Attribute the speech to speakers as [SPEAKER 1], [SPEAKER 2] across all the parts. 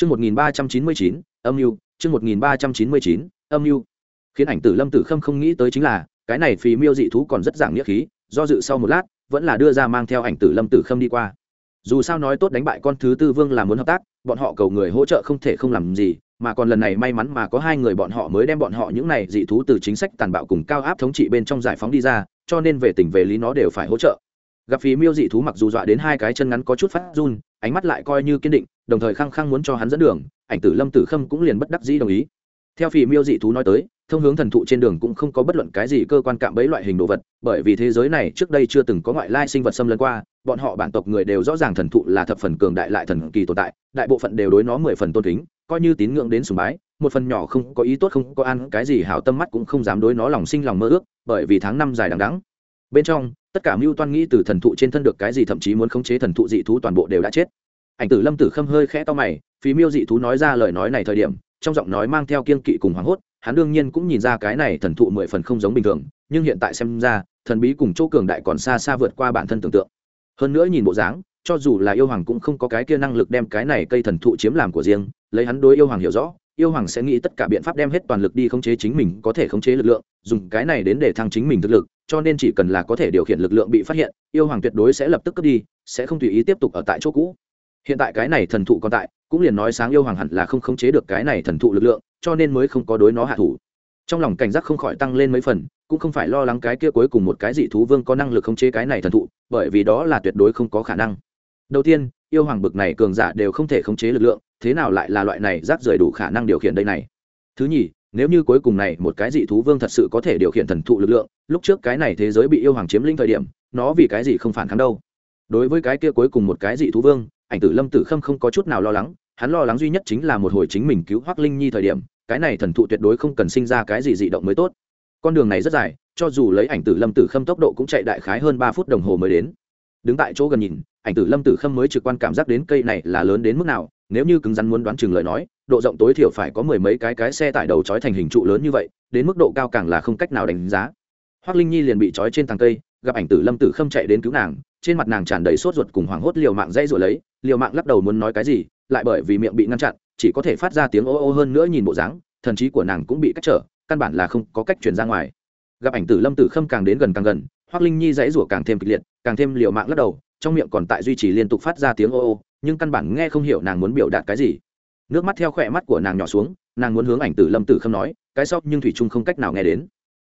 [SPEAKER 1] Chương 1399, âm nhu, chương 1399, âm nhu. Khiến ảnh Tử Lâm Tử Khâm không nghĩ tới chính là, cái này phì miêu dị thú còn rất giảng nghĩa khí, do dự sau một lát, vẫn là đưa ra mang theo ảnh Tử Lâm Tử Khâm đi qua. Dù sao nói tốt đánh bại con thứ tư vương là muốn hợp tác, bọn họ cầu người hỗ trợ không thể không làm gì, mà còn lần này may mắn mà có hai người bọn họ mới đem bọn họ những này dị thú từ chính sách tàn bạo cùng cao áp thống trị bên trong giải phóng đi ra, cho nên về tình về lý nó đều phải hỗ trợ. Gặp phí miêu dị thú mặc dù dọa đến hai cái chân ngắn có chút phát run, ánh mắt lại coi như kiên định, đồng thời khăng khăng muốn cho hắn dẫn đường ảnh tử lâm tử khâm cũng liền bất đắc dĩ đồng ý. Theo phì miêu dị thú nói tới thông hướng thần thụ trên đường cũng không có bất luận cái gì cơ quan cạm bẫy loại hình đồ vật bởi vì thế giới này trước đây chưa từng có ngoại lai sinh vật xâm lấn qua bọn họ bản tộc người đều rõ ràng thần thụ là thập phần cường đại lại thần kỳ tồn tại đại bộ phận đều đối nó mười phần tôn kính coi như tín ngưỡng đến sùng bái một phần nhỏ không có ý tốt không có ăn cái gì hảo tâm mắt cũng không dám đối nó lòng sinh lòng mơ ước bởi vì tháng năm dài đằng đắng bên trong tất cả mưu toan nghĩ từ thần thụ trên thân được cái gì thậm chí muốn khống chế thần thụ dị thú toàn bộ đều đã chết. Ảnh tử lâm tử khâm hơi khẽ to mày, phí miêu dị thú nói ra lời nói này thời điểm, trong giọng nói mang theo kiên kỵ cùng hoảng hốt, hắn đương nhiên cũng nhìn ra cái này thần thụ mười phần không giống bình thường, nhưng hiện tại xem ra, thần bí cùng chỗ cường đại còn xa xa vượt qua bản thân tưởng tượng. Hơn nữa nhìn bộ dáng, cho dù là yêu hoàng cũng không có cái kia năng lực đem cái này cây thần thụ chiếm làm của riêng, lấy hắn đối yêu hoàng hiểu rõ, yêu hoàng sẽ nghĩ tất cả biện pháp đem hết toàn lực đi khống chế chính mình có thể khống chế lực lượng, dùng cái này đến để thăng chính mình thực lực cho nên chỉ cần là có thể điều khiển lực lượng bị phát hiện, yêu hoàng tuyệt đối sẽ lập tức cướp đi, sẽ không tùy ý tiếp tục ở tại chỗ cũ. Hiện tại cái này thần thụ còn tại, cũng liền nói sáng yêu hoàng hẳn là không khống chế được cái này thần thụ lực lượng, cho nên mới không có đối nó hạ thủ. Trong lòng cảnh giác không khỏi tăng lên mấy phần, cũng không phải lo lắng cái kia cuối cùng một cái dị thú vương có năng lực khống chế cái này thần thụ, bởi vì đó là tuyệt đối không có khả năng. Đầu tiên, yêu hoàng bực này cường giả đều không thể khống chế lực lượng, thế nào lại là loại này rác rưởi đủ khả năng điều khiển đây này? Thứ nhì nếu như cuối cùng này một cái dị thú vương thật sự có thể điều khiển thần thụ lực lượng, lúc trước cái này thế giới bị yêu hoàng chiếm lĩnh thời điểm, nó vì cái gì không phản kháng đâu? Đối với cái kia cuối cùng một cái dị thú vương, ảnh tử lâm tử khâm không có chút nào lo lắng, hắn lo lắng duy nhất chính là một hồi chính mình cứu hoác linh nhi thời điểm, cái này thần thụ tuyệt đối không cần sinh ra cái gì dị động mới tốt. Con đường này rất dài, cho dù lấy ảnh tử lâm tử khâm tốc độ cũng chạy đại khái hơn ba phút đồng hồ mới đến. Đứng tại chỗ gần nhìn, ảnh tử lâm tử khâm mới trực quan cảm giác đến cây này là lớn đến mức nào, nếu như cứng rắn muốn đoán chừng lời nói độ rộng tối thiểu phải có mười mấy cái cái xe tải đầu trói thành hình trụ lớn như vậy, đến mức độ cao càng là không cách nào đánh giá. Hoác linh nhi liền bị trói trên tàng cây, gặp ảnh tử lâm tử khâm chạy đến cứu nàng, trên mặt nàng tràn đầy sốt ruột cùng hoảng hốt liều mạng dây rồi lấy, liều mạng lắc đầu muốn nói cái gì, lại bởi vì miệng bị ngăn chặn, chỉ có thể phát ra tiếng ô ô hơn nữa nhìn bộ dáng, thần trí của nàng cũng bị cách trở, căn bản là không có cách chuyển ra ngoài. Gặp ảnh tử lâm tử khâm càng đến gần càng gần hoác linh nhi dãy rủa càng thêm kịch liệt, càng thêm liều mạng lắc đầu, trong miệng còn tại duy trì liên tục phát ra tiếng ô ô, nhưng căn bản nghe không hiểu nàng muốn biểu đạt cái gì nước mắt theo khỏe mắt của nàng nhỏ xuống, nàng muốn hướng ảnh tử lâm tử khâm nói, cái sóc nhưng thủy trung không cách nào nghe đến.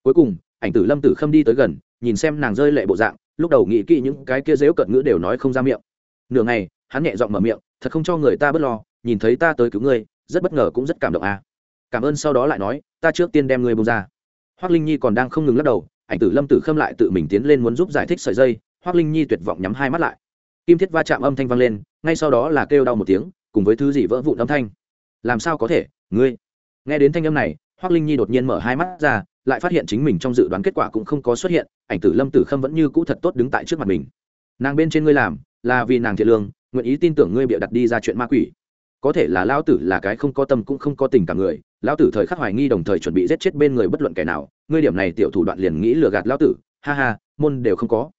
[SPEAKER 1] Cuối cùng, ảnh tử lâm tử khâm đi tới gần, nhìn xem nàng rơi lệ bộ dạng, lúc đầu nghĩ kỹ những cái kia dếu cận ngữ đều nói không ra miệng. Nửa ngày, hắn nhẹ giọng mở miệng, thật không cho người ta bớt lo, nhìn thấy ta tới cứu ngươi, rất bất ngờ cũng rất cảm động à. cảm ơn sau đó lại nói, ta trước tiên đem ngươi bông ra. Hoác linh nhi còn đang không ngừng lắc đầu, ảnh tử lâm tử khâm lại tự mình tiến lên muốn giúp giải thích sợi dây, hoác linh nhi tuyệt vọng nhắm hai mắt lại. Kim thiết va chạm âm thanh vang lên, ngay sau đó là kêu đau một tiếng cùng với thứ gì vỡ vụn âm thanh. Làm sao có thể, ngươi? Nghe đến thanh âm này hoác linh nhi đột nhiên mở hai mắt ra, lại phát hiện chính mình trong dự đoán kết quả cũng không có xuất hiện, ảnh tử lâm tử khâm vẫn như cũ thật tốt đứng tại trước mặt mình. Nàng bên trên ngươi làm, là vì nàng thiện lương, nguyện ý tin tưởng ngươi bịa đặt đi ra chuyện ma quỷ. Có thể là lão tử là cái không có tâm cũng không có tình cảm người, lão tử thời khắc hoài nghi đồng thời chuẩn bị giết chết bên người bất luận kẻ nào, ngươi điểm này tiểu thủ đoạn liền nghĩ lừa gạt lão tử, ha ha, môn đều không có.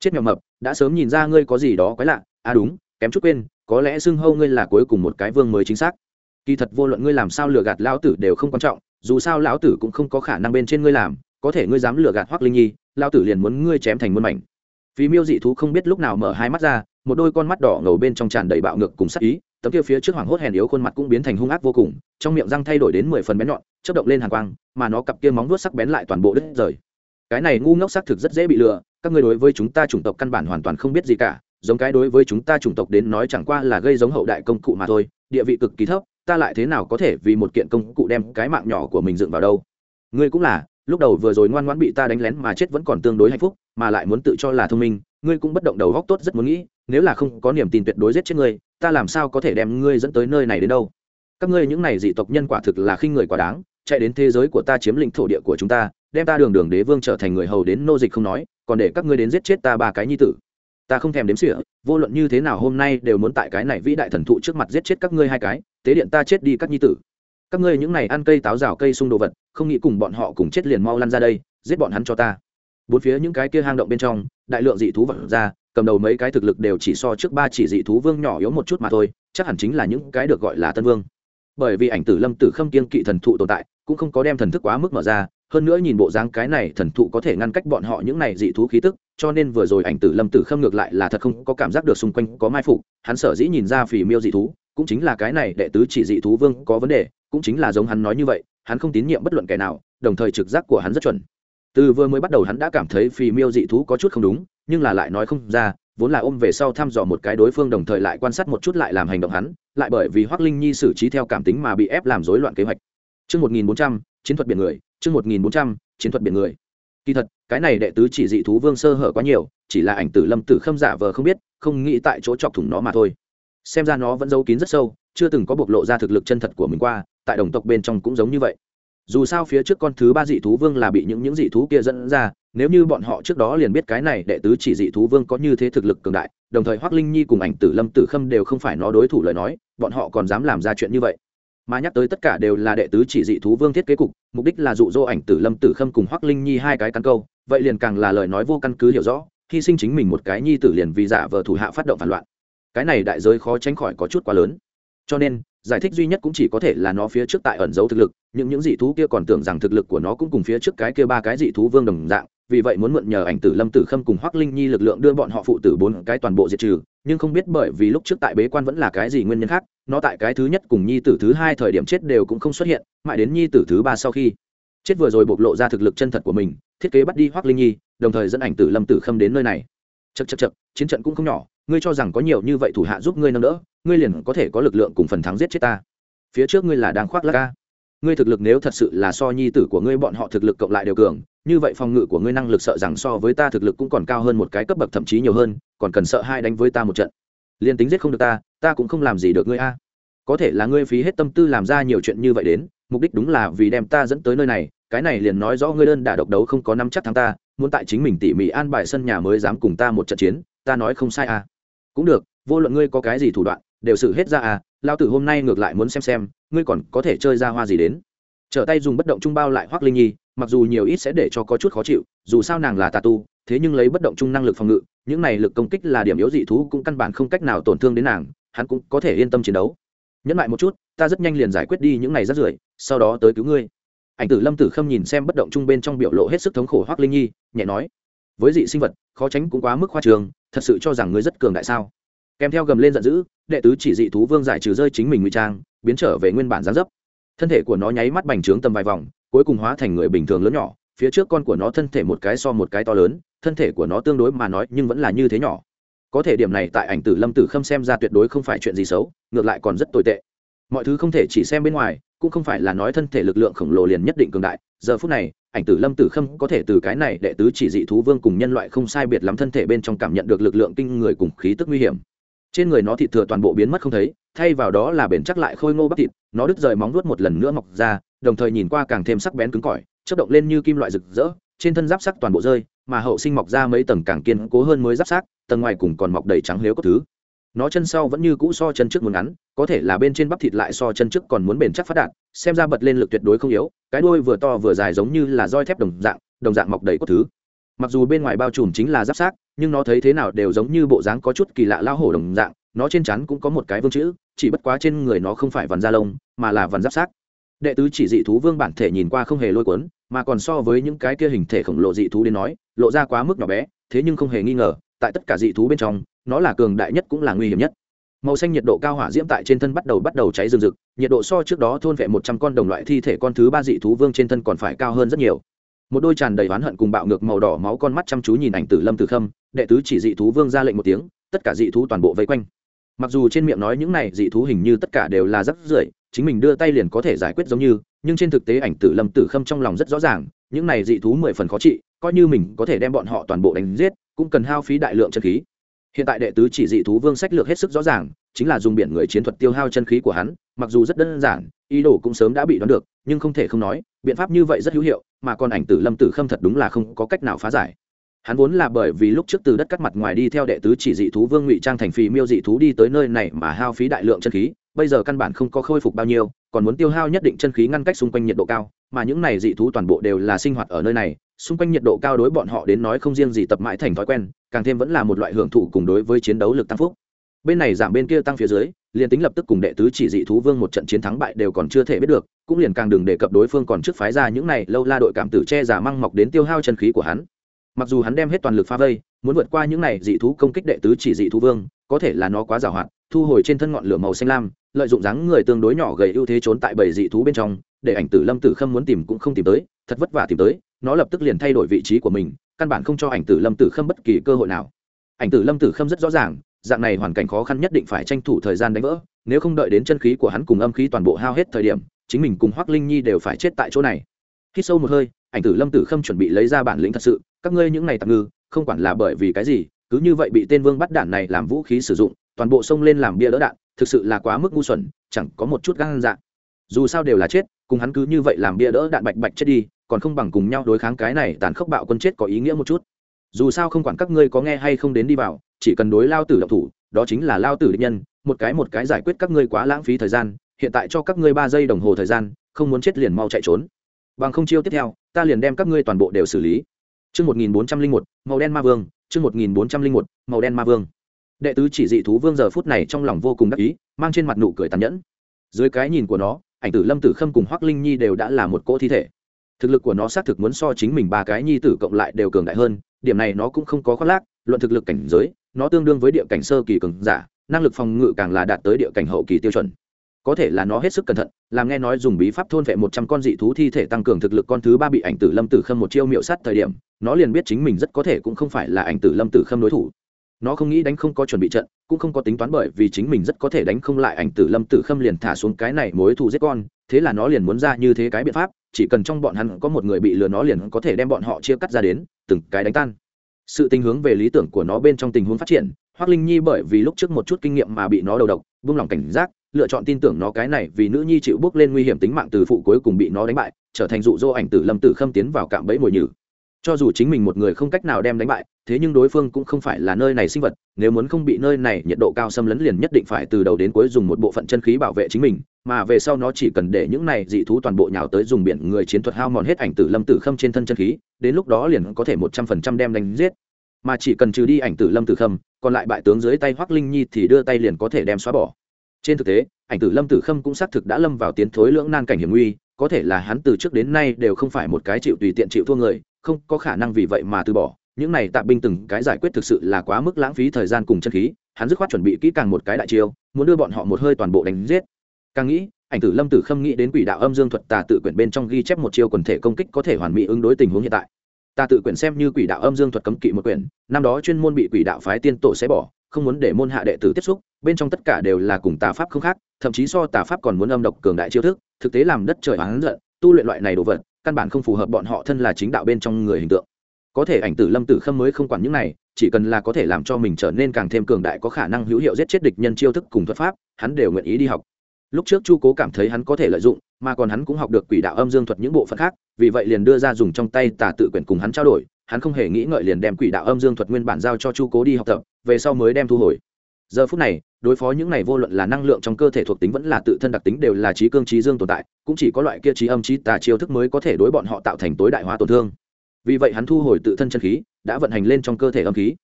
[SPEAKER 1] Chết mèo mập, đã sớm nhìn ra ngươi có gì đó quái lạ à đúng, kém chút quên có lẽ xưng hâu ngươi là cuối cùng một cái vương mới chính xác. Kỳ thật vô luận ngươi làm sao lừa gạt lão tử đều không quan trọng, dù sao lão tử cũng không có khả năng bên trên ngươi làm, có thể ngươi dám lừa gạt hoắc linh nhi, lão tử liền muốn ngươi chém thành muôn mảnh. Phí miêu dị thú không biết lúc nào mở hai mắt ra, một đôi con mắt đỏ ngầu bên trong tràn đầy bạo ngược cùng sắc ý, tấm kia phía trước hoàng hốt hèn yếu khuôn mặt cũng biến thành hung ác vô cùng, trong miệng răng thay đổi đến mười phần bén nhọn chất động lên hàng quang, mà nó cặp kia móng vuốt sắc bén lại toàn bộ đứt rời. Cái này ngu ngốc xác thực rất dễ bị lừa, các ngươi đối với chúng ta chủng tộc căn bản hoàn toàn không biết gì cả giống cái đối với chúng ta chủng tộc đến nói chẳng qua là gây giống hậu đại công cụ mà thôi, địa vị cực kỳ thấp, ta lại thế nào có thể vì một kiện công cụ đem cái mạng nhỏ của mình dựng vào đâu? Ngươi cũng là, lúc đầu vừa rồi ngoan ngoãn bị ta đánh lén mà chết vẫn còn tương đối hạnh phúc, mà lại muốn tự cho là thông minh, ngươi cũng bất động đầu góc tốt rất muốn nghĩ, nếu là không có niềm tin tuyệt đối giết chết ngươi, ta làm sao có thể đem ngươi dẫn tới nơi này đến đâu? Các ngươi những này dị tộc nhân quả thực là khinh người quá đáng, chạy đến thế giới của ta chiếm lĩnh thổ địa của chúng ta, đem ta đường đường đế vương trở thành người hầu đến nô dịch không nói, còn để các ngươi đến giết chết ta ba cái nhi tử ta không thèm đếm xỉa, vô luận như thế nào hôm nay đều muốn tại cái này vĩ đại thần thụ trước mặt giết chết các ngươi hai cái, tế điện ta chết đi các nhi tử. Các ngươi những này ăn cây táo rào cây sung đồ vật, không nghĩ cùng bọn họ cùng chết liền mau lăn ra đây, giết bọn hắn cho ta. Bốn phía những cái kia hang động bên trong, đại lượng dị thú vật ra, cầm đầu mấy cái thực lực đều chỉ so trước ba chỉ dị thú vương nhỏ yếu một chút mà thôi, chắc hẳn chính là những cái được gọi là tân vương. Bởi vì ảnh tử lâm tử khâm kiên kỵ thần thụ tồn tại, cũng không có đem thần thức quá mức mở ra hơn nữa nhìn bộ dáng cái này thần thụ có thể ngăn cách bọn họ những này dị thú khí tức cho nên vừa rồi ảnh tử lâm tử khâm ngược lại là thật không có cảm giác được xung quanh có mai phục hắn sở dĩ nhìn ra phì miêu dị thú cũng chính là cái này đệ tứ chỉ dị thú vương có vấn đề cũng chính là giống hắn nói như vậy hắn không tín nhiệm bất luận kẻ nào đồng thời trực giác của hắn rất chuẩn. Từ vừa mới bắt đầu hắn đã cảm thấy phì miêu dị thú có chút không đúng nhưng là lại nói không ra vốn là ôm về sau thăm dò một cái đối phương đồng thời lại quan sát một chút lại làm hành động hắn lại bởi vì hoắc linh nhi xử trí theo cảm tính mà bị ép làm rối loạn kế hoạch. Chương 1400, chiến thuật biển người, chương 1400, chiến thuật biển người. Kỳ thật, cái này đệ tứ chỉ dị thú vương sơ hở quá nhiều, chỉ là ảnh tử Lâm Tử Khâm giả vờ không biết, không nghĩ tại chỗ chọc thủng nó mà thôi. Xem ra nó vẫn giấu kín rất sâu, chưa từng có bộc lộ ra thực lực chân thật của mình qua, tại đồng tộc bên trong cũng giống như vậy. Dù sao phía trước con thứ ba dị thú vương là bị những những dị thú kia dẫn ra, nếu như bọn họ trước đó liền biết cái này đệ tứ chỉ dị thú vương có như thế thực lực cường đại, đồng thời Hoắc Linh Nhi cùng ảnh tử Lâm Tử Khâm đều không phải nó đối thủ lời nói, bọn họ còn dám làm ra chuyện như vậy mà nhắc tới tất cả đều là đệ tứ chỉ dị thú vương thiết kế cục, mục đích là dụ dỗ ảnh tử lâm tử khâm cùng hoắc linh nhi hai cái căn câu, vậy liền càng là lời nói vô căn cứ hiểu rõ, hy sinh chính mình một cái nhi tử liền vì giả vờ thủ hạ phát động phản loạn. Cái này đại giới khó tránh khỏi có chút quá lớn. Cho nên, giải thích duy nhất cũng chỉ có thể là nó phía trước tại ẩn giấu thực lực những những dị thú kia còn tưởng rằng thực lực của nó cũng cùng phía trước cái kia ba cái dị thú vương đồng dạng, vì vậy muốn mượn nhờ ảnh tử lâm tử khâm cùng hoắc linh nhi lực lượng đưa bọn họ phụ tử bốn cái toàn bộ diệt trừ nhưng không biết bởi vì lúc trước tại bế quan vẫn là cái gì nguyên nhân khác, nó tại cái thứ nhất cùng nhi tử thứ hai thời điểm chết đều cũng không xuất hiện, mãi đến nhi tử thứ ba sau khi chết vừa rồi bộc lộ ra thực lực chân thật của mình, thiết kế bắt đi hoắc linh nhi, đồng thời dẫn ảnh tử lâm tử khâm đến nơi này. Chật chật chật chiến trận cũng không nhỏ, ngươi cho rằng có nhiều như vậy thủ hạ giúp ngươi nâng đỡ, ngươi liền có thể có lực lượng cùng phần thắng giết chết ta. Phía trước ngươi là đang khoác lác ca ngươi thực lực nếu thật sự là so nhi tử của ngươi bọn họ thực lực cộng lại đều cường, như vậy phòng ngự của ngươi năng lực sợ rằng so với ta thực lực cũng còn cao hơn một cái cấp bậc, thậm chí nhiều hơn, còn cần sợ hai đánh với ta một trận. Liền tính giết không được ta ta cũng không làm gì được ngươi a. Có thể là ngươi phí hết tâm tư làm ra nhiều chuyện như vậy đến, mục đích đúng là vì đem ta dẫn tới nơi này, cái này liền nói rõ ngươi đơn đả độc đấu không có năm chắc thắng ta, muốn tại chính mình tỉ mỉ an bài sân nhà mới dám cùng ta một trận chiến, ta nói không sai à cũng được, vô luận ngươi có cái gì thủ đoạn, đều xử hết ra à lao tử hôm nay ngược lại muốn xem xem ngươi còn có thể chơi ra hoa gì đến. Trở tay dùng bất động trung bao lại hoác linh nhi, mặc dù nhiều ít sẽ để cho có chút khó chịu, dù sao nàng là tà tu, thế nhưng lấy bất động trung năng lực phòng ngự, những này lực công kích là điểm yếu dị thú cũng căn bản không cách nào tổn thương đến nàng, hắn cũng có thể yên tâm chiến đấu. Nhẫn lại một chút, ta rất nhanh liền giải quyết đi những này rất rưởi, sau đó tới cứu ngươi. Ảnh tử lâm tử khâm nhìn xem bất động trung bên trong biểu lộ hết sức thống khổ hoác linh nhi, nhẹ nói, với dị sinh vật, khó tránh cũng quá mức khoa trường, thật sự cho rằng ngươi rất cường đại sao? Kèm theo gầm lên giận dữ, đệ tứ chỉ dị thú vương giải trừ rơi chính mình ngụy trang, biến trở về nguyên bản gián dấp. Thân thể của nó nháy mắt bành trướng tầm vài vòng, cuối cùng hóa thành người bình thường lớn nhỏ, phía trước con của nó thân thể một cái so một cái to lớn, thân thể của nó tương đối mà nói nhưng vẫn là như thế nhỏ. Có thể điểm này tại ảnh tử lâm tử khâm xem ra tuyệt đối không phải chuyện gì xấu, ngược lại còn rất tồi tệ. Mọi thứ không thể chỉ xem bên ngoài, cũng không phải là nói thân thể lực lượng khổng lồ liền nhất định cường đại. Giờ phút này, ảnh tử lâm tử khâm có thể từ cái này đệ tứ chỉ dị thú vương cùng nhân loại không sai biệt lắm thân thể bên trong cảm nhận được lực lượng kinh người cùng khí tức nguy hiểm trên người nó thịt thừa toàn bộ biến mất không thấy, thay vào đó là bền chắc lại khôi ngô bắp thịt, nó đứt rời móng nuốt một lần nữa mọc ra, đồng thời nhìn qua càng thêm sắc bén cứng cỏi chất động lên như kim loại rực rỡ, trên thân giáp sắc toàn bộ rơi, mà hậu sinh mọc ra mấy tầng càng kiên cố hơn mới giáp sắc, tầng ngoài cùng còn mọc đầy trắng lếu các thứ. Nó chân sau vẫn như cũ so chân trước muốn ngắn, có thể là bên trên bắp thịt lại so chân trước còn muốn bền chắc phát đạt, xem ra bật lên lực tuyệt đối không yếu, cái đuôi vừa to vừa dài giống như là roi thép đồng dạng đồng dạng mọc đầy cốt thứ. Mặc dù bên ngoài bao trùm chính là giáp sát nhưng nó thấy thế nào đều giống như bộ dáng có chút kỳ lạ lao hổ đồng dạng, nó trên chắn cũng có một cái vương chữ, chỉ bất quá trên người nó không phải vằn da lông, mà là vằn giáp sát đệ tứ chỉ dị thú vương bản thể nhìn qua không hề lôi cuốn, mà còn so với những cái kia hình thể khổng lồ dị thú đến nói, lộ ra quá mức nhỏ bé, thế nhưng không hề nghi ngờ, tại tất cả dị thú bên trong, nó là cường đại nhất cũng là nguy hiểm nhất. Màu xanh nhiệt độ cao hỏa diễm tại trên thân bắt đầu bắt đầu cháy rừng rực, nhiệt độ so trước đó thôn vệ một trăm con đồng loại thi thể con thứ ba dị thú vương trên thân còn phải cao hơn rất nhiều một đôi tràn đầy oán hận cùng bạo ngược màu đỏ máu con mắt chăm chú nhìn ảnh tử lâm tử khâm, đệ tứ chỉ dị thú vương ra lệnh một tiếng, tất cả dị thú toàn bộ vây quanh. Mặc dù trên miệng nói những này dị thú hình như tất cả đều là rắc rưởi, chính mình đưa tay liền có thể giải quyết giống như, nhưng trên thực tế ảnh tử lâm tử khâm trong lòng rất rõ ràng, những này dị thú mười phần khó trị, coi như mình có thể đem bọn họ toàn bộ đánh giết, cũng cần hao phí đại lượng chân khí. Hiện tại đệ tứ chỉ dị thú vương sách lược hết sức rõ ràng, chính là dùng biển người chiến thuật tiêu hao chân khí của hắn mặc dù rất đơn giản, ý đồ cũng sớm đã bị đoán được, nhưng không thể không nói, biện pháp như vậy rất hữu hiệu, mà còn ảnh tử lâm tử khâm thật đúng là không có cách nào phá giải. Hắn vốn là bởi vì lúc trước từ đất cắt mặt ngoài đi theo đệ tứ chỉ dị thú vương ngụy trang thành phì miêu dị thú đi tới nơi này mà hao phí đại lượng chân khí, bây giờ căn bản không có khôi phục bao nhiêu, còn muốn tiêu hao nhất định chân khí ngăn cách xung quanh nhiệt độ cao, mà những này dị thú toàn bộ đều là sinh hoạt ở nơi này, xung quanh nhiệt độ cao đối bọn họ đến nói không riêng gì tập mãi thành thói quen, càng thêm vẫn là một loại hưởng thụ cùng đối với chiến đấu lực tăng phúc bên này giảm bên kia tăng phía dưới, liền tính lập tức cùng đệ tứ chỉ dị thú vương một trận chiến thắng bại đều còn chưa thể biết được, cũng liền càng đừng đề cập đối phương còn trước phái ra những này lâu la đội cảm tử che giả măng mọc đến tiêu hao chân khí của hắn. Mặc dù hắn đem hết toàn lực pha vây, muốn vượt qua những này dị thú công kích đệ tứ chỉ dị thú vương, có thể là nó quá giàu hoạt thu hồi trên thân ngọn lửa màu xanh lam, lợi dụng dáng người tương đối nhỏ gầy ưu thế trốn tại bầy dị thú bên trong, để ảnh tử lâm tử khâm muốn tìm cũng không tìm tới, thật vất vả tìm tới, nó lập tức liền thay đổi vị trí của mình, căn bản không cho ảnh tử lâm tử khâm bất kỳ cơ hội nào. Ảnh tử lâm tử khâm rất rõ ràng dạng này hoàn cảnh khó khăn nhất định phải tranh thủ thời gian đánh vỡ, nếu không đợi đến chân khí của hắn cùng âm khí toàn bộ hao hết thời điểm, chính mình cùng hoác linh nhi đều phải chết tại chỗ này. Khi sâu một hơi, ảnh tử lâm tử khâm chuẩn bị lấy ra bản lĩnh thật sự, các ngươi những này tạm ngư, không quản là bởi vì cái gì, cứ như vậy bị tên vương bắt đạn này làm vũ khí sử dụng, toàn bộ sông lên làm bia đỡ đạn, thực sự là quá mức ngu xuẩn, chẳng có một chút gan dạng dù sao đều là chết, cùng hắn cứ như vậy làm bia đỡ đạn bạch bạch chết đi, còn không bằng cùng nhau đối kháng cái này tàn khốc bạo quân chết có ý nghĩa một chút dù sao không quản các ngươi có nghe hay không đến đi vào chỉ cần đối lao tử động thủ đó chính là lao tử định nhân một cái một cái giải quyết các ngươi quá lãng phí thời gian hiện tại cho các ngươi ba giây đồng hồ thời gian không muốn chết liền mau chạy trốn bằng không chiêu tiếp theo ta liền đem các ngươi toàn bộ đều xử lý Chương 1401, màu đen ma vương, chương 1401, màu đen ma vương. Đệ tứ chỉ dị thú vương giờ phút này trong lòng vô cùng đắc ý, mang trên mặt nụ cười tàn nhẫn. Dưới cái nhìn của nó, ảnh tử Lâm Tử Khâm cùng Hoắc Linh Nhi đều đã là một cỗ thi thể. Thực lực của nó xác thực muốn so chính mình ba cái nhi tử cộng lại đều cường đại hơn, điểm này nó cũng không có khoác lác, luận thực lực cảnh giới, nó tương đương với địa cảnh sơ kỳ cường giả, năng lực phòng ngự càng là đạt tới địa cảnh hậu kỳ tiêu chuẩn. Có thể là nó hết sức cẩn thận làm nghe nói dùng bí pháp thôn vệ một trăm con dị thú thi thể tăng cường thực lực con thứ ba bị ảnh tử lâm tử khâm một chiêu miệu sát thời điểm nó liền biết chính mình rất có thể cũng không phải là ảnh tử lâm tử khâm đối thủ nó không nghĩ đánh không có chuẩn bị trận, cũng không có tính toán bởi vì chính mình rất có thể đánh không lại ảnh tử lâm tử khâm liền thả xuống cái này mối thù giết con, thế là nó liền muốn ra như thế cái biện pháp, chỉ cần trong bọn hắn có một người bị lừa nó liền có thể đem bọn họ chia cắt ra đến, từng cái đánh tan. Sự tình hướng về lý tưởng của nó bên trong tình huống phát triển hoác linh nhi bởi vì lúc trước một chút kinh nghiệm mà bị nó đầu độc vung lòng cảnh giác, lựa chọn tin tưởng nó cái này vì nữ nhi chịu bước lên nguy hiểm tính mạng từ phụ cuối cùng bị nó đánh bại, trở thành dụ dỗ ảnh tử lâm tử khâm tiến vào cạm bẫy mồi nhử cho dù chính mình một người không cách nào đem đánh bại, thế nhưng đối phương cũng không phải là nơi này sinh vật, nếu muốn không bị nơi này nhiệt độ cao xâm lấn liền nhất định phải từ đầu đến cuối dùng một bộ phận chân khí bảo vệ chính mình, mà về sau nó chỉ cần để những này dị thú toàn bộ nhào tới dùng biển người chiến thuật hao mòn hết ảnh tử lâm tử khâm trên thân chân khí, đến lúc đó liền có thể một trăm phần trăm đem đánh giết. Mà chỉ cần trừ đi ảnh tử lâm tử khâm, còn lại bại tướng dưới tay hoắc linh nhi thì đưa tay liền có thể đem xóa bỏ. Trên thực tế, ảnh tử lâm tử khâm cũng xác thực đã lâm vào tiến thối lưỡng nan cảnh hiểm nguy, có thể là hắn từ trước đến nay đều không phải một cái chịu tùy tiện chịu thua người không có khả năng vì vậy mà từ bỏ. Những này tạ binh từng cái giải quyết thực sự là quá mức lãng phí thời gian cùng chân khí, hắn dứt khoát chuẩn bị kỹ càng một cái đại chiêu, muốn đưa bọn họ một hơi toàn bộ đánh giết. Càng nghĩ, ảnh tử lâm tử khâm nghĩ đến quỷ đạo âm dương thuật tà tự quyển bên trong ghi chép một chiêu quần thể công kích có thể hoàn mỹ ứng đối tình huống hiện tại. Tà tự quyển xem như quỷ đạo âm dương thuật cấm kỵ một quyển, năm đó chuyên môn bị quỷ đạo phái tiên tổ xé bỏ, không muốn để môn hạ đệ tử tiếp xúc, bên trong tất cả đều là cùng tà pháp không khác, thậm chí so tà pháp còn muốn âm độc cường đại chiêu thức, thực tế làm đất trời oán giận, tu luyện loại này đồ vật căn bản không phù hợp bọn họ thân là chính đạo bên trong người hình tượng. Có thể ảnh tử lâm tử khâm mới không quản những này, chỉ cần là có thể làm cho mình trở nên càng thêm cường đại có khả năng hữu hiệu giết chết địch nhân chiêu thức cùng thuật pháp, hắn đều nguyện ý đi học. Lúc trước chu cố cảm thấy hắn có thể lợi dụng, mà còn hắn cũng học được quỷ đạo âm dương thuật những bộ phận khác, vì vậy liền đưa ra dùng trong tay tà tự quyển cùng hắn trao đổi, hắn không hề nghĩ ngợi liền đem quỷ đạo âm dương thuật nguyên bản giao cho chu cố đi học tập, về sau mới đem thu hồi giờ phút này, đối phó những này vô luận là năng lượng trong cơ thể thuộc tính vẫn là tự thân đặc tính đều là trí cương trí dương tồn tại, cũng chỉ có loại kia trí âm trí tà chiêu thức mới có thể đối bọn họ tạo thành tối đại hóa tổn thương. Vì vậy hắn thu hồi tự thân chân khí, đã vận hành lên trong cơ thể âm khí.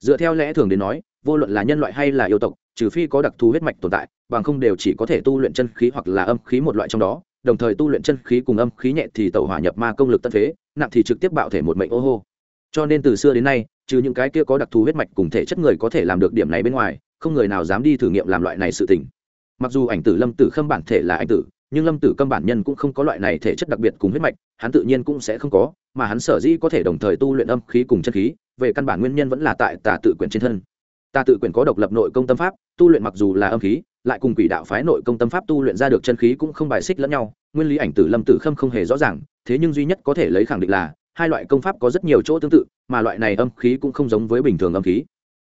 [SPEAKER 1] Dựa theo lẽ thường đến nói, vô luận là nhân loại hay là yêu tộc, trừ phi có đặc thù huyết mạch tồn tại, bằng không đều chỉ có thể tu luyện chân khí hoặc là âm khí một loại trong đó, đồng thời tu luyện chân khí cùng âm khí nhẹ thì tẩu hỏa nhập ma công lực tân phế, nặng thì trực tiếp bạo thể một mệnh ô hô. Cho nên từ xưa đến nay, trừ những cái kia có đặc thù huyết mạch cùng thể chất người có thể làm được điểm này bên ngoài không người nào dám đi thử nghiệm làm loại này sự tình. Mặc dù ảnh tử lâm tử khâm bản thể là anh tử, nhưng lâm tử câm bản nhân cũng không có loại này thể chất đặc biệt cùng huyết mạch, hắn tự nhiên cũng sẽ không có, mà hắn sở dĩ có thể đồng thời tu luyện âm khí cùng chân khí, về căn bản nguyên nhân vẫn là tại tà tự quyển trên thân. Tà tự quyển có độc lập nội công tâm pháp, tu luyện mặc dù là âm khí, lại cùng quỷ đạo phái nội công tâm pháp tu luyện ra được chân khí cũng không bài xích lẫn nhau, nguyên lý ảnh tử lâm tử khâm không hề rõ ràng, thế nhưng duy nhất có thể lấy khẳng định là, hai loại công pháp có rất nhiều chỗ tương tự, mà loại này âm khí cũng không giống với bình thường âm khí.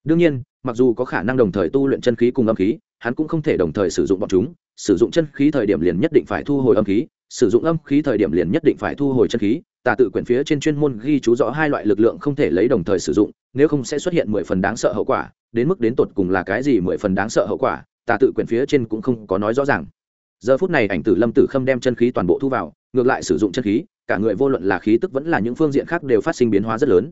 [SPEAKER 1] Đương nhiên mặc dù có khả năng đồng thời tu luyện chân khí cùng âm khí, hắn cũng không thể đồng thời sử dụng bọn chúng. Sử dụng chân khí thời điểm liền nhất định phải thu hồi âm khí, sử dụng âm khí thời điểm liền nhất định phải thu hồi chân khí. Tà tự quyển phía trên chuyên môn ghi chú rõ hai loại lực lượng không thể lấy đồng thời sử dụng, nếu không sẽ xuất hiện mười phần đáng sợ hậu quả, đến mức đến tột cùng là cái gì mười phần đáng sợ hậu quả, tà tự quyển phía trên cũng không có nói rõ ràng. Giờ phút này ảnh tử lâm tử khâm đem chân khí toàn bộ thu vào, ngược lại sử dụng chân khí, cả người vô luận là khí tức vẫn là những phương diện khác đều phát sinh biến hóa rất lớn.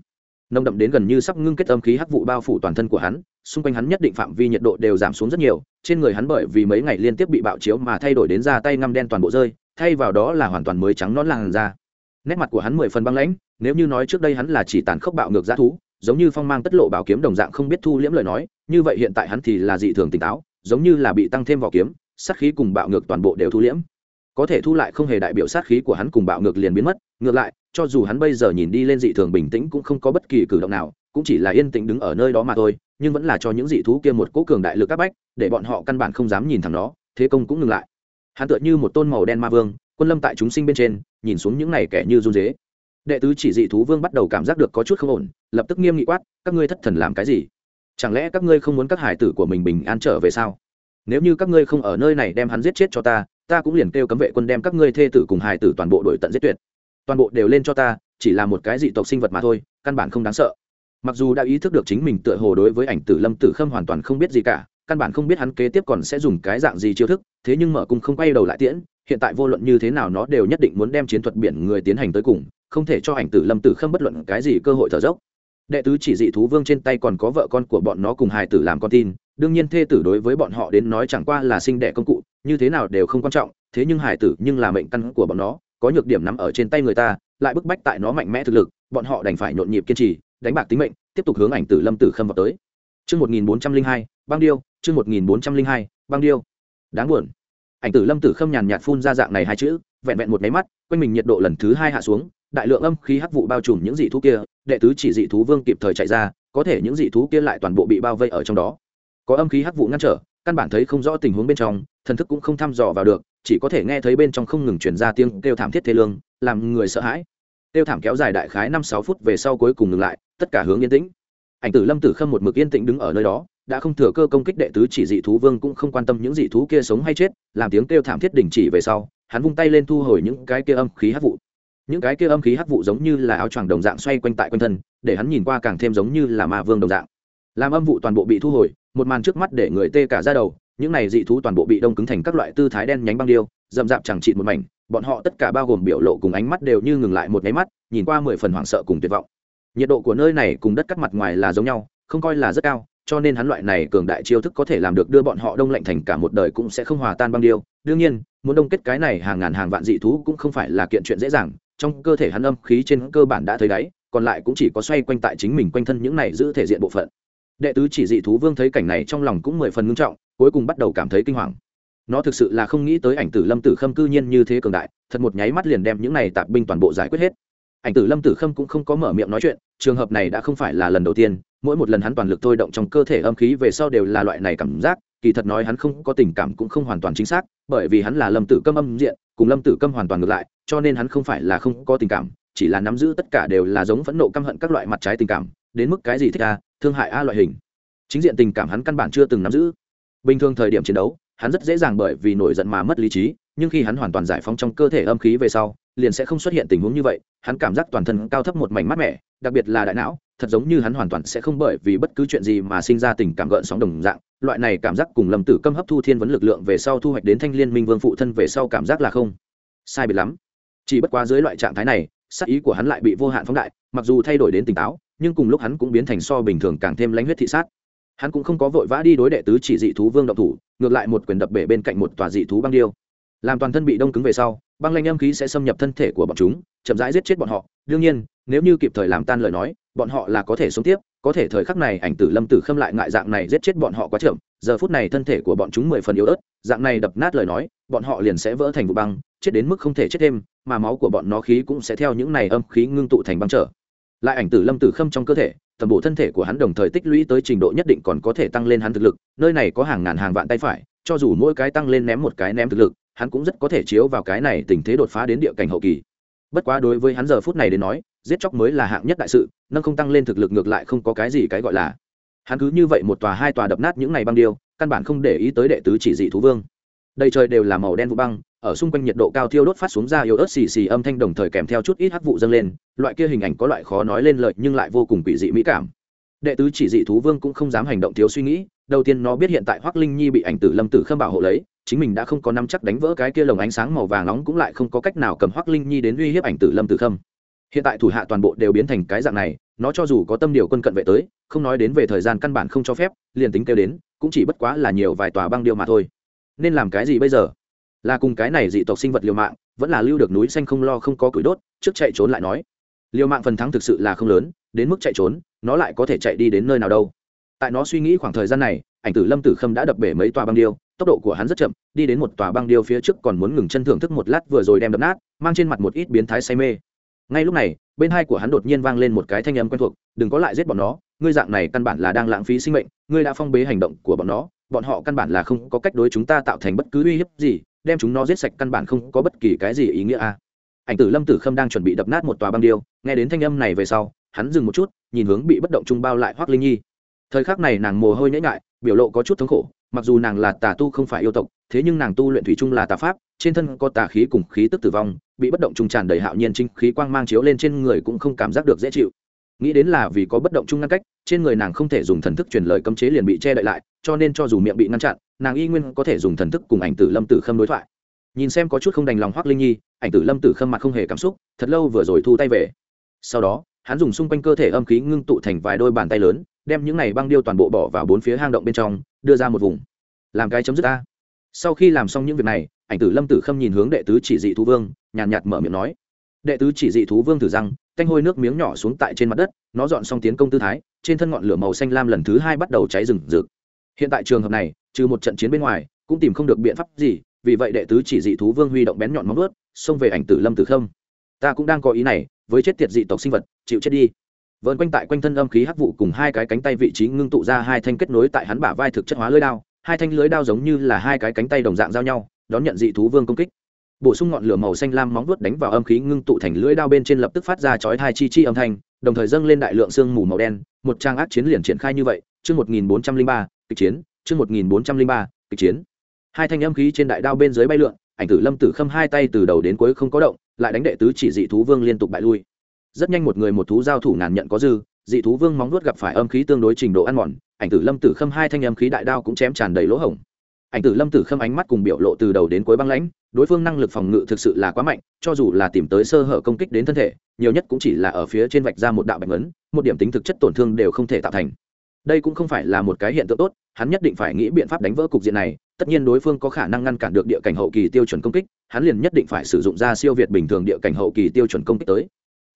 [SPEAKER 1] Nông đậm đến gần như sắp ngưng kết âm khí hắc vụ bao phủ toàn thân của hắn xung quanh hắn nhất định phạm vi nhiệt độ đều giảm xuống rất nhiều, trên người hắn bởi vì mấy ngày liên tiếp bị bạo chiếu mà thay đổi đến da tay ngăm đen toàn bộ rơi, thay vào đó là hoàn toàn mới trắng non làn da. Nét mặt của hắn mười phần băng lãnh, nếu như nói trước đây hắn là chỉ tàn khốc bạo ngược g thú, giống như phong mang tất lộ bảo kiếm đồng dạng không biết thu liễm lời nói, như vậy hiện tại hắn thì là dị thường tỉnh táo, giống như là bị tăng thêm vỏ kiếm, sát khí cùng bạo ngược toàn bộ đều thu liễm. Có thể thu lại không hề đại biểu sát khí của hắn cùng bạo ngược liền biến mất, ngược lại, cho dù hắn bây giờ nhìn đi lên dị thường bình tĩnh cũng không có bất kỳ cử động nào, cũng chỉ là yên tĩnh đứng ở nơi đó mà thôi nhưng vẫn là cho những dị thú kia một cỗ cường đại lực áp bách, để bọn họ căn bản không dám nhìn thẳng nó, thế công cũng ngừng lại. Hắn tựa như một tôn màu đen ma vương, quân lâm tại chúng sinh bên trên, nhìn xuống những này kẻ như run dế. Đệ tứ chỉ dị thú vương bắt đầu cảm giác được có chút không ổn, lập tức nghiêm nghị quát, các ngươi thất thần làm cái gì? Chẳng lẽ các ngươi không muốn các hải tử của mình bình an trở về sao? Nếu như các ngươi không ở nơi này đem hắn giết chết cho ta ta cũng liền kêu cấm vệ quân đem các ngươi thê tử cùng hải tử toàn bộ đội tận giết tuyệt. Toàn bộ đều lên cho ta, chỉ là một cái dị tộc sinh vật mà thôi, căn bản không đáng sợ mặc dù đã ý thức được chính mình tựa hồ đối với ảnh tử lâm tử khâm hoàn toàn không biết gì cả, căn bản không biết hắn kế tiếp còn sẽ dùng cái dạng gì chiêu thức, thế nhưng mở cung không quay đầu lại tiễn, hiện tại vô luận như thế nào nó đều nhất định muốn đem chiến thuật biển người tiến hành tới cùng, không thể cho ảnh tử lâm tử khâm bất luận cái gì cơ hội thở dốc. Đệ tứ chỉ dị thú vương trên tay còn có vợ con của bọn nó cùng hài tử làm con tin, đương nhiên thê tử đối với bọn họ đến nói chẳng qua là sinh đẻ công cụ, như thế nào đều không quan trọng, thế nhưng hài tử nhưng là mệnh căn của bọn nó, có nhược điểm nằm ở trên tay người ta, lại bức bách tại nó mạnh mẽ thực lực, bọn họ đành phải nhộn nhịp kiên trì đánh bạc tính mệnh tiếp tục hướng ảnh tử lâm tử khâm vào tới Chương 1402, băng điêu, chương 1402, băng điêu. Đáng buồn. Ảnh tử Lâm Tử Khâm nhàn nhạt phun ra dạng này hai chữ, vẹn vẹn một cái mắt, quanh mình nhiệt độ lần thứ hai hạ xuống, đại lượng âm khí hắc vụ bao trùm những dị thú kia, đệ tứ chỉ dị thú vương kịp thời chạy ra, có thể những dị thú kia lại toàn bộ bị bao vây ở trong đó. Có âm khí hắc vụ ngăn trở, căn bản thấy không rõ tình huống bên trong, thần thức cũng không thăm dò vào được, chỉ có thể nghe thấy bên trong không ngừng truyền ra tiếng kêu thảm thiết thê lương, làm người sợ hãi. Kêu thảm kéo dài đại khái năm sáu phút về sau cuối cùng ngừng lại, tất cả hướng yên tĩnh. Ảnh tử lâm tử khâm một mực yên tĩnh đứng ở nơi đó, đã không thừa cơ công kích đệ tứ chỉ dị thú vương cũng không quan tâm những dị thú kia sống hay chết, làm tiếng kêu thảm thiết đình chỉ về sau, hắn vung tay lên thu hồi những cái kia âm khí hắc vụ. Những cái kia âm khí hắc vụ giống như là áo choàng đồng dạng xoay quanh tại quanh thân, để hắn nhìn qua càng thêm giống như là ma vương đồng dạng. Làm âm vụ toàn bộ bị thu hồi, một màn trước mắt để người tê cả ra đầu, những này dị thú toàn bộ bị đông cứng thành các loại tư thái đen nhánh băng điêu, rậm rạp chẳng trị một mảnh, bọn họ tất cả bao gồm biểu lộ cùng ánh mắt đều như ngừng lại một nháy mắt, nhìn qua mười phần hoảng sợ cùng tuyệt vọng nhiệt độ của nơi này cùng đất cắt mặt ngoài là giống nhau, không coi là rất cao, cho nên hắn loại này cường đại chiêu thức có thể làm được đưa bọn họ đông lạnh thành cả một đời cũng sẽ không hòa tan băng điêu. Đương nhiên, muốn đông kết cái này hàng ngàn hàng vạn dị thú cũng không phải là kiện chuyện dễ dàng, trong cơ thể hắn âm khí trên cơ bản đã thấy đáy, còn lại cũng chỉ có xoay quanh tại chính mình quanh thân những này giữ thể diện bộ phận. Đệ tứ chỉ dị thú vương thấy cảnh này trong lòng cũng mười phần ngưng trọng, cuối cùng bắt đầu cảm thấy kinh hoàng. Nó thực sự là không nghĩ tới ảnh tử lâm tử khâm cư nhiên như thế cường đại, thật một nháy mắt liền đem những này tạp binh toàn bộ giải quyết hết ảnh tử lâm tử khâm cũng không có mở miệng nói chuyện, trường hợp này đã không phải là lần đầu tiên, mỗi một lần hắn toàn lực thôi động trong cơ thể âm khí về sau đều là loại này cảm giác, kỳ thật nói hắn không có tình cảm cũng không hoàn toàn chính xác, bởi vì hắn là lâm tử câm âm diện, cùng lâm tử câm hoàn toàn ngược lại, cho nên hắn không phải là không có tình cảm, chỉ là nắm giữ tất cả đều là giống phẫn nộ căm hận các loại mặt trái tình cảm, đến mức cái gì thích a, thương hại a loại hình. Chính diện tình cảm hắn căn bản chưa từng nắm giữ. Bình thường thời điểm chiến đấu, hắn rất dễ dàng bởi vì nổi giận mà mất lý trí, nhưng khi hắn hoàn toàn giải phóng trong cơ thể âm khí về sau liền sẽ không xuất hiện tình huống như vậy, hắn cảm giác toàn thân cao thấp một mảnh mát mẻ, đặc biệt là đại não, thật giống như hắn hoàn toàn sẽ không bởi vì bất cứ chuyện gì mà sinh ra tình cảm gợn sóng đồng dạng, loại này cảm giác cùng lâm tử câm hấp thu thiên vấn lực lượng về sau thu hoạch đến thanh liên minh vương phụ thân về sau cảm giác là không sai biệt lắm. Chỉ bất quá dưới loại trạng thái này sắc ý của hắn lại bị vô hạn phóng đại, mặc dù thay đổi đến tỉnh táo, nhưng cùng lúc hắn cũng biến thành so bình thường càng thêm lãnh huyết thị sát. Hắn cũng không có vội vã đi đối đệ tứ chỉ dị thú vương động thủ, ngược lại một quyền đập bể bên cạnh một tòa dị thú băng điêu làm toàn thân bị đông cứng về sau, băng lanh âm khí sẽ xâm nhập thân thể của bọn chúng, chậm rãi giết chết bọn họ. Đương nhiên, nếu như kịp thời làm tan lời nói, bọn họ là có thể sống tiếp, có thể thời khắc này ảnh tử lâm tử khâm lại ngại dạng này giết chết bọn họ quá chậm, giờ phút này thân thể của bọn chúng mười phần yếu ớt, dạng này đập nát lời nói, bọn họ liền sẽ vỡ thành vụ băng, chết đến mức không thể chết thêm, mà máu của bọn nó khí cũng sẽ theo những này âm khí ngưng tụ thành băng trở. Lại ảnh tử lâm tử khâm trong cơ thể tầm bộ thân thể của hắn đồng thời tích lũy tới trình độ nhất định còn có thể tăng lên hắn thực lực, nơi này có hàng ngàn hàng vạn tay phải, cho dù mỗi cái tăng lên ném một cái ném thực lực hắn cũng rất có thể chiếu vào cái này tình thế đột phá đến địa cảnh hậu kỳ. Bất quá đối với hắn giờ phút này đến nói, giết chóc mới là hạng nhất đại sự, nâng không tăng lên thực lực ngược lại không có cái gì cái gọi là. Hắn cứ như vậy một tòa hai tòa đập nát những ngày băng điêu, căn bản không để ý tới đệ tứ chỉ dị thú vương. Đầy trời đều là màu đen vụ băng, ở xung quanh nhiệt độ cao thiêu đốt phát xuống ra yếu ớt xì xì âm thanh đồng thời kèm theo chút ít hắc vụ dâng lên, loại kia hình ảnh có loại khó nói lên lợi nhưng lại vô cùng quỷ dị mỹ cảm đệ tứ chỉ dị thú vương cũng không dám hành động thiếu suy nghĩ, đầu tiên nó biết hiện tại hoắc linh nhi bị ảnh tử lâm tử khâm bảo hộ lấy, chính mình đã không có năm chắc đánh vỡ cái kia lồng ánh sáng màu vàng nóng cũng lại không có cách nào cầm hoắc linh nhi đến uy hiếp ảnh tử lâm tử khâm. Hiện tại thủ hạ toàn bộ đều biến thành cái dạng này, nó cho dù có tâm điều quân cận vệ tới, không nói đến về thời gian căn bản không cho phép, liền tính kêu đến, cũng chỉ bất quá là nhiều vài tòa băng điêu mà thôi. Nên làm cái gì bây giờ? Là cùng cái này dị tộc sinh vật liều mạng, vẫn là lưu được núi xanh không lo không có củi đốt, trước chạy trốn lại nói. Liều mạng phần thắng thực sự là không lớn, đến mức chạy trốn nó lại có thể chạy đi đến nơi nào đâu. Tại nó suy nghĩ khoảng thời gian này, ảnh tử lâm tử khâm đã đập bể mấy tòa băng điêu, tốc độ của hắn rất chậm, đi đến một tòa băng điêu phía trước còn muốn ngừng chân thưởng thức một lát vừa rồi đem đập nát, mang trên mặt một ít biến thái say mê. Ngay lúc này, bên hai của hắn đột nhiên vang lên một cái thanh âm quen thuộc, đừng có lại giết bọn nó, ngươi dạng này căn bản là đang lãng phí sinh mệnh, ngươi đã phong bế hành động của bọn nó, bọn họ căn bản là không có cách đối chúng ta tạo thành bất cứ uy hiếp gì, đem chúng nó giết sạch căn bản không có bất kỳ cái gì ý nghĩa a. Ảnh tử lâm tử khâm đang chuẩn bị đập nát một tòa băng điêu, nghe đến thanh âm này về sau hắn dừng một chút, nhìn hướng bị bất động trung bao lại hoác linh nhi. Thời khắc này nàng mồ hôi nhễ ngại biểu lộ có chút thống khổ, mặc dù nàng là tà tu không phải yêu tộc, thế nhưng nàng tu luyện thủy chung là tà pháp, trên thân có tà khí cùng khí tức tử vong, bị bất động trung tràn đầy hạo nhiên trinh khí quang mang chiếu lên trên người cũng không cảm giác được dễ chịu. Nghĩ đến là vì có bất động chung ngăn cách, trên người nàng không thể dùng thần thức truyền lời cấm chế liền bị che đậy lại, cho nên cho dù miệng bị ngăn chặn, nàng y nguyên có thể dùng thần thức cùng ảnh tử lâm tử khâm đối thoại. Nhìn xem có chút không đành lòng hoác linh nhi, ảnh tử lâm tử khâm mặt không hề cảm xúc, thật lâu vừa rồi thu tay về. Sau đó hắn dùng xung quanh cơ thể âm khí ngưng tụ thành vài đôi bàn tay lớn đem những này băng điêu toàn bộ bỏ vào bốn phía hang động bên trong đưa ra một vùng. Làm cái chấm dứt ta. Sau khi làm xong những việc này ảnh tử lâm tử khâm nhìn hướng đệ tứ chỉ dị thú vương nhàn nhạt, nhạt mở miệng nói. Đệ tứ chỉ dị thú vương thử răng canh hôi nước miếng nhỏ xuống tại trên mặt đất nó dọn xong tiến công tư thái trên thân ngọn lửa màu xanh lam lần thứ hai bắt đầu cháy rừng rực. Hiện tại trường hợp này trừ một trận chiến bên ngoài cũng tìm không được biện pháp gì vì vậy đệ tứ chỉ dị thú vương huy động bén nhọn móng ướt xông về ảnh tử lâm tử khâm. Ta cũng đang có ý này với chết tiệt dị tộc sinh vật, chịu chết đi. Vợn quanh tại quanh thân âm khí hắc vụ cùng hai cái cánh tay vị trí ngưng tụ ra hai thanh kết nối tại hắn bả vai thực chất hóa lưới đao, hai thanh lưới đao giống như là hai cái cánh tay đồng dạng giao nhau, đón nhận dị thú vương công kích. Bổ sung ngọn lửa màu xanh lam móng vuốt đánh vào âm khí ngưng tụ thành lưỡi đao bên trên lập tức phát ra chói tai chi chi âm thanh, đồng thời dâng lên đại lượng sương mù màu đen, một trang ác chiến liền triển khai như vậy, chương một nghìn bốn trăm linh ba, kịch chiến, chương một nghìn bốn trăm linh ba, kịch chiến. Hai thanh âm khí trên đại đao bên dưới bay lượn ảnh tử lâm tử khâm hai tay từ đầu đến cuối không có động, lại đánh đệ tứ chỉ dị thú vương liên tục bại lui. Rất nhanh một người một thú giao thủ ngàn nhận có dư, dị thú vương móng nuốt gặp phải âm khí tương đối trình độ ăn mòn, ảnh tử lâm tử khâm hai thanh âm khí đại đao cũng chém tràn đầy lỗ hổng. Ảnh tử lâm tử khâm ánh mắt cùng biểu lộ từ đầu đến cuối băng lãnh, đối phương năng lực phòng ngự thực sự là quá mạnh, cho dù là tìm tới sơ hở công kích đến thân thể, nhiều nhất cũng chỉ là ở phía trên vạch ra một đạo bạch ấn một điểm tính thực chất tổn thương đều không thể tạo thành. Đây cũng không phải là một cái hiện tượng tốt, hắn nhất định phải nghĩ biện pháp đánh vỡ cục diện này tất nhiên đối phương có khả năng ngăn cản được địa cảnh hậu kỳ tiêu chuẩn công kích, hắn liền nhất định phải sử dụng ra siêu việt bình thường địa cảnh hậu kỳ tiêu chuẩn công kích tới.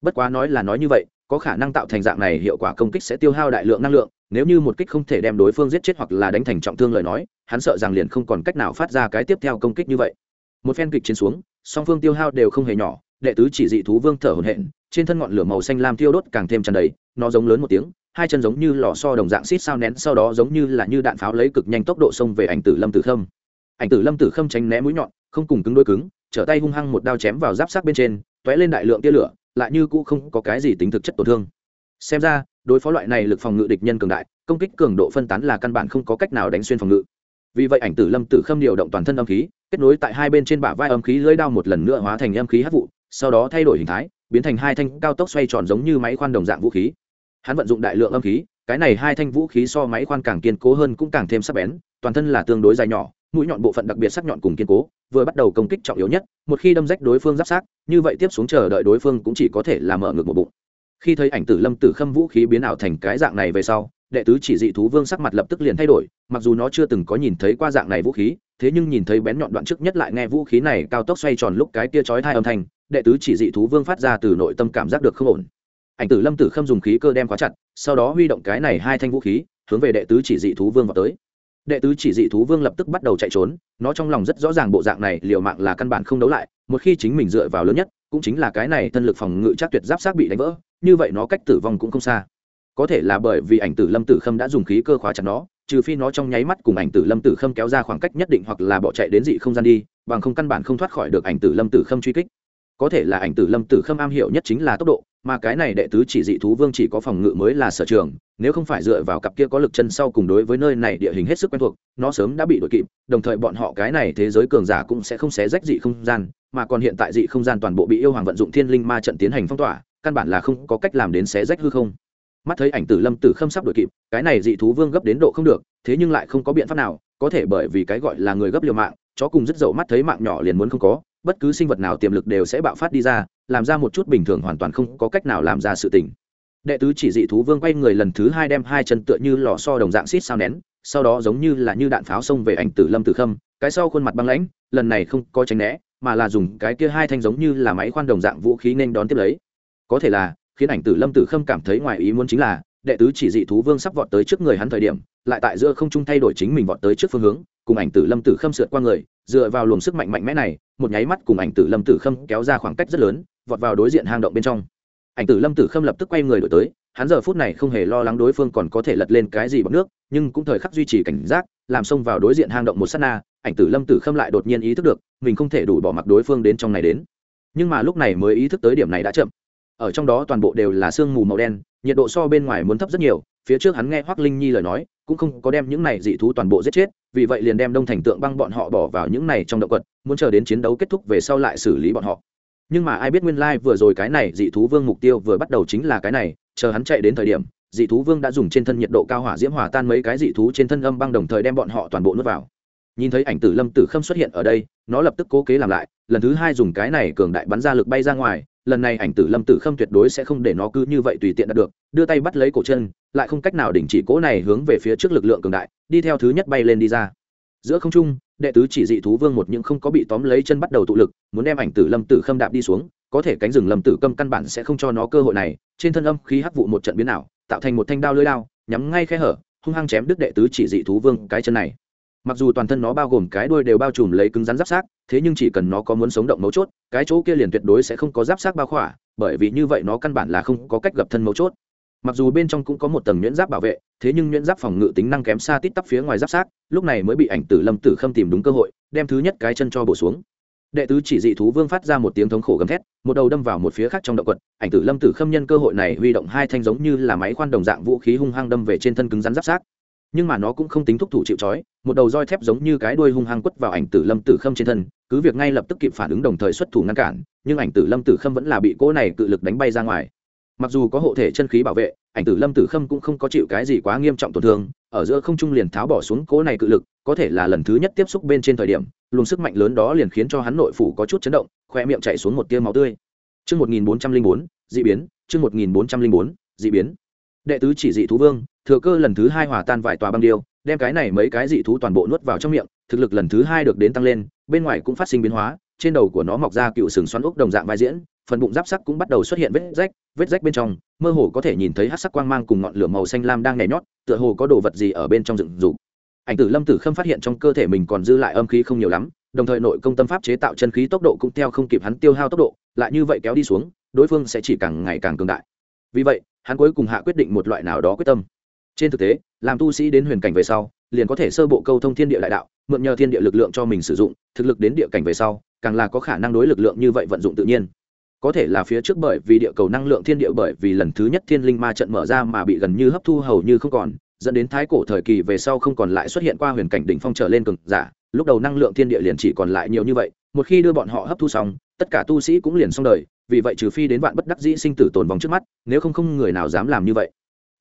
[SPEAKER 1] Bất quá nói là nói như vậy, có khả năng tạo thành dạng này hiệu quả công kích sẽ tiêu hao đại lượng năng lượng, nếu như một kích không thể đem đối phương giết chết hoặc là đánh thành trọng thương lời nói, hắn sợ rằng liền không còn cách nào phát ra cái tiếp theo công kích như vậy. Một phen kịch chiến xuống, song phương tiêu hao đều không hề nhỏ, đệ tứ chỉ dị thú vương thở hổn hển, trên thân ngọn lửa màu xanh lam tiêu đốt càng thêm tràn đầy, nó giống lớn một tiếng hai chân giống như lò so đồng dạng xít sao nén, sau đó giống như là như đạn pháo lấy cực nhanh tốc độ xông về ảnh tử lâm tử khâm. Ảnh tử lâm tử khâm tránh né mũi nhọn, không cùng cứng đôi cứng, trở tay hung hăng một đao chém vào giáp sát bên trên t lên đại lượng tia lửa, lại như cũ không có cái gì tính thực chất tổn thương. Xem ra, đối phó loại này lực phòng ngự địch nhân cường đại, công kích cường độ phân tán là căn bản không có cách nào đánh xuyên phòng ngự. Vì vậy ảnh tử lâm tử khâm điều động toàn thân âm khí, kết nối tại hai bên trên bả vai âm khí lưỡi đao một lần nữa hóa thành âm khí hấp vụ, sau đó thay đổi hình thái, biến thành hai thanh cao tốc xoay tròn giống như máy khoan đồng dạng vũ khí hắn vận dụng đại lượng âm khí, cái này hai thanh vũ khí so máy khoan càng kiên cố hơn cũng càng thêm sắc bén, toàn thân là tương đối dài nhỏ, mũi nhọn bộ phận đặc biệt sắc nhọn cùng kiên cố, vừa bắt đầu công kích trọng yếu nhất, một khi đâm rách đối phương giáp sát như vậy tiếp xuống chờ đợi đối phương cũng chỉ có thể là mở ngược một bụng. Khi thấy ảnh tử lâm tử khâm vũ khí biến ảo thành cái dạng này về sau, đệ tứ chỉ dị thú vương sắc mặt lập tức liền thay đổi, mặc dù nó chưa từng có nhìn thấy qua dạng này vũ khí, thế nhưng nhìn thấy bén nhọn đoạn trước nhất lại nghe vũ khí này cao tốc xoay tròn lúc cái tia chói thai âm thanh, đệ tứ chỉ dị thú vương phát ra từ nội tâm cảm giác được không ổn ảnh tử lâm tử khâm dùng khí cơ đem khóa chặt, sau đó huy động cái này hai thanh vũ khí, hướng về đệ tứ chỉ dị thú vương vào tới. Đệ tứ chỉ dị thú vương lập tức bắt đầu chạy trốn, nó trong lòng rất rõ ràng bộ dạng này, liều mạng là căn bản không đấu lại, một khi chính mình dựa vào lớn nhất, cũng chính là cái này thân lực phòng ngự chắc tuyệt giáp sát bị đánh vỡ, như vậy nó cách tử vong cũng không xa. Có thể là bởi vì ảnh tử lâm tử khâm đã dùng khí cơ khóa chặt nó, trừ phi nó trong nháy mắt cùng ảnh tử lâm tử khâm kéo ra khoảng cách nhất định hoặc là bỏ chạy đến dị không gian đi, bằng không căn bản không thoát khỏi được ảnh tử lâm tử khâm truy kích có thể là ảnh tử lâm tử khâm am hiểu nhất chính là tốc độ, mà cái này đệ tứ chỉ dị thú vương chỉ có phòng ngự mới là sở trường, nếu không phải dựa vào cặp kia có lực chân sau cùng đối với nơi này địa hình hết sức quen thuộc, nó sớm đã bị đội kịp, đồng thời bọn họ cái này thế giới cường giả cũng sẽ không xé rách dị không gian, mà còn hiện tại dị không gian toàn bộ bị yêu hoàng vận dụng thiên linh ma trận tiến hành phong tỏa, căn bản là không có cách làm đến xé rách hư không. Mắt thấy ảnh tử lâm tử khâm sắp đội kịp, cái này dị thú vương gấp đến độ không được, thế nhưng lại không có biện pháp nào, có thể bởi vì cái gọi là người gấp liều mạng, chó cùng rất dậu mắt thấy mạng nhỏ liền muốn không có bất cứ sinh vật nào tiềm lực đều sẽ bạo phát đi ra, làm ra một chút bình thường hoàn toàn không có cách nào làm ra sự tình. Đệ tứ chỉ dị thú vương quay người lần thứ hai đem hai chân tựa như lò so đồng dạng xít sao nén, sau đó giống như là như đạn pháo xông về ảnh tử lâm tử khâm, cái sau khuôn mặt băng lãnh, lần này không có tránh né, mà là dùng cái kia hai thanh giống như là máy khoan đồng dạng vũ khí nên đón tiếp lấy. Có thể là, khiến ảnh tử lâm tử khâm cảm thấy ngoài ý muốn chính là, đệ tứ chỉ dị thú vương sắp vọt tới trước người hắn thời điểm, lại tại giữa không trung thay đổi chính mình vọt tới trước phương hướng cùng ảnh tử lâm tử khâm sượt qua người, dựa vào luồng sức mạnh mạnh mẽ này, một nháy mắt cùng ảnh tử lâm tử khâm kéo ra khoảng cách rất lớn, vọt vào đối diện hang động bên trong. Ảnh tử lâm tử khâm lập tức quay người đổi tới, hắn giờ phút này không hề lo lắng đối phương còn có thể lật lên cái gì bằng nước, nhưng cũng thời khắc duy trì cảnh giác, làm xông vào đối diện hang động một s á t na, ảnh tử lâm tử khâm lại đột nhiên ý thức được, mình không thể đủ bỏ mặc đối phương đến trong này đến. Nhưng mà lúc này mới ý thức tới điểm này đã chậm. Ở trong đó toàn bộ đều là sương mù màu đen, nhiệt độ so bên ngoài muốn thấp rất nhiều phía trước hắn nghe hoác linh nhi lời nói, cũng không có đem những này dị thú toàn bộ giết chết, vì vậy liền đem đông thành tượng băng bọn họ bỏ vào những này trong động quật, muốn chờ đến chiến đấu kết thúc về sau lại xử lý bọn họ. Nhưng mà ai biết nguyên lai vừa rồi cái này dị thú vương mục tiêu vừa bắt đầu chính là cái này, chờ hắn chạy đến thời điểm, dị thú vương đã dùng trên thân nhiệt độ cao hỏa diễm hòa tan mấy cái dị thú trên thân âm băng đồng thời đem bọn họ toàn bộ nuốt vào. Nhìn thấy ảnh tử lâm tử khâm xuất hiện ở đây, nó lập tức cố kế làm lại, lần thứ hai dùng cái này cường đại bắn ra lực bay ra ngoài lần này ảnh tử lâm tử khâm tuyệt đối sẽ không để nó cứ như vậy tùy tiện đạt được, đưa tay bắt lấy cổ chân, lại không cách nào đình chỉ cỗ này hướng về phía trước lực lượng cường đại, đi theo thứ nhất bay lên đi ra. Giữa không trung, đệ tứ chỉ dị thú vương một những không có bị tóm lấy chân bắt đầu tụ lực, muốn đem ảnh tử lâm tử khâm đạp đi xuống, có thể cánh rừng lâm tử câm căn bản sẽ không cho nó cơ hội này, trên thân âm khí hắc vụ một trận biến ảo, tạo thành một thanh đao lưới đao, nhắm ngay khe hở, hung hăng chém đứt đệ tứ chỉ dị thú vương cái chân này. Mặc dù toàn thân nó bao gồm cái đuôi đều bao trùm lấy cứng rắn giáp sát thế nhưng chỉ cần nó có muốn sống động mấu chốt, cái chỗ kia liền tuyệt đối sẽ không có giáp sát bao khỏa, bởi vì như vậy nó căn bản là không có cách gặp thân mấu chốt. Mặc dù bên trong cũng có một tầng nhuyễn giáp bảo vệ, thế nhưng nhuyễn giáp phòng ngự tính năng kém xa tít tắp phía ngoài giáp sát, lúc này mới bị ảnh tử lâm tử khâm tìm đúng cơ hội, đem thứ nhất cái chân cho bổ xuống. Đệ tứ chỉ dị thú vương phát ra một tiếng thống khổ gầm thét, một đầu đâm vào một phía khác trong động quật, ảnh tử lâm tử khâm nhân cơ hội này huy động hai thanh giống như là máy khoan đồng dạng vũ khí hung hăng đâm về trên thân cứng rắn giáp sát nhưng mà nó cũng không tính thúc thủ chịu trói một đầu roi thép giống như cái đuôi hung hăng quất vào ảnh tử lâm tử khâm trên thân cứ việc ngay lập tức kịp phản ứng đồng thời xuất thủ ngăn cản nhưng ảnh tử lâm tử khâm vẫn là bị cỗ này cự lực đánh bay ra ngoài mặc dù có hộ thể chân khí bảo vệ ảnh tử lâm tử khâm cũng không có chịu cái gì quá nghiêm trọng tổn thương ở giữa không trung liền tháo bỏ xuống cỗ này cự lực có thể là lần thứ nhất tiếp xúc bên trên thời điểm luồng sức mạnh lớn đó liền khiến cho hắn nội phủ có chút chấn động khoe miệng chạy xuống một tia máu tươi Chương 1404, dị biến, chương 1404, dị biến. Đệ tứ chỉ dị thú vương, thừa cơ lần thứ hai hòa tan vài tòa băng điêu, đem cái này mấy cái dị thú toàn bộ nuốt vào trong miệng, thực lực lần thứ hai được đến tăng lên, bên ngoài cũng phát sinh biến hóa, trên đầu của nó mọc ra cựu sừng xoắn ốc đồng dạng vai diễn, phần bụng giáp sắc cũng bắt đầu xuất hiện vết rách, vết rách bên trong, mơ hồ có thể nhìn thấy hắc sắc quang mang cùng ngọn lửa màu xanh lam đang nhảy nhót, tựa hồ có đồ vật gì ở bên trong dựng dục. Ảnh Tử Lâm Tử Khâm phát hiện trong cơ thể mình còn dư lại âm khí không nhiều lắm, đồng thời nội công tâm pháp chế tạo chân khí tốc độ cũng theo không kịp hắn tiêu hao tốc độ, lại như vậy kéo đi xuống, đối phương sẽ chỉ càng ngày càng cường đại. Vì vậy, hắn cuối cùng hạ quyết định một loại nào đó quyết tâm. Trên thực tế, làm tu sĩ đến huyền cảnh về sau, liền có thể sơ bộ câu thông thiên địa đại đạo, mượn nhờ thiên địa lực lượng cho mình sử dụng, thực lực đến địa cảnh về sau, càng là có khả năng đối lực lượng như vậy vận dụng tự nhiên có thể là phía trước bởi vì địa cầu năng lượng thiên địa bởi vì lần thứ nhất thiên linh ma trận mở ra mà bị gần như hấp thu hầu như không còn dẫn đến thái cổ thời kỳ về sau không còn lại xuất hiện qua huyền cảnh đỉnh phong trở lên cường giả lúc đầu năng lượng thiên địa liền chỉ còn lại nhiều như vậy một khi đưa bọn họ hấp thu xong tất cả tu sĩ cũng liền xong đời, vì vậy trừ phi đến vạn bất đắc dĩ sinh tử tồn vong trước mắt, nếu không không người nào dám làm như vậy.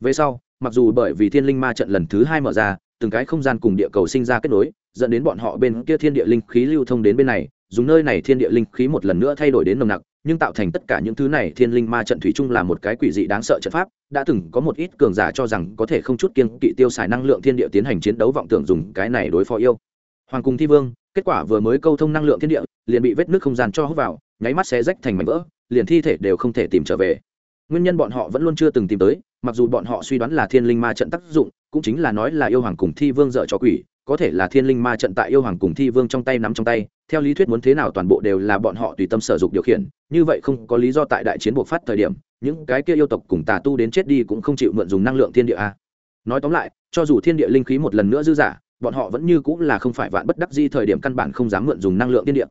[SPEAKER 1] Về sau, mặc dù bởi vì thiên linh ma trận lần thứ hai mở ra, từng cái không gian cùng địa cầu sinh ra kết nối, dẫn đến bọn họ bên kia thiên địa linh khí lưu thông đến bên này, dùng nơi này thiên địa linh khí một lần nữa thay đổi đến nồng nặc, nhưng tạo thành tất cả những thứ này thiên linh ma trận thủy chung là một cái quỷ dị đáng sợ trận pháp, đã từng có một ít cường giả cho rằng có thể không chút kiên kỵ tiêu xài năng lượng thiên địa tiến hành chiến đấu vọng tưởng dùng cái này đối phó yêu hoàng cung thi vương, kết quả vừa mới câu thông năng lượng thiên địa, liền bị vết nước không gian cho hút vào, nháy mắt xé rách thành mảnh vỡ, liền thi thể đều không thể tìm trở về. Nguyên nhân bọn họ vẫn luôn chưa từng tìm tới, mặc dù bọn họ suy đoán là thiên linh ma trận tác dụng, cũng chính là nói là yêu hoàng cùng thi vương dợ cho quỷ, có thể là thiên linh ma trận tại yêu hoàng cùng thi vương trong tay nắm trong tay, theo lý thuyết muốn thế nào toàn bộ đều là bọn họ tùy tâm sở dục điều khiển, như vậy không có lý do tại đại chiến buộc phát thời điểm, những cái kia yêu tộc cùng tà tu đến chết đi cũng không chịu mượn dùng năng lượng thiên địa a. Nói tóm lại, cho dù thiên địa linh khí một lần nữa dư giả bọn họ vẫn như cũng là không phải vạn bất đắc di thời điểm căn bản không dám mượn dùng năng lượng thiên địa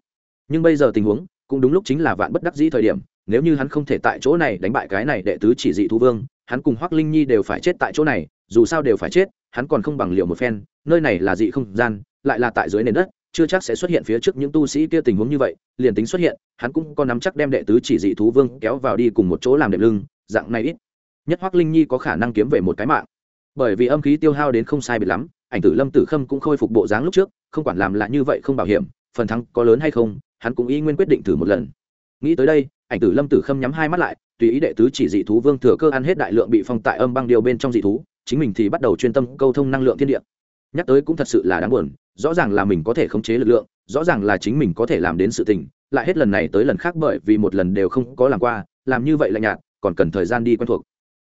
[SPEAKER 1] nhưng bây giờ tình huống, cũng đúng lúc chính là vạn bất đắc di thời điểm, nếu như hắn không thể tại chỗ này đánh bại cái này đệ tứ chỉ dị thú vương, hắn cùng hoắc linh nhi đều phải chết tại chỗ này, dù sao đều phải chết, hắn còn không bằng liệu một phen, nơi này là dị không gian, lại là tại dưới nền đất, chưa chắc sẽ xuất hiện phía trước những tu sĩ kia tình huống như vậy, liền tính xuất hiện, hắn cũng có nắm chắc đem đệ tứ chỉ dị thú vương kéo vào đi cùng một chỗ làm đệm lưng, dạng này ít. Nhất hoắc linh nhi có khả năng kiếm về một cái mạng. Bởi vì âm khí tiêu hao đến không sai biệt lắm ảnh tử lâm tử khâm cũng khôi phục bộ dáng lúc trước, không quản làm là như vậy không bảo hiểm, phần thắng có lớn hay không, hắn cũng y nguyên quyết định thử một lần. Nghĩ tới đây, ảnh tử lâm tử khâm nhắm hai mắt lại, tùy ý đệ tứ chỉ dị thú vương thừa cơ ăn hết đại lượng bị phong tại âm băng điều bên trong dị thú, chính mình thì bắt đầu chuyên tâm câu thông năng lượng thiên địa. Nhắc tới cũng thật sự là đáng buồn, rõ ràng là mình có thể khống chế lực lượng, rõ ràng là chính mình có thể làm đến sự tình, lại hết lần này tới lần khác bởi vì một lần đều không có làm qua, làm như vậy là nhạt, còn cần thời gian đi quen thuộc.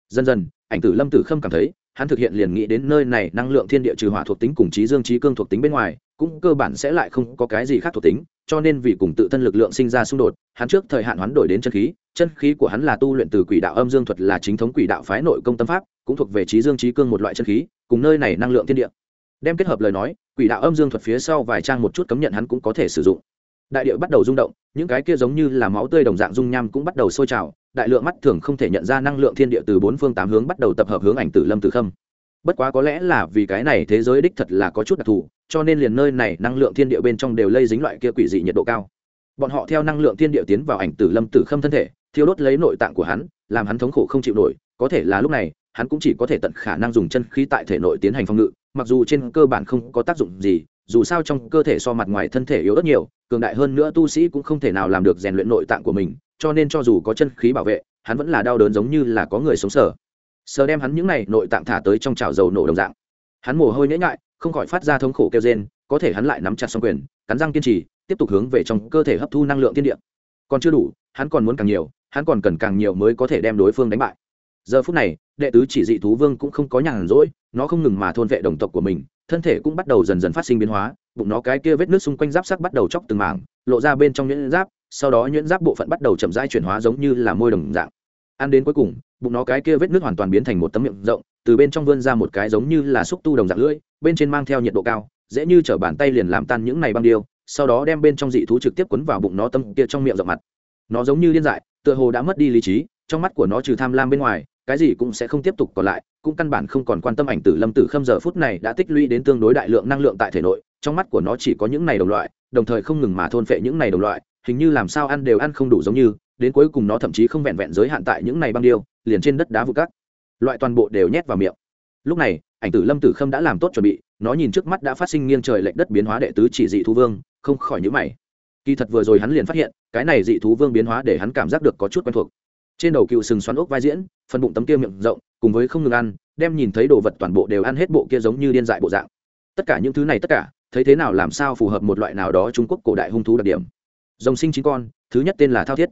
[SPEAKER 1] Dần dần, ảnh tử lâm tử khâm cảm thấy hắn thực hiện liền nghĩ đến nơi này năng lượng thiên địa trừ hỏa thuộc tính cùng trí dương trí cương thuộc tính bên ngoài, cũng cơ bản sẽ lại không có cái gì khác thuộc tính, cho nên vì cùng tự thân lực lượng sinh ra xung đột, hắn trước thời hạn hoán đổi đến chân khí chân khí của hắn là tu luyện từ quỷ đạo âm dương thuật là chính thống quỷ đạo phái nội công tâm pháp, cũng thuộc về trí dương trí cương một loại chân khí, cùng nơi này năng lượng thiên địa. Đem kết hợp lời nói, quỷ đạo âm dương thuật phía sau vài trang một chút cấm nhận hắn cũng có thể sử dụng. Đại địa bắt đầu rung động những cái kia giống như là máu tươi đồng dạng dung nham cũng bắt đầu sôi trào, đại lượng mắt thường không thể nhận ra năng lượng thiên địa từ bốn phương tám hướng bắt đầu tập hợp hướng ảnh tử lâm tử khâm. Bất quá có lẽ là vì cái này thế giới đích thật là có chút đặc thù, cho nên liền nơi này năng lượng thiên địa bên trong đều lây dính loại kia quỷ dị nhiệt độ cao. Bọn họ theo năng lượng thiên địa tiến vào ảnh tử lâm tử khâm thân thể, thiêu đốt lấy nội tạng của hắn, làm hắn thống khổ không chịu nổi, có thể là lúc này, hắn cũng chỉ có thể tận khả năng dùng chân khí tại thể nội tiến hành phòng ngự, mặc dù trên cơ bản không có tác dụng gì, dù sao trong cơ thể so mặt ngoài thân thể yếu rất nhiều cường đại hơn nữa tu sĩ cũng không thể nào làm được rèn luyện nội tạng của mình, cho nên cho dù có chân khí bảo vệ, hắn vẫn là đau đớn giống như là có người sống sờ. Sờ đem hắn những này nội tạng thả tới trong chảo dầu nổ đồng dạng. Hắn mồ hôi nhễ ngại không khỏi phát ra thống khổ kêu rên, có thể hắn lại nắm chặt xong quyền, cắn răng kiên trì, tiếp tục hướng về trong cơ thể hấp thu năng lượng thiên địa. Còn chưa đủ, hắn còn muốn càng nhiều, hắn còn cần càng nhiều mới có thể đem đối phương đánh bại. Giờ phút này, đệ tứ chỉ dị thú vương cũng không có nhàn rỗi, nó không ngừng mà thôn vệ đồng tộc của mình thân thể cũng bắt đầu dần dần phát sinh biến hóa, bụng nó cái kia vết nước xung quanh giáp sắc bắt đầu chóc từng mảng, lộ ra bên trong nhuyễn giáp, sau đó nhuyễn giáp bộ phận bắt đầu chậm rãi chuyển hóa giống như là môi đồng dạng. Ăn đến cuối cùng, bụng nó cái kia vết nước hoàn toàn biến thành một tấm miệng rộng, từ bên trong vươn ra một cái giống như là xúc tu đồng dạng lưỡi, bên trên mang theo nhiệt độ cao, dễ như chở bàn tay liền làm tan những này băng điêu, sau đó đem bên trong dị thú trực tiếp quấn vào bụng nó tâm kia trong miệng rộng mặt. Nó giống như điên dại, tựa hồ đã mất đi lý trí, trong mắt của nó trừ tham lam bên ngoài cái gì cũng sẽ không tiếp tục còn lại, cũng căn bản không còn quan tâm ảnh tử lâm tử khâm giờ phút này đã tích lũy đến tương đối đại lượng năng lượng tại thể nội, trong mắt của nó chỉ có những này đồng loại, đồng thời không ngừng mà thôn phệ những này đồng loại, hình như làm sao ăn đều ăn không đủ giống như, đến cuối cùng nó thậm chí không vẹn vẹn giới hạn tại những này băng điêu, liền trên đất đá vụ cát. Loại toàn bộ đều nhét vào miệng. Lúc này, ảnh tử lâm tử khâm đã làm tốt chuẩn bị, nó nhìn trước mắt đã phát sinh nghiêng trời lệch đất biến hóa đệ tứ chỉ dị thú vương, không khỏi nhữ mày. Kỳ thật vừa rồi hắn liền phát hiện, cái này dị thú vương biến hóa để hắn cảm giác được có chút quen thuộc trên đầu cựu sừng xoắn ốc vai diễn, phần bụng tấm kia miệng rộng, cùng với không ngừng ăn, đem nhìn thấy đồ vật toàn bộ đều ăn hết bộ kia giống như điên dại bộ dạng. Tất cả những thứ này tất cả, thấy thế nào làm sao phù hợp một loại nào đó trung quốc cổ đại hung thú đặc điểm. Dòng sinh chín con, thứ nhất tên là thao thiết.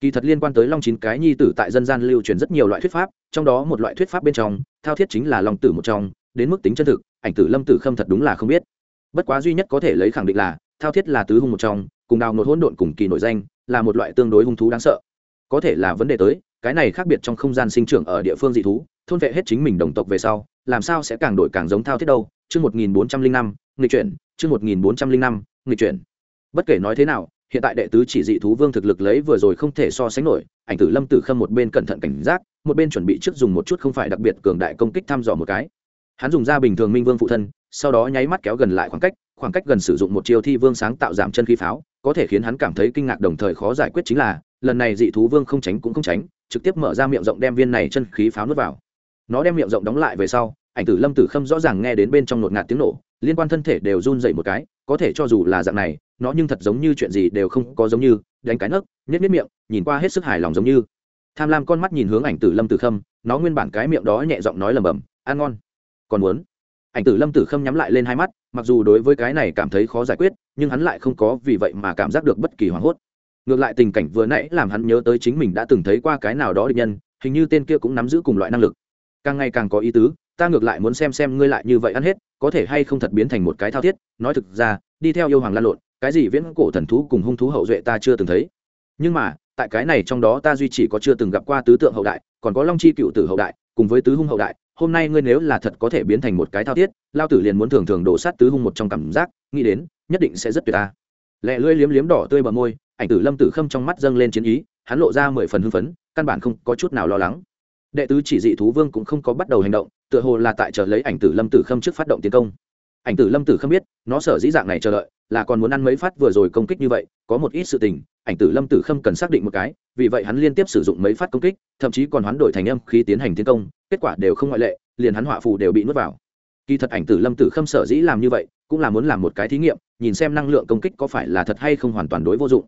[SPEAKER 1] Kỳ thật liên quan tới long chín cái nhi tử tại dân gian lưu truyền rất nhiều loại thuyết pháp, trong đó một loại thuyết pháp bên trong, thao thiết chính là long tử một trong, đến mức tính chân thực, ảnh tử lâm tử khâm thật đúng là không biết. Bất quá duy nhất có thể lấy khẳng định là, thao thiết là tứ hung một trong, cùng đào nột hỗn độn cùng kỳ nổi danh, là một loại tương đối hung thú đáng sợ có thể là vấn đề tới, cái này khác biệt trong không gian sinh trưởng ở địa phương dị thú, thôn vệ hết chính mình đồng tộc về sau, làm sao sẽ càng đổi càng giống thao thiết đâu? Chương một nghìn bốn trăm linh năm, nghịch chuyển, chương một nghìn bốn trăm linh năm, nghịch chuyển. Bất kể nói thế nào, hiện tại đệ tứ chỉ dị thú vương thực lực lấy vừa rồi không thể so sánh nổi, ảnh tử lâm tử khâm một bên cẩn thận cảnh giác, một bên chuẩn bị trước dùng một chút không phải đặc biệt cường đại công kích thăm dò một cái. Hắn dùng ra bình thường minh vương phụ thân, sau đó nháy mắt kéo gần lại khoảng cách khoảng cách gần sử dụng một chiêu thi vương sáng tạo giảm chân khí pháo, có thể khiến hắn cảm thấy kinh ngạc đồng thời khó giải quyết chính là lần này dị thú vương không tránh cũng không tránh, trực tiếp mở ra miệng rộng đem viên này chân khí pháo nuốt vào. Nó đem miệng rộng đóng lại về sau, ảnh tử lâm tử khâm rõ ràng nghe đến bên trong nột ngạt tiếng nổ, liên quan thân thể đều run dậy một cái, có thể cho dù là dạng này, nó nhưng thật giống như chuyện gì đều không có giống như, đánh cái nấc nhét nhét miệng, nhìn qua hết sức hài lòng giống như. Tham lam con mắt nhìn hướng ảnh tử lâm tử khâm, nó nguyên bản cái miệng đó nhẹ giọng nói lầm bầm ăn ngon. Còn muốn? Ảnh tử lâm tử khâm nhắm lại lên hai mắt, mặc dù đối với cái này cảm thấy khó giải quyết, nhưng hắn lại không có vì vậy mà cảm giác được bất kỳ hoảng hốt ngược lại tình cảnh vừa nãy làm hắn nhớ tới chính mình đã từng thấy qua cái nào đó địch nhân, hình như tên kia cũng nắm giữ cùng loại năng lực. Càng ngày càng có ý tứ, ta ngược lại muốn xem xem ngươi lại như vậy ăn hết, có thể hay không thật biến thành một cái thao thiết. Nói thực ra, đi theo yêu hoàng lan lộn, cái gì viễn cổ thần thú cùng hung thú hậu duệ ta chưa từng thấy. Nhưng mà, tại cái này trong đó ta duy chỉ có chưa từng gặp qua tứ tượng hậu đại, còn có long chi cựu tử hậu đại, cùng với tứ hung hậu đại. Hôm nay ngươi nếu là thật có thể biến thành một cái thao thiết, lao tử liền muốn thường thường đổ sát tứ hung một trong cảm giác, nghĩ đến, nhất định sẽ rất tuyệt ta. Lẹ lưỡi liếm liếm đỏ tươi bờ môi ảnh tử lâm tử khâm trong mắt dâng lên chiến ý, hắn lộ ra mười phần hưng phấn, căn bản không có chút nào lo lắng. Đệ tứ chỉ dị thú vương cũng không có bắt đầu hành động, tựa hồ là tại chờ lấy ảnh tử lâm tử khâm trước phát động tiến công. Ảnh tử lâm tử khâm biết, nó sở dĩ dạng này chờ đợi, là còn muốn ăn mấy phát vừa rồi công kích như vậy, có một ít sự tình, ảnh tử lâm tử khâm cần xác định một cái, vì vậy hắn liên tiếp sử dụng mấy phát công kích, thậm chí còn hoán đổi thành âm khi tiến hành tiến công, kết quả đều không ngoại lệ, liền hắn họa phù đều bị nuốt vào. Kỳ thật ảnh tử lâm tử khâm sở dĩ làm như vậy, cũng là muốn làm một cái thí nghiệm, nhìn xem năng lượng công kích có phải là thật hay không hoàn toàn đối vô dụng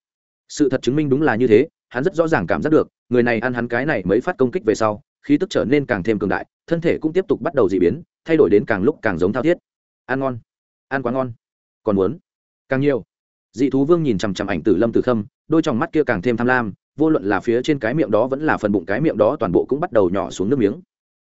[SPEAKER 1] sự thật chứng minh đúng là như thế, hắn rất rõ ràng cảm giác được, người này ăn hắn cái này mấy phát công kích về sau, khí tức trở nên càng thêm cường đại, thân thể cũng tiếp tục bắt đầu d ị biến, thay đổi đến càng lúc càng giống thao thiết. Ăn ngon, ăn quá ngon, còn muốn, càng nhiều. Dị thú vương nhìn chằm chằm ảnh tử lâm tử khâm, đôi t mắt kia càng thêm tham lam, vô luận là phía trên cái miệng đó vẫn là phần bụng cái miệng đó toàn bộ cũng bắt đầu nhỏ xuống nước miếng.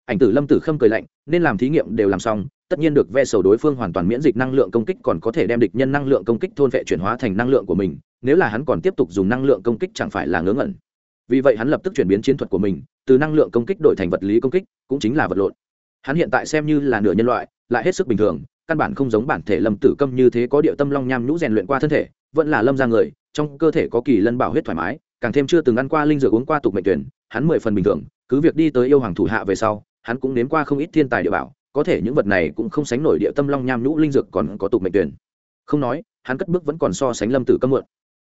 [SPEAKER 1] Ảnh tử lâm tử khâm cười lạnh, nên làm thí nghiệm đều làm xong, tất nhiên được ve sầu đối phương hoàn toàn miễn dịch năng lượng công kích còn có thể đem địch nhân năng lượng công kích thôn vệ chuyển hóa thành năng lượng của mình nếu là hắn còn tiếp tục dùng năng lượng công kích chẳng phải là ngớ ngẩn. Vì vậy hắn lập tức chuyển biến chiến thuật của mình, từ năng lượng công kích đổi thành vật lý công kích, cũng chính là vật lộn. Hắn hiện tại xem như là nửa nhân loại, lại hết sức bình thường, căn bản không giống bản thể lâm tử câm như thế có địa tâm long nham nhũ rèn luyện qua thân thể, vẫn là lâm ra người, trong cơ thể có kỳ lân bảo huyết thoải mái, càng thêm chưa từng ăn qua linh dược uống qua tục mệnh tuyển, hắn mười phần bình thường, cứ việc đi tới yêu hoàng thủ hạ về sau, hắn cũng nếm qua không ít thiên tài địa bảo, có thể những vật này cũng không sánh nổi địa tâm long nham nhũ linh dược còn có tục mệnh tuyển. Không nói, hắn cất bước vẫn còn so sánh lâm tử câm mượn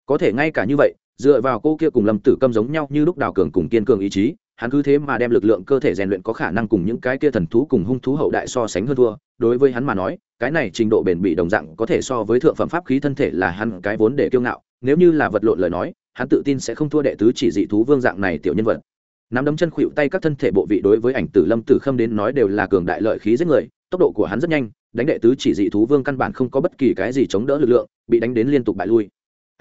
[SPEAKER 1] có thể ngay cả như vậy, dựa vào cô kia cùng lâm tử câm giống nhau như lúc đào cường cùng kiên cường ý chí, hắn cứ thế mà đem lực lượng cơ thể rèn luyện có khả năng cùng những cái kia thần thú cùng hung thú hậu đại so sánh hơn thua. Đối với hắn mà nói, cái này trình độ bền bỉ đồng dạng có thể so với thượng phẩm pháp khí thân thể là hắn cái vốn để kiêu ngạo. Nếu như là vật lộn lời nói, hắn tự tin sẽ không thua đệ tứ chỉ dị thú vương dạng này tiểu nhân vật. Nắm đấm chân khuỵu tay các thân thể bộ vị đối với ảnh tử lâm tử khâm đến nói đều là cường đại lợi khí giết người, tốc độ của hắn rất nhanh, đánh đệ tứ chỉ dị thú vương căn bản không có bất kỳ cái gì chống đỡ lực lượng, bị đánh đến liên tục bại lui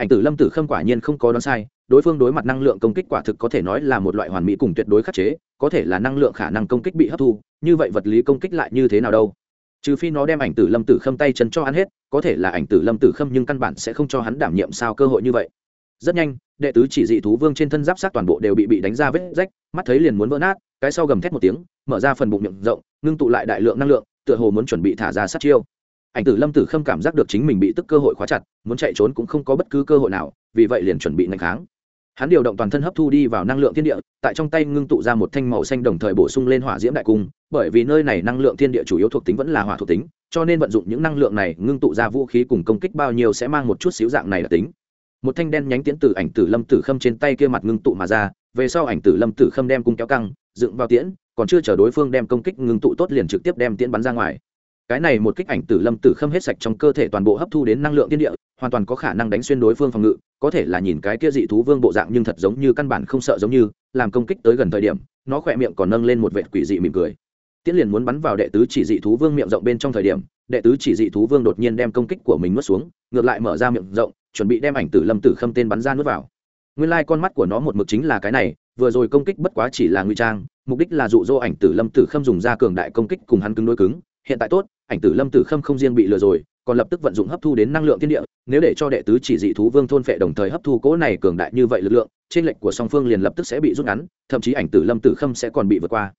[SPEAKER 1] ảnh tử lâm tử khâm quả nhiên không có đoán sai, đối phương đối mặt năng lượng công kích quả thực có thể nói là một loại hoàn mỹ cùng tuyệt đối khắc chế, có thể là năng lượng khả năng công kích bị hấp thu, như vậy vật lý công kích lại như thế nào đâu? Trừ phi nó đem ảnh tử lâm tử khâm tay chân cho hắn hết, có thể là ảnh tử lâm tử khâm nhưng căn bản sẽ không cho hắn đảm nhiệm sao cơ hội như vậy. Rất nhanh, đệ tứ chỉ dị thú vương trên thân giáp sát toàn bộ đều bị bị đánh ra vết rách, mắt thấy liền muốn vỡ nát, cái sau gầm thét một tiếng, mở ra phần bụng miệng rộng, ngưng tụ lại đại lượng năng lượng, tựa hồ muốn chuẩn bị thả ra sát chiêu ảnh tử lâm tử khâm cảm giác được chính mình bị tức cơ hội khóa chặt, muốn chạy trốn cũng không có bất cứ cơ hội nào, vì vậy liền chuẩn bị ngạch kháng. Hắn điều động toàn thân hấp thu đi vào năng lượng thiên địa, tại trong tay ngưng tụ ra một thanh màu xanh đồng thời bổ sung lên hỏa diễm đại cung, bởi vì nơi này năng lượng thiên địa chủ yếu thuộc tính vẫn là hỏa thuộc tính, cho nên vận dụng những năng lượng này ngưng tụ ra vũ khí cùng công kích bao nhiêu sẽ mang một chút xíu dạng này là tính. Một thanh đen nhánh tiến từ ảnh tử lâm tử khâm trên tay kia mặt ngưng tụ mà ra, về sau ảnh tử lâm tử khâm đem cung kéo căng, dựng vào tiễn, còn chưa chờ đối phương đem công kích ngưng tụ tốt liền trực tiếp đem tiễn bắn ra ngoài cái này một kích ảnh tử lâm tử khâm hết sạch trong cơ thể toàn bộ hấp thu đến năng lượng tiên địa, hoàn toàn có khả năng đánh xuyên đối phương phòng ngự, có thể là nhìn cái kia dị thú vương bộ dạng nhưng thật giống như căn bản không sợ giống như, làm công kích tới gần thời điểm, nó khỏe miệng còn nâng lên một vệt quỷ dị mỉm cười. Tiễn liền muốn bắn vào đệ tứ chỉ dị thú vương miệng rộng bên trong thời điểm, đệ tứ chỉ dị thú vương đột nhiên đem công kích của mình nuốt xuống, ngược lại mở ra miệng rộng, chuẩn bị đem ảnh tử lâm tử khâm tên bắn ra nuốt vào. Nguyên lai con mắt của nó một mực chính là cái này, vừa rồi công kích bất quá chỉ là nguy trang, mục đích là dụ dỗ ảnh tử lâm tử khâm dùng ra cường đại công kích cùng hắn cứng đối cứng, hiện tại tốt ảnh tử lâm tử khâm không riêng bị lừa rồi, còn lập tức vận dụng hấp thu đến năng lượng thiên địa, nếu để cho đệ tứ chỉ dị thú vương thôn phệ đồng thời hấp thu cỗ này cường đại như vậy lực lượng, trên lệnh của song phương liền lập tức sẽ bị rút ngắn, thậm chí ảnh tử lâm tử khâm sẽ còn bị vượt qua.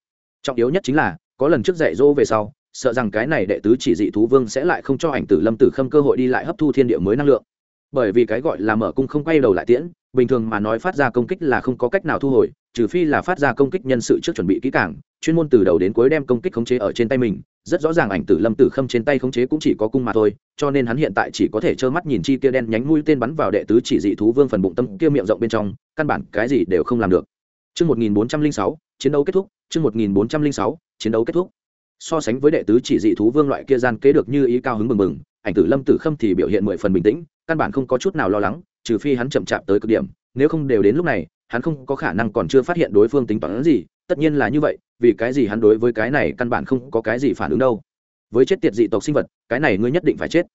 [SPEAKER 1] Trọng yếu nhất chính là, có lần trước dạy dỗ về sau, sợ rằng cái này đệ tứ chỉ dị thú vương sẽ lại không cho ảnh tử lâm tử khâm cơ hội đi lại hấp thu thiên địa mới năng lượng. Bởi vì cái gọi là mở cung không quay đầu lại tiễn, bình thường mà nói phát ra công kích là không có cách nào thu hồi, trừ phi là phát ra công kích nhân sự trước chuẩn bị kỹ càng chuyên môn từ đầu đến cuối đem công kích khống chế ở trên tay mình rất rõ ràng ảnh tử lâm tử khâm trên tay khống chế cũng chỉ có cung mà thôi cho nên hắn hiện tại chỉ có thể trơ mắt nhìn chi kia đen nhánh mũi tên bắn vào đệ tứ chỉ dị thú vương phần bụng tâm kia miệng rộng bên trong căn bản cái gì đều không làm được Trước 1406, chiến đấu kết thúc, trước 1406, chiến đấu kết thúc. So sánh với đệ tứ chỉ dị thú vương loại kia gian kế được như ý cao hứng mừng mừng, ảnh tử lâm tử khâm thì biểu hiện mười phần bình tĩnh, căn bản không có chút nào lo lắng, trừ phi hắn chậm chạp tới cực điểm, nếu không đều đến lúc này, hắn không có khả năng còn chưa phát hiện đối phương tính toán gì, tất nhiên là như vậy, vì cái gì hắn đối với cái này căn bản không có cái gì phản ứng đâu. Với chết tiệt dị tộc sinh vật cái này ngươi nhất định phải chết.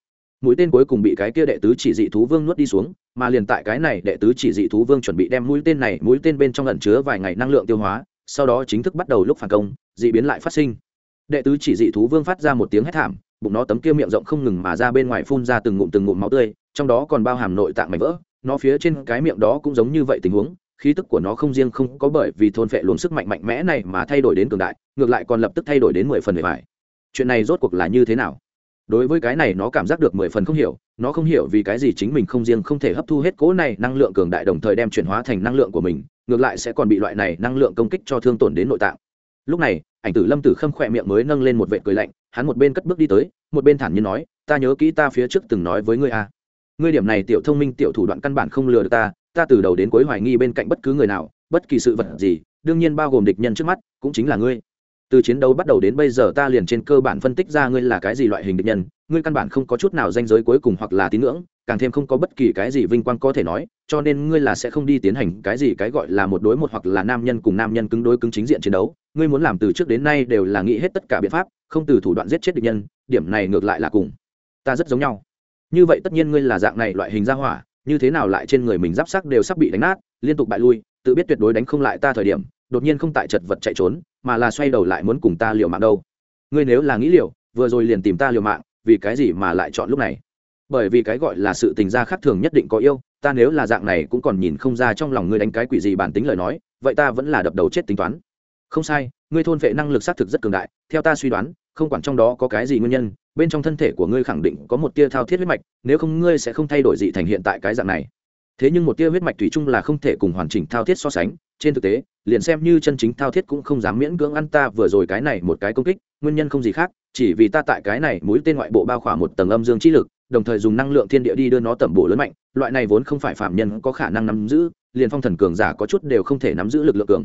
[SPEAKER 1] Mũi tên cuối cùng bị cái kia đệ tứ chỉ dị thú vương nuốt đi xuống mà liền tại cái này đệ tứ chỉ dị thú vương chuẩn bị đem mũi tên này mũi tên bên trong lẩn chứa vài ngày năng lượng tiêu hóa sau đó chính thức bắt đầu lúc phản công dị biến lại phát sinh. Đệ tứ chỉ dị thú vương phát ra một tiếng hét thảm bụng nó tấm kia miệng rộng không ngừng mà ra bên ngoài phun ra từng ngụm từng ngụm máu tươi trong đó còn bao hàm nội tạng mảnh vỡ nó phía trên cái miệng đó cũng giống như vậy tình huống khí tức của nó không riêng không có bởi vì thôn phệ luồng sức mạnh mạnh mẽ này mà thay đổi đến cường đại, ngược lại còn lập tức thay đổi đến mười phần mười vải chuyện này rốt cuộc là như thế nào? Đối với cái này nó cảm giác được mười phần không hiểu, nó không hiểu vì cái gì chính mình không riêng không thể hấp thu hết cố này năng lượng cường đại đồng thời đem chuyển hóa thành năng lượng của mình, ngược lại sẽ còn bị loại này năng lượng công kích cho thương tổn đến nội tạng. Lúc này, ảnh tử lâm tử khâm khỏe miệng mới nâng lên một vệ cười lạnh, hắn một bên cất bước đi tới, một bên thản nhiên nói, ta nhớ kỹ ta phía trước từng nói với ngươi a à. ngươi điểm này tiểu thông minh tiểu thủ đoạn căn bản không lừa được ta ta từ đầu đến cuối hoài nghi bên cạnh bất cứ người nào, bất kỳ sự vật gì, đương nhiên bao gồm địch nhân trước mắt, cũng chính là ngươi. Từ chiến đấu bắt đầu đến bây giờ ta liền trên cơ bản phân tích ra ngươi là cái gì loại hình địch nhân, ngươi căn bản không có chút nào danh giới cuối cùng hoặc là tín ngưỡng, càng thêm không có bất kỳ cái gì vinh quang có thể nói, cho nên ngươi là sẽ không đi tiến hành cái gì cái gọi là một đối một hoặc là nam nhân cùng nam nhân cứng đối cứng chính diện chiến đấu. Ngươi muốn làm từ trước đến nay đều là nghĩ hết tất cả biện pháp, không từ thủ đoạn giết chết địch nhân, điểm này ngược lại là cùng ta rất giống nhau. Như vậy tất nhiên ngươi là dạng này loại hình ra hỏa như thế nào lại trên người mình giáp sắc đều sắp bị đánh nát, liên tục bại lui, tự biết tuyệt đối đánh không lại ta thời điểm, đột nhiên không tại chật vật chạy trốn, mà là xoay đầu lại muốn cùng ta liều mạng đâu. Ngươi nếu là nghĩ liều, vừa rồi liền tìm ta liều mạng, vì cái gì mà lại chọn lúc này? Bởi vì cái gọi là sự tình gia khác thường nhất định có yêu, ta nếu là dạng này cũng còn nhìn không ra trong lòng ngươi đánh cái quỷ gì bản tính lời nói, vậy ta vẫn là đập đầu chết tính toán. Không sai, ngươi thôn vệ năng lực xác thực rất cường đại, theo ta suy đoán, không quản trong đó có cái gì nguyên nhân bên trong thân thể của ngươi khẳng định có một tia thao thiết huyết mạch, nếu không ngươi sẽ không thay đổi dị thành hiện tại cái dạng này. Thế nhưng một tia huyết mạch thủy chung là không thể cùng hoàn chỉnh thao thiết so sánh, trên thực tế, liền xem như chân chính thao thiết cũng không dám miễn cưỡng ăn ta vừa rồi cái này một cái công kích, nguyên nhân không gì khác, chỉ vì ta tại cái này mũi tên ngoại bộ bao khỏa một tầng âm dương trí lực, đồng thời dùng năng lượng thiên địa đi đưa nó tẩm bổ lớn mạnh, loại này vốn không phải phạm nhân có khả năng nắm giữ, liền phong thần cường giả có chút đều không thể nắm giữ lực lượng cường.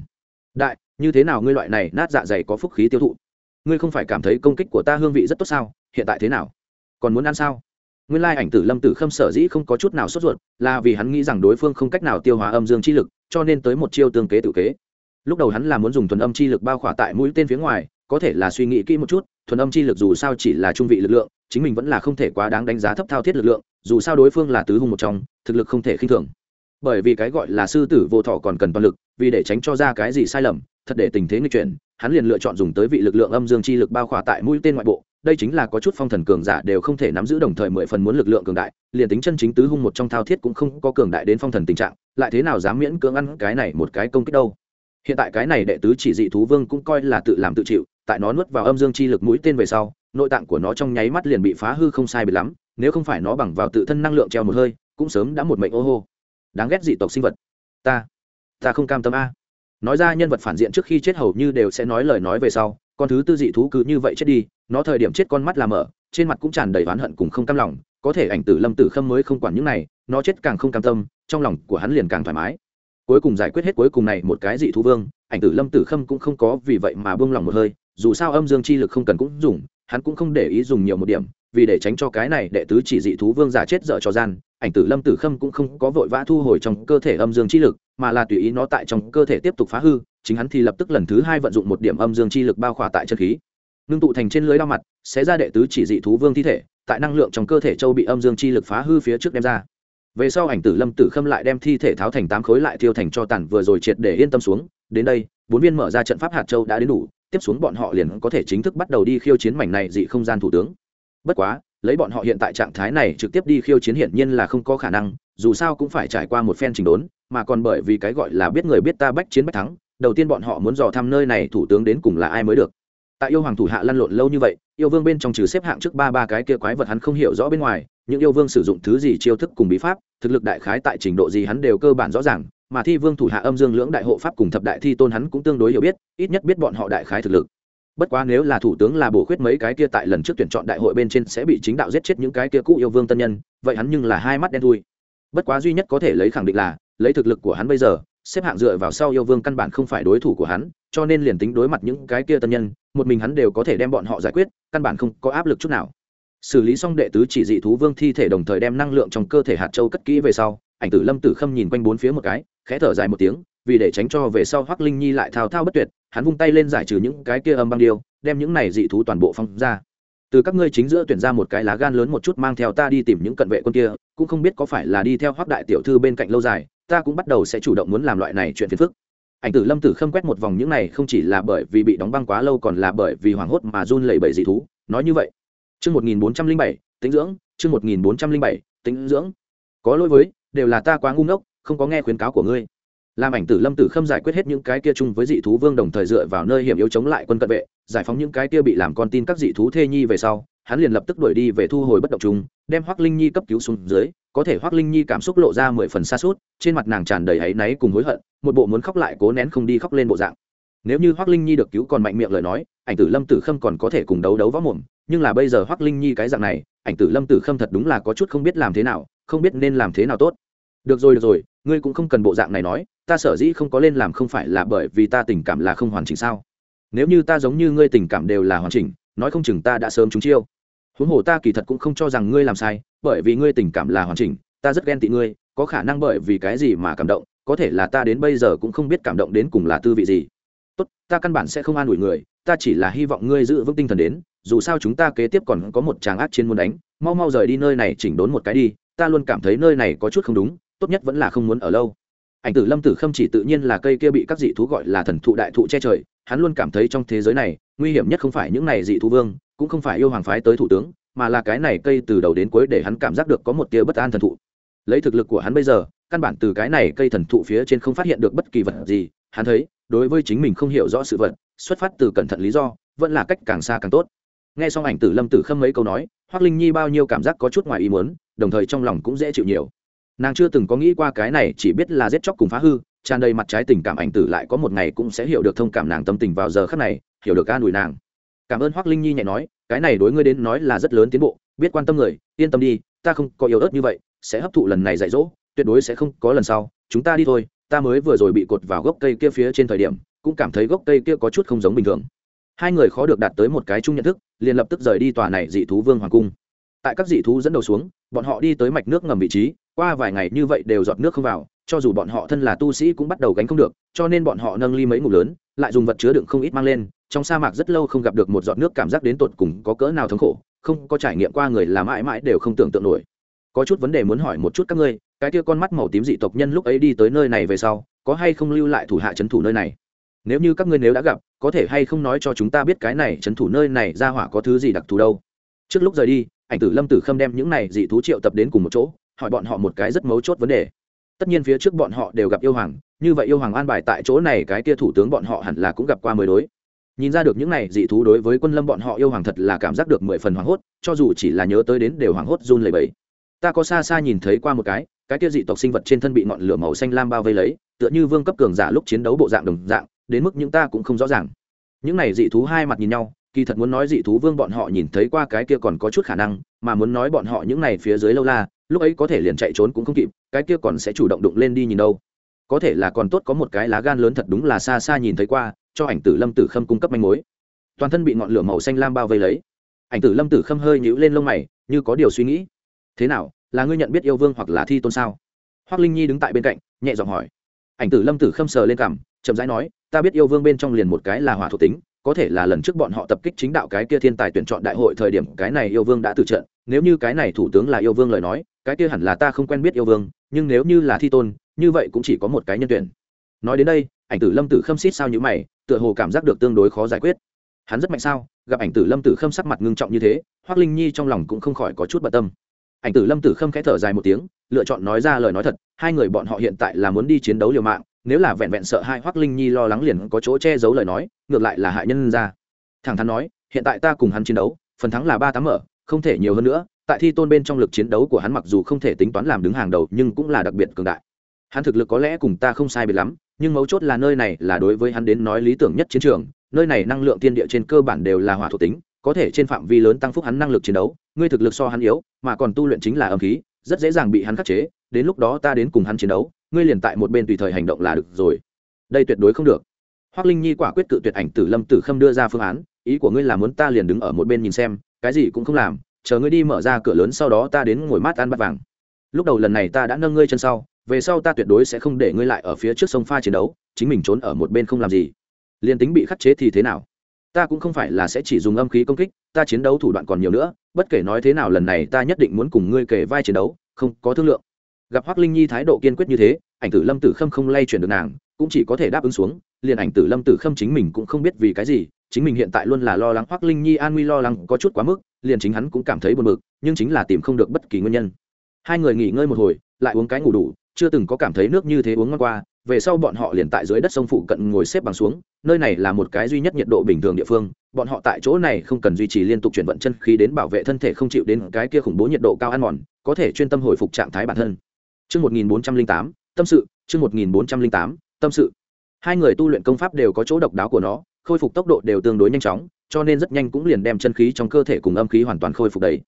[SPEAKER 1] Đại, như thế nào ngươi loại này nát dạ dày có phúc khí tiêu thụ? Ngươi không phải cảm thấy công kích của ta hương vị rất tốt sao? Hiện tại thế nào? Còn muốn ăn sao? Nguyên lai ảnh tử lâm tử khâm sở dĩ không có chút nào sốt ruột, là vì hắn nghĩ rằng đối phương không cách nào tiêu hóa âm dương chi lực, cho nên tới một chiêu tương kế tự kế. Lúc đầu hắn là muốn dùng thuần âm chi lực bao khỏa tại mũi tên phía ngoài, có thể là suy nghĩ kỹ một chút, thuần âm chi lực dù sao chỉ là trung vị lực lượng, chính mình vẫn là không thể quá đáng đánh giá thấp thao thiết lực lượng, dù sao đối phương là tứ hung một trong, thực lực không thể khinh thường. Bởi vì cái gọi là sư tử vô thọ còn cần toàn lực, vì để tránh cho ra cái gì sai lầm thật để tình thế nghịch chuyển, hắn liền lựa chọn dùng tới vị lực lượng âm dương chi lực bao khỏa tại mũi tên ngoại bộ, đây chính là có chút phong thần cường giả đều không thể nắm giữ đồng thời mười phần muốn lực lượng cường đại, liền tính chân chính tứ hung một trong thao thiết cũng không có cường đại đến phong thần tình trạng, lại thế nào dám miễn cưỡng ăn cái này một cái công kích đâu. Hiện tại cái này đệ tứ chỉ dị thú vương cũng coi là tự làm tự chịu, tại nó nuốt vào âm dương chi lực mũi tên về sau, nội tạng của nó trong nháy mắt liền bị phá hư không sai biệt lắm, nếu không phải nó bằng vào tự thân năng lượng treo một hơi, cũng sớm đã một mệnh ô hô. Đáng ghét dị tộc sinh vật. Ta ta không cam tâm a nói ra nhân vật phản diện trước khi chết hầu như đều sẽ nói lời nói về sau, con thứ tư dị thú cứ như vậy chết đi, nó thời điểm chết con mắt làm mở, trên mặt cũng tràn đầy oán hận cùng không cam lòng, có thể ảnh tử lâm tử khâm mới không quản những này, nó chết càng không cam tâm, trong lòng của hắn liền càng thoải mái. Cuối cùng giải quyết hết cuối cùng này một cái dị thú vương, ảnh tử lâm tử khâm cũng không có vì vậy mà buông lòng một hơi, dù sao âm dương chi lực không cần cũng dùng, hắn cũng không để ý dùng nhiều một điểm, vì để tránh cho cái này đệ tứ chỉ dị thú vương giả chết dở cho gian, ảnh tử lâm tử khâm cũng không có vội vã thu hồi trong cơ thể âm dương chi lực mà là tùy ý nó tại trong cơ thể tiếp tục phá hư, chính hắn thì lập tức lần thứ hai vận dụng một điểm âm dương chi lực bao khỏa tại chân khí. Ngưng tụ thành trên lưới đao mặt sẽ ra đệ tứ chỉ dị thú vương thi thể, tại năng lượng trong cơ thể châu bị âm dương chi lực phá hư phía trước đem ra. Về sau ảnh tử lâm tử khâm lại đem thi thể tháo thành tám khối lại thiêu thành cho tàn vừa rồi triệt để yên tâm xuống, đến đây, bốn viên mở ra trận pháp hạt châu đã đến đủ, tiếp xuống bọn họ liền có thể chính thức bắt đầu đi khiêu chiến mảnh này dị không gian thủ tướng. Bất quá, lấy bọn họ hiện tại trạng thái này trực tiếp đi khiêu chiến hiển nhiên là không có khả năng, dù sao cũng phải trải qua một phen trình đốn mà còn bởi vì cái gọi là biết người biết ta bách chiến bách thắng, đầu tiên bọn họ muốn dò thăm nơi này thủ tướng đến cùng là ai mới được. Tại yêu hoàng thủ hạ lăn lộn lâu như vậy, yêu vương bên trong trừ xếp hạng trước ba ba cái kia quái vật hắn không hiểu rõ bên ngoài, những yêu vương sử dụng thứ gì chiêu thức cùng bí pháp, thực lực đại khái tại trình độ gì hắn đều cơ bản rõ ràng, mà thi vương thủ hạ âm dương lưỡng đại hộ pháp cùng thập đại thi tôn hắn cũng tương đối hiểu biết, ít nhất biết bọn họ đại khái thực lực. Bất quá nếu là thủ tướng là bổ khuyết mấy cái kia tại lần trước tuyển chọn đại hội bên trên sẽ bị chính đạo giết chết những cái kia cũ yêu vương tân nhân, vậy hắn nhưng là hai mắt đen thui. Bất quá duy nhất có thể lấy khẳng định là lấy thực lực của hắn bây giờ, xếp hạng dựa vào sau yêu vương căn bản không phải đối thủ của hắn, cho nên liền tính đối mặt những cái kia tân nhân, một mình hắn đều có thể đem bọn họ giải quyết, căn bản không có áp lực chút nào. Xử lý xong đệ tứ chỉ dị thú vương thi thể đồng thời đem năng lượng trong cơ thể hạt châu cất kỹ về sau, ảnh tử lâm tử khâm nhìn quanh bốn phía một cái, khẽ thở dài một tiếng, vì để tránh cho về sau hoắc linh nhi lại thao thao bất tuyệt, hắn vung tay lên giải trừ những cái kia âm băng điêu, đem những này dị thú toàn bộ phong ra. Từ các ngươi chính giữa tuyển ra một cái lá gan lớn một chút mang theo ta đi tìm những cận vệ quân kia, cũng không biết có phải là đi theo hoắc đại tiểu thư bên cạnh lâu dài ta cũng bắt đầu sẽ chủ động muốn làm loại này chuyện phiền phức. Ảnh tử lâm tử khâm quét một vòng những này không chỉ là bởi vì bị đóng băng quá lâu còn là bởi vì hoảng hốt mà run lẩy bẩy dị thú, nói như vậy. Chương một nghìn bốn trăm linh bảy tính dưỡng, chương một nghìn bốn trăm linh bảy tính dưỡng. Có lỗi với, đều là ta quá ngu ngốc, không có nghe khuyến cáo của ngươi. Làm ảnh tử lâm tử khâm giải quyết hết những cái kia chung với dị thú vương đồng thời dựa vào nơi hiểm yếu chống lại quân cận vệ, giải phóng những cái kia bị làm con tin các dị thú thê nhi về sau hắn liền lập tức đuổi đi về thu hồi bất động chúng đem hoác linh nhi cấp cứu xuống dưới, có thể hoác linh nhi cảm xúc lộ ra mười phần xa suốt trên mặt nàng tràn đầy áy náy cùng hối hận, một bộ muốn khóc lại cố nén không đi khóc lên bộ dạng. Nếu như hoác linh nhi được cứu còn mạnh miệng lời nói, ảnh tử lâm tử khâm còn có thể cùng đấu đấu võ mồm, nhưng là bây giờ hoác linh nhi cái dạng này, ảnh tử lâm tử khâm thật đúng là có chút không biết làm thế nào, không biết nên làm thế nào tốt. Được rồi được rồi, ngươi cũng không cần bộ dạng này nói, ta sở dĩ không có lên làm không phải là bởi vì ta tình cảm là không hoàn chỉnh sao? Nếu như ta giống như ngươi tình cảm đều là hoàn chỉnh nói không chừng ta đã sớm trúng chiêu. Huống hồ ta kỳ thật cũng không cho rằng ngươi làm sai, bởi vì ngươi tình cảm là hoàn chỉnh, ta rất ghen tị ngươi, có khả năng bởi vì cái gì mà cảm động, có thể là ta đến bây giờ cũng không biết cảm động đến cùng là tư vị gì. Tốt, ta căn bản sẽ không an ủi người, ta chỉ là hy vọng ngươi giữ vững tinh thần đến, dù sao chúng ta kế tiếp còn có một tràng ác chiến muốn đánh, mau mau rời đi nơi này chỉnh đốn một cái đi, ta luôn cảm thấy nơi này có chút không đúng, tốt nhất vẫn là không muốn ở lâu ảnh tử lâm tử khâm chỉ tự nhiên là cây kia bị các dị thú gọi là thần thụ đại thụ che trời, hắn luôn cảm thấy trong thế giới này, nguy hiểm nhất không phải những này dị thú vương, cũng không phải yêu hoàng phái tới thủ tướng, mà là cái này cây từ đầu đến cuối để hắn cảm giác được có một tia bất an thần thụ. Lấy thực lực của hắn bây giờ, căn bản từ cái này cây thần thụ phía trên không phát hiện được bất kỳ vật gì, hắn thấy, đối với chính mình không hiểu rõ sự vật, xuất phát từ cẩn thận lý do, vẫn là cách càng xa càng tốt. Nghe xong ảnh tử lâm tử khâm mấy câu nói hoác linh nhi bao nhiêu cảm giác có chút ngoài ý muốn, đồng thời trong lòng cũng dễ chịu nhiều nàng chưa từng có nghĩ qua cái này, chỉ biết là giết chóc cùng phá hư, tràn đầy mặt trái tình cảm ảnh tử lại có một ngày cũng sẽ hiểu được thông cảm nàng tâm tình vào giờ khắc này, hiểu được ca nùi nàng. Cảm ơn hoác linh nhi nhẹ nói, cái này đối ngươi đến nói là rất lớn tiến bộ, biết quan tâm người, yên tâm đi, ta không có yếu ớt như vậy, sẽ hấp thụ lần này dạy dỗ, tuyệt đối sẽ không có lần sau, chúng ta đi thôi, ta mới vừa rồi bị cột vào gốc cây kia phía trên thời điểm, cũng cảm thấy gốc cây kia có chút không giống bình thường. Hai người khó được đạt tới một cái chung nhận thức, liền lập tức rời đi tòa này dị thú vương hoàng cung. Tại các dị thú dẫn đầu xuống, bọn họ đi tới mạch nước ngầm vị trí qua vài ngày như vậy đều giọt nước không vào, cho dù bọn họ thân là tu sĩ cũng bắt đầu gánh không được, cho nên bọn họ nâng ly mấy ngủ lớn, lại dùng vật chứa đựng không ít mang lên, trong sa mạc rất lâu không gặp được một giọt nước cảm giác đến tột cùng có cỡ nào thống khổ, không có trải nghiệm qua người là mãi mãi đều không tưởng tượng nổi. Có chút vấn đề muốn hỏi một chút các ngươi, cái kia con mắt màu tím dị tộc nhân lúc ấy đi tới nơi này về sau, có hay không lưu lại thủ hạ trấn thủ nơi này? Nếu như các ngươi nếu đã gặp, có thể hay không nói cho chúng ta biết cái này trấn thủ nơi này ra hỏa có thứ gì đặc thù đâu? Trước lúc rời đi, ảnh tử lâm tử khâm đem những này dị thú triệu tập đến cùng một chỗ hỏi bọn họ một cái rất mấu chốt vấn đề. Tất nhiên phía trước bọn họ đều gặp yêu hoàng, như vậy yêu hoàng an bài tại chỗ này cái kia thủ tướng bọn họ hẳn là cũng gặp qua mới đối. Nhìn ra được những này dị thú đối với quân lâm bọn họ yêu hoàng thật là cảm giác được mười phần hoảng hốt, cho dù chỉ là nhớ tới đến đều hoảng hốt run lẩy bẩy. Ta có xa xa nhìn thấy qua một cái cái kia dị tộc sinh vật trên thân bị ngọn lửa màu xanh lam bao vây lấy, tựa như vương cấp cường giả lúc chiến đấu bộ dạng đồng dạng, đến mức những ta cũng không rõ ràng. Những này dị thú hai mặt nhìn nhau, kỳ thật muốn nói dị thú vương bọn họ nhìn thấy qua cái kia còn có chút khả năng, mà muốn nói bọn họ những này phía dưới lâu la lúc ấy có thể liền chạy trốn cũng không kịp, cái kia còn sẽ chủ động đụng lên đi nhìn đâu. Có thể là còn tốt có một cái lá gan lớn thật đúng là xa xa nhìn thấy qua, cho ảnh tử lâm tử khâm cung cấp manh mối. Toàn thân bị ngọn lửa màu xanh lam bao vây lấy. Ảnh tử lâm tử khâm hơi nhíu lên lông mày, như có điều suy nghĩ. Thế nào, là ngươi nhận biết yêu vương hoặc là thi tôn sao? Hoác linh nhi đứng tại bên cạnh, nhẹ giọng hỏi. Ảnh tử lâm tử khâm sờ lên cằm, chậm rãi nói, ta biết yêu vương bên trong liền một cái là hỏa thuộc tính, có thể là lần trước bọn họ tập kích chính đạo cái kia thiên tài tuyển chọn đại hội thời điểm cái này yêu vương đã từ trận nếu như cái này thủ tướng là yêu vương lời nói, cái kia hẳn là ta không quen biết yêu vương, nhưng nếu như là thi tôn, như vậy cũng chỉ có một cái nhân tuyển. Nói đến đây, ảnh tử lâm tử khâm xít sao như mày, tựa hồ cảm giác được tương đối khó giải quyết. Hắn rất mạnh sao? Gặp ảnh tử lâm tử khâm sắc mặt ngưng trọng như thế hoác linh nhi trong lòng cũng không khỏi có chút bận tâm. Ảnh tử lâm tử khâm khẽ thở dài một tiếng, lựa chọn nói ra lời nói thật, hai người bọn họ hiện tại là muốn đi chiến đấu liều mạng, nếu là vẹn vẹn sợ hai hoác linh nhi lo lắng liền có chỗ che giấu lời nói, ngược lại là hại nhân ra. Thẳng thắn nói, hiện tại ta cùng hắn chiến đấu, phần thắng là ba tám mở không thể nhiều hơn nữa, tại thi tôn bên trong lực chiến đấu của hắn mặc dù không thể tính toán làm đứng hàng đầu, nhưng cũng là đặc biệt cường đại. Hắn thực lực có lẽ cùng ta không sai biệt lắm, nhưng mấu chốt là nơi này là đối với hắn đến nói lý tưởng nhất chiến trường, nơi này năng lượng tiên địa trên cơ bản đều là hỏa thuộc tính, có thể trên phạm vi lớn tăng phúc hắn năng lực chiến đấu, ngươi thực lực so hắn yếu, mà còn tu luyện chính là âm khí, rất dễ dàng bị hắn khắc chế, đến lúc đó ta đến cùng hắn chiến đấu, ngươi liền tại một bên tùy thời hành động là được rồi. Đây tuyệt đối không được. Hoác linh nhi quả quyết cự tuyệt ảnh tử lâm tử khâm đưa ra phương án, ý của ngươi là muốn ta liền đứng ở một bên nhìn xem cái gì cũng không làm, chờ ngươi đi mở ra cửa lớn sau đó ta đến ngồi mát ăn bát vàng. Lúc đầu lần này ta đã nâng ngươi chân sau, về sau ta tuyệt đối sẽ không để ngươi lại ở phía trước sông pha chiến đấu, chính mình trốn ở một bên không làm gì. Liền tính bị khắc chế thì thế nào? Ta cũng không phải là sẽ chỉ dùng âm khí công kích, ta chiến đấu thủ đoạn còn nhiều nữa, bất kể nói thế nào lần này ta nhất định muốn cùng ngươi kể vai chiến đấu, không có thương lượng. Gặp hoác linh nhi thái độ kiên quyết như thế, ảnh tử lâm tử khâm không lay chuyển được nàng, cũng chỉ có thể đáp ứng xuống, liền ảnh tử lâm tử khâm chính mình cũng không biết vì cái gì chính mình hiện tại luôn là lo lắng hoắc linh nhi an nguy lo lắng có chút quá mức liền chính hắn cũng cảm thấy buồn bực nhưng chính là tìm không được bất kỳ nguyên nhân hai người nghỉ ngơi một hồi lại uống cái ngủ đủ chưa từng có cảm thấy nước như thế uống ngon qua về sau bọn họ liền tại dưới đất sông phụ cận ngồi xếp bằng xuống nơi này là một cái duy nhất nhiệt độ bình thường địa phương bọn họ tại chỗ này không cần duy trì liên tục chuyển vận chân khí đến bảo vệ thân thể không chịu đến cái kia khủng bố nhiệt độ cao ăn mòn có thể chuyên tâm hồi phục trạng thái bản thân Chương 1408, tâm sự, chương 1408, tâm sự. Hai người tu luyện công pháp đều có chỗ độc đáo của nó, khôi phục tốc độ đều tương đối nhanh chóng, cho nên rất nhanh cũng liền đem chân khí trong cơ thể cùng âm khí hoàn toàn khôi phục đấy.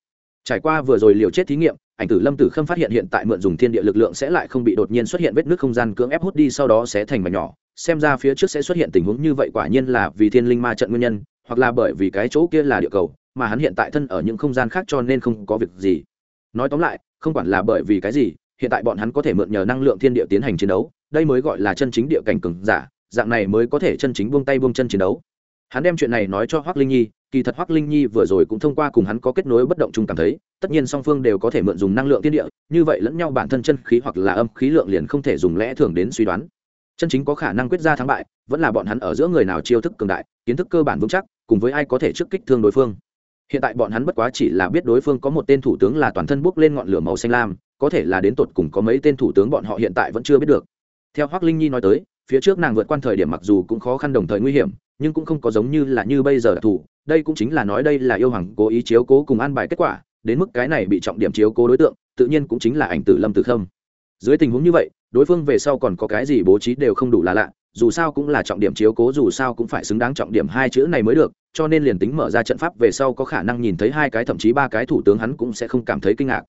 [SPEAKER 1] Trải qua vừa rồi liều chết thí nghiệm, ảnh tử Lâm Tử Khâm phát hiện hiện tại mượn dùng thiên địa lực lượng sẽ lại không bị đột nhiên xuất hiện vết nứt không gian cưỡng ép hút đi sau đó sẽ thành mảnh nhỏ, xem ra phía trước sẽ xuất hiện tình huống như vậy quả nhiên là vì thiên linh ma trận nguyên nhân, hoặc là bởi vì cái chỗ kia là địa cầu, mà hắn hiện tại thân ở những không gian khác cho nên không có việc gì nói tóm lại không quản là bởi vì cái gì hiện tại bọn hắn có thể mượn nhờ năng lượng thiên địa tiến hành chiến đấu đây mới gọi là chân chính địa cảnh cường giả dạng này mới có thể chân chính buông tay buông chân chiến đấu. Hắn đem chuyện này nói cho hoác linh nhi, kỳ thật hoác linh nhi vừa rồi cũng thông qua cùng hắn có kết nối bất động chung cảm thấy, tất nhiên song phương đều có thể mượn dùng năng lượng tiên địa, như vậy lẫn nhau bản thân chân khí hoặc là âm khí lượng liền không thể dùng lẽ thường đến suy đoán. Chân chính có khả năng quyết ra thắng bại, vẫn là bọn hắn ở giữa người nào chiêu thức cường đại, kiến thức cơ bản vững chắc, cùng với ai có thể trước kích thương đối phương. Hiện tại bọn hắn bất quá chỉ là biết đối phương có một tên thủ tướng là toàn thân bước lên ngọn lửa màu xanh lam, có thể là đến tột cùng có mấy tên thủ tướng bọn họ hiện tại vẫn chưa biết được. Theo hoác linh nhi nói tới phía trước nàng vượt qua thời điểm mặc dù cũng khó khăn đồng thời nguy hiểm, nhưng cũng không có giống như là như bây giờ đặc thù đây cũng chính là nói đây là yêu hoàng cố ý chiếu cố cùng an bài kết quả, đến mức cái này bị trọng điểm chiếu cố đối tượng, tự nhiên cũng chính là ảnh tử lâm tử khâm. Dưới tình huống như vậy, đối phương về sau còn có cái gì bố trí đều không đủ là lạ, dù sao cũng là trọng điểm chiếu cố, dù sao cũng phải xứng đáng trọng điểm hai chữ này mới được, cho nên liền tính mở ra trận pháp về sau có khả năng nhìn thấy hai cái thậm chí ba cái thủ tướng hắn cũng sẽ không cảm thấy kinh ngạc.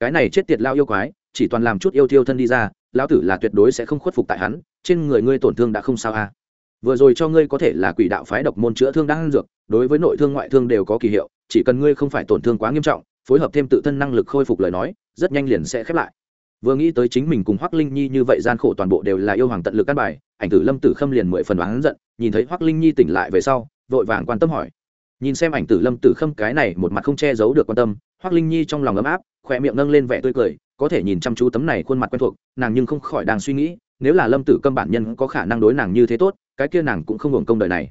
[SPEAKER 1] Cái này chết tiệt lao yêu quái, chỉ toàn làm chút yêu thiêu thân đi ra lão tử là tuyệt đối sẽ không khuất phục tại hắn, trên người ngươi tổn thương đã không sao a à. vừa rồi cho ngươi có thể là quỷ đạo phái độc môn chữa thương đang dược, đối với nội thương ngoại thương đều có kỳ hiệu, chỉ cần ngươi không phải tổn thương quá nghiêm trọng, phối hợp thêm tự thân năng lực khôi phục lời nói, rất nhanh liền sẽ khép lại vừa nghĩ tới chính mình cùng hoắc linh nhi như vậy gian khổ toàn bộ đều là yêu hoàng tận lực căn bài, ảnh tử lâm tử khâm liền mười phần đoán giận, nhìn thấy hoắc linh nhi tỉnh lại về sau, vội vàng quan tâm hỏi nhìn xem ảnh tử lâm tử khâm cái này một mặt không che giấu được quan tâm, hoắc linh nhi trong lòng ấm áp, khỏe miệng nâng lên vẻ tươi cười có thể nhìn chăm chú tấm này khuôn mặt quen thuộc, nàng nhưng không khỏi đang suy nghĩ, nếu là lâm tử câm bản nhân có khả năng đối nàng như thế tốt, cái kia nàng cũng không hưởng công đời này.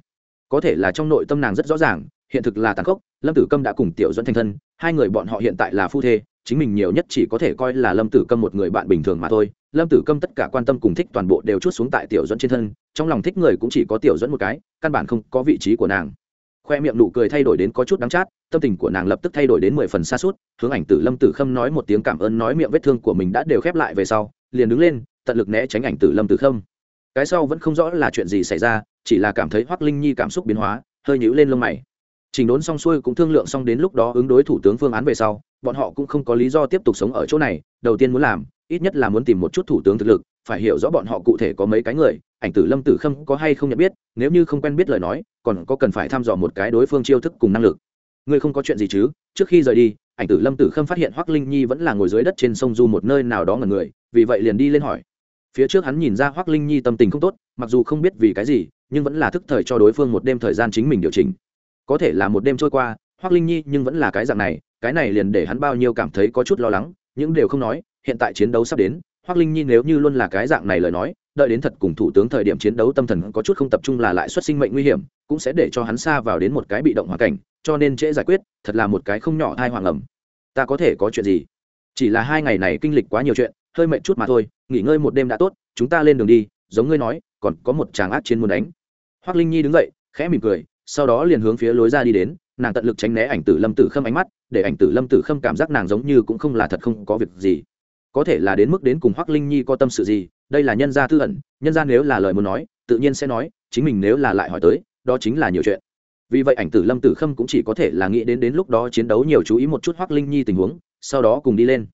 [SPEAKER 1] Có thể là trong nội tâm nàng rất rõ ràng, hiện thực là tàn khốc, lâm tử câm đã cùng tiểu dẫn thành thân, hai người bọn họ hiện tại là phu thê, chính mình nhiều nhất chỉ có thể coi là lâm tử câm một người bạn bình thường mà thôi. Lâm tử câm tất cả quan tâm cùng thích toàn bộ đều chút xuống tại tiểu dẫn trên thân, trong lòng thích người cũng chỉ có tiểu dẫn một cái, căn bản không có vị trí của nàng khoe miệng nụ cười thay đổi đến có chút đắng chát, tâm tình của nàng lập tức thay đổi đến mười phần xa suốt, hướng ảnh tử lâm tử khâm nói một tiếng cảm ơn nói miệng vết thương của mình đã đều khép lại về sau, liền đứng lên, tận lực né tránh ảnh tử lâm tử khâm. Cái sau vẫn không rõ là chuyện gì xảy ra, chỉ là cảm thấy hoác linh nhi cảm xúc biến hóa, hơi nhíu lên lông mày. Trình đốn xong xuôi cũng thương lượng xong đến lúc đó ứng đối thủ tướng phương án về sau, bọn họ cũng không có lý do tiếp tục sống ở chỗ này, đầu tiên muốn làm, ít nhất là muốn tìm một chút thủ tướng thực lực, phải hiểu rõ bọn họ cụ thể có mấy cái người ảnh tử lâm tử khâm có hay không nhận biết, nếu như không quen biết lời nói, còn có cần phải thăm dò một cái đối phương chiêu thức cùng năng lực. Ngươi không có chuyện gì chứ? Trước khi rời đi, ảnh tử lâm tử khâm phát hiện hoác linh nhi vẫn là ngồi dưới đất trên sông du một nơi nào đó ngần người, vì vậy liền đi lên hỏi. Phía trước hắn nhìn ra hoác linh nhi tâm tình không tốt, mặc dù không biết vì cái gì, nhưng vẫn là thức thời cho đối phương một đêm thời gian chính mình điều chỉnh. Có thể là một đêm trôi qua hoác linh nhi nhưng vẫn là cái dạng này, cái này liền để hắn bao nhiêu cảm thấy có chút lo lắng những điều không nói, hiện tại chiến đấu sắp đến hoác linh nhi nếu như luôn là cái dạng này lời nói đợi đến thật cùng thủ tướng thời điểm chiến đấu tâm thần có chút không tập trung là lại xuất sinh mệnh nguy hiểm, cũng sẽ để cho hắn xa vào đến một cái bị động hoàn cảnh, cho nên trễ giải quyết, thật là một cái không nhỏ hai hoàng ẩm ta có thể có chuyện gì? Chỉ là hai ngày này kinh lịch quá nhiều chuyện, hơi mệt chút mà thôi, nghỉ ngơi một đêm đã tốt, chúng ta lên đường đi, giống ngươi nói, còn có một chàng ác chiến muốn đánh. Hoác linh nhi đứng dậy, khẽ mỉm cười, sau đó liền hướng phía lối ra đi đến, nàng tận lực tránh né ảnh tử lâm tử khâm ánh mắt, để ảnh tử lâm tử khâm cảm giác nàng giống như cũng không là thật không có việc gì. Có thể là đến mức đến cùng hoác linh nhi có tâm sự gì đây là nhân gia tư ẩn, nhân gia nếu là lời muốn nói, tự nhiên sẽ nói, chính mình nếu là lại hỏi tới, đó chính là nhiều chuyện. Vì vậy ảnh tử lâm tử khâm cũng chỉ có thể là nghĩ đến đến lúc đó chiến đấu nhiều chú ý một chút hoắc linh nhi tình huống, sau đó cùng đi lên.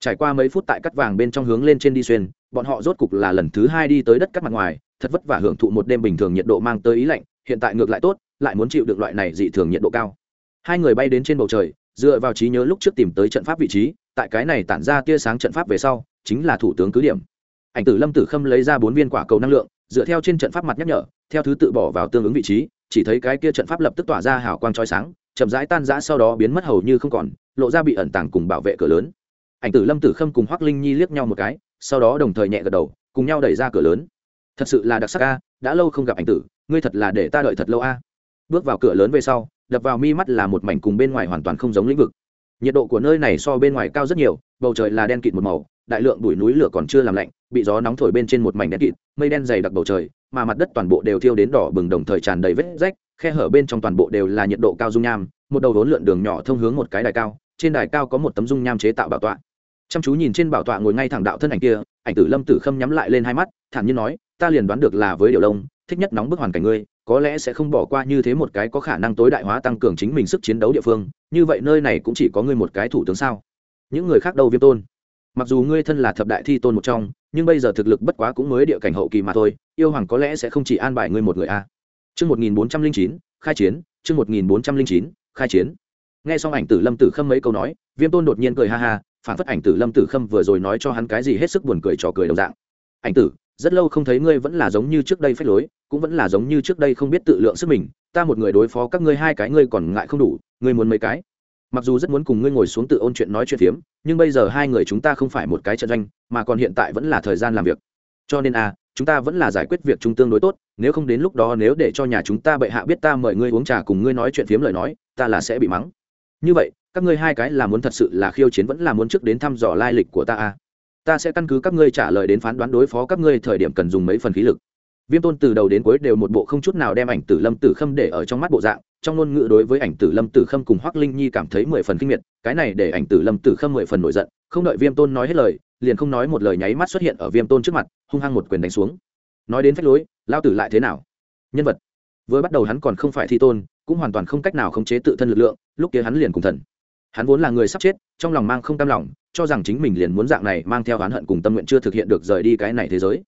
[SPEAKER 1] Trải qua mấy phút tại cắt vàng bên trong hướng lên trên đi xuyên, bọn họ rốt cục là lần thứ hai đi tới đất cắt mặt ngoài, thật vất vả hưởng thụ một đêm bình thường nhiệt độ mang tới ý lạnh, hiện tại ngược lại tốt, lại muốn chịu được loại này dị thường nhiệt độ cao. Hai người bay đến trên bầu trời, dựa vào trí nhớ lúc trước tìm tới trận pháp vị trí, tại cái này tản ra tia sáng trận pháp về sau, chính là thủ tướng cứ điểm ảnh tử lâm tử khâm lấy ra bốn viên quả cầu năng lượng, dựa theo trên trận pháp mặt nhắc nhở, theo thứ tự bỏ vào tương ứng vị trí, chỉ thấy cái kia trận pháp lập tức tỏa ra hào quang trói sáng, chậm rãi tan rã sau đó biến mất hầu như không còn, lộ ra bị ẩn tàng cùng bảo vệ cửa lớn. Ảnh tử lâm tử khâm cùng hoác linh nhi liếc nhau một cái, sau đó đồng thời nhẹ gật đầu, cùng nhau đẩy ra cửa lớn. Thật sự là đặc sắc a, đã lâu không gặp ảnh tử, ngươi thật là để ta đợi thật lâu a. Bước vào cửa lớn về sau, đập vào mi mắt là một mảnh cùng bên ngoài hoàn toàn không giống lĩnh vực. Nhiệt độ của nơi này so bên ngoài cao rất nhiều, bầu trời là đen kịt một màu đại lượng bụi núi lửa còn chưa làm lạnh bị gió nóng thổi bên trên một mảnh đen kịt mây đen dày đặc bầu trời mà mặt đất toàn bộ đều thiêu đến đỏ bừng đồng thời tràn đầy vết rách khe hở bên trong toàn bộ đều là nhiệt độ cao dung nham một đầu đốn lượn đường nhỏ thông hướng một cái đài cao trên đài cao có một tấm dung nham chế tạo bảo tọa. Chăm chú nhìn trên bảo tọa ngồi ngay thẳng đạo thân ảnh kia ảnh tử lâm tử khâm nhắm lại lên hai mắt thản nhiên nói ta liền đoán được là với điều Long, thích nhất nóng bức hoàn cảnh ngươi có lẽ sẽ không bỏ qua như thế một cái có khả năng tối đại hóa tăng cường chính mình sức chiến đấu địa phương như vậy nơi này cũng chỉ có ngươi một cái thủ tướng sao? Những người khác đâu viêm tôn? Mặc dù ngươi thân là thập đại thi tôn một trong, nhưng bây giờ thực lực bất quá cũng mới địa cảnh hậu kỳ mà thôi, yêu hoàng có lẽ sẽ không chỉ an bài ngươi một người a. Chương một nghìn bốn trăm linh chín, khai chiến, chương một nghìn bốn trăm linh chín, khai chiến. Nghe xong ảnh tử lâm tử khâm mấy câu nói, viêm tôn đột nhiên cười ha ha, phản phất ảnh tử lâm tử khâm vừa rồi nói cho hắn cái gì hết sức buồn cười trò cười đồng dạng. Ảnh tử, rất lâu không thấy ngươi vẫn là giống như trước đây phách lối, cũng vẫn là giống như trước đây không biết tự lượng sức mình, ta một người đối phó các ngươi hai cái ngươi còn ngại không đủ, ngươi muốn mấy cái? Mặc dù rất muốn cùng ngươi ngồi xuống tự ôn chuyện nói chuyện phiếm, nhưng bây giờ hai người chúng ta không phải một cái trận doanh, mà còn hiện tại vẫn là thời gian làm việc. Cho nên a chúng ta vẫn là giải quyết việc chúng tương đối tốt, nếu không đến lúc đó nếu để cho nhà chúng ta bệ hạ biết ta mời ngươi uống trà cùng ngươi nói chuyện phiếm lời nói, ta là sẽ bị mắng. Như vậy, các ngươi hai cái là muốn thật sự là khiêu chiến vẫn là muốn trước đến thăm dò lai lịch của ta a ta sẽ căn cứ các ngươi trả lời đến phán đoán đối phó các ngươi thời điểm cần dùng mấy phần khí lực viêm tôn từ đầu đến cuối đều một bộ không chút nào đem ảnh tử lâm tử khâm để ở trong mắt bộ dạng, trong ngôn ngữ đối với ảnh tử lâm tử khâm cùng hoắc linh nhi cảm thấy mười phần kinh miệt, cái này để ảnh tử lâm tử khâm mười phần nổi giận, không đợi viêm tôn nói hết lời, liền không nói một lời nháy mắt xuất hiện ở viêm tôn trước mặt, hung hăng một quyền đánh xuống. Nói đến phách lối lao tử lại thế nào? Nhân vật. Vừa bắt đầu hắn còn không phải thi tôn, cũng hoàn toàn không cách nào khống chế tự thân lực lượng, lúc kia hắn liền cùng thần. Hắn vốn là người sắp chết, trong lòng mang không tam lòng, cho rằng chính mình liền muốn dạng này mang theo oán hận cùng tâm nguyện chưa thực hiện được rời đi cái này thế giới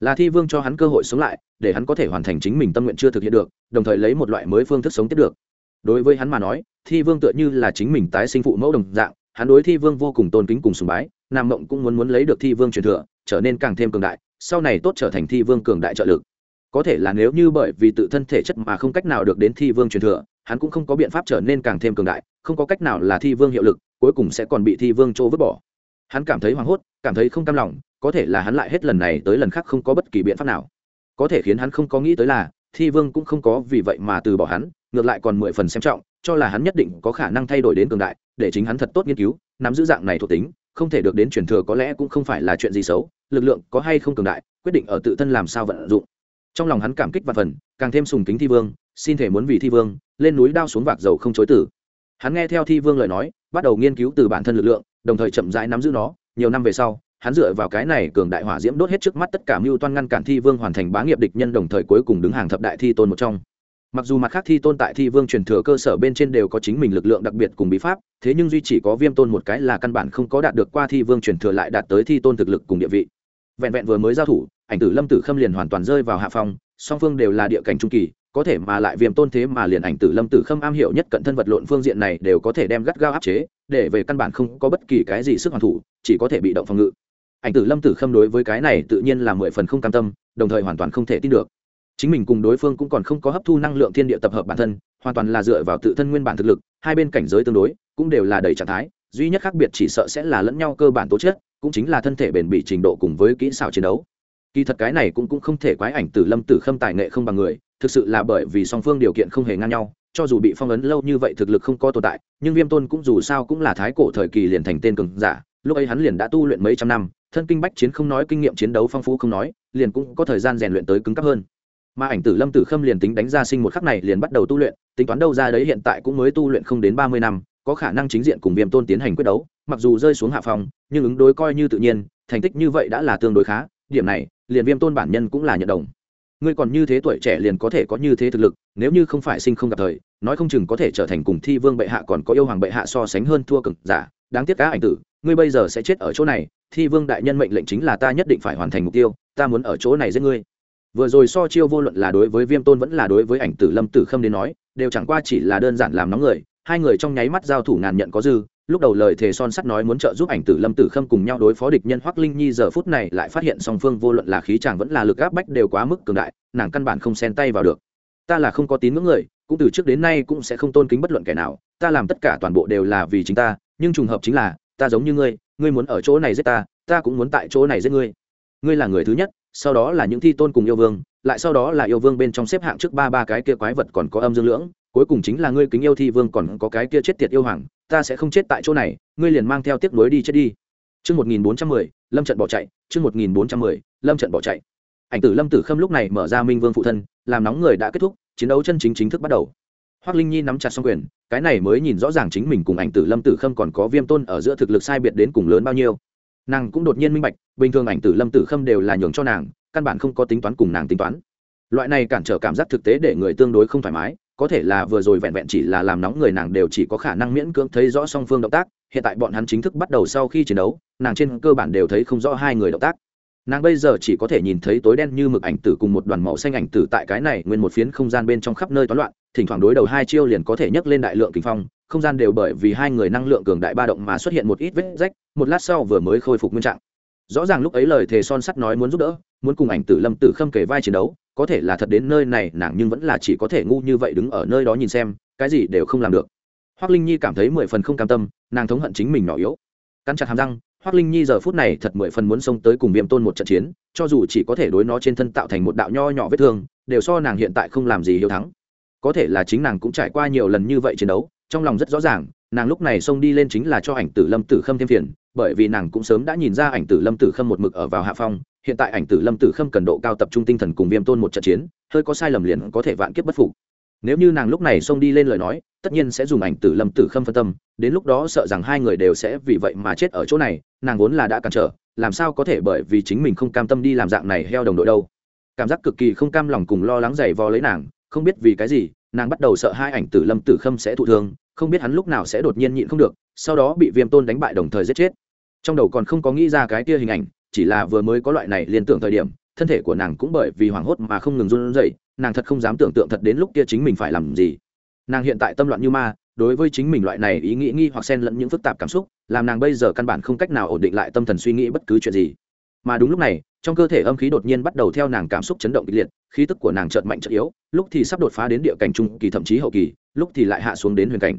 [SPEAKER 1] là thi vương cho hắn cơ hội sống lại, để hắn có thể hoàn thành chính mình tâm nguyện chưa thực hiện được, đồng thời lấy một loại mới phương thức sống tiếp được. Đối với hắn mà nói, thi vương tựa như là chính mình tái sinh phụ mẫu đồng dạng, hắn đối thi vương vô cùng tôn kính cùng sùng bái, nam mộng cũng muốn muốn lấy được thi vương truyền thừa, trở nên càng thêm cường đại, sau này tốt trở thành thi vương cường đại trợ lực. Có thể là nếu như bởi vì tự thân thể chất mà không cách nào được đến thi vương truyền thừa, hắn cũng không có biện pháp trở nên càng thêm cường đại, không có cách nào là thi vương hiệu lực, cuối cùng sẽ còn bị thi vương chỗ vứt bỏ. Hắn cảm thấy hoảng hốt, cảm thấy không cam lòng có thể là hắn lại hết lần này tới lần khác không có bất kỳ biện pháp nào. Có thể khiến hắn không có nghĩ tới là, thi vương cũng không có vì vậy mà từ bỏ hắn, ngược lại còn mười phần xem trọng, cho là hắn nhất định có khả năng thay đổi đến cường đại, để chính hắn thật tốt nghiên cứu, nắm giữ dạng này thuộc tính, không thể được đến truyền thừa có lẽ cũng không phải là chuyện gì xấu, lực lượng có hay không cường đại, quyết định ở tự thân làm sao vận dụng. Trong lòng hắn cảm kích và phần, càng thêm sùng kính thi vương, xin thể muốn vì thi vương, lên núi đao xuống vạc dầu không chối tử hắn nghe theo thi vương lời nói, bắt đầu nghiên cứu từ bản thân lực lượng, đồng thời chậm rãi nắm giữ nó, nhiều năm về sau hắn dựa vào cái này cường đại hỏa diễm đốt hết trước mắt tất cả mưu toan ngăn cản thi vương hoàn thành bá nghiệp địch nhân đồng thời cuối cùng đứng hàng thập đại thi tôn một trong. Mặc dù mặt khác thi tôn tại thi vương truyền thừa cơ sở bên trên đều có chính mình lực lượng đặc biệt cùng bí pháp, thế nhưng duy chỉ có viêm tôn một cái là căn bản không có đạt được qua thi vương truyền thừa lại đạt tới thi tôn thực lực cùng địa vị. Vẹn vẹn vừa mới giao thủ, ảnh tử lâm tử khâm liền hoàn toàn rơi vào hạ phong, song phương đều là địa cảnh trung kỳ, có thể mà lại viêm tôn thế mà liền ảnh tử lâm tử khâm am hiểu nhất cận thân vật lộn phương diện này đều có thể đem gắt gao áp chế, để về căn bản không có bất kỳ cái gì sức hoàn thủ, chỉ có thể bị động phòng ngự ảnh tử lâm tử khâm đối với cái này tự nhiên là mười phần không cam tâm, đồng thời hoàn toàn không thể tin được. Chính mình cùng đối phương cũng còn không có hấp thu năng lượng thiên địa tập hợp bản thân, hoàn toàn là dựa vào tự thân nguyên bản thực lực, hai bên cảnh giới tương đối, cũng đều là đầy trạng thái, duy nhất khác biệt chỉ sợ sẽ là lẫn nhau cơ bản tố chất, cũng chính là thân thể bền bỉ trình độ cùng với kỹ xảo chiến đấu. Kỳ thật cái này cũng cũng không thể quái ảnh tử lâm tử khâm tài nghệ không bằng người, thực sự là bởi vì song phương điều kiện không hề ngang nhau, cho dù bị phong ấn lâu như vậy thực lực không có tồn tại, nhưng viêm tôn cũng dù sao cũng là thái cổ thời kỳ liền thành tên cường giả, lúc ấy hắn liền đã tu luyện mấy trăm năm thân kinh bách chiến không nói, kinh nghiệm chiến đấu phong phú không nói, liền cũng có thời gian rèn luyện tới cứng cấp hơn. Mà ảnh tử lâm tử khâm liền tính đánh ra sinh một khắc này liền bắt đầu tu luyện, tính toán đâu ra đấy hiện tại cũng mới tu luyện không đến ba mươi năm, có khả năng chính diện cùng viêm tôn tiến hành quyết đấu, mặc dù rơi xuống hạ phòng, nhưng ứng đối coi như tự nhiên, thành tích như vậy đã là tương đối khá, điểm này, liền viêm tôn bản nhân cũng là nhận đồng. Ngươi còn như thế tuổi trẻ liền có thể có như thế thực lực, nếu như không phải sinh không gặp thời, nói không chừng có thể trở thành cùng thi vương bệ hạ còn có yêu hoàng bệ hạ so sánh hơn thua cực giả, đáng tiếc cá ảnh tử ngươi bây giờ sẽ chết ở chỗ này, thi vương đại nhân mệnh lệnh chính là ta nhất định phải hoàn thành mục tiêu, ta muốn ở chỗ này giết ngươi. Vừa rồi so chiêu vô luận là đối với viêm tôn vẫn là đối với ảnh tử lâm tử khâm đến nói, đều chẳng qua chỉ là đơn giản làm nóng người, hai người trong nháy mắt giao thủ ngàn nhận có dư, lúc đầu lời thề son sắt nói muốn trợ giúp ảnh tử lâm tử khâm cùng nhau đối phó địch nhân hoắc linh nhi giờ phút này lại phát hiện song phương vô luận là khí chàng vẫn là lực áp bách đều quá mức cường đại, nàng căn bản không xen tay vào được. Ta là không có tín ngưỡng người, cũng từ trước đến nay cũng sẽ không tôn kính bất luận kẻ nào, ta làm tất cả toàn bộ đều là vì chính ta, nhưng trùng hợp chính là ta giống như ngươi ngươi muốn ở chỗ này giết ta ta cũng muốn tại chỗ này giết ngươi. Ngươi là người thứ nhất, sau đó là những thi tôn cùng yêu vương, lại sau đó là yêu vương bên trong xếp hạng trước ba ba cái kia quái vật còn có âm dương lưỡng, cuối cùng chính là ngươi kính yêu thi vương còn có cái kia chết tiệt yêu hoàng, ta sẽ không chết tại chỗ này, ngươi liền mang theo tiếc nuối đi chết đi. Chương một nghìn bốn trăm mười, lâm trận bỏ chạy, chương một nghìn bốn trăm mười, lâm trận bỏ chạy. Ảnh tử lâm tử khâm lúc này mở ra minh vương phụ thân, làm nóng người đã kết thúc, chiến đấu chân chính chính thức bắt đầu hoác linh nhi nắm chặt xong quyền, cái này mới nhìn rõ ràng chính mình cùng ảnh tử lâm tử khâm còn có viêm tôn ở giữa thực lực sai biệt đến cùng lớn bao nhiêu. Nàng cũng đột nhiên minh bạch, bình thường ảnh tử lâm tử khâm đều là nhường cho nàng, căn bản không có tính toán cùng nàng tính toán. Loại này cản trở cảm giác thực tế để người tương đối không thoải mái, có thể là vừa rồi vẹn vẹn chỉ là làm nóng người nàng đều chỉ có khả năng miễn cưỡng thấy rõ song phương động tác, hiện tại bọn hắn chính thức bắt đầu sau khi chiến đấu, nàng trên cơ bản đều thấy không rõ hai người động tác nàng bây giờ chỉ có thể nhìn thấy tối đen như mực ảnh tử cùng một đoàn màu xanh ảnh tử tại cái này nguyên một phiến không gian bên trong khắp nơi toán loạn, thỉnh thoảng đối đầu hai chiêu liền có thể nhấc lên đại lượng kinh phong, không gian đều bởi vì hai người năng lượng cường đại ba động mà xuất hiện một ít vết rách, một lát sau vừa mới khôi phục nguyên trạng. Rõ ràng lúc ấy lời thề son sắt nói muốn giúp đỡ, muốn cùng ảnh tử lâm tử khâm kề vai chiến đấu, có thể là thật đến nơi này, nàng nhưng vẫn là chỉ có thể ngu như vậy đứng ở nơi đó nhìn xem, cái gì đều không làm được. Hoác linh nhi cảm thấy mười phần không cam tâm, nàng thống hận chính mình nhỏ yếu. Cắn chặt hàm răng Hoắc linh nhi giờ phút này thật mười phần muốn xông tới cùng viêm tôn một trận chiến, cho dù chỉ có thể đối nó trên thân tạo thành một đạo nho nhỏ vết thương, đều so nàng hiện tại không làm gì hiếu thắng. Có thể là chính nàng cũng trải qua nhiều lần như vậy chiến đấu, trong lòng rất rõ ràng, nàng lúc này xông đi lên chính là cho ảnh tử lâm tử khâm thêm phiền, bởi vì nàng cũng sớm đã nhìn ra ảnh tử lâm tử khâm một mực ở vào hạ phong, hiện tại ảnh tử lâm tử khâm cần độ cao tập trung tinh thần cùng viêm tôn một trận chiến, hơi có sai lầm liền có thể vạn kiếp bất phục. Nếu như nàng lúc này xông đi lên lời nói, tất nhiên sẽ dùng ảnh tử lâm tử khâm phân tâm, đến lúc đó sợ rằng hai người đều sẽ vì vậy mà chết ở chỗ này nàng vốn là đã cản trở, làm sao có thể bởi vì chính mình không cam tâm đi làm dạng này heo đồng đội đâu. Cảm giác cực kỳ không cam lòng cùng lo lắng dày vò lấy nàng, không biết vì cái gì, nàng bắt đầu sợ hai ảnh tử lâm tử khâm sẽ thụ thương, không biết hắn lúc nào sẽ đột nhiên nhịn không được, sau đó bị viêm tôn đánh bại đồng thời giết chết. Trong đầu còn không có nghĩ ra cái kia hình ảnh, chỉ là vừa mới có loại này liên tưởng thời điểm, thân thể của nàng cũng bởi vì hoảng hốt mà không ngừng run rẩy, nàng thật không dám tưởng tượng thật đến lúc kia chính mình phải làm gì. Nàng hiện tại tâm loạn như ma đối với chính mình loại này ý nghĩ nghi hoặc xen lẫn những phức tạp cảm xúc, làm nàng bây giờ căn bản không cách nào ổn định lại tâm thần suy nghĩ bất cứ chuyện gì. Mà đúng lúc này, trong cơ thể âm khí đột nhiên bắt đầu theo nàng cảm xúc chấn động kịch liệt, khí tức của nàng chợt mạnh chợt yếu, lúc thì sắp đột phá đến địa cảnh trung kỳ thậm chí hậu kỳ, lúc thì lại hạ xuống đến huyền cảnh.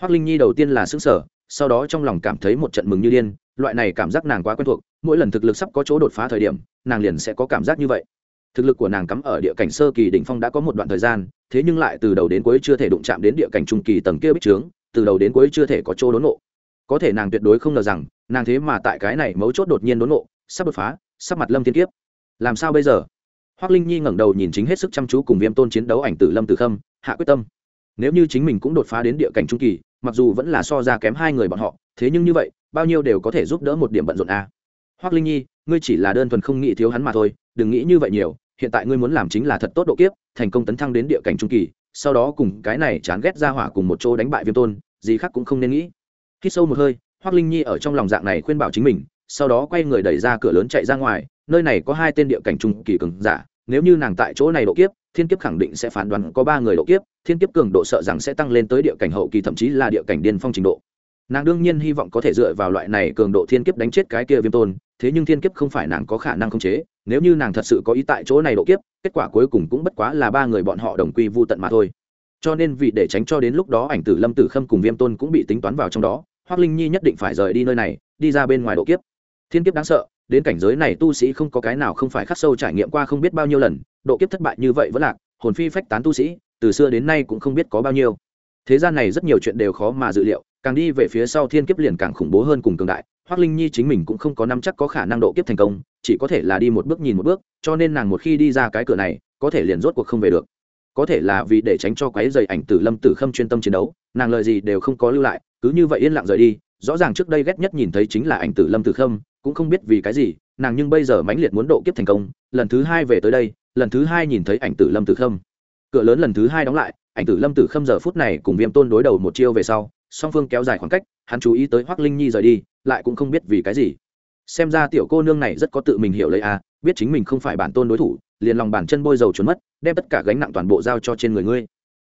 [SPEAKER 1] Hoác linh nhi đầu tiên là xứng sở sau đó trong lòng cảm thấy một trận mừng như điên, loại này cảm giác nàng quá quen thuộc, mỗi lần thực lực sắp có chỗ đột phá thời điểm, nàng liền sẽ có cảm giác như vậy thực lực của nàng cắm ở địa cảnh sơ kỳ đỉnh phong đã có một đoạn thời gian, thế nhưng lại từ đầu đến cuối chưa thể đụng chạm đến địa cảnh trung kỳ tầng kia bích trướng, từ đầu đến cuối chưa thể có chỗ đốn nộ có thể nàng tuyệt đối không ngờ rằng, nàng thế mà tại cái này mấu chốt đột nhiên đốn nộ sắp đột phá, sắp mặt lâm thiên kiếp. Làm sao bây giờ? Hoác linh nhi ngẩng đầu nhìn chính hết sức chăm chú cùng viêm tôn chiến đấu ảnh tử lâm tử khâm, hạ quyết tâm. Nếu như chính mình cũng đột phá đến địa cảnh trung kỳ, mặc dù vẫn là so ra kém hai người bọn họ, thế nhưng như vậy, bao nhiêu đều có thể giúp đỡ một điểm bận rộn a à. hoác linh nhi ngươi chỉ là đơn thuần không nghĩ thiếu hắn mà thôi, đừng nghĩ như vậy nhiều, hiện tại ngươi muốn làm chính là thật tốt độ kiếp, thành công tấn thăng đến địa cảnh trung kỳ, sau đó cùng cái này chán ghét ra hỏa cùng một chỗ đánh bại viêm tôn, gì khác cũng không nên nghĩ. Khi sâu một hơi hoác linh nhi ở trong lòng dạng này khuyên bảo chính mình, sau đó quay người đẩy ra cửa lớn chạy ra ngoài, nơi này có hai tên địa cảnh trung kỳ cường giả, nếu như nàng tại chỗ này độ kiếp, thiên kiếp khẳng định sẽ phán đoán có ba người độ kiếp, thiên kiếp cường độ sợ rằng sẽ tăng lên tới địa cảnh hậu kỳ, thậm chí là địa cảnh điên phong trình độ nàng đương nhiên hy vọng có thể dựa vào loại này cường độ thiên kiếp đánh chết cái kia viêm tôn, thế nhưng thiên kiếp không phải nàng có khả năng khống chế, nếu như nàng thật sự có ý tại chỗ này độ kiếp, kết quả cuối cùng cũng bất quá là ba người bọn họ đồng quy vô tận mà thôi. Cho nên vì để tránh cho đến lúc đó ảnh tử lâm tử khâm cùng viêm tôn cũng bị tính toán vào trong đó, hoác linh nhi nhất định phải rời đi nơi này, đi ra bên ngoài độ kiếp. Thiên kiếp đáng sợ, đến cảnh giới này tu sĩ không có cái nào không phải khắc sâu trải nghiệm qua không biết bao nhiêu lần, độ kiếp thất bại như vậy vẫn lạc, hồn phi phách tán tu sĩ, từ xưa đến nay cũng không biết có bao nhiêu. Thế gian này rất nhiều chuyện đều khó mà dự liệu càng đi về phía sau thiên kiếp liền càng khủng bố hơn cùng cường đại hoác linh nhi chính mình cũng không có năm chắc có khả năng độ kiếp thành công, chỉ có thể là đi một bước nhìn một bước, cho nên nàng một khi đi ra cái cửa này, có thể liền rốt cuộc không về được. Có thể là vì để tránh cho quái dày ảnh tử lâm tử khâm chuyên tâm chiến đấu, nàng lời gì đều không có lưu lại, cứ như vậy yên lặng rời đi, rõ ràng trước đây ghét nhất nhìn thấy chính là ảnh tử lâm tử khâm, cũng không biết vì cái gì, nàng nhưng bây giờ mãnh liệt muốn độ kiếp thành công, lần thứ hai về tới đây, lần thứ hai nhìn thấy ảnh tử lâm tử khâm. Cửa lớn lần thứ hai đóng lại, ảnh tử lâm tử khâm giờ phút này cùng viêm tôn đối đầu một chiêu về sau song phương kéo dài khoảng cách, hắn chú ý tới hoác linh nhi rời đi, lại cũng không biết vì cái gì. Xem ra tiểu cô nương này rất có tự mình hiểu lấy à biết chính mình không phải bản tôn đối thủ, liền lòng bàn chân bôi dầu trốn mất, đem tất cả gánh nặng toàn bộ giao cho trên người ngươi.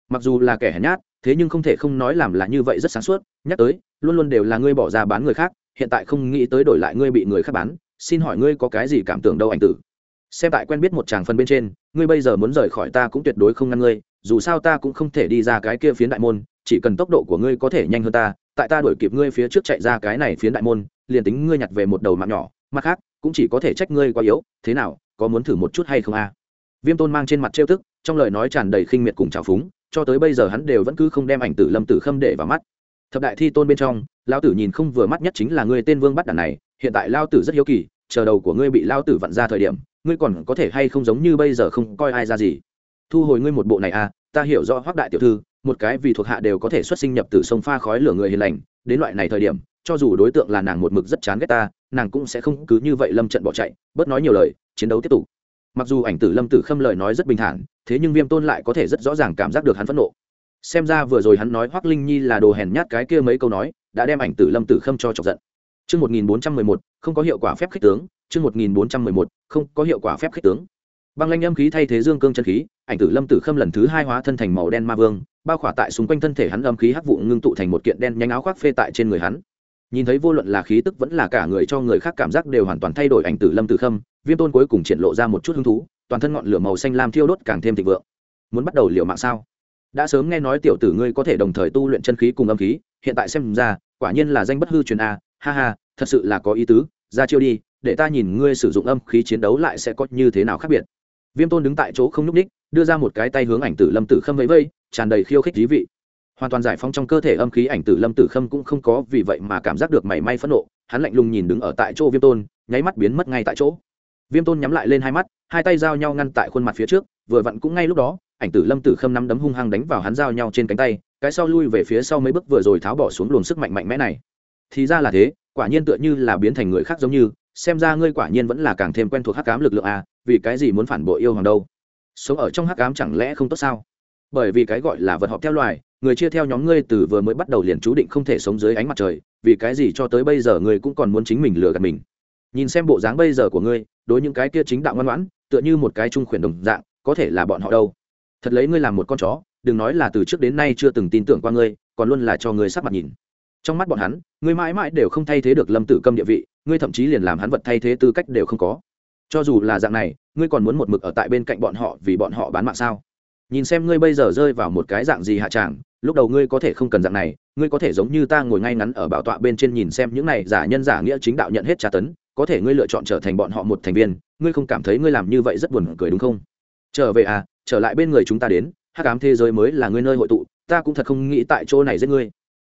[SPEAKER 1] Mặc dù là kẻ hèn nhát, thế nhưng không thể không nói làm là như vậy rất sáng suốt, nhắc tới, luôn luôn đều là ngươi bỏ ra bán người khác, hiện tại không nghĩ tới đổi lại ngươi bị người khác bán, xin hỏi ngươi có cái gì cảm tưởng đâu ảnh tử xem tại quen biết một chàng phần bên trên, ngươi bây giờ muốn rời khỏi ta cũng tuyệt đối không ngăn ngươi, dù sao ta cũng không thể đi ra cái kia phiến đại môn, chỉ cần tốc độ của ngươi có thể nhanh hơn ta, tại ta đuổi kịp ngươi phía trước chạy ra cái này phiến đại môn, liền tính ngươi nhặt về một đầu mạng nhỏ, mặt khác, cũng chỉ có thể trách ngươi quá yếu, thế nào, có muốn thử một chút hay không a? Viêm tôn mang trên mặt trêu tức, trong lời nói tràn đầy khinh miệt cùng trào phúng, cho tới bây giờ hắn đều vẫn cứ không đem ảnh tử lâm tử khâm để vào mắt. Thập đại thi tôn bên trong lao tử nhìn không vừa mắt nhất chính là ngươi tên vương bắt đàn này, hiện tại lao tử rất hiếu kỳ, chờ đầu của ngươi bị lao tử vặn ra thời điểm ngươi còn có thể hay không giống như bây giờ không coi ai ra gì? Thu hồi ngươi một bộ này à ta hiểu rõ hoác đại tiểu thư, một cái vì thuộc hạ đều có thể xuất sinh nhập từ sông pha khói lửa người hiền lành, đến loại này thời điểm, cho dù đối tượng là nàng một mực rất chán ghét ta, nàng cũng sẽ không cứ như vậy lâm trận bỏ chạy, bớt nói nhiều lời, chiến đấu tiếp tục. Mặc dù ảnh tử lâm tử khâm lời nói rất bình thản, thế nhưng viêm tôn lại có thể rất rõ ràng cảm giác được hắn phẫn nộ. Xem ra vừa rồi hắn nói hoác linh nhi là đồ hèn nhát cái kia mấy câu nói, đã đem ảnh tử lâm tử khâm cho chọc giận. Chương 1411, không có hiệu quả phép khích tướng, chương 1411, không có hiệu quả phép khích tướng. Băng lanh âm khí thay thế dương cương chân khí, ảnh tử Lâm Tử Khâm lần thứ hai hóa thân thành màu đen ma vương, bao khỏa tại xung quanh thân thể hắn âm khí hắc vụ ngưng tụ thành một kiện đen nhánh áo khoác phê tại trên người hắn. Nhìn thấy vô luận là khí tức vẫn là cả người cho người khác cảm giác đều hoàn toàn thay đổi ảnh tử Lâm Tử Khâm, Viêm Tôn cuối cùng triển lộ ra một chút hứng thú, toàn thân ngọn lửa màu xanh lam thiêu đốt càng thêm thịnh vượng. Muốn bắt đầu liều mạng sao? Đã sớm nghe nói tiểu tử ngươi có thể đồng thời tu luyện chân khí cùng âm khí, hiện tại xem ra, quả nhiên là danh bất hư truyền a, ha ha, thật sự là có ý tứ, ra chiêu đi, để ta nhìn ngươi sử dụng âm khí chiến đấu lại sẽ có như thế nào khác biệt. Viêm tôn đứng tại chỗ không nhúc ních đưa ra một cái tay hướng ảnh tử lâm tử khâm vẫy vây tràn đầy khiêu khích dí vị. Hoàn toàn giải phóng trong cơ thể âm khí ảnh tử lâm tử khâm cũng không có vì vậy mà cảm giác được mảy may phẫn nộ hắn lạnh lùng nhìn đứng ở tại chỗ viêm tôn nháy mắt biến mất ngay tại chỗ. Viêm tôn nhắm lại lên hai mắt hai tay giao nhau ngăn tại khuôn mặt phía trước vừa vặn cũng ngay lúc đó ảnh tử lâm tử khâm nắm đấm hung hăng đánh vào hắn giao nhau trên cánh tay cái sau lui về phía sau mấy bước vừa rồi tháo bỏ xuống luồng sức mạnh mạnh mẽ này thì ra là thế, quả nhiên tựa như là biến thành người khác giống như, xem ra ngươi quả nhiên vẫn là càng thêm quen thuộc hắc ám lực lượng à vì cái gì muốn phản bội yêu hoàng đâu? Sống ở trong hắc ám chẳng lẽ không tốt sao? Bởi vì cái gọi là vật họp theo loài, người chia theo nhóm ngươi từ vừa mới bắt đầu liền chú định không thể sống dưới ánh mặt trời, vì cái gì cho tới bây giờ ngươi cũng còn muốn chính mình lừa gạt mình? Nhìn xem bộ dáng bây giờ của ngươi, đối những cái kia chính đạo ngoan ngoãn, tựa như một cái trung khuyển đồng dạng, có thể là bọn họ đâu? Thật lấy ngươi làm một con chó, đừng nói là từ trước đến nay chưa từng tin tưởng qua ngươi, còn luôn là cho ngươi sắc mặt nhìn trong mắt bọn hắn ngươi mãi mãi đều không thay thế được lâm tử câm địa vị ngươi thậm chí liền làm hắn vật thay thế tư cách đều không có. Cho dù là dạng này, ngươi còn muốn một mực ở tại bên cạnh bọn họ vì bọn họ bán mạng sao? Nhìn xem ngươi bây giờ rơi vào một cái dạng gì hạ tràng lúc đầu ngươi có thể không cần dạng này, ngươi có thể giống như ta ngồi ngay ngắn ở bảo tọa bên trên nhìn xem những này giả nhân giả nghĩa chính đạo nhận hết tra tấn, có thể ngươi lựa chọn trở thành bọn họ một thành viên, ngươi không cảm thấy ngươi làm như vậy rất buồn cười đúng không? Trở về à trở lại bên người chúng ta đến, hắc ám thế giới mới là ngươi nơi hội tụ, ta cũng thật không nghĩ tại chỗ này giết ngươi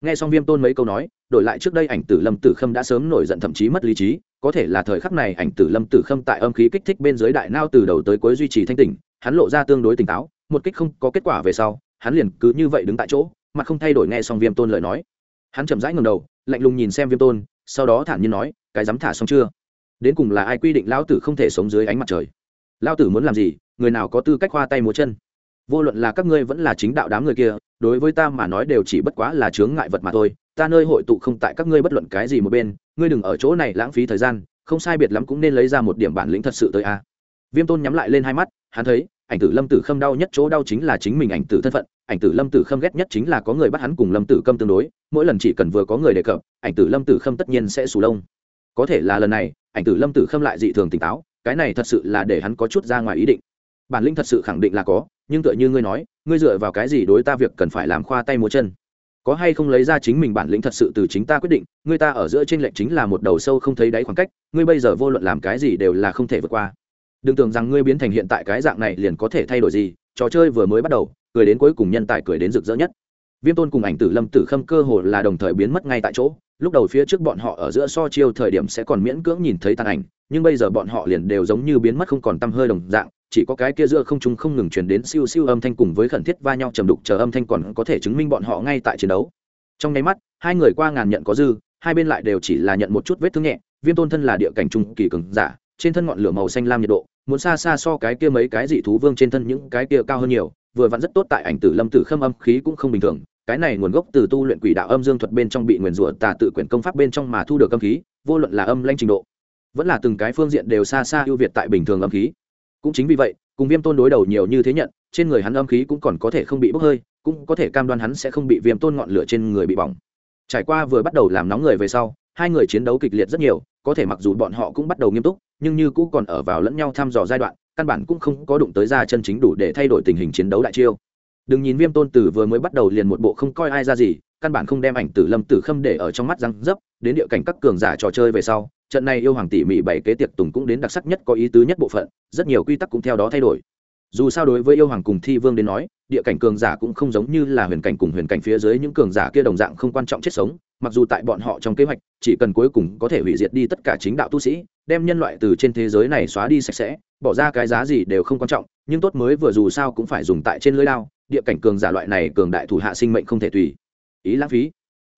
[SPEAKER 1] nghe xong viêm tôn mấy câu nói, đổi lại trước đây ảnh tử lâm tử khâm đã sớm nổi giận thậm chí mất lý trí, có thể là thời khắc này ảnh tử lâm tử khâm tại âm khí kích thích bên dưới đại nao từ đầu tới cuối duy trì thanh tỉnh, hắn lộ ra tương đối tỉnh táo, một kích không có kết quả về sau, hắn liền cứ như vậy đứng tại chỗ, mà không thay đổi nghe xong viêm tôn lời nói. Hắn chậm rãi ngầm đầu, lạnh lùng nhìn xem viêm tôn, sau đó thản nhiên nói, cái dám thả xong chưa? Đến cùng là ai quy định lão tử không thể sống dưới ánh mặt trời? Lão tử muốn làm gì? Người nào có tư cách hoa tay múa chân? Vô luận là các ngươi vẫn là chính đạo đám người kia, đối với ta mà nói đều chỉ bất quá là chướng ngại vật mà thôi. Ta nơi hội tụ không tại các ngươi bất luận cái gì một bên, ngươi đừng ở chỗ này lãng phí thời gian, không sai biệt lắm cũng nên lấy ra một điểm bản lĩnh thật sự tới a. Viêm tôn nhắm lại lên hai mắt, hắn thấy, ảnh tử lâm tử khâm đau nhất chỗ đau chính là chính mình ảnh tử thân phận, ảnh tử lâm tử khâm ghét nhất chính là có người bắt hắn cùng lâm tử khâm tương đối, mỗi lần chỉ cần vừa có người đề cập, ảnh tử lâm tử khâm tất nhiên sẽ sù lông. Có thể là lần này, ảnh tử lâm tử khâm lại dị thường tỉnh táo, cái này thật sự là để hắn có chút ra ngoài ý định bản lĩnh thật sự khẳng định là có, nhưng tựa như ngươi nói, ngươi dựa vào cái gì đối ta việc cần phải làm khoa tay múa chân? Có hay không lấy ra chính mình bản lĩnh thật sự từ chính ta quyết định, ngươi ta ở giữa trên lệnh chính là một đầu sâu không thấy đáy khoảng cách, ngươi bây giờ vô luận làm cái gì đều là không thể vượt qua. Đừng tưởng rằng ngươi biến thành hiện tại cái dạng này liền có thể thay đổi gì, trò chơi vừa mới bắt đầu, cười đến cuối cùng nhân tài cười đến rực rỡ nhất. Viêm tôn cùng ảnh tử lâm tử khâm cơ hồ là đồng thời biến mất ngay tại chỗ, lúc đầu phía trước bọn họ ở giữa so chiêu thời điểm sẽ còn miễn cưỡng nhìn thấy tàn ảnh, nhưng bây giờ bọn họ liền đều giống như biến mất không còn tăm hơi đồng dạng chỉ có cái kia giữa không trung không ngừng truyền đến siêu siêu âm thanh cùng với khẩn thiết va nhau trầm đục chờ âm thanh còn có thể chứng minh bọn họ ngay tại chiến đấu. Trong nháy mắt, hai người qua ngàn nhận có dư, hai bên lại đều chỉ là nhận một chút vết thương nhẹ, viêm tôn thân là địa cảnh trung kỳ cường giả, trên thân ngọn lửa màu xanh lam nhiệt độ, muốn xa xa so cái kia mấy cái dị thú vương trên thân những cái kia cao hơn nhiều, vừa vặn rất tốt tại ảnh tử lâm tử khâm âm khí cũng không bình thường, cái này nguồn gốc từ tu luyện quỷ đạo âm dương thuật bên trong bị nguyền rủa tà tự quyển công pháp bên trong mà thu được âm khí, vô luận là âm lanh trình độ, vẫn là từng cái phương diện đều xa xa ưu việt tại bình thường âm khí cũng chính vì vậy, cùng viêm tôn đối đầu nhiều như thế nhận, trên người hắn âm khí cũng còn có thể không bị bốc hơi, cũng có thể cam đoan hắn sẽ không bị viêm tôn ngọn lửa trên người bị bỏng. Trải qua vừa bắt đầu làm nóng người về sau, hai người chiến đấu kịch liệt rất nhiều, có thể mặc dù bọn họ cũng bắt đầu nghiêm túc, nhưng như cũng còn ở vào lẫn nhau thăm dò giai đoạn, căn bản cũng không có đụng tới ra chân chính đủ để thay đổi tình hình chiến đấu đại chiêu. Đừng nhìn viêm tôn tử vừa mới bắt đầu liền một bộ không coi ai ra gì căn bản không đem ảnh tử lâm tử khâm để ở trong mắt răng dấp, đến địa cảnh các cường giả trò chơi về sau, trận này yêu hoàng tỉ mỉ bảy kế tiệc tùng cũng đến đặc sắc nhất có ý tứ nhất bộ phận, rất nhiều quy tắc cũng theo đó thay đổi. Dù sao đối với yêu hoàng cùng thi vương đến nói, địa cảnh cường giả cũng không giống như là huyền cảnh cùng huyền cảnh phía dưới những cường giả kia đồng dạng không quan trọng chết sống, mặc dù tại bọn họ trong kế hoạch, chỉ cần cuối cùng có thể hủy diệt đi tất cả chính đạo tu sĩ, đem nhân loại từ trên thế giới này xóa đi sạch sẽ, bỏ ra cái giá gì đều không quan trọng, nhưng tốt mới vừa dù sao cũng phải dùng tại trên lưới lao địa cảnh cường giả loại này cường đại thủ hạ sinh mệnh không thể tùy ý lãng phí.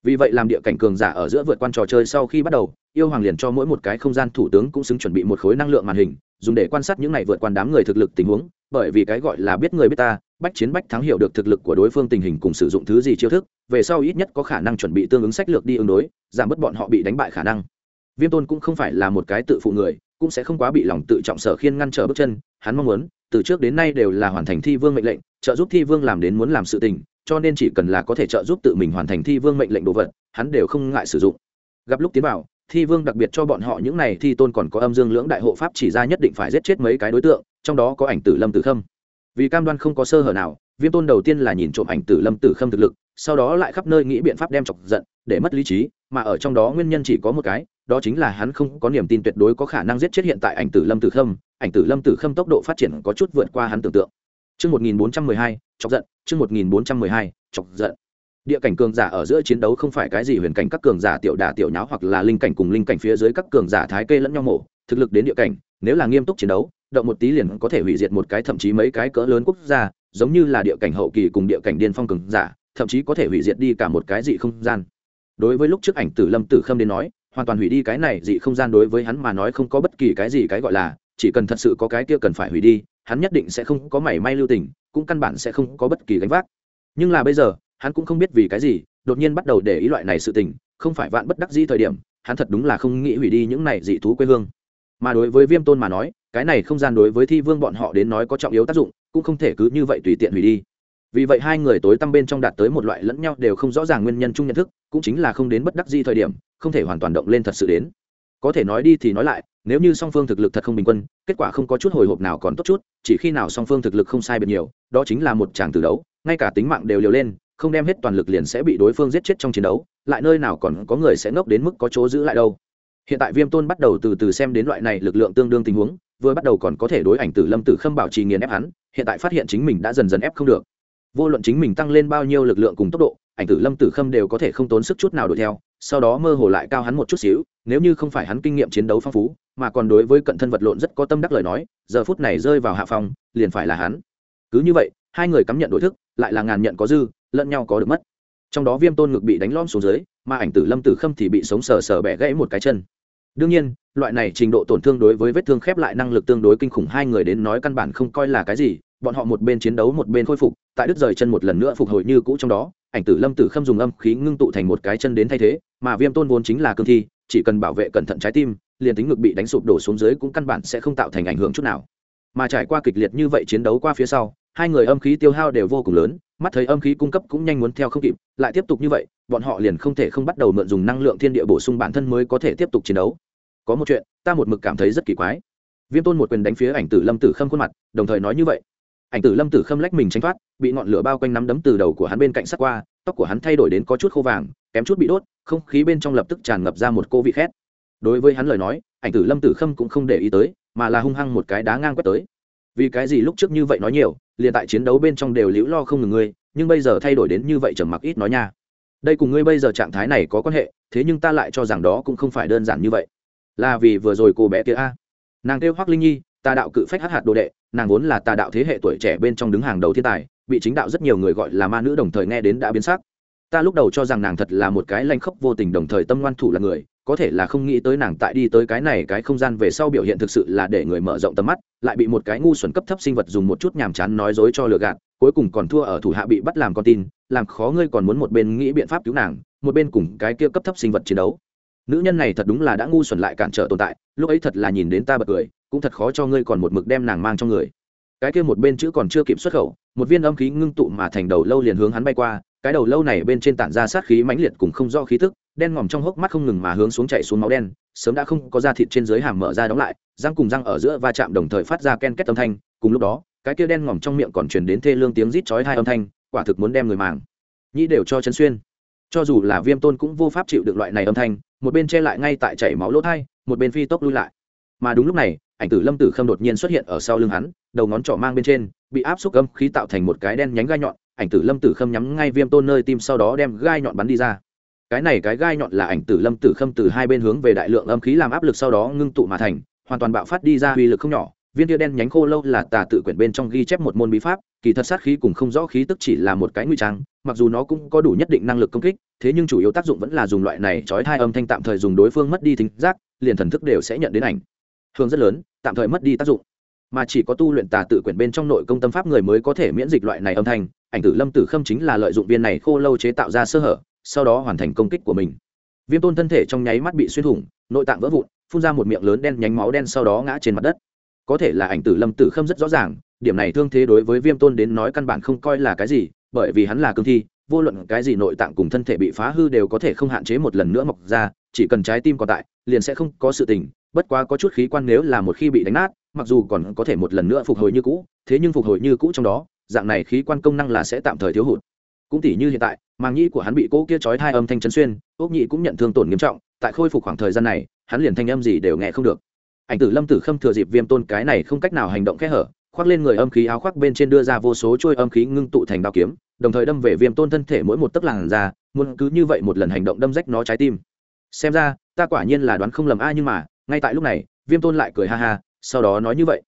[SPEAKER 1] Vì vậy làm địa cảnh cường giả ở giữa vượt quan trò chơi sau khi bắt đầu, yêu hoàng liền cho mỗi một cái không gian thủ tướng cũng xứng chuẩn bị một khối năng lượng màn hình, dùng để quan sát những này vượt qua đám người thực lực tình huống, bởi vì cái gọi là biết người biết ta, bách chiến bách thắng hiểu được thực lực của đối phương tình hình cùng sử dụng thứ gì chiêu thức, về sau ít nhất có khả năng chuẩn bị tương ứng sách lược đi ứng đối, giảm bớt bọn họ bị đánh bại khả năng. Viêm tôn cũng không phải là một cái tự phụ người, cũng sẽ không quá bị lòng tự trọng sở khiên ngăn trở bước chân, hắn mong muốn, từ trước đến nay đều là hoàn thành thi vương mệnh lệnh, trợ giúp thi vương làm đến muốn làm sự tình cho nên chỉ cần là có thể trợ giúp tự mình hoàn thành thi vương mệnh lệnh đồ vật, hắn đều không ngại sử dụng. Gặp lúc tiến vào, thi vương đặc biệt cho bọn họ những này thi tôn còn có âm dương lưỡng đại hộ pháp chỉ ra nhất định phải giết chết mấy cái đối tượng, trong đó có ảnh tử lâm tử khâm. Vì cam đoan không có sơ hở nào viêm tôn đầu tiên là nhìn trộm ảnh tử lâm tử khâm thực lực, sau đó lại khắp nơi nghĩ biện pháp đem chọc giận, để mất lý trí, mà ở trong đó nguyên nhân chỉ có một cái, đó chính là hắn không có niềm tin tuyệt đối có khả năng giết chết hiện tại ảnh tử lâm tử khâm, ảnh tử lâm tử khâm tốc độ phát triển có chút vượt qua hắn tưởng tượng. Chương 1412, chọc giận, chương 1412, chọc giận. Địa cảnh cường giả ở giữa chiến đấu không phải cái gì huyền cảnh các cường giả tiểu đả tiểu nháo hoặc là linh cảnh cùng linh cảnh phía dưới các cường giả thái kê lẫn nhau mổ, thực lực đến địa cảnh, nếu là nghiêm túc chiến đấu, động một tí liền có thể hủy diệt một cái thậm chí mấy cái cỡ lớn quốc gia, giống như là địa cảnh hậu kỳ cùng địa cảnh điên phong cường giả, thậm chí có thể hủy diệt đi cả một cái dị không gian. Đối với lúc trước ảnh tử Lâm Tử Khâm đến nói, hoàn toàn hủy đi cái này dị không gian đối với hắn mà nói không có bất kỳ cái gì cái gọi là, chỉ cần thật sự có cái kia cần phải hủy đi, hắn nhất định sẽ không có mảy may lưu tình, cũng căn bản sẽ không có bất kỳ gánh vác. Nhưng là bây giờ, hắn cũng không biết vì cái gì, đột nhiên bắt đầu để ý loại này sự tình, không phải vạn bất đắc dĩ thời điểm, hắn thật đúng là không nghĩ hủy đi những này dị thú quê hương. Mà đối với viêm tôn mà nói, cái này không gian đối với thi vương bọn họ đến nói có trọng yếu tác dụng, cũng không thể cứ như vậy tùy tiện hủy đi. Vì vậy hai người tối tăm bên trong đạt tới một loại lẫn nhau đều không rõ ràng nguyên nhân chung nhận thức, cũng chính là không đến bất đắc di thời điểm, không thể hoàn toàn động lên thật sự đến. Có thể nói đi thì nói lại nếu như song phương thực lực thật không bình quân, kết quả không có chút hồi hộp nào còn tốt chút, chỉ khi nào song phương thực lực không sai biệt nhiều, đó chính là một tràng từ đấu, ngay cả tính mạng đều liều lên, không đem hết toàn lực liền sẽ bị đối phương giết chết trong chiến đấu, lại nơi nào còn có người sẽ ngốc đến mức có chỗ giữ lại đâu. Hiện tại viêm tôn bắt đầu từ từ xem đến loại này lực lượng tương đương tình huống, vừa bắt đầu còn có thể đối ảnh tử lâm tử khâm bảo trì nghiền ép hắn, hiện tại phát hiện chính mình đã dần dần ép không được. Vô luận chính mình tăng lên bao nhiêu lực lượng cùng tốc độ, ảnh tử lâm tử khâm đều có thể không tốn sức chút nào đuổi theo, sau đó mơ hồ lại cao hắn một chút xíu, nếu như không phải hắn kinh nghiệm chiến đấu phong phú mà còn đối với cận thân vật lộn rất có tâm đắc lời nói, giờ phút này rơi vào hạ phòng, liền phải là hắn. Cứ như vậy, hai người cắm nhận đối thức, lại là ngàn nhận có dư, lẫn nhau có được mất. Trong đó viêm tôn ngực bị đánh lom xuống dưới, mà ảnh tử lâm tử khâm thì bị sống sờ sờ bẻ gãy một cái chân. Đương nhiên, loại này trình độ tổn thương đối với vết thương khép lại năng lực tương đối kinh khủng, hai người đến nói căn bản không coi là cái gì, bọn họ một bên chiến đấu một bên khôi phục, tại đứt rời chân một lần nữa phục hồi như cũ trong đó, ảnh tử lâm tử khâm dùng âm khí ngưng tụ thành một cái chân đến thay thế, mà viêm tôn vốn chính là cương thi, chỉ cần bảo vệ cẩn thận trái tim liền tính ngực bị đánh sụp đổ xuống dưới cũng căn bản sẽ không tạo thành ảnh hưởng chút nào. Mà trải qua kịch liệt như vậy chiến đấu qua phía sau, hai người âm khí tiêu hao đều vô cùng lớn, mắt thấy âm khí cung cấp cũng nhanh muốn theo không kịp, lại tiếp tục như vậy, bọn họ liền không thể không bắt đầu mượn dùng năng lượng thiên địa bổ sung bản thân mới có thể tiếp tục chiến đấu. Có một chuyện, ta một mực cảm thấy rất kỳ quái. Viêm tôn một quyền đánh phía ảnh tử lâm tử khâm khuôn mặt, đồng thời nói như vậy. Ảnh tử lâm tử khâm lách mình tránh thoát, bị ngọn lửa bao quanh nắm đấm từ đầu của hắn bên cạnh sắt qua, tóc của hắn thay đổi đến có chút khô vàng, kém chút bị đốt, không khí bên trong lập tức tràn ngập ra một cô vị khét đối với hắn lời nói, ảnh tử lâm tử khâm cũng không để ý tới, mà là hung hăng một cái đá ngang quét tới. Vì cái gì lúc trước như vậy nói nhiều, liền tại chiến đấu bên trong đều liễu lo không ngừng ngươi, nhưng bây giờ thay đổi đến như vậy trầm mặc ít nói nha. Đây cùng ngươi bây giờ trạng thái này có quan hệ, thế nhưng ta lại cho rằng đó cũng không phải đơn giản như vậy. Là vì vừa rồi cô bé kia a. Nàng kêu hoác linh nhi, tà đạo cự phách hát hạt đồ đệ, nàng vốn là tà đạo thế hệ tuổi trẻ bên trong đứng hàng đầu thiên tài, bị chính đạo rất nhiều người gọi là ma nữ đồng thời nghe đến đã biến sắc. Ta lúc đầu cho rằng nàng thật là một cái lanh khốc vô tình đồng thời tâm ngoan thủ là người có thể là không nghĩ tới nàng tại đi tới cái này cái không gian về sau biểu hiện thực sự là để người mở rộng tầm mắt, lại bị một cái ngu xuẩn cấp thấp sinh vật dùng một chút nhàm chán nói dối cho lừa gạt, cuối cùng còn thua ở thủ hạ bị bắt làm con tin, làm khó ngươi còn muốn một bên nghĩ biện pháp cứu nàng, một bên cùng cái kia cấp thấp sinh vật chiến đấu. Nữ nhân này thật đúng là đã ngu xuẩn lại cản trở tồn tại, lúc ấy thật là nhìn đến ta bật cười, cũng thật khó cho ngươi còn một mực đem nàng mang trong người. Cái kia một bên chữ còn chưa kịp xuất khẩu, một viên âm khí ngưng tụ mà thành đầu lâu liền hướng hắn bay qua, cái đầu lâu này bên trên tản ra sát khí mãnh liệt cùng không do khí tức đen ngòm trong hốc mắt không ngừng mà hướng xuống chạy xuống máu đen, sớm đã không có da thịt trên dưới hàm mở ra đóng lại, răng cùng răng ở giữa va chạm đồng thời phát ra ken két âm thanh, cùng lúc đó, cái kia đen ngòm trong miệng còn truyền đến thê lương tiếng rít chói hai âm thanh, quả thực muốn đem người màng. Nhĩ đều cho chân xuyên. Cho dù là viêm tôn cũng vô pháp chịu được loại này âm thanh, một bên che lại ngay tại chảy máu lỗ thai, một bên phi tốc lui lại. Mà đúng lúc này, ảnh tử lâm tử khâm đột nhiên xuất hiện ở sau lưng hắn, đầu ngón trỏ mang bên trên, bị áp xúc âm khí tạo thành một cái đen nhánh gai nhọn, ảnh tử lâm tử khâm nhắm ngay viêm tôn nơi tim sau đó đem gai nhọn bắn đi ra cái này cái gai nhọn là ảnh tử lâm tử khâm từ hai bên hướng về đại lượng âm khí làm áp lực sau đó ngưng tụ mà thành, hoàn toàn bạo phát đi ra uy lực không nhỏ. Viên tia đen nhánh khô lâu là tà tự quyển bên trong ghi chép một môn bí pháp, kỳ thật sát khí cùng không rõ khí tức chỉ là một cái nguy trang, mặc dù nó cũng có đủ nhất định năng lực công kích, thế nhưng chủ yếu tác dụng vẫn là dùng loại này trói hai âm thanh tạm thời dùng đối phương mất đi thính giác, liền thần thức đều sẽ nhận đến ảnh. Hưởng rất lớn, tạm thời mất đi tác dụng. Mà chỉ có tu luyện tà tự quyển bên trong nội công tâm pháp người mới có thể miễn dịch loại này âm thanh, ảnh tử lâm tử khâm chính là lợi dụng viên này khô lâu chế tạo ra sơ hở sau đó hoàn thành công kích của mình. Viêm tôn thân thể trong nháy mắt bị xuyên thủng, nội tạng vỡ vụn, phun ra một miệng lớn đen nhánh máu đen sau đó ngã trên mặt đất. Có thể là ảnh tử lâm tử khâm rất rõ ràng, điểm này thương thế đối với viêm tôn đến nói căn bản không coi là cái gì, bởi vì hắn là cương thi, vô luận cái gì nội tạng cùng thân thể bị phá hư đều có thể không hạn chế một lần nữa mọc ra, chỉ cần trái tim còn tại, liền sẽ không có sự tình, bất quá có chút khí quan nếu là một khi bị đánh nát, mặc dù còn có thể một lần nữa phục hồi như cũ, thế nhưng phục hồi như cũ trong đó, dạng này khí quan công năng là sẽ tạm thời thiếu hụt. Cũng tỉ như hiện tại màng nhĩ của hắn bị cỗ kia chói hai âm thanh chấn xuyên ốc nhị cũng nhận thương tổn nghiêm trọng, tại khôi phục khoảng thời gian này, hắn liền thanh âm gì đều nghe không được. Ảnh tử lâm tử khâm thừa dịp viêm tôn cái này không cách nào hành động kẽ hở, khoác lên người âm khí áo khoác bên trên đưa ra vô số trôi âm khí ngưng tụ thành đao kiếm, đồng thời đâm về viêm tôn thân thể mỗi một tấc làn ra muốn cứ như vậy một lần hành động đâm rách nó trái tim. Xem ra, ta quả nhiên là đoán không lầm a nhưng mà, ngay tại lúc này, viêm tôn lại cười ha ha, sau đó nói như vậy.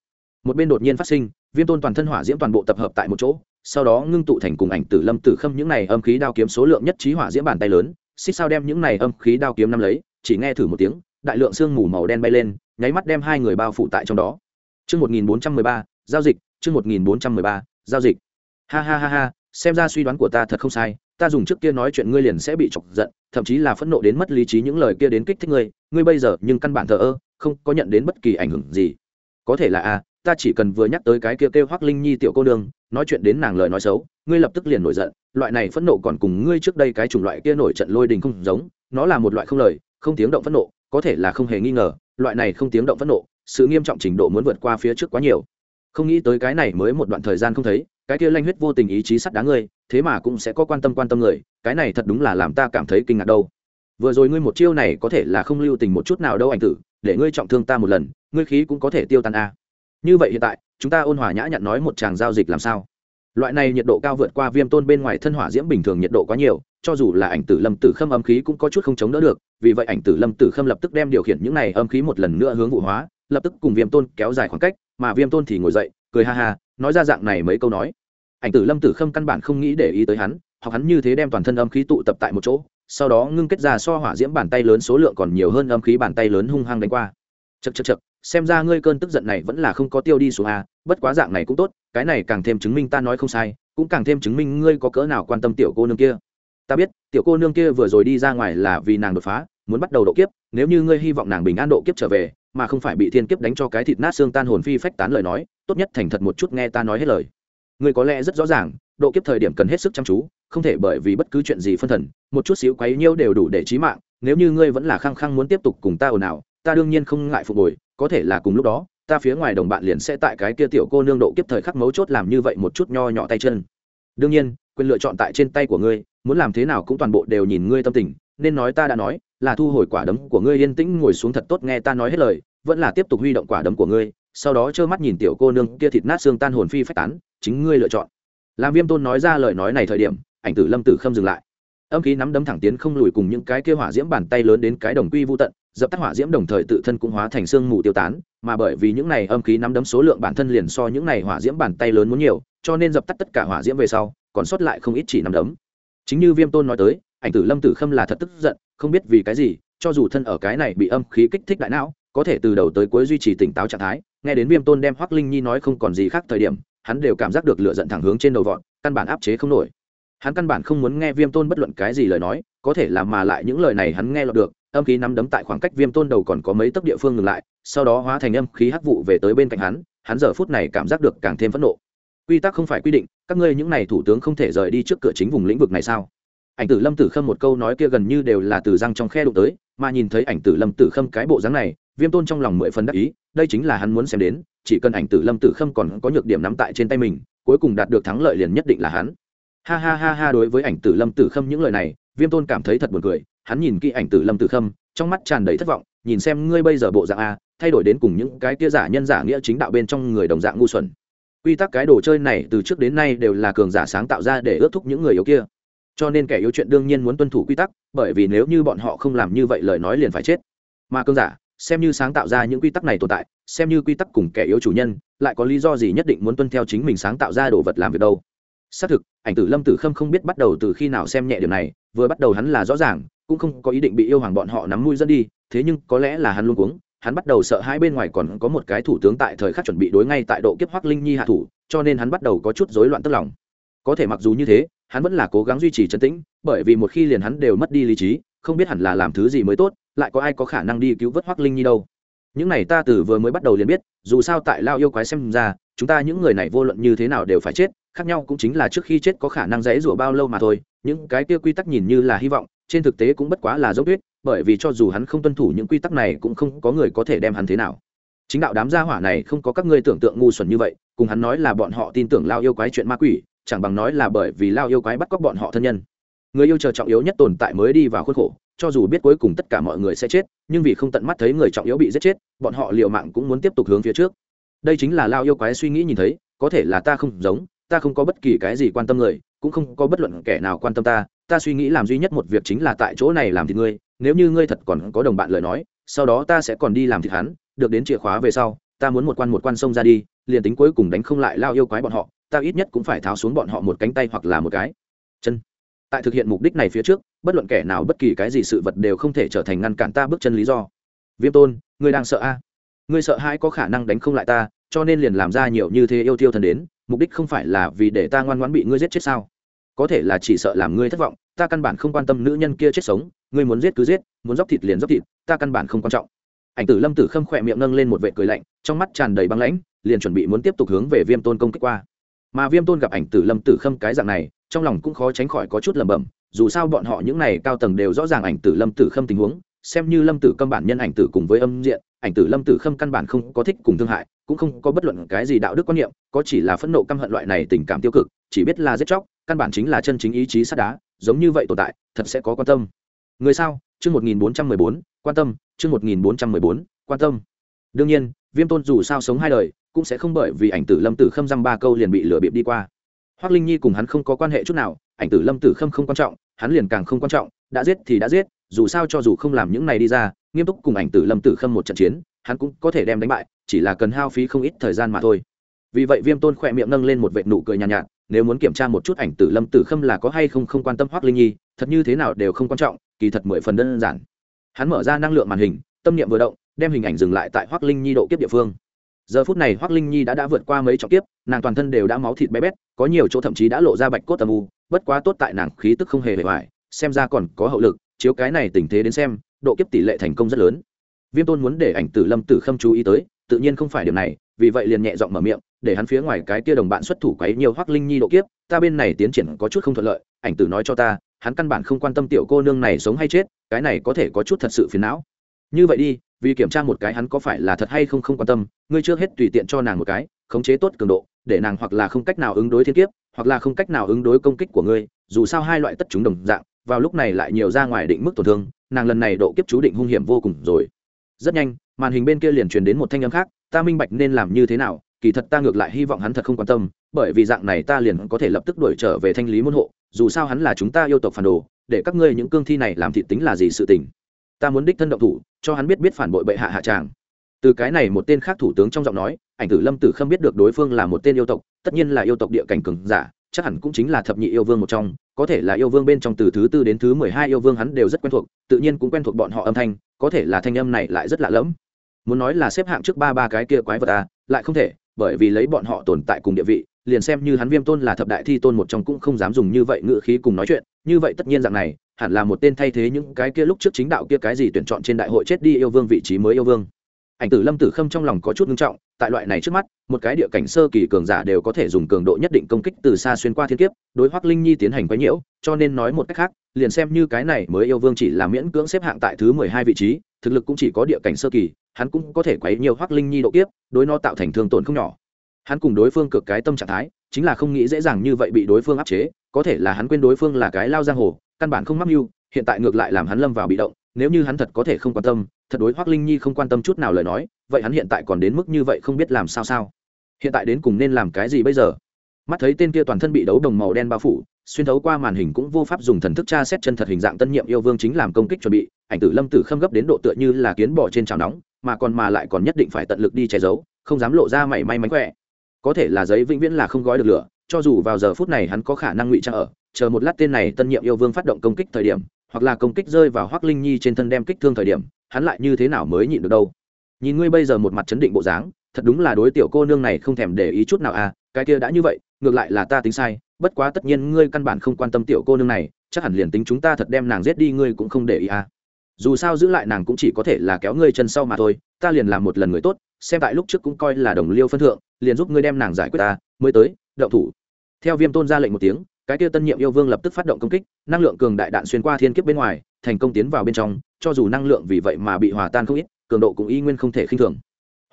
[SPEAKER 1] Một bên đột nhiên phát sinh, viêm tôn toàn thân hỏa diễm toàn bộ tập hợp tại một chỗ sau đó ngưng tụ thành cùng ảnh tử lâm tử khâm những này âm khí đao kiếm số lượng nhất trí hỏa diễm bàn tay lớn xích sao đem những này âm khí đao kiếm năm lấy chỉ nghe thử một tiếng đại lượng sương mù màu đen bay lên nháy mắt đem hai người bao phủ tại trong đó Chương 1413, giao dịch, chương 1413, giao dịch. Ha ha ha ha, xem ra suy đoán của ta thật không sai, ta dùng trước kia nói chuyện ngươi liền sẽ bị chọc giận, thậm chí là phẫn nộ đến mất lý trí những lời kia đến kích thích ngươi, ngươi bây giờ nhưng căn bản thờ ơ, không có nhận đến bất kỳ ảnh hưởng gì. Có thể là a, à, ta chỉ cần vừa nhắc tới cái kia kêu Hoắc Linh Nhi tiểu cô nương, nói chuyện đến nàng lời nói xấu, ngươi lập tức liền nổi giận, loại này phẫn nộ còn cùng ngươi trước đây cái chủng loại kia nổi trận lôi đình không giống, nó là một loại không lời, không tiếng động phẫn nộ, có thể là không hề nghi ngờ, loại này không tiếng động phẫn nộ, sự nghiêm trọng trình độ muốn vượt qua phía trước quá nhiều. Không nghĩ tới cái này mới một đoạn thời gian không thấy cái kia lanh huyết vô tình ý chí sắt đá ngươi thế mà cũng sẽ có quan tâm quan tâm người cái này thật đúng là làm ta cảm thấy kinh ngạc đâu. Vừa rồi ngươi một chiêu này có thể là không lưu tình một chút nào đâu anh tử để ngươi trọng thương ta một lần ngươi khí cũng có thể tiêu tan a như vậy hiện tại, chúng ta ôn hòa nhã nhặn nói một chàng giao dịch làm sao? Loại này nhiệt độ cao vượt qua viêm tôn bên ngoài thân hỏa diễm bình thường nhiệt độ quá nhiều, cho dù là ảnh tử lâm tử khâm âm khí cũng có chút không chống đỡ được, vì vậy ảnh tử lâm tử khâm lập tức đem điều khiển những này âm khí một lần nữa hướng vụ hóa, lập tức cùng viêm tôn kéo dài khoảng cách, mà viêm tôn thì ngồi dậy, cười ha ha, nói ra dạng này mấy câu nói. Ảnh tử lâm tử khâm căn bản không nghĩ để ý tới hắn, hoặc hắn như thế đem toàn thân âm khí tụ tập tại một chỗ, sau đó ngưng kết ra so hỏa diễm bàn tay lớn số lượng còn nhiều hơn âm khí bàn tay lớn hung hăng đánh qua. Chật chật chật xem ra ngươi cơn tức giận này vẫn là không có tiêu đi xuống a, bất quá dạng này cũng tốt, cái này càng thêm chứng minh ta nói không sai, cũng càng thêm chứng minh ngươi có cỡ nào quan tâm tiểu cô nương kia. Ta biết, tiểu cô nương kia vừa rồi đi ra ngoài là vì nàng đột phá, muốn bắt đầu độ kiếp, nếu như ngươi hy vọng nàng bình an độ kiếp trở về, mà không phải bị thiên kiếp đánh cho cái thịt nát xương tan hồn phi phách tán lời nói, tốt nhất thành thật một chút nghe ta nói hết lời. Ngươi có lẽ rất rõ ràng, độ kiếp thời điểm cần hết sức chăm chú, không thể bởi vì bất cứ chuyện gì phân thần, một chút xíu quấy nhiêu đều đủ để trí mạng, nếu như ngươi vẫn là khăng khăng muốn tiếp tục cùng ta ồn ào, ta đương nhiên không ngại phục hồi có thể là cùng lúc đó, ta phía ngoài đồng bạn liền sẽ tại cái kia tiểu cô nương độ kiếp thời khắc mấu chốt làm như vậy một chút nho nhỏ tay chân. Đương nhiên, quyền lựa chọn tại trên tay của ngươi, muốn làm thế nào cũng toàn bộ đều nhìn ngươi tâm tình, nên nói ta đã nói, là thu hồi quả đấm của ngươi yên tĩnh ngồi xuống thật tốt nghe ta nói hết lời, vẫn là tiếp tục huy động quả đấm của ngươi, sau đó trơ mắt nhìn tiểu cô nương kia thịt nát xương tan hồn phi phách tán, chính ngươi lựa chọn. Làm viêm tôn nói ra lời nói này thời điểm, ảnh tử lâm tử khâm dừng lại. Âm khí nắm đấm thẳng tiến không lùi cùng những cái kia hỏa diễm bàn tay lớn đến cái đồng quy vô tận dập tắt hỏa diễm đồng thời tự thân cũng hóa thành xương mù tiêu tán, mà bởi vì những này âm khí nắm đấm số lượng bản thân liền so những này hỏa diễm bàn tay lớn muốn nhiều, cho nên dập tắt tất cả hỏa diễm về sau, còn sót lại không ít chỉ nắm đấm. Chính như viêm tôn nói tới, ảnh tử lâm tử khâm là thật tức giận, không biết vì cái gì, cho dù thân ở cái này bị âm khí kích thích đại não, có thể từ đầu tới cuối duy trì tỉnh táo trạng thái, nghe đến viêm tôn đem hoác linh nhi nói không còn gì khác thời điểm, hắn đều cảm giác được lựa giận thẳng hướng trên đầu vọt, căn bản áp chế không nổi. Hắn căn bản không muốn nghe viêm tôn bất luận cái gì lời nói, có thể làm mà lại những lời này hắn nghe lọt được âm khí nắm đấm tại khoảng cách viêm tôn đầu còn có mấy tấc địa phương ngừng lại, sau đó hóa thành âm khí hắc vụ về tới bên cạnh hắn hắn giờ phút này cảm giác được càng thêm phẫn nộ. Quy tắc không phải quy định, các ngươi những này thủ tướng không thể rời đi trước cửa chính vùng lĩnh vực này sao? Ảnh tử lâm tử khâm một câu nói kia gần như đều là từ răng trong khe đụng tới, mà nhìn thấy ảnh tử lâm tử khâm cái bộ dáng này, viêm tôn trong lòng mười phần đắc ý, đây chính là hắn muốn xem đến, chỉ cần ảnh tử lâm tử khâm còn có nhược điểm nắm tại trên tay mình, cuối cùng đạt được thắng lợi liền nhất định là hắn. Ha ha ha ha, đối với ảnh tử lâm tử khâm những lời này, viêm tôn cảm thấy thật buồn cười hắn nhìn kỹ ảnh tử lâm tử khâm, trong mắt tràn đầy thất vọng, nhìn xem ngươi bây giờ bộ dạng a, thay đổi đến cùng những cái kia giả nhân giả nghĩa chính đạo bên trong người đồng dạng ngu xuẩn. Quy tắc cái đồ chơi này từ trước đến nay đều là cường giả sáng tạo ra để ước thúc những người yếu kia. Cho nên kẻ yếu chuyện đương nhiên muốn tuân thủ quy tắc, bởi vì nếu như bọn họ không làm như vậy lời nói liền phải chết. Mà cường giả, xem như sáng tạo ra những quy tắc này tồn tại, xem như quy tắc cùng kẻ yếu chủ nhân, lại có lý do gì nhất định muốn tuân theo chính mình sáng tạo ra đồ vật làm việc đâu? Xác thực, ảnh tử lâm tử khâm không biết bắt đầu từ khi nào xem nhẹ điều này, vừa bắt đầu hắn là rõ ràng, cũng không có ý định bị yêu hoàng bọn họ nắm mũi dẫn đi, thế nhưng có lẽ là hắn luôn cuống, hắn bắt đầu sợ hai bên ngoài còn có một cái thủ tướng tại thời khắc chuẩn bị đối ngay tại độ kiếp hoắc linh nhi hạ thủ, cho nên hắn bắt đầu có chút rối loạn tức lòng. Có thể mặc dù như thế, hắn vẫn là cố gắng duy trì trấn tĩnh, bởi vì một khi liền hắn đều mất đi lý trí, không biết hẳn là làm thứ gì mới tốt, lại có ai có khả năng đi cứu vớt hoắc linh nhi đâu. Những này ta từ vừa mới bắt đầu liền biết, dù sao tại lao yêu quái xem ra, chúng ta những người này vô luận như thế nào đều phải chết khác nhau cũng chính là trước khi chết có khả năng dễ rủa bao lâu mà thôi, những cái kia quy tắc nhìn như là hy vọng, trên thực tế cũng bất quá là dốc tuyết bởi vì cho dù hắn không tuân thủ những quy tắc này cũng không có người có thể đem hắn thế nào. Chính đạo đám gia hỏa này không có các ngươi tưởng tượng ngu xuẩn như vậy, cùng hắn nói là bọn họ tin tưởng lao yêu quái chuyện ma quỷ, chẳng bằng nói là bởi vì lao yêu quái bắt cóc bọn họ thân nhân. Người yêu chờ trọng yếu nhất tồn tại mới đi vào khuôn khổ, cho dù biết cuối cùng tất cả mọi người sẽ chết, nhưng vì không tận mắt thấy người trọng yếu bị giết chết, bọn họ liều mạng cũng muốn tiếp tục hướng phía trước. Đây chính là lao yêu quái suy nghĩ nhìn thấy, có thể là ta không giống ta không có bất kỳ cái gì quan tâm người, cũng không có bất luận kẻ nào quan tâm ta ta suy nghĩ làm duy nhất một việc chính là tại chỗ này làm thịt ngươi, nếu như ngươi thật còn có đồng bạn lời nói, sau đó ta sẽ còn đi làm thịt hắn, được đến chìa khóa về sau, ta muốn một quan một quan sông ra đi, liền tính cuối cùng đánh không lại lao yêu quái bọn họ, ta ít nhất cũng phải tháo xuống bọn họ một cánh tay hoặc là một cái chân. Tại thực hiện mục đích này phía trước, bất luận kẻ nào bất kỳ cái gì sự vật đều không thể trở thành ngăn cản ta bước chân lý do. Viêm tôn, ngươi đang sợ a? Ngươi sợ hãi có khả năng đánh không lại ta, cho nên liền làm ra nhiều như thế yêu tiêu thần đến mục đích không phải là vì để ta ngoan ngoãn bị ngươi giết chết sao? Có thể là chỉ sợ làm ngươi thất vọng, ta căn bản không quan tâm nữ nhân kia chết sống, ngươi muốn giết cứ giết, muốn dóc thịt liền dóc thịt, ta căn bản không quan trọng. Ảnh tử lâm tử khâm khỏe miệng nâng lên một vệ cười lạnh, trong mắt tràn đầy băng lãnh, liền chuẩn bị muốn tiếp tục hướng về viêm tôn công kích qua. Mà viêm tôn gặp ảnh tử lâm tử khâm cái dạng này, trong lòng cũng khó tránh khỏi có chút lẩm bẩm, dù sao bọn họ những này cao tầng đều rõ ràng ảnh tử lâm tử khâm tình huống, xem như lâm tử câm bản nhân ảnh tử cùng với âm diện, ảnh tử lâm tử khâm căn bản không có thích cùng thương hại cũng không có bất luận cái gì đạo đức quan niệm, có chỉ là phẫn nộ căm hận loại này tình cảm tiêu cực, chỉ biết là giết chóc, căn bản chính là chân chính ý chí sắt đá, giống như vậy tồn tại, thật sẽ có quan tâm. Người sao? Chương một nghìn bốn trăm mười bốn, quan tâm. Chương một nghìn bốn trăm mười bốn, quan tâm. Đương nhiên, viêm tôn dù sao sống hai đời, cũng sẽ không bởi vì ảnh tử lâm tử khâm răng ba câu liền bị lừa bịp đi qua. Hoác linh nhi cùng hắn không có quan hệ chút nào, ảnh tử lâm tử khâm không quan trọng, hắn liền càng không quan trọng, đã giết thì đã giết, dù sao cho dù không làm những này đi ra, nghiêm túc cùng ảnh tử lâm tử khâm một trận chiến hắn cũng có thể đem đánh bại chỉ là cần hao phí không ít thời gian mà thôi. Vì vậy viêm tôn khỏe miệng nâng lên một vệ nụ cười nhàn nhạt, nhạt nếu muốn kiểm tra một chút ảnh tử lâm tử khâm là có hay không không quan tâm hoác linh nhi thật như thế nào đều không quan trọng kỳ thật mười phần đơn giản. Hắn mở ra năng lượng màn hình tâm niệm vừa động đem hình ảnh dừng lại tại hoác linh nhi độ kiếp địa phương. Giờ phút này hoác linh nhi đã đã vượt qua mấy trọng kiếp nàng toàn thân đều đã máu thịt bé bét có nhiều chỗ thậm chí đã lộ ra bạch cốt tầm u bất quá tốt tại nàng khí tức không hề hề hoài xem ra còn có hậu lực chiếu cái này tình thế đến xem độ kiếp tỷ lệ thành công rất lớn viêm tôn muốn để ảnh tử lâm tử khâm chú ý tới, tự nhiên không phải điểm này, vì vậy liền nhẹ giọng mở miệng, để hắn phía ngoài cái kia đồng bạn xuất thủ quấy nhiều hoắc linh nhi độ kiếp, ta bên này tiến triển có chút không thuận lợi, ảnh tử nói cho ta, hắn căn bản không quan tâm tiểu cô nương này sống hay chết, cái này có thể có chút thật sự phiền não. Như vậy đi, vì kiểm tra một cái hắn có phải là thật hay không không quan tâm, ngươi trước hết tùy tiện cho nàng một cái, khống chế tốt cường độ, để nàng hoặc là không cách nào ứng đối thiên kiếp, hoặc là không cách nào ứng đối công kích của ngươi, dù sao hai loại tất chúng đồng dạng, vào lúc này lại nhiều ra ngoài định mức tổn thương, nàng lần này độ kiếp chú định hung hiểm vô cùng rồi rất nhanh, màn hình bên kia liền truyền đến một thanh âm khác, ta minh bạch nên làm như thế nào, kỳ thật ta ngược lại hy vọng hắn thật không quan tâm, bởi vì dạng này ta liền có thể lập tức đuổi trở về thanh lý môn hộ, dù sao hắn là chúng ta yêu tộc phản đồ, để các ngươi những cương thi này làm thị tính là gì sự tình. Ta muốn đích thân động thủ, cho hắn biết biết phản bội bệ hạ hạ tràng. Từ cái này một tên khác thủ tướng trong giọng nói, ảnh tử lâm tử không biết được đối phương là một tên yêu tộc, tất nhiên là yêu tộc địa cảnh cường giả, chắc hẳn cũng chính là thập nhị yêu vương một trong, có thể là yêu vương bên trong từ thứ tư đến thứ mười hai yêu vương hắn đều rất quen thuộc, tự nhiên cũng quen thuộc bọn họ âm thanh có thể là thanh âm này lại rất lạ lẫm. Muốn nói là xếp hạng trước ba ba cái kia quái vật à lại không thể, bởi vì lấy bọn họ tồn tại cùng địa vị, liền xem như hắn viêm tôn là thập đại thi tôn một trong cũng không dám dùng như vậy ngự khí cùng nói chuyện. Như vậy tất nhiên rằng này, hẳn là một tên thay thế những cái kia lúc trước chính đạo kia cái gì tuyển chọn trên đại hội chết đi yêu vương vị trí mới yêu vương ảnh tử lâm tử khâm trong lòng có chút nghiêm trọng, tại loại này trước mắt, một cái địa cảnh sơ kỳ cường giả đều có thể dùng cường độ nhất định công kích từ xa xuyên qua thiên kiếp, đối hoắc linh nhi tiến hành quấy nhiễu, cho nên nói một cách khác, liền xem như cái này mới yêu vương chỉ là miễn cưỡng xếp hạng tại thứ mười hai vị trí, thực lực cũng chỉ có địa cảnh sơ kỳ, hắn cũng có thể quấy nhiều hoắc linh nhi độ kiếp, đối nó tạo thành thương tổn không nhỏ. Hắn cùng đối phương cực cái tâm trạng thái, chính là không nghĩ dễ dàng như vậy bị đối phương áp chế, có thể là hắn quên đối phương là cái lao giang hồ, căn bản không mắc mưu, hiện tại ngược lại làm hắn lâm vào bị động, nếu như hắn thật có thể không quan tâm thật đối hoác linh nhi không quan tâm chút nào lời nói, vậy hắn hiện tại còn đến mức như vậy không biết làm sao sao? Hiện tại đến cùng nên làm cái gì bây giờ? Mắt thấy tên kia toàn thân bị đấu đồng màu đen bao phủ, xuyên thấu qua màn hình cũng vô pháp dùng thần thức tra xét chân thật hình dạng tân nhiệm yêu vương chính làm công kích chuẩn bị, ảnh tử lâm tử khâm gấp đến độ tựa như là kiến bỏ trên chảo nóng, mà còn mà lại còn nhất định phải tận lực đi che giấu, không dám lộ ra mảy may mánh khỏe. Có thể là giấy vĩnh viễn là không gói được lửa, cho dù vào giờ phút này hắn có khả năng ngụy trang ở, chờ một lát tên này tân nhiệm yêu vương phát động công kích thời điểm, hoặc là công kích rơi vào hoác linh nhi trên thân đem kích thương thời điểm hắn lại như thế nào mới nhịn được đâu? Nhìn ngươi bây giờ một mặt chấn định bộ dáng, thật đúng là đối tiểu cô nương này không thèm để ý chút nào à cái kia đã như vậy, ngược lại là ta tính sai, bất quá tất nhiên ngươi căn bản không quan tâm tiểu cô nương này, chắc hẳn liền tính chúng ta thật đem nàng giết đi ngươi cũng không để ý à. Dù sao giữ lại nàng cũng chỉ có thể là kéo ngươi chân sau mà thôi, ta liền làm một lần người tốt, xem tại lúc trước cũng coi là đồng liêu phân thượng, liền giúp ngươi đem nàng giải quyết ta, mới tới đậu thủ. Theo viêm tôn ra lệnh một tiếng cái kia tân nhiệm yêu vương lập tức phát động công kích năng lượng cường đại đạn xuyên qua thiên kiếp bên ngoài thành công tiến vào bên trong cho dù năng lượng vì vậy mà bị hòa tan không ít cường độ cũng y nguyên không thể khinh thường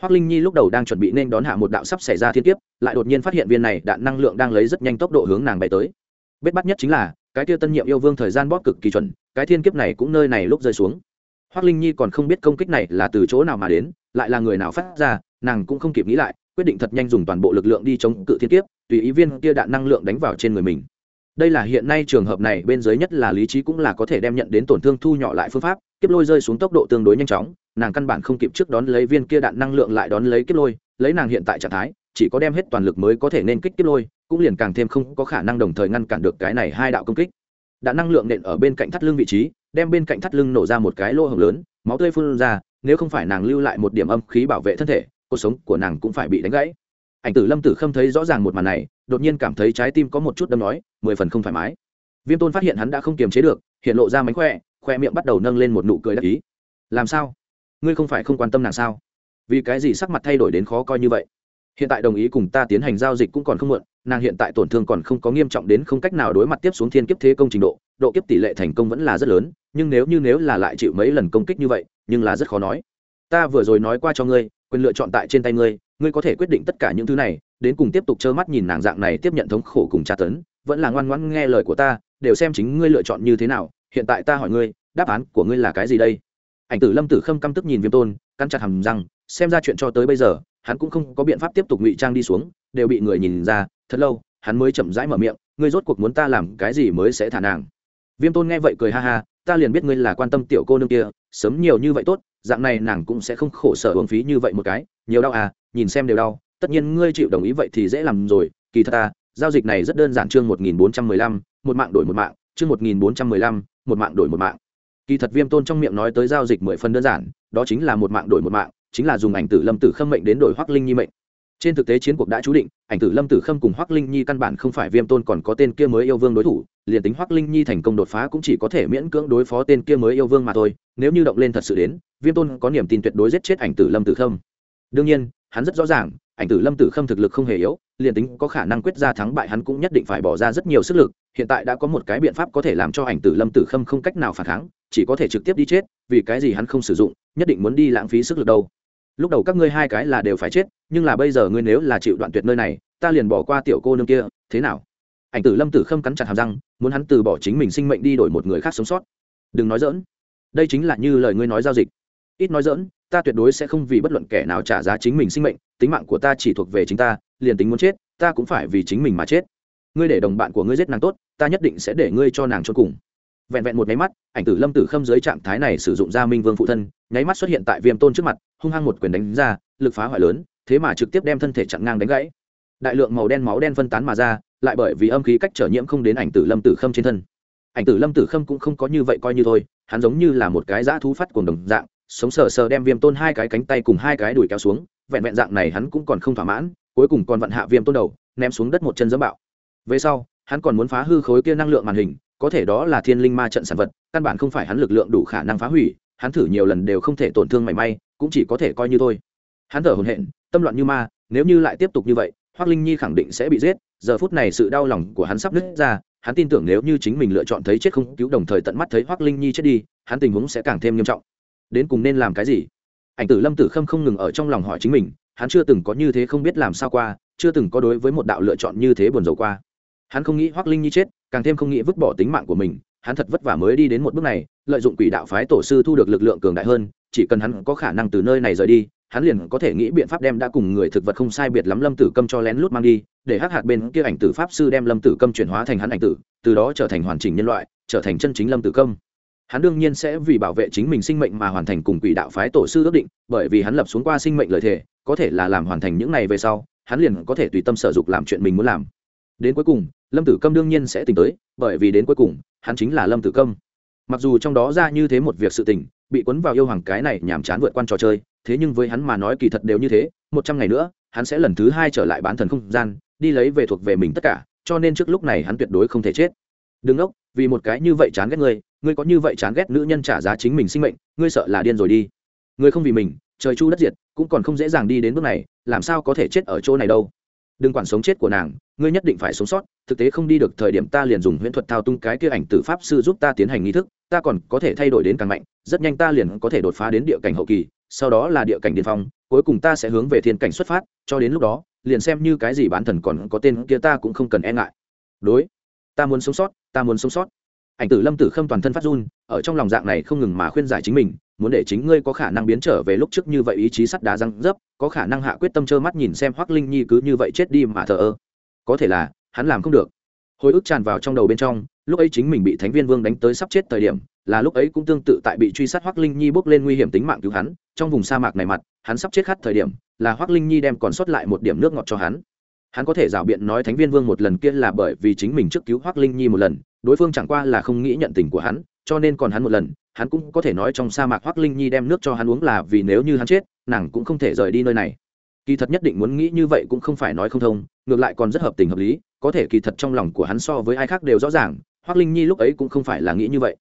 [SPEAKER 1] Hoắc Linh Nhi lúc đầu đang chuẩn bị nên đón hạ một đạo sắp xảy ra thiên kiếp, lại đột nhiên phát hiện viên này đạn năng lượng đang lấy rất nhanh tốc độ hướng nàng bay tới. Bết bắt nhất chính là, cái kia tân nhiệm yêu vương thời gian bóp cực kỳ chuẩn, cái thiên kiếp này cũng nơi này lúc rơi xuống. Hoắc Linh Nhi còn không biết công kích này là từ chỗ nào mà đến, lại là người nào phát ra, nàng cũng không kịp nghĩ lại, quyết định thật nhanh dùng toàn bộ lực lượng đi chống cự thiên kiếp, tùy ý viên kia đạn năng lượng đánh vào trên người mình. Đây là hiện nay trường hợp này bên dưới nhất là lý trí cũng là có thể đem nhận đến tổn thương thu nhỏ lại phương pháp, kiếp lôi rơi xuống tốc độ tương đối nhanh chóng, nàng căn bản không kịp trước đón lấy viên kia đạn năng lượng lại đón lấy kiếp lôi, lấy nàng hiện tại trạng thái, chỉ có đem hết toàn lực mới có thể nên kích kiếp lôi, cũng liền càng thêm không có khả năng đồng thời ngăn cản được cái này hai đạo công kích. Đạn năng lượng nện ở bên cạnh thắt lưng vị trí, đem bên cạnh thắt lưng nổ ra một cái lỗ hổng lớn, máu tươi phun ra, nếu không phải nàng lưu lại một điểm âm khí bảo vệ thân thể, cuộc sống của nàng cũng phải bị đánh gãy. Ảnh Tử Lâm Tử Khâm thấy rõ ràng một màn này, đột nhiên cảm thấy trái tim có một chút đâm nói, mười phần không thoải mái. Viêm Tôn phát hiện hắn đã không kiềm chế được, hiện lộ ra mánh khỏe, khoe miệng bắt đầu nâng lên một nụ cười đắc ý. Làm sao? Ngươi không phải không quan tâm nàng sao? Vì cái gì sắc mặt thay đổi đến khó coi như vậy? Hiện tại đồng ý cùng ta tiến hành giao dịch cũng còn không muộn nàng hiện tại tổn thương còn không có nghiêm trọng đến không cách nào đối mặt tiếp xuống thiên kiếp thế công trình độ độ kiếp tỷ lệ thành công vẫn là rất lớn nhưng nếu như nếu là lại chịu mấy lần công kích như vậy nhưng là rất khó nói. Ta vừa rồi nói qua cho ngươi quyền lựa chọn tại trên tay ngươi ngươi có thể quyết định tất cả những thứ này, đến cùng tiếp tục trơ mắt nhìn nàng dạng này tiếp nhận thống khổ cùng tra tấn, vẫn là ngoan ngoãn nghe lời của ta, đều xem chính ngươi lựa chọn như thế nào, hiện tại ta hỏi ngươi, đáp án của ngươi là cái gì đây? Ảnh tử lâm tử khâm căm tức nhìn viêm tôn căn chặt hầm răng, xem ra chuyện cho tới bây giờ, hắn cũng không có biện pháp tiếp tục ngụy trang đi xuống, đều bị người nhìn ra, thật lâu, hắn mới chậm rãi mở miệng, ngươi rốt cuộc muốn ta làm cái gì mới sẽ thả nàng? Viêm tôn nghe vậy cười ha ha, ta liền biết ngươi là quan tâm tiểu cô nương kia, sớm nhiều như vậy tốt, dạng này nàng cũng sẽ không khổ sở uống phí như vậy một cái, nhiều đau à nhìn xem đều đau, tất nhiên ngươi chịu đồng ý vậy thì dễ làm rồi, kỳ thật ta, giao dịch này rất đơn giản chương một nghìn bốn trăm mười lăm, một mạng đổi một mạng, chương một nghìn bốn trăm mười lăm, một mạng đổi một mạng. Kỳ thật viêm tôn trong miệng nói tới giao dịch mười phần đơn giản, đó chính là một mạng đổi một mạng, chính là dùng ảnh tử lâm tử khâm mệnh đến đổi hoắc linh nhi mệnh. Trên thực tế chiến cuộc đã chú định, ảnh tử lâm tử khâm cùng hoắc linh nhi căn bản không phải viêm tôn còn có tên kia mới yêu vương đối thủ, liền tính hoắc linh nhi thành công đột phá cũng chỉ có thể miễn cưỡng đối phó tên kia mới yêu vương mà thôi, nếu như động lên thật sự đến, viêm tôn có niềm tin tuyệt đối giết chết ảnh tử lâm tử khâm. Đương nhiên hắn rất rõ ràng, ảnh tử lâm tử khâm thực lực không hề yếu, liền tính có khả năng quyết ra thắng bại hắn cũng nhất định phải bỏ ra rất nhiều sức lực, hiện tại đã có một cái biện pháp có thể làm cho ảnh tử lâm tử khâm không cách nào phản kháng, chỉ có thể trực tiếp đi chết, vì cái gì hắn không sử dụng, nhất định muốn đi lãng phí sức lực đâu. Lúc đầu các ngươi hai cái là đều phải chết, nhưng là bây giờ ngươi nếu là chịu đoạn tuyệt nơi này, ta liền bỏ qua tiểu cô nương kia, thế nào? Ảnh tử lâm tử khâm cắn chặt hàm răng, muốn hắn từ bỏ chính mình sinh mệnh đi đổi một người khác sống sót. Đừng nói dỡn đây chính là như lời ngươi nói giao dịch. Ít nói dỡn ta tuyệt đối sẽ không vì bất luận kẻ nào trả giá chính mình sinh mệnh, tính mạng của ta chỉ thuộc về chính ta, liền tính muốn chết, ta cũng phải vì chính mình mà chết. Ngươi để đồng bạn của ngươi giết nàng tốt, ta nhất định sẽ để ngươi cho nàng cho cùng. Vẹn vẹn một nháy mắt, ảnh tử lâm tử khâm dưới trạng thái này sử dụng ra minh vương phụ thân, nháy mắt xuất hiện tại viêm tôn trước mặt, hung hăng một quyền đánh ra, lực phá hoại lớn, thế mà trực tiếp đem thân thể chặn ngang đánh gãy. Đại lượng màu đen máu đen phân tán mà ra, lại bởi vì âm khí cách trở nhiễm không đến ảnh tử lâm tử khâm trên thân. Ảnh tử lâm tử khâm cũng không có như vậy coi như thôi, hắn giống như là một cái dã thú phát cuồng đồng dạng sống sờ sờ đem viêm tôn hai cái cánh tay cùng hai cái đùi kéo xuống, vẹn vẹn dạng này hắn cũng còn không thỏa mãn, cuối cùng còn vặn hạ viêm tôn đầu, ném xuống đất một chân dẫm bạo. Về sau, hắn còn muốn phá hư khối kia năng lượng màn hình, có thể đó là thiên linh ma trận sản vật, căn bản không phải hắn lực lượng đủ khả năng phá hủy, hắn thử nhiều lần đều không thể tổn thương mảy may, cũng chỉ có thể coi như thôi. Hắn thở hồn hện tâm loạn như ma, nếu như lại tiếp tục như vậy hoác linh nhi khẳng định sẽ bị giết, giờ phút này sự đau lòng của hắn sắp nứt ra, hắn tin tưởng nếu như chính mình lựa chọn thấy chết không cứu đồng thời tận mắt thấy hoác linh nhi chết đi, hắn tình huống sẽ càng thêm nghiêm trọng đến cùng nên làm cái gì? Ảnh tử lâm tử khâm không ngừng ở trong lòng hỏi chính mình, hắn chưa từng có như thế không biết làm sao qua, chưa từng có đối với một đạo lựa chọn như thế buồn rầu qua. Hắn không nghĩ hoác linh nhi chết, càng thêm không nghĩ vứt bỏ tính mạng của mình, hắn thật vất vả mới đi đến một bước này, lợi dụng quỷ đạo phái tổ sư thu được lực lượng cường đại hơn, chỉ cần hắn có khả năng từ nơi này rời đi, hắn liền có thể nghĩ biện pháp đem đã cùng người thực vật không sai biệt lắm lâm tử câm cho lén lút mang đi, để hắc hạt bên kia ảnh tử pháp sư đem lâm tử câm chuyển hóa thành hắn ảnh tử, từ đó trở thành hoàn chỉnh nhân loại, trở thành chân chính lâm tử câm hắn đương nhiên sẽ vì bảo vệ chính mình sinh mệnh mà hoàn thành cùng quỷ đạo phái tổ sư ước định, bởi vì hắn lập xuống qua sinh mệnh lợi thể có thể là làm hoàn thành những này về sau, hắn liền có thể tùy tâm sở dục làm chuyện mình muốn làm. Đến cuối cùng, lâm tử câm đương nhiên sẽ tỉnh tới, bởi vì đến cuối cùng, hắn chính là lâm tử câm. Mặc dù trong đó ra như thế một việc sự tình, bị cuốn vào yêu hoàng cái này nhàm chán vượt qua trò chơi, thế nhưng với hắn mà nói kỳ thật đều như thế, một trăm ngày nữa, hắn sẽ lần thứ hai trở lại bán thần không gian, đi lấy về thuộc về mình tất cả, cho nên trước lúc này hắn tuyệt đối không thể chết. Đừng ốc vì một cái như vậy chán ghét ngươi ngươi có như vậy chán ghét nữ nhân trả giá chính mình sinh mệnh, ngươi sợ là điên rồi đi. Ngươi không vì mình, trời chu đất diệt, cũng còn không dễ dàng đi đến bước này, làm sao có thể chết ở chỗ này đâu? Đừng quản sống chết của nàng, ngươi nhất định phải sống sót, thực tế không đi được thời điểm ta liền dùng huyễn thuật thao tung cái kia ảnh tử pháp sư giúp ta tiến hành nghi thức, ta còn có thể thay đổi đến càng mạnh, rất nhanh ta liền có thể đột phá đến địa cảnh hậu kỳ, sau đó là địa cảnh điên phong, cuối cùng ta sẽ hướng về thiên cảnh xuất phát, cho đến lúc đó, liền xem như cái gì bán thần còn có tên kia ta cũng không cần e ngại. Đối, ta muốn sống sót, ta muốn sống sót ảnh tử lâm tử khâm toàn thân phát run, ở trong lòng dạng này không ngừng mà khuyên giải chính mình, muốn để chính ngươi có khả năng biến trở về lúc trước như vậy ý chí sắt đá răng dấp, có khả năng hạ quyết tâm trơ mắt nhìn xem hoác linh nhi cứ như vậy chết đi mà thờ ơ. Có thể là, hắn làm không được. Hồi ức tràn vào trong đầu bên trong, lúc ấy chính mình bị thánh viên vương đánh tới sắp chết thời điểm, là lúc ấy cũng tương tự tại bị truy sát hoác linh nhi bước lên nguy hiểm tính mạng cứu hắn, trong vùng sa mạc này mặt, hắn sắp chết khát thời điểm, là hoác linh nhi đem còn sót lại một điểm nước ngọt cho hắn. Hắn có thể rảo biện nói thánh viên vương một lần kia là bởi vì chính mình trước cứu hoác linh nhi một lần đối phương chẳng qua là không nghĩ nhận tình của hắn, cho nên còn hắn một lần, hắn cũng có thể nói trong sa mạc hoác linh nhi đem nước cho hắn uống là vì nếu như hắn chết, nàng cũng không thể rời đi nơi này. Kỳ thật nhất định muốn nghĩ như vậy cũng không phải nói không thông, ngược lại còn rất hợp tình hợp lý, có thể kỳ thật trong lòng của hắn so với ai khác đều rõ ràng hoác linh nhi lúc ấy cũng không phải là nghĩ như vậy.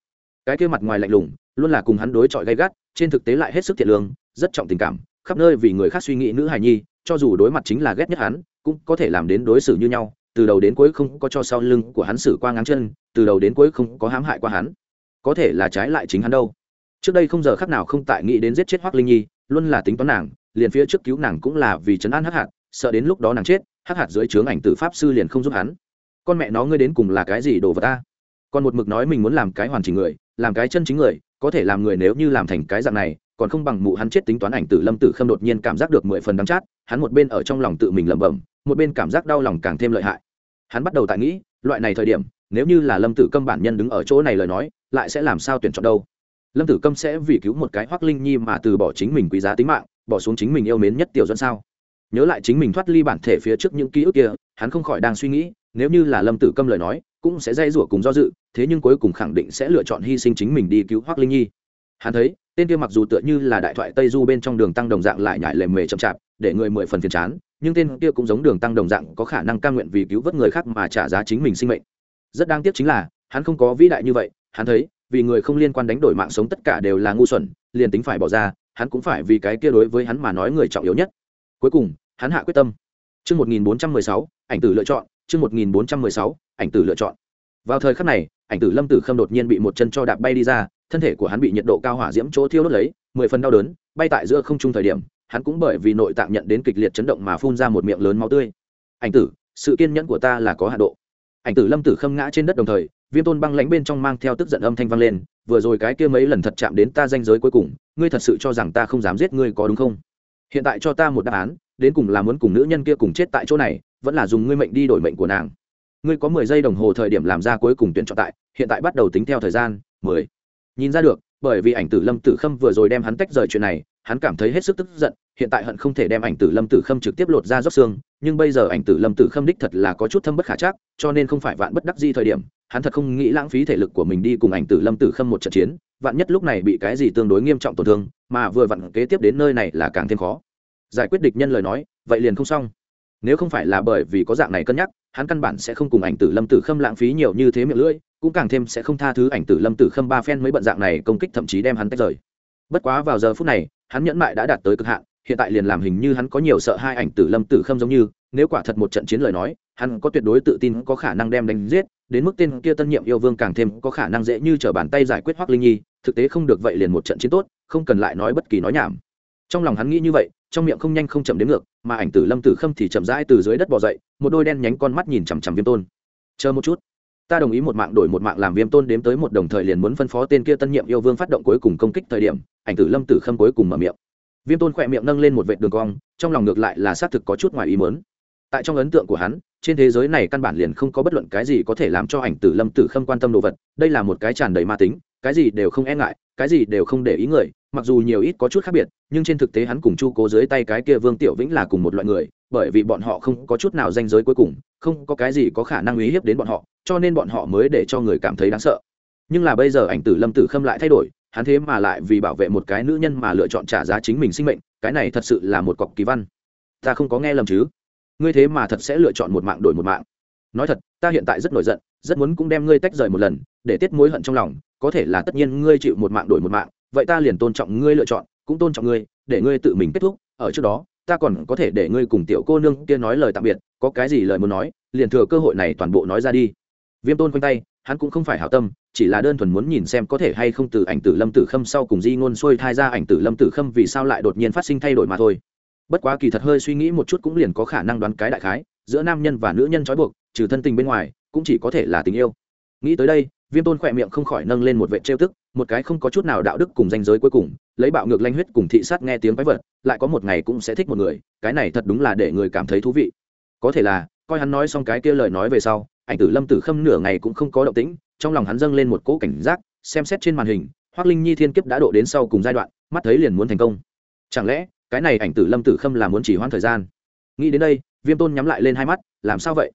[SPEAKER 1] Cái kia mặt ngoài lạnh lùng, luôn là cùng hắn đối chọi gay gắt, trên thực tế lại hết sức thiện lương, rất trọng tình cảm, khắp nơi vì người khác suy nghĩ nữ hài nhi, cho dù đối mặt chính là ghét nhất hắn, cũng có thể làm đến đối xử như nhau, từ đầu đến cuối không có cho sau lưng của hắn xử qua ngáng chân từ đầu đến cuối không có hãm hại qua hắn. Có thể là trái lại chính hắn đâu. Trước đây không giờ khắc nào không tại nghĩ đến giết chết hoác linh nhi, luôn là tính toán nàng, liền phía trước cứu nàng cũng là vì chấn an hắc hạt, sợ đến lúc đó nàng chết, hắc hạt dưới trướng ảnh tử pháp sư liền không giúp hắn. Con mẹ nó ngươi đến cùng là cái gì đồ vật ta? Còn một mực nói mình muốn làm cái hoàn chỉnh người, làm cái chân chính người, có thể làm người nếu như làm thành cái dạng này, còn không bằng mụ hắn chết tính toán ảnh tử lâm tử khâm đột nhiên cảm giác được mười phần đắng chát, hắn một bên ở trong lòng tự mình lẩm bẩm, một bên cảm giác đau lòng càng thêm lợi hại. Hắn bắt đầu tại nghĩ loại này thời điểm, nếu như là lâm tử câm bản nhân đứng ở chỗ này lời nói, lại sẽ làm sao tuyển chọn đâu? Lâm tử câm sẽ vì cứu một cái hoác linh nhi mà từ bỏ chính mình quý giá tính mạng, bỏ xuống chính mình yêu mến nhất tiểu dẫn sao? Nhớ lại chính mình thoát ly bản thể phía trước những ký ức kia, hắn không khỏi đang suy nghĩ, nếu như là lâm tử câm lời nói, cũng sẽ dây rủa cùng do dự, thế nhưng cuối cùng khẳng định sẽ lựa chọn hy sinh chính mình đi cứu hoác linh nhi. Hắn thấy, tên kia mặc dù tựa như là đại thoại tây du bên trong đường tăng đồng dạng lại nhải lề mề chậm chạp, để người mười phần phiền chán nhưng tên kia cũng giống đường tăng đồng dạng có khả năng ca nguyện vì cứu vớt người khác mà trả giá chính mình sinh mệnh. Rất đáng tiếc chính là hắn không có vĩ đại như vậy hắn thấy vì người không liên quan đánh đổi mạng sống tất cả đều là ngu xuẩn liền tính phải bỏ ra hắn cũng phải vì cái kia đối với hắn mà nói người trọng yếu nhất. Cuối cùng hắn hạ quyết tâm. Chương 1416, ảnh tử lựa chọn, chương 1416, ảnh tử lựa chọn. Vào thời khắc này, ảnh tử Lâm Tử Khâm đột nhiên bị một chân cho đạp bay đi ra, thân thể của hắn bị nhiệt độ cao hỏa diễm chỗ thiêu đốt lấy, mười phần đau đớn, bay tại giữa không trung thời điểm, hắn cũng bởi vì nội tạng nhận đến kịch liệt chấn động mà phun ra một miệng lớn máu tươi. Ảnh tử, sự kiên nhẫn của ta là có hạn độ. Ảnh tử Lâm Tử Khâm ngã trên đất đồng thời, Viêm Tôn băng lãnh bên trong mang theo tức giận âm thanh vang lên, vừa rồi cái kia mấy lần thật chạm đến ta danh giới cuối cùng, ngươi thật sự cho rằng ta không dám giết ngươi có đúng không? Hiện tại cho ta một đáp án, đến cùng là muốn cùng nữ nhân kia cùng chết tại chỗ này vẫn là dùng ngươi mệnh đi đổi mệnh của nàng ngươi có mười giây đồng hồ thời điểm làm ra cuối cùng tuyển chọn tại hiện tại bắt đầu tính theo thời gian mười nhìn ra được bởi vì ảnh tử lâm tử khâm vừa rồi đem hắn tách rời chuyện này hắn cảm thấy hết sức tức giận, hiện tại hận không thể đem ảnh tử lâm tử khâm trực tiếp lột ra rót xương, nhưng bây giờ ảnh tử lâm tử khâm đích thật là có chút thâm bất khả chắc, cho nên không phải vạn bất đắc di thời điểm, hắn thật không nghĩ lãng phí thể lực của mình đi cùng ảnh tử lâm tử khâm một trận chiến, vạn nhất lúc này bị cái gì tương đối nghiêm trọng tổn thương, mà vừa vặn kế tiếp đến nơi này là càng thêm khó. Giải quyết địch nhân lời nói, vậy liền không xong. Nếu không phải là bởi vì có dạng này cân nhắc, hắn căn bản sẽ không cùng ảnh tử lâm tử khâm lãng phí nhiều như thế miệng lưỡi, cũng càng thêm sẽ không tha thứ ảnh tử lâm tử khâm ba phen mấy bận dạng này công kích thậm chí đem hắn tách rời. Bất quá vào giờ phút này hắn nhẫn mại đã đạt tới cực hạn, hiện tại liền làm hình như hắn có nhiều sợ hai ảnh tử lâm tử khâm giống như, nếu quả thật một trận chiến lời nói, hắn có tuyệt đối tự tin, có khả năng đem đánh giết, đến mức tên kia tân nhiệm yêu vương càng thêm có khả năng dễ như t bàn tay giải quyết hoác linh nhi, thực tế không được vậy liền một trận chiến tốt, không cần lại nói bất kỳ nói nhảm. Trong lòng hắn nghĩ như vậy, trong miệng không nhanh không chậm đến ngược, mà ảnh tử lâm tử khâm thì chậm rãi từ dưới đất bỏ dậy, một đôi đen nhánh con mắt nhìn chằm chằm viêm tôn. Chờ một chút ta đồng ý một mạng đổi một mạng làm viêm tôn đếm tới một đồng thời liền muốn phân phó tên kia tân nhiệm yêu vương phát động cuối cùng công kích thời điểm, ảnh tử lâm tử khâm cuối cùng mở miệng. Viêm tôn khỏe miệng nâng lên một vệt đường cong, trong lòng ngược lại là xác thực có chút ngoài ý mớn tại trong ấn tượng của hắn, trên thế giới này căn bản liền không có bất luận cái gì có thể làm cho ảnh tử lâm tử khâm quan tâm đồ vật, đây là một cái tràn đầy ma tính, cái gì đều không e ngại, cái gì đều không để ý người, mặc dù nhiều ít có chút khác biệt, nhưng trên thực tế hắn cùng chu cố dưới tay cái kia vương tiểu vĩnh là cùng một loại người, bởi vì bọn họ không có chút nào danh giới cuối cùng không có cái gì có khả năng uy hiếp đến bọn họ, cho nên bọn họ mới để cho người cảm thấy đáng sợ. Nhưng là bây giờ ảnh tử lâm tử khâm lại thay đổi, hắn thế mà lại vì bảo vệ một cái nữ nhân mà lựa chọn trả giá chính mình sinh mệnh, cái này thật sự là một cọc kỳ văn. Ta không có nghe lầm chứ? Ngươi thế mà thật sẽ lựa chọn một mạng đổi một mạng. Nói thật, ta hiện tại rất nổi giận, rất muốn cũng đem ngươi tách rời một lần, để tiết mối hận trong lòng, có thể là tất nhiên ngươi chịu một mạng đổi một mạng, vậy ta liền tôn trọng ngươi lựa chọn, cũng tôn trọng ngươi, để ngươi tự mình kết thúc, ở trước đó ta còn có thể để ngươi cùng tiểu cô nương kia nói lời tạm biệt, có cái gì lời muốn nói, liền thừa cơ hội này toàn bộ nói ra đi. Viêm tôn quanh tay, hắn cũng không phải hảo tâm, chỉ là đơn thuần muốn nhìn xem có thể hay không từ ảnh tử lâm tử khâm sau cùng di ngôn xuôi thai ra ảnh tử lâm tử khâm vì sao lại đột nhiên phát sinh thay đổi mà thôi. Bất quá kỳ thật hơi suy nghĩ một chút cũng liền có khả năng đoán cái đại khái, giữa nam nhân và nữ nhân trói buộc, trừ thân tình bên ngoài, cũng chỉ có thể là tình yêu. Nghĩ tới đây, viêm tôn khỏe miệng không khỏi nâng lên một vệ trêu tức, một cái không có chút nào đạo đức cùng danh giới cuối cùng, lấy bạo ngược lanh huyết cùng thị sát nghe tiếng quái vật lại có một ngày cũng sẽ thích một người, cái này thật đúng là để người cảm thấy thú vị. Có thể là, coi hắn nói xong cái kia lời nói về sau, ảnh tử lâm tử khâm nửa ngày cũng không có động tĩnh, trong lòng hắn dâng lên một cỗ cảnh giác, xem xét trên màn hình hoác linh nhi thiên kiếp đã độ đến sau cùng giai đoạn, mắt thấy liền muốn thành công. Chẳng lẽ, cái này ảnh tử lâm tử khâm là muốn chỉ hoãn thời gian? Nghĩ đến đây, viêm tôn nhắm lại lên hai mắt, làm sao vậy?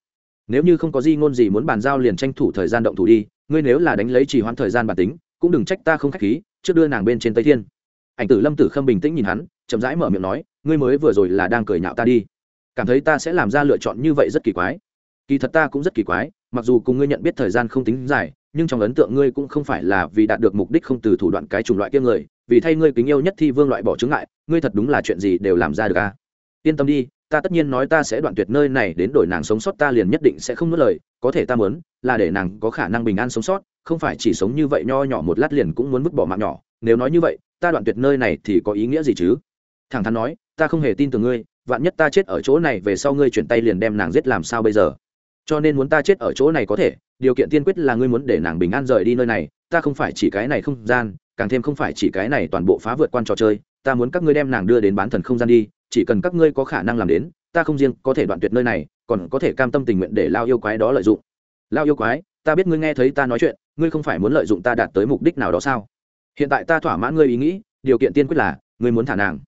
[SPEAKER 1] Nếu như không có gì ngôn gì muốn bàn giao liền tranh thủ thời gian động thủ đi, ngươi nếu là đánh lấy chỉ hoãn thời gian bản tính, cũng đừng trách ta không khách khí, trước đưa nàng bên trên tây thiên ảnh tử lâm tử khâm bình tĩnh nhìn hắn, chậm rãi mở miệng nói, ngươi mới vừa rồi là đang cười nhạo ta đi cảm thấy ta sẽ làm ra lựa chọn như vậy rất kỳ quái kỳ thật ta cũng rất kỳ quái, mặc dù cùng ngươi nhận biết thời gian không tính dài, nhưng trong ấn tượng ngươi cũng không phải là vì đạt được mục đích không từ thủ đoạn cái chủng loại kia người, vì thay ngươi kính yêu nhất thi vương loại bỏ chứng ngại, ngươi thật đúng là chuyện gì đều làm ra được a à? yên tâm đi, ta tất nhiên nói ta sẽ đoạn tuyệt nơi này, đến đổi nàng sống sót ta liền nhất định sẽ không nuốt lời, có thể ta muốn, là để nàng có khả năng bình an sống sót, không phải chỉ sống như vậy nho nhỏ một lát liền cũng muốn vứt bỏ mạng nhỏ, nếu nói như vậy ta đoạn tuyệt nơi này thì có ý nghĩa gì chứ? Thẳng thắn nói, ta không hề tin tưởng ngươi, vạn nhất ta chết ở chỗ này về sau ngươi chuyển tay liền đem nàng giết làm sao bây giờ? Cho nên muốn ta chết ở chỗ này có thể, điều kiện tiên quyết là ngươi muốn để nàng bình an rời đi nơi này, ta không phải chỉ cái này không gian, càng thêm không phải chỉ cái này toàn bộ phá vượt quan trò chơi, ta muốn các ngươi đem nàng đưa đến bán thần không gian đi, chỉ cần các ngươi có khả năng làm đến, ta không riêng có thể đoạn tuyệt nơi này, còn có thể cam tâm tình nguyện để lao yêu quái đó lợi dụng. Lao yêu quái, ta biết ngươi nghe thấy ta nói chuyện, ngươi không phải muốn lợi dụng ta đạt tới mục đích nào đó sao? Hiện tại ta thỏa mãn ngươi ý nghĩ, điều kiện tiên quyết là, ngươi muốn thả nàng.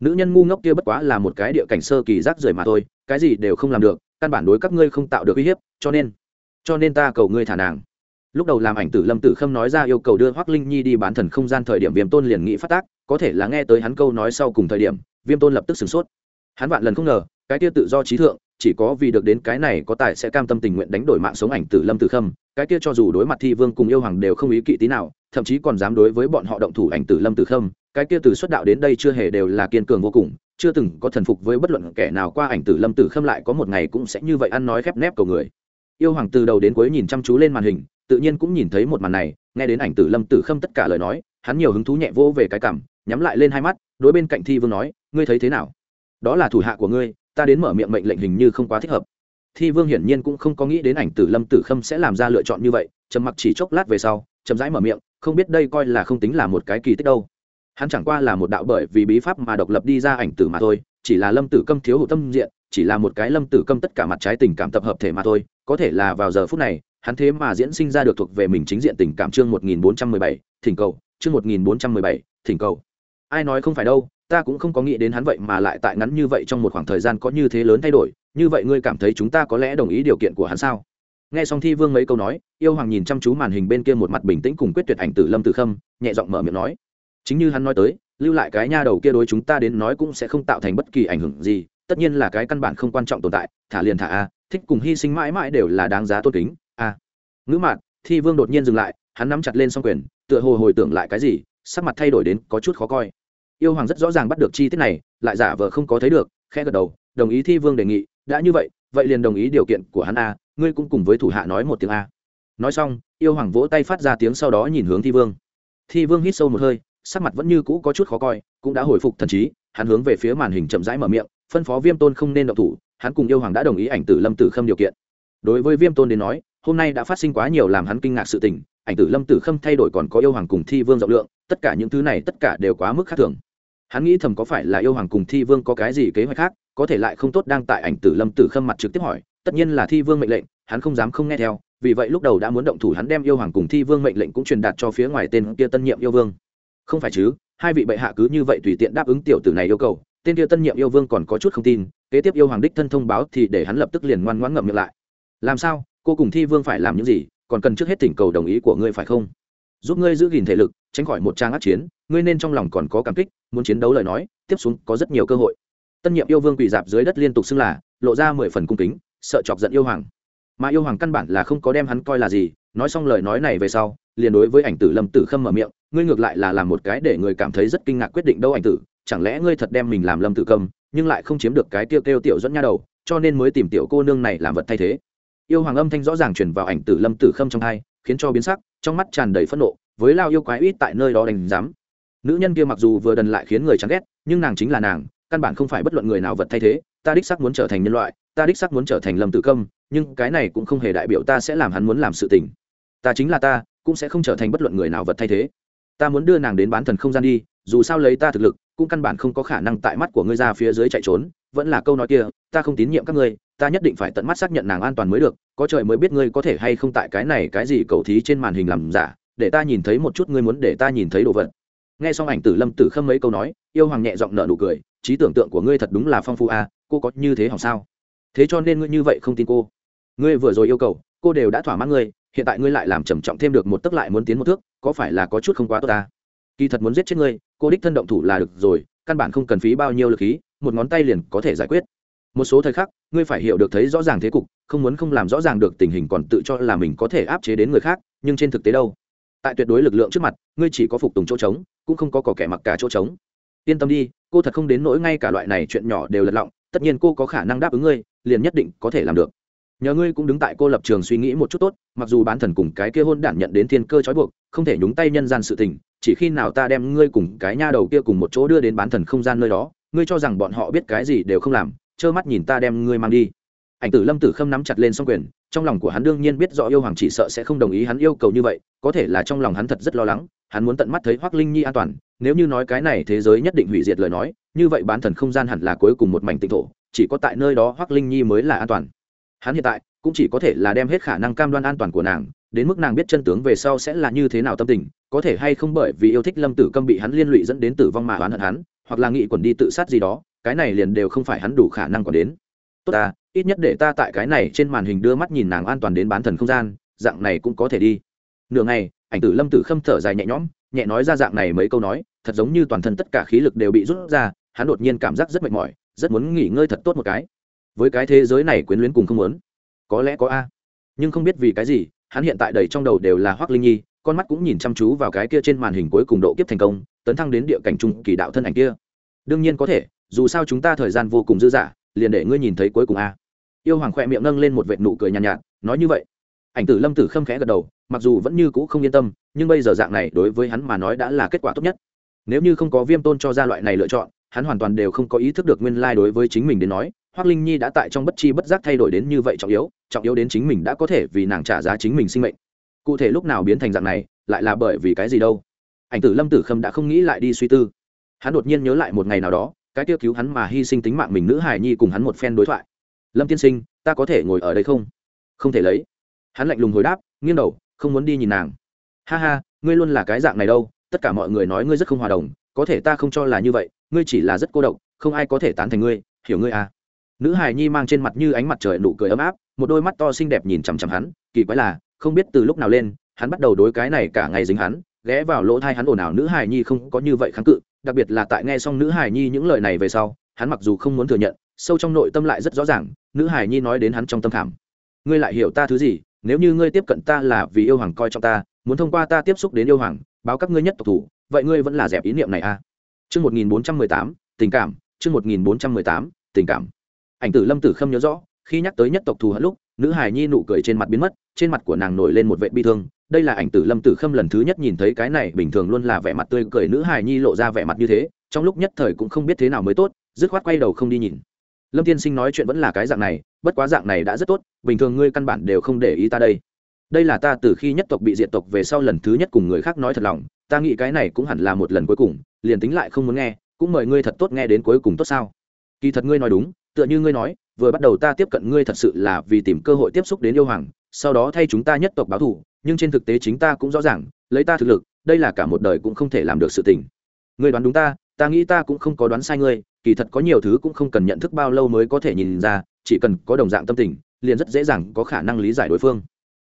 [SPEAKER 1] Nữ nhân ngu ngốc kia bất quá là một cái địa cảnh sơ kỳ rác rưởi mà thôi, cái gì đều không làm được, căn bản đối các ngươi không tạo được uy hiếp, cho nên cho nên ta cầu ngươi thả nàng. Lúc đầu làm ảnh tử lâm tử khâm nói ra yêu cầu đưa hoác linh nhi đi bán thần không gian thời điểm viêm tôn liền nghĩ phát tác, có thể là nghe tới hắn câu nói sau cùng thời điểm, viêm tôn lập tức sửng sốt. Hắn vạn lần không ngờ, cái kia tự do trí thượng chỉ có vì được đến cái này có tài sẽ cam tâm tình nguyện đánh đổi mạng sống ảnh tử lâm tử khâm, cái kia cho dù đối mặt thi vương cùng yêu hoàng đều không ý kỵ tí nào, thậm chí còn dám đối với bọn họ động thủ ảnh tử lâm tử khâm, cái kia từ xuất đạo đến đây chưa hề đều là kiên cường vô cùng, chưa từng có thần phục với bất luận kẻ nào qua ảnh tử lâm tử khâm lại có một ngày cũng sẽ như vậy ăn nói khép nép cầu người. Yêu hoàng từ đầu đến cuối nhìn chăm chú lên màn hình, tự nhiên cũng nhìn thấy một màn này, nghe đến ảnh tử lâm tử khâm tất cả lời nói, hắn nhiều hứng thú nhẹ vô về cái cảm nhắm lại lên hai mắt, đối bên cạnh thi vương nói, ngươi thấy thế nào? Đó là thủ hạ của ngươi ta đến mở miệng mệnh lệnh hình như không quá thích hợp. Thi vương hiển nhiên cũng không có nghĩ đến ảnh tử lâm tử khâm sẽ làm ra lựa chọn như vậy, trầm mặc chỉ chốc lát về sau, chậm rãi mở miệng, không biết đây coi là không tính là một cái kỳ tích đâu. Hắn chẳng qua là một đạo bởi vì bí pháp mà độc lập đi ra ảnh tử mà thôi, chỉ là lâm tử câm thiếu hụt tâm diện, chỉ là một cái lâm tử câm tất cả mặt trái tình cảm tập hợp thể mà thôi, có thể là vào giờ phút này, hắn thế mà diễn sinh ra được thuộc về mình chính diện tình cảm chương một nghìn bốn trăm mười bảy, thỉnh cầu, chương một nghìn bốn trăm mười bảy, thỉnh cầu. Ai nói không phải đâu ta cũng không có nghĩ đến hắn vậy mà lại tại ngắn như vậy trong một khoảng thời gian có như thế lớn thay đổi. Như vậy ngươi cảm thấy chúng ta có lẽ đồng ý điều kiện của hắn sao? Nghe xong thi vương mấy câu nói, yêu hoàng nhìn chăm chú màn hình bên kia một mặt bình tĩnh cùng quyết tuyệt ảnh tử lâm tử khâm, nhẹ giọng mở miệng nói, chính như hắn nói tới, lưu lại cái nha đầu kia đối chúng ta đến nói cũng sẽ không tạo thành bất kỳ ảnh hưởng gì, tất nhiên là cái căn bản không quan trọng tồn tại, thả liền thả a, thích cùng hy sinh mãi mãi đều là đáng giá tôn kính, a. Ngữ mạn, thi vương đột nhiên dừng lại, hắn nắm chặt lên s o n g quyền, tựa hồ hồi tưởng lại cái gì, sắc mặt thay đổi đến có chút khó coi yêu hoàng rất rõ ràng bắt được chi tiết này, lại giả vờ không có thấy được khe gật đầu, đồng ý thi vương đề nghị, đã như vậy vậy liền đồng ý điều kiện của hắn a, ngươi cũng cùng với thủ hạ nói một tiếng a. Nói xong, yêu hoàng vỗ tay phát ra tiếng sau đó nhìn hướng thi vương. Thi vương hít sâu một hơi, sắc mặt vẫn như cũ có chút khó coi, cũng đã hồi phục thần trí, hắn hướng về phía màn hình chậm rãi mở miệng, phân phó viêm tôn không nên động thủ, hắn cùng yêu hoàng đã đồng ý ảnh tử lâm tử khâm điều kiện. Đối với viêm tôn đến nói, hôm nay đã phát sinh quá nhiều làm hắn kinh ngạc sự tình, ảnh tử lâm tử khâm thay đổi còn có yêu hoàng cùng thi vương rộng lượng, tất cả những thứ này tất cả đều quá mức khác thường hắn nghĩ thầm có phải là yêu hoàng cùng thi vương có cái gì kế hoạch khác, có thể lại không tốt đang tại ảnh tử lâm tử khâm mặt trực tiếp hỏi, tất nhiên là thi vương mệnh lệnh, hắn không dám không nghe theo, vì vậy lúc đầu đã muốn động thủ hắn đem yêu hoàng cùng thi vương mệnh lệnh cũng truyền đạt cho phía ngoài tên kia tân nhiệm yêu vương. Không phải chứ, hai vị bệ hạ cứ như vậy tùy tiện đáp ứng tiểu tử này yêu cầu, tên kia tân nhiệm yêu vương còn có chút không tin, kế tiếp yêu hoàng đích thân thông báo thì để hắn lập tức liền ngoan ngoãn ngậm miệng lại. Làm sao, cô cùng thi vương phải làm những gì, còn cần trước hết thỉnh cầu đồng ý của ngươi phải không? Giúp ngươi giữ gìn thể lực, tránh khỏi một trang át chiến, ngươi nên trong lòng còn có cảm kích, muốn chiến đấu lời nói, tiếp xuống có rất nhiều cơ hội. Tân nhiệm yêu vương quỳ dạp dưới đất liên tục xưng là, lộ ra mười phần cung kính, sợ chọc giận yêu hoàng. Mà yêu hoàng căn bản là không có đem hắn coi là gì, nói xong lời nói này về sau, liền đối với ảnh tử lâm tử khâm mở miệng, ngươi ngược lại là làm một cái để người cảm thấy rất kinh ngạc quyết định đâu ảnh tử, chẳng lẽ ngươi thật đem mình làm lâm tử cầm nhưng lại không chiếm được cái tiêu kêu tiểu dẫn nha đầu, cho nên mới tìm tiểu cô nương này làm vật thay thế. Yêu hoàng âm thanh rõ ràng truyền vào ảnh tử lâm tử khâm trong hai, khiến cho biến sắc trong mắt tràn đầy phẫn nộ, với lao yêu quái ít tại nơi đó đành dám nữ nhân kia mặc dù vừa đần lại khiến người chán ghét, nhưng nàng chính là nàng, căn bản không phải bất luận người nào vật thay thế, ta đích sắc muốn trở thành nhân loại, ta đích sắc muốn trở thành lâm tử công, nhưng cái này cũng không hề đại biểu ta sẽ làm hắn muốn làm sự tình. Ta chính là ta, cũng sẽ không trở thành bất luận người nào vật thay thế. Ta muốn đưa nàng đến bán thần không gian đi, dù sao lấy ta thực lực, cũng căn bản không có khả năng tại mắt của ngươi ra phía dưới chạy trốn, vẫn là câu nói kia, ta không tín nhiệm các ngươi ta nhất định phải tận mắt xác nhận nàng an toàn mới được, có trời mới biết ngươi có thể hay không tại cái này cái gì cầu thí trên màn hình làm giả, để ta nhìn thấy một chút ngươi muốn để ta nhìn thấy đồ vật. Nghe xong ảnh tử lâm tử khâm mấy câu nói, yêu hoàng nhẹ giọng nợ nụ cười, trí tưởng tượng của ngươi thật đúng là phong phú à cô có như thế hỏng sao? Thế cho nên ngươi như vậy không tin cô. Ngươi vừa rồi yêu cầu, cô đều đã thỏa mãn ngươi, hiện tại ngươi lại làm trầm trọng thêm được một tấc lại muốn tiến một thước, có phải là có chút không quá tốt ta? Kỳ thật muốn giết chết ngươi, cô đích thân động thủ là được rồi, căn bản không cần phí bao nhiêu lực khí, một ngón tay liền có thể giải quyết một số thời khắc, ngươi phải hiểu được thấy rõ ràng thế cục, không muốn không làm rõ ràng được tình hình còn tự cho là mình có thể áp chế đến người khác, nhưng trên thực tế đâu? Tại tuyệt đối lực lượng trước mặt, ngươi chỉ có phục tùng chỗ trống, cũng không có cỏ kẻ mặc cả chỗ trống. Yên tâm đi, cô thật không đến nỗi ngay cả loại này chuyện nhỏ đều lật lọng, tất nhiên cô có khả năng đáp ứng ngươi, liền nhất định có thể làm được. Nhờ ngươi cũng đứng tại cô lập trường suy nghĩ một chút tốt, mặc dù bán thần cùng cái kia hôn đản nhận đến thiên cơ trói buộc, không thể nhúng tay nhân gian sự tình, chỉ khi nào ta đem ngươi cùng cái nha đầu kia cùng một chỗ đưa đến bán thần không gian nơi đó, ngươi cho rằng bọn họ biết cái gì đều không làm trơ mắt nhìn ta đem ngươi mang đi. Ảnh tử lâm tử khâm nắm chặt lên s o n g quyền, trong lòng của hắn đương nhiên biết rõ yêu hoàng chỉ sợ sẽ không đồng ý hắn yêu cầu như vậy, có thể là trong lòng hắn thật rất lo lắng, hắn muốn tận mắt thấy hoác linh nhi an toàn, nếu như nói cái này thế giới nhất định hủy diệt lời nói, như vậy bán thần không gian hẳn là cuối cùng một mảnh tịnh thổ, chỉ có tại nơi đó hoác linh nhi mới là an toàn. Hắn hiện tại cũng chỉ có thể là đem hết khả năng cam đoan an toàn của nàng, đến mức nàng biết chân tướng về sau sẽ là như thế nào tâm tình, có thể hay không bởi vì yêu thích lâm tử câm bị hắn liên lụy dẫn đến tử vong mà oán hận hắn, hoặc là nghị quẩn đi tự sát gì đó cái này liền đều không phải hắn đủ khả năng còn đến. Tốt ta, ít nhất để ta tại cái này trên màn hình đưa mắt nhìn nàng an toàn đến bán thần không gian, dạng này cũng có thể đi. Nửa ngày, ảnh tử lâm tử khâm thở dài nhẹ nhõm, nhẹ nói ra dạng này mấy câu nói, thật giống như toàn thân tất cả khí lực đều bị rút ra, hắn đột nhiên cảm giác rất mệt mỏi, rất muốn nghỉ ngơi thật tốt một cái. Với cái thế giới này quyến luyến cùng không muốn. Có lẽ có a. Nhưng không biết vì cái gì, hắn hiện tại đầy trong đầu đều là hoác linh nhi, con mắt cũng nhìn chăm chú vào cái kia trên màn hình cuối cùng độ kiếp thành công, tấn thăng đến địa cảnh trung kỳ đạo thân ảnh kia. Đương nhiên có thể dù sao chúng ta thời gian vô cùng dư dả liền để ngươi nhìn thấy cuối cùng a. Yêu hoàng khoe miệng nâng lên một vệt nụ cười nhàn nhạt, nhạt nói như vậy. Ảnh tử lâm tử khâm khẽ gật đầu mặc dù vẫn như cũ không yên tâm nhưng bây giờ dạng này đối với hắn mà nói đã là kết quả tốt nhất. Nếu như không có viêm tôn cho ra loại này lựa chọn hắn hoàn toàn đều không có ý thức được nguyên lai đối với chính mình đến nói hoác linh nhi đã tại trong bất chi bất giác thay đổi đến như vậy trọng yếu trọng yếu đến chính mình đã có thể vì nàng trả giá chính mình sinh mệnh. Cụ thể lúc nào biến thành dạng này lại là bởi vì cái gì đâu? Ảnh tử lâm tử khâm đã không nghĩ lại đi suy tư. Hắn đột nhiên nhớ lại một ngày nào đó cái tiêu cứu hắn mà hy sinh tính mạng mình nữ Hải nhi cùng hắn một phen đối thoại. Lâm tiên sinh, ta có thể ngồi ở đây không? Không thể lấy. Hắn lạnh lùng hồi đáp, nghiêng đầu, không muốn đi nhìn nàng. Ha ha, ngươi luôn là cái dạng này đâu, tất cả mọi người nói ngươi rất không hòa đồng, có thể ta không cho là như vậy, ngươi chỉ là rất cô độc, không ai có thể tán thành ngươi, hiểu ngươi à? Nữ hài nhi mang trên mặt như ánh mặt trời nụ cười ấm áp, một đôi mắt to xinh đẹp nhìn chằm chằm hắn, kỳ quái là, không biết từ lúc nào lên, hắn bắt đầu đối cái này cả ngày dính hắn, ghé vào lỗ thai hắn ồn ào nữ hài nhi không có như vậy kháng cự đặc biệt là tại nghe xong nữ hải nhi những lời này về sau, hắn mặc dù không muốn thừa nhận, sâu trong nội tâm lại rất rõ ràng, nữ hải nhi nói đến hắn trong tâm khảm. Ngươi lại hiểu ta thứ gì? Nếu như ngươi tiếp cận ta là vì yêu hoàng coi trọng ta, muốn thông qua ta tiếp xúc đến yêu hoàng, báo các ngươi nhất tộc thủ, vậy ngươi vẫn là dẹp ý niệm này à? Chương một nghìn bốn trăm mười tám, tình cảm, chương một nghìn bốn trăm mười tám, tình cảm. Ảnh tử lâm tử khâm nhớ rõ, khi nhắc tới nhất tộc thù hận lúc, nữ hài nhi nụ cười trên mặt biến mất, trên mặt của nàng nổi lên một vệ bi thương đây là ảnh tử lâm tử khâm lần thứ nhất nhìn thấy cái này bình thường luôn là vẻ mặt tươi cười nữ hài nhi lộ ra vẻ mặt như thế, trong lúc nhất thời cũng không biết thế nào mới tốt, dứt khoát quay đầu không đi nhìn. Lâm tiên sinh nói chuyện vẫn là cái dạng này, bất quá dạng này đã rất tốt, bình thường ngươi căn bản đều không để ý ta đây. Đây là ta từ khi nhất tộc bị diệt tộc về sau lần thứ nhất cùng người khác nói thật lòng, ta nghĩ cái này cũng hẳn là một lần cuối cùng, liền tính lại không muốn nghe, cũng mời ngươi thật tốt nghe đến cuối cùng tốt sao? Kỳ thật ngươi nói đúng, tựa như ngươi nói, vừa bắt đầu ta tiếp cận ngươi thật sự là vì tìm cơ hội tiếp xúc đến yêu hoàng, sau đó thay chúng ta nhất tộc báo thù nhưng trên thực tế chính ta cũng rõ ràng, lấy ta thực lực, đây là cả một đời cũng không thể làm được sự tình. Ngươi đoán đúng ta ta nghĩ ta cũng không có đoán sai ngươi, kỳ thật có nhiều thứ cũng không cần nhận thức bao lâu mới có thể nhìn ra, chỉ cần có đồng dạng tâm tình, liền rất dễ dàng có khả năng lý giải đối phương.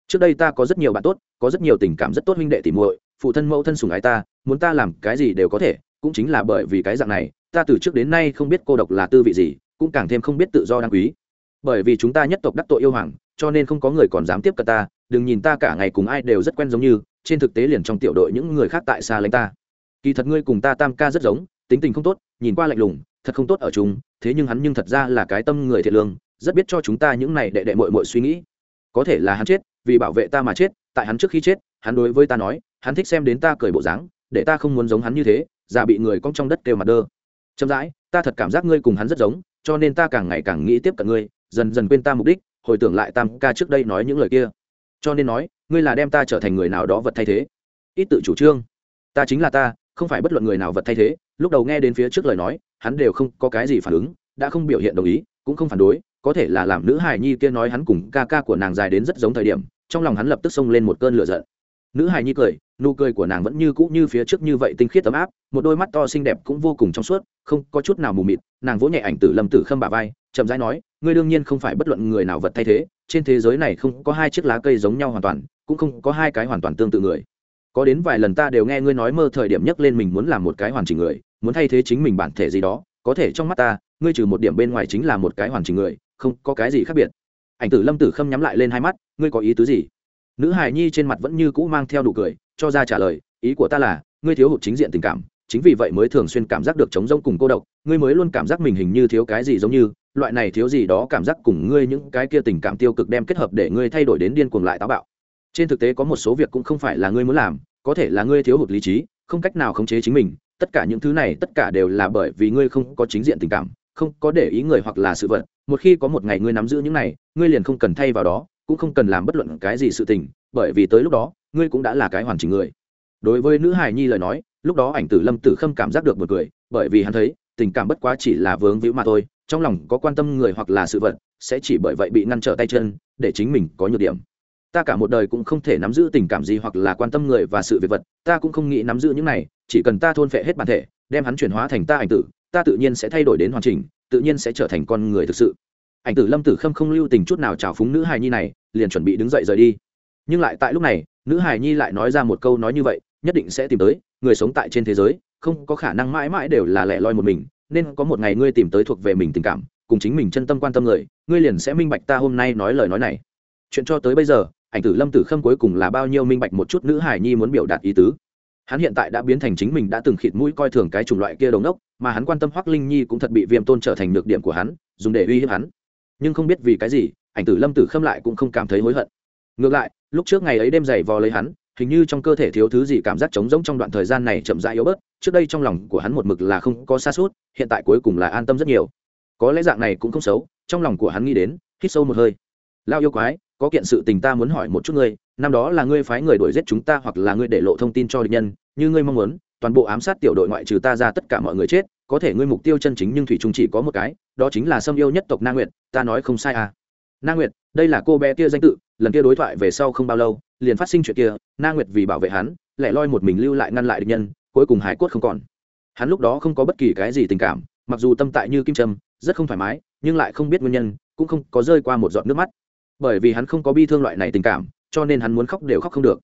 [SPEAKER 1] Trước đây ta có rất nhiều bạn tốt, có rất nhiều tình cảm rất tốt huynh đệ tỉ muội, phụ thân mẫu thân sùng ái ta, muốn ta làm cái gì đều có thể, cũng chính là bởi vì cái dạng này, ta từ trước đến nay không biết cô độc là tư vị gì, cũng càng thêm không biết tự do đáng quý. Bởi vì chúng ta nhất tộc đắc tội yêu hoàng, cho nên không có người còn dám tiếp cận ta đừng nhìn ta cả ngày cùng ai đều rất quen giống như, trên thực tế liền trong tiểu đội những người khác tại xa lánh ta. Kỳ thật ngươi cùng ta tam ca rất giống, tính tình không tốt, nhìn qua lạnh lùng, thật không tốt ở chúng thế nhưng hắn nhưng thật ra là cái tâm người thiệt lương, rất biết cho chúng ta những này đệ đệ mội mội suy nghĩ. Có thể là hắn chết, vì bảo vệ ta mà chết, tại hắn trước khi chết, hắn đối với ta nói, hắn thích xem đến ta cười bộ dáng, để ta không muốn giống hắn như thế, già bị người cong trong đất kêu mặt đơ. Chậm rãi, ta thật cảm giác ngươi cùng hắn rất giống, cho nên ta càng ngày càng nghĩ tiếp cận ngươi, dần dần quên ta mục đích, hồi tưởng lại tam ca trước đây nói những lời kia cho nên nói, ngươi là đem ta trở thành người nào đó vật thay thế. Ít tự chủ trương. Ta chính là ta, không phải bất luận người nào vật thay thế. Lúc đầu nghe đến phía trước lời nói, hắn đều không có cái gì phản ứng, đã không biểu hiện đồng ý, cũng không phản đối. Có thể là làm nữ hài nhi kia nói hắn cùng ca ca của nàng dài đến rất giống thời điểm, trong lòng hắn lập tức xông lên một cơn lửa giận. Nữ hài nhi cười, nụ cười của nàng vẫn như cũ như phía trước như vậy tinh khiết ấm áp, một đôi mắt to xinh đẹp cũng vô cùng trong suốt, không có chút nào mù mịt. Nàng vỗ nhẹ ảnh tử lâm tử khâm bà vai, chậm rãi nói, ngươi đương nhiên không phải bất luận người nào vật thay thế trên thế giới này không có hai chiếc lá cây giống nhau hoàn toàn, cũng không có hai cái hoàn toàn tương tự người. Có đến vài lần ta đều nghe ngươi nói mơ thời điểm nhắc lên mình muốn làm một cái hoàn chỉnh người, muốn thay thế chính mình bản thể gì đó, có thể trong mắt ta, ngươi trừ một điểm bên ngoài chính là một cái hoàn chỉnh người, không có cái gì khác biệt. Ảnh tử lâm tử khâm nhắm lại lên hai mắt, ngươi có ý tứ gì? Nữ hài nhi trên mặt vẫn như cũ mang theo đủ cười, cho ra trả lời, ý của ta là, ngươi thiếu hụt chính diện tình cảm, chính vì vậy mới thường xuyên cảm giác được trống rỗng cùng cô độc ngươi mới luôn cảm giác mình hình như thiếu cái gì giống như, loại này thiếu gì đó cảm giác cùng ngươi những cái kia tình cảm tiêu cực đem kết hợp để ngươi thay đổi đến điên cuồng lại táo bạo. Trên thực tế có một số việc cũng không phải là ngươi muốn làm, có thể là ngươi thiếu hụt lý trí, không cách nào khống chế chính mình, tất cả những thứ này tất cả đều là bởi vì ngươi không có chính diện tình cảm, không có để ý người hoặc là sự vật, một khi có một ngày ngươi nắm giữ những này, ngươi liền không cần thay vào đó, cũng không cần làm bất luận cái gì sự tình, bởi vì tới lúc đó, ngươi cũng đã là cái hoàn chỉnh người. Đối với nữ hài nhi lời nói, lúc đó ảnh tử lâm tử khâm cảm giác được một cười, bởi vì hắn thấy tình cảm bất quá chỉ là vướng víu mà thôi, trong lòng có quan tâm người hoặc là sự vật, sẽ chỉ bởi vậy bị ngăn trở tay chân, để chính mình có nhược điểm. Ta cả một đời cũng không thể nắm giữ tình cảm gì hoặc là quan tâm người và sự việc vật, ta cũng không nghĩ nắm giữ những này, chỉ cần ta thôn phệ hết bản thể, đem hắn chuyển hóa thành ta ảnh tử, ta tự nhiên sẽ thay đổi đến hoàn chỉnh, tự nhiên sẽ trở thành con người thực sự. Ảnh tử lâm tử khâm không lưu tình chút nào trào phúng nữ hài nhi này, liền chuẩn bị đứng dậy rời đi. Nhưng lại tại lúc này, nữ hài nhi lại nói ra một câu nói như vậy, nhất định sẽ tìm tới, người sống tại trên thế giới không có khả năng mãi mãi đều là lẻ loi một mình, nên có một ngày ngươi tìm tới thuộc về mình tình cảm, cùng chính mình chân tâm quan tâm người, ngươi liền sẽ minh bạch ta hôm nay nói lời nói này. Chuyện cho tới bây giờ, ảnh tử lâm tử khâm cuối cùng là bao nhiêu minh bạch một chút nữ hải nhi muốn biểu đạt ý tứ. Hắn hiện tại đã biến thành chính mình đã từng khịt mũi coi thường cái chủng loại kia đồng đốc, mà hắn quan tâm hoắc linh nhi cũng thật bị viêm tôn trở thành nhược điểm của hắn, dùng để uy hiếp hắn. Nhưng không biết vì cái gì, ảnh tử lâm tử khâm lại cũng không cảm thấy hối hận. Ngược lại, lúc trước ngày ấy đêm giày vò lấy hắn hình như trong cơ thể thiếu thứ gì cảm giác trống rỗng trong đoạn thời gian này chậm rãi yếu bớt, trước đây trong lòng của hắn một mực là không có xa suốt hiện tại cuối cùng là an tâm rất nhiều. Có lẽ dạng này cũng không xấu, trong lòng của hắn nghĩ đến, hít sâu một hơi. Lao yêu quái, có kiện sự tình ta muốn hỏi một chút ngươi, năm đó là ngươi phái người đuổi giết chúng ta hoặc là ngươi để lộ thông tin cho địch nhân, như ngươi mong muốn, toàn bộ ám sát tiểu đội ngoại trừ ta ra tất cả mọi người chết, có thể ngươi mục tiêu chân chính nhưng thủy trung chỉ có một cái, đó chính là sâm yêu nhất tộc na nguyệt, ta nói không sai à. Na nguyệt, đây là cô bé kia danh tự lần kia đối thoại về sau không bao lâu, liền phát sinh chuyện kia, na nguyệt vì bảo vệ hắn lại loi một mình lưu lại ngăn lại địch nhân, cuối cùng hải cốt không còn. Hắn lúc đó không có bất kỳ cái gì tình cảm, mặc dù tâm tại như kim trâm rất không thoải mái, nhưng lại không biết nguyên nhân, cũng không có rơi qua một giọt nước mắt. Bởi vì hắn không có bi thương loại này tình cảm, cho nên hắn muốn khóc đều khóc không được.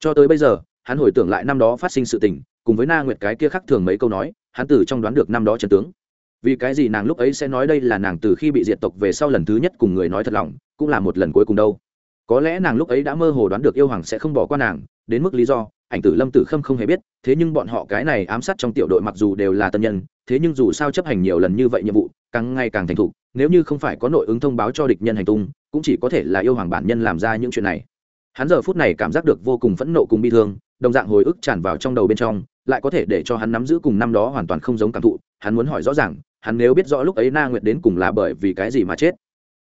[SPEAKER 1] Cho tới bây giờ, hắn hồi tưởng lại năm đó phát sinh sự tình, cùng với na nguyệt cái kia khác thường mấy câu nói, hắn từ trong đoán được năm đó trần tướng. Vì cái gì nàng lúc ấy sẽ nói đây là nàng từ khi bị diệt tộc về sau lần thứ nhất cùng người nói thật lòng, cũng là một lần cuối cùng đâu có lẽ nàng lúc ấy đã mơ hồ đoán được yêu hoàng sẽ không bỏ qua nàng, đến mức lý do, ảnh tử lâm tử khâm không hề biết, thế nhưng bọn họ cái này ám sát trong tiểu đội mặc dù đều là tân nhân, thế nhưng dù sao chấp hành nhiều lần như vậy nhiệm vụ, càng ngày càng thành thục, nếu như không phải có nội ứng thông báo cho địch nhân hành tung, cũng chỉ có thể là yêu hoàng bản nhân làm ra những chuyện này. Hắn giờ phút này cảm giác được vô cùng phẫn nộ cùng bi thương, đồng dạng hồi ức tràn vào trong đầu bên trong, lại có thể để cho hắn nắm giữ cùng năm đó hoàn toàn không giống cảm thụ, hắn muốn hỏi rõ ràng, hắn nếu biết rõ lúc ấy na nguyệt đến cùng là bởi vì cái gì mà chết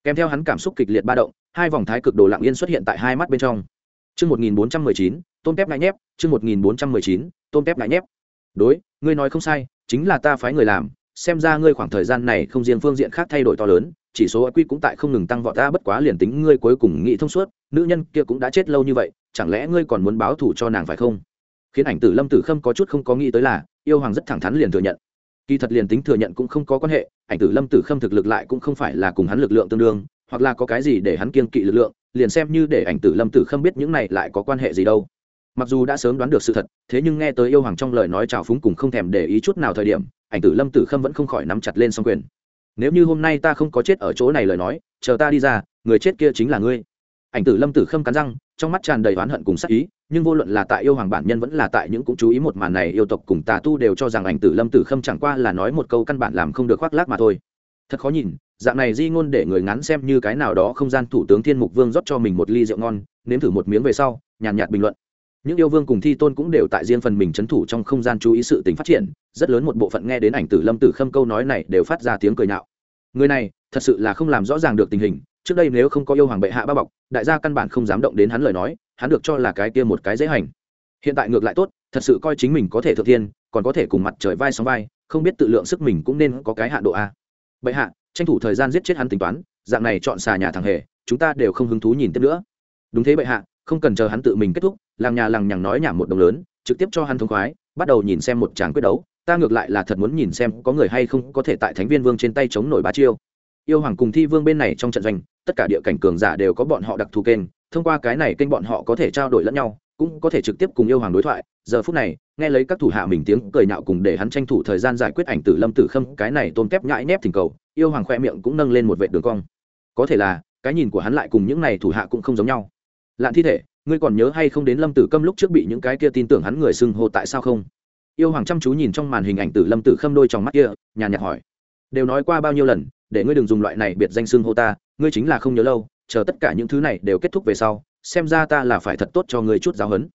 [SPEAKER 1] kèm theo hắn cảm xúc kịch liệt ba động hai vòng thái cực đồ lặng yên xuất hiện tại hai mắt bên trong Chương 1419, tôm tép ngại nhép, chương 1419, tôm tép ngại nhép. Đối, ngươi nói không sai, chính là ta phái người làm, xem ra ngươi khoảng thời gian này không riêng phương diện khác thay đổi to lớn, chỉ số IQ cũng tại không ngừng tăng vọt ta bất quá liền tính ngươi cuối cùng nghĩ thông suốt, nữ nhân kia cũng đã chết lâu như vậy, chẳng lẽ ngươi còn muốn báo thù cho nàng phải không? Khiến ảnh tử Lâm Tử Khâm có chút không có nghĩ tới là, yêu hoàng rất thẳng thắn liền thừa nhận. Kỳ thật liền tính thừa nhận cũng không có quan hệ, ảnh tử Lâm Tử Khâm thực lực lại cũng không phải là cùng hắn lực lượng tương đương, hoặc là có cái gì để hắn kiên kỵ lực lượng, liền xem như để ảnh tử lâm tử khâm biết những này lại có quan hệ gì đâu. Mặc dù đã sớm đoán được sự thật thế nhưng nghe tới yêu hoàng trong lời nói trào phúng cùng không thèm để ý chút nào thời điểm ảnh tử lâm tử khâm vẫn không khỏi nắm chặt lên s quyền. Nếu như hôm nay ta không có chết ở chỗ này lời nói chờ ta đi ra người chết kia chính là ngươi. Ảnh tử lâm tử khâm cắn răng trong mắt tràn đầy oán hận cùng sắc ý nhưng vô luận là tại yêu hoàng bản nhân vẫn là tại những cũng chú ý một màn này yêu tộc cùng tà tu đều cho rằng ảnh tử lâm tử khâm chẳng qua là nói một câu căn bản làm không được khoác lác mà thôi. Thật khó nhìn dạng này di ngôn để người ngắn xem như cái nào đó không gian thủ tướng thiên mục vương rót cho mình một ly rượu ngon nếm thử một miếng về sau nhàn nhạt, nhạt bình luận. Những yêu vương cùng thi tôn cũng đều tại riêng phần mình c h ấ n thủ trong không gian chú ý sự tính phát triển rất lớn một bộ phận nghe đến ảnh tử lâm tử khâm câu nói này đều phát ra tiếng cười nhạo. Người này thật sự là không làm rõ ràng được tình hình trước đây nếu không có yêu hoàng bệ hạ bao bọc đại gia căn bản không dám động đến hắn lời nói hắn được cho là cái kia một cái dễ hành. Hiện tại ngược lại tốt, thật sự coi chính mình có thể thượng thiên, còn có thể cùng mặt trời vai sóng vai, không biết tự lượng sức mình cũng nên có cái hạ độ a. Bệ hạ, tranh thủ thời gian giết chết hắn tính toán, dạng này chọn xà nhà thằng hề, chúng ta đều không hứng thú nhìn tiếp nữa. Đúng thế bệ hạ, không cần chờ hắn tự mình kết thúc, làng nhà làng nhằng nói nhảm một đồng lớn, trực tiếp cho hắn thông khoái, bắt đầu nhìn xem một tràng quyết đấu, ta ngược lại là thật muốn nhìn xem có người hay không có thể tại thánh viên vương trên tay chống nổi ba chiêu. Yêu hoàng cùng thi vương bên này trong trận doanh, tất cả địa cảnh cường giả đều có bọn họ đặc thù kênh thông qua cái này kênh bọn họ có thể trao đổi lẫn nhau, cũng có thể trực tiếp cùng yêu hoàng đối thoại. Giờ phút này, nghe lấy các thủ hạ mình tiếng cười nhạo cùng để hắn tranh thủ thời gian giải quyết ảnh tử lâm tử khâm, cái này tôn kép nhãi nép thỉnh cầu, yêu hoàng khoe miệng cũng nâng lên một vệ đường cong. Có thể là, cái nhìn của hắn lại cùng những này thủ hạ cũng không giống nhau. Lạn thi thể, ngươi còn nhớ hay không đến lâm tử câm lúc trước bị những cái kia tin tưởng hắn người xưng hô tại sao không? Yêu hoàng chăm chú nhìn trong màn hình ảnh tử lâm tử khâm đôi trong mắt kia, nhàn nhạt hỏi. Đều nói qua bao nhiêu lần, để ngươi đừng dùng loại này biệt danh xưng hô ta, ngươi chính là không nhớ lâu chờ tất cả những thứ này đều kết thúc về sau, xem ra ta là phải thật tốt cho ngươi chút giáo huấn.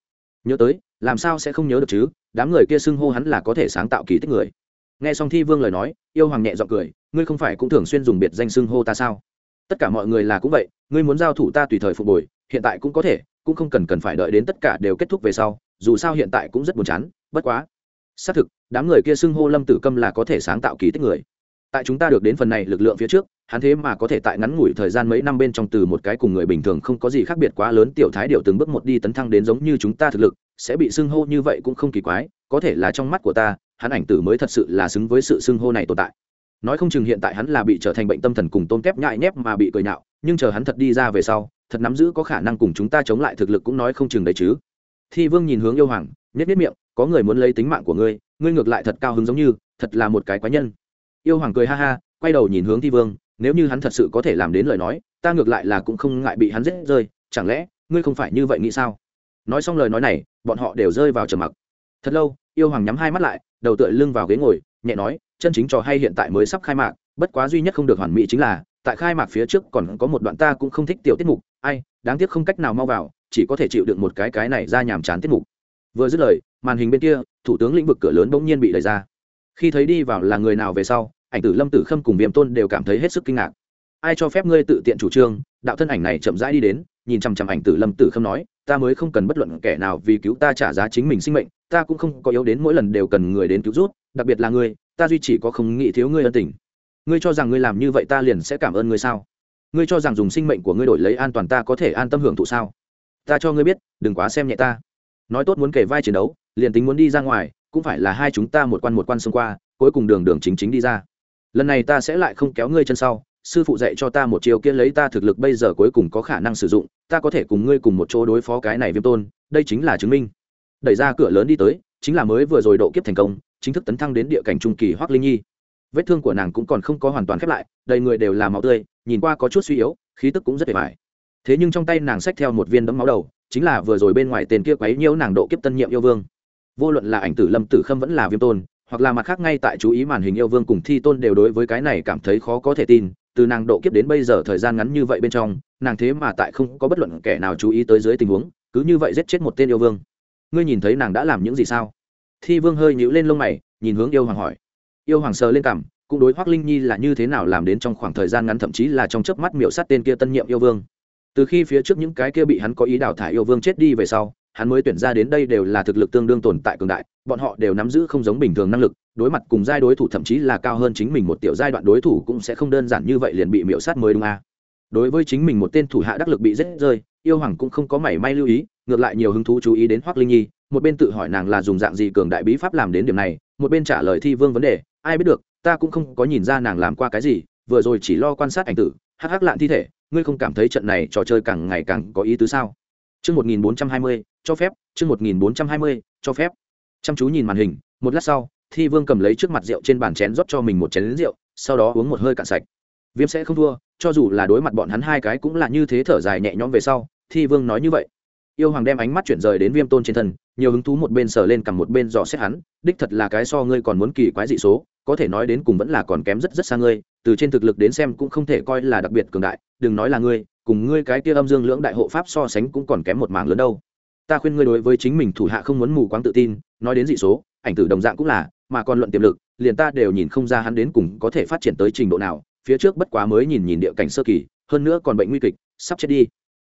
[SPEAKER 1] Nhớ tới, làm sao sẽ không nhớ được chứ, đám người kia xưng hô hắn là có thể sáng tạo kỳ tích người. Nghe xong thi vương lời nói, yêu hoàng nhẹ g i ọ n g cười, ngươi không phải cũng thường xuyên dùng biệt danh xưng hô ta sao? Tất cả mọi người là cũng vậy, ngươi muốn giao thủ ta tùy thời phục hồi hiện tại cũng có thể, cũng không cần cần phải đợi đến tất cả đều kết thúc về sau, dù sao hiện tại cũng rất buồn chán, bất quá. Xác thực, đám người kia xưng hô lâm tử câm là có thể sáng tạo kỳ tích người tại chúng ta được đến phần này lực lượng phía trước, hắn thế mà có thể tại ngắn ngủi thời gian mấy năm bên trong từ một cái cùng người bình thường không có gì khác biệt quá lớn tiểu thái điệu từng bước một đi tấn thăng đến giống như chúng ta thực lực, sẽ bị xưng hô như vậy cũng không kỳ quái, có thể là trong mắt của ta, hắn ảnh tử mới thật sự là xứng với sự xưng hô này tồn tại. Nói không chừng hiện tại hắn là bị trở thành bệnh tâm thần cùng tôm tép nhại nhép mà bị cười nhạo, nhưng chờ hắn thật đi ra về sau, thật nắm giữ có khả năng cùng chúng ta chống lại thực lực cũng nói không chừng đấy chứ. Thi vương nhìn hướng yêu hoàng nhất nhất miệng, có người muốn lấy tính mạng của ngươi ngươi ngược lại thật cao hứng giống như, thật là một cái quái nhân yêu hoàng cười ha ha, quay đầu nhìn hướng thi vương, nếu như hắn thật sự có thể làm đến lời nói, ta ngược lại là cũng không ngại bị hắn giết rơi, chẳng lẽ, ngươi không phải như vậy nghĩ sao? Nói xong lời nói này, bọn họ đều rơi vào trầm mặc. Thật lâu, yêu hoàng nhắm hai mắt lại, đầu tựa lưng vào ghế ngồi, nhẹ nói, chân chính trò hay hiện tại mới sắp khai mạc, bất quá duy nhất không được hoàn mỹ chính là, tại khai mạc phía trước còn có một đoạn ta cũng không thích tiểu tiết mục, ai, đáng tiếc không cách nào mau vào, chỉ có thể chịu được một cái cái này ra nhàm chán tiết mục. Vừa dứt lời, màn hình bên kia, thủ tướng lĩnh vực cửa lớn bỗng nhiên bị đẩy ra khi thấy đi vào là người nào về sau, ảnh tử lâm tử khâm cùng viêm tôn đều cảm thấy hết sức kinh ngạc. Ai cho phép ngươi tự tiện chủ trương? Đạo thân ảnh này chậm rãi đi đến, nhìn chằm chằm ảnh tử lâm tử khâm nói, ta mới không cần bất luận kẻ nào vì cứu ta trả giá chính mình sinh mệnh, ta cũng không có yếu đến mỗi lần đều cần người đến cứu rút đặc biệt là ngươi, ta duy chỉ có không nghĩ thiếu ngươi ân tình. Ngươi cho rằng ngươi làm như vậy ta liền sẽ cảm ơn ngươi sao? Ngươi cho rằng dùng sinh mệnh của ngươi đổi lấy an toàn ta có thể an tâm hưởng thụ sao? Ta cho ngươi biết, đừng quá xem nhẹ ta. Nói tốt muốn kể vai chiến đấu, liền tính muốn đi ra ngoài cũng phải là hai chúng ta một quan một quan xông qua, cuối cùng đường đường chính chính đi ra. Lần này ta sẽ lại không kéo ngươi chân sau, sư phụ dạy cho ta một chiều kia lấy ta thực lực bây giờ cuối cùng có khả năng sử dụng, ta có thể cùng ngươi cùng một chỗ đối phó cái này viêm tôn, đây chính là chứng minh. Đẩy ra cửa lớn đi tới, chính là mới vừa rồi độ kiếp thành công, chính thức tấn thăng đến địa cảnh trung kỳ hoác linh nhi. Vết thương của nàng cũng còn không có hoàn toàn khép lại, đầy người đều là máu tươi, nhìn qua có chút suy yếu, khí tức cũng rất bề bài thế nhưng trong tay nàng xách theo một viên đấm máu đầu, chính là vừa rồi bên ngoài tên kia quấy nhiễu nàng độ kiếp tân nhiệm yêu vương vô luận là ảnh tử lâm tử khâm vẫn là viêm tôn, hoặc là mặt khác ngay tại chú ý màn hình yêu vương cùng thi tôn đều đối với cái này cảm thấy khó có thể tin, từ nàng độ kiếp đến bây giờ thời gian ngắn như vậy bên trong, nàng thế mà tại không có bất luận kẻ nào chú ý tới dưới tình huống, cứ như vậy giết chết một tên yêu vương. Ngươi nhìn thấy nàng đã làm những gì sao? Thi vương hơi nhíu lên lông mày, nhìn hướng yêu hoàng hỏi. Yêu hoàng sờ lên cảm cũng đối hoác linh nhi là như thế nào làm đến trong khoảng thời gian ngắn, thậm chí là trong chớp mắt miểu sát tên kia tân nhiệm yêu vương. Từ khi phía trước những cái kia bị hắn có ý đào thải yêu vương chết đi về sau hắn mới tuyển ra đến đây đều là thực lực tương đương tồn tại cường đại, bọn họ đều nắm giữ không giống bình thường năng lực, đối mặt cùng giai đối thủ thậm chí là cao hơn chính mình một tiểu giai đoạn đối thủ cũng sẽ không đơn giản như vậy liền bị miễu sát mới đúng à. đối với chính mình một tên thủ hạ đắc lực bị rất rơi, yêu hoàng cũng không có mảy may lưu ý, ngược lại nhiều hứng thú chú ý đến hoác linh nhi, một bên tự hỏi nàng là dùng dạng gì cường đại bí pháp làm đến điểm này, một bên trả lời thi vương vấn đề, ai biết được, ta cũng không có nhìn ra nàng làm qua cái gì, vừa rồi chỉ lo quan sát ảnh tử, hắc hắc lạn thi thể, ngươi không cảm thấy trận này trò chơi càng ngày càng có ý tứ sao Chương 1420, cho phép, chương 1420, cho phép. Chăm chú nhìn màn hình, một lát sau, Thi Vương cầm lấy trước mặt rượu trên bàn chén rót cho mình một chén rượu, sau đó uống một hơi cạn sạch. Viêm sẽ không thua, cho dù là đối mặt bọn hắn hai cái cũng là như thế thở dài nhẹ nhõm về sau thi vương nói như vậy yêu hoàng đem ánh mắt chuyển rời đến viêm tôn trên thân nhiều hứng thú một bên sờ lên cầm một bên dò xét hắn đích thật là cái so ngươi còn muốn kỳ quái dị số có thể nói đến cùng vẫn là còn kém rất rất xa ngươi từ trên thực lực đến xem cũng không thể coi là đặc biệt cường đại đừng nói là ngươi cùng ngươi cái kia âm dương lưỡng đại hộ pháp so sánh cũng còn kém một mảng lớn đâu. Ta khuyên ngươi đối với chính mình thủ hạ không muốn mù quáng tự tin, nói đến dị số, ảnh tử đồng dạng cũng là, mà còn luận tiềm lực, liền ta đều nhìn không ra hắn đến cùng có thể phát triển tới trình độ nào, phía trước bất quá mới nhìn nhìn địa cảnh sơ kỳ, hơn nữa còn bệnh nguy kịch, sắp chết đi.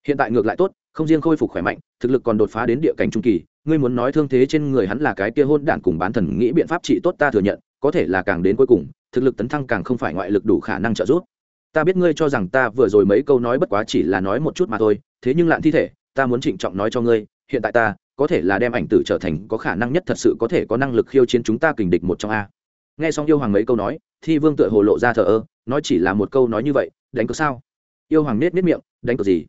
[SPEAKER 1] Hiện tại ngược lại tốt, không riêng khôi phục khỏe mạnh, thực lực còn đột phá đến địa cảnh trung kỳ, ngươi muốn nói thương thế trên người hắn là cái kia hôn đản cùng bán thần nghĩ biện pháp trị tốt ta thừa nhận, có thể là càng đến cuối cùng, thực lực tấn thăng càng không phải ngoại lực đủ khả năng trợ giúp ta biết ngươi cho rằng ta vừa rồi mấy câu nói bất quá chỉ là nói một chút mà thôi, thế nhưng lạn thi thể, ta muốn trịnh trọng nói cho ngươi, hiện tại ta, có thể là đem ảnh tử trở thành có khả năng nhất thật sự có thể có năng lực khiêu chiến chúng ta kình địch một trong a. Nghe xong yêu hoàng mấy câu nói, thi vương tựa hồ lộ ra thờ ơ, nói chỉ là một câu nói như vậy, đánh cược sao? Yêu hoàng nết nết miệng, đánh cược gì?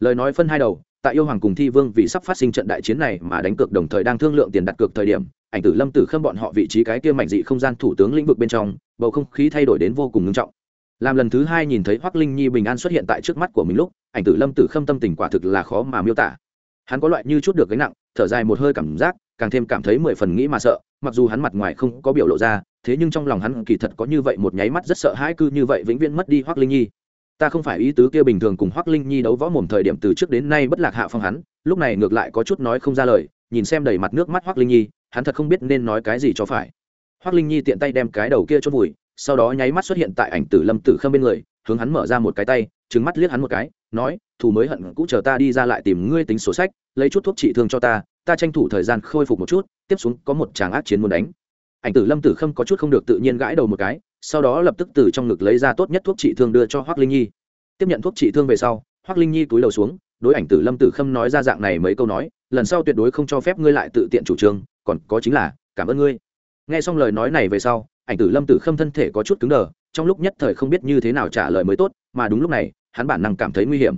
[SPEAKER 1] Lời nói phân hai đầu, tại yêu hoàng cùng thi vương vì sắp phát sinh trận đại chiến này mà đánh cược đồng thời đang thương lượng tiền đặt cược thời điểm, ảnh tử lâm tử khâm bọn họ vị trí cái kia mạnh dị không gian thủ tướng lĩnh vực bên trong, bầu không khí thay đổi đến vô cùng ngưng trọng làm lần thứ hai nhìn thấy Hoắc linh nhi bình an xuất hiện tại trước mắt của mình lúc, ảnh tử lâm tử khâm tâm tình quả thực là khó mà miêu tả. Hắn có loại như chút được gánh nặng, thở dài một hơi cảm giác, càng thêm cảm thấy mười phần nghĩ mà sợ, mặc dù hắn mặt ngoài không có biểu lộ ra, thế nhưng trong lòng hắn kỳ thật có như vậy một nháy mắt rất sợ hãi cư như vậy vĩnh viễn mất đi Hoắc linh nhi. Ta không phải ý tứ kia bình thường cùng Hoắc linh nhi đấu võ mồm thời điểm từ trước đến nay bất lạc hạ phong hắn, lúc này ngược lại có chút nói không ra lời, nhìn xem đầy mặt nước mắt Hoắc linh nhi, hắn thật không biết nên nói cái gì cho phải. Hoắc linh nhi tiện tay đem cái đầu kia chôn vùi sau đó nháy mắt xuất hiện tại ảnh tử lâm tử khâm bên người, hướng hắn mở ra một cái tay trứng mắt liếc hắn một cái, nói, thù mới hận cũ chờ ta đi ra lại tìm ngươi tính sổ sách, lấy chút thuốc trị thương cho ta ta tranh thủ thời gian khôi phục một chút, tiếp xuống có một tràng ác chiến muốn đánh. Ảnh tử lâm tử khâm có chút không được tự nhiên gãi đầu một cái, sau đó lập tức từ trong ngực lấy ra tốt nhất thuốc trị thương đưa cho hoác linh nhi. Tiếp nhận thuốc trị thương về sau hoác linh nhi túi đầu xuống, đối ảnh tử lâm tử khâm nói ra dạng này mấy câu nói, lần sau tuyệt đối không cho phép ngươi lại tự tiện chủ trương, còn có chính là, cảm ơn ngươi. Nghe xong lời nói này về sau ảnh tử lâm tử khâm thân thể có chút cứng đờ, trong lúc nhất thời không biết như thế nào trả lời mới tốt, mà đúng lúc này, hắn bản năng cảm thấy nguy hiểm.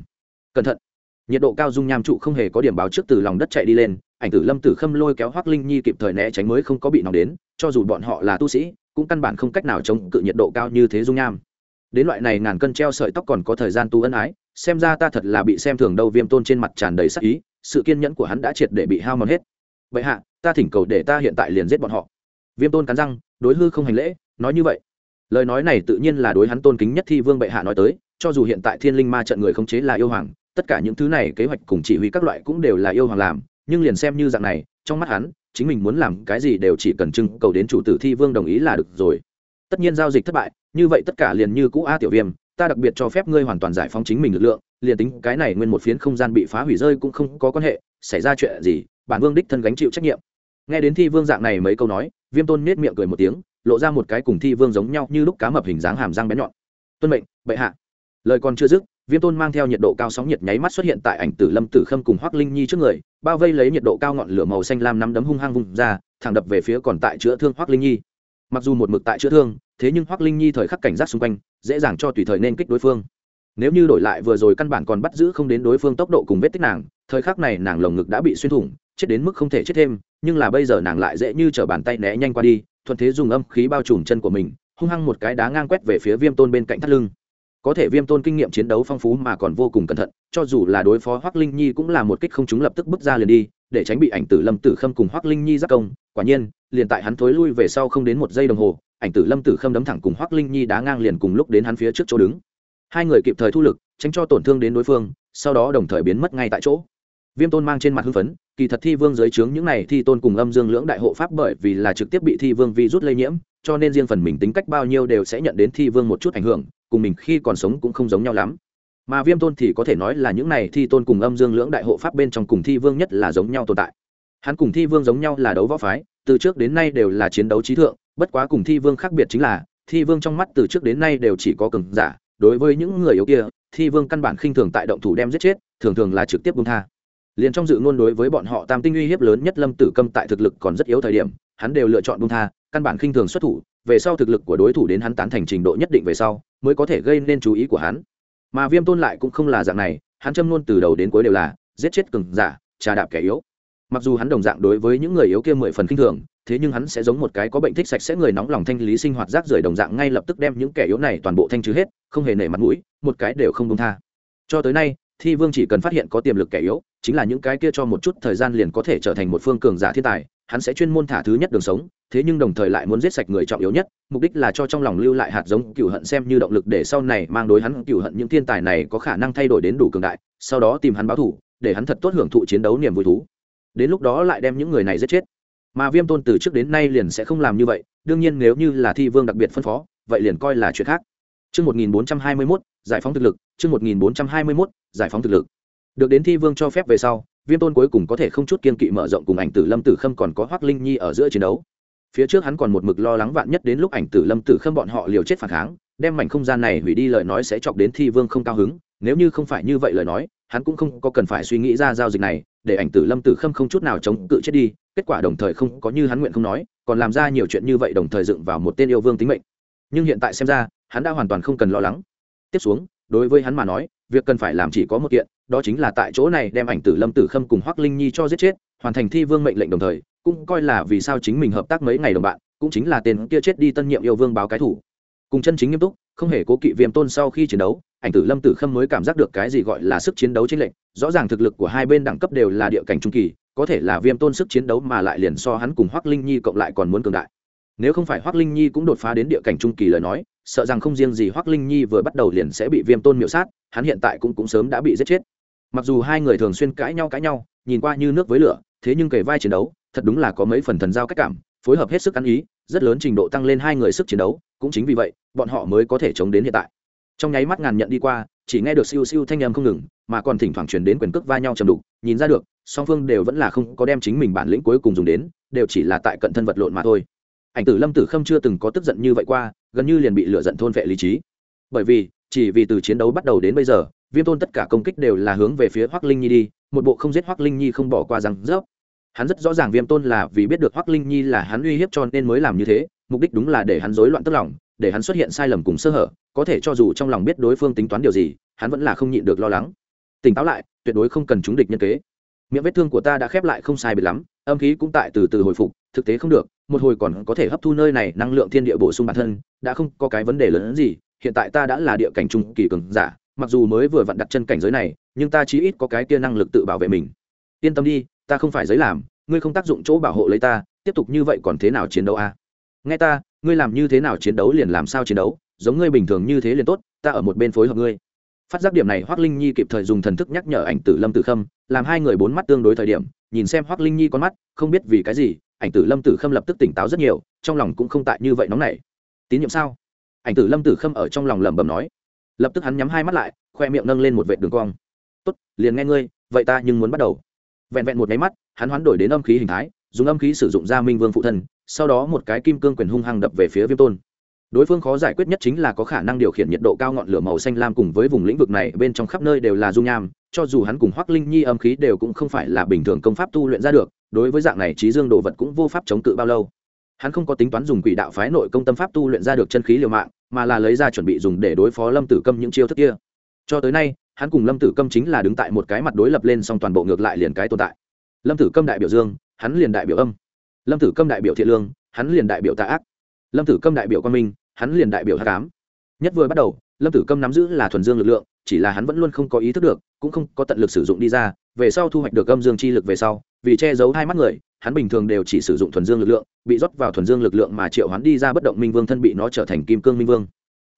[SPEAKER 1] Cẩn thận! Nhiệt độ cao dung nham trụ không hề có điểm báo trước từ lòng đất chạy đi lên, ảnh tử lâm tử khâm lôi kéo hoác linh nhi kịp thời né tránh mới không có bị nóng đến, cho dù bọn họ là tu sĩ, cũng căn bản không cách nào chống cự nhiệt độ cao như thế dung nham. Đến loại này ngàn cân treo sợi tóc còn có thời gian tu ân ái, xem ra ta thật là bị xem thường đâu, viêm tôn trên mặt tràn đầy sắc ý, sự kiên nhẫn của hắn đã triệt để bị hao mòn hết. Vậy hạ, ta thỉnh cầu để ta hiện tại liền giết bọn họ. Viêm tôn cắn răng đối hư không hành lễ, nói như vậy. Lời nói này tự nhiên là đối hắn tôn kính nhất thi vương bệ hạ nói tới, cho dù hiện tại thiên linh ma trận người khống chế là yêu hoàng, tất cả những thứ này kế hoạch cùng chỉ huy các loại cũng đều là yêu hoàng làm, nhưng liền xem như dạng này, trong mắt hắn, chính mình muốn làm cái gì đều chỉ cần trưng cầu đến chủ tử thi vương đồng ý là được rồi. Tất nhiên giao dịch thất bại, như vậy tất cả liền như cũ a tiểu viêm, ta đặc biệt cho phép ngươi hoàn toàn giải phóng chính mình lực lượng, liền tính cái này nguyên một phiến không gian bị phá hủy rơi cũng không có quan hệ, xảy ra chuyện gì, bản vương đích thân gánh chịu trách nhiệm nghe đến thi vương dạng này mấy câu nói, viêm tôn nết miệng cười một tiếng, lộ ra một cái cùng thi vương giống nhau như lúc cá mập hình dáng hàm răng bén nhọn. Tuân mệnh, bệ hạ. Lời còn chưa dứt, viêm tôn mang theo nhiệt độ cao sóng nhiệt nháy mắt xuất hiện tại ảnh tử lâm tử khâm cùng hoác linh nhi trước người, bao vây lấy nhiệt độ cao ngọn lửa màu xanh lam nắm đấm hung hăng vùng ra, thẳng đập về phía còn tại chữa thương hoác linh nhi. Mặc dù một mực tại chữa thương, thế nhưng hoác linh nhi thời khắc cảnh giác xung quanh, dễ dàng cho tùy thời nên kích đối phương. Nếu như đổi lại vừa rồi căn bản còn bắt giữ không đến đối phương tốc độ cùng vết tích nàng, thời khắc này nàng lồng ngực đã bị xuyên thủng chết đến mức không thể chết thêm, nhưng là bây giờ nàng lại dễ như t r ở bàn tay né nhanh qua đi, thuận thế dùng âm khí bao trùm chân của mình, hung hăng một cái đá ngang quét về phía viêm tôn bên cạnh thắt lưng. Có thể viêm tôn kinh nghiệm chiến đấu phong phú mà còn vô cùng cẩn thận, cho dù là đối phó hoác linh nhi cũng là một kích không chúng lập tức bước ra liền đi, để tránh bị ảnh tử lâm tử khâm cùng hoác linh nhi giác công. Quả nhiên, liền tại hắn thối lui về sau không đến một giây đồng hồ, ảnh tử lâm tử khâm đấm thẳng cùng hoác linh nhi đá ngang liền cùng lúc đến hắn phía trước chỗ đứng. Hai người kịp thời thu lực, tránh cho tổn thương đến đối phương, sau đó đồng thời biến mất ngay tại chỗ viêm tôn mang trên mặt hưng phấn, kỳ thật thi vương dưới trướng những này thi tôn cùng âm dương lưỡng đại hộ pháp bởi vì là trực tiếp bị thi vương vi rút lây nhiễm, cho nên riêng phần mình tính cách bao nhiêu đều sẽ nhận đến thi vương một chút ảnh hưởng, cùng mình khi còn sống cũng không giống nhau lắm. Mà viêm tôn thì có thể nói là những này thi tôn cùng âm dương lưỡng đại hộ pháp bên trong cùng thi vương nhất là giống nhau tồn tại. Hắn cùng thi vương giống nhau là đấu võ phái, từ trước đến nay đều là chiến đấu trí thượng, bất quá cùng thi vương khác biệt chính là, thi vương trong mắt từ trước đến nay đều chỉ có cường giả, đối với những người yếu kia, thi vương căn bản khinh thường tại động thủ đem giết chết, thường thường là trực tiếp bung tha liền trong dự ngôn đối với bọn họ tam tinh uy hiếp lớn nhất lâm tử câm tại thực lực còn rất yếu thời điểm, hắn đều lựa chọn bung tha, căn bản khinh thường xuất thủ, về sau thực lực của đối thủ đến hắn tán thành trình độ nhất định về sau, mới có thể gây nên chú ý của hắn. Mà viêm tôn lại cũng không là dạng này, hắn châm luôn từ đầu đến cuối đều là, giết chết cường giả, trà đạp kẻ yếu. Mặc dù hắn đồng dạng đối với những người yếu kia mười phần khinh thường, thế nhưng hắn sẽ giống một cái có bệnh thích sạch sẽ người nóng lòng thanh lý sinh hoạt rác rưởi đồng dạng ngay lập tức đem những kẻ yếu này toàn bộ thanh trừ hết, không hề nể mặt mũi, một cái đều không công tha. Cho tới nay, thi vương chỉ cần phát hiện có tiềm lực kẻ yếu chính là những cái kia cho một chút thời gian liền có thể trở thành một phương cường giả thiên tài hắn sẽ chuyên môn thả thứ nhất đường sống thế nhưng đồng thời lại muốn giết sạch người trọng yếu nhất mục đích là cho trong lòng lưu lại hạt giống cựu hận xem như động lực để sau này mang đối hắn cựu hận những thiên tài này có khả năng thay đổi đến đủ cường đại sau đó tìm hắn báo thủ để hắn thật tốt hưởng thụ chiến đấu niềm vui thú. Đến lúc đó lại đem những người này giết chết. Mà viêm tôn từ trước đến nay liền sẽ không làm như vậy đương nhiên nếu như là thi vương đặc biệt phân phó vậy liền coi là chuyện khác. Trước 1421, giải phóng thực lực, trước 1421, giải phóng thực lực. Được đến thi vương cho phép về sau, viêm tôn cuối cùng có thể không chút kiên kỵ mở rộng cùng ảnh tử lâm tử khâm còn có hoác linh nhi ở giữa chiến đấu. Phía trước hắn còn một mực lo lắng vạn nhất đến lúc ảnh tử lâm tử khâm bọn họ liều chết phản kháng đem mảnh không gian này hủy đi lời nói sẽ chọc đến thi vương không cao hứng. Nếu như không phải như vậy lời nói hắn cũng không có cần phải suy nghĩ ra giao dịch này để ảnh tử lâm tử khâm không chút nào chống cự chết đi kết quả đồng thời không có như hắn nguyện không nói còn làm ra nhiều chuyện như vậy đồng thời dựng vào một tên yêu vương tính mệnh. Nhưng hiện tại xem ra hắn đã hoàn toàn không cần lo lắng. Tiếp xuống đối với hắn mà nói việc cần phải làm chỉ có một kiện, đó chính là tại chỗ này đem ảnh tử lâm tử khâm cùng hoác linh nhi cho giết chết, hoàn thành thi vương mệnh lệnh đồng thời, cũng coi là vì sao chính mình hợp tác mấy ngày đồng bạn, cũng chính là tên kia chết đi tân nhiệm yêu vương báo cái thủ. Cùng chân chính nghiêm túc, không hề cố kỵ viêm tôn sau khi chiến đấu, ảnh tử lâm tử khâm mới cảm giác được cái gì gọi là sức chiến đấu chiến lệnh rõ ràng thực lực của hai bên đẳng cấp đều là địa cảnh trung kỳ, có thể là viêm tôn sức chiến đấu mà lại liền so hắn cùng hoác linh nhi cộng lại còn muốn cường đại nếu không phải hoác linh nhi cũng đột phá đến địa cảnh trung kỳ lời nói, sợ rằng không riêng gì hoác linh nhi vừa bắt đầu liền sẽ bị viêm tôn miệu sát, hắn hiện tại cũng cũng sớm đã bị giết chết. Mặc dù hai người thường xuyên cãi nhau cãi nhau, nhìn qua như nước với lửa, thế nhưng kể vai chiến đấu, thật đúng là có mấy phần thần giao cách cảm, phối hợp hết sức ăn ý, rất lớn trình độ tăng lên hai người sức chiến đấu, cũng chính vì vậy, bọn họ mới có thể chống đến hiện tại. Trong nháy mắt ngàn nhận đi qua, chỉ nghe được siêu siêu thanh âm không ngừng, mà còn thỉnh thoảng truyền đến quyền cước va nhau chầm đục, nhìn ra được, song phương đều vẫn là không có đem chính mình bản lĩnh cuối cùng dùng đến, đều chỉ là tại cận thân vật lộn mà thôi ảnh tử lâm tử khâm chưa từng có tức giận như vậy qua, gần như liền bị lựa giận thôn vệ lý trí. Bởi vì, chỉ vì từ chiến đấu bắt đầu đến bây giờ, viêm tôn tất cả công kích đều là hướng về phía hoác linh nhi đi, một bộ không giết hoác linh nhi không bỏ qua rằng rớp. Hắn rất rõ ràng viêm tôn là vì biết được hoác linh nhi là hắn uy hiếp cho nên mới làm như thế, mục đích đúng là để hắn rối loạn tức lòng, để hắn xuất hiện sai lầm cùng sơ hở, có thể cho dù trong lòng biết đối phương tính toán điều gì, hắn vẫn là không nhịn được lo lắng. Tỉnh táo lại, tuyệt đối không cần chúng địch nhân kế. Miệng vết thương của ta đã khép lại không sai biệt lắm, âm khí cũng tại từ từ hồi phục thực tế không được, một hồi còn có thể hấp thu nơi này năng lượng thiên địa bổ sung bản thân, đã không có cái vấn đề lớn hơn gì, hiện tại ta đã là địa cảnh trung kỳ cường giả, mặc dù mới vừa vặn đặt chân cảnh giới này, nhưng ta chí ít có cái kia năng lực tự bảo vệ mình yên tâm đi, ta không phải giấy làm, ngươi không tác dụng chỗ bảo hộ lấy ta, tiếp tục như vậy còn thế nào chiến đấu a à? nghe ta, ngươi làm như thế nào chiến đấu liền làm sao chiến đấu, giống ngươi bình thường như thế liền tốt, ta ở một bên phối hợp ngươi phát giác điểm này hoác linh nhi kịp thời dùng thần thức nhắc nhở ảnh tử lâm tử khâm, làm hai người bốn mắt tương đối thời điểm, nhìn xem hoác linh nhi con mắt, không biết vì cái gì ảnh tử lâm tử khâm lập tức tỉnh táo rất nhiều, trong lòng cũng không tại như vậy nóng nảy. Tín nhiệm sao? Ảnh tử lâm tử khâm ở trong lòng lẩm bẩm nói. Lập tức hắn nhắm hai mắt lại, khoe miệng nâng lên một vệ đường cong. Tốt, liền nghe ngươi, vậy ta nhưng muốn bắt đầu. Vẹn vẹn một máy mắt, hắn hoán đổi đến âm khí hình thái, dùng âm khí sử dụng ra minh vương phụ thân, sau đó một cái kim cương quyền hung hăng đập về phía viêm tôn. Đối phương khó giải quyết nhất chính là có khả năng điều khiển nhiệt độ cao ngọn lửa màu xanh lam cùng với vùng lĩnh vực này, bên trong khắp nơi đều là dung nham cho dù hắn cùng hoác linh nhi âm khí đều cũng không phải là bình thường công pháp tu luyện ra được, đối với dạng này trí dương đồ vật cũng vô pháp chống cự bao lâu. Hắn không có tính toán dùng quỷ đạo phái nội công tâm pháp tu luyện ra được chân khí liều mạng, mà là lấy ra chuẩn bị dùng để đối phó lâm tử câm những chiêu thức kia. Cho tới nay, hắn cùng lâm tử câm chính là đứng tại một cái mặt đối lập lên song toàn bộ ngược lại liền cái tồn tại. Lâm tử câm đại biểu dương, hắn liền đại biểu âm. Lâm tử câm đại biểu thiện lương, hắn liền đại biểu tạ ác. Lâm tử câm đại biểu quan minh, hắn liền đại biểu hát cám nhất vừa bắt đầu, lâm tử câm nắm giữ là thuần dương lực lượng chỉ là hắn vẫn luôn không có ý thức được, cũng không có tận lực sử dụng đi ra, về sau thu hoạch được âm dương chi lực về sau, vì che giấu hai mắt người, hắn bình thường đều chỉ sử dụng thuần dương lực lượng, bị rót vào thuần dương lực lượng mà triệu hắn đi ra bất động minh vương thân bị nó trở thành kim cương minh vương.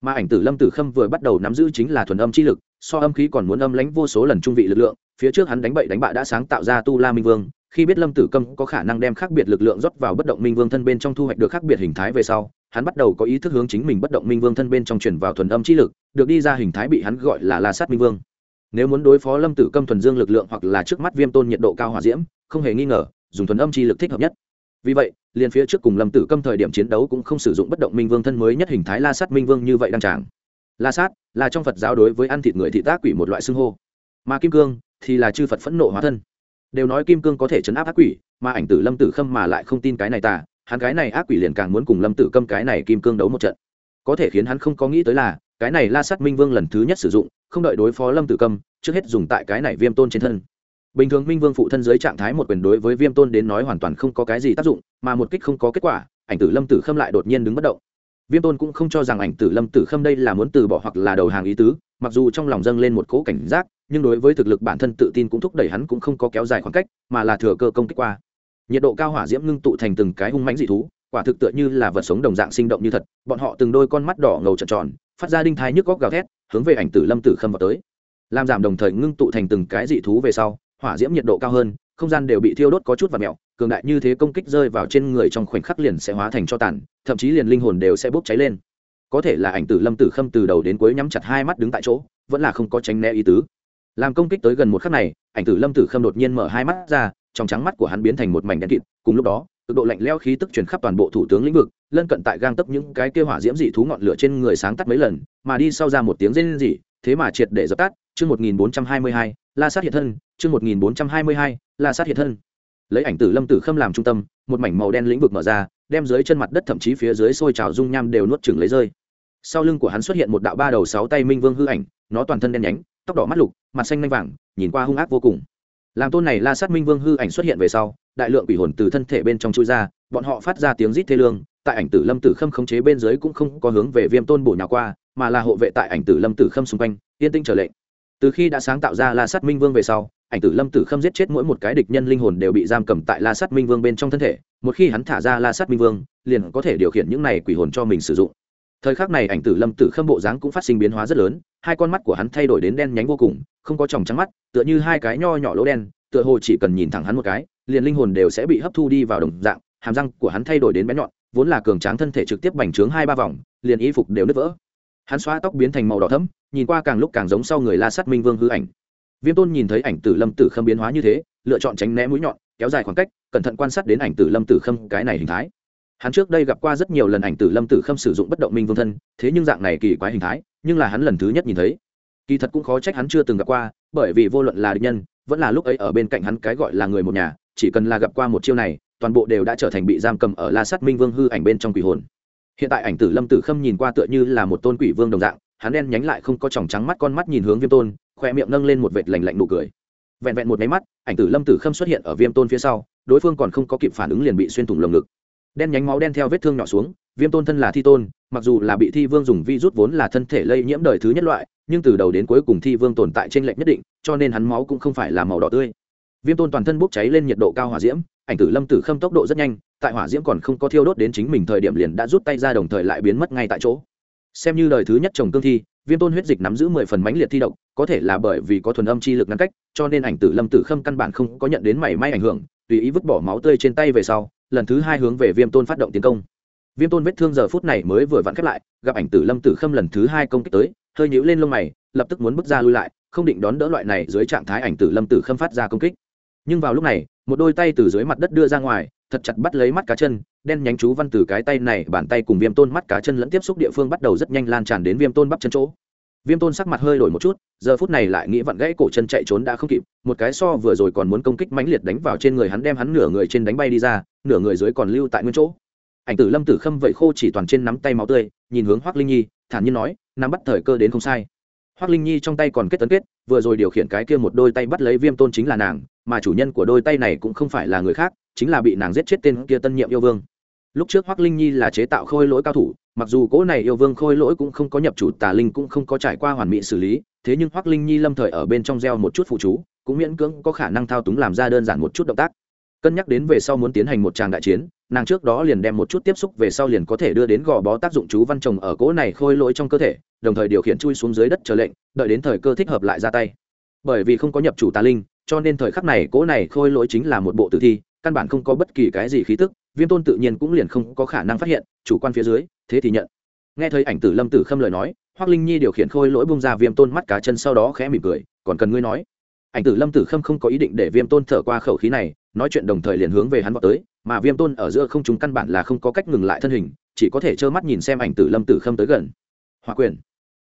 [SPEAKER 1] Mà ảnh tử lâm tử khâm vừa bắt đầu nắm giữ chính là thuần âm chi lực, so âm khí còn muốn âm lãnh vô số lần trung vị lực lượng, phía trước hắn đánh bậy đánh bạ đã sáng tạo ra tu la minh vương, khi biết lâm tử câm có khả năng đem khác biệt lực lượng rót vào bất động minh vương thân bên trong thu hoạch được khác biệt hình thái về sau hắn bắt đầu có ý thức hướng chính mình bất động minh vương thân bên trong chuyển vào thuần âm chi lực, được đi ra hình thái bị hắn gọi là la sát minh vương. Nếu muốn đối phó lâm tử câm thuần dương lực lượng hoặc là trước mắt viêm tôn nhiệt độ cao hòa diễm, không hề nghi ngờ, dùng thuần âm chi lực thích hợp nhất. Vì vậy, liền phía trước cùng lâm tử câm thời điểm chiến đấu cũng không sử dụng bất động minh vương thân mới nhất hình thái la sát minh vương như vậy đăng tràng. La sát là trong phật giáo đối với ăn thịt người thị tác quỷ một loại xưng hô. Mà kim cương thì là chư phật phẫn nộ hóa thân. Đều nói kim cương có thể chấn áp ác quỷ, mà ảnh tử lâm tử khâm mà lại không tin cái này tà hắn cái này ác quỷ liền càng muốn cùng lâm tử câm cái này kim cương đấu một trận. Có thể khiến hắn không có nghĩ tới là, cái này la sát minh vương lần thứ nhất sử dụng, không đợi đối phó lâm tử câm, trước hết dùng tại cái này viêm tôn trên thân. Bình thường minh vương phụ thân dưới trạng thái một quyền đối với viêm tôn đến nói hoàn toàn không có cái gì tác dụng, mà một kích không có kết quả, ảnh tử lâm tử khâm lại đột nhiên đứng bất động. Viêm tôn cũng không cho rằng ảnh tử lâm tử khâm đây là muốn từ bỏ hoặc là đầu hàng ý tứ, mặc dù trong lòng dâng lên một cỗ cảnh giác, nhưng đối với thực lực bản thân tự tin cũng thúc đẩy hắn cũng không có kéo dài khoảng cách, mà là thừa cơ công kích qua nhiệt độ cao hỏa diễm ngưng tụ thành từng cái hung mãnh dị thú, quả thực tựa như là vật sống đồng dạng sinh động như thật, bọn họ từng đôi con mắt đỏ ngầu trợn tròn, phát ra đinh thái nhức góc gào thét, hướng về ảnh tử lâm tử khâm vào tới. Làm giảm đồng thời ngưng tụ thành từng cái dị thú về sau, hỏa diễm nhiệt độ cao hơn, không gian đều bị thiêu đốt có chút và mẹo cường đại như thế công kích rơi vào trên người trong khoảnh khắc liền sẽ hóa thành cho tàn, thậm chí liền linh hồn đều sẽ bốc cháy lên. Có thể là ảnh tử lâm tử khâm từ đầu đến cuối nhắm chặt hai mắt đứng tại chỗ, vẫn là không có tránh né ý tứ. Làm công kích tới gần một khắc này, ảnh tử lâm tử khâm đột nhiên mở hai mắt ra trong trắng mắt của hắn biến thành một mảnh đen kịt, cùng lúc đó, cực độ lạnh leo khí tức chuyển khắp toàn bộ thủ tướng lĩnh vực, lân cận tại gang tấp những cái kêu hỏa diễm dị thú ngọn lửa trên người sáng tắt mấy lần, mà đi sau ra một tiếng rên rỉ, thế mà triệt để dập tắt. Chương một nghìn bốn trăm hai mươi hai, la sát hiện thân, chương một nghìn bốn trăm hai mươi hai, la sát hiện thân. Lấy ảnh tử lâm tử khâm làm trung tâm, một mảnh màu đen lĩnh vực mở ra, đem dưới chân mặt đất thậm chí phía dưới sôi trào dung nham đều nuốt chừng lấy rơi. Sau lưng của hắn xuất hiện một đạo ba đầu sáu tay minh vương hư ảnh, nó toàn thân đen nhánh, tóc đỏ mắt lục, mặt xanh nanh vàng, nhìn qua hung ác vô cùng làm tôn này la sát minh vương hư ảnh xuất hiện về sau, đại lượng quỷ hồn từ thân thể bên trong chui ra, bọn họ phát ra tiếng rít thê lương, tại ảnh tử lâm tử khâm khống chế bên dưới cũng không có hướng về viêm tôn bổ nhà qua, mà là hộ vệ tại ảnh tử lâm tử khâm xung quanh, yên tinh trở lệnh từ khi đã sáng tạo ra la sát minh vương về sau, ảnh tử lâm tử khâm giết chết mỗi một cái địch nhân linh hồn đều bị giam cầm tại la sát minh vương bên trong thân thể, một khi hắn thả ra la sát minh vương, liền có thể điều khiển những này quỷ hồn cho mình sử dụng thời khắc này ảnh tử lâm tử khâm bộ dáng cũng phát sinh biến hóa rất lớn, hai con mắt của hắn thay đổi đến đen nhánh vô cùng, không có tròng trắng mắt, tựa như hai cái nho nhỏ lỗ đen, tựa hồ chỉ cần nhìn thẳng hắn một cái, liền linh hồn đều sẽ bị hấp thu đi vào đồng dạng, hàm răng của hắn thay đổi đến bé nhọn, vốn là cường tráng thân thể trực tiếp bành trướng hai ba vòng, liền y phục đều nứt vỡ. Hắn xóa tóc biến thành màu đỏ thẫm, nhìn qua càng lúc càng giống sau người la sát minh vương hư ảnh. Viêm tôn nhìn thấy ảnh tử lâm tử khâm biến hóa như thế, lựa chọn tránh né mũi nhọn, kéo dài khoảng cách, cẩn thận quan sát đến ảnh tử lâm tử khâm cái này hình thái hắn trước đây gặp qua rất nhiều lần ảnh tử lâm tử khâm sử dụng bất động minh vương thân, thế nhưng dạng này kỳ quái hình thái, nhưng là hắn lần thứ nhất nhìn thấy. Kỳ thật cũng khó trách hắn chưa từng gặp qua, bởi vì vô luận là địch nhân, vẫn là lúc ấy ở bên cạnh hắn cái gọi là người một nhà, chỉ cần là gặp qua một chiêu này, toàn bộ đều đã trở thành bị giam cầm ở la sắt minh vương hư ảnh bên trong quỷ hồn. Hiện tại ảnh tử lâm tử khâm nhìn qua tựa như là một tôn quỷ vương đồng dạng, hắn đen nhánh lại không có tròng trắng mắt con mắt nhìn hướng viêm tôn, khoe miệng nâng lên một vệt lành lạnh nụ cười. Vẹn vẹn một máy mắt, ảnh tử lâm tử khâm xuất hiện ở viêm tôn phía sau, đối phương còn không có kịp phản ứng liền bị xuyên thủng lồng ngực đen nhánh máu đen theo vết thương nhỏ xuống, viêm tôn thân là thi tôn, mặc dù là bị thi vương dùng vi rút vốn là thân thể lây nhiễm đời thứ nhất loại, nhưng từ đầu đến cuối cùng thi vương tồn tại trên lệnh nhất định, cho nên hắn máu cũng không phải là màu đỏ tươi. Viêm tôn toàn thân bốc cháy lên nhiệt độ cao hỏa diễm, ảnh tử lâm tử khâm tốc độ rất nhanh, tại hỏa diễm còn không có thiêu đốt đến chính mình thời điểm liền đã rút tay ra đồng thời lại biến mất ngay tại chỗ. Xem như đời thứ nhất trồng cương thi, viêm tôn huyết dịch nắm giữ mười phần mãnh liệt thi độc, có thể là bởi vì có thuần âm chi lực ngăn cách, cho nên ảnh tử lâm tử khâm căn bản không có nhận đến mảy may ảnh hưởng, tùy ý vứt bỏ máu tươi trên tay về sau lần thứ hai hướng về viêm tôn phát động tiến công. Viêm tôn vết thương giờ phút này mới vừa vặn khép lại, gặp ảnh tử lâm tử khâm lần thứ hai công kích tới, hơi nhũ lên lông mày, lập tức muốn bước ra lui lại, không định đón đỡ loại này dưới trạng thái ảnh tử lâm tử khâm phát ra công kích. Nhưng vào lúc này, một đôi tay từ dưới mặt đất đưa ra ngoài, thật chặt bắt lấy mắt cá chân, đen nhánh chú văn từ cái tay này bàn tay cùng viêm tôn mắt cá chân lẫn tiếp xúc địa phương bắt đầu rất nhanh lan tràn đến viêm tôn bắp chân chỗ viêm tôn sắc mặt hơi đổi một chút, giờ phút này lại nghĩ vặn gãy cổ chân chạy trốn đã không kịp, một cái so vừa rồi còn muốn công kích mãnh liệt đánh vào trên người hắn đem hắn nửa người trên đánh bay đi ra, nửa người dưới còn lưu tại nguyên chỗ. Ảnh tử lâm tử khâm vậy khô chỉ toàn trên nắm tay máu tươi, nhìn hướng hoác linh nhi, thản nhiên nói, nắm bắt thời cơ đến không sai. Hoác linh nhi trong tay còn kết tấn kết, vừa rồi điều khiển cái kia một đôi tay bắt lấy viêm tôn chính là nàng, mà chủ nhân của đôi tay này cũng không phải là người khác, chính là bị nàng giết chết tên kia tân nhiệm yêu vương lúc trước Hoắc linh nhi là chế tạo khôi lỗi cao thủ, mặc dù cỗ này yêu vương khôi lỗi cũng không có nhập chủ, tà linh cũng không có trải qua hoàn mỹ xử lý, thế nhưng Hoắc linh nhi lâm thời ở bên trong gieo một chút phụ chú, cũng miễn cưỡng có khả năng thao túng làm ra đơn giản một chút động tác. Cân nhắc đến về sau muốn tiến hành một tràng đại chiến, nàng trước đó liền đem một chút tiếp xúc về sau liền có thể đưa đến gò bó tác dụng chú văn trồng ở cỗ này khôi lỗi trong cơ thể, đồng thời điều khiển chui xuống dưới đất chờ lệnh, đợi đến thời cơ thích hợp lại ra tay. Bởi vì không có nhập chủ tà linh, cho nên thời khắc này cỗ này khôi lỗi chính là một bộ tử thi, căn bản không có bất kỳ cái gì khí tức viêm tôn tự nhiên cũng liền không có khả năng phát hiện, chủ quan phía dưới, thế thì nhận. Nghe thấy ảnh tử lâm tử khâm lời nói hoác linh nhi điều khiển khôi lỗi bung ra viêm tôn mắt cá chân sau đó khẽ mỉm cười, còn cần ngươi nói? Ảnh tử lâm tử khâm không có ý định để viêm tôn thở qua khẩu khí này, nói chuyện đồng thời liền hướng về hắn vào tới, mà viêm tôn ở giữa không chúng căn bản là không có cách ngừng lại thân hình, chỉ có thể trơ mắt nhìn xem ảnh tử lâm tử khâm tới gần. Hòa quyền.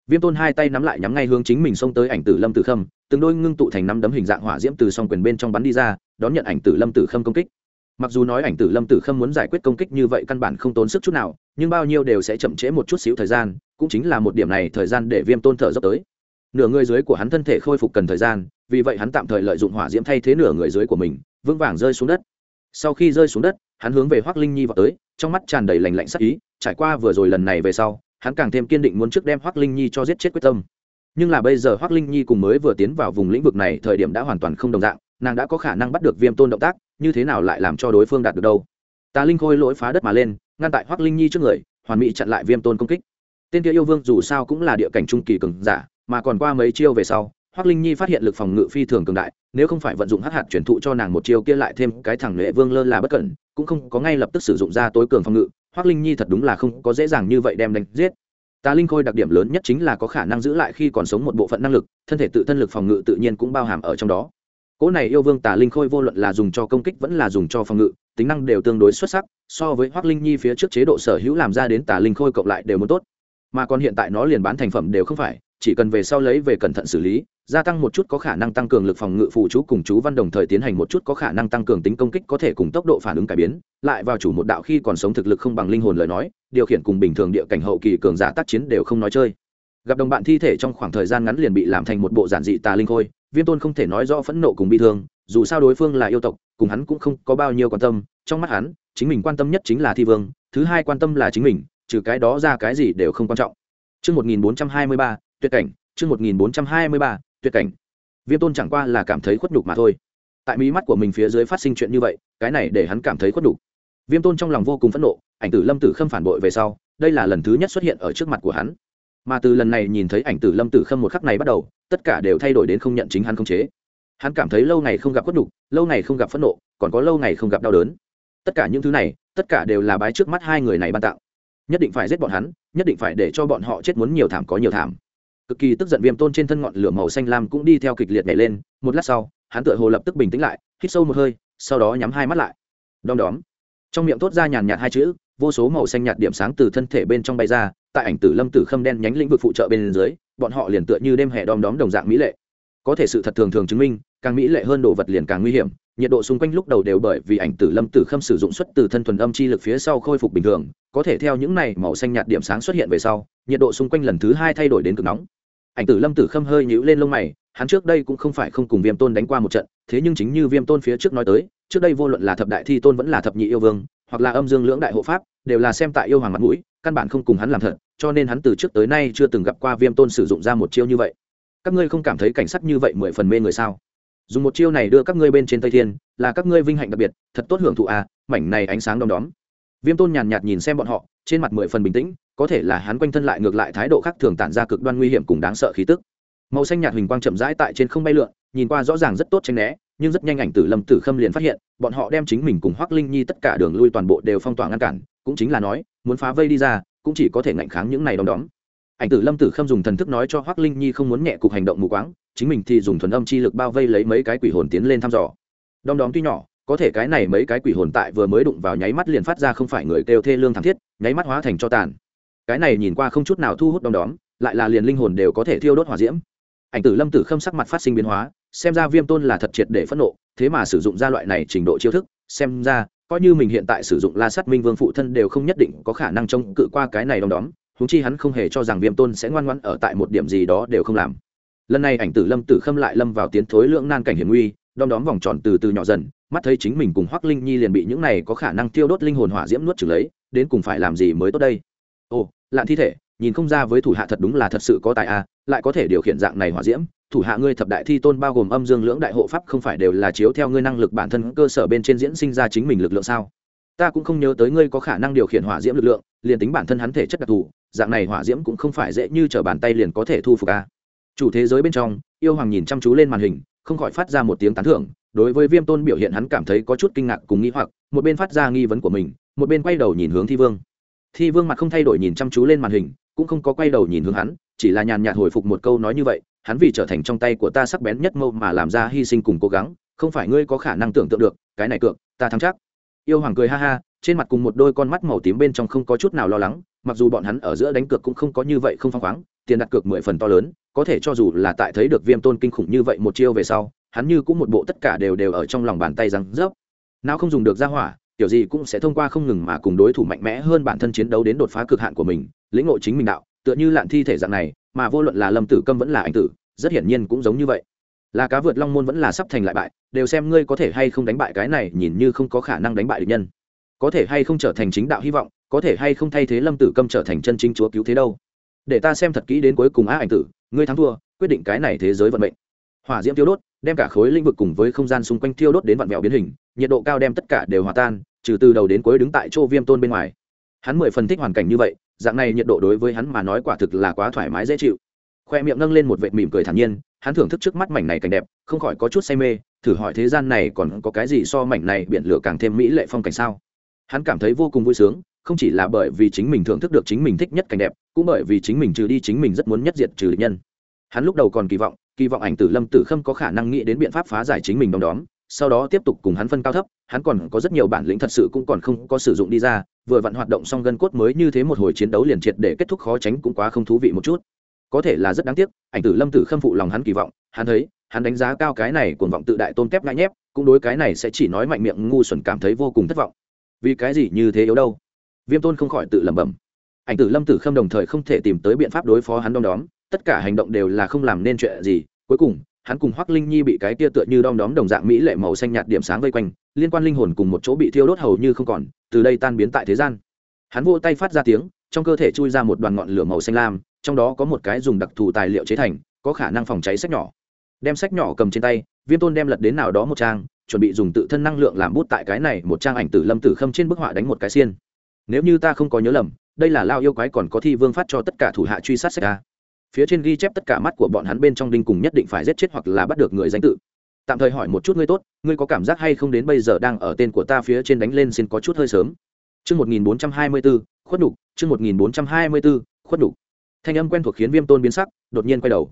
[SPEAKER 1] Viêm tôn hai tay nắm lại nhắm ngay hướng chính mình xông tới ảnh tử lâm tử khâm, từng đôi ngưng tụ thành năm đấm hình dạng hỏa diễm từ song quyền bên trong bắn đi ra, đón nhận ảnh tử lâm tử khâm công kích mặc dù nói ảnh tử lâm tử khâm muốn giải quyết công kích như vậy căn bản không tốn sức chút nào, nhưng bao nhiêu đều sẽ chậm trễ một chút xíu thời gian, cũng chính là một điểm này thời gian để viêm tôn thở dốc tới. Nửa người dưới của hắn thân thể khôi phục cần thời gian, vì vậy hắn tạm thời lợi dụng hỏa diễm thay thế nửa người dưới của mình, vững vàng rơi xuống đất. Sau khi rơi xuống đất, hắn hướng về hoác linh nhi vào tới, trong mắt tràn đầy lành lạnh sắc ý, trải qua vừa rồi lần này về sau, hắn càng thêm kiên định muốn trước đem hoác linh nhi cho giết chết quyết tâm. Nhưng là bây giờ hoác linh nhi cùng mới vừa tiến vào vùng lĩnh vực này thời điểm đã hoàn toàn không đồng dạng, nàng đã có khả năng bắt được viêm tôn động tác như thế nào lại làm cho đối phương đạt được đâu? Tà linh khôi lỗi phá đất mà lên, ngăn tại hoác linh nhi trước người, hoàn mỹ chặn lại viêm tôn công kích. Tên kia yêu vương dù sao cũng là địa cảnh trung kỳ cường giả, mà còn qua mấy chiêu về sau hoác linh nhi phát hiện lực phòng ngự phi thường cường đại, nếu không phải vận dụng hắc hạt chuyển thụ cho nàng một chiêu kia lại thêm cái thẳng lệ vương lơ là bất cẩn, cũng không có ngay lập tức sử dụng ra tối cường phòng ngự hoác linh nhi thật đúng là không có dễ dàng như vậy đem đánh giết. Tà linh khôi đặc điểm lớn nhất chính là có khả năng giữ lại khi còn sống một bộ phận năng lực, thân thể tự thân lực phòng ngự tự nhiên cũng bao hàm ở trong đó cỗ này yêu vương tà linh khôi vô luận là dùng cho công kích vẫn là dùng cho phòng ngự, tính năng đều tương đối xuất sắc, so với hoác linh nhi phía trước chế độ sở hữu làm ra đến tà linh khôi cộng lại đều muốn tốt. Mà còn hiện tại nó liền bán thành phẩm đều không phải, chỉ cần về sau lấy về cẩn thận xử lý, gia tăng một chút có khả năng tăng cường lực phòng ngự phụ chú cùng chú văn đồng thời tiến hành một chút có khả năng tăng cường tính công kích có thể cùng tốc độ phản ứng cải biến. Lại vào chủ một đạo khi còn sống thực lực không bằng linh hồn lời nói, điều khiển cùng bình thường địa cảnh hậu kỳ cường giả tác chiến đều không nói chơi. Gặp đồng bạn thi thể trong khoảng thời gian ngắn liền bị làm thành một bộ giản dị tà linh khôi viêm tôn không thể nói rõ phẫn nộ cùng bị thương dù sao đối phương là yêu tộc cùng hắn cũng không có bao nhiêu quan tâm trong mắt hắn chính mình quan tâm nhất chính là thi vương thứ hai quan tâm là chính mình trừ cái đó ra cái gì đều không quan trọng Trương một nghìn bốn trăm hai mươi ba tuyệt cảnh, chương 1423, tuyệt cảnh. Viêm Tôn chẳng qua là cảm thấy khuất nhục mà thôi. Tại mí mắt của mình phía dưới phát sinh chuyện như vậy, cái này để hắn cảm thấy khuất nhục. Viêm Tôn trong lòng vô cùng phẫn nộ, ảnh tử Lâm Tử Khâm phản bội về sau, đây là lần thứ nhất xuất hiện ở trước mặt của hắn. Mà từ lần này nhìn thấy ảnh tử Lâm Tử Khâm một khắc này bắt đầu, tất cả đều thay đổi đến không nhận chính hắn không chế. Hắn cảm thấy lâu ngày không gặp khuất nhục, lâu ngày không gặp phẫn nộ, còn có lâu ngày không gặp đau đớn. Tất cả những thứ này, tất cả đều là bái trước mắt hai người này ban tạo. Nhất định phải giết bọn hắn, nhất định phải để cho bọn họ chết muốn nhiều thảm có nhiều thảm cực kỳ tức giận viêm tôn trên thân ngọn lửa màu xanh lam cũng đi theo kịch liệt nhảy lên một lát sau hắn tựa hồ lập tức bình tĩnh lại hít sâu một hơi sau đó nhắm hai mắt lại đom đóm trong miệng thốt ra nhàn nhạt hai chữ vô số màu xanh nhạt điểm sáng từ thân thể bên trong bay ra tại ảnh tử lâm tử khâm đen nhánh lĩnh vực phụ trợ bên dưới, bọn họ liền tựa như đêm hè đom đóm đồng dạng mỹ lệ. Có thể sự thật thường thường chứng minh, càng mỹ lệ hơn đồ vật liền càng nguy hiểm, nhiệt độ xung quanh lúc đầu đều bởi vì ảnh tử lâm tử khâm sử dụng xuất từ thân thuần âm chi lực phía sau khôi phục bình thường, có thể theo những này màu xanh nhạt điểm sáng xuất hiện về sau, nhiệt độ xung quanh lần thứ hai thay đổi đến cực nóng. Ảnh tử lâm tử khâm hơi nhũ lên lông mày, hắn trước đây cũng không phải không cùng viêm tôn đánh qua một trận, thế nhưng chính như viêm tôn phía trước nói tới, trước đây vô luận là thập đại thi tôn vẫn là thập nhị yêu vương hoặc là âm dương lưỡng đại hộ pháp, đều là xem tại yêu hoàng mặt mũi, căn bản không cùng hắn làm thật, cho nên hắn từ trước tới nay chưa từng gặp qua viêm tôn sử dụng ra một chiêu như vậy. Các ngươi không cảm thấy cảnh sắc như vậy mười phần mê người sao? Dùng một chiêu này đưa các ngươi bên trên tây thiên, là các ngươi vinh hạnh đặc biệt, thật tốt hưởng thụ à mảnh này ánh sáng đom đóm. Viêm tôn nhàn nhạt nhìn xem bọn họ, trên mặt mười phần bình tĩnh, có thể là hắn quanh thân lại ngược lại thái độ khác thường tản ra cực đoan nguy hiểm cùng đáng sợ khí tức. Màu xanh nhạt huỳnh quang chậm rãi tại trên không bay lượn, nhìn qua rõ ràng rất tốt tranh né nhưng rất nhanh ảnh tử lâm tử khâm liền phát hiện, bọn họ đem chính mình cùng hoác linh nhi tất cả đường lui toàn bộ đều phong tỏa ngăn cản, cũng chính là nói, muốn phá vây đi ra, cũng chỉ có thể ngạnh kháng những này đom đóm. Ảnh tử lâm tử khâm dùng thần thức nói cho hoác linh nhi không muốn nhẹ cục hành động mù quáng, chính mình thì dùng thuần âm chi lực bao vây lấy mấy cái quỷ hồn tiến lên thăm dò. Đom đóm tuy nhỏ, có thể cái này mấy cái quỷ hồn tại vừa mới đụng vào nháy mắt liền phát ra không phải người kêu thê lương thảm thiết, nháy mắt hóa thành cho tàn. Cái này nhìn qua không chút nào thu hút đom đóm, lại là liền linh hồn đều có thể thiêu đốt hỏa diễm. Ảnh tử lâm tử khâm sắc mặt phát sinh biến hóa xem ra viêm tôn là thật triệt để phẫn nộ, thế mà sử dụng ra loại này trình độ chiêu thức, xem ra, coi như mình hiện tại sử dụng la sắt minh vương phụ thân đều không nhất định có khả năng chống cự qua cái này đom đóm húng chi hắn không hề cho rằng viêm tôn sẽ ngoan ngoãn ở tại một điểm gì đó đều không làm. Lần này ảnh tử lâm tử khâm lại lâm vào tiến thối lưỡng nan cảnh hiểm nguy, đom đóm vòng tròn từ từ nhỏ dần, mắt thấy chính mình cùng hoắc linh nhi liền bị những này có khả năng tiêu đốt linh hồn hỏa diễm nuốt trừng lấy, đến cùng phải làm gì mới tốt đây? Ồ, lạn thi thể, nhìn không ra với thủ hạ thật đúng là thật sự có tài a, lại có thể điều khiển dạng này hỏa diễm thủ hạ ngươi thập đại thi tôn bao gồm âm dương lưỡng đại hộ pháp không phải đều là chiếu theo ngươi năng lực bản thân cơ sở bên trên diễn sinh ra chính mình lực lượng sao? Ta cũng không nhớ tới ngươi có khả năng điều khiển hỏa diễm lực lượng, liền tính bản thân hắn thể chất đặc thù, dạng này hỏa diễm cũng không phải dễ như t bàn tay liền có thể thu phục a. Chủ thế giới bên trong, yêu hoàng nhìn chăm chú lên màn hình, không khỏi phát ra một tiếng tán thưởng, đối với viêm tôn biểu hiện hắn cảm thấy có chút kinh ngạc cùng nghĩ hoặc, một bên phát ra nghi vấn của mình, một bên quay đầu nhìn hướng thi vương. Thi vương mặt không thay đổi nhìn chăm chú lên màn hình, cũng không có quay đầu nhìn hướng hắn, chỉ là nhàn nhạt hồi phục một câu nói như vậy hắn vì trở thành trong tay của ta sắc bén nhất mâu mà làm ra hy sinh cùng cố gắng, không phải ngươi có khả năng tưởng tượng được, cái này cược, ta thắng chắc. Yêu hoàng cười ha ha, trên mặt cùng một đôi con mắt màu tím bên trong không có chút nào lo lắng, mặc dù bọn hắn ở giữa đánh cược cũng không có như vậy không phăng khoáng, tiền đặt cược mười phần to lớn, có thể cho dù là tại thấy được viêm tôn kinh khủng như vậy một chiêu về sau, hắn như cũng một bộ tất cả đều đều ở trong lòng bàn tay răng rớp. Nào không dùng được ra hỏa, kiểu gì cũng sẽ thông qua không ngừng mà cùng đối thủ mạnh mẽ hơn bản thân chiến đấu đến đột phá cực hạn của mình, lĩnh ngộ chính mình đạo, tựa như lạn thi thể dạng này mà vô luận là lâm tử câm vẫn là anh tử, rất hiển nhiên cũng giống như vậy. Là cá vượt long môn vẫn là sắp thành lại bại, đều xem ngươi có thể hay không đánh bại cái này, nhìn như không có khả năng đánh bại địch nhân. Có thể hay không trở thành chính đạo hy vọng, có thể hay không thay thế lâm tử câm trở thành chân chính chúa cứu thế đâu. Để ta xem thật kỹ đến cuối cùng á ảnh tử, ngươi thắng thua, quyết định cái này thế giới vận mệnh. Hỏa diễm tiêu đốt, đem cả khối lĩnh vực cùng với không gian xung quanh tiêu đốt đến vạn vẹo biến hình, nhiệt độ cao đem tất cả đều hòa tan, trừ từ đầu đến cuối đứng tại chỗ viêm tôn bên ngoài. Hắn mười phần thích hoàn cảnh như vậy dạng này nhiệt độ đối với hắn mà nói quả thực là quá thoải mái dễ chịu. Khoe miệng nâng lên một vệt mỉm cười thản nhiên, hắn thưởng thức trước mắt mảnh này cảnh đẹp, không khỏi có chút say mê, thử hỏi thế gian này còn có cái gì so mảnh này biển lửa càng thêm mỹ lệ phong cảnh sao? Hắn cảm thấy vô cùng vui sướng, không chỉ là bởi vì chính mình thưởng thức được chính mình thích nhất cảnh đẹp, cũng bởi vì chính mình trừ đi chính mình rất muốn nhất diệt trừ địch nhân. Hắn lúc đầu còn kỳ vọng kỳ vọng ảnh tử lâm tử khâm có khả năng nghĩ đến biện pháp phá giải chính mình đom đóm sau đó tiếp tục cùng hắn phân cao thấp, hắn còn có rất nhiều bản lĩnh thật sự cũng còn không có sử dụng đi ra, vừa vặn hoạt động xong gân cốt mới như thế một hồi chiến đấu liền triệt để kết thúc khó tránh cũng quá không thú vị một chút. Có thể là rất đáng tiếc, ảnh tử lâm tử khâm phụ lòng hắn kỳ vọng, hắn thấy, hắn đánh giá cao cái này cuồng vọng tự đại tôn kép ngại nhép, cũng đối cái này sẽ chỉ nói mạnh miệng ngu xuẩn cảm thấy vô cùng thất vọng. Vì cái gì như thế yếu đâu? Viêm tôn không khỏi tự lẩm bẩm. Ảnh tử lâm tử khâm đồng thời không thể tìm tới biện pháp đối phó hắn đom đóm, tất cả hành động đều là không làm nên chuyện gì, cuối cùng hắn cùng hoắc linh nhi bị cái kia tựa như đom đóm đồng dạng mỹ lệ màu xanh nhạt điểm sáng vây quanh, liên quan linh hồn cùng một chỗ bị thiêu đốt hầu như không còn, từ đây tan biến tại thế gian. Hắn vỗ tay phát ra tiếng, trong cơ thể chui ra một đoàn ngọn lửa màu xanh lam, trong đó có một cái dùng đặc thù tài liệu chế thành, có khả năng phòng cháy sách nhỏ. Đem sách nhỏ cầm trên tay, viêm tôn đem lật đến nào đó một trang, chuẩn bị dùng tự thân năng lượng làm bút tại cái này một trang ảnh tử lâm tử khâm trên bức họa đánh một cái xiên. Nếu như ta không có nhớ lầm, đây là lao yêu quái còn có thi vương phát cho tất cả thủ hạ truy sát sách a phía trên ghi chép tất cả mắt của bọn hắn bên trong đinh cùng nhất định phải giết chết hoặc là bắt được người danh tự tạm thời hỏi một chút ngươi tốt ngươi có cảm giác hay không đến bây giờ đang ở tên của ta phía trên đánh lên xin có chút hơi sớm Chương 1424, khuất đủ. chương 1424, khuất đủ. Thanh âm quen thuộc khiến Viêm Tôn biến sắc, đột nhiên quay đầu.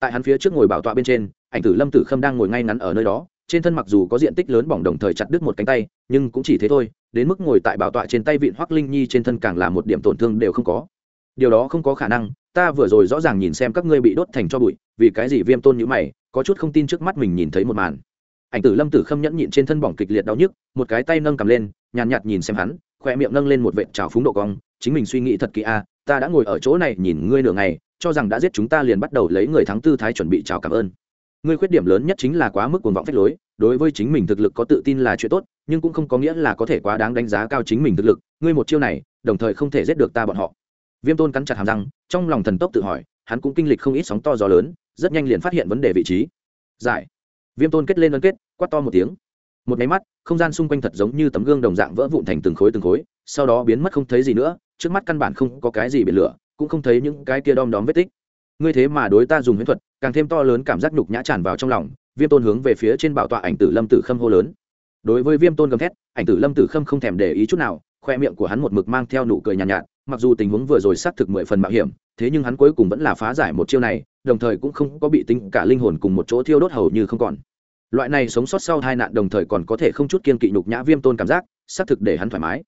[SPEAKER 1] Tại hắn phía trước ngồi bảo tọa bên trên, ảnh tử Lâm Tử Khâm đang ngồi ngay ngắn ở nơi đó, trên thân mặc dù có diện tích lớn bỏng đồng thời chặt đứt một cánh tay, nhưng cũng chỉ thế thôi, đến mức ngồi tại bảo tọa trên tay vịn Hoắc Linh Nhi trên thân càng là một điểm tổn thương đều không có. Điều đó không có khả năng, ta vừa rồi rõ ràng nhìn xem các ngươi bị đốt thành cho bụi, vì cái gì Viêm Tôn nhữ mày, có chút không tin trước mắt mình nhìn thấy một màn. Ảnh tử Lâm Tử Khâm nhẫn nhịn trên thân bỏng kịch liệt đau nhức, một cái tay nâng cầm lên, nhàn nhạt, nhạt nhìn xem hắn, khoe miệng nâng lên một vệt trào phúng độ cong chính mình suy nghĩ thật kỹ a ta đã ngồi ở chỗ này nhìn ngươi nửa ngày cho rằng đã giết chúng ta liền bắt đầu lấy người thắng tư thái chuẩn bị chào cảm ơn. Ngươi khuyết điểm lớn nhất chính là quá mức cuồng vọng phách lối đối với chính mình thực lực có tự tin là chuyện tốt nhưng cũng không có nghĩa là có thể quá đáng đánh giá cao chính mình thực lực. Ngươi một chiêu này đồng thời không thể giết được ta bọn họ viêm tôn cắn chặt hàm răng trong lòng thần tốc tự hỏi hắn cũng kinh lịch không ít sóng to gió lớn rất nhanh liền phát hiện vấn đề vị trí. Giải. Viêm tôn kết lên ấn kết quát to một tiếng. Một máy mắt không gian xung quanh thật giống như tấm gương đồng dạng vỡ vụn thành từng khối từng khối sau đó biến mất không thấy gì nữa trước mắt căn bản không có cái gì biển lửa cũng không thấy những cái kia đom đóm vết tích. Ngươi thế mà đối ta dùng huyễn thuật càng thêm to lớn cảm giác nhục nhã tràn vào trong lòng viêm tôn hướng về phía trên bảo tọa ảnh tử lâm tử khâm hô lớn. Đối với viêm tôn gầm thét ảnh tử lâm tử khâm không thèm để ý chút nào khoe miệng của hắn một mực mang theo nụ cười nhàn nhạt, nhạt mặc dù tình huống vừa rồi xác thực mười phần mạo hiểm, thế nhưng hắn cuối cùng vẫn là phá giải một chiêu này, đồng thời cũng không có bị tính cả linh hồn cùng một chỗ thiêu đốt hầu như không còn. Loại này sống sót sau hai nạn đồng thời còn có thể không chút kiên kỵ nhục nhã viêm tôn cảm giác, xác thực để hắn thoải mái.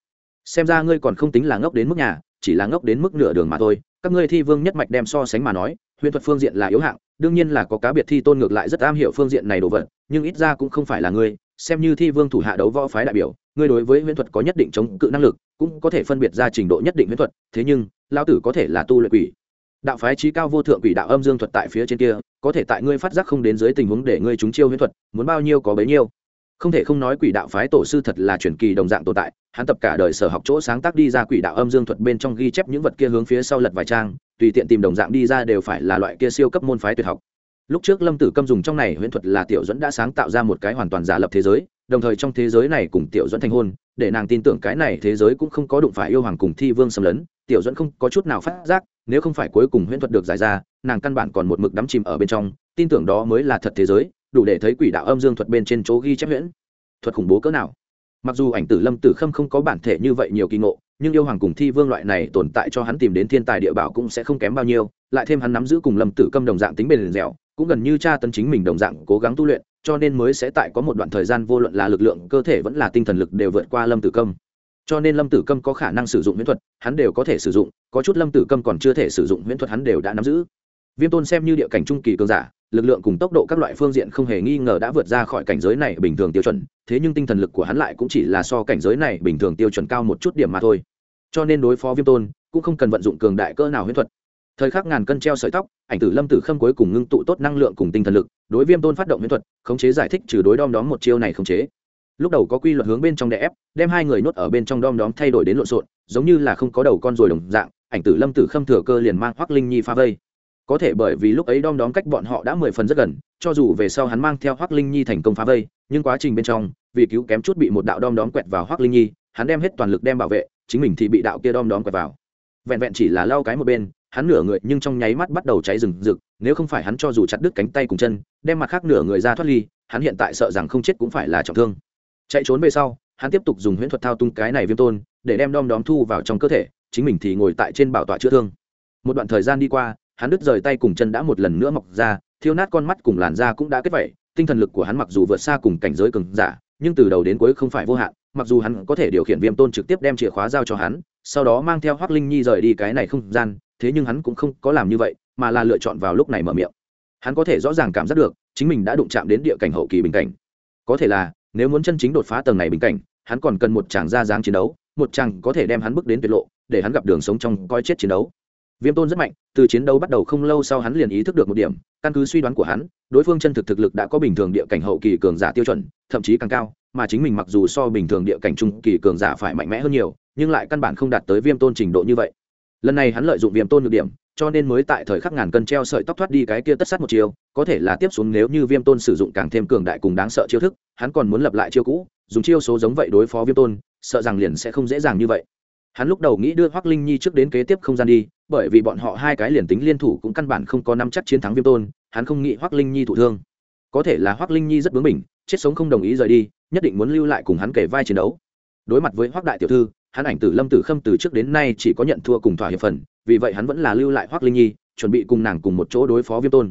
[SPEAKER 1] Xem ra ngươi còn không tính là ngốc đến mức nhà, chỉ là ngốc đến mức nửa đường mà thôi, các ngươi thi vương nhất mạch đem so sánh mà nói, huyền thuật phương diện là yếu hạng, đương nhiên là có cá biệt thi tôn ngược lại rất am hiểu phương diện này đồ vật, nhưng ít ra cũng không phải là ngươi, xem như thi vương thủ hạ đấu võ phái đại biểu ngươi đối với huyền thuật có nhất định chống cự năng lực, cũng có thể phân biệt ra trình độ nhất định huyền thuật, thế nhưng lao tử có thể là tu luyện quỷ. Đạo phái trí cao vô thượng quỷ đạo âm dương thuật tại phía trên kia, có thể tại ngươi phát giác không đến dưới tình huống để ngươi chúng chiêu huyễn thuật, muốn bao nhiêu có bấy nhiêu. Không thể không nói quỷ đạo phái tổ sư thật là truyền kỳ đồng dạng tồn tại, hắn tập cả đời sở học chỗ sáng tác đi ra quỷ đạo âm dương thuật bên trong ghi chép những vật kia hướng phía sau lật vài trang, tùy tiện tìm đồng dạng đi ra đều phải là loại kia siêu cấp môn phái tuyệt học. Lúc trước lâm tử câm dùng trong này huyễn thuật là tiểu dẫn đã sáng tạo ra một cái hoàn toàn giả lập thế giới đồng thời trong thế giới này cùng tiểu dẫn thành hôn, để nàng tin tưởng cái này thế giới cũng không có đụng phải yêu hoàng cùng thi vương xâm lấn, tiểu dẫn không có chút nào phát giác, nếu không phải cuối cùng huyễn thuật được giải ra, nàng căn bản còn một mực đắm chìm ở bên trong, tin tưởng đó mới là thật thế giới, đủ để thấy quỷ đạo âm dương thuật bên trên chỗ ghi chép huyễn. Thuật khủng bố cỡ nào. Mặc dù ảnh tử lâm tử khâm không có bản thể như vậy nhiều kỳ ngộ nhưng yêu hoàng cùng thi vương loại này tồn tại cho hắn tìm đến thiên tài địa bảo cũng sẽ không kém bao nhiêu, lại thêm hắn nắm giữ cùng lâm tử câm đồng dạng tính bền dẻo, cũng gần như cha tân chính mình đồng dạng cố gắng tu luyện, cho nên mới sẽ tại có một đoạn thời gian vô luận là lực lượng, cơ thể vẫn là tinh thần lực đều vượt qua lâm tử câm. Cho nên lâm tử câm có khả năng sử dụng miễn thuật, hắn đều có thể sử dụng, có chút lâm tử câm còn chưa thể sử dụng miễn thuật hắn đều đã nắm giữ. Viêm tôn xem như địa cảnh trung kỳ cường giả lực lượng cùng tốc độ các loại phương diện không hề nghi ngờ đã vượt ra khỏi cảnh giới này bình thường tiêu chuẩn, thế nhưng tinh thần lực của hắn lại cũng chỉ là so cảnh giới này bình thường tiêu chuẩn cao một chút điểm mà thôi. Cho nên đối phó viêm tôn cũng không cần vận dụng cường đại cỡ nào huyễn thuật. Thời khắc ngàn cân treo sợi tóc, ảnh tử lâm tử khâm cuối cùng ngưng tụ tốt năng lượng cùng tinh thần lực, đối viêm tôn phát động huyễn thuật, khống chế giải thích trừ đối đom đóm một chiêu này khống chế. Lúc đầu có quy luật hướng bên trong đè ép, đem hai người nhốt ở bên trong đom đóm thay đổi đến lộn xộn, giống như là không có đầu con rồi đồng dạng, ảnh tử lâm tử khâm thừa cơ liền mang hoắc linh nhi pha vây có thể bởi vì lúc ấy đom đóm cách bọn họ đã mười phần rất gần, cho dù về sau hắn mang theo hoắc linh nhi thành công phá vây, nhưng quá trình bên trong, vì cứu kém chút bị một đạo đom đóm quẹt vào hoắc linh nhi, hắn đem hết toàn lực đem bảo vệ, chính mình thì bị đạo kia đom đóm quẹt vào. Vẹn vẹn chỉ là lau cái một bên, hắn nửa người nhưng trong nháy mắt bắt đầu cháy rừng rực, nếu không phải hắn cho dù chặt đứt cánh tay cùng chân, đem mặt khác nửa người ra thoát ly, hắn hiện tại sợ rằng không chết cũng phải là trọng thương. Chạy trốn về sau, hắn tiếp tục dùng huyễn thuật thao tung cái này viêm tôn, để đem đom đóm thu vào trong cơ thể, chính mình thì ngồi tại trên bảo tọa chữa thương. Một đoạn thời gian đi qua hắn đứt rời tay cùng chân đã một lần nữa mọc ra, thiêu nát con mắt cùng làn da cũng đã kết vẩy tinh thần lực của hắn mặc dù vượt xa cùng cảnh giới cường giả, nhưng từ đầu đến cuối không phải vô hạn, mặc dù hắn có thể điều khiển viêm tôn trực tiếp đem chìa khóa giao cho hắn, sau đó mang theo hoác linh nhi rời đi cái này không gian, thế nhưng hắn cũng không có làm như vậy, mà là lựa chọn vào lúc này mở miệng. Hắn có thể rõ ràng cảm giác được, chính mình đã đụng chạm đến địa cảnh hậu kỳ bình cảnh. Có thể là, nếu muốn chân chính đột phá tầng này bình cảnh, hắn còn cần một chàng ra dáng chiến đấu, một chàng có thể đem hắn bước đến tuyệt lộ, để hắn gặp đường sống trong coi chết chiến đấu viêm tôn rất mạnh, từ chiến đấu bắt đầu không lâu sau hắn liền ý thức được một điểm, căn cứ suy đoán của hắn, đối phương chân thực thực lực đã có bình thường địa cảnh hậu kỳ cường giả tiêu chuẩn, thậm chí càng cao, mà chính mình mặc dù so bình thường địa cảnh trung kỳ cường giả phải mạnh mẽ hơn nhiều, nhưng lại căn bản không đạt tới viêm tôn trình độ như vậy. Lần này hắn lợi dụng viêm tôn nhược điểm, cho nên mới tại thời khắc ngàn cân treo sợi tóc thoát đi cái kia tất sát một chiều có thể là tiếp xuống nếu như viêm tôn sử dụng càng thêm cường đại cùng đáng sợ chiêu thức, hắn còn muốn lập lại chiêu cũ, dùng chiêu số giống vậy đối phó viêm tôn, sợ rằng liền sẽ không dễ dàng như vậy. Hắn lúc đầu nghĩ đưa hoác linh nhi trước đến kế tiếp không gian đi bởi vì bọn họ hai cái liền tính liên thủ cũng căn bản không có năm chắc chiến thắng viêm tôn, hắn không nghĩ hoác linh nhi thụ thương. Có thể là hoác linh nhi rất bướng mình chết sống không đồng ý rời đi, nhất định muốn lưu lại cùng hắn kể vai chiến đấu. Đối mặt với hoác đại tiểu thư, hắn ảnh tử lâm tử khâm từ trước đến nay chỉ có nhận thua cùng thỏa hiệp phần, vì vậy hắn vẫn là lưu lại hoác linh nhi, chuẩn bị cùng nàng cùng một chỗ đối phó viêm tôn.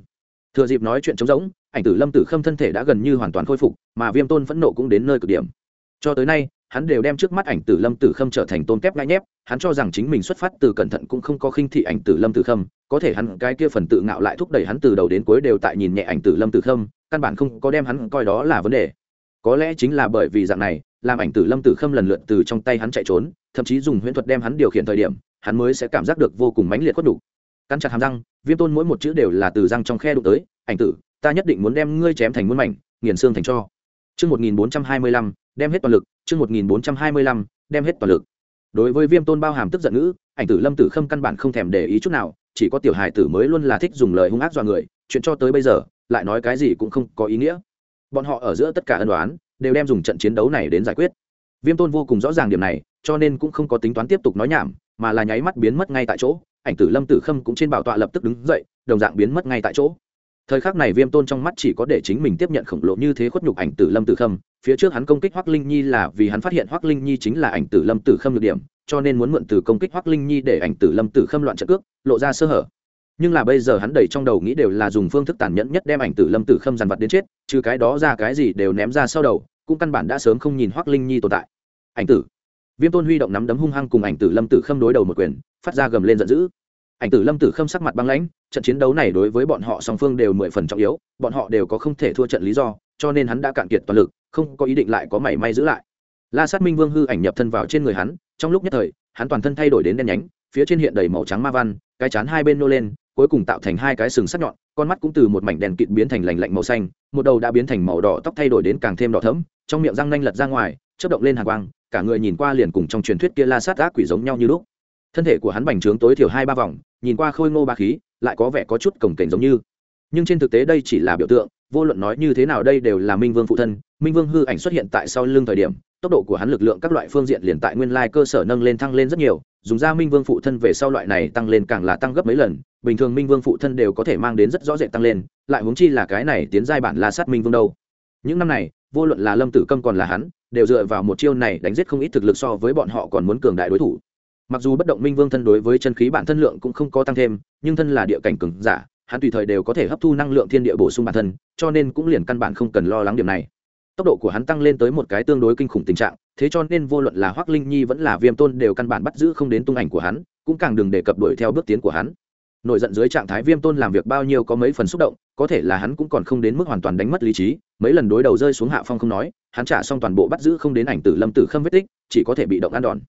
[SPEAKER 1] Thừa dịp nói chuyện trống rỗng, ảnh tử lâm tử khâm thân thể đã gần như hoàn toàn khôi phục, mà viêm tôn phẫn nộ cũng đến nơi cực điểm. Cho tới nay hắn đều đem trước mắt ảnh tử lâm tử khâm trở thành tôn kép ngại nhép hắn cho rằng chính mình xuất phát từ cẩn thận cũng không có khinh thị ảnh tử lâm tử khâm có thể hắn cái kia phần tự ngạo lại thúc đẩy hắn từ đầu đến cuối đều tại nhìn nhẹ ảnh tử lâm tử khâm căn bản không có đem hắn coi đó là vấn đề. Có lẽ chính là bởi vì dạng này làm ảnh tử lâm tử khâm lần lượt từ trong tay hắn chạy trốn thậm chí dùng huyễn thuật đem hắn điều khiển thời điểm hắn mới sẽ cảm giác được vô cùng mãnh liệt khuất đủ. Căn chặt hàm răng viêm tôn mỗi một chữ đều là từ răng trong khe đụng tới ảnh tử ta nhất định muốn đem ngươi chém thành muôn mảnh nghiền xương thành cho. Chương 1425, đem hết toàn lực, chương 1425, đem hết toàn lực. Đối với Viêm Tôn bao hàm tức giận ngữ, ảnh tử Lâm Tử Khâm căn bản không thèm để ý chút nào, chỉ có tiểu hài tử mới luôn là thích dùng lời hung ác dọa người, chuyện cho tới bây giờ, lại nói cái gì cũng không có ý nghĩa. Bọn họ ở giữa tất cả ân oán, đều đem dùng trận chiến đấu này đến giải quyết. Viêm Tôn vô cùng rõ ràng điểm này, cho nên cũng không có tính toán tiếp tục nói nhảm, mà là nháy mắt biến mất ngay tại chỗ, ảnh tử Lâm Tử Khâm cũng trên bảo tọa lập tức đứng dậy, đồng dạng biến mất ngay tại chỗ thời khắc này viêm tôn trong mắt chỉ có để chính mình tiếp nhận khổng lồ như thế khuất nhục ảnh tử lâm tử khâm, phía trước hắn công kích hoác linh nhi là vì hắn phát hiện hoác linh nhi chính là ảnh tử lâm tử khâm được điểm, cho nên muốn mượn từ công kích hoác linh nhi để ảnh tử lâm tử khâm loạn trận cước, lộ ra sơ hở. Nhưng là bây giờ hắn đầy trong đầu nghĩ đều là dùng phương thức tàn nhẫn nhất đem ảnh tử lâm tử khâm dằn vặt đến chết, trừ cái đó ra cái gì đều ném ra sau đầu, cũng căn bản đã sớm không nhìn hoác linh nhi tồn tại. Ảnh tử. Viêm tôn huy động nắm đấm hung hăng cùng ảnh tử lâm tử khâm đối đầu một quyền, phát ra gầm lên giận dữ ảnh tử lâm tử khâm sắc mặt băng lãnh, trận chiến đấu này đối với bọn họ song phương đều mười phần trọng yếu, bọn họ đều có không thể thua trận lý do, cho nên hắn đã cạn kiệt toàn lực, không có ý định lại có mảy may giữ lại. La sát minh vương hư ảnh nhập thân vào trên người hắn, trong lúc nhất thời, hắn toàn thân thay đổi đến đen nhánh, phía trên hiện đầy màu trắng ma văn, cái chán hai bên nô lên, cuối cùng tạo thành hai cái sừng sắc nhọn, con mắt cũng từ một mảnh đèn kịt biến thành lành lạnh màu xanh, một đầu đã biến thành màu đỏ tóc thay đổi đến càng thêm đỏ thẫm, trong miệng răng nanh lật ra ngoài, chớp động lên hàng quang, cả người nhìn qua liền cùng trong truyền thuyết kia la sát ác quỷ giống nhau như lúc thân thể của hắn bành trướng tối thiểu hai ba vòng, nhìn qua khôi ngô ba khí, lại có vẻ có chút cổng cảnh giống như. Nhưng trên thực tế đây chỉ là biểu tượng, vô luận nói như thế nào đây đều là minh vương phụ thân. Minh vương hư ảnh xuất hiện tại sau lưng thời điểm, tốc độ của hắn lực lượng các loại phương diện liền tại nguyên lai cơ sở nâng lên thăng lên rất nhiều, dùng ra minh vương phụ thân về sau loại này tăng lên càng là tăng gấp mấy lần. Bình thường minh vương phụ thân đều có thể mang đến rất rõ rệt tăng lên, lại huống chi là cái này tiến giai bản la sát minh vương đâu. Những năm này, vô luận là lâm tử câm còn là hắn, đều dựa vào một chiêu này đánh giết không ít thực lực so với bọn họ còn muốn cường đại đối thủ mặc dù bất động minh vương thân đối với chân khí bản thân lượng cũng không có tăng thêm, nhưng thân là địa cảnh cứng giả, hắn tùy thời đều có thể hấp thu năng lượng thiên địa bổ sung bản thân, cho nên cũng liền căn bản không cần lo lắng điểm này. Tốc độ của hắn tăng lên tới một cái tương đối kinh khủng tình trạng, thế cho nên vô luận là hoác linh nhi vẫn là viêm tôn đều căn bản bắt giữ không đến tung ảnh của hắn, cũng càng đừng đề cập đuổi theo bước tiến của hắn. Nổi giận dưới trạng thái viêm tôn làm việc bao nhiêu có mấy phần xúc động, có thể là hắn cũng còn không đến mức hoàn toàn đánh mất lý trí, mấy lần đối đầu rơi xuống hạ phong không nói, hắn trả xong toàn bộ bắt giữ không đến ảnh tử lâm tử khâm vết tích, chỉ có thể bị động ăn đòn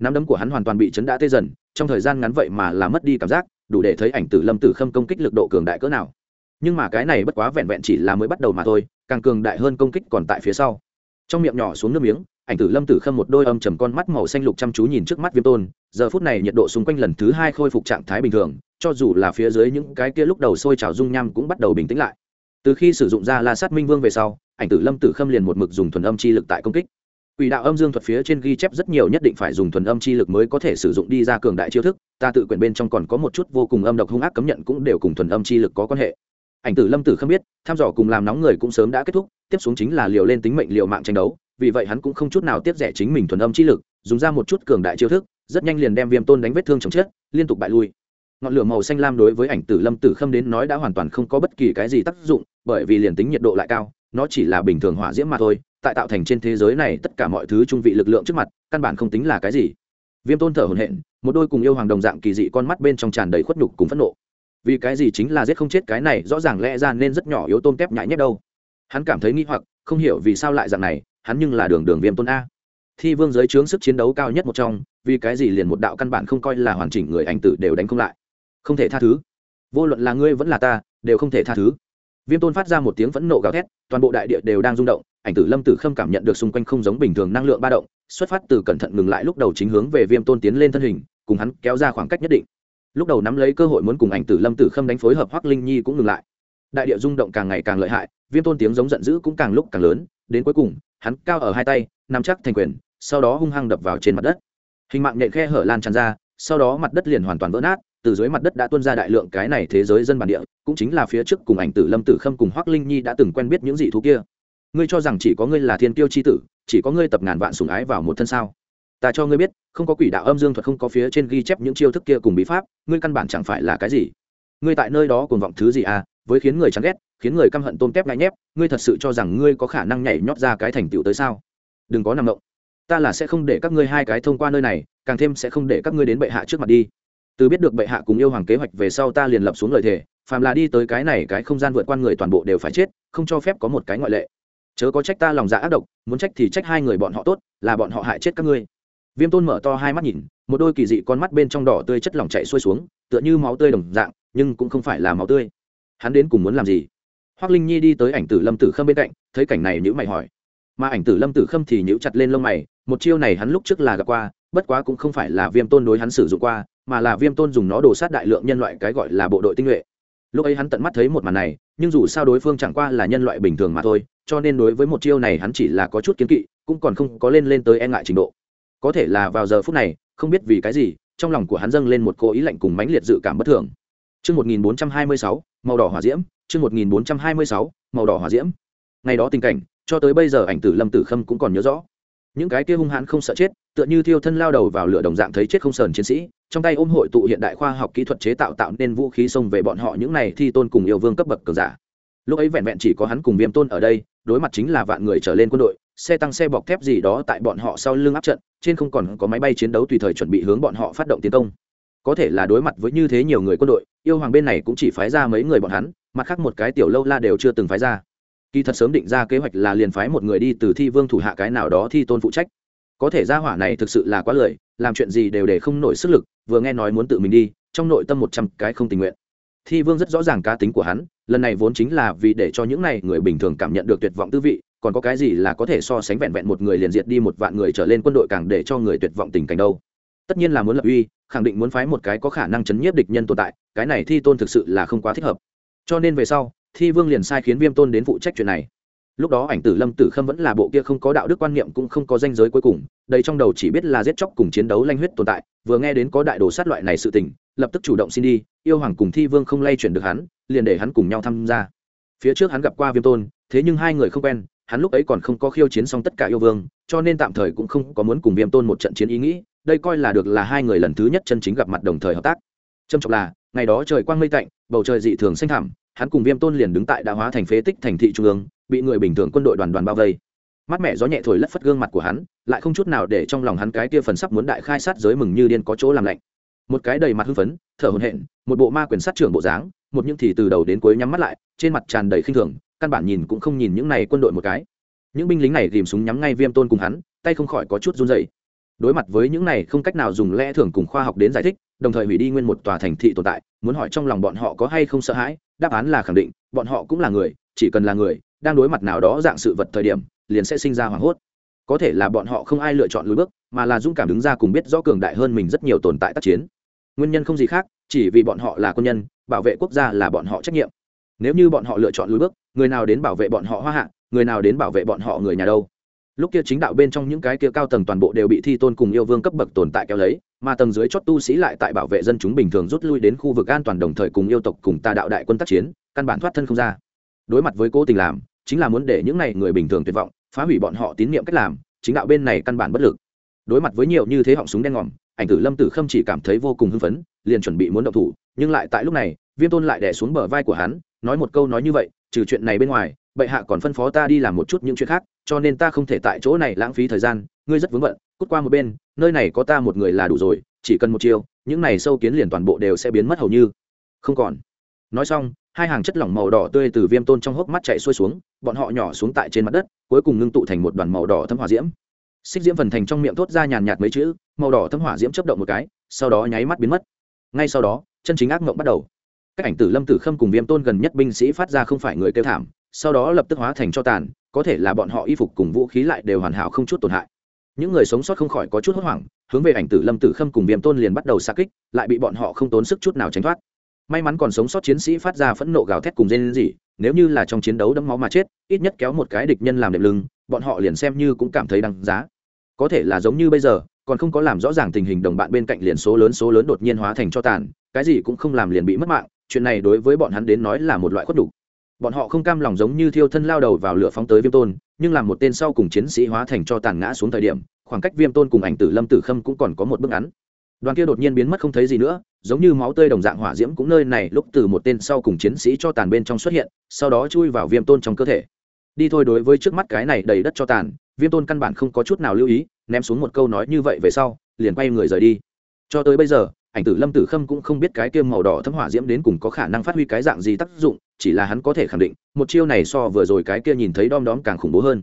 [SPEAKER 1] nắm đấm của hắn hoàn toàn bị chấn đã tê dần, trong thời gian ngắn vậy mà là mất đi cảm giác, đủ để thấy ảnh tử lâm tử khâm công kích lực độ cường đại cỡ nào. Nhưng mà cái này bất quá vẹn vẹn chỉ là mới bắt đầu mà thôi, càng cường đại hơn công kích còn tại phía sau. Trong miệng nhỏ xuống nước miếng, ảnh tử lâm tử khâm một đôi âm trầm con mắt màu xanh lục chăm chú nhìn trước mắt viêm tôn, giờ phút này nhiệt độ xung quanh lần thứ hai khôi phục trạng thái bình thường, cho dù là phía dưới những cái kia lúc đầu sôi trào dung nham cũng bắt đầu bình tĩnh lại. Từ khi sử dụng ra la sát minh vương về sau, ảnh tử lâm tử khâm liền một mực dùng thuần âm chi lực tại công kích quỷ đạo âm dương thuật phía trên ghi chép rất nhiều nhất định phải dùng thuần âm chi lực mới có thể sử dụng đi ra cường đại chiêu thức, ta tự quyển bên trong còn có một chút vô cùng âm độc hung ác cấm nhận cũng đều cùng thuần âm chi lực có quan hệ. Ảnh tử lâm tử không biết, tham dò cùng làm nóng người cũng sớm đã kết thúc, tiếp xuống chính là liều lên tính mệnh liều mạng tranh đấu, vì vậy hắn cũng không chút nào tiếp rẻ chính mình thuần âm chi lực, dùng ra một chút cường đại chiêu thức, rất nhanh liền đem viêm tôn đánh vết thương chồng chết, liên tục bại lui. Ngọn lửa màu xanh lam đối với ảnh tử lâm tử khâm đến nói đã hoàn toàn không có bất kỳ cái gì tác dụng, bởi vì liền tính nhiệt độ lại cao, nó chỉ là bình thường hỏa diễm mà thôi tại tạo thành trên thế giới này tất cả mọi thứ trung vị lực lượng trước mặt, căn bản không tính là cái gì. Viêm tôn thở hồn hện một đôi cùng yêu hoàng đồng dạng kỳ dị con mắt bên trong tràn đầy khuất nhục cùng phẫn nộ. Vì cái gì chính là giết không chết cái này, rõ ràng lẽ ra nên rất nhỏ yếu tôm tép nhãi nhất đâu. Hắn cảm thấy nghi hoặc, không hiểu vì sao lại dạng này, hắn nhưng là đường đường viêm tôn a. Thi vương giới trướng sức chiến đấu cao nhất một trong, vì cái gì liền một đạo căn bản không coi là hoàn chỉnh người anh tử đều đánh không lại. Không thể tha thứ. Vô luận là ngươi vẫn là ta, đều không thể tha thứ viêm tôn phát ra một tiếng phẫn nộ gào thét, toàn bộ đại địa đều đang rung động, ảnh tử lâm tử khâm cảm nhận được xung quanh không giống bình thường năng lượng ba động, xuất phát từ cẩn thận ngừng lại lúc đầu chính hướng về viêm tôn tiến lên thân hình, cùng hắn kéo ra khoảng cách nhất định. Lúc đầu nắm lấy cơ hội muốn cùng ảnh tử lâm tử khâm đánh phối hợp hoắc linh nhi cũng ngừng lại. Đại địa rung động càng ngày càng lợi hại, viêm tôn tiếng giống giận dữ cũng càng lúc càng lớn, đến cuối cùng, hắn cao ở hai tay, nắm chắc thành quyền, sau đó hung hăng đập vào trên mặt đất. Hình mạng nhện khe hở lan tràn ra, sau đó mặt đất liền hoàn toàn vỡ nát từ dưới mặt đất đã tuôn ra đại lượng cái này thế giới dân bản địa, cũng chính là phía trước cùng ảnh tử lâm tử khâm cùng hoắc linh nhi đã từng quen biết những dị thú kia. Ngươi cho rằng chỉ có ngươi là thiên tiêu c h i tử, chỉ có ngươi tập ngàn vạn sùng ái vào một thân sao? Ta cho ngươi biết, không có quỷ đạo âm dương thuật không có phía trên ghi chép những chiêu thức kia cùng bí pháp, ngươi căn bản chẳng phải là cái gì. Ngươi tại nơi đó còn vọng thứ gì à? Với khiến người chán ghét, khiến người căm hận tôm tép ngại nhép, ngươi thật sự cho rằng ngươi có khả năng nhảy nhót ra cái thành tựu tới sao? Đừng có nằm động. Ta là sẽ không để các ngươi hai cái thông qua nơi này, càng thêm sẽ không để các ngươi đến bệ hạ trước mặt đi từ biết được bệ hạ cùng yêu hoàng kế hoạch về sau ta liền lập xuống lời thề, phàm là đi tới cái này cái không gian vượt qua người toàn bộ đều phải chết, không cho phép có một cái ngoại lệ. Chớ có trách ta lòng dạ ác độc, muốn trách thì trách hai người bọn họ tốt, là bọn họ hại chết các ngươi. Viêm tôn mở to hai mắt nhìn, một đôi kỳ dị con mắt bên trong đỏ tươi chất lỏng chạy xuôi xuống, tựa như máu tươi đồng dạng, nhưng cũng không phải là máu tươi. Hắn đến cùng muốn làm gì? Hoác linh nhi đi tới ảnh tử lâm tử khâm bên cạnh, thấy cảnh này nhữ mày hỏi. Mà ảnh tử lâm tử khâm thì nhữ chặt lên lông mày, một chiêu này hắn lúc trước là gặp qua, bất quá cũng không phải là viêm tôn đối hắn sử dụng qua mà là viêm tôn dùng nó đổ sát đại lượng nhân loại cái gọi là bộ đội tinh nhuệ lúc ấy hắn tận mắt thấy một màn này nhưng dù sao đối phương chẳng qua là nhân loại bình thường mà thôi cho nên đối với một chiêu này hắn chỉ là có chút kiến kỵ cũng còn không có lên lên tới e ngại trình độ có thể là vào giờ phút này không biết vì cái gì trong lòng của hắn dâng lên một cố ý lạnh cùng mãnh liệt dự cảm bất thường Trước 1426, màu đỏ hỏa diễm, chương 1426, màu đỏ hỏa diễm. Ngày đó tình cảnh, cho tới bây giờ ảnh tử Lâm Tử Khâm cũng còn nhớ rõ. Những cái kia hung hãn không sợ chết, tựa như thiêu thân lao đầu vào lửa đồng dạng thấy chết không sờn chiến sĩ, trong tay ôm hội tụ hiện đại khoa học kỹ thuật chế tạo tạo nên vũ khí xông về bọn họ những này thi tôn cùng yêu vương cấp bậc cường giả. Lúc ấy vẹn vẹn chỉ có hắn cùng Viêm Tôn ở đây, đối mặt chính là vạn người trở lên quân đội, xe tăng xe bọc thép gì đó tại bọn họ sau lưng áp trận, trên không còn có máy bay chiến đấu tùy thời chuẩn bị hướng bọn họ phát động tiến công có thể là đối mặt với như thế nhiều người quân đội yêu hoàng bên này cũng chỉ phái ra mấy người bọn hắn mặt khác một cái tiểu lâu la đều chưa từng phái ra kỳ thật sớm định ra kế hoạch là liền phái một người đi từ thi vương thủ hạ cái nào đó thi tôn phụ trách. Có thể ra hỏa này thực sự là quá lời, làm chuyện gì đều để không nổi sức lực vừa nghe nói muốn tự mình đi trong nội tâm một trăm cái không tình nguyện. Thi vương rất rõ ràng cá tính của hắn lần này vốn chính là vì để cho những này người bình thường cảm nhận được tuyệt vọng tư vị còn có cái gì là có thể so sánh vẹn vẹn một người liền diệt đi một vạn người trở lên quân đội càng để cho người tuyệt vọng tình cảnh đâu. Tất nhiên là muốn lập uy khẳng định muốn phái một cái có khả năng chấn nhiếp địch nhân tồn tại cái này thi tôn thực sự là không quá thích hợp. Cho nên về sau thi vương liền sai khiến viêm tôn đến phụ trách chuyện này. Lúc đó ảnh tử lâm tử khâm vẫn là bộ kia không có đạo đức quan niệm cũng không có danh giới cuối cùng đây trong đầu chỉ biết là giết chóc cùng chiến đấu lanh huyết tồn tại, vừa nghe đến có đại đồ sát loại này sự tình, lập tức chủ động xin đi, yêu hoàng cùng thi vương không lay chuyển được hắn, liền để hắn cùng nhau tham gia. Phía trước hắn gặp qua viêm tôn, thế nhưng hai người không quen, hắn lúc ấy còn không có khiêu chiến xong tất cả yêu vương, cho nên tạm thời cũng không có muốn cùng viêm tôn một trận chiến ý nghĩ, đây coi là được là hai người lần thứ nhất chân chính gặp mặt đồng thời hợp tác. Trâm trọng là, ngày đó trời quang mây tạnh, bầu trời dị thường xanh thẳm hắn cùng viêm tôn liền đứng tại đã hóa thành phế tích thành thị trung ương, bị người bình thường quân đội đoàn đoàn bao vây. Mắt mẹ gió nhẹ thổi lất phất gương mặt của hắn, lại không chút nào để trong lòng hắn cái kia phần sắp muốn đại khai sát giới mừng như điên có chỗ làm lạnh. Một cái đầy mặt hưng phấn, thở hồn hện một bộ ma quyền sát trưởng bộ dáng, một những thì từ đầu đến cuối nhắm mắt lại, trên mặt tràn đầy khinh thường, căn bản nhìn cũng không nhìn những này quân đội một cái. Những binh lính này tìm súng nhắm ngay viêm tôn cùng hắn, tay không khỏi có chút run dậy đối mặt với những này không cách nào dùng lẽ thường cùng khoa học đến giải thích đồng thời hủy đi nguyên một tòa thành thị tồn tại, muốn hỏi trong lòng bọn họ có hay không sợ hãi, đáp án là khẳng định, bọn họ cũng là người, chỉ cần là người, đang đối mặt nào đó dạng sự vật thời điểm, liền sẽ sinh ra hoảng hốt. Có thể là bọn họ không ai lựa chọn lùi bước, mà là dũng cảm đứng ra cùng biết rõ cường đại hơn mình rất nhiều tồn tại tác chiến. Nguyên nhân không gì khác, chỉ vì bọn họ là quân nhân, bảo vệ quốc gia là bọn họ trách nhiệm. Nếu như bọn họ lựa chọn lùi bước, người nào đến bảo vệ bọn họ hoa hạ, người nào đến bảo vệ bọn họ người nhà đâu? Lúc kia chính đạo bên trong những cái kia cao tầng toàn bộ đều bị thi tôn cùng yêu vương cấp bậc tồn tại kéo lấy, mà tầng dưới chót tu sĩ lại tại bảo vệ dân chúng bình thường rút lui đến khu vực an toàn đồng thời cùng yêu tộc cùng ta đạo đại quân tác chiến, căn bản thoát thân không ra. Đối mặt với cố tình làm, chính là muốn để những này người bình thường tuyệt vọng, phá hủy bọn họ tín nhiệm cách làm, chính đạo bên này căn bản bất lực. Đối mặt với nhiều như thế họng súng đen ngòm, ảnh tử lâm tử khâm chỉ cảm thấy vô cùng hưng phấn, liền chuẩn bị muốn động thủ, nhưng lại tại lúc này, viêm tôn lại đẻ xuống bờ vai của hắn, nói một câu nói như vậy, trừ chuyện này bên ngoài, bệ hạ còn phân phó ta đi làm một chút những chuyện khác cho nên ta không thể tại chỗ này lãng phí thời gian, ngươi rất vướng bận, cút qua một bên, nơi này có ta một người là đủ rồi, chỉ cần một chiều những này sâu kiến liền toàn bộ đều sẽ biến mất hầu như. Không còn. Nói xong, hai hàng chất lỏng màu đỏ tươi từ viêm tôn trong hốc mắt chạy xuôi xuống, bọn họ nhỏ xuống tại trên mặt đất, cuối cùng ngưng tụ thành một đoàn màu đỏ thâm hỏa diễm. Xích diễm phần thành trong miệng thốt ra nhàn nhạt mấy chữ, màu đỏ thâm hỏa diễm chấp động một cái, sau đó nháy mắt biến mất. Ngay sau đó, chân chính ác mộng bắt đầu. Các ảnh tử lâm tử khâm cùng viêm tôn gần nhất binh sĩ phát ra không phải người kêu thảm sau đó lập tức hóa thành cho tàn, có thể là bọn họ y phục cùng vũ khí lại đều hoàn hảo không chút tổn hại. Những người sống sót không khỏi có chút hốt hoảng, hướng về ảnh tử lâm tử khâm cùng viêm tôn liền bắt đầu xa kích, lại bị bọn họ không tốn sức chút nào tránh thoát. May mắn còn sống sót chiến sĩ phát ra phẫn nộ gào thét cùng dên gì nếu như là trong chiến đấu đẫm máu mà chết, ít nhất kéo một cái địch nhân làm đệm lưng, bọn họ liền xem như cũng cảm thấy đăng giá. Có thể là giống như bây giờ, còn không có làm rõ ràng tình hình đồng bạn bên cạnh liền số lớn số lớn đột nhiên hóa thành cho tàn, cái gì cũng không làm liền bị mất mạng, chuyện này đối với bọn hắn đến nói là một loại khuất đủ bọn họ không cam lòng giống như thiêu thân lao đầu vào lửa phóng tới viêm tôn, nhưng làm một tên sau cùng chiến sĩ hóa thành cho tàn ngã xuống thời điểm, khoảng cách viêm tôn cùng ảnh tử lâm tử khâm cũng còn có một bước ngắn. Đoàn kia đột nhiên biến mất không thấy gì nữa, giống như máu tươi đồng dạng hỏa diễm cũng nơi này lúc từ một tên sau cùng chiến sĩ cho tàn bên trong xuất hiện, sau đó chui vào viêm tôn trong cơ thể. Đi thôi đối với trước mắt cái này đầy đất cho tàn, viêm tôn căn bản không có chút nào lưu ý, ném xuống một câu nói như vậy về sau, liền quay người rời đi. Cho tới bây giờ ảnh tử lâm tử khâm cũng không biết cái kiêm màu đỏ thấm hỏa diễm đến cùng có khả năng phát huy cái dạng gì tác dụng, chỉ là hắn có thể khẳng định, một chiêu này so vừa rồi cái kia nhìn thấy đom đóm càng khủng bố hơn.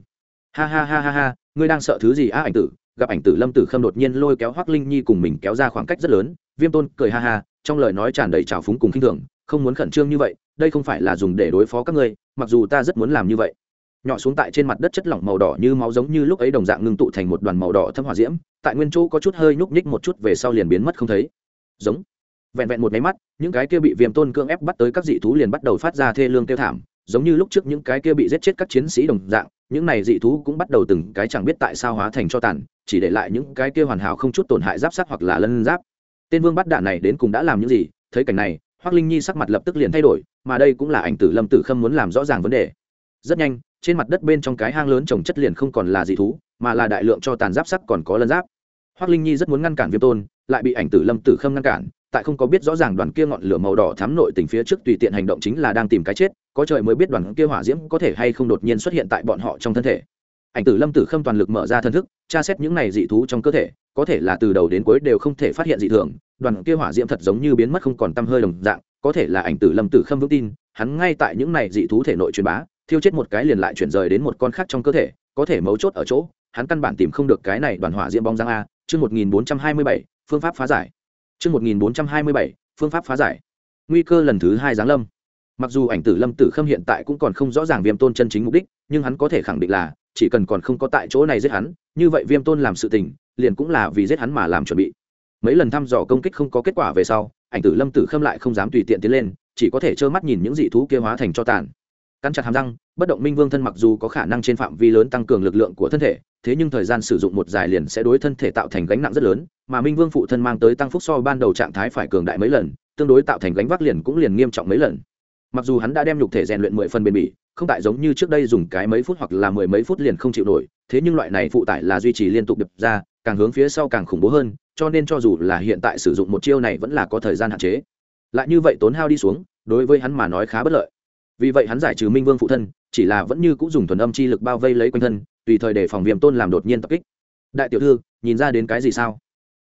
[SPEAKER 1] Ha ha ha ha ha, ngươi đang sợ thứ gì á ảnh tử? Gặp ảnh tử lâm tử khâm đột nhiên lôi kéo hoác linh nhi cùng mình kéo ra khoảng cách rất lớn, viêm tôn cười ha ha, trong lời nói tràn đầy trào phúng cùng khinh thường, không muốn khẩn trương như vậy, đây không phải là dùng để đối phó các ngươi, mặc dù ta rất muốn làm như vậy. Nhỏ xuống tại trên mặt đất chất lỏng màu đỏ như máu giống như lúc ấy đồng dạng ngưng tụ thành một đoàn màu đỏ thâm hỏa diễm, tại nguyên chỗ có chút hơi nhúc nhích một chút về sau liền biến mất không thấy giống. Vẹn vẹn một máy mắt, những cái kia bị viêm tôn cưỡng ép bắt tới các dị thú liền bắt đầu phát ra thê lương kêu thảm, giống như lúc trước những cái kia bị giết chết các chiến sĩ đồng dạng, những này dị thú cũng bắt đầu từng cái chẳng biết tại sao hóa thành cho tàn, chỉ để lại những cái kia hoàn hảo không chút tổn hại giáp sát hoặc là lân giáp. Tên vương bắt đạn này đến cùng đã làm những gì? Thấy cảnh này hoác linh nhi sắc mặt lập tức liền thay đổi, mà đây cũng là ảnh tử lâm tử khâm muốn làm rõ ràng vấn đề. Rất nhanh, trên mặt đất bên trong cái hang lớn trồng chất liền không còn là dị thú, mà là đại lượng cho tàn giáp sắc còn có lân giáp hoác linh nhi rất muốn ngăn cản viêm tôn, lại bị ảnh tử lâm tử khâm ngăn cản, tại không có biết rõ ràng đoàn kia ngọn lửa màu đỏ thắm nội tình phía trước tùy tiện hành động chính là đang tìm cái chết, có trời mới biết đoàn kia hỏa diễm có thể hay không đột nhiên xuất hiện tại bọn họ trong thân thể. Ảnh tử lâm tử khâm toàn lực mở ra thân thức, tra xét những này dị thú trong cơ thể, có thể là từ đầu đến cuối đều không thể phát hiện dị thường, đoàn kia hỏa diễm thật giống như biến mất không còn tăm hơi đồng dạng, có thể là ảnh tử lâm tử khâm vững tin, hắn ngay tại những này dị thú thể nội truyền bá, thiêu chết một cái liền lại chuyển rời đến một con khác trong cơ thể, có thể mấu chốt ở chỗ, hắn căn bản tìm không được cái này đoàn hỏa diễm bóng dáng a chương một nghìn bốn trăm hai mươi bảy, phương pháp phá giải. Chương một nghìn bốn trăm hai mươi bảy, phương pháp phá giải. Nguy cơ lần thứ hai giáng lâm. Mặc dù ảnh tử lâm tử khâm hiện tại cũng còn không rõ ràng viêm tôn chân chính mục đích, nhưng hắn có thể khẳng định là, chỉ cần còn không có tại chỗ này giết hắn, như vậy viêm tôn làm sự tình, liền cũng là vì giết hắn mà làm chuẩn bị. Mấy lần thăm dò công kích không có kết quả về sau, ảnh tử lâm tử khâm lại không dám tùy tiện tiến lên, chỉ có thể trơ mắt nhìn những dị thú kia hóa thành cho tàn cắn chặt hàm răng, bất động minh vương thân mặc dù có khả năng trên phạm vi lớn tăng cường lực lượng của thân thể, thế nhưng thời gian sử dụng một dài liền sẽ đối thân thể tạo thành gánh nặng rất lớn, mà minh vương phụ thân mang tới tăng phúc so ban đầu trạng thái phải cường đại mấy lần, tương đối tạo thành gánh vác liền cũng liền nghiêm trọng mấy lần. Mặc dù hắn đã đem nhục thể rèn luyện mười phần bền bỉ, không tại giống như trước đây dùng cái mấy phút hoặc là mười mấy phút liền không chịu nổi, thế nhưng loại này phụ tải là duy trì liên tục đập ra, càng hướng phía sau càng khủng bố hơn, cho nên cho dù là hiện tại sử dụng một chiêu này vẫn là có thời gian hạn chế. Lại như vậy tốn hao đi xuống, đối với hắn mà nói khá bất lợi vì vậy hắn giải trừ minh vương phụ thân, chỉ là vẫn như cũng dùng thuần âm chi lực bao vây lấy quanh thân, tùy thời để phòng viêm tôn làm đột nhiên tập kích. Đại tiểu thư, nhìn ra đến cái gì sao?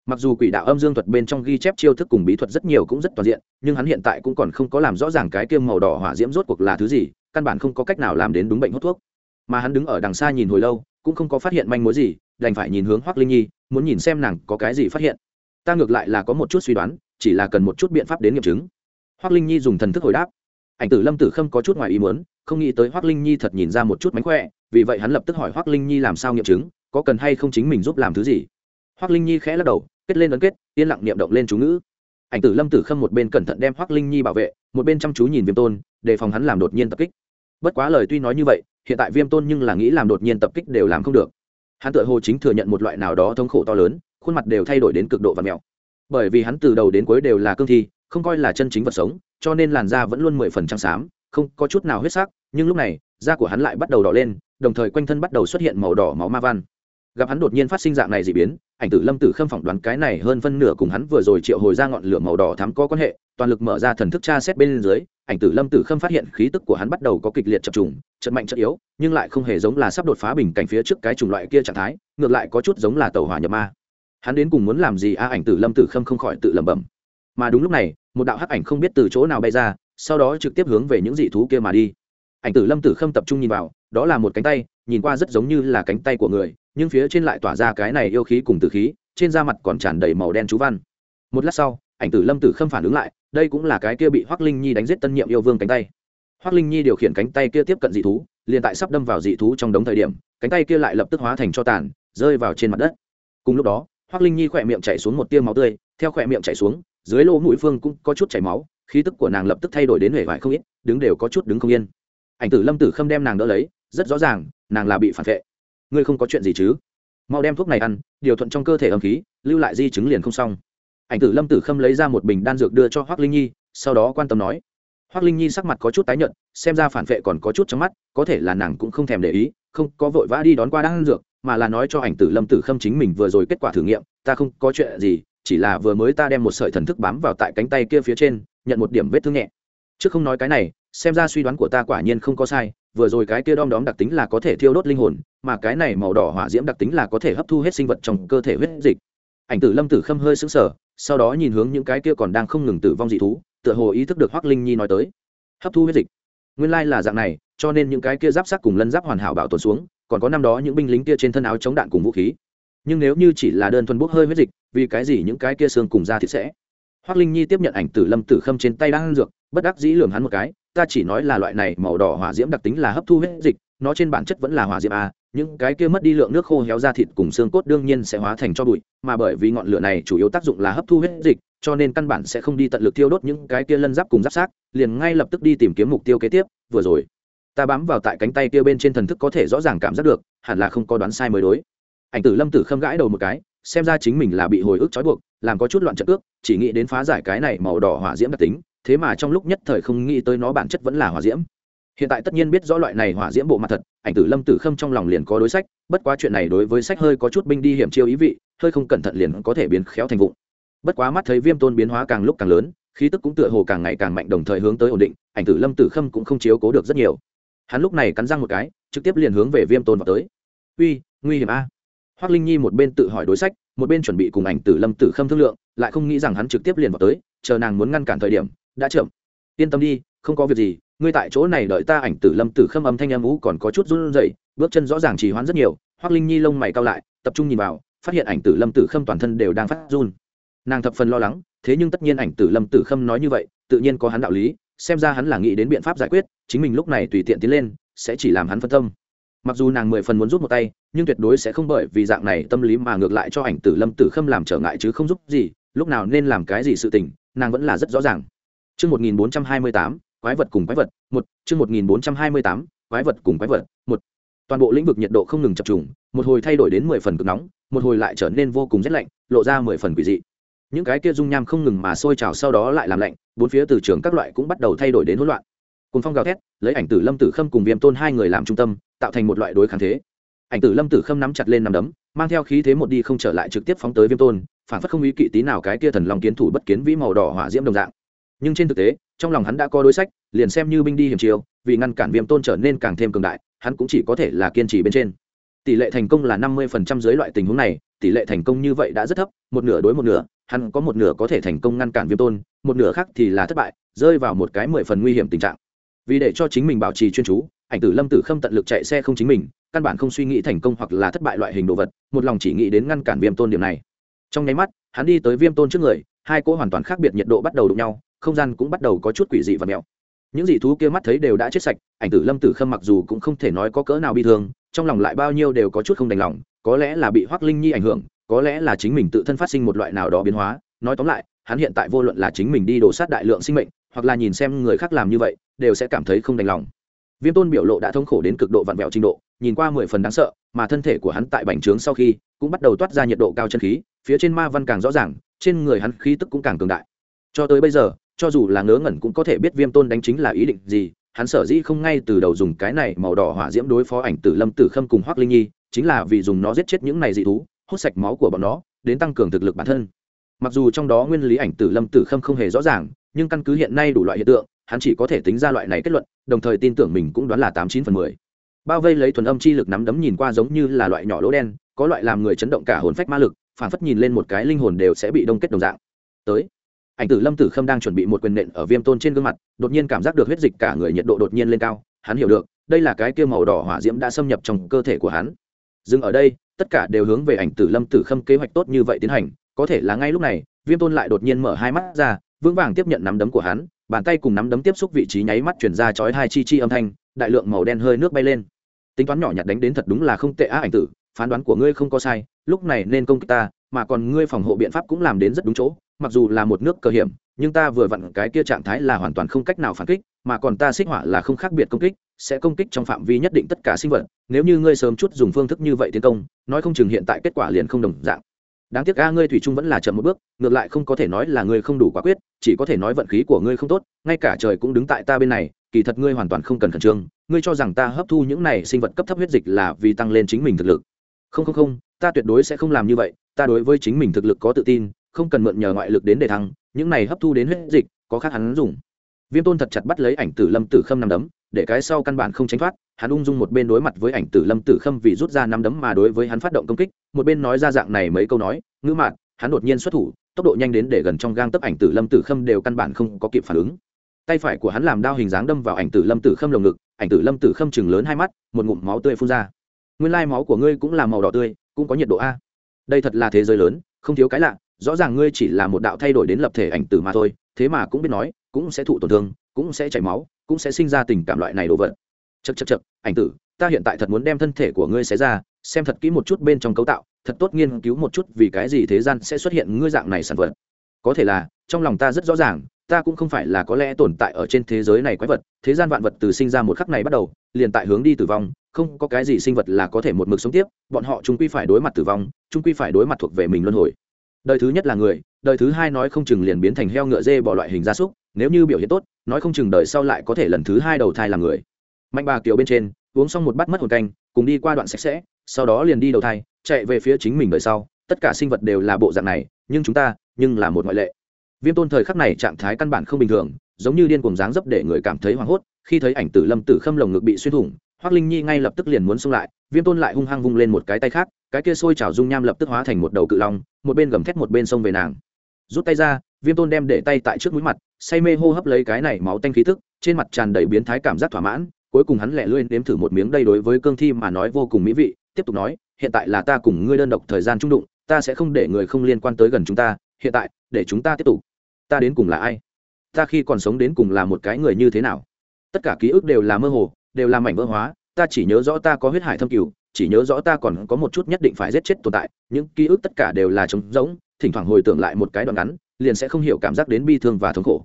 [SPEAKER 1] Mặc dù quỷ đạo âm dương thuật bên trong ghi chép chiêu thức cùng bí thuật rất nhiều cũng rất toàn diện, nhưng hắn hiện tại cũng còn không có làm rõ ràng cái kiêm màu đỏ hỏa diễm rốt cuộc là thứ gì, căn bản không có cách nào làm đến đúng bệnh hút thuốc. Mà hắn đứng ở đằng xa nhìn hồi lâu, cũng không có phát hiện manh mối gì, đành phải nhìn hướng hoác linh nhi, muốn nhìn xem nàng có cái gì phát hiện. Ta ngược lại là có một chút suy đoán, chỉ là cần một chút biện pháp đến nghiệm chứng. Hoác linh nhi dùng thần thức hồi đáp ảnh tử lâm tử khâm có chút ngoài ý muốn, không nghĩ tới hoác linh nhi thật nhìn ra một chút mánh khỏe, vì vậy hắn lập tức hỏi hoác linh nhi làm sao nghiệm chứng, có cần hay không chính mình giúp làm thứ gì. Hoác linh nhi khẽ lắc đầu, kết lên ấn kết, yên lặng niệm động lên chú ngữ. Ảnh tử lâm tử khâm một bên cẩn thận đem hoác linh nhi bảo vệ, một bên chăm chú nhìn viêm tôn, đề phòng hắn làm đột nhiên tập kích. Bất quá lời tuy nói như vậy, hiện tại viêm tôn nhưng là nghĩ làm đột nhiên tập kích đều làm không được. Hắn tự hồ chính thừa nhận một loại nào đó thống khổ to lớn, khuôn mặt đều thay đổi đến cực độ và mèo. Bởi vì hắn từ đầu đến cuối đều là cương thi không coi là chân chính vật sống, cho nên làn da vẫn luôn mười phần trắng xám, không có chút nào huyết sắc, nhưng lúc này, da của hắn lại bắt đầu đỏ lên, đồng thời quanh thân bắt đầu xuất hiện màu đỏ máu ma văn. Gặp hắn đột nhiên phát sinh dạng này dị biến, ảnh tử lâm tử khâm phỏng đoán cái này hơn phân nửa cùng hắn vừa rồi triệu hồi ra ngọn lửa màu đỏ thắm có quan hệ, toàn lực mở ra thần thức tra xét bên dưới, ảnh tử lâm tử khâm phát hiện khí tức của hắn bắt đầu có kịch liệt chập trùng chật mạnh chật yếu, nhưng lại không hề giống là sắp đột phá bình cảnh phía trước cái chủng loại kia trạng thái, ngược lại có chút giống là tàu hỏa nhập ma. Hắn đến cùng muốn làm gì a, ảnh tử lâm tử khâm không khỏi tự lẩm bẩm mà đúng lúc này, một đạo hắc ảnh không biết từ chỗ nào bay ra, sau đó trực tiếp hướng về những dị thú kia mà đi. Ảnh tử lâm tử khâm tập trung nhìn vào, đó là một cánh tay, nhìn qua rất giống như là cánh tay của người, nhưng phía trên lại tỏa ra cái này yêu khí cùng tử khí, trên da mặt còn tràn đầy màu đen chú văn. Một lát sau, ảnh tử lâm tử khâm phản ứng lại, đây cũng là cái kia bị hoác linh nhi đánh giết tân nhiệm yêu vương cánh tay. Hoác linh nhi điều khiển cánh tay kia tiếp cận dị thú, liền tại sắp đâm vào dị thú trong đống thời điểm, cánh tay kia lại lập tức hóa thành cho tàn, rơi vào trên mặt đất. Cùng lúc đó hoác linh nhi khỏe miệng chảy xuống một tiêu máu tươi, theo khỏe miệng chảy xuống dưới lỗ mũi phương cũng có chút chảy máu, khí tức của nàng lập tức thay đổi đến hể vải không ít, đứng đều có chút đứng không yên. Ảnh tử lâm tử khâm đem nàng đỡ lấy, rất rõ ràng, nàng là bị phản vệ. Ngươi không có chuyện gì chứ? Mau đem thuốc này ăn, điều thuận trong cơ thể âm khí, lưu lại di chứng liền không xong. Ảnh tử lâm tử khâm lấy ra một bình đan dược đưa cho hoác linh nhi, sau đó quan tâm nói hoác linh nhi sắc mặt có chút tái nhợt, xem ra phản vệ còn có chút trong mắt, có thể là nàng cũng không thèm để ý, không có vội vã đi đón qua đan dược, mà là nói cho ảnh tử lâm tử khâm chính mình vừa rồi kết quả thử nghiệm, ta không có chuyện gì chỉ là vừa mới ta đem một sợi thần thức bám vào tại cánh tay kia phía trên, nhận một điểm vết thương nhẹ. Trước không nói cái này, xem ra suy đoán của ta quả nhiên không có sai, vừa rồi cái kia đom đóm đặc tính là có thể thiêu đốt linh hồn, mà cái này màu đỏ hỏa diễm đặc tính là có thể hấp thu hết sinh vật trong cơ thể huyết dịch. Ảnh tử lâm tử khâm hơi sững sờ, sau đó nhìn hướng những cái kia còn đang không ngừng tử vong dị thú, tựa hồ ý thức được hoác linh nhi nói tới. Hấp thu huyết dịch. Nguyên lai là dạng này, cho nên những cái kia giáp sắc cùng lân giáp hoàn hảo bảo tồn xuống, còn có năm đó những binh lính kia trên thân áo chống đạn cùng vũ khí nhưng nếu như chỉ là đơn thuần bốc hơi huyết dịch, vì cái gì những cái kia xương cùng da thịt sẽ? Hoác linh nhi tiếp nhận ảnh tử lâm tử khâm trên tay đang ăn dược, bất đắc dĩ lường hắn một cái, ta chỉ nói là loại này màu đỏ hỏa diễm đặc tính là hấp thu huyết dịch, nó trên bản chất vẫn là hỏa diễm a những cái kia mất đi lượng nước khô héo da thịt cùng xương cốt đương nhiên sẽ hóa thành cho bụi, mà bởi vì ngọn lửa này chủ yếu tác dụng là hấp thu huyết dịch, cho nên căn bản sẽ không đi tận lực tiêu đốt những cái kia lân giáp cùng giáp xác, liền ngay lập tức đi tìm kiếm mục tiêu kế tiếp, vừa rồi, ta bám vào tại cánh tay kia bên trên thần thức có thể rõ ràng cảm giác được, hẳn là không có đoán sai mới đối ảnh tử lâm tử khâm gãi đầu một cái, xem ra chính mình là bị hồi ức trói buộc, làm có chút loạn trận ước chỉ nghĩ đến phá giải cái này màu đỏ hỏa diễm đặc tính, thế mà trong lúc nhất thời không nghĩ tới nó bản chất vẫn là hỏa diễm. Hiện tại tất nhiên biết rõ loại này hỏa diễm bộ mặt thật, ảnh tử lâm tử khâm trong lòng liền có đối sách, bất quá chuyện này đối với sách hơi có chút binh đi hiểm chiêu ý vị, hơi không cẩn thận liền có thể biến khéo thành vụn bất quá mắt thấy viêm tôn biến hóa càng lúc càng lớn, khí tức cũng tựa hồ càng ngày càng mạnh đồng thời hướng tới ổn định, ảnh tử lâm tử khâm cũng không chiếu cố được rất nhiều. Hắn lúc này cắn răng một cái, trực tiếp liền hướng về viêm tôn vào tới. Uy, nguy hiểm a. Hoắc linh nhi một bên tự hỏi đối sách, một bên chuẩn bị cùng ảnh tử lâm tử khâm thương lượng, lại không nghĩ rằng hắn trực tiếp liền vào tới, chờ nàng muốn ngăn cản thời điểm, đã chậm. Yên tâm đi, không có việc gì, ngươi tại chỗ này đợi ta ảnh tử lâm tử khâm âm thanh âm ú còn có chút run rẩy, bước chân rõ ràng trì hoãn rất nhiều, Hoắc linh nhi lông mày cao lại, tập trung nhìn vào, phát hiện ảnh tử lâm tử khâm toàn thân đều đang phát run. Nàng thập phần lo lắng, thế nhưng tất nhiên ảnh tử lâm tử khâm nói như vậy, tự nhiên có hắn đạo lý, xem ra hắn là nghĩ đến biện pháp giải quyết, chính mình lúc này tùy tiện tiến lên, sẽ chỉ làm hắn phân tâm mặc dù nàng mười phần muốn rút một tay nhưng tuyệt đối sẽ không bởi vì dạng này tâm lý mà ngược lại cho ảnh tử lâm tử khâm làm trở ngại chứ không giúp gì lúc nào nên làm cái gì sự tình nàng vẫn là rất rõ ràng Chương 1428, quái vật cùng quái vật, một. Chương 1428, quái vật cùng quái vật, một. Toàn bộ lĩnh vực nhiệt độ không ngừng chập trùng, một hồi thay đổi đến mười phần cực nóng, một hồi lại trở nên vô cùng rét lạnh, lộ ra mười phần quỷ dị. Những cái kia dung nham không ngừng mà sôi trào sau đó lại làm lạnh, bốn phía từ trường các loại cũng bắt đầu thay đổi đến hỗn loạn. Cùng phong gào thét, lấy ảnh tử Lâm Tử Khâm cùng Viêm Tôn hai người làm trung tâm, tạo thành một loại đối kháng thế. Ảnh tử Lâm Tử Khâm nắm chặt lên nằm đấm, mang theo khí thế một đi không trở lại trực tiếp phóng tới Viêm Tôn, phản phất không ý kỵ tí nào cái kia thần long kiến thủ bất kiến vĩ màu đỏ hỏa diễm đồng dạng. Nhưng trên thực tế trong lòng hắn đã có đối sách liền xem như binh đi hiểm chiêu vì ngăn cản viêm tôn trở nên càng thêm cường đại hắn cũng chỉ có thể là kiên trì bên trên. Tỷ lệ thành công là năm mươi phần trăm dưới loại tình huống này tỷ lệ thành công như vậy đã rất thấp một nửa đối một nửa hắn có một nửa có thể thành công ngăn cản viêm tôn một nửa khác thì là thất bại rơi vào một cái mười phần nguy hiểm tình trạng vì để cho chính mình bảo trì chuyên chú, ảnh tử lâm tử khâm tận lực chạy xe không chính mình, căn bản không suy nghĩ thành công hoặc là thất bại loại hình đồ vật, một lòng chỉ nghĩ đến ngăn cản viêm tôn điểm này. Trong nháy mắt, hắn đi tới viêm tôn trước người, hai cỗ hoàn toàn khác biệt nhiệt độ bắt đầu đụng nhau, không gian cũng bắt đầu có chút quỷ dị và mèo những dị thú kia mắt thấy đều đã chết sạch, ảnh tử lâm tử khâm mặc dù cũng không thể nói có cỡ nào bị thương, trong lòng lại bao nhiêu đều có chút không đành lòng, có lẽ là bị hoác linh nhi ảnh hưởng, có lẽ là chính mình tự thân phát sinh một loại nào đó biến hóa. Nói tóm lại, hắn hiện tại vô luận là chính mình đi đổ sát đại lượng sinh mệnh, hoặc là nhìn xem người khác làm như vậy đều sẽ cảm thấy không đành lòng. Viêm tôn biểu lộ đã thống khổ đến cực độ vặn vẹo trình độ, nhìn qua mười phần đáng sợ, mà thân thể của hắn tại bành trướng sau khi, cũng bắt đầu toát ra nhiệt độ cao chân khí, phía trên ma văn càng rõ ràng, trên người hắn khí tức cũng càng cường đại. Cho tới bây giờ, cho dù là ngớ ngẩn cũng có thể biết viêm tôn đánh chính là ý định gì, hắn sở dĩ không ngay từ đầu dùng cái này màu đỏ hỏa diễm đối phó ảnh tử lâm tử khâm cùng hoác linh nhi, chính là vì dùng nó giết chết những này dị thú, hút sạch máu của bọn nó, đến tăng cường thực lực bản thân. Mặc dù trong đó nguyên lý ảnh tử lâm tử khâm không hề rõ ràng, nhưng căn cứ hiện nay đủ loại hiện tượng hắn chỉ có thể tính ra loại này kết luận, đồng thời tin tưởng mình cũng đoán là tám chín phần mười. Bao vây lấy thuần âm chi lực nắm đấm nhìn qua giống như là loại nhỏ lỗ đen, có loại làm người chấn động cả hồn phách ma lực, phản phất nhìn lên một cái linh hồn đều sẽ bị đông kết đồng dạng. Tới, ảnh tử lâm tử khâm đang chuẩn bị một quyền nện ở viêm tôn trên gương mặt, đột nhiên cảm giác được huyết dịch cả người nhiệt độ đột nhiên lên cao, hắn hiểu được, đây là cái kia màu đỏ hỏa diễm đã xâm nhập trong cơ thể của hắn. Dừng ở đây, tất cả đều hướng về ảnh tử lâm tử khâm kế hoạch tốt như vậy tiến hành, có thể là ngay lúc này, viêm tôn lại đột nhiên mở hai mắt ra, vững vàng tiếp nhận nắm đấm của hắn bàn tay cùng nắm đấm tiếp xúc vị trí nháy mắt chuyển ra chói hai chi chi âm thanh, đại lượng màu đen hơi nước bay lên. Tính toán nhỏ nhặt đánh đến thật đúng là không tệ á ảnh tử, phán đoán của ngươi không có sai, lúc này nên công kích ta, mà còn ngươi phòng hộ biện pháp cũng làm đến rất đúng chỗ, mặc dù là một nước cờ hiểm, nhưng ta vừa vặn cái kia trạng thái là hoàn toàn không cách nào phản kích, mà còn ta xích hỏa là không khác biệt công kích, sẽ công kích trong phạm vi nhất định tất cả sinh vật, nếu như ngươi sớm chút dùng phương thức như vậy tiến công, nói không chừng hiện tại kết quả liền không đồng dạng đáng tiếc a ngươi thủy trung vẫn là chậm một bước, ngược lại không có thể nói là ngươi không đủ quả quyết, chỉ có thể nói vận khí của ngươi không tốt, ngay cả trời cũng đứng tại ta bên này, kỳ thật ngươi hoàn toàn không cần khẩn trương, ngươi cho rằng ta hấp thu những này sinh vật cấp thấp huyết dịch là vì tăng lên chính mình thực lực. Không không không, ta tuyệt đối sẽ không làm như vậy, ta đối với chính mình thực lực có tự tin, không cần mượn nhờ ngoại lực đến để thăng, những này hấp thu đến huyết dịch có khác hắn dùng. Viêm tôn thật chặt bắt lấy ảnh tử lâm tử khâm nằm đấm để cái sau căn bản không tránh thoát, hắn ung dung một bên đối mặt với ảnh tử lâm tử khâm vì rút ra năm đấm mà đối với hắn phát động công kích, một bên nói ra dạng này mấy câu nói ngữ mạn, hắn đột nhiên xuất thủ, tốc độ nhanh đến để gần trong gang tấp ảnh tử lâm tử khâm đều căn bản không có kịp phản ứng. Tay phải của hắn làm đao hình dáng đâm vào ảnh tử lâm tử khâm lồng ngực, ảnh tử lâm tử khâm chừng lớn hai mắt, một ngụm máu tươi phun ra. Nguyên lai máu của ngươi cũng là màu đỏ tươi, cũng có nhiệt độ a. Đây thật là thế giới lớn, không thiếu cái lạ, rõ ràng ngươi chỉ là một đạo thay đổi đến lập thể ảnh tử mà thôi, thế mà cũng biết nói, cũng sẽ thụ tổn thương, cũng sẽ chảy máu cũng sẽ sinh ra tình cảm loại này đồ vật. Chật chật chật ảnh tử, ta hiện tại thật muốn đem thân thể của ngươi xé ra, xem thật kỹ một chút bên trong cấu tạo, thật tốt nghiên cứu một chút vì cái gì thế gian sẽ xuất hiện ngươi dạng này sản vật. Có thể là, trong lòng ta rất rõ ràng, ta cũng không phải là có lẽ tồn tại ở trên thế giới này quái vật, thế gian vạn vật từ sinh ra một khắc này bắt đầu, liền tại hướng đi tử vong, không có cái gì sinh vật là có thể một mực sống tiếp, bọn họ chúng quy phải đối mặt tử vong chúng quy phải đối mặt thuộc về mình luân hồi. Đời thứ nhất là người, đời thứ hai nói không chừng liền biến thành heo ngựa dê bỏ loại hình gia súc nếu như biểu hiện tốt, nói không chừng đời sau lại có thể lần thứ hai đầu thai làm người. Mạnh bà kiều bên trên, uống xong một bát mất hồn canh, cùng đi qua đoạn sạch sẽ, sau đó liền đi đầu thai, chạy về phía chính mình đời sau, tất cả sinh vật đều là bộ dạng này, nhưng chúng ta, nhưng là một ngoại lệ. Viêm tôn thời khắc này trạng thái căn bản không bình thường, giống như điên cuồng dáng dấp để người cảm thấy hoảng hốt, khi thấy ảnh tử lâm tử khâm lồng ngực bị xuyên thủng hoác linh nhi ngay lập tức liền muốn xông lại, viêm tôn lại hung hăng vung lên một cái tay khác, cái kia sôi trào dung nham lập tức hóa thành một đầu cự long, một bên gầm thét một bên xông về nàng. Rút tay ra viêm tôn đem để tay tại trước mũi mặt, say mê hô hấp lấy cái này máu tanh khí tức, trên mặt tràn đầy biến thái cảm giác thỏa mãn, cuối cùng hắn lẹ lưỡi nếm thử một miếng đây đối với cương thi mà nói vô cùng mỹ vị, tiếp tục nói, hiện tại là ta cùng ngươi đơn độc thời gian trung đụng, ta sẽ không để người không liên quan tới gần chúng ta, hiện tại, để chúng ta tiếp tục. Ta đến cùng là ai? Ta khi còn sống đến cùng là một cái người như thế nào? Tất cả ký ức đều là mơ hồ, đều là mảnh vỡ hóa, ta chỉ nhớ rõ ta có huyết hải thâm cửu chỉ nhớ rõ ta còn có một chút nhất định phải giết chết tồn tại, những ký ức tất cả đều là trống rỗng, thỉnh thoảng hồi tưởng lại một cái đoạn ngắn liền sẽ không hiểu cảm giác đến bi thương và thống khổ.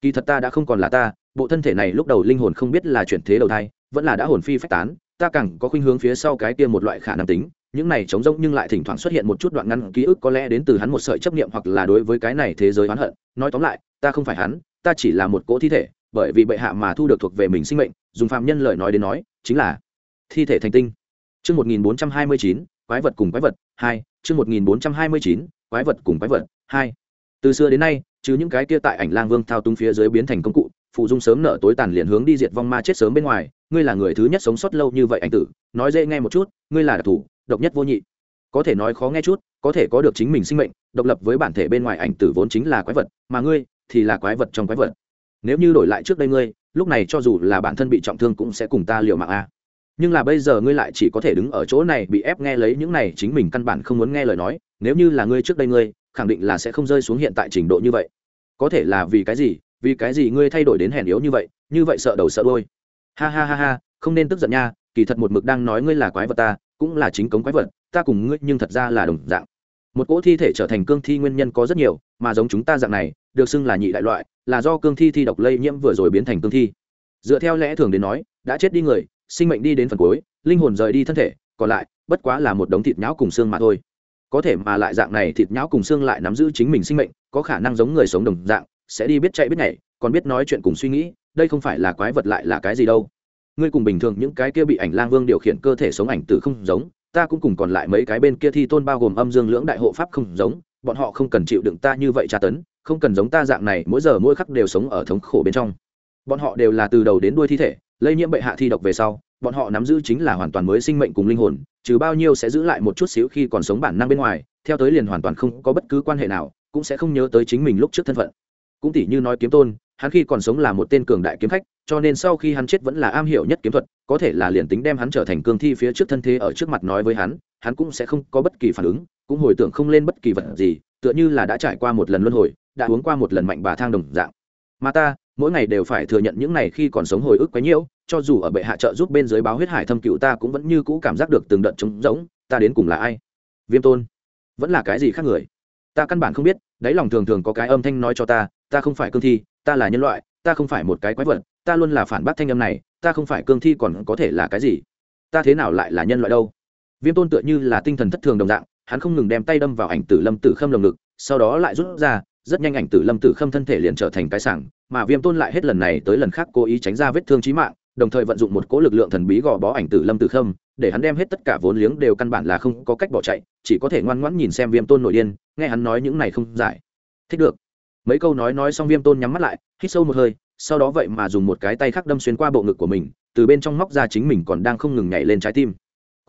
[SPEAKER 1] Kỳ thật ta đã không còn là ta bộ thân thể này lúc đầu linh hồn không biết là chuyển thế đầu thai vẫn là đã hồn phi phách tán ta càng có khuynh hướng phía sau cái kia một loại khả năng tính những này trống rỗng nhưng lại thỉnh thoảng xuất hiện một chút đoạn ngắn ký ức có lẽ đến từ hắn một sợi chấp niệm hoặc là đối với cái này thế giới oán hận. Nói tóm lại ta không phải hắn ta chỉ là một cỗ thi thể bởi vì bệ hạ mà thu được thuộc về mình sinh mệnh dùng phạm nhân lời nói đến nói chính là thi thể thành tinh. Chương 1429, quái vật cùng quái vật 2, chương 1429, quái vật cùng quái vật 2. Từ xưa đến nay, chứ những cái kia tại ảnh lang vương thao túng phía dưới biến thành công cụ, phụ dung sớm nợ tối tàn liền hướng đi diệt vong ma chết sớm bên ngoài, ngươi là người thứ nhất sống sót lâu như vậy anh tử, nói dễ nghe một chút, ngươi là đặc thủ, độc nhất vô nhị. Có thể nói khó nghe chút, có thể có được chính mình sinh mệnh, độc lập với bản thể bên ngoài ảnh tử vốn chính là quái vật, mà ngươi thì là quái vật trong quái vật. Nếu như đổi lại trước đây ngươi, lúc này cho dù là bản thân bị trọng thương cũng sẽ cùng ta liều mạng a nhưng là bây giờ ngươi lại chỉ có thể đứng ở chỗ này bị ép nghe lấy những này chính mình căn bản không muốn nghe lời nói nếu như là ngươi trước đây ngươi khẳng định là sẽ không rơi xuống hiện tại trình độ như vậy. Có thể là vì cái gì? Vì cái gì ngươi thay đổi đến hèn yếu như vậy? Như vậy sợ đầu sợ đôi ha ha ha ha, không nên tức giận nha, kỳ thật một mực đang nói ngươi là quái vật ta, cũng là chính cống quái vật, ta cùng ngươi nhưng thật ra là đồng dạng. Một cỗ thi thể trở thành cương thi nguyên nhân có rất nhiều, mà giống chúng ta dạng này, được xưng là nhị đại loại, là do cương thi thi độc lây nhiễm vừa rồi biến thành cương thi. Dựa theo lẽ thường đến nói, đã chết đi người, sinh mệnh đi đến phần cuối, linh hồn rời đi thân thể, còn lại, bất quá là một đống thịt nhão cùng xương mà thôi có thể mà lại dạng này thịt nhão cùng xương lại nắm giữ chính mình sinh mệnh, có khả năng giống người sống đồng dạng, sẽ đi biết chạy biết nhảy, còn biết nói chuyện cùng suy nghĩ, đây không phải là quái vật lại là cái gì đâu. Ngươi cùng bình thường những cái kia bị ảnh lang vương điều khiển cơ thể sống ảnh tử không giống, ta cũng cùng còn lại mấy cái bên kia thi tôn bao gồm âm dương lưỡng đại hộ pháp không giống, bọn họ không cần chịu đựng ta như vậy tra tấn, không cần giống ta dạng này mỗi giờ mỗi khắc đều sống ở thống khổ bên trong. Bọn họ đều là từ đầu đến đuôi thi thể, lây nhiễm bệ hạ thi độc về sau, bọn họ nắm giữ chính là hoàn toàn mới sinh mệnh cùng linh hồn trừ bao nhiêu sẽ giữ lại một chút xíu khi còn sống bản năng bên ngoài, theo tới liền hoàn toàn không có bất cứ quan hệ nào, cũng sẽ không nhớ tới chính mình lúc trước thân phận. Cũng tỷ như nói kiếm tôn, hắn khi còn sống là một tên cường đại kiếm khách, cho nên sau khi hắn chết vẫn là am hiểu nhất kiếm thuật, có thể là liền tính đem hắn trở thành cương thi phía trước thân thế ở trước mặt nói với hắn hắn cũng sẽ không có bất kỳ phản ứng, cũng hồi tưởng không lên bất kỳ vật gì, tựa như là đã trải qua một lần luân hồi, đã uống qua một lần mạnh bà thang đồng dạng. Mà ta mỗi ngày đều phải thừa nhận những này khi còn sống hồi ức quấy nhiễu cho dù ở bệ hạ trợ giúp bên dưới báo huyết hải thâm cựu ta cũng vẫn như cũ cảm giác được từng đợt trống rỗng, ta đến cùng là ai? Viêm tôn, vẫn là cái gì khác người? Ta căn bản không biết, đáy lòng thường thường có cái âm thanh nói cho ta ta không phải cương thi, ta là nhân loại, ta không phải một cái quái vật, ta luôn là phản bác thanh âm này, ta không phải cương thi còn có thể là cái gì? Ta thế nào lại là nhân loại đâu? Viêm tôn tựa như là tinh thần thất thường đồng dạng, hắn không ngừng đem tay đâm vào ảnh tử lâm tử khâm lồng ngực, sau đó lại rút ra rất nhanh ảnh tử lâm tử khâm thân thể liền trở thành cái sảng, mà viêm tôn lại hết lần này tới lần khác cố ý tránh ra vết thương trí mạng, đồng thời vận dụng một cỗ lực lượng thần bí gò bó ảnh tử lâm tử khâm, để hắn đem hết tất cả vốn liếng đều căn bản là không có cách bỏ chạy, chỉ có thể ngoan ngoãn nhìn xem viêm tôn nội điên, nghe hắn nói những này không giải. Thích được. Mấy câu nói nói xong viêm tôn nhắm mắt lại, hít sâu một hơi, sau đó vậy mà dùng một cái tay khác đâm xuyên qua bộ ngực của mình, từ bên trong móc ra chính mình còn đang không ngừng nhảy lên trái tim.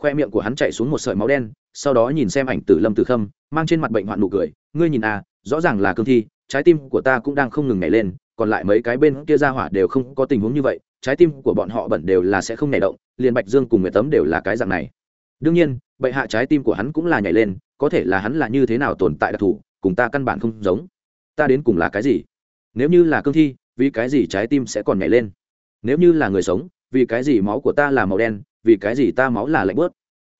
[SPEAKER 1] Khoe miệng của hắn chạy xuống một sợi máu đen, sau đó nhìn xem ảnh tử lâm tử khâm, mang trên mặt bệnh hoạn nụ cười, ngươi nhìn à rõ ràng là cương thi, trái tim của ta cũng đang không ngừng nhảy lên, còn lại mấy cái bên kia ra hỏa đều không có tình huống như vậy, trái tim của bọn họ bẩn đều là sẽ không nhảy động, liền bạch dương cùng nguyệt tấm đều là cái dạng này. Đương nhiên, bệ hạ trái tim của hắn cũng là nhảy lên, có thể là hắn là như thế nào tồn tại đặc thù, cùng ta căn bản không giống. Ta đến cùng là cái gì? Nếu như là cương thi, vì cái gì trái tim sẽ còn nhảy lên? Nếu như là người sống, vì cái gì máu của ta là màu đen, vì cái gì ta máu là lạnh bớt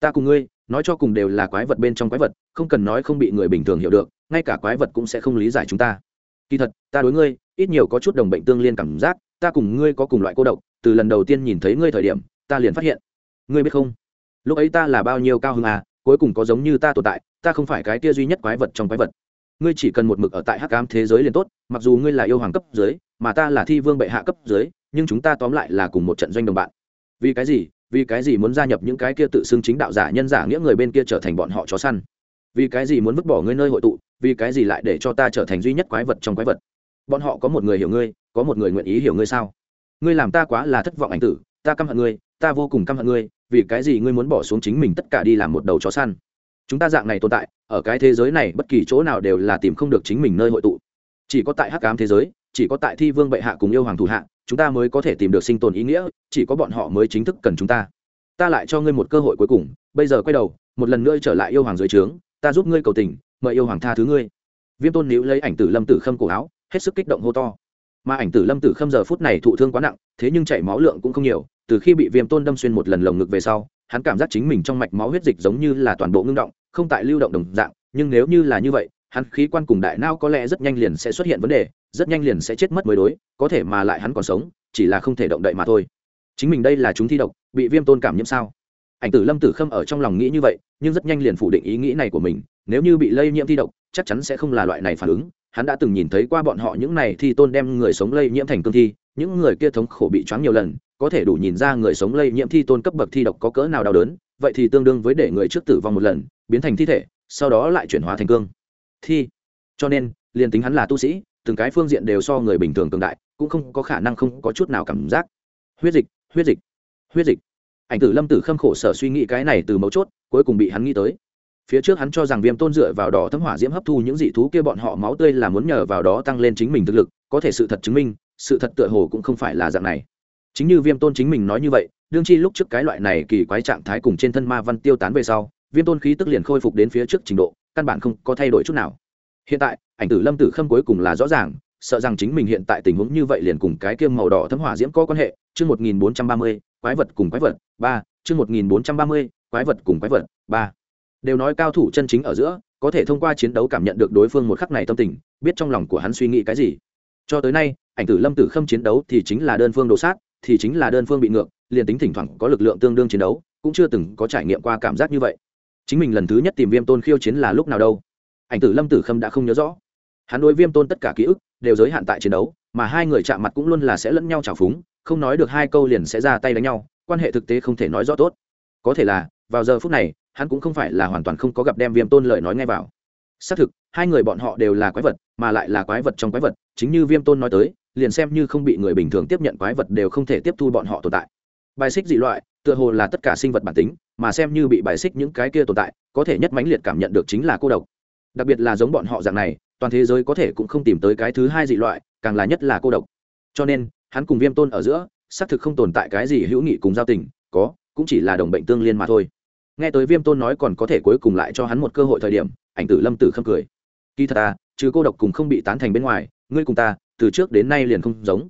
[SPEAKER 1] ta cùng ngươi nói cho cùng đều là quái vật bên trong quái vật, không cần nói không bị người bình thường hiểu được, ngay cả quái vật cũng sẽ không lý giải chúng ta. Kỳ thật, ta đối ngươi, ít nhiều có chút đồng bệnh tương liên cảm giác, ta cùng ngươi có cùng loại cô độc, từ lần đầu tiên nhìn thấy ngươi thời điểm, ta liền phát hiện. Ngươi biết không? Lúc ấy ta là bao nhiêu cao hơn à cuối cùng có giống như ta tồn tại, ta không phải cái kia duy nhất quái vật trong quái vật. Ngươi chỉ cần một mực ở tại hắc ám thế giới liền tốt, mặc dù ngươi là yêu hoàng cấp dưới, mà ta là thi vương bệ hạ cấp dưới, nhưng chúng ta tóm lại là cùng một trận doanh đồng bạn. Vì cái gì? Vì cái gì muốn gia nhập những cái kia tự xưng chính đạo giả nhân giả nghĩa người bên kia trở thành bọn họ chó săn? Vì cái gì muốn vứt bỏ ngươi nơi hội tụ? Vì cái gì lại để cho ta trở thành duy nhất quái vật trong quái vật? Bọn họ có một người hiểu ngươi, có một người nguyện ý hiểu ngươi sao? Ngươi làm ta quá là thất vọng ảnh tử, ta căm hận ngươi, ta vô cùng căm hận ngươi, vì cái gì ngươi muốn bỏ xuống chính mình tất cả đi làm một đầu chó săn? Chúng ta dạng này tồn tại, ở cái thế giới này bất kỳ chỗ nào đều là tìm không được chính mình nơi hội tụ. Chỉ có tại hắc ám thế giới chỉ có tại thi vương bệ hạ cùng yêu hoàng thủ hạ, chúng ta mới có thể tìm được sinh tồn ý nghĩa, chỉ có bọn họ mới chính thức cần chúng ta. Ta lại cho ngươi một cơ hội cuối cùng, bây giờ quay đầu, một lần nữa trở lại yêu hoàng dưới trướng, ta giúp ngươi cầu tình, mời yêu hoàng tha thứ ngươi. Viêm tôn níu lấy ảnh tử lâm tử khâm cổ áo, hết sức kích động hô to. Mà ảnh tử lâm tử khâm giờ phút này thụ thương quá nặng, thế nhưng chảy máu lượng cũng không nhiều, từ khi bị viêm tôn đâm xuyên một lần lồng ngực về sau, hắn cảm giác chính mình trong mạch máu huyết dịch giống như là toàn bộ ngưng động, không tại lưu động đồng dạng, nhưng nếu như là như vậy hắn khí quan cùng đại não có lẽ rất nhanh liền sẽ xuất hiện vấn đề, rất nhanh liền sẽ chết mất mới đối, có thể mà lại hắn còn sống, chỉ là không thể động đậy mà thôi. Chính mình đây là chúng thi độc, bị viêm tôn cảm nhiễm sao? Ảnh tử lâm tử khâm ở trong lòng nghĩ như vậy, nhưng rất nhanh liền phủ định ý nghĩ này của mình, nếu như bị lây nhiễm thi độc, chắc chắn sẽ không là loại này phản ứng. Hắn đã từng nhìn thấy qua bọn họ những này thi tôn đem người sống lây nhiễm thành cương thi, những người kia thống khổ bị choáng nhiều lần, có thể đủ nhìn ra người sống lây nhiễm thi tôn cấp bậc thi độc có cỡ nào đau đớn, vậy thì tương đương với để người trước tử vong một lần, biến thành thi thể, sau đó lại chuyển hóa thành cương thi. Cho nên, liền tính hắn là tu sĩ, từng cái phương diện đều so người bình thường cường đại, cũng không có khả năng không có chút nào cảm giác. Huyết dịch huyết dịch huyết dịch. Ảnh tử lâm tử khâm khổ sở suy nghĩ cái này từ mấu chốt, cuối cùng bị hắn nghĩ tới. Phía trước hắn cho rằng viêm tôn dựa vào đỏ thấm hỏa diễm hấp thu những dị thú kia bọn họ máu tươi là muốn nhờ vào đó tăng lên chính mình thực lực, có thể sự thật chứng minh, sự thật tựa hồ cũng không phải là dạng này. Chính như viêm tôn chính mình nói như vậy, đương chi lúc trước cái loại này kỳ quái trạng thái cùng trên thân ma văn tiêu tán về sau, viêm tôn khí tức liền khôi phục đến phía trước trình độ căn bản không có thay đổi chút nào. Hiện tại, ảnh tử lâm tử khâm cuối cùng là rõ ràng, sợ rằng chính mình hiện tại tình huống như vậy liền cùng cái kiêm màu đỏ thấm hỏa diễm có quan hệ. Chương một nghìn bốn trăm ba mươi, quái vật cùng quái vật, ba. Chương một nghìn bốn trăm ba mươi, quái vật cùng quái vật, ba. Đều nói cao thủ chân chính ở giữa, có thể thông qua chiến đấu cảm nhận được đối phương một khắc này tâm tình, biết trong lòng của hắn suy nghĩ cái gì. Cho tới nay, ảnh tử lâm tử khâm chiến đấu thì chính là đơn phương đồ sát, thì chính là đơn phương bị ngược, liền tính thỉnh thoảng có lực lượng tương đương chiến đấu, cũng chưa từng có trải nghiệm qua cảm giác như vậy chính mình lần thứ nhất tìm viêm tôn khiêu chiến là lúc nào đâu. Ảnh tử lâm tử khâm đã không nhớ rõ. Hắn đối viêm tôn tất cả ký ức đều giới hạn tại chiến đấu, mà hai người chạm mặt cũng luôn là sẽ lẫn nhau trào phúng, không nói được hai câu liền sẽ ra tay đánh nhau, quan hệ thực tế không thể nói rõ tốt. Có thể là, vào giờ phút này, hắn cũng không phải là hoàn toàn không có gặp đem viêm tôn lời nói ngay vào. Xác thực, hai người bọn họ đều là quái vật, mà lại là quái vật trong quái vật, chính như viêm tôn nói tới, liền xem như không bị người bình thường tiếp nhận quái vật đều không thể tiếp thu bọn họ tồn tại. Bài xích dị loại tựa hồ là tất cả sinh vật bản tính, mà xem như bị bài xích những cái kia tồn tại, có thể nhất mãnh liệt cảm nhận được chính là cô độc. Đặc biệt là giống bọn họ dạng này, toàn thế giới có thể cũng không tìm tới cái thứ hai dị loại, càng là nhất là cô độc. Cho nên, hắn cùng viêm tôn ở giữa, xác thực không tồn tại cái gì hữu nghị cùng giao tình, có, cũng chỉ là đồng bệnh tương liên mà thôi. Nghe tới viêm tôn nói còn có thể cuối cùng lại cho hắn một cơ hội thời điểm, ảnh tử lâm tử khâm cười. Kỳ thật à, ta chứ cô độc cùng không bị tán thành bên ngoài, ngươi cùng ta, từ trước đến nay liền không giống.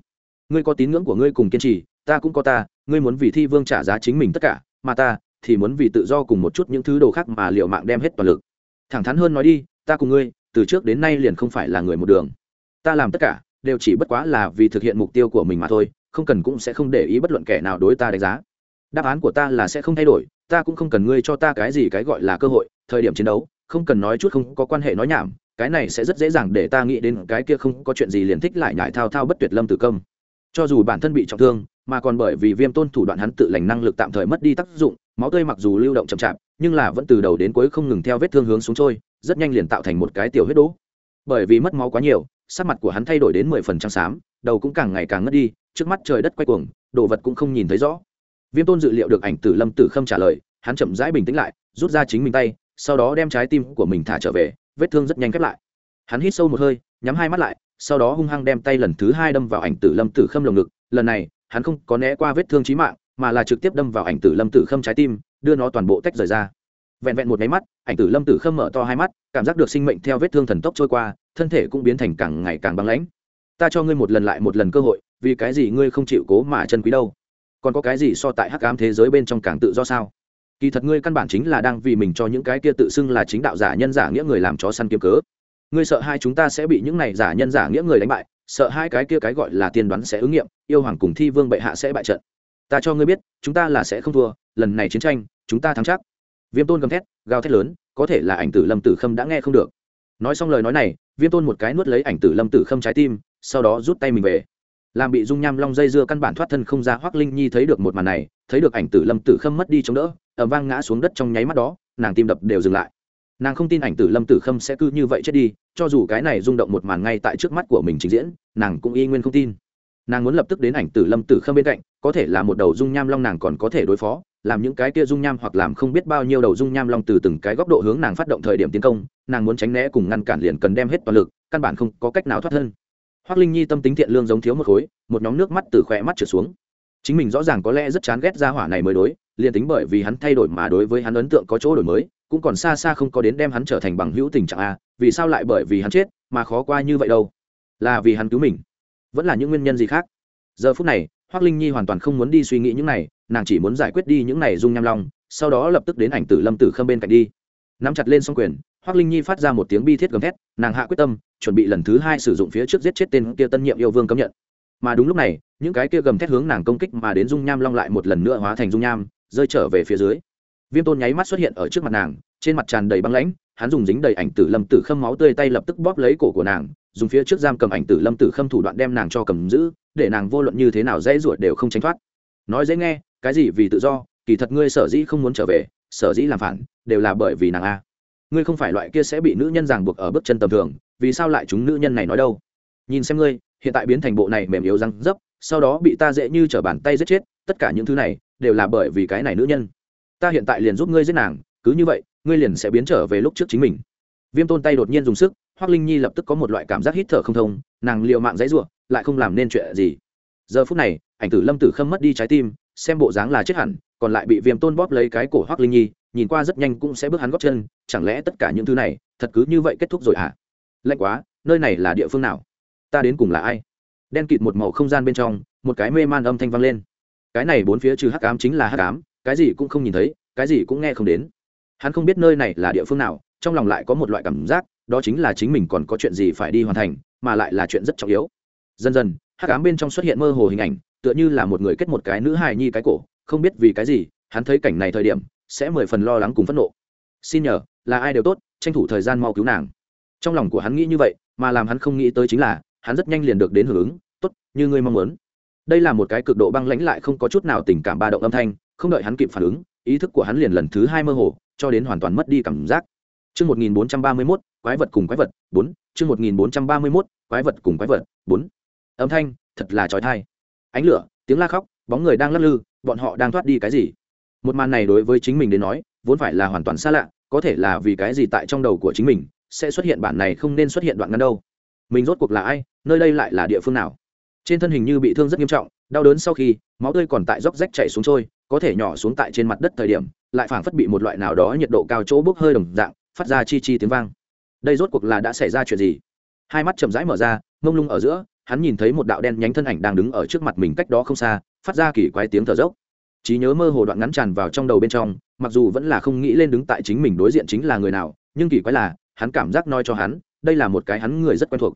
[SPEAKER 1] Ngươi có tín ngưỡng của ngươi cùng kiên trì, ta cũng có ta ngươi muốn vì thi vương trả giá chính mình tất cả, mà ta thì muốn vì tự do cùng một chút những thứ đồ khác mà liệu mạng đem hết toàn lực. Thẳng thắn hơn nói đi, ta cùng ngươi, từ trước đến nay liền không phải là người một đường. Ta làm tất cả, đều chỉ bất quá là vì thực hiện mục tiêu của mình mà thôi, không cần cũng sẽ không để ý bất luận kẻ nào đối ta đánh giá. Đáp án của ta là sẽ không thay đổi, ta cũng không cần ngươi cho ta cái gì cái gọi là cơ hội, thời điểm chiến đấu, không cần nói chút không có quan hệ nói nhảm, cái này sẽ rất dễ dàng để ta nghĩ đến cái kia không có chuyện gì liền thích lại nhải thao thao bất tuyệt lâm tử công. Cho dù bản thân bị trọng thương mà còn bởi vì viêm tôn thủ đoạn hắn tự lành năng lực tạm thời mất đi tác dụng, máu tươi mặc dù lưu động chậm chạp, nhưng là vẫn từ đầu đến cuối không ngừng theo vết thương hướng xuống trôi, rất nhanh liền tạo thành một cái tiểu huyết đỗ bởi vì mất máu quá nhiều, sắc mặt của hắn thay đổi đến mười phần trắng xám, đầu cũng càng ngày càng ngất đi, trước mắt trời đất quay cuồng, đồ vật cũng không nhìn thấy rõ. Viêm tôn dự liệu được ảnh tử lâm tử khâm trả lời, hắn chậm rãi bình tĩnh lại, rút ra chính mình tay, sau đó đem trái tim của mình thả trở về, vết thương rất nhanh khép lại. Hắn hít sâu một hơi, nhắm hai mắt lại, sau đó hung hăng đem tay lần thứ hai đâm vào ảnh tử lâm tử khâm lồng ngực, lần này hắn không có né qua vết thương chí mạng, mà là trực tiếp đâm vào ảnh tử lâm tử khâm trái tim, đưa nó toàn bộ tách rời ra. Vẹn vẹn một máy mắt, ảnh tử lâm tử khâm mở to hai mắt, cảm giác được sinh mệnh theo vết thương thần tốc trôi qua, thân thể cũng biến thành càng ngày càng băng lãnh. Ta cho ngươi một lần lại một lần cơ hội, vì cái gì ngươi không chịu cố mà chân quý đâu? Còn có cái gì so tại hắc ám thế giới bên trong càng tự do sao? Kỳ thật ngươi căn bản chính là đang vì mình cho những cái kia tự xưng là chính đạo giả nhân giả nghĩa người làm chó săn kiếm cớ. Ngươi sợ hai chúng ta sẽ bị những này giả nhân giả nghĩa người đánh bại sợ hai cái kia cái gọi là tiên đoán sẽ ứng nghiệm, yêu hoàng cùng thi vương bệ hạ sẽ bại trận. Ta cho ngươi biết, chúng ta là sẽ không thua, lần này chiến tranh, chúng ta thắng chắc. Viêm tôn gầm thét, gào thét lớn, có thể là ảnh tử lâm tử khâm đã nghe không được. Nói xong lời nói này, viêm tôn một cái nuốt lấy ảnh tử lâm tử khâm trái tim, sau đó rút tay mình về. Làm bị dung nham long dây dưa căn bản thoát thân không ra hoác linh nhi thấy được một màn này, thấy được ảnh tử lâm tử khâm mất đi chống đỡ ẩm vang ngã xuống đất trong nháy mắt đó, nàng tim đập đều dừng lại nàng không tin ảnh tử lâm tử khâm sẽ cứ như vậy chết đi, cho dù cái này rung động một màn ngay tại trước mắt của mình trình diễn, nàng cũng y nguyên không tin. Nàng muốn lập tức đến ảnh tử lâm tử khâm bên cạnh, có thể là một đầu dung nham long nàng còn có thể đối phó, làm những cái kia dung nham hoặc làm không biết bao nhiêu đầu dung nham long từ từng cái góc độ hướng nàng phát động thời điểm tiến công, nàng muốn tránh né cùng ngăn cản liền cần đem hết toàn lực, căn bản không có cách nào thoát thân. Hoác linh nhi tâm tính thiện lương giống thiếu một khối, một nhóm nước mắt từ khỏe mắt trở xuống. Chính mình rõ ràng có lẽ rất chán ghét ra hỏa này mới đối, liền tính bởi vì hắn thay đổi mà đối với hắn ấn tượng có chỗ đổi mới cũng còn xa xa không có đến đem hắn trở thành bằng hữu tình trạng a, vì sao lại bởi vì hắn chết mà khó qua như vậy đâu? Là vì hắn cứu mình, vẫn là những nguyên nhân gì khác? Giờ phút này hoác linh nhi hoàn toàn không muốn đi suy nghĩ những này, nàng chỉ muốn giải quyết đi những này dung nham long, sau đó lập tức đến ảnh tử lâm tử khâm bên cạnh đi. Nắm chặt lên s o n g quyền hoác linh nhi phát ra một tiếng bi thiết gầm thét, nàng hạ quyết tâm, chuẩn bị lần thứ hai sử dụng phía trước giết chết tên kia tân nhiệm yêu vương cấm nhận. Mà đúng lúc này, những cái kia gầm thét hướng nàng công kích mà đến dung nham long lại một lần nữa hóa thành dung nham, rơi trở về phía dưới viêm tôn nháy mắt xuất hiện ở trước mặt nàng, trên mặt tràn đầy băng lãnh, hắn dùng dính đầy ảnh tử lâm tử khâm máu tươi tay lập tức bóp lấy cổ của nàng, dùng phía trước giam cầm ảnh tử lâm tử khâm thủ đoạn đem nàng cho cầm giữ, để nàng vô luận như thế nào dễ ruột đều không tránh thoát. Nói dễ nghe, cái gì vì tự do, kỳ thật ngươi sở dĩ không muốn trở về, sở dĩ làm phản, đều là bởi vì nàng a. Ngươi không phải loại kia sẽ bị nữ nhân ràng buộc ở bước chân tầm thường, vì sao lại chúng nữ nhân này nói đâu? Nhìn xem ngươi, hiện tại biến thành bộ này mềm yếu răng dấp, sau đó bị ta dễ như t r ở bàn tay giết chết, tất cả những thứ này đều là bởi vì cái này nữ nhân ta hiện tại liền giúp ngươi giết nàng, cứ như vậy, ngươi liền sẽ biến trở về lúc trước chính mình. Viêm tôn tay đột nhiên dùng sức hoác linh nhi lập tức có một loại cảm giác hít thở không thông, nàng liệu mạng dãy r u ộ n lại không làm nên chuyện gì. Giờ phút này, ảnh tử lâm tử khâm mất đi trái tim, xem bộ dáng là chết hẳn, còn lại bị viêm tôn bóp lấy cái cổ hoác linh nhi, nhìn qua rất nhanh cũng sẽ bước hắn góp chân, chẳng lẽ tất cả những thứ này, thật cứ như vậy kết thúc rồi hả? À? lạnh quá, nơi này là địa phương nào? Ta đến cùng là ai? Đen kịt một màu không gian bên trong, một cái mê man âm thanh vang lên. Cái này bốn phía trừ hắc ám chính là hắc ám cái gì cũng không nhìn thấy, cái gì cũng nghe không đến. Hắn không biết nơi này là địa phương nào, trong lòng lại có một loại cảm giác, đó chính là chính mình còn có chuyện gì phải đi hoàn thành, mà lại là chuyện rất trọng yếu. Dần dần, hắc ám bên trong xuất hiện mơ hồ hình ảnh, tựa như là một người kết một cái nữ hài nhi cái cổ, không biết vì cái gì, hắn thấy cảnh này thời điểm, sẽ mười phần lo lắng cùng phẫn nộ. Xin nhờ, là ai đều tốt, tranh thủ thời gian mau cứu nàng. Trong lòng của hắn nghĩ như vậy, mà làm hắn không nghĩ tới chính là, hắn rất nhanh liền được đến hưởng ứng, tốt, như ngươi mong muốn. Đây là một cái cực độ băng lãnh lại không có chút nào tình cảm ba động âm thanh không đợi hắn kịp phản ứng ý thức của hắn liền lần thứ hai mơ hồ cho đến hoàn toàn mất đi cảm giác Chương 1431, quái vật cùng quái vật, 4, chương 1431, quái vật cùng quái vật, 4. Âm thanh, thật là chói tai. Ánh lửa, tiếng la khóc, bóng người đang lắc lư, bọn họ đang thoát đi cái gì? Một màn này đối với chính mình đến nói, vốn phải là hoàn toàn xa lạ, có thể là vì cái gì tại trong đầu của chính mình sẽ xuất hiện bản này không nên xuất hiện đoạn ngắn đâu. Mình rốt cuộc là ai, nơi đây lại là địa phương nào? Trên thân hình như bị thương rất nghiêm trọng, đau đớn sau khi, máu tươi còn tại róc rách chảy xuống trôi, có thể nhỏ xuống tại trên mặt đất thời điểm, lại phảng phất bị một loại nào đó nhiệt độ cao chỗ bốc hơi đồng dạng, phát ra chi chi tiếng vang. Đây rốt cuộc là đã xảy ra chuyện gì? Hai mắt chậm rãi mở ra mông lung ở giữa hắn nhìn thấy một đạo đen nhánh thân ảnh đang đứng ở trước mặt mình cách đó không xa phát ra kỳ quái tiếng thở dốc. Trí nhớ mơ hồ đoạn ngắn tràn vào trong đầu bên trong mặc dù vẫn là không nghĩ lên đứng tại chính mình đối diện chính là người nào nhưng kỳ quái là hắn cảm giác nói cho hắn đây là một cái hắn người rất quen thuộc.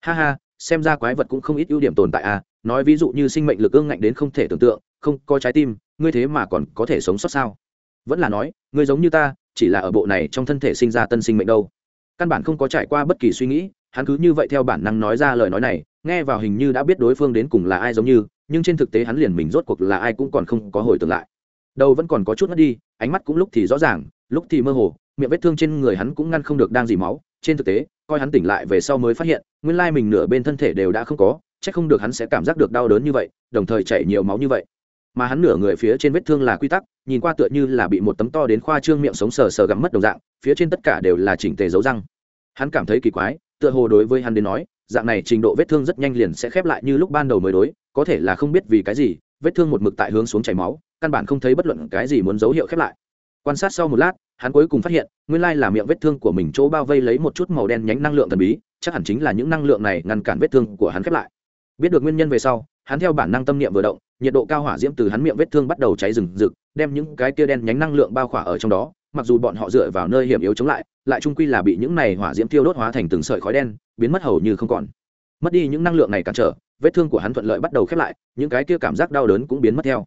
[SPEAKER 1] Ha ha xem ra quái vật cũng không ít ưu điểm tồn tại à nói ví dụ như sinh mệnh lực ương ngạnh đến không thể tưởng tượng, không có trái tim, ngươi thế mà còn có thể sống sót sao? Vẫn là nói, ngươi giống như ta, chỉ là ở bộ này trong thân thể sinh ra tân sinh mệnh đâu. Căn bản không có trải qua bất kỳ suy nghĩ, hắn cứ như vậy theo bản năng nói ra lời nói này, nghe vào hình như đã biết đối phương đến cùng là ai giống như, nhưng trên thực tế hắn liền mình rốt cuộc là ai cũng còn không có hồi tưởng lại. Đầu vẫn còn có chút mất đi, ánh mắt cũng lúc thì rõ ràng, lúc thì mơ hồ, miệng vết thương trên người hắn cũng ngăn không được đang dì máu. Trên thực tế, coi hắn tỉnh lại về sau mới phát hiện, nguyên lai mình nửa bên thân thể đều đã không có Chắc không được hắn sẽ cảm giác được đau đớn như vậy, đồng thời chảy nhiều máu như vậy. Mà hắn nửa người phía trên vết thương là quy tắc, nhìn qua tựa như là bị một tấm to đến khoa trương miệng sống sờ sờ gắm mất đồng dạng, phía trên tất cả đều là chỉnh tề dấu răng. Hắn cảm thấy kỳ quái, tựa hồ đối với hắn đến nói, dạng này trình độ vết thương rất nhanh liền sẽ khép lại như lúc ban đầu mới đối, có thể là không biết vì cái gì, vết thương một mực tại hướng xuống chảy máu, căn bản không thấy bất luận cái gì muốn dấu hiệu khép lại. Quan sát sau một lát, hắn cuối cùng phát hiện, nguyên lai là miệng vết thương của mình chỗ bao vây lấy một chút màu đen nhánh năng lượng thần bí, chắc hẳn chính là những năng lượng này ngăn cản vết thương của hắn khép lại biết được nguyên nhân về sau, hắn theo bản năng tâm niệm vừa động, nhiệt độ cao hỏa diễm từ hắn miệng vết thương bắt đầu cháy rừng rực, đem những cái kia đen nhánh năng lượng bao khỏa ở trong đó. Mặc dù bọn họ dựa vào nơi hiểm yếu chống lại lại trung quy là bị những này hỏa diễm tiêu đốt hóa thành từng sợi khói đen, biến mất hầu như không còn. Mất đi những năng lượng này cản trở, vết thương của hắn thuận lợi bắt đầu khép lại, những cái kia cảm giác đau đớn cũng biến mất theo.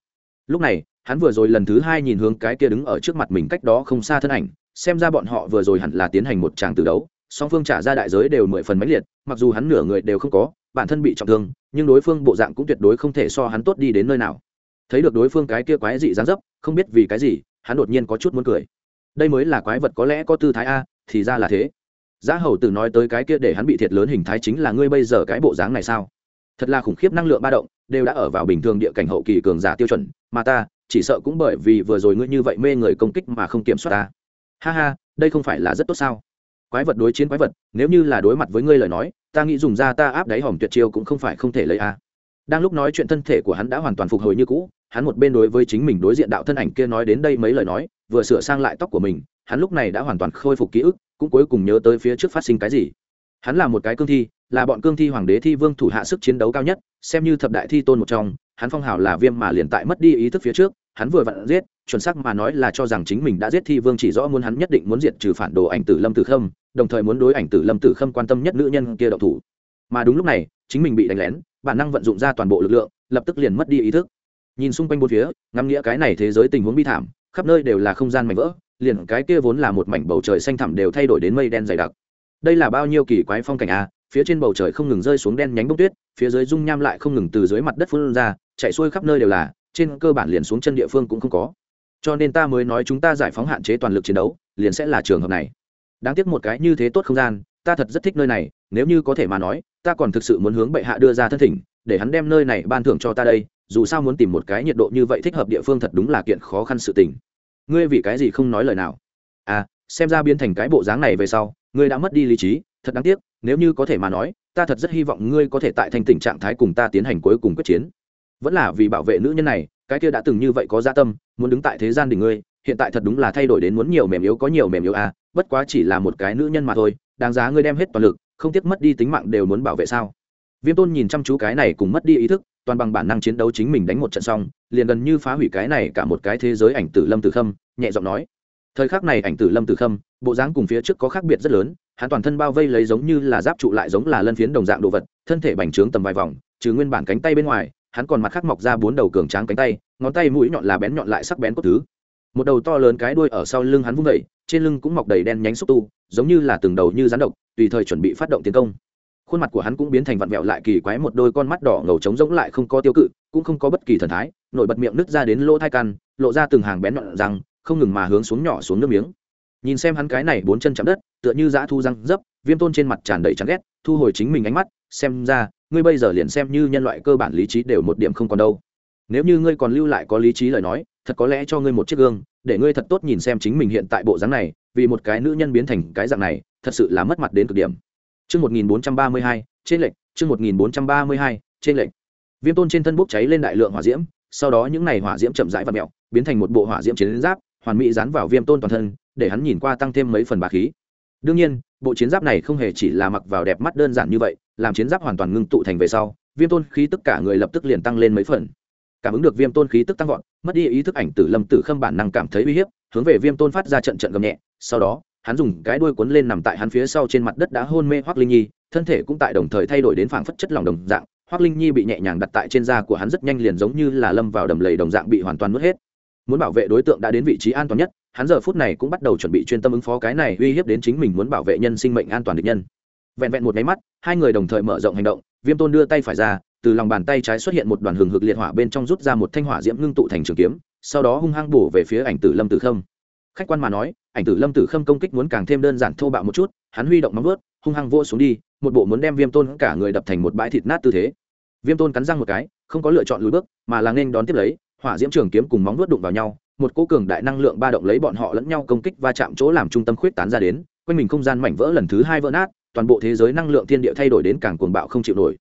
[SPEAKER 1] Lúc này, hắn vừa rồi lần thứ hai nhìn hướng cái kia đứng ở trước mặt mình cách đó không xa thân ảnh, xem ra bọn họ vừa rồi hẳn là tiến hành một tràng từ đấu, song phương trả ra đại giới đều mười phần mãnh liệt, mặc dù hắn nửa người đều không có bản thân bị trọng thương, nhưng đối phương bộ dạng cũng tuyệt đối không thể so hắn tốt đi đến nơi nào. Thấy được đối phương cái kia quái dị dáng dấp, không biết vì cái gì, hắn đột nhiên có chút muốn cười. Đây mới là quái vật có lẽ có tư thái a, thì ra là thế. Giá hầu tử nói tới cái kia để hắn bị thiệt lớn hình thái chính là ngươi bây giờ cái bộ dáng này sao? Thật là khủng khiếp năng lượng ba động, đều đã ở vào bình thường địa cảnh hậu kỳ cường giả tiêu chuẩn, mà ta, chỉ sợ cũng bởi vì vừa rồi ngươi như vậy mê người công kích mà không kiểm soát ta. Ha ha, đây không phải là rất tốt sao? Quái vật đối chiến quái vật, nếu như là đối mặt với ngươi lời nói ta nghĩ dùng ra ta áp đáy hòm tuyệt chiêu cũng không phải không thể lấy a. Đang lúc nói chuyện thân thể của hắn đã hoàn toàn phục hồi như cũ, hắn một bên đối với chính mình đối diện đạo thân ảnh kia nói đến đây mấy lời nói, vừa sửa sang lại tóc của mình, hắn lúc này đã hoàn toàn khôi phục ký ức, cũng cuối cùng nhớ tới phía trước phát sinh cái gì. Hắn là một cái cương thi, là bọn cương thi hoàng đế thi vương thủ hạ sức chiến đấu cao nhất, xem như thập đại thi tôn một trong, hắn phong hào là viêm mà liền tại mất đi ý thức phía trước hắn vừa vặn giết, chuẩn xác mà nói là cho rằng chính mình đã giết thi vương chỉ rõ muốn hắn nhất định muốn diệt trừ phản đồ ảnh tử lâm tử khâm, đồng thời muốn đối ảnh tử lâm tử khâm quan tâm nhất nữ nhân kia đậu thủ. Mà đúng lúc này, chính mình bị đánh lén, bản năng vận dụng ra toàn bộ lực lượng, lập tức liền mất đi ý thức. Nhìn xung quanh bốn phía, ngắm nghĩa cái này thế giới tình huống bi thảm, khắp nơi đều là không gian mảnh vỡ, liền cái kia vốn là một mảnh bầu trời xanh thẳm đều thay đổi đến mây đen dày đặc. Đây là bao nhiêu kỳ quái phong cảnh a, phía trên bầu trời không ngừng rơi xuống đen nhánh bông tuyết, phía dưới dung nham lại không ngừng từ dưới mặt đất phun ra, chạy xuôi khắp nơi đều là trên cơ bản liền xuống chân địa phương cũng không có. Cho nên ta mới nói chúng ta giải phóng hạn chế toàn lực chiến đấu, liền sẽ là trường hợp này. Đáng tiếc một cái như thế tốt không gian, ta thật rất thích nơi này, nếu như có thể mà nói, ta còn thực sự muốn hướng bệ hạ đưa ra thân thỉnh, để hắn đem nơi này ban thưởng cho ta đây, dù sao muốn tìm một cái nhiệt độ như vậy thích hợp địa phương thật đúng là kiện khó khăn sự tình. Ngươi vì cái gì không nói lời nào? À xem ra biến thành cái bộ dáng này về sau, ngươi đã mất đi lý trí, thật đáng tiếc, nếu như có thể mà nói, ta thật rất hy vọng ngươi có thể tại thành tình trạng thái cùng ta tiến hành cuối cùng quyết chiến vẫn là vì bảo vệ nữ nhân này, cái kia đã từng như vậy có gia tâm, muốn đứng tại thế gian đỉnh ngươi, hiện tại thật đúng là thay đổi đến muốn nhiều mềm yếu có nhiều mềm yếu à bất quá chỉ là một cái nữ nhân mà thôi, đáng giá ngươi đem hết toàn lực, không tiếc mất đi tính mạng đều muốn bảo vệ sao? Viêm tôn nhìn chăm chú cái này cùng mất đi ý thức, toàn bằng bản năng chiến đấu chính mình đánh một trận xong, liền gần như phá hủy cái này cả một cái thế giới ảnh tử lâm tử khâm, nhẹ giọng nói. Thời khắc này ảnh tử lâm tử khâm, bộ dáng cùng phía trước có khác biệt rất lớn, hắn toàn thân bao vây lấy giống như là giáp trụ lại giống là lân phiến đồng dạng đồ vật, thân thể bành trướng tầm vài vòng, trừ nguyên bản cánh tay bên ngoài hắn còn mặt khác mọc ra bốn đầu cường tráng cánh tay, ngón tay mũi nhọn là bén nhọn lại sắc bén cốt thứ. Một đầu to lớn cái đuôi ở sau lưng hắn vung vẩy trên lưng cũng mọc đầy đen nhánh xúc tu, giống như là từng đầu như rắn độc, tùy thời chuẩn bị phát động tiến công. Khuôn mặt của hắn cũng biến thành vặn vẹo lại kỳ quái một đôi con mắt đỏ ngầu trống rỗng lại không có tiêu cự, cũng không có bất kỳ thần thái, nổi bật miệng nứt ra đến lỗ thai căn, lộ ra từng hàng bén nhọn răng, không ngừng mà hướng xuống nhỏ xuống nước miếng. Nhìn xem hắn cái này bốn chân chạm đất, tựa như dã thu răng dấp, viêm tôn trên mặt tràn đầy chán ghét, thu hồi chính mình ánh mắt, xem ra ngươi bây giờ liền xem như nhân loại cơ bản lý trí đều một điểm không còn đâu nếu như ngươi còn lưu lại có lý trí lời nói thật có lẽ cho ngươi một chiếc gương để ngươi thật tốt nhìn xem chính mình hiện tại bộ dáng này vì một cái nữ nhân biến thành cái dạng này thật sự là mất mặt đến cực điểm Trước 1432, trên lệnh, trước 1432, trên lệnh. Viêm tôn trên thân bốc cháy lên đại lượng hỏa diễm, sau đó những này hỏa diễm chậm rãi vặn mèo, biến thành một bộ hỏa diễm chiến giáp, hoàn mỹ dán vào Viêm tôn toàn thân, để hắn nhìn qua tăng thêm mấy phần bá khí. Đương nhiên, bộ chiến giáp này không hề chỉ là mặc vào đẹp mắt đơn giản như vậy, làm chiến giáp hoàn toàn ngưng tụ thành về sau, Viêm tôn khí tất cả người lập tức liền tăng lên mấy phần. Cảm ứng được Viêm tôn khí tức tăng vọt, mất đi ý thức ảnh tử Lâm Tử Khâm bản năng cảm thấy uy hiếp, hướng về Viêm tôn phát ra trận trận gầm nhẹ, sau đó, hắn dùng cái đuôi cuốn lên nằm tại hắn phía sau trên mặt đất đã hôn mê hoắc linh nhi thân thể cũng tại đồng thời thay đổi đến phảng phất chất lỏng đồng dạng hoắc linh nhi bị nhẹ nhàng đặt tại trên da của hắn rất nhanh liền giống như là lâm vào đầm lầy đồng dạng bị hoàn toàn nuốt hết muốn bảo vệ đối tượng đã đến vị trí an toàn nhất hắn giờ phút này cũng bắt đầu chuẩn bị chuyên tâm ứng phó cái này uy hiếp đến chính mình muốn bảo vệ nhân sinh mệnh an toàn địch nhân vẹn vẹn một máy mắt, hai người đồng thời mở rộng hành động, viêm tôn đưa tay phải ra, từ lòng bàn tay trái xuất hiện một đoàn hừng hực liệt hỏa bên trong rút ra một thanh hỏa diễm ngưng tụ thành trường kiếm, sau đó hung hăng bổ về phía ảnh tử lâm tử khâm. Khách quan mà nói, ảnh tử lâm tử khâm công kích muốn càng thêm đơn giản thô bạo một chút, hắn huy động móng vớt hung hăng vô xuống đi, một bộ muốn đem viêm tôn cả người đập thành một bãi thịt nát tư thế. Viêm tôn cắn răng một cái, không có lựa chọn lùi bước, mà là nên đón tiếp lấy, hỏa diễm trường kiếm cùng móng vớt đụng vào nhau, một cỗ cường đại năng lượng ba động lấy bọn họ lẫn nhau công kích va chạm chỗ làm trung tâm khuyết tán ra đến, quanh mình không gian mảnh vỡ lần thứ hai vỡ nát toàn bộ thế giới năng lượng thiên địa thay đổi đến càng cuồng bạo không chịu nổi.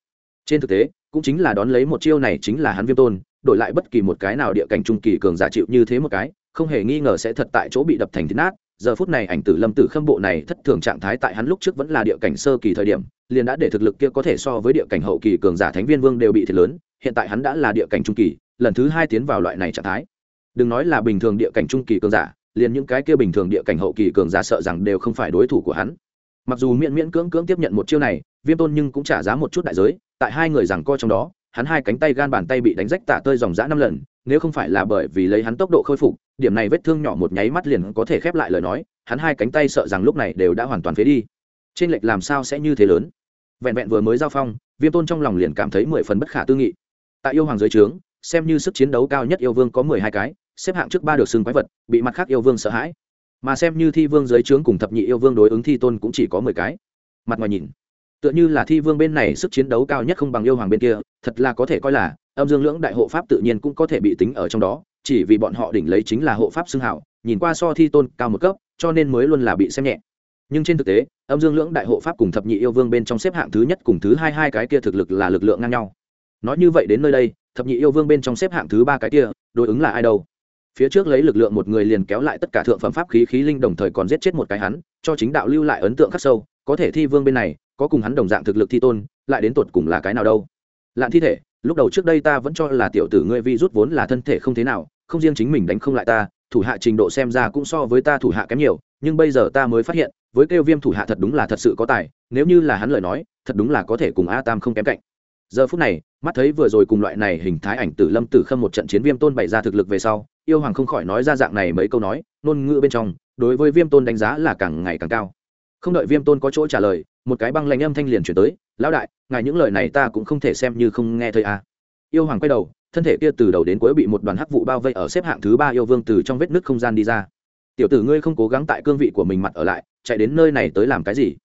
[SPEAKER 1] Trên thực tế, cũng chính là đón lấy một chiêu này chính là hắn viêm tôn, đổi lại bất kỳ một cái nào địa cảnh trung kỳ cường giả chịu như thế một cái, không hề nghi ngờ sẽ thật tại chỗ bị đập thành thịt nát. Giờ phút này ảnh tử lâm tử khâm bộ này thất thường trạng thái tại hắn lúc trước vẫn là địa cảnh sơ kỳ thời điểm, liền đã để thực lực kia có thể so với địa cảnh hậu kỳ cường giả thánh viên vương đều bị thiệt lớn, hiện tại hắn đã là địa cảnh trung kỳ, lần thứ hai tiến vào loại này trạng thái. Đừng nói là bình thường địa cảnh trung kỳ cường giả, liền những cái kia bình thường địa cảnh hậu kỳ cường giả sợ rằng đều không phải đối thủ của hắn mặc dù miễn miễn cưỡng cưỡng tiếp nhận một chiêu này, viêm tôn nhưng cũng trả giá một chút đại giới, tại hai người rằng co trong đó, hắn hai cánh tay gan bàn tay bị đánh rách tả tơi dòng dã năm lần, nếu không phải là bởi vì lấy hắn tốc độ khôi phục, điểm này vết thương nhỏ một nháy mắt liền có thể khép lại lời nói, hắn hai cánh tay sợ rằng lúc này đều đã hoàn toàn phế đi. Trên lệch làm sao sẽ như thế lớn? Vẹn vẹn vừa mới giao phong, viêm tôn trong lòng liền cảm thấy mười phần bất khả tư nghị. Tại yêu hoàng giới trướng, xem như sức chiến đấu cao nhất yêu vương có mười hai cái, xếp hạng trước ba được xưng quái vật, bị mặt khác yêu vương sợ hãi mà xem như thi vương dưới trướng cùng thập nhị yêu vương đối ứng thi tôn cũng chỉ có mười cái. Mặt ngoài nhìn, tựa như là thi vương bên này sức chiến đấu cao nhất không bằng yêu hoàng bên kia, thật là có thể coi là, âm dương lưỡng đại hộ pháp tự nhiên cũng có thể bị tính ở trong đó, chỉ vì bọn họ đỉnh lấy chính là hộ pháp xưng hảo, nhìn qua so thi tôn cao một cấp, cho nên mới luôn là bị xem nhẹ. Nhưng trên thực tế, âm dương lưỡng đại hộ pháp cùng thập nhị yêu vương bên trong xếp hạng thứ nhất cùng thứ hai hai cái kia thực lực là lực lượng ngang nhau. Nói như vậy đến nơi đây, thập nhị yêu vương bên trong xếp hạng thứ ba cái kia, đối ứng là ai đâu? Phía trước lấy lực lượng một người liền kéo lại tất cả thượng phẩm pháp khí khí linh đồng thời còn giết chết một cái hắn, cho chính đạo lưu lại ấn tượng khắc sâu, có thể thi vương bên này, có cùng hắn đồng dạng thực lực thi tôn, lại đến tột cùng là cái nào đâu. Lạn thi thể, lúc đầu trước đây ta vẫn cho là tiểu tử ngươi vi rút vốn là thân thể không thế nào, không riêng chính mình đánh không lại ta, thủ hạ trình độ xem ra cũng so với ta thủ hạ kém nhiều, nhưng bây giờ ta mới phát hiện, với kêu viêm thủ hạ thật đúng là thật sự có tài, nếu như là hắn lời nói, thật đúng là có thể cùng a tam không kém cạnh. Giờ phút này, mắt thấy vừa rồi cùng loại này hình thái ảnh tử lâm tử khâm một trận chiến viêm tôn bày ra thực lực về sau yêu hoàng không khỏi nói ra dạng này mấy câu nói, ngôn ngữ bên trong, đối với viêm tôn đánh giá là càng ngày càng cao. Không đợi viêm tôn có chỗ trả lời, một cái băng lạnh âm thanh liền chuyển tới, lão đại, ngài những lời này ta cũng không thể xem như không nghe thấy à. yêu hoàng quay đầu, thân thể kia từ đầu đến cuối bị một đoàn hắc vụ bao vây ở xếp hạng thứ ba yêu vương từ trong vết nứt không gian đi ra. Tiểu tử ngươi không cố gắng tại cương vị của mình mặt ở lại, chạy đến nơi này tới làm cái gì?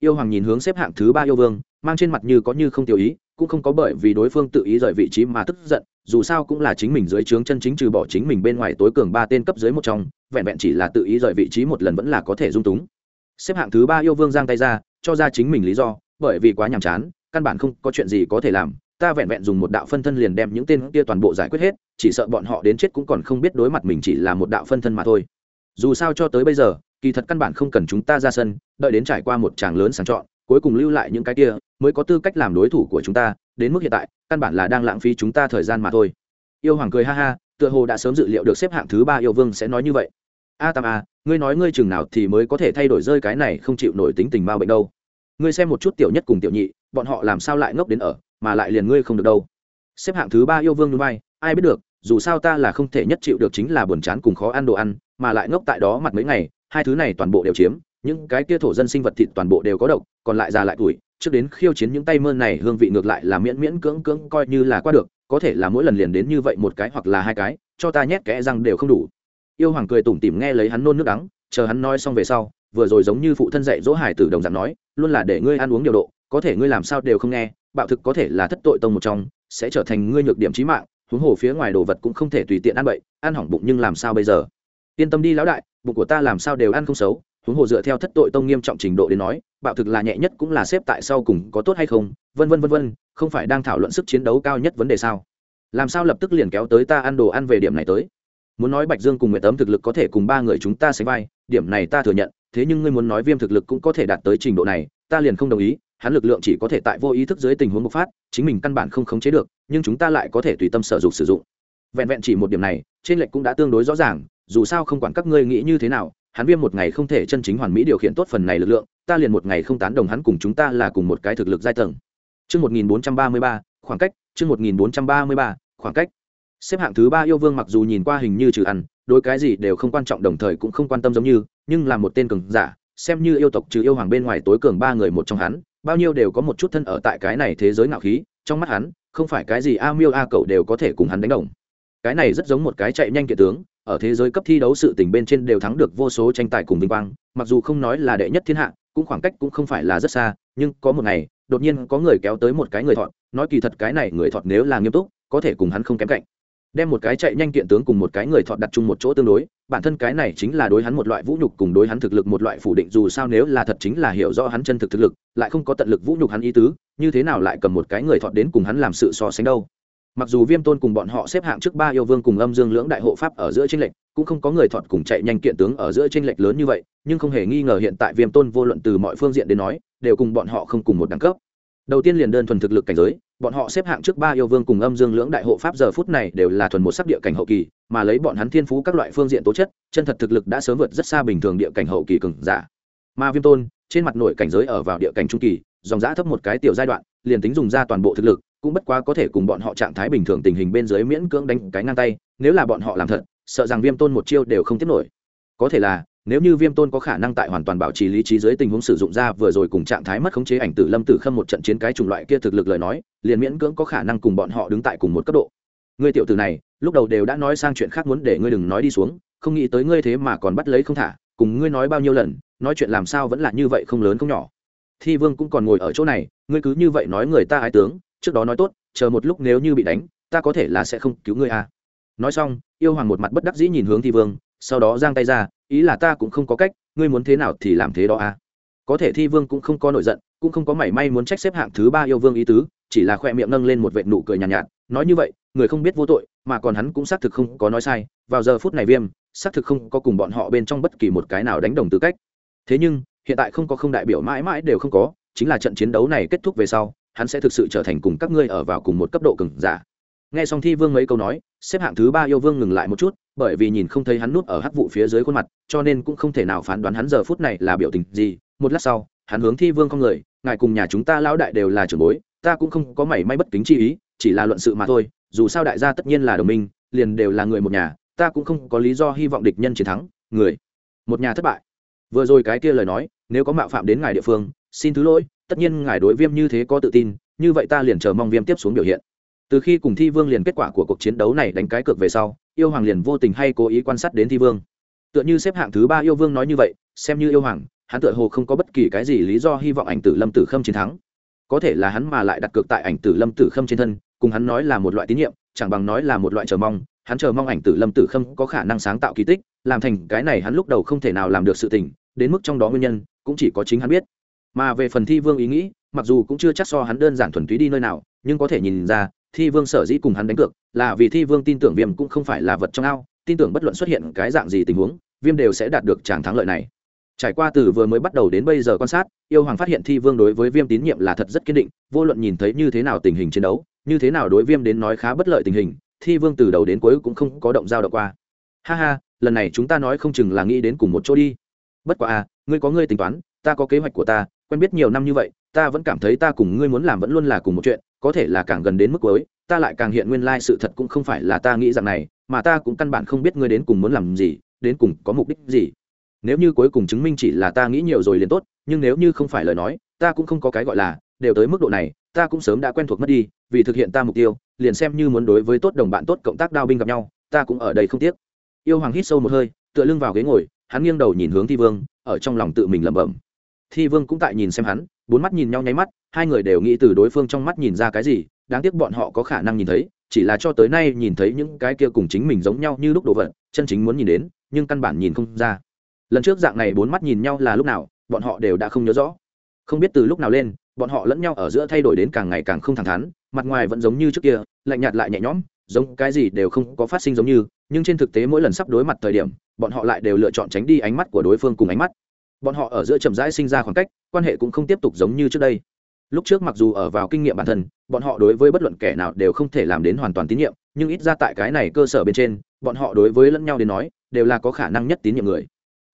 [SPEAKER 1] Yêu hoàng nhìn hướng xếp hạng thứ ba yêu vương, mang trên mặt như có như không tiểu ý cũng không có bởi vì đối phương tự ý rời vị trí mà tức giận, dù sao cũng là chính mình dưới trướng chân chính trừ bỏ chính mình bên ngoài tối cường ba tên cấp dưới một trong, vẹn vẹn chỉ là tự ý rời vị trí một lần vẫn là có thể dung túng. Xếp hạng thứ ba yêu vương giang tay ra, cho ra chính mình lý do, bởi vì quá nhàm chán, căn bản không có chuyện gì có thể làm, ta vẹn vẹn dùng một đạo phân thân liền đem những tên kia toàn bộ giải quyết hết, chỉ sợ bọn họ đến chết cũng còn không biết đối mặt mình chỉ là một đạo phân thân mà thôi. Dù sao cho tới bây giờ, kỳ thật căn bản không cần chúng ta ra sân, đợi đến trải qua một tràng lớn sàng chọn cuối cùng lưu lại những cái kia, mới có tư cách làm đối thủ của chúng ta, đến mức hiện tại, căn bản là đang lãng phí chúng ta thời gian mà thôi. Yêu hoàng cười ha ha, tựa hồ đã sớm dự liệu được xếp hạng thứ ba yêu vương sẽ nói như vậy. A tam a ngươi nói ngươi chừng nào thì mới có thể thay đổi rơi cái này không chịu nổi tính tình ma bệnh đâu. Ngươi xem một chút tiểu nhất cùng tiểu nhị, bọn họ làm sao lại ngốc đến ở, mà lại liền ngươi không được đâu. Xếp hạng thứ ba yêu vương núi bay ai biết được, dù sao ta là không thể nhất chịu được chính là buồn chán cùng khó ăn đồ ăn, mà lại ngốc tại đó mặt mấy ngày, hai thứ này toàn bộ đều chiếm những cái kia thổ dân sinh vật thịt toàn bộ đều có độc, còn lại già lại tuổi, trước đến khiêu chiến những tay mơn này, hương vị ngược lại là miễn miễn cưỡng cưỡng coi như là qua được, có thể là mỗi lần liền đến như vậy một cái hoặc là hai cái, cho ta nhét kẽ răng đều không đủ. Yêu hoàng cười tủm tỉm nghe lấy hắn nôn nước đắng, chờ hắn nói xong về sau, vừa rồi giống như phụ thân dạy dỗ hải tử đồng dạng nói, luôn là để ngươi ăn uống điều độ, có thể ngươi làm sao đều không nghe, bạo thực có thể là thất tội tông một trong, sẽ trở thành ngươi nhược điểm trí mạng, huống hồ phía ngoài đồ vật cũng không thể tùy tiện ăn bậy, ăn hỏng bụng nhưng làm sao bây giờ? Yên tâm đi lão đại, bụng của ta làm sao đều ăn không xấu huống hồ dựa theo thất tội tông nghiêm trọng trình độ đến nói, bạo thực là nhẹ nhất cũng là xếp tại sau cùng có tốt hay không, vân vân vân vân, không phải đang thảo luận sức chiến đấu cao nhất vấn đề sao? Làm sao lập tức liền kéo tới ta ăn đồ ăn về điểm này tới? Muốn nói bạch dương cùng nguyệt tấm thực lực có thể cùng ba người chúng ta sánh vai, điểm này ta thừa nhận, thế nhưng ngươi muốn nói viêm thực lực cũng có thể đạt tới trình độ này, ta liền không đồng ý, hắn lực lượng chỉ có thể tại vô ý thức dưới tình huống bộc phát, chính mình căn bản không khống chế được, nhưng chúng ta lại có thể tùy tâm sở dụng sử dụng. Vẹn vẹn chỉ một điểm này, trên lệch cũng đã tương đối rõ ràng, dù sao không quản các ngươi nghĩ như thế nào hắn viêm một ngày không thể chân chính hoàn mỹ điều khiển tốt phần này lực lượng ta liền một ngày không tán đồng hắn cùng chúng ta là cùng một cái thực lực giai tầng Chương 1433, khoảng cách, chương 1433, khoảng cách. Xếp hạng thứ ba yêu vương mặc dù nhìn qua hình như trừ ăn, đối cái gì đều không quan trọng đồng thời cũng không quan tâm giống như, nhưng là một tên cường giả, xem như yêu tộc trừ yêu hoàng bên ngoài tối cường ba người một trong hắn, bao nhiêu đều có một chút thân ở tại cái này thế giới ngạo khí, trong mắt hắn, không phải cái gì a miêu a cậu đều có thể cùng hắn đánh đồng. Cái này rất giống một cái chạy nhanh kiện tướng, ở thế giới cấp thi đấu sự tình bên trên đều thắng được vô số tranh tài cùng vinh quang, mặc dù không nói là đệ nhất thiên hạ, cũng khoảng cách cũng không phải là rất xa, nhưng có một ngày, đột nhiên có người kéo tới một cái người thọt, nói kỳ thật cái này người thọt nếu là nghiêm túc, có thể cùng hắn không kém cạnh. Đem một cái chạy nhanh kiện tướng cùng một cái người thọt đặt chung một chỗ tương đối, bản thân cái này chính là đối hắn một loại vũ nhục cùng đối hắn thực lực một loại phủ định dù sao nếu là thật chính là hiểu rõ hắn chân thực thực lực, lại không có tận lực vũ nhục hắn ý tứ, như thế nào lại cầm một cái người thọt đến cùng hắn làm sự so sánh đâu mặc dù viêm tôn cùng bọn họ xếp hạng trước ba yêu vương cùng âm dương lưỡng đại hộ pháp ở giữa tranh lệch, cũng không có người thọt cùng chạy nhanh kiện tướng ở giữa tranh lệch lớn như vậy, nhưng không hề nghi ngờ hiện tại viêm tôn vô luận từ mọi phương diện đến nói, đều cùng bọn họ không cùng một đẳng cấp. Đầu tiên liền đơn thuần thực lực cảnh giới, bọn họ xếp hạng trước ba yêu vương cùng âm dương lưỡng đại hộ pháp giờ phút này đều là thuần một sắc địa cảnh hậu kỳ, mà lấy bọn hắn thiên phú các loại phương diện tố chất, chân thật thực lực đã sớm vượt rất xa bình thường địa cảnh hậu kỳ cường giả. Mà viêm tôn, trên mặt nội cảnh giới ở vào địa cảnh trung kỳ, dòng giã thấp một cái tiểu giai đoạn, liền tính dùng ra toàn bộ thực lực cũng bất quá có thể cùng bọn họ trạng thái bình thường tình hình bên dưới miễn cưỡng đánh cái ngang tay, nếu là bọn họ làm thật, sợ rằng viêm tôn một chiêu đều không tiếp nổi. Có thể là, nếu như viêm tôn có khả năng tại hoàn toàn bảo trì lý trí dưới tình huống sử dụng ra vừa rồi cùng trạng thái mất khống chế ảnh tử lâm tử khâm một trận chiến cái chủng loại kia thực lực lời nói, liền miễn cưỡng có khả năng cùng bọn họ đứng tại cùng một cấp độ. Ngươi tiểu tử này, lúc đầu đều đã nói sang chuyện khác muốn để ngươi đừng nói đi xuống, không nghĩ tới ngươi thế mà còn bắt lấy không thả, cùng ngươi nói bao nhiêu lần, nói chuyện làm sao vẫn là như vậy không lớn không nhỏ. Thi vương cũng còn ngồi ở chỗ này, ngươi cứ như vậy nói người ta ái tướng trước đó nói tốt chờ một lúc nếu như bị đánh ta có thể là sẽ không cứu ngươi à. nói xong yêu hoàng một mặt bất đắc dĩ nhìn hướng thi vương sau đó giang tay ra ý là ta cũng không có cách ngươi muốn thế nào thì làm thế đó à. có thể thi vương cũng không có nổi giận cũng không có mảy may muốn trách xếp hạng thứ ba yêu vương ý tứ chỉ là khoe miệng nâng lên một vệ nụ cười nhàn nhạt, nhạt nói như vậy người không biết vô tội mà còn hắn cũng xác thực không có nói sai vào giờ phút này viêm xác thực không có cùng bọn họ bên trong bất kỳ một cái nào đánh đồng tư cách thế nhưng hiện tại không có không đại biểu mãi mãi đều không có chính là trận chiến đấu này kết thúc về sau hắn sẽ thực sự trở thành cùng các ngươi ở vào cùng một cấp độ cường giả. Nghe xong thi vương mấy câu nói, xếp hạng thứ ba yêu vương ngừng lại một chút, bởi vì nhìn không thấy hắn nút ở hắc vụ phía dưới khuôn mặt, cho nên cũng không thể nào phán đoán hắn giờ phút này là biểu tình gì. Một lát sau, hắn hướng thi vương không người, ngài cùng nhà chúng ta lão đại đều là trưởng bối, ta cũng không có mảy may bất kính chi ý, chỉ là luận sự mà thôi, dù sao đại gia tất nhiên là đồng minh, liền đều là người một nhà, ta cũng không có lý do hy vọng địch nhân chiến thắng, người, một nhà thất bại. Vừa rồi cái kia lời nói, nếu có mạo phạm đến ngài địa phương, xin thứ lỗi tất nhiên ngài đối viêm như thế có tự tin, như vậy ta liền chờ mong viêm tiếp xuống biểu hiện. Từ khi cùng thi vương liền kết quả của cuộc chiến đấu này đánh cái cược về sau, yêu hoàng liền vô tình hay cố ý quan sát đến thi vương. Tựa như xếp hạng thứ ba yêu vương nói như vậy, xem như yêu hoàng, hắn tựa hồ không có bất kỳ cái gì lý do hy vọng ảnh tử lâm tử khâm chiến thắng. Có thể là hắn mà lại đặt cược tại ảnh tử lâm tử khâm trên thân, cùng hắn nói là một loại tín nhiệm, chẳng bằng nói là một loại chờ mong, hắn chờ mong ảnh tử lâm tử khâm có khả năng sáng tạo kỳ tích, làm thành cái này hắn lúc đầu không thể nào làm được sự tình, đến mức trong đó nguyên nhân, cũng chỉ có chính hắn biết mà về phần thi vương ý nghĩ, mặc dù cũng chưa chắc so hắn đơn giản thuần túy đi nơi nào, nhưng có thể nhìn ra, thi vương sở dĩ cùng hắn đánh cược là vì thi vương tin tưởng viêm cũng không phải là vật trong ao, tin tưởng bất luận xuất hiện cái dạng gì tình huống, viêm đều sẽ đạt được tràng thắng lợi này. Trải qua từ vừa mới bắt đầu đến bây giờ quan sát, yêu hoàng phát hiện thi vương đối với viêm tín nhiệm là thật rất kiên định, vô luận nhìn thấy như thế nào tình hình chiến đấu, như thế nào đối viêm đến nói khá bất lợi tình hình, thi vương từ đầu đến cuối cũng không có động giao động qua. Ha ha, lần này chúng ta nói không chừng là nghĩ đến cùng một chỗ đi. Bất quá à ngươi có ngươi tính toán, ta có kế hoạch của ta quen biết nhiều năm như vậy, ta vẫn cảm thấy ta cùng ngươi muốn làm vẫn luôn là cùng một chuyện, có thể là càng gần đến mức cuối, ta lại càng hiện nguyên lai sự thật cũng không phải là ta nghĩ rằng này, mà ta cũng căn bản không biết ngươi đến cùng muốn làm gì, đến cùng có mục đích gì. Nếu như cuối cùng chứng minh chỉ là ta nghĩ nhiều rồi liền tốt, nhưng nếu như không phải lời nói, ta cũng không có cái gọi là, đều tới mức độ này, ta cũng sớm đã quen thuộc mất đi, vì thực hiện ta mục tiêu, liền xem như muốn đối với tốt đồng bạn tốt cộng tác đao binh gặp nhau, ta cũng ở đây không tiếc. Yêu hoàng hít sâu một hơi, tựa lưng vào ghế ngồi, hắn nghiêng đầu nhìn hướng thi vương, ở trong lòng tự mình lẩm bẩm thi vương cũng tại nhìn xem hắn, bốn mắt nhìn nhau nháy mắt, hai người đều nghĩ từ đối phương trong mắt nhìn ra cái gì, đáng tiếc bọn họ có khả năng nhìn thấy, chỉ là cho tới nay nhìn thấy những cái kia cùng chính mình giống nhau như lúc đồ vật, chân chính muốn nhìn đến, nhưng căn bản nhìn không ra. Lần trước dạng này bốn mắt nhìn nhau là lúc nào, bọn họ đều đã không nhớ rõ. Không biết từ lúc nào lên, bọn họ lẫn nhau ở giữa thay đổi đến càng ngày càng không thẳng thắn, mặt ngoài vẫn giống như trước kia, lạnh nhạt lại nhẹ nhõm, giống cái gì đều không có phát sinh giống như, nhưng trên thực tế mỗi lần sắp đối mặt thời điểm, bọn họ lại đều lựa chọn tránh đi ánh mắt của đối phương cùng ánh mắt bọn họ ở giữa chậm rãi sinh ra khoảng cách, quan hệ cũng không tiếp tục giống như trước đây. Lúc trước mặc dù ở vào kinh nghiệm bản thân, bọn họ đối với bất luận kẻ nào đều không thể làm đến hoàn toàn tín nhiệm, nhưng ít ra tại cái này cơ sở bên trên, bọn họ đối với lẫn nhau đến nói, đều là có khả năng nhất tín nhiệm người.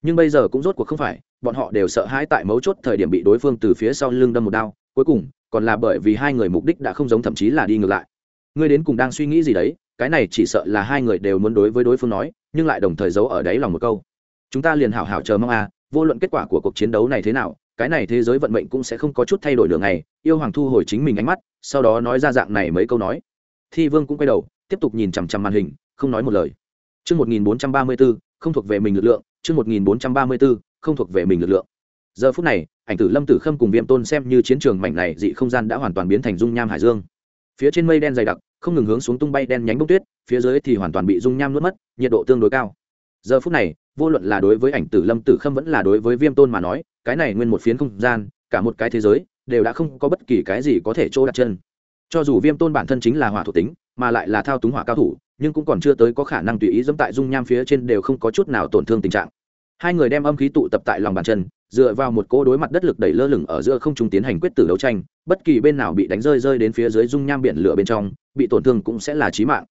[SPEAKER 1] Nhưng bây giờ cũng rốt cuộc không phải, bọn họ đều sợ hãi tại mấu chốt thời điểm bị đối phương từ phía sau lưng đâm một đao, cuối cùng, còn là bởi vì hai người mục đích đã không giống thậm chí là đi ngược lại. Ngươi đến cùng đang suy nghĩ gì đấy? Cái này chỉ sợ là hai người đều muốn đối với đối phương nói, nhưng lại đồng thời giấu ở đáy lòng một câu. Chúng ta liền hảo hảo chờ mong a vô luận kết quả của cuộc chiến đấu này thế nào cái này thế giới vận mệnh cũng sẽ không có chút thay đổi đường này yêu hoàng thu hồi chính mình ánh mắt sau đó nói ra dạng này mấy câu nói thi vương cũng quay đầu tiếp tục nhìn chằm chằm màn hình không nói một lời Trước 1434, không thuộc về mình lực lượng, chương 1434, không thuộc về mình lực lượng. Giờ phút này, ảnh tử Lâm Tử Khâm cùng Viêm Tôn xem như chiến trường mảnh này dị không gian đã hoàn toàn biến thành dung nham hải dương. Phía trên mây đen dày đặc, không ngừng hướng xuống tung bay đen nhánh bông tuyết, phía dưới thì hoàn toàn bị dung nham nuốt mất, nhiệt độ tương đối cao. Giờ phút này, vô luận là đối với ảnh tử Lâm Tử Khâm vẫn là đối với Viêm Tôn mà nói, cái này nguyên một phiến không gian, cả một cái thế giới, đều đã không có bất kỳ cái gì có thể trô đặt chân. Cho dù Viêm Tôn bản thân chính là hỏa thuộc tính, mà lại là thao túng hỏa cao thủ, nhưng cũng còn chưa tới có khả năng tùy ý dẫm tại dung nham phía trên đều không có chút nào tổn thương tình trạng hai người đem âm khí tụ tập tại lòng bàn chân dựa vào một cỗ đối mặt đất lực đẩy lơ lửng ở giữa không trung tiến hành quyết tử đấu tranh bất kỳ bên nào bị đánh rơi rơi đến phía dưới dung nham biển lửa bên trong bị tổn thương cũng sẽ là chí mạng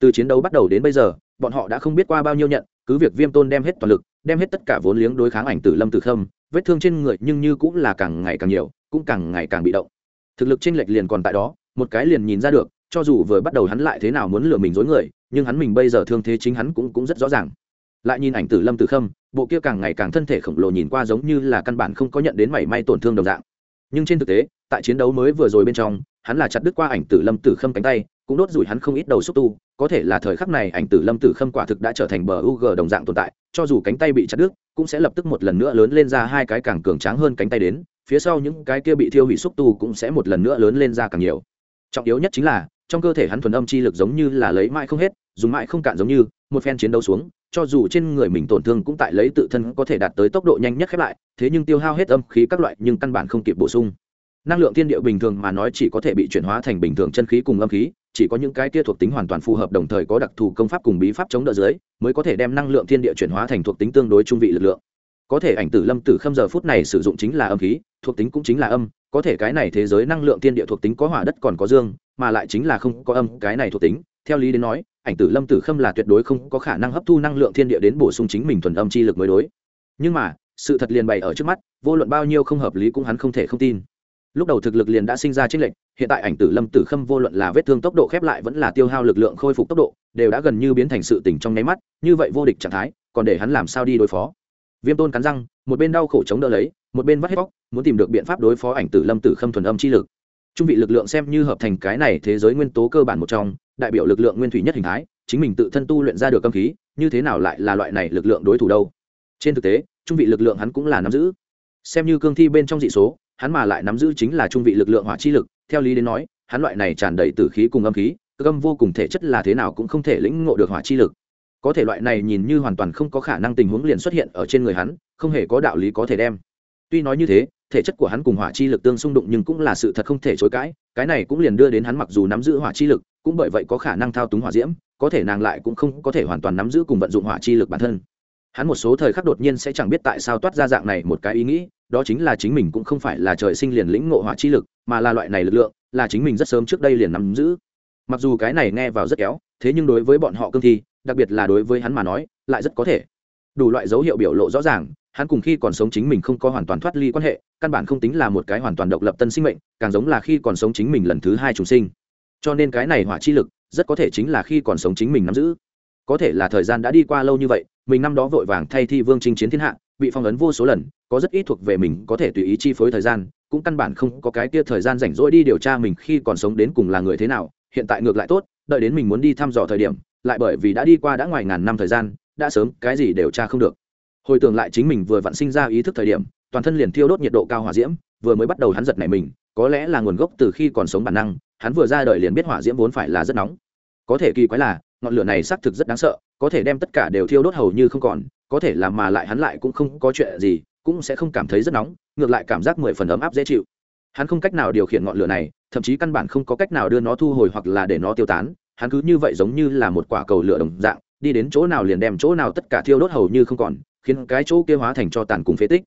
[SPEAKER 1] từ chiến đấu bắt đầu đến bây giờ bọn họ đã không biết qua bao nhiêu nhận cứ việc viêm tôn đem hết toàn lực, đem hết tất cả vốn liếng đối kháng ảnh tử lâm tử khâm, vết thương trên người nhưng như cũng là càng ngày càng nhiều, cũng càng ngày càng bị động. Thực lực chênh lệch liền còn tại đó, một cái liền nhìn ra được, cho dù vừa bắt đầu hắn lại thế nào muốn lừa mình dối người, nhưng hắn mình bây giờ thương thế chính hắn cũng cũng rất rõ ràng. Lại nhìn ảnh tử lâm tử khâm, bộ kia càng ngày càng thân thể khổng lồ nhìn qua giống như là căn bản không có nhận đến mảy may tổn thương đồng dạng. Nhưng trên thực tế, tại chiến đấu mới vừa rồi bên trong, hắn là chặt đứt qua ảnh tử lâm tử khâm cánh tay cũng đốt rủi hắn không ít đầu xúc tu, có thể là thời khắc này ảnh tử lâm tử khâm quả thực đã trở thành bờ u g đồng dạng tồn tại, cho dù cánh tay bị chặt đứt, cũng sẽ lập tức một lần nữa lớn lên ra hai cái càng cường tráng hơn cánh tay đến, phía sau những cái kia bị thiêu hủy xúc tu cũng sẽ một lần nữa lớn lên ra càng nhiều. Trọng yếu nhất chính là, trong cơ thể hắn thuần âm chi lực giống như là lấy mãi không hết, dùng mãi không cạn giống như, một phen chiến đấu xuống, cho dù trên người mình tổn thương cũng tại lấy tự thân có thể đạt tới tốc độ nhanh nhất khép lại, thế nhưng tiêu hao hết âm khí các loại nhưng căn bản không kịp bổ sung. Năng lượng thiên địa bình thường mà nói chỉ có thể bị chuyển hóa thành bình thường chân khí cùng âm khí chỉ có những cái kia thuộc tính hoàn toàn phù hợp đồng thời có đặc thù công pháp cùng bí pháp chống đỡ dưới, mới có thể đem năng lượng thiên địa chuyển hóa thành thuộc tính tương đối trung vị lực lượng. Có thể ảnh tử lâm tử khâm giờ phút này sử dụng chính là âm khí, thuộc tính cũng chính là âm, có thể cái này thế giới năng lượng thiên địa thuộc tính có hỏa đất còn có dương, mà lại chính là không có âm, cái này thuộc tính, theo lý đến nói, ảnh tử lâm tử khâm là tuyệt đối không có khả năng hấp thu năng lượng thiên địa đến bổ sung chính mình thuần âm chi lực mới đối. Nhưng mà, sự thật liền bày ở trước mắt, vô luận bao nhiêu không hợp lý cũng hắn không thể không tin. Lúc đầu thực lực liền đã sinh ra tranh lệch hiện tại ảnh tử lâm tử khâm vô luận là vết thương tốc độ khép lại vẫn là tiêu hao lực lượng khôi phục tốc độ, đều đã gần như biến thành sự tỉnh trong nháy mắt, như vậy vô địch trạng thái, còn để hắn làm sao đi đối phó? Viêm tôn cắn răng, một bên đau khổ chống đỡ lấy, một bên vắt hết bóc muốn tìm được biện pháp đối phó ảnh tử lâm tử khâm thuần âm chi lực. Trung vị lực lượng xem như hợp thành cái này thế giới nguyên tố cơ bản một trong, đại biểu lực lượng nguyên thủy nhất hình thái, chính mình tự thân tu luyện ra được âm khí, như thế nào lại là loại này lực lượng đối thủ đâu? Trên thực tế, trung vị lực lượng hắn cũng là nắm giữ. Xem như cương thi bên trong dị số hắn mà lại nắm giữ chính là trung vị lực lượng hỏa chi lực, theo lý đến nói, hắn loại này tràn đầy tử khí cùng âm khí, cơ âm vô cùng thể chất là thế nào cũng không thể lĩnh ngộ được hỏa chi lực. Có thể loại này nhìn như hoàn toàn không có khả năng tình huống liền xuất hiện ở trên người hắn, không hề có đạo lý có thể đem. Tuy nói như thế, thể chất của hắn cùng hỏa chi lực tương xung đụng nhưng cũng là sự thật không thể chối cãi, cái này cũng liền đưa đến hắn mặc dù nắm giữ hỏa chi lực, cũng bởi vậy có khả năng thao túng hỏa diễm, có thể nàng lại cũng không có thể hoàn toàn nắm giữ cùng vận dụng hỏa chi lực bản thân. Hắn một số thời khắc đột nhiên sẽ chẳng biết tại sao toát ra dạng này một cái ý nghĩ đó chính là chính mình cũng không phải là trời sinh liền lĩnh ngộ hỏa chi lực, mà là loại này lực lượng, là chính mình rất sớm trước đây liền nắm giữ. Mặc dù cái này nghe vào rất kéo, thế nhưng đối với bọn họ cương thi, đặc biệt là đối với hắn mà nói, lại rất có thể. Đủ loại dấu hiệu biểu lộ rõ ràng, hắn cùng khi còn sống chính mình không có hoàn toàn thoát ly quan hệ, căn bản không tính là một cái hoàn toàn độc lập tân sinh mệnh, càng giống là khi còn sống chính mình lần thứ hai trùng sinh. Cho nên cái này hỏa chi lực, rất có thể chính là khi còn sống chính mình nắm giữ. Có thể là thời gian đã đi qua lâu như vậy mình năm đó vội vàng thay thi vương chinh chiến thiên hạ, bị phong ấn vô số lần, có rất ít thuộc về mình, có thể tùy ý chi phối thời gian, cũng căn bản không có cái kia thời gian rảnh rỗi đi điều tra mình khi còn sống đến cùng là người thế nào, hiện tại ngược lại tốt, đợi đến mình muốn đi thăm dò thời điểm, lại bởi vì đã đi qua đã ngoài ngàn năm thời gian, đã sớm cái gì đều tra không được. Hồi tưởng lại chính mình vừa vặn sinh ra ý thức thời điểm, toàn thân liền thiêu đốt nhiệt độ cao hỏa diễm, vừa mới bắt đầu hắn giật này mình, có lẽ là nguồn gốc từ khi còn sống bản năng, hắn vừa ra đời liền biết hỏa diễm vốn phải là rất nóng. Có thể kỳ quái là, ngọn lửa này xác thực rất đáng sợ có thể đem tất cả đều thiêu đốt hầu như không còn, có thể làm mà lại hắn lại cũng không có chuyện gì, cũng sẽ không cảm thấy rất nóng, ngược lại cảm giác mười phần ấm áp dễ chịu. Hắn không cách nào điều khiển ngọn lửa này, thậm chí căn bản không có cách nào đưa nó thu hồi hoặc là để nó tiêu tán, hắn cứ như vậy giống như là một quả cầu lửa đồng dạng, đi đến chỗ nào liền đem chỗ nào tất cả thiêu đốt hầu như không còn, khiến cái chỗ kia hóa thành cho tàn cùng phế tích.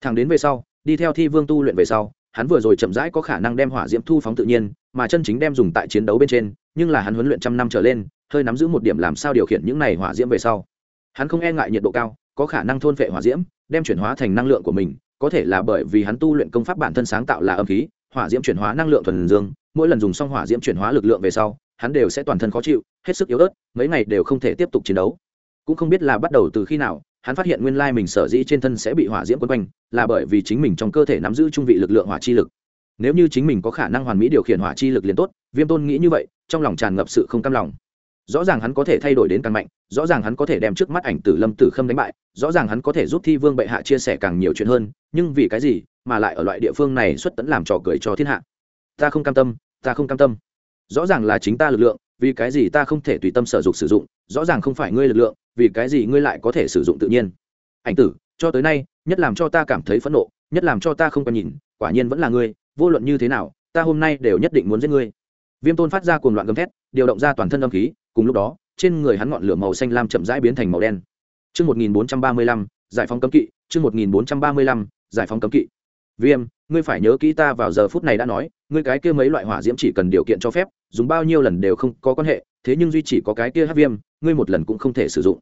[SPEAKER 1] Thằng đến về sau, đi theo thi vương tu luyện về sau, hắn vừa rồi chậm rãi có khả năng đem hỏa diễm thu phóng tự nhiên, mà chân chính đem dùng tại chiến đấu bên trên nhưng là hắn huấn luyện trăm năm trở lên, hơi nắm giữ một điểm làm sao điều khiển những này hỏa diễm về sau. Hắn không e ngại nhiệt độ cao, có khả năng thôn phệ hỏa diễm, đem chuyển hóa thành năng lượng của mình, có thể là bởi vì hắn tu luyện công pháp bản thân sáng tạo là âm khí, hỏa diễm chuyển hóa năng lượng thuần dương, mỗi lần dùng xong hỏa diễm chuyển hóa lực lượng về sau, hắn đều sẽ toàn thân khó chịu, hết sức yếu ớt, mấy ngày đều không thể tiếp tục chiến đấu. Cũng không biết là bắt đầu từ khi nào, hắn phát hiện nguyên lai mình sở dĩ trên thân sẽ bị hỏa diễm quấn quanh, là bởi vì chính mình trong cơ thể nắm giữ trung vị lực lượng hỏa chi lực nếu như chính mình có khả năng hoàn mỹ điều khiển hỏa chi lực liền tốt, viêm tôn nghĩ như vậy, trong lòng tràn ngập sự không cam lòng. Rõ ràng hắn có thể thay đổi đến càng mạnh, rõ ràng hắn có thể đem trước mắt ảnh tử lâm tử khâm đánh bại, rõ ràng hắn có thể giúp thi vương bệ hạ chia sẻ càng nhiều chuyện hơn, nhưng vì cái gì mà lại ở loại địa phương này xuất tẫn làm trò cười cho thiên hạ? Ta không cam tâm, ta không cam tâm. Rõ ràng là chính ta lực lượng, vì cái gì ta không thể tùy tâm sở dục sử dụng, rõ ràng không phải ngươi lực lượng, vì cái gì ngươi lại có thể sử dụng tự nhiên. Ảnh tử, cho tới nay, nhất làm cho ta cảm thấy phẫn nộ, nhất làm cho ta không còn nhìn, quả nhiên vẫn là ngươi vô luận như thế nào ta hôm nay đều nhất định muốn giết ngươi viêm tôn phát ra cuồng loạn gầm thét điều động ra toàn thân âm khí cùng lúc đó trên người hắn ngọn lửa màu xanh lam chậm rãi biến thành màu đen Chương 1435, giải phóng cấm kỵ, chương 1435, giải phóng cấm kỵ. Viêm, ngươi phải nhớ kỹ ta vào giờ phút này đã nói, ngươi cái kia mấy loại hỏa diễm chỉ cần điều kiện cho phép, dùng bao nhiêu lần đều không có quan hệ, thế nhưng duy chỉ có cái kia hắc viêm, ngươi một lần cũng không thể sử dụng.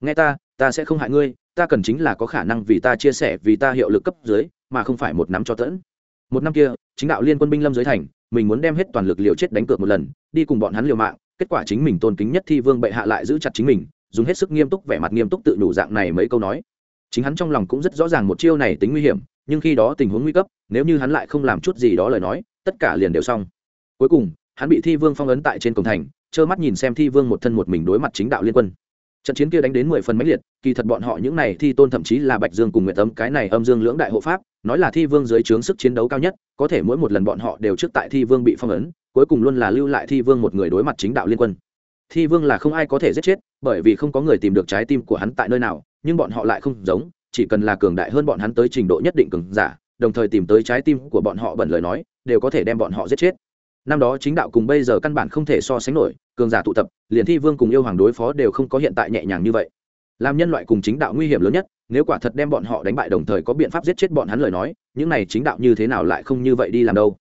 [SPEAKER 1] Nghe ta, ta sẽ không hại ngươi, ta cần chính là có khả năng vì ta chia sẻ, vì ta hiệu lực cấp dưới, mà không phải một nắm cho tẫn. Một năm kia, chính đạo liên quân binh lâm dưới thành, mình muốn đem hết toàn lực liều chết đánh cược một lần, đi cùng bọn hắn liều mạng, kết quả chính mình tôn kính nhất thi vương bệ hạ lại giữ chặt chính mình dùng hết sức nghiêm túc vẻ mặt nghiêm túc tự đủ dạng này mấy câu nói. Chính hắn trong lòng cũng rất rõ ràng một chiêu này tính nguy hiểm nhưng khi đó tình huống nguy cấp nếu như hắn lại không làm chút gì đó lời nói tất cả liền đều xong. Cuối cùng hắn bị thi vương phong ấn tại trên cổng thành trơ mắt nhìn xem thi vương một thân một mình đối mặt chính đạo liên quân. Trận chiến kia đánh đến mười phần mãnh liệt kỳ thật bọn họ những này thi tôn thậm chí là bạch dương cùng nguyện tấm cái này âm dương lưỡng đại hộ pháp nói là thi vương dưới trướng sức chiến đấu cao nhất, có thể mỗi một lần bọn họ đều trước tại thi vương bị phong ấn, cuối cùng luôn là lưu lại thi vương một người đối mặt chính đạo liên quân. Thi vương là không ai có thể giết chết, bởi vì không có người tìm được trái tim của hắn tại nơi nào, nhưng bọn họ lại không giống, chỉ cần là cường đại hơn bọn hắn tới trình độ nhất định cường giả, đồng thời tìm tới trái tim của bọn họ bẩn lời nói, đều có thể đem bọn họ giết chết. Năm đó chính đạo cùng bây giờ căn bản không thể so sánh nổi, cường giả tụ tập, liền thi vương cùng yêu hoàng đối phó đều không có hiện tại nhẹ nhàng như vậy làm nhân loại cùng chính đạo nguy hiểm lớn nhất, nếu quả thật đem bọn họ đánh bại đồng thời có biện pháp giết chết bọn hắn lời nói, những này chính đạo như thế nào lại không như vậy đi làm đâu?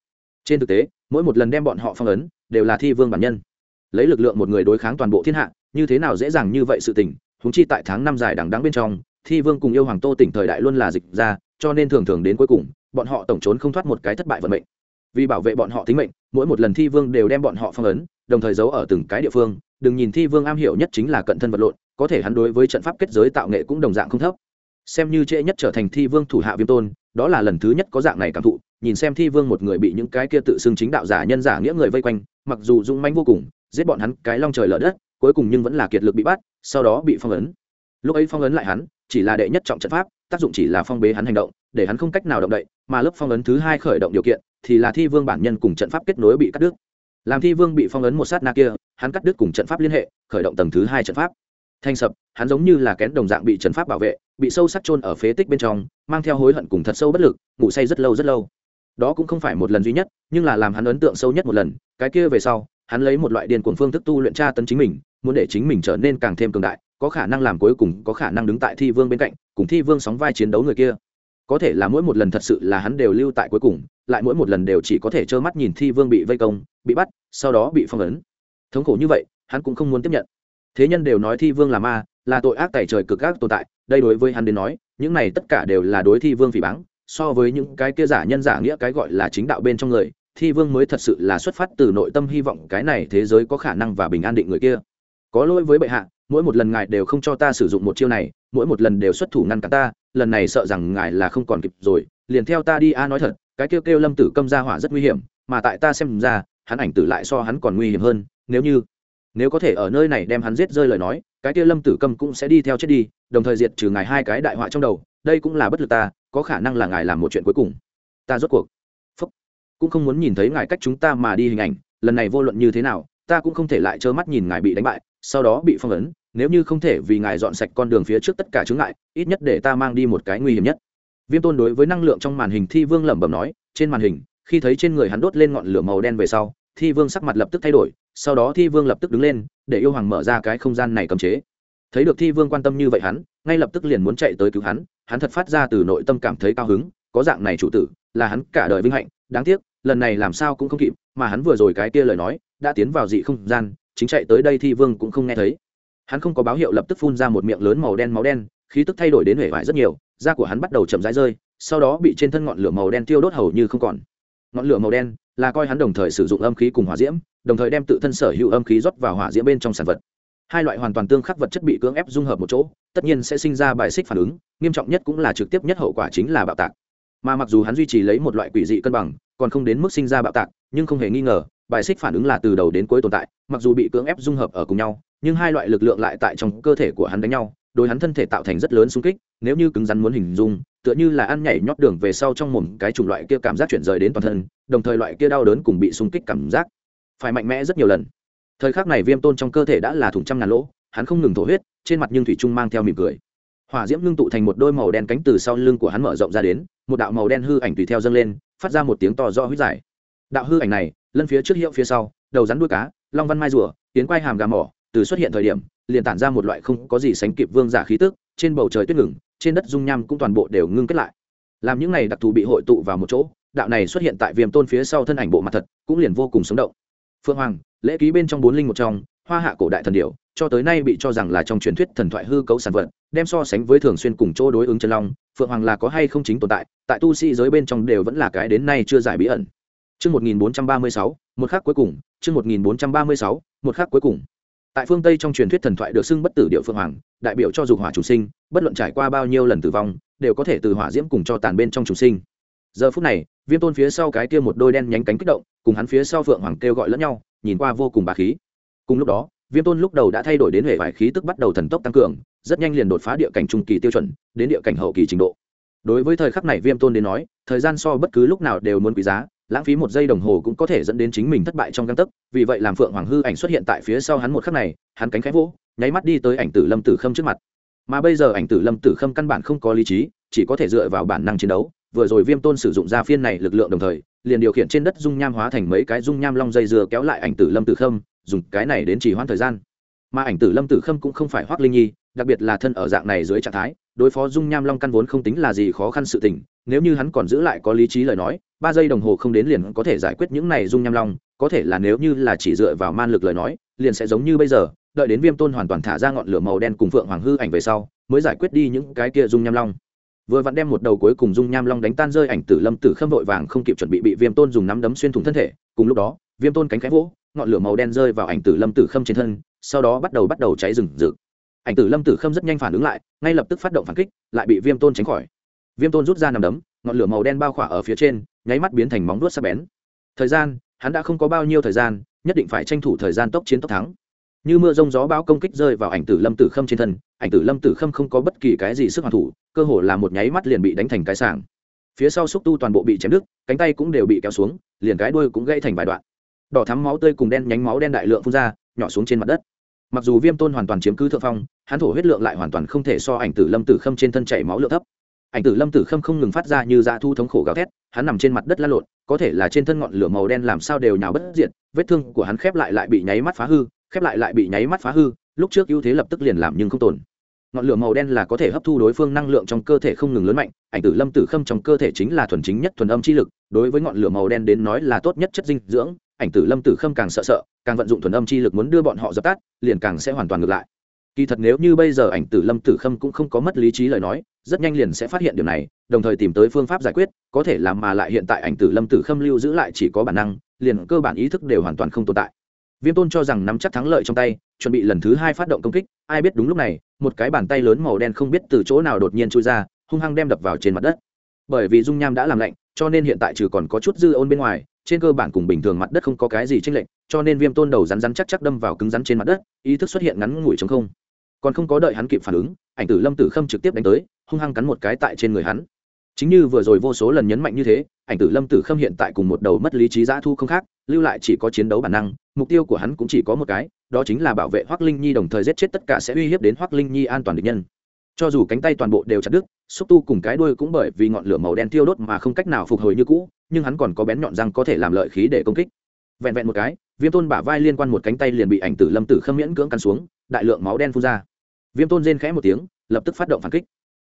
[SPEAKER 1] Trên thực tế, mỗi một lần đem bọn họ phong ấn, đều là thi vương bản nhân. Lấy lực lượng một người đối kháng toàn bộ thiên hạ, như thế nào dễ dàng như vậy sự tình húng chi tại tháng năm dài đằng đắng bên trong, thi vương cùng yêu hoàng tô tỉnh thời đại luôn là dịch ra, cho nên thường thường đến cuối cùng, bọn họ tổng trốn không thoát một cái thất bại vận mệnh. Vì bảo vệ bọn họ tính mệnh, mỗi một lần thi vương đều đem bọn họ phong ấn, đồng thời giấu ở từng cái địa phương, đừng nhìn thi vương am hiểu nhất chính là cận thân vật lộn có thể hắn đối với trận pháp kết giới tạo nghệ cũng đồng dạng không thấp. Xem như trễ nhất trở thành thi vương thủ hạ viêm tôn, đó là lần thứ nhất có dạng này cảm thụ, nhìn xem thi vương một người bị những cái kia tự xưng chính đạo giả nhân giả nghĩa người vây quanh, mặc dù dũng manh vô cùng, giết bọn hắn cái long trời lở đất, cuối cùng nhưng vẫn là kiệt lực bị bắt, sau đó bị phong ấn. Lúc ấy phong ấn lại hắn, chỉ là đệ nhất trọng trận pháp, tác dụng chỉ là phong bế hắn hành động, để hắn không cách nào động đậy, mà lớp phong ấn thứ hai khởi động điều kiện, thì là thi vương bản nhân cùng trận pháp kết nối bị cắt đứt. Làm thi vương bị phong ấn một sát na kia, hắn cắt đứt cùng trận pháp liên hệ, khởi động tầng thứ hai trận pháp thanh sập, hắn giống như là kén đồng dạng bị trận pháp bảo vệ, bị sâu sắc chôn ở phế tích bên trong, mang theo hối hận cùng thật sâu bất lực, ngủ say rất lâu rất lâu. Đó cũng không phải một lần duy nhất, nhưng là làm hắn ấn tượng sâu nhất một lần, cái kia về sau, hắn lấy một loại điên cuồng phương thức tu luyện tra tấn chính mình, muốn để chính mình trở nên càng thêm cường đại, có khả năng làm cuối cùng, có khả năng đứng tại thi vương bên cạnh, cùng thi vương sóng vai chiến đấu người kia. Có thể là mỗi một lần thật sự là hắn đều lưu tại cuối cùng, lại mỗi một lần đều chỉ có thể trơ mắt nhìn thi vương bị vây công, bị bắt, sau đó bị phong ấn. Thống khổ như vậy, hắn cũng không muốn tiếp nhận thế nhân đều nói thi vương là ma, là tội ác tài trời cực ác tồn tại, đây đối với hắn đến nói, những này tất cả đều là đối thi vương phỉ báng, so với những cái kia giả nhân giả nghĩa cái gọi là chính đạo bên trong người, thi vương mới thật sự là xuất phát từ nội tâm hy vọng cái này thế giới có khả năng và bình an định người kia. Có lỗi với bệ hạ, mỗi một lần ngài đều không cho ta sử dụng một chiêu này, mỗi một lần đều xuất thủ ngăn cản ta, lần này sợ rằng ngài là không còn kịp rồi, liền theo ta đi a nói thật, cái kêu kêu lâm tử câm ra hỏa rất nguy hiểm, mà tại ta xem ra, hắn ảnh tử lại so hắn còn nguy hiểm hơn, nếu như nếu có thể ở nơi này đem hắn giết rơi lời nói, cái kia lâm tử cầm cũng sẽ đi theo chết đi, đồng thời diệt trừ ngài hai cái đại họa trong đầu, đây cũng là bất lực ta, có khả năng là ngài làm một chuyện cuối cùng ta rốt cuộc, Phúc. cũng không muốn nhìn thấy ngài cách chúng ta mà đi hình ảnh, lần này vô luận như thế nào, ta cũng không thể lại trơ mắt nhìn ngài bị đánh bại, sau đó bị phong ấn, nếu như không thể vì ngài dọn sạch con đường phía trước tất cả chướng ngại, ít nhất để ta mang đi một cái nguy hiểm nhất viêm tôn đối với năng lượng trong màn hình thi vương lẩm bẩm nói, trên màn hình, khi thấy trên người hắn đốt lên ngọn lửa màu đen về sau thi vương sắc mặt lập tức thay đổi, sau đó thi vương lập tức đứng lên, để yêu hoàng mở ra cái không gian này cấm chế. Thấy được thi vương quan tâm như vậy hắn, ngay lập tức liền muốn chạy tới cứu hắn hắn thật phát ra từ nội tâm cảm thấy cao hứng, có dạng này chủ tử, là hắn cả đời vinh hạnh, đáng tiếc, lần này làm sao cũng không kịp, mà hắn vừa rồi cái kia lời nói, đã tiến vào dị không gian, chính chạy tới đây thi vương cũng không nghe thấy. Hắn không có báo hiệu lập tức phun ra một miệng lớn màu đen máu đen, khí tức thay đổi đến hể vải rất nhiều, da của hắn bắt đầu chậm rãi rơi, sau đó bị trên thân ngọn lửa màu đen tiêu đốt hầu như không còn. Ngọn lửa màu đen là coi hắn đồng thời sử dụng âm khí cùng hỏa diễm, đồng thời đem tự thân sở hữu âm khí rót vào hỏa diễm bên trong sản vật. Hai loại hoàn toàn tương khắc vật chất bị cưỡng ép dung hợp một chỗ, tất nhiên sẽ sinh ra bài xích phản ứng, nghiêm trọng nhất cũng là trực tiếp nhất hậu quả chính là bạo tạc. Mà mặc dù hắn duy trì lấy một loại quỷ dị cân bằng, còn không đến mức sinh ra bạo tạc, nhưng không hề nghi ngờ, bài xích phản ứng là từ đầu đến cuối tồn tại, mặc dù bị cưỡng ép dung hợp ở cùng nhau, nhưng hai loại lực lượng lại tại trong cơ thể của hắn đánh nhau, đối hắn thân thể tạo thành rất lớn xung kích, nếu như cứng rắn muốn hình dung tựa như là ăn nhảy nhót đường về sau trong mồm cái chủng loại kia cảm giác chuyển rời đến toàn thân, đồng thời loại kia đau đớn cùng bị xung kích cảm giác. Phải mạnh mẽ rất nhiều lần. Thời khắc này viêm tôn trong cơ thể đã là thủng trăm ngàn lỗ, hắn không ngừng thổ huyết, trên mặt nhưng thủy trung mang theo mỉm cười. Hỏa diễm ngưng tụ thành một đôi màu đen cánh từ sau lưng của hắn mở rộng ra đến, một đạo màu đen hư ảnh tùy theo dâng lên, phát ra một tiếng to do huyết giải. Đạo hư ảnh này, lân phía trước hiệu phía sau, đầu rắn đuôi cá, long văn mai rùa, tiến quay hàm gà mỏ, từ xuất hiện thời điểm, liền tản ra một loại không có gì sánh kịp vương giả khí tức trên bầu trời tuyết ngừng trên đất dung nham cũng toàn bộ đều ngưng kết lại. Làm những này đặc thù bị hội tụ vào một chỗ đạo này xuất hiện tại viêm tôn phía sau thân ảnh bộ mặt thật cũng liền vô cùng sống động. Phương hoàng lễ ký bên trong bốn linh một trong hoa hạ cổ đại thần điệu cho tới nay bị cho rằng là trong truyền thuyết thần thoại hư cấu sản vật đem so sánh với thường xuyên cùng chỗ đối ứng chân long phượng hoàng là có hay không chính tồn tại tại tu sĩ giới bên trong đều vẫn là cái đến nay chưa giải bí ẩn. Chương 1436, một khắc cuối cùng, chương 1436, một khắc cuối cùng. Tại phương Tây trong truyền thuyết thần thoại được xưng bất tử điệu phương hoàng, đại biểu cho dục hỏa chủ sinh, bất luận trải qua bao nhiêu lần tử vong, đều có thể từ hỏa diễm cùng cho tàn bên trong chủ sinh. Giờ phút này, Viêm Tôn phía sau cái kia một đôi đen nhánh cánh kích động, cùng hắn phía sau Phượng Hoàng kêu gọi lẫn nhau, nhìn qua vô cùng bá khí. Cùng lúc đó, Viêm Tôn lúc đầu đã thay đổi đến hệ vải khí tức bắt đầu thần tốc tăng cường, rất nhanh liền đột phá địa cảnh trung kỳ tiêu chuẩn, đến địa cảnh hậu kỳ trình độ. Đối với thời khắc này Viêm Tôn đến nói, thời gian so bất cứ lúc nào đều muốn quý giá, lãng phí một giây đồng hồ cũng có thể dẫn đến chính mình thất bại trong găng tấc. Vì vậy làm phượng hoàng hư ảnh xuất hiện tại phía sau hắn một khắc này, hắn cánh khẽ vỗ, nháy mắt đi tới ảnh tử lâm tử khâm trước mặt. Mà bây giờ ảnh tử lâm tử khâm căn bản không có lý trí, chỉ có thể dựa vào bản năng chiến đấu. Vừa rồi viêm tôn sử dụng ra phiên này lực lượng đồng thời, liền điều khiển trên đất dung nham hóa thành mấy cái dung nham long dây dừa kéo lại ảnh tử lâm tử khâm, dùng cái này đến chỉ hoãn thời gian. Mà ảnh tử lâm tử khâm cũng không phải hoác linh nhi, đặc biệt là thân ở dạng này dưới trạng thái, đối phó dung nham long căn vốn không tính là gì khó khăn sự tình nếu như hắn còn giữ lại có lý trí lời nói, ba giây đồng hồ không đến liền có thể giải quyết những này dung nham long, có thể là nếu như là chỉ dựa vào man lực lời nói, liền sẽ giống như bây giờ, đợi đến viêm tôn hoàn toàn thả ra ngọn lửa màu đen cùng phượng hoàng hư ảnh về sau, mới giải quyết đi những cái kia dung nham long. Vừa vặn đem một đầu cuối cùng dung nham long đánh tan rơi ảnh tử lâm tử khâm vội vàng không kịp chuẩn bị bị viêm tôn dùng nắm đấm xuyên thủng thân thể, cùng lúc đó, viêm tôn cánh khẽ vỗ, ngọn lửa màu đen rơi vào ảnh tử lâm tử khâm trên thân, sau đó bắt đầu bắt đầu cháy rừng rực. Ảnh tử lâm tử khâm rất nhanh phản ứng lại, ngay lập tức phát động phản kích, lại bị viêm tôn tránh khỏi viêm tôn rút ra nằm đấm, ngọn lửa màu đen bao khỏa ở phía trên, nháy mắt biến thành móng đuốt sắc bén. Thời gian, hắn đã không có bao nhiêu thời gian, nhất định phải tranh thủ thời gian tốc chiến tốc thắng. Như mưa rông gió bão công kích rơi vào ảnh tử lâm tử khâm trên thân, ảnh tử lâm tử khâm không có bất kỳ cái gì sức hoàn thủ, cơ hồ là một nháy mắt liền bị đánh thành cái sảng. Phía sau xúc tu toàn bộ bị chém đứt, cánh tay cũng đều bị kéo xuống, liền cái đuôi cũng gãy thành vài đoạn. Đỏ thắm máu tươi cùng đen nhánh máu đen đại lượng phun ra, nhỏ xuống trên mặt đất. Mặc dù viêm tôn hoàn toàn chiếm cứ thượng phong, hắn thổ huyết lượng lại hoàn toàn không thể so ảnh tử lâm tử khâm trên thân chảy máu lượng thấp ảnh tử lâm tử khâm không ngừng phát ra như dạ thu thống khổ gào thét, hắn nằm trên mặt đất la lộn, có thể là trên thân ngọn lửa màu đen làm sao đều nhào bất diệt, vết thương của hắn khép lại lại bị nháy mắt phá hư, khép lại lại bị nháy mắt phá hư, lúc trước ưu thế lập tức liền làm nhưng không tồn. Ngọn lửa màu đen là có thể hấp thu đối phương năng lượng trong cơ thể không ngừng lớn mạnh, ảnh tử lâm tử khâm trong cơ thể chính là thuần chính nhất thuần âm chi lực, đối với ngọn lửa màu đen đến nói là tốt nhất chất dinh dưỡng, ảnh tử lâm tử khâm càng sợ sợ, càng vận dụng thuần âm chi lực muốn đưa bọn họ dập tắt, liền càng sẽ hoàn toàn ngược lại. Kỳ thật nếu như bây giờ ảnh tử lâm tử khâm cũng không có mất lý trí lời nói rất nhanh liền sẽ phát hiện điều này, đồng thời tìm tới phương pháp giải quyết, có thể làm mà lại hiện tại ảnh tử lâm tử khâm lưu giữ lại chỉ có bản năng, liền cơ bản ý thức đều hoàn toàn không tồn tại. Viêm tôn cho rằng nắm chắc thắng lợi trong tay, chuẩn bị lần thứ hai phát động công kích, ai biết đúng lúc này, một cái bàn tay lớn màu đen không biết từ chỗ nào đột nhiên trôi ra, hung hăng đem đập vào trên mặt đất. Bởi vì dung nham đã làm lạnh, cho nên hiện tại trừ còn có chút dư ôn bên ngoài, trên cơ bản cùng bình thường mặt đất không có cái gì chênh lệch, cho nên viêm tôn đầu rắn rắn chắc chắc đâm vào cứng rắn trên mặt đất, ý thức xuất hiện ngắn ngủi chống không còn không có đợi hắn kịp phản ứng, ảnh tử lâm tử khâm trực tiếp đánh tới, hung hăng cắn một cái tại trên người hắn. Chính như vừa rồi vô số lần nhấn mạnh như thế, ảnh tử lâm tử khâm hiện tại cùng một đầu mất lý trí giã thu không khác, lưu lại chỉ có chiến đấu bản năng, mục tiêu của hắn cũng chỉ có một cái, đó chính là bảo vệ hoác linh nhi đồng thời giết chết tất cả sẽ uy hiếp đến hoác linh nhi an toàn địch nhân. Cho dù cánh tay toàn bộ đều chặt đứt, xúc tu cùng cái đuôi cũng bởi vì ngọn lửa màu đen tiêu đốt mà không cách nào phục hồi như cũ, nhưng hắn còn có bén nhọn răng có thể làm lợi khí để công kích. Vẹn vẹn một cái, viêm tôn bả vai liên quan một cánh tay liền bị ảnh tử lâm tử khâm miễn cưỡng cắn xuống, đại lượng máu đen phun ra viêm tôn rên khẽ một tiếng, lập tức phát động phản kích.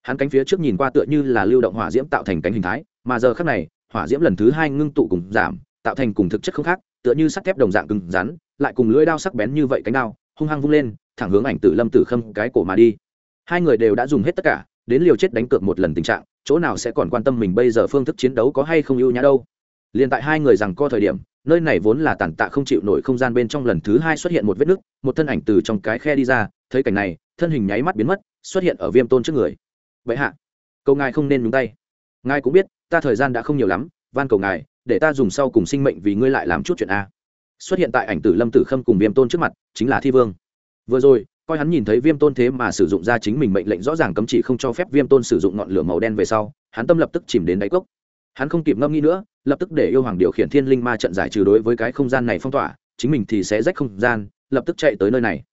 [SPEAKER 1] Hắn cánh phía trước nhìn qua tựa như là lưu động hỏa diễm tạo thành cánh hình thái, mà giờ khác này, hỏa diễm lần thứ hai ngưng tụ cùng giảm, tạo thành cùng thực chất không khác, tựa như sắt thép đồng dạng cứng rắn, lại cùng lưỡi đao sắc bén như vậy cánh đao, hung hăng vung lên, thẳng hướng ảnh tử lâm tử khâm cái cổ mà đi. Hai người đều đã dùng hết tất cả, đến liều chết đánh cược một lần tình trạng, chỗ nào sẽ còn quan tâm mình bây giờ phương thức chiến đấu có hay không ưu nhã đâu. Liền tại hai người rằng co thời điểm nơi này vốn là tàn tạ không chịu nổi không gian bên trong lần thứ hai xuất hiện một vết nứt, một thân ảnh từ trong cái khe đi ra, thấy cảnh này, thân hình nháy mắt biến mất, xuất hiện ở viêm tôn trước người. Vậy hạ, cầu ngài không nên nhúng tay. Ngài cũng biết, ta thời gian đã không nhiều lắm, van cầu ngài, để ta dùng sau cùng sinh mệnh vì ngươi lại làm chút chuyện a. Xuất hiện tại ảnh tử lâm tử khâm cùng viêm tôn trước mặt, chính là thi vương. Vừa rồi, coi hắn nhìn thấy viêm tôn thế mà sử dụng ra chính mình mệnh lệnh rõ ràng cấm chỉ không cho phép viêm tôn sử dụng ngọn lửa màu đen về sau, hắn tâm lập tức chìm đến đáy cốc hắn không kịp ngâm nghĩ nữa, lập tức để yêu hoàng điều khiển thiên linh ma trận giải trừ đối với cái không gian này phong tỏa, chính mình thì sẽ rách không gian, lập tức chạy tới nơi này.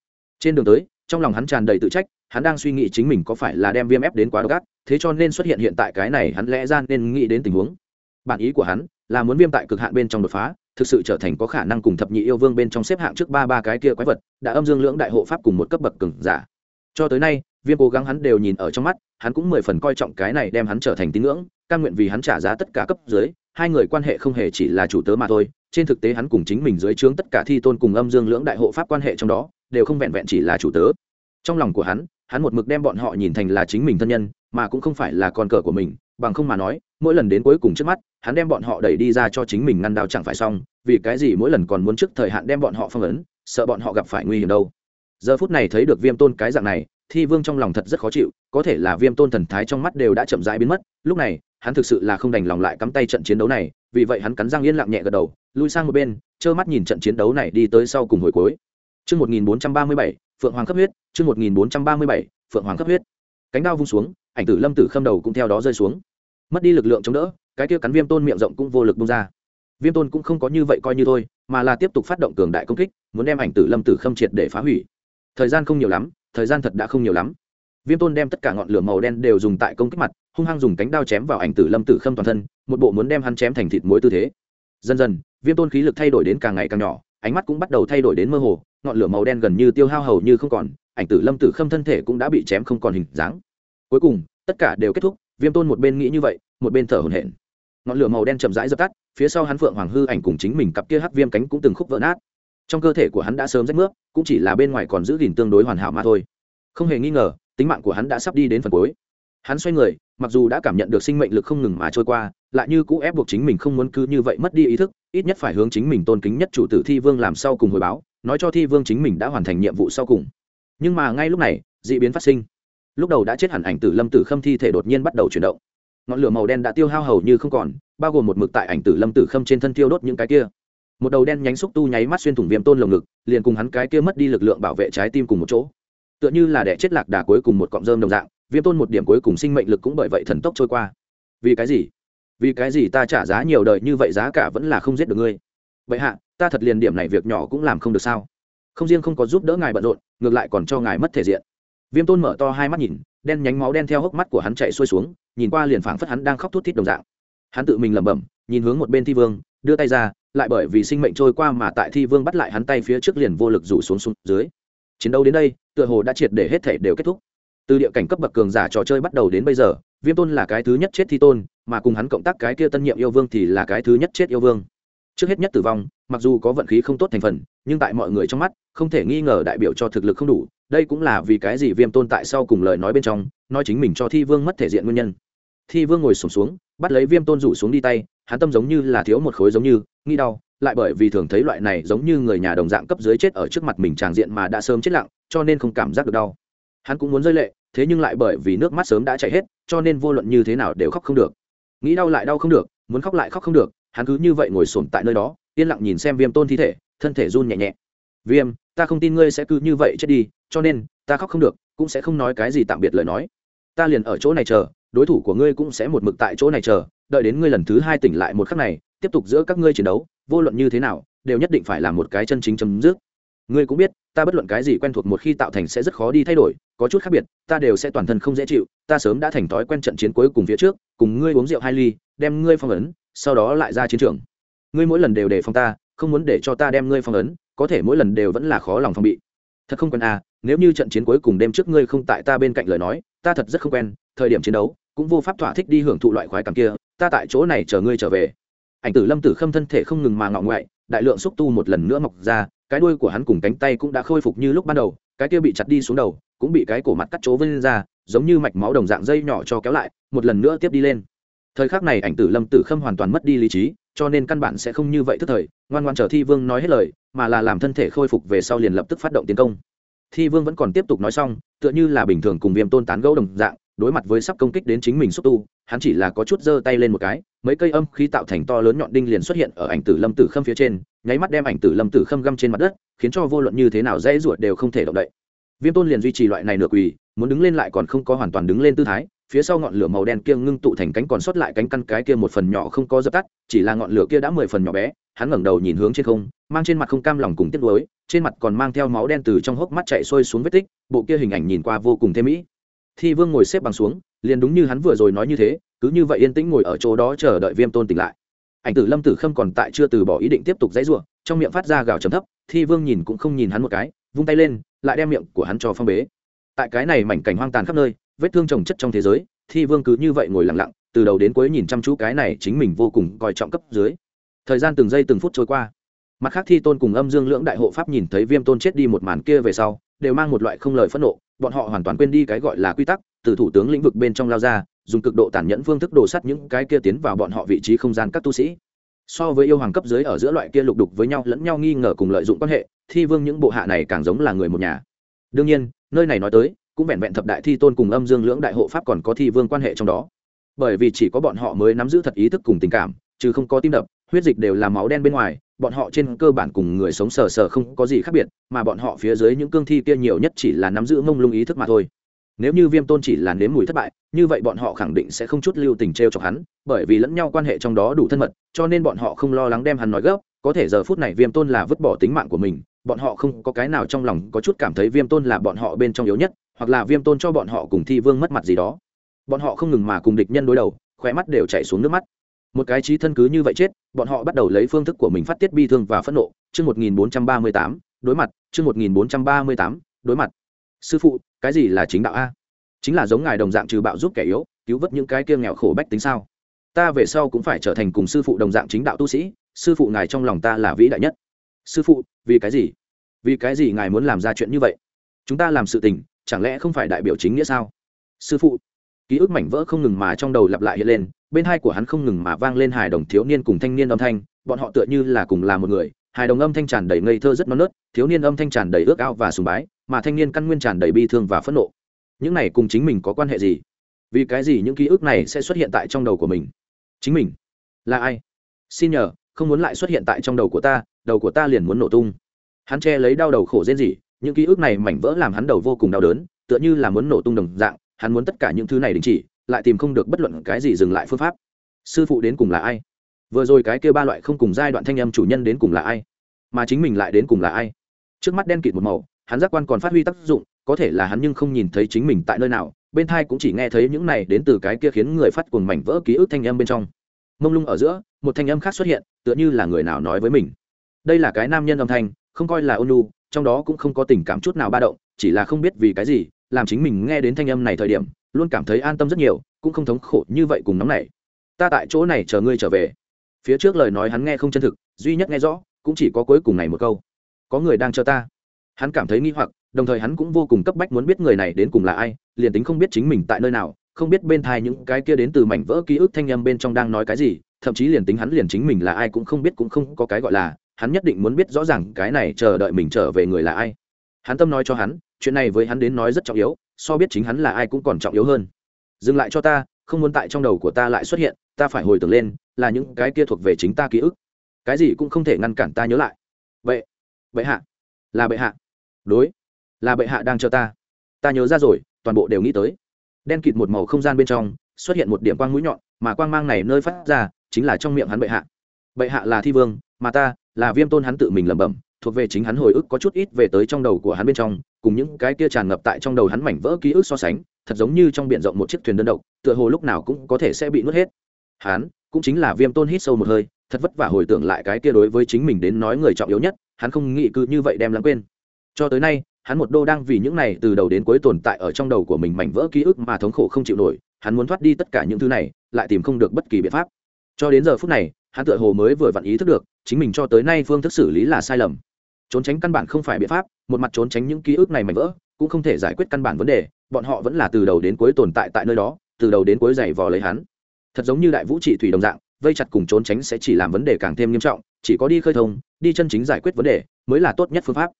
[SPEAKER 1] Trên đường tới, trong lòng hắn tràn đầy tự trách, hắn đang suy nghĩ chính mình có phải là đem viêm ép đến quá gắt thế cho nên xuất hiện hiện tại cái này hắn lẽ ra nên nghĩ đến tình huống. Bản ý của hắn là muốn viêm tại cực hạn bên trong đột phá, thực sự trở thành có khả năng cùng thập nhị yêu vương bên trong xếp hạng trước ba ba cái kia quái vật, đã âm dương lưỡng đại hộ pháp cùng một cấp bậc cừng giả. Cho tới nay, viêm cố gắng hắn đều nhìn ở trong mắt, hắn cũng mười phần coi trọng cái này đem hắn trở thành tín ngưỡng căn nguyện vì hắn trả giá tất cả cấp dưới, hai người quan hệ không hề chỉ là chủ tớ mà thôi, trên thực tế hắn cùng chính mình dưới trướng tất cả thi tôn cùng âm dương lưỡng đại hộ pháp quan hệ trong đó, đều không vẹn vẹn chỉ là chủ tớ. Trong lòng của hắn hắn một mực đem bọn họ nhìn thành là chính mình thân nhân, mà cũng không phải là con cờ của mình, bằng không mà nói, mỗi lần đến cuối cùng trước mắt, hắn đem bọn họ đẩy đi ra cho chính mình ngăn đao chẳng phải xong, vì cái gì mỗi lần còn muốn trước thời hạn đem bọn họ phong ấn, sợ bọn họ gặp phải nguy hiểm đâu. Giờ phút này thấy được viêm tôn cái dạng này, thi vương trong lòng thật rất khó chịu, có thể là viêm tôn thần thái trong mắt đều đã chậm rãi biến mất, lúc này hắn thực sự là không đành lòng lại cắm tay trận chiến đấu này vì vậy hắn cắn răng yên lặng nhẹ gật đầu lui sang một bên trơ mắt nhìn trận chiến đấu này đi tới sau cùng hồi cuối Chương 1437, Phượng Hoàng cấp huyết, chương 1437, Phượng Hoàng cấp huyết. Cánh đao vung xuống, ảnh tử Lâm Tử Khâm đầu cũng theo đó rơi xuống. Mất đi lực lượng chống đỡ, cái kia cắn Viêm Tôn miệng rộng cũng vô lực bung ra. Viêm Tôn cũng không có như vậy coi như thôi, mà là tiếp tục phát động cường đại công kích, muốn đem ảnh tử Lâm Tử Khâm triệt để phá hủy. Thời gian không nhiều lắm, thời gian thật đã không nhiều lắm. Viêm Tôn đem tất cả ngọn lửa màu đen đều dùng tại công kích mặt, hung hăng dùng cánh đao chém vào ảnh tử Lâm Tử Khâm toàn thân, một bộ muốn đem hắn chém thành thịt muối tư thế. Dần dần, Viêm Tôn khí lực thay đổi đến càng ngày càng nhỏ, ánh mắt cũng bắt đầu thay đổi đến mơ hồ, ngọn lửa màu đen gần như tiêu hao hầu như không còn ảnh tử lâm tử khâm thân thể cũng đã bị chém không còn hình dáng. Cuối cùng tất cả đều kết thúc viêm tôn một bên nghĩ như vậy một bên thở hổn hển. Ngọn lửa màu đen chậm rãi dập tắt phía sau hắn phượng hoàng hư ảnh cùng chính mình cặp kia hắc viêm cánh cũng từng khúc vỡ nát. Trong cơ thể của hắn đã sớm rách nước cũng chỉ là bên ngoài còn giữ gìn tương đối hoàn hảo mà thôi. Không hề nghi ngờ tính mạng của hắn đã sắp đi đến phần cuối hắn xoay người, mặc dù đã cảm nhận được sinh mệnh lực không ngừng mà trôi qua, lại như cũ ép buộc chính mình không muốn cứ như vậy mất đi ý thức, ít nhất phải hướng chính mình tôn kính nhất chủ tử thi vương làm sau cùng hồi báo, nói cho thi vương chính mình đã hoàn thành nhiệm vụ sau cùng. Nhưng mà ngay lúc này d ị biến phát sinh. Lúc đầu đã chết hẳn ảnh tử lâm tử khâm thi thể đột nhiên bắt đầu chuyển động. Ngọn lửa màu đen đã tiêu hao hầu như không còn, bao gồm một mực tại ảnh tử lâm tử khâm trên thân tiêu đốt những cái kia. Một đầu đen nhánh xúc tu nháy mắt xuyên thủng viêm tôn lồng ngực, liền cùng hắn cái kia mất đi lực lượng bảo vệ trái tim cùng một chỗ. Tựa như là đẻ chết lạc đà cuối cùng một cọng rơm đồng dạng viêm tôn một điểm cuối cùng sinh mệnh lực cũng bởi vậy thần tốc trôi qua. Vì cái gì? Vì cái gì ta trả giá nhiều đời như vậy giá cả vẫn là không giết được ngươi? Vậy hạ, ta thật liền điểm này việc nhỏ cũng làm không được sao? Không riêng không có giúp đỡ ngài bận rộn, ngược lại còn cho ngài mất thể diện. Viêm tôn mở to hai mắt nhìn, đen nhánh máu đen theo hốc mắt của hắn chạy xuôi xuống, nhìn qua liền phảng phất hắn đang khóc thút thít đồng dạng. Hắn tự mình lẩm bẩm, nhìn hướng một bên thi vương, đưa tay ra, lại bởi vì sinh mệnh trôi qua mà tại thi vương bắt lại hắn tay phía trước liền vô lực rủ xuống xuống dưới. Chiến đấu đến đây, tựa hồ đã triệt để hết thể đều kết thúc từ địa cảnh cấp bậc cường giả trò chơi bắt đầu đến bây giờ viêm tôn là cái thứ nhất chết thi tôn mà cùng hắn cộng tác cái kia tân nhiệm yêu vương thì là cái thứ nhất chết yêu vương. Trước hết nhất tử vong mặc dù có vận khí không tốt thành phần nhưng tại mọi người trong mắt không thể nghi ngờ đại biểu cho thực lực không đủ đây cũng là vì cái gì viêm tôn tại sau cùng lời nói bên trong nói chính mình cho thi vương mất thể diện nguyên nhân. Thi vương ngồi sùng xuống, xuống bắt lấy viêm tôn rủ xuống đi tay hắn tâm giống như là thiếu một khối giống như nghĩ đau lại bởi vì thường thấy loại này giống như người nhà đồng dạng cấp dưới chết ở trước mặt mình tràng diện mà đã sớm chết lặng cho nên không cảm giác được đau. Hắn cũng muốn rơi lệ thế nhưng lại bởi vì nước mắt sớm đã chảy hết, cho nên vô luận như thế nào đều khóc không được. Nghĩ đau lại đau không được, muốn khóc lại khóc không được, hắn cứ như vậy ngồi xổm tại nơi đó, yên lặng nhìn xem viêm tôn thi thể, thân thể run nhẹ nhẹ. Viêm, ta không tin ngươi sẽ cứ như vậy chết đi, cho nên, ta khóc không được, cũng sẽ không nói cái gì tạm biệt lời nói. Ta liền ở chỗ này chờ, đối thủ của ngươi cũng sẽ một mực tại chỗ này chờ, đợi đến ngươi lần thứ hai tỉnh lại một khắc này, tiếp tục giữa các ngươi chiến đấu, vô luận như thế nào, đều nhất định phải là một cái chân chính chấm dứt ngươi cũng biết, ta bất luận cái gì quen thuộc một khi tạo thành sẽ rất khó đi thay đổi, có chút khác biệt, ta đều sẽ toàn thân không dễ chịu, ta sớm đã thành thói quen trận chiến cuối cùng phía trước, cùng ngươi uống rượu hai ly, đem ngươi phong ấn, sau đó lại ra chiến trường. Ngươi mỗi lần đều đề phòng ta, không muốn để cho ta đem ngươi phong ấn, có thể mỗi lần đều vẫn là khó lòng phòng bị. Thật không quen à nếu như trận chiến cuối cùng đêm trước ngươi không tại ta bên cạnh lời nói, ta thật rất không quen, thời điểm chiến đấu, cũng vô pháp thỏa thích đi hưởng thụ loại khoái cảm kia, ta tại chỗ này chờ ngươi trở về. Ảnh tử lâm tử khâm thân thể không ngừng mà ngọ ngoại, đại lượng xúc tu một lần nữa mọc ra cái đuôi của hắn cùng cánh tay cũng đã khôi phục như lúc ban đầu, cái kia bị chặt đi xuống đầu, cũng bị cái cổ mặt cắt chỗ vân ra, giống như mạch máu đồng dạng dây nhỏ cho kéo lại, một lần nữa tiếp đi lên. Thời khắc này ảnh tử lâm tử khâm hoàn toàn mất đi lý trí, cho nên căn bản sẽ không như vậy tức thời, ngoan ngoan chờ thi vương nói hết lời, mà là làm thân thể khôi phục về sau liền lập tức phát động tiến công. Thi vương vẫn còn tiếp tục nói xong, tựa như là bình thường cùng viêm tôn tán gẫu đồng dạng, đối mặt với sắp công kích đến chính mình xúc tu, hắn chỉ là có chút giơ tay lên một cái mấy cây âm khí tạo thành to lớn nhọn đinh liền xuất hiện ở ảnh tử lâm tử khâm phía trên, nháy mắt đem ảnh tử lâm tử khâm găm trên mặt đất, khiến cho vô luận như thế nào dễ ruột đều không thể động đậy. Viêm tôn liền duy trì loại này nửa quỳ, muốn đứng lên lại còn không có hoàn toàn đứng lên tư thái, phía sau ngọn lửa màu đen kia ngưng tụ thành cánh còn sót lại cánh căn cái kia một phần nhỏ không có dập tắt, chỉ là ngọn lửa kia đã mười phần nhỏ bé, hắn ngẩng đầu nhìn hướng trên không, mang trên mặt không cam lòng cùng tiếc nuối, trên mặt còn mang theo máu đen từ trong hốc mắt chạy xuôi xuống vết tích, bộ kia hình ảnh nhìn qua vô cùng thêm mỹ. Thi vương ngồi xếp bằng xuống, liền đúng như hắn vừa rồi nói như thế cứ như vậy yên tĩnh ngồi ở chỗ đó chờ đợi viêm tôn tỉnh lại. Ảnh tử lâm tử khâm còn tại chưa từ bỏ ý định tiếp tục dãy ruộng, trong miệng phát ra gào trầm thấp, thi vương nhìn cũng không nhìn hắn một cái, vung tay lên, lại đem miệng của hắn cho phong bế. Tại cái này mảnh cảnh hoang tàn khắp nơi, vết thương trồng chất trong thế giới, thi vương cứ như vậy ngồi lặng lặng, từ đầu đến cuối nhìn chăm chú cái này chính mình vô cùng coi trọng cấp dưới. Thời gian từng giây từng phút trôi qua. Mặt khác thi tôn cùng âm dương lưỡng đại hộ pháp nhìn thấy viêm tôn chết đi một màn kia về sau, đều mang một loại không lời phẫn nộ, bọn họ hoàn toàn quên đi cái gọi là quy tắc, từ thủ tướng lĩnh vực bên trong lao ra dùng cực độ tàn nhẫn phương thức đổ sắt những cái kia tiến vào bọn họ vị trí không gian các tu sĩ. So với yêu hoàng cấp dưới ở giữa loại kia lục đục với nhau lẫn nhau nghi ngờ cùng lợi dụng quan hệ, thi vương những bộ hạ này càng giống là người một nhà. Đương nhiên, nơi này nói tới, cũng vẹn vẹn thập đại thi tôn cùng âm dương lưỡng đại hộ pháp còn có thi vương quan hệ trong đó. Bởi vì chỉ có bọn họ mới nắm giữ thật ý thức cùng tình cảm, chứ không có tim đập, huyết dịch đều là máu đen bên ngoài, bọn họ trên cơ bản cùng người sống sờ sờ không có gì khác biệt, mà bọn họ phía dưới những cương thi kia nhiều nhất chỉ là nắm giữ mông lung ý thức mà thôi nếu như viêm tôn chỉ là nếm mùi thất bại, như vậy bọn họ khẳng định sẽ không chút lưu tình t r e o chọc hắn, bởi vì lẫn nhau quan hệ trong đó đủ thân mật, cho nên bọn họ không lo lắng đem hắn nói gấp. Có thể giờ phút này viêm tôn là vứt bỏ tính mạng của mình, bọn họ không có cái nào trong lòng có chút cảm thấy viêm tôn là bọn họ bên trong yếu nhất, hoặc là viêm tôn cho bọn họ cùng thi vương mất mặt gì đó. Bọn họ không ngừng mà cùng địch nhân đối đầu, khóe mắt đều chảy xuống nước mắt. Một cái trí thân cứ như vậy chết, bọn họ bắt đầu lấy phương thức của mình phát tiết bi thương và phẫn nộ. Chương một nghìn bốn trăm ba mươi tám, đối mặt. Chương một nghìn bốn trăm ba mươi tám, đối mặt sư phụ, cái gì là chính đạo a? Chính là giống ngài đồng dạng trừ bạo giúp kẻ yếu, cứu vớt những cái kia nghèo khổ bách tính sao? Ta về sau cũng phải trở thành cùng sư phụ đồng dạng chính đạo tu sĩ, sư phụ ngài trong lòng ta là vĩ đại nhất. Sư phụ, vì cái gì? Vì cái gì ngài muốn làm ra chuyện như vậy? Chúng ta làm sự tình, chẳng lẽ không phải đại biểu chính nghĩa sao? Sư phụ, ký ức mảnh vỡ không ngừng mà trong đầu lặp lại hiện lên, bên hai của hắn không ngừng mà vang lên hài đồng thiếu niên cùng thanh niên âm thanh, bọn họ tựa như là cùng là một người hài đồng âm thanh tràn đầy ngây thơ rất non nớt, thiếu niên âm thanh tràn đầy ước ao và sùng bái, mà thanh niên căn nguyên tràn đầy bi thương và phẫn nộ. Những này cùng chính mình có quan hệ gì? Vì cái gì những ký ức này sẽ xuất hiện tại trong đầu của mình? Chính mình là ai? Xin nhờ, không muốn lại xuất hiện tại trong đầu của ta, đầu của ta liền muốn nổ tung. Hắn che lấy đau đầu khổ rên rỉ, những ký ức này mảnh vỡ làm hắn đầu vô cùng đau đớn, tựa như là muốn nổ tung đồng dạng, hắn muốn tất cả những thứ này đình chỉ, lại tìm không được bất luận cái gì dừng lại phương pháp. Sư phụ đến cùng là ai? Vừa rồi cái kia ba loại không cùng giai đoạn thanh âm chủ nhân đến cùng là ai? Mà chính mình lại đến cùng là ai? Trước mắt đen kịt một màu, hắn giác quan còn phát huy tác dụng, có thể là hắn nhưng không nhìn thấy chính mình tại nơi nào, bên thai cũng chỉ nghe thấy những này đến từ cái kia khiến người phát cuồng mảnh vỡ ký ức thanh âm bên trong. Mông lung ở giữa, một thanh âm khác xuất hiện, tựa như là người nào nói với mình. Đây là cái nam nhân âm thanh, không coi là ônu trong đó cũng không có tình cảm chút nào ba động, chỉ là không biết vì cái gì, làm chính mình nghe đến thanh âm này thời điểm, luôn cảm thấy an tâm rất nhiều, cũng không thống khổ như vậy cùng nóng này ta tại chỗ này chờ ngươi trở về phía trước lời nói hắn nghe không chân thực, duy nhất nghe rõ, cũng chỉ có cuối cùng này một câu. Có người đang chờ ta. Hắn cảm thấy nghi hoặc, đồng thời hắn cũng vô cùng cấp bách muốn biết người này đến cùng là ai, liền tính không biết chính mình tại nơi nào, không biết bên thai những cái kia đến từ mảnh vỡ ký ức thanh âm bên trong đang nói cái gì, thậm chí liền tính hắn liền chính mình là ai cũng không biết cũng không có cái gọi là, hắn nhất định muốn biết rõ ràng cái này chờ đợi mình trở về người là ai. Hắn tâm nói cho hắn, chuyện này với hắn đến nói rất trọng yếu, so biết chính hắn là ai cũng còn trọng yếu hơn. Dừng lại cho ta, không muốn tại trong đầu của ta lại xuất hiện, ta phải hồi tưởng lên là những cái kia thuộc về chính ta ký ức. Cái gì cũng không thể ngăn cản ta nhớ lại. Vậy bệ hạ, là bệ hạ. Đối, là bệ hạ đang chờ ta. Ta nhớ ra rồi, toàn bộ đều nghĩ tới. Đen kịt một màu không gian bên trong, xuất hiện một điểm quang mũi nhọn, mà quang mang này nơi phát ra, chính là trong miệng hắn bệ hạ. Bệ hạ là thi vương, mà ta là viêm tôn hắn tự mình lẩm bẩm, thuộc về chính hắn hồi ức có chút ít về tới trong đầu của hắn bên trong, cùng những cái kia tràn ngập tại trong đầu hắn mảnh vỡ ký ức so sánh, thật giống như trong b i ể n rộng một chiếc thuyền đơn độc, tựa hồ lúc nào cũng có thể sẽ bị nuốt hết. Hắn cũng chính là viêm tôn hít sâu một hơi, thật vất vả hồi tưởng lại cái kia đối với chính mình đến nói người trọng yếu nhất, hắn không nghĩ cứ như vậy đem lãng quên. Cho tới nay, hắn một đô đang vì những này từ đầu đến cuối tồn tại ở trong đầu của mình mảnh vỡ ký ức mà thống khổ không chịu nổi, hắn muốn thoát đi tất cả những thứ này, lại tìm không được bất kỳ biện pháp. Cho đến giờ phút này, hắn tựa hồ mới vừa vặn ý thức được, chính mình cho tới nay phương thức xử lý là sai lầm. Trốn tránh căn bản không phải biện pháp, một mặt trốn tránh những ký ức này mảnh vỡ, cũng không thể giải quyết căn bản vấn đề, bọn họ vẫn là từ đầu đến cuối tồn tại tại nơi đó, từ đầu đến cuối giày vò lấy hắn thật giống như đại vũ trị thủy đồng dạng, vây chặt cùng trốn tránh sẽ chỉ làm vấn đề càng thêm nghiêm trọng, chỉ có đi khơi thông, đi chân chính giải quyết vấn đề, mới là tốt nhất phương pháp.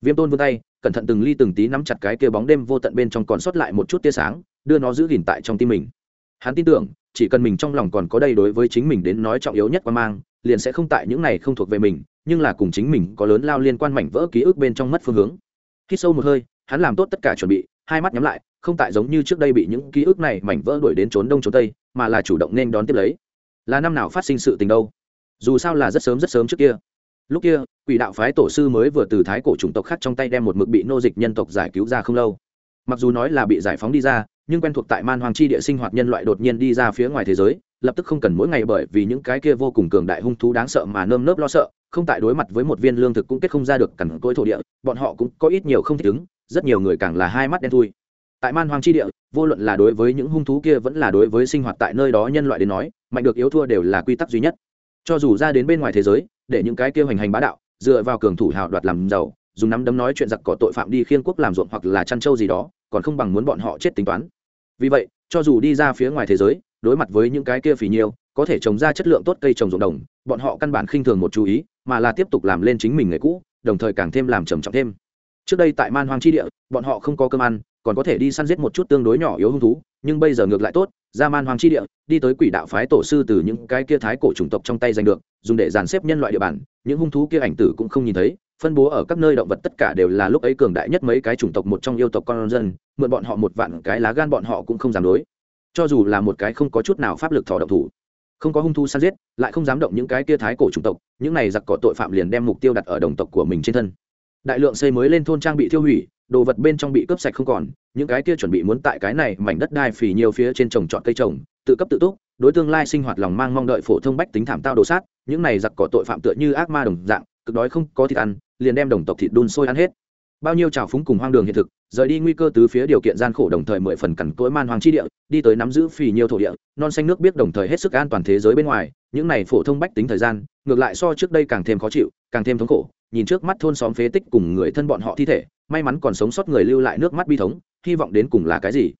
[SPEAKER 1] Viêm tôn vươn tay, cẩn thận từng ly từng tí nắm chặt cái kia bóng đêm vô tận bên trong còn sót lại một chút tia sáng, đưa nó giữ gìn tại trong tim mình. Hắn tin tưởng, chỉ cần mình trong lòng còn có đây đối với chính mình đến nói trọng yếu nhất qua mang, liền sẽ không tại những này không thuộc về mình, nhưng là cùng chính mình có lớn lao liên quan mảnh vỡ ký ức bên trong mất phương hướng. Khi sâu một hơi, hắn làm tốt tất cả chuẩn bị, hai mắt nhắm lại không tại giống như trước đây bị những ký ức này mảnh vỡ đuổi đến trốn đông trốn tây, mà là chủ động nên đón tiếp lấy. Là năm nào phát sinh sự tình đâu? Dù sao là rất sớm rất sớm trước kia. Lúc kia, quỷ đạo phái tổ sư mới vừa từ thái cổ chủng tộc khác trong tay đem một mực bị nô dịch nhân tộc giải cứu ra không lâu. Mặc dù nói là bị giải phóng đi ra, nhưng quen thuộc tại man hoàng chi địa sinh hoạt nhân loại đột nhiên đi ra phía ngoài thế giới, lập tức không cần mỗi ngày bởi vì những cái kia vô cùng cường đại hung thú đáng sợ mà nơm nớp lo sợ, không tại đối mặt với một viên lương thực cũng kết không ra được cằn cỗi thổ địa, bọn họ cũng có ít nhiều không thích ứng, rất nhiều người càng là hai mắt đen thui tại man hoàng chi địa, vô luận là đối với những hung thú kia vẫn là đối với sinh hoạt tại nơi đó nhân loại đến nói, mạnh được yếu thua đều là quy tắc duy nhất. Cho dù ra đến bên ngoài thế giới, để những cái kia hoành hành bá đạo, dựa vào cường thủ hào đoạt làm giàu, dùng nắm đấm nói chuyện giặc cỏ tội phạm đi khiên quốc làm ruộng hoặc là chăn trâu gì đó, còn không bằng muốn bọn họ chết tính toán. Vì vậy, cho dù đi ra phía ngoài thế giới, đối mặt với những cái kia phì nhiêu, có thể trồng ra chất lượng tốt cây trồng ruộng đồng, bọn họ căn bản khinh thường một chú ý, mà là tiếp tục làm lên chính mình người cũ, đồng thời càng thêm làm trầm trọng thêm. Trước đây tại man hoang chi địa, bọn họ không có cơm ăn còn có thể đi săn giết một chút tương đối nhỏ yếu hung thú, nhưng bây giờ ngược lại tốt, ra man hoang chi địa, đi tới quỷ đạo phái tổ sư từ những cái kia thái cổ chủng tộc trong tay giành được, dùng để dàn xếp nhân loại địa bàn, những hung thú kia ảnh tử cũng không nhìn thấy, phân bố ở các nơi động vật tất cả đều là lúc ấy cường đại nhất mấy cái chủng tộc một trong yêu tộc con dân, mượn bọn họ một vạn cái lá gan bọn họ cũng không dám đối. Cho dù là một cái không có chút nào pháp lực thọ động thủ, không có hung thu săn giết, lại không dám động những cái kia thái cổ chủng tộc, những này giặc cỏ tội phạm liền đem mục tiêu đặt ở đồng tộc của mình trên thân. Đại lượng xây mới lên thôn trang bị tiêu hủy đồ vật bên trong bị cướp sạch không còn, những cái kia chuẩn bị muốn tại cái này mảnh đất đai phì nhiều phía trên trồng trọt cây trồng, tự cấp tự túc, đối tương lai sinh hoạt lòng mang mong đợi phổ thông bách tính thảm tao đồ sát, những này giặc cỏ tội phạm tựa như ác ma đồng dạng, cực đói không có thịt ăn, liền đem đồng tộc thịt đun sôi ăn hết. Bao nhiêu trào phúng cùng hoang đường hiện thực, rời đi nguy cơ từ phía điều kiện gian khổ đồng thời mười phần cằn cỗi man hoàng chi địa, đi tới nắm giữ phì nhiều thổ địa, non xanh nước biết đồng thời hết sức an toàn thế giới bên ngoài, những này phổ thông bách tính thời gian, ngược lại so trước đây càng thêm khó chịu, càng thêm thống khổ, nhìn trước mắt thôn xóm phế tích cùng người thân bọn họ thi thể may mắn còn sống sót người lưu lại nước mắt bi thống, hy vọng đến cùng là cái gì?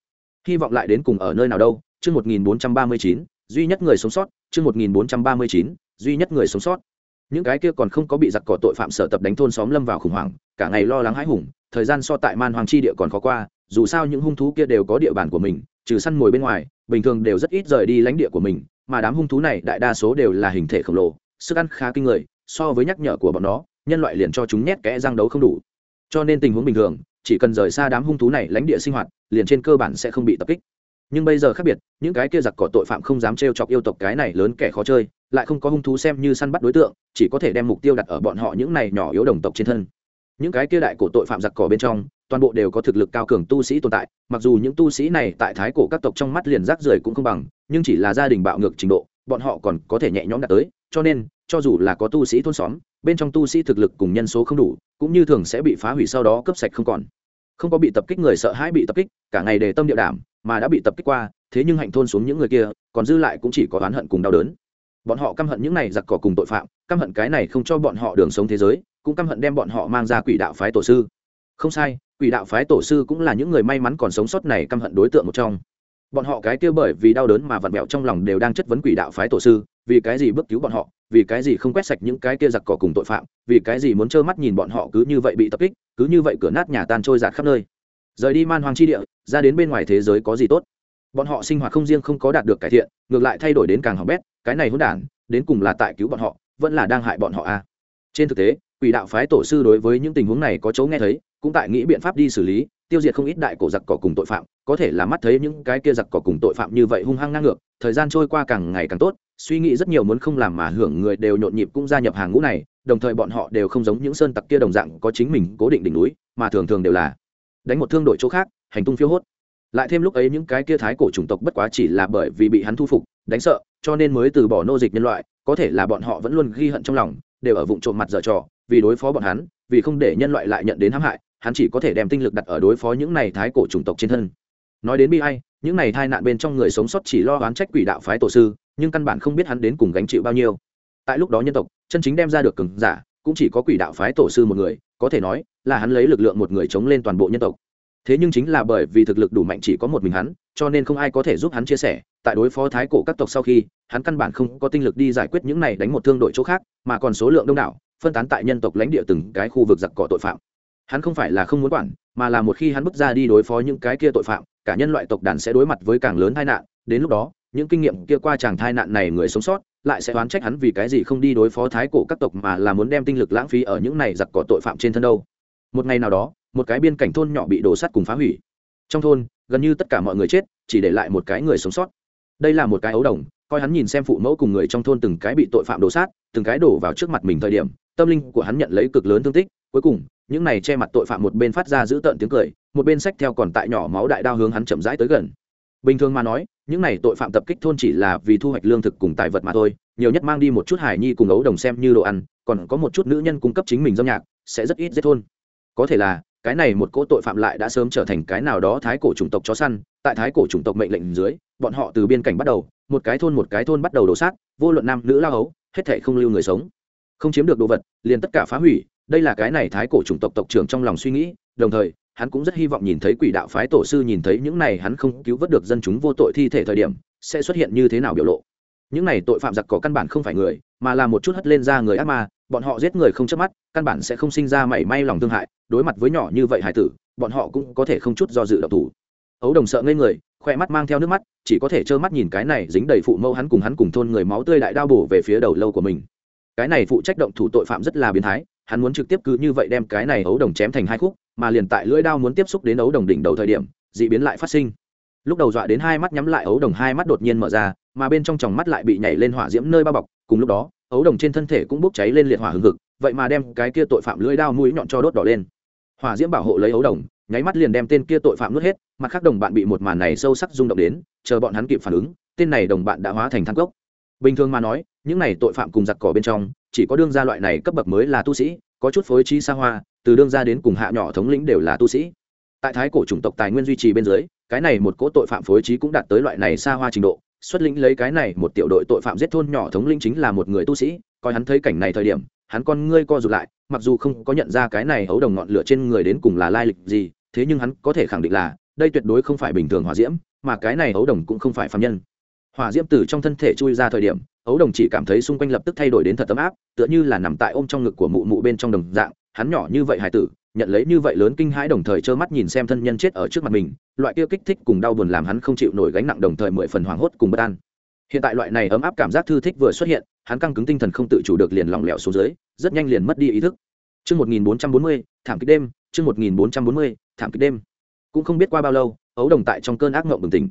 [SPEAKER 1] Hy vọng lại đến cùng ở nơi nào đâu? Chương một nghìn bốn trăm ba mươi chín, duy nhất người sống sót, chương một nghìn bốn trăm ba mươi chín, duy nhất người sống sót. Những cái kia còn không có bị giặc cỏ tội phạm sở tập đánh thôn xóm lâm vào khủng hoảng, cả ngày lo lắng hãi hùng, thời gian so tại man hoàng chi địa còn khó qua, dù sao những hung thú kia đều có địa bàn của mình, trừ săn mồi bên ngoài, bình thường đều rất ít rời đi lãnh địa của mình, mà đám hung thú này đại đa số đều là hình thể khổng lồ, sức ăn khá kinh người, so với nhắc nhở của bọn nó, nhân loại liền cho chúng nhét kẽ răng đấu không đủ cho nên tình huống bình thường, chỉ cần rời xa đám hung thú này lãnh địa sinh hoạt, liền trên cơ bản sẽ không bị tập kích. Nhưng bây giờ khác biệt, những cái kia giặc cỏ tội phạm không dám trêu chọc yêu tộc cái này lớn kẻ khó chơi, lại không có hung thú xem như săn bắt đối tượng, chỉ có thể đem mục tiêu đặt ở bọn họ những này nhỏ yếu đồng tộc trên thân. Những cái kia đại cổ tội phạm giặc cỏ bên trong, toàn bộ đều có thực lực cao cường tu sĩ tồn tại, mặc dù những tu sĩ này tại thái cổ các tộc trong mắt liền rác rưởi cũng không bằng, nhưng chỉ là gia đình bạo ngược trình độ bọn họ còn có thể nhẹ nhõm đạt tới, cho nên, cho dù là có tu sĩ thôn xóm, bên trong tu sĩ thực lực cùng nhân số không đủ, cũng như thường sẽ bị phá hủy sau đó cướp sạch không còn. Không có bị tập kích người sợ hãi bị tập kích, cả ngày để tâm địa đảm, mà đã bị tập kích qua, thế nhưng hạnh thôn xuống những người kia, còn dư lại cũng chỉ có oán hận cùng đau đớn. Bọn họ căm hận những này giặc cỏ cùng tội phạm, căm hận cái này không cho bọn họ đường sống thế giới, cũng căm hận đem bọn họ mang ra quỷ đạo phái tổ sư. Không sai, quỷ đạo phái tổ sư cũng là những người may mắn còn sống sót này căm hận đối tượng một trong bọn họ cái kia bởi vì đau đớn mà vặn vẹo trong lòng đều đang chất vấn quỷ đạo phái tổ sư, vì cái gì bước cứu bọn họ, vì cái gì không quét sạch những cái kia giặc cỏ cùng tội phạm, vì cái gì muốn trơ mắt nhìn bọn họ cứ như vậy bị tập kích, cứ như vậy cửa nát nhà tan trôi giạt khắp nơi rời đi man hoàng chi địa, ra đến bên ngoài thế giới có gì tốt bọn họ sinh hoạt không riêng không có đạt được cải thiện, ngược lại thay đổi đến càng hỏng bét, cái này hỗn đản, đến cùng là tại cứu bọn họ, vẫn là đang hại bọn họ a à. trên thực tế, quỷ đạo phái tổ sư đối với những tình huống này có chỗ nghe thấy, cũng tại nghĩ biện pháp đi xử lý tiêu diệt không ít đại cổ giặc cỏ cùng tội phạm, có thể là mắt thấy những cái kia giặc cỏ cùng tội phạm như vậy hung hăng ngang ngược, thời gian trôi qua càng ngày càng tốt, suy nghĩ rất nhiều muốn không làm mà hưởng người đều nhộn nhịp cũng gia nhập hàng ngũ này, đồng thời bọn họ đều không giống những sơn tặc kia đồng dạng có chính mình cố định đỉnh núi, mà thường thường đều là đánh một thương đội chỗ khác, hành tung phiêu hốt. Lại thêm lúc ấy những cái kia thái cổ chủng tộc bất quá chỉ là bởi vì bị hắn thu phục, đánh sợ, cho nên mới từ bỏ nô dịch nhân loại, có thể là bọn họ vẫn luôn ghi hận trong lòng, đều ở vụ trộm mặt dở trò, vì đối phó bọn hắn, vì không để nhân loại lại nhận đến hãm hại hắn chỉ có thể đem tinh lực đặt ở đối phó những này thái cổ chủng tộc trên thân. Nói đến bi ai, những này tai nạn bên trong người sống sót chỉ lo oán trách quỷ đạo phái tổ sư, nhưng căn bản không biết hắn đến cùng gánh chịu bao nhiêu. Tại lúc đó nhân tộc, chân chính đem ra được cường giả, cũng chỉ có quỷ đạo phái tổ sư một người, có thể nói là hắn lấy lực lượng một người chống lên toàn bộ nhân tộc. Thế nhưng chính là bởi vì thực lực đủ mạnh chỉ có một mình hắn, cho nên không ai có thể giúp hắn chia sẻ. Tại đối phó thái cổ các tộc sau khi, hắn căn bản không có tinh lực đi giải quyết những này đánh một thương đội chỗ khác, mà còn số lượng đông đảo, phân tán tại nhân tộc lãnh địa từng cái khu vực giặc cỏ tội phạm hắn không phải là không muốn quản, mà là một khi hắn bước ra đi đối phó những cái kia tội phạm, cả nhân loại tộc đàn sẽ đối mặt với càng lớn tai nạn. Đến lúc đó, những kinh nghiệm kia qua chàng tai nạn này người sống sót lại sẽ oán trách hắn vì cái gì không đi đối phó thái cổ các tộc mà là muốn đem tinh lực lãng phí ở những này giặc cỏ tội phạm trên thân đâu. Một ngày nào đó, một cái biên cảnh thôn nhỏ bị đổ sắt cùng phá hủy. Trong thôn, gần như tất cả mọi người chết, chỉ để lại một cái người sống sót. Đây là một cái ấu đồng, coi hắn nhìn xem phụ mẫu cùng người trong thôn từng cái bị tội phạm đổ sát, từng cái đổ vào trước mặt mình thời điểm, tâm linh của hắn nhận lấy cực lớn thương tích, cuối cùng những này che mặt tội phạm một bên phát ra giữ tợn tiếng cười một bên sách theo còn tại nhỏ máu đại đao hướng hắn chậm rãi tới gần. Bình thường mà nói những này tội phạm tập kích thôn chỉ là vì thu hoạch lương thực cùng tài vật mà thôi nhiều nhất mang đi một chút hải nhi cùng ấu đồng xem như đồ ăn còn có một chút nữ nhân cung cấp chính mình dâm nhạc sẽ rất ít giết thôn. Có thể là cái này một cỗ tội phạm lại đã sớm trở thành cái nào đó thái cổ chủng tộc chó săn tại thái cổ chủng tộc mệnh lệnh dưới bọn họ từ biên cảnh bắt đầu một cái thôn một cái thôn bắt đầu đổ sát vô luận nam nữ lao hấu, hết thể không lưu người sống. Không chiếm được đồ vật liền tất cả phá hủy đây là cái này thái cổ chủng tộc tộc trưởng trong lòng suy nghĩ, đồng thời, hắn cũng rất hy vọng nhìn thấy quỷ đạo phái tổ sư nhìn thấy những này hắn không cứu vớt được dân chúng vô tội thi thể thời điểm, sẽ xuất hiện như thế nào biểu lộ. Những này tội phạm giặc có căn bản không phải người, mà là một chút hất lên ra người ác ma, bọn họ giết người không chớp mắt, căn bản sẽ không sinh ra mảy may lòng thương hại, đối mặt với nhỏ như vậy hải tử, bọn họ cũng có thể không chút do dự độc thủ. Ấu đồng sợ ngây người, khoe mắt mang theo nước mắt, chỉ có thể trơ mắt nhìn cái này dính đầy phụ mẫu hắn cùng hắn cùng thôn người máu tươi đại đao bổ về phía đầu lâu của mình. Cái này phụ trách động thủ tội phạm rất là biến thái hắn muốn trực tiếp cứ như vậy đem cái này ấu đồng chém thành hai khúc, mà liền tại lưỡi đao muốn tiếp xúc đến ấu đồng đỉnh đầu thời điểm d ị biến lại phát sinh. Lúc đầu dọa đến hai mắt nhắm lại, ấu đồng hai mắt đột nhiên mở ra, mà bên trong tròng mắt lại bị nhảy lên hỏa diễm nơi bao bọc, cùng lúc đó, ấu đồng trên thân thể cũng bốc cháy lên liệt hỏa hừng hực, vậy mà đem cái kia tội phạm lưỡi đao mũi nhọn cho đốt đỏ lên. Hỏa diễm bảo hộ lấy ấu đồng, nháy mắt liền đem tên kia tội phạm nuốt hết, mặt khác đồng bạn bị một màn này sâu sắc rung động đến, chờ bọn hắn kịp phản ứng, tên này đồng bạn đã hóa thành thang cốc. Bình thường mà nói, những này tội phạm cùng giặc cỏ bên trong chỉ có đương gia loại này cấp bậc mới là tu sĩ, có chút phối trí xa hoa, từ đương gia đến cùng hạ nhỏ thống lĩnh đều là tu sĩ. Tại thái cổ chủng tộc tài nguyên duy trì bên dưới, cái này một cỗ tội phạm phối trí cũng đạt tới loại này xa hoa trình độ. Xuất lĩnh lấy cái này một tiểu đội tội phạm giết thôn nhỏ thống lĩnh chính là một người tu sĩ, coi hắn thấy cảnh này thời điểm, hắn con ngươi co rụt lại, mặc dù không có nhận ra cái này hấu đồng ngọn lửa trên người đến cùng là lai lịch gì, thế nhưng hắn có thể khẳng định là, đây tuyệt đối không phải bình thường hỏa diễm, mà cái này hấu đồng cũng không phải phạm nhân. Hỏa diễm từ trong thân thể chui ra thời điểm ấu đồng chỉ cảm thấy xung quanh lập tức thay đổi đến thật ấm áp tựa như là nằm tại ôm trong ngực của mụ mụ bên trong đồng dạng hắn nhỏ như vậy hải tử nhận lấy như vậy lớn kinh hãi đồng thời trơ mắt nhìn xem thân nhân chết ở trước mặt mình loại kia kích thích cùng đau buồn làm hắn không chịu nổi gánh nặng đồng thời mười phần hoảng hốt cùng bất an hiện tại loại này ấm áp cảm giác thư thích vừa xuất hiện hắn căng cứng tinh thần không tự chủ được liền lỏng lẻo xuống dưới rất nhanh liền mất đi ý thức Trước 1440, thảm kích đêm, trước 1440, thảm kích đêm. Cũng không biết qua bao lâu, ấu đồng tại trong cơn ác mộng bừng tỉnh.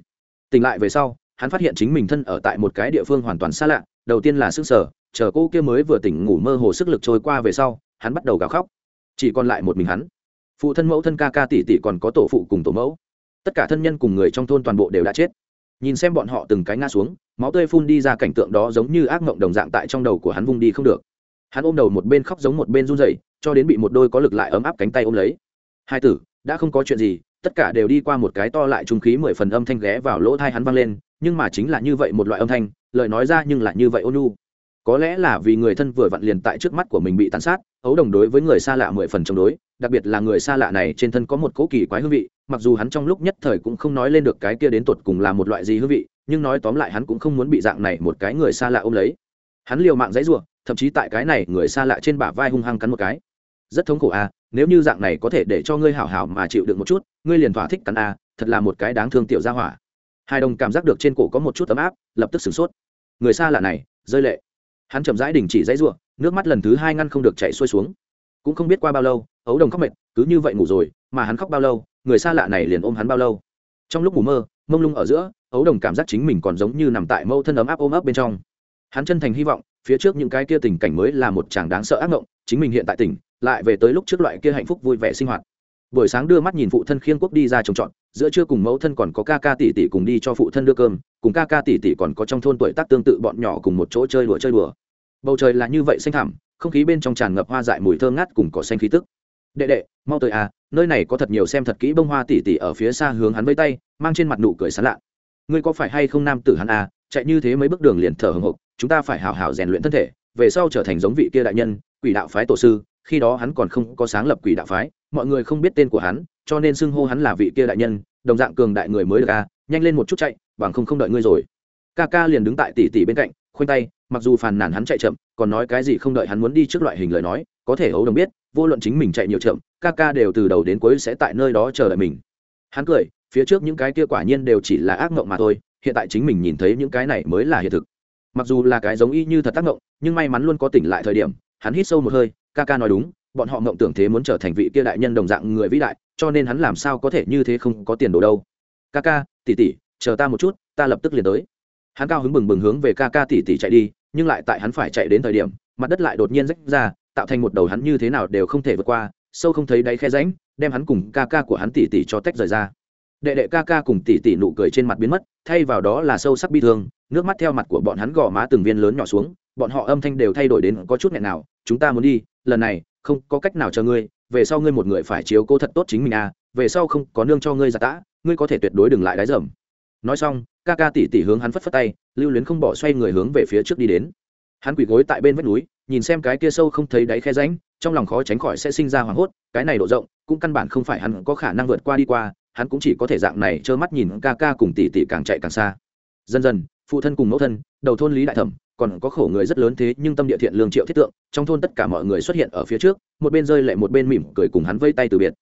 [SPEAKER 1] Tỉnh lại về sau, hắn phát hiện chính mình thân ở tại một cái địa phương hoàn toàn xa lạ, đầu tiên là sức sở, chờ cô kia mới vừa tỉnh ngủ mơ hồ sức lực trôi qua về sau, hắn bắt đầu gào khóc. Chỉ còn lại một mình hắn. Phụ thân mẫu thân ca ca tỷ tỷ còn có tổ phụ cùng tổ mẫu. Tất cả thân nhân cùng người trong thôn toàn bộ đều đã chết. nhìn xem bọn họ từng cái ngã xuống máu tươi phun đi ra cảnh tượng đó giống như ác mộng đồng dạng tại trong đầu của hắn vung đi không được hắn ôm đầu một bên khóc giống một bên run rẩy cho đến bị một đôi có lực lại ấm áp cánh tay ôm lấy hai tử đã không có chuyện gì tất cả đều đi qua một cái to lại trung khí mười phần âm thanh ghé vào lỗ thai hắn vang lên nhưng mà chính là như vậy một loại âm thanh, lời nói ra nhưng lại như vậy ôn nhu. Có lẽ là vì người thân vừa vặn liền tại trước mắt của mình bị tàn sát, ấu đồng đối với người xa lạ mười phần chống đối, đặc biệt là người xa lạ này trên thân có một cố kỳ quái hương vị, mặc dù hắn trong lúc nhất thời cũng không nói lên được cái kia đến tột cùng là một loại gì hương vị, nhưng nói tóm lại hắn cũng không muốn bị dạng này một cái người xa lạ ôm lấy. Hắn liều mạng dãy ruộng thậm chí tại cái này người xa lạ trên bả vai hung hăng cắn một cái. Rất thống khổ à nếu như dạng này có thể để cho ngươi hảo hảo mà chịu được một chút, ngươi liền thỏa thích cắn à thật là một cái đáng thương tiểu gia hỏa hai đồng cảm giác được trên cổ có một chút ấm áp, lập tức sửng sốt. Người xa lạ này, rơi lệ. Hắn chậm rãi đình chỉ dãy ruộng nước mắt lần thứ hai ngăn không được chạy xuôi xuống. Cũng không biết qua bao lâu, ấu đồng khóc mệt, cứ như vậy ngủ rồi, mà hắn khóc bao lâu, người xa lạ này liền ôm hắn bao lâu. Trong lúc ngủ mơ, mông lung ở giữa, ấu đồng cảm giác chính mình còn giống như nằm tại mâu thân ấm áp ôm ấp bên trong. Hắn chân thành hy vọng, phía trước những cái kia tình cảnh mới là một chàng đáng sợ ác mộng, chính mình hiện tại tỉnh, lại về tới lúc trước loại kia hạnh phúc vui vẻ sinh hoạt buổi sáng đưa mắt nhìn phụ thân khiêng quốc đi ra trồng trọt, giữa trưa cùng mẫu thân còn có ca ca tỷ tỷ cùng đi cho phụ thân đưa cơm, cùng ca ca tỷ tỷ còn có trong thôn tuổi tác tương tự bọn nhỏ cùng một chỗ chơi đùa chơi đùa. Bầu trời là như vậy xanh thẳm, không khí bên trong tràn ngập hoa dại mùi thơm ngát cùng cỏ xanh khí tức. Đệ đệ, mau tới à nơi này có thật nhiều xem thật kỹ bông hoa tỷ tỷ ở phía xa hướng hắn vây tay, mang trên mặt nụ cười sán lạ. Ngươi có phải hay không nam tử hắn à chạy như thế mấy bước đường liền thở hồng hộc, chúng ta phải hào hào rèn luyện thân thể, về sau trở thành giống vị kia đại nhân, quỷ đạo phái tổ sư, khi đó hắn còn không có sáng lập quỷ đạo phái mọi người không biết tên của hắn, cho nên xưng hô hắn là vị kia đại nhân, đồng dạng cường đại người mới được à nhanh lên một chút chạy, bằng không không đợi ngươi rồi. Ca ca liền đứng tại tỷ tỷ bên cạnh, khoanh tay, mặc dù phàn nàn hắn chạy chậm, còn nói cái gì không đợi hắn muốn đi trước loại hình lời nói, có thể ấu đồng biết, vô luận chính mình chạy nhiều chậm ca ca đều từ đầu đến cuối sẽ tại nơi đó chờ đợi mình. Hắn cười, phía trước những cái kia quả nhiên đều chỉ là ác mộng mà thôi, hiện tại chính mình nhìn thấy những cái này mới là hiện thực. Mặc dù là cái giống y như thật tác mộng, nhưng may mắn luôn có tỉnh lại thời điểm, hắn hít sâu một hơi ca ca nói đúng bọn họ mộng tưởng thế muốn trở thành vị kia đại nhân đồng dạng người vĩ đại, cho nên hắn làm sao có thể như thế không có tiền đồ đâu. Ca ca tỉ tỉ chờ ta một chút, ta lập tức liền tới. Hắn cao hứng bừng bừng hướng về ca ca tỉ tỉ chạy đi, nhưng lại tại hắn phải chạy đến thời điểm, mặt đất lại đột nhiên rách ra, tạo thành một đầu hắn như thế nào đều không thể vượt qua, sâu không thấy đáy khe ránh đem hắn cùng ca ca của hắn tỉ tỉ cho tách rời ra. Đệ đệ ca ca cùng tỉ tỉ nụ cười trên mặt biến mất, thay vào đó là sâu sắc bi thương, nước mắt theo mặt của bọn hắn gò má từng viên lớn nhỏ xuống, bọn họ âm thanh đều thay đổi đến có chút nghẹn nào, chúng ta muốn đi, lần này không có cách nào chờ ngươi, về sau ngươi một người phải chiếu cố thật tốt chính mình à về sau không có nương cho ngươi giả tã, ngươi có thể tuyệt đối đừng lại đáy dầm. Nói xong, ca ca tỉ tỉ hướng hắn phất phất tay, lưu luyến không bỏ xoay người hướng về phía trước đi đến. Hắn quỳ gối tại bên vách núi, nhìn xem cái kia sâu không thấy đáy khe ránh trong lòng khó tránh khỏi sẽ sinh ra hoảng hốt, cái này độ rộng, cũng căn bản không phải hắn có khả năng vượt qua đi qua, hắn cũng chỉ có thể dạng này trơ mắt nhìn ca ca cùng tỉ tỉ càng chạy càng xa. Dần dần, phụ thân cùng mẫu thân, đầu thôn lý đại thẩm còn có khổ người rất lớn thế nhưng tâm địa thiện lương triệu thiết tượng, trong thôn tất cả mọi người xuất hiện ở phía trước, một bên rơi lại một bên mỉm cười cùng hắn vây tay từ biệt.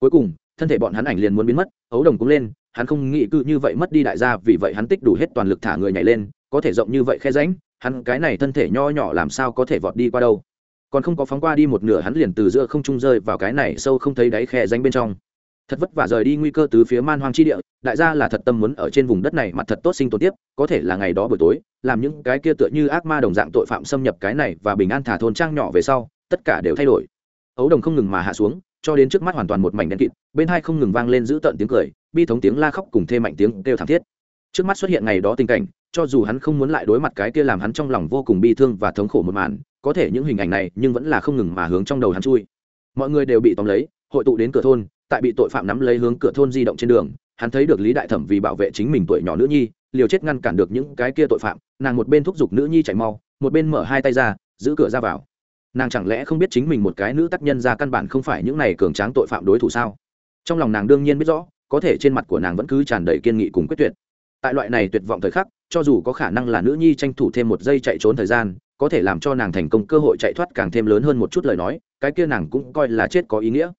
[SPEAKER 1] Cuối cùng, thân thể bọn hắn ảnh liền muốn biến mất, ấu đồng cũng lên, hắn không nghĩ cư như vậy mất đi đại gia, vì vậy hắn tích đủ hết toàn lực thả người nhảy lên, có thể rộng như vậy khe ránh hắn cái này thân thể nho nhỏ làm sao có thể vọt đi qua đâu. Còn không có phóng qua đi một nửa hắn liền từ giữa không trung rơi vào cái này sâu không thấy đáy khe ránh bên trong thật vất vả rời đi nguy cơ từ phía man hoang chi địa, đại gia là thật tâm muốn ở trên vùng đất này mặt thật tốt sinh tồn tiếp, có thể là ngày đó buổi tối, làm những cái kia tựa như ác ma đồng dạng tội phạm xâm nhập cái này và bình an thả thôn trang nhỏ về sau, tất cả đều thay đổi. Ấu đồng không ngừng mà hạ xuống, cho đến trước mắt hoàn toàn một mảnh đen kịt, bên hai không ngừng vang lên giữ tận tiếng cười, bi thống tiếng la khóc cùng thêm mạnh tiếng kêu thảm thiết. Trước mắt xuất hiện ngày đó tình cảnh, cho dù hắn không muốn lại đối mặt cái kia làm hắn trong lòng vô cùng bi thương và thống khổ một màn, có thể những hình ảnh này nhưng vẫn là không ngừng mà hướng trong đầu hắn chui. Mọi người đều bị tóm lấy, hội tụ đến cửa thôn tại bị tội phạm nắm lấy hướng cửa thôn di động trên đường, hắn thấy được lý đại thẩm vì bảo vệ chính mình tuổi nhỏ nữ nhi, liều chết ngăn cản được những cái kia tội phạm, nàng một bên thúc giục nữ nhi chạy mau, một bên mở hai tay ra, giữ cửa ra vào. Nàng chẳng lẽ không biết chính mình một cái nữ tác nhân ra căn bản không phải những này cường tráng tội phạm đối thủ sao? Trong lòng nàng đương nhiên biết rõ, có thể trên mặt của nàng vẫn cứ tràn đầy kiên nghị cùng quyết tuyệt. Tại loại này tuyệt vọng thời khắc, cho dù có khả năng là nữ nhi tranh thủ thêm một giây chạy trốn thời gian, có thể làm cho nàng thành công cơ hội chạy thoát càng thêm lớn hơn một chút lời nói, cái kia nàng cũng coi là chết có ý nghĩa.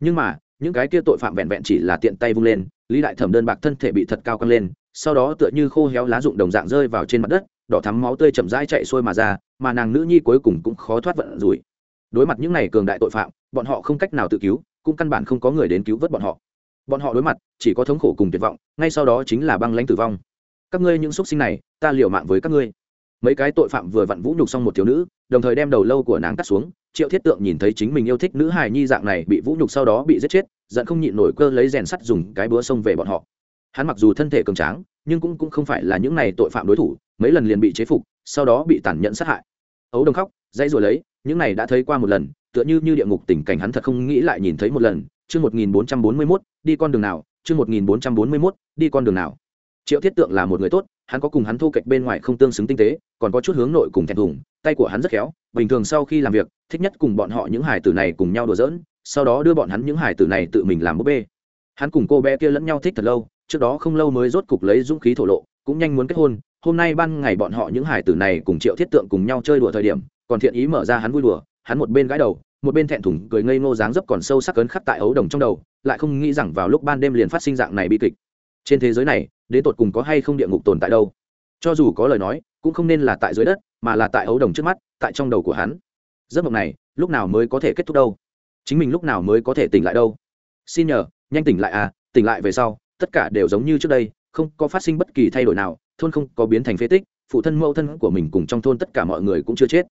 [SPEAKER 1] Nhưng mà những cái kia tội phạm vẹn vẹn chỉ là tiện tay vung lên, lý đại thẩm đơn bạc thân thể bị thật cao căng lên, sau đó tựa như khô héo lá rụng đồng dạng rơi vào trên mặt đất, đỏ thắm máu tươi chậm rãi chạy xuôi mà ra, mà nàng nữ nhi cuối cùng cũng khó thoát vận rủi. Đối mặt những này cường đại tội phạm, bọn họ không cách nào tự cứu, cũng căn bản không có người đến cứu vớt bọn họ. Bọn họ đối mặt, chỉ có thống khổ cùng tuyệt vọng, ngay sau đó chính là băng lãnh tử vong. Các ngươi những xúc sinh này, ta liều mạng với các ngươi mấy cái tội phạm vừa vặn vũ nhục xong một thiếu nữ đồng thời đem đầu lâu của nàng cắt xuống triệu thiết tượng nhìn thấy chính mình yêu thích nữ hài nhi dạng này bị vũ nhục sau đó bị giết chết giận không nhịn nổi cơ lấy rèn sắt dùng cái búa xông về bọn họ. Hắn mặc dù thân thể cường tráng nhưng cũng, cũng không phải là những này tội phạm đối thủ mấy lần liền bị chế phục sau đó bị tàn nhẫn sát hại. Ấu đồng khóc dãy rồi lấy những này đã thấy qua một lần tựa như như địa ngục tình cảnh hắn thật không nghĩ lại nhìn thấy một lần. Chương một nghìn bốn trăm bốn mươi mốt đi con đường nào? Chương một nghìn bốn trăm bốn mươi mốt đi con đường nào? Triệu thiết tượng là một người tốt hắn có cùng hắn thu kệch bên ngoài không tương xứng tinh tế, còn có chút hướng nội cùng thẹn thùng, tay của hắn rất khéo, bình thường sau khi làm việc, thích nhất cùng bọn họ những hải tử này cùng nhau đùa giỡn, sau đó đưa bọn hắn những hải tử này tự mình làm búp bê. Hắn cùng cô bé kia lẫn nhau thích thật lâu, trước đó không lâu mới rốt cục lấy dũng khí thổ lộ, cũng nhanh muốn kết hôn, hôm nay ban ngày bọn họ những hải tử này cùng triệu thiết tượng cùng nhau chơi đùa thời điểm, còn thiện ý mở ra hắn vui đùa, hắn một bên gãi đầu, một bên thẹn thùng cười ngây ngô dáng dấp còn sâu sắc cấn khắc tại ấu đồng trong đầu, lại không nghĩ rằng vào lúc ban đêm liền phát sinh dạng này bi kịch trên thế giới này đến tột cùng có hay không địa ngục tồn tại đâu? Cho dù có lời nói, cũng không nên là tại dưới đất, mà là tại ấu đồng trước mắt, tại trong đầu của hắn. Giấc mộng này, lúc nào mới có thể kết thúc đâu? Chính mình lúc nào mới có thể tỉnh lại đâu? Xin nhờ, nhanh tỉnh lại à tỉnh lại về sau, tất cả đều giống như trước đây, không có phát sinh bất kỳ thay đổi nào, thôn không có biến thành phế tích, phụ thân mẫu thân của mình cùng trong thôn tất cả mọi người cũng chưa chết.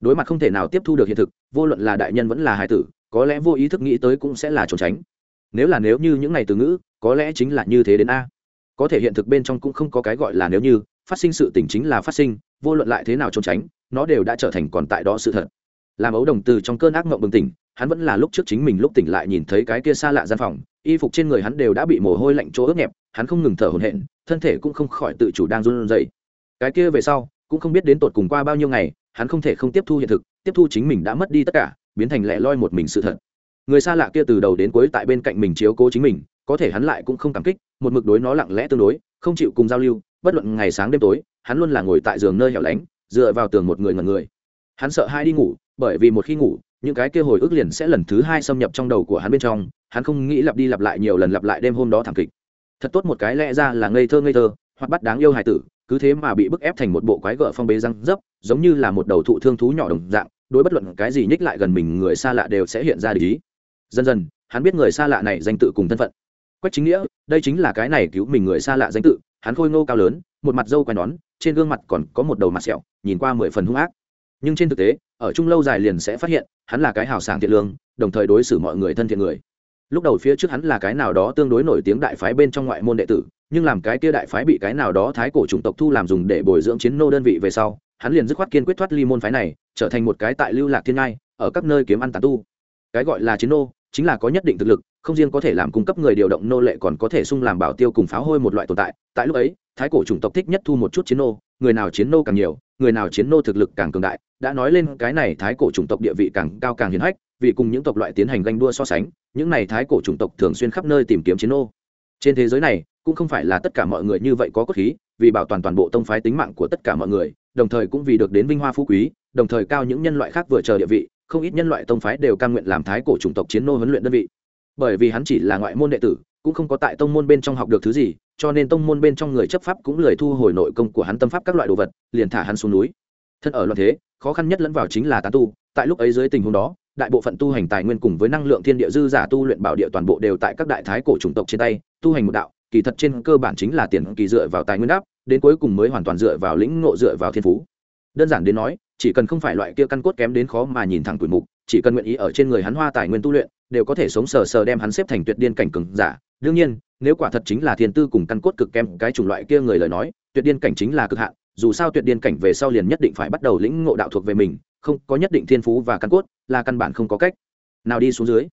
[SPEAKER 1] Đối mặt không thể nào tiếp thu được hiện thực, vô luận là đại nhân vẫn là hải tử, có lẽ vô ý thức nghĩ tới cũng sẽ là trốn tránh nếu là nếu như những ngày từ ngữ, có lẽ chính là như thế đến a. Có thể hiện thực bên trong cũng không có cái gọi là nếu như, phát sinh sự tỉnh chính là phát sinh, vô luận lại thế nào trốn tránh, nó đều đã trở thành còn tại đó sự thật. Làm ấu đồng từ trong cơn ác mộng bừng tỉnh, hắn vẫn là lúc trước chính mình lúc tỉnh lại nhìn thấy cái kia xa lạ gian phòng, y phục trên người hắn đều đã bị mồ hôi lạnh chỗ ướt nhẹp, hắn không ngừng thở hổn hển, thân thể cũng không khỏi tự chủ đang run rẩy. Cái kia về sau, cũng không biết đến tột cùng qua bao nhiêu ngày, hắn không thể không tiếp thu hiện thực, tiếp thu chính mình đã mất đi tất cả, biến thành lẻ loi một mình sự thật người xa lạ kia từ đầu đến cuối tại bên cạnh mình chiếu cố chính mình, có thể hắn lại cũng không cảm kích, một mực đối nó lặng lẽ tương đối, không chịu cùng giao lưu, bất luận ngày sáng đêm tối, hắn luôn là ngồi tại giường nơi hẻo lánh, dựa vào tường một người ngần người hắn sợ hai đi ngủ, bởi vì một khi ngủ, những cái kia hồi ức liền sẽ lần thứ hai xâm nhập trong đầu của hắn bên trong, hắn không nghĩ lặp đi lặp lại nhiều lần lặp lại đêm hôm đó thảm kịch thật tốt một cái lẽ ra là ngây thơ ngây thơ, hoặc bắt đáng yêu hài tử, cứ thế mà bị bức ép thành một bộ quái gở phong bế răng dấp, giống như là một đầu thụ thương thú nhỏ đồng dạng, đối bất luận cái gì nhích lại gần mình người xa lạ đều sẽ hiện ra để ý dần dần, hắn biết người xa lạ này danh tự cùng thân phận. Quách chính nghĩa, đây chính là cái này cứu mình người xa lạ danh tự, hắn khôi ngô cao lớn, một mặt dâu quai nón, trên gương mặt còn có một đầu mặt sẹo, nhìn qua mười phần hung ác. Nhưng trên thực tế, ở chung lâu dài liền sẽ phát hiện, hắn là cái hào sảng thiện lương, đồng thời đối xử mọi người thân thiện người. Lúc đầu phía trước hắn là cái nào đó tương đối nổi tiếng đại phái bên trong ngoại môn đệ tử, nhưng làm cái kia đại phái bị cái nào đó thái cổ chủng tộc thu làm dùng để bồi dưỡng chiến nô đơn vị về sau, hắn liền dứt khoát kiên quyết thoát ly môn phái này, trở thành một cái tại lưu lạc thiên ngai, ở các nơi kiếm ăn tàn tu. Cái gọi là chiến nô chính là có nhất định thực lực, không riêng có thể làm cung cấp người điều động nô lệ còn có thể sung làm bảo tiêu cùng pháo hôi một loại tồn tại. Tại lúc ấy, thái cổ chủng tộc thích nhất thu một chút chiến nô, người nào chiến nô càng nhiều, người nào chiến nô thực lực càng cường đại. Đã nói lên cái này thái cổ chủng tộc địa vị càng cao càng hiến hách, vì cùng những tộc loại tiến hành ganh đua so sánh, những này thái cổ chủng tộc thường xuyên khắp nơi tìm kiếm chiến nô. Trên thế giới này, cũng không phải là tất cả mọi người như vậy có cốt khí, vì bảo toàn toàn bộ tông phái tính mạng của tất cả mọi người, đồng thời cũng vì được đến vinh hoa phú quý, đồng thời cao những nhân loại khác vừa chờ địa vị không ít nhân loại tông phái đều cam nguyện làm thái cổ chủng tộc chiến nô huấn luyện đơn vị. Bởi vì hắn chỉ là ngoại môn đệ tử, cũng không có tại tông môn bên trong học được thứ gì, cho nên tông môn bên trong người chấp pháp cũng lười thu hồi nội công của hắn tâm pháp các loại đồ vật, liền thả hắn xuống núi. Thân ở loạn thế, khó khăn nhất lẫn vào chính là tán tu, tại lúc ấy dưới tình huống đó, đại bộ phận tu hành tài nguyên cùng với năng lượng thiên địa dư giả tu luyện bảo địa toàn bộ đều tại các đại thái cổ chủng tộc trên tay, tu hành một đạo, kỳ thật trên cơ bản chính là tiền kỳ dựa vào tài nguyên đáp, đến cuối cùng mới hoàn toàn dựa vào lĩnh ngộ dựa vào thiên phú. Đơn giản đến nói chỉ cần không phải loại kia căn cốt kém đến khó mà nhìn thẳng tuổi mục, chỉ cần nguyện ý ở trên người hắn hoa tài nguyên tu luyện, đều có thể sống sờ sờ đem hắn xếp thành tuyệt điên cảnh cường giả. Đương nhiên, nếu quả thật chính là thiên tư cùng căn cốt cực kém, cái chủng loại kia người lời nói, tuyệt điên cảnh chính là cực hạn, dù sao tuyệt điên cảnh về sau liền nhất định phải bắt đầu lĩnh ngộ đạo thuộc về mình, không có nhất định thiên phú và căn cốt là căn bản không có cách. Nào đi xuống dưới.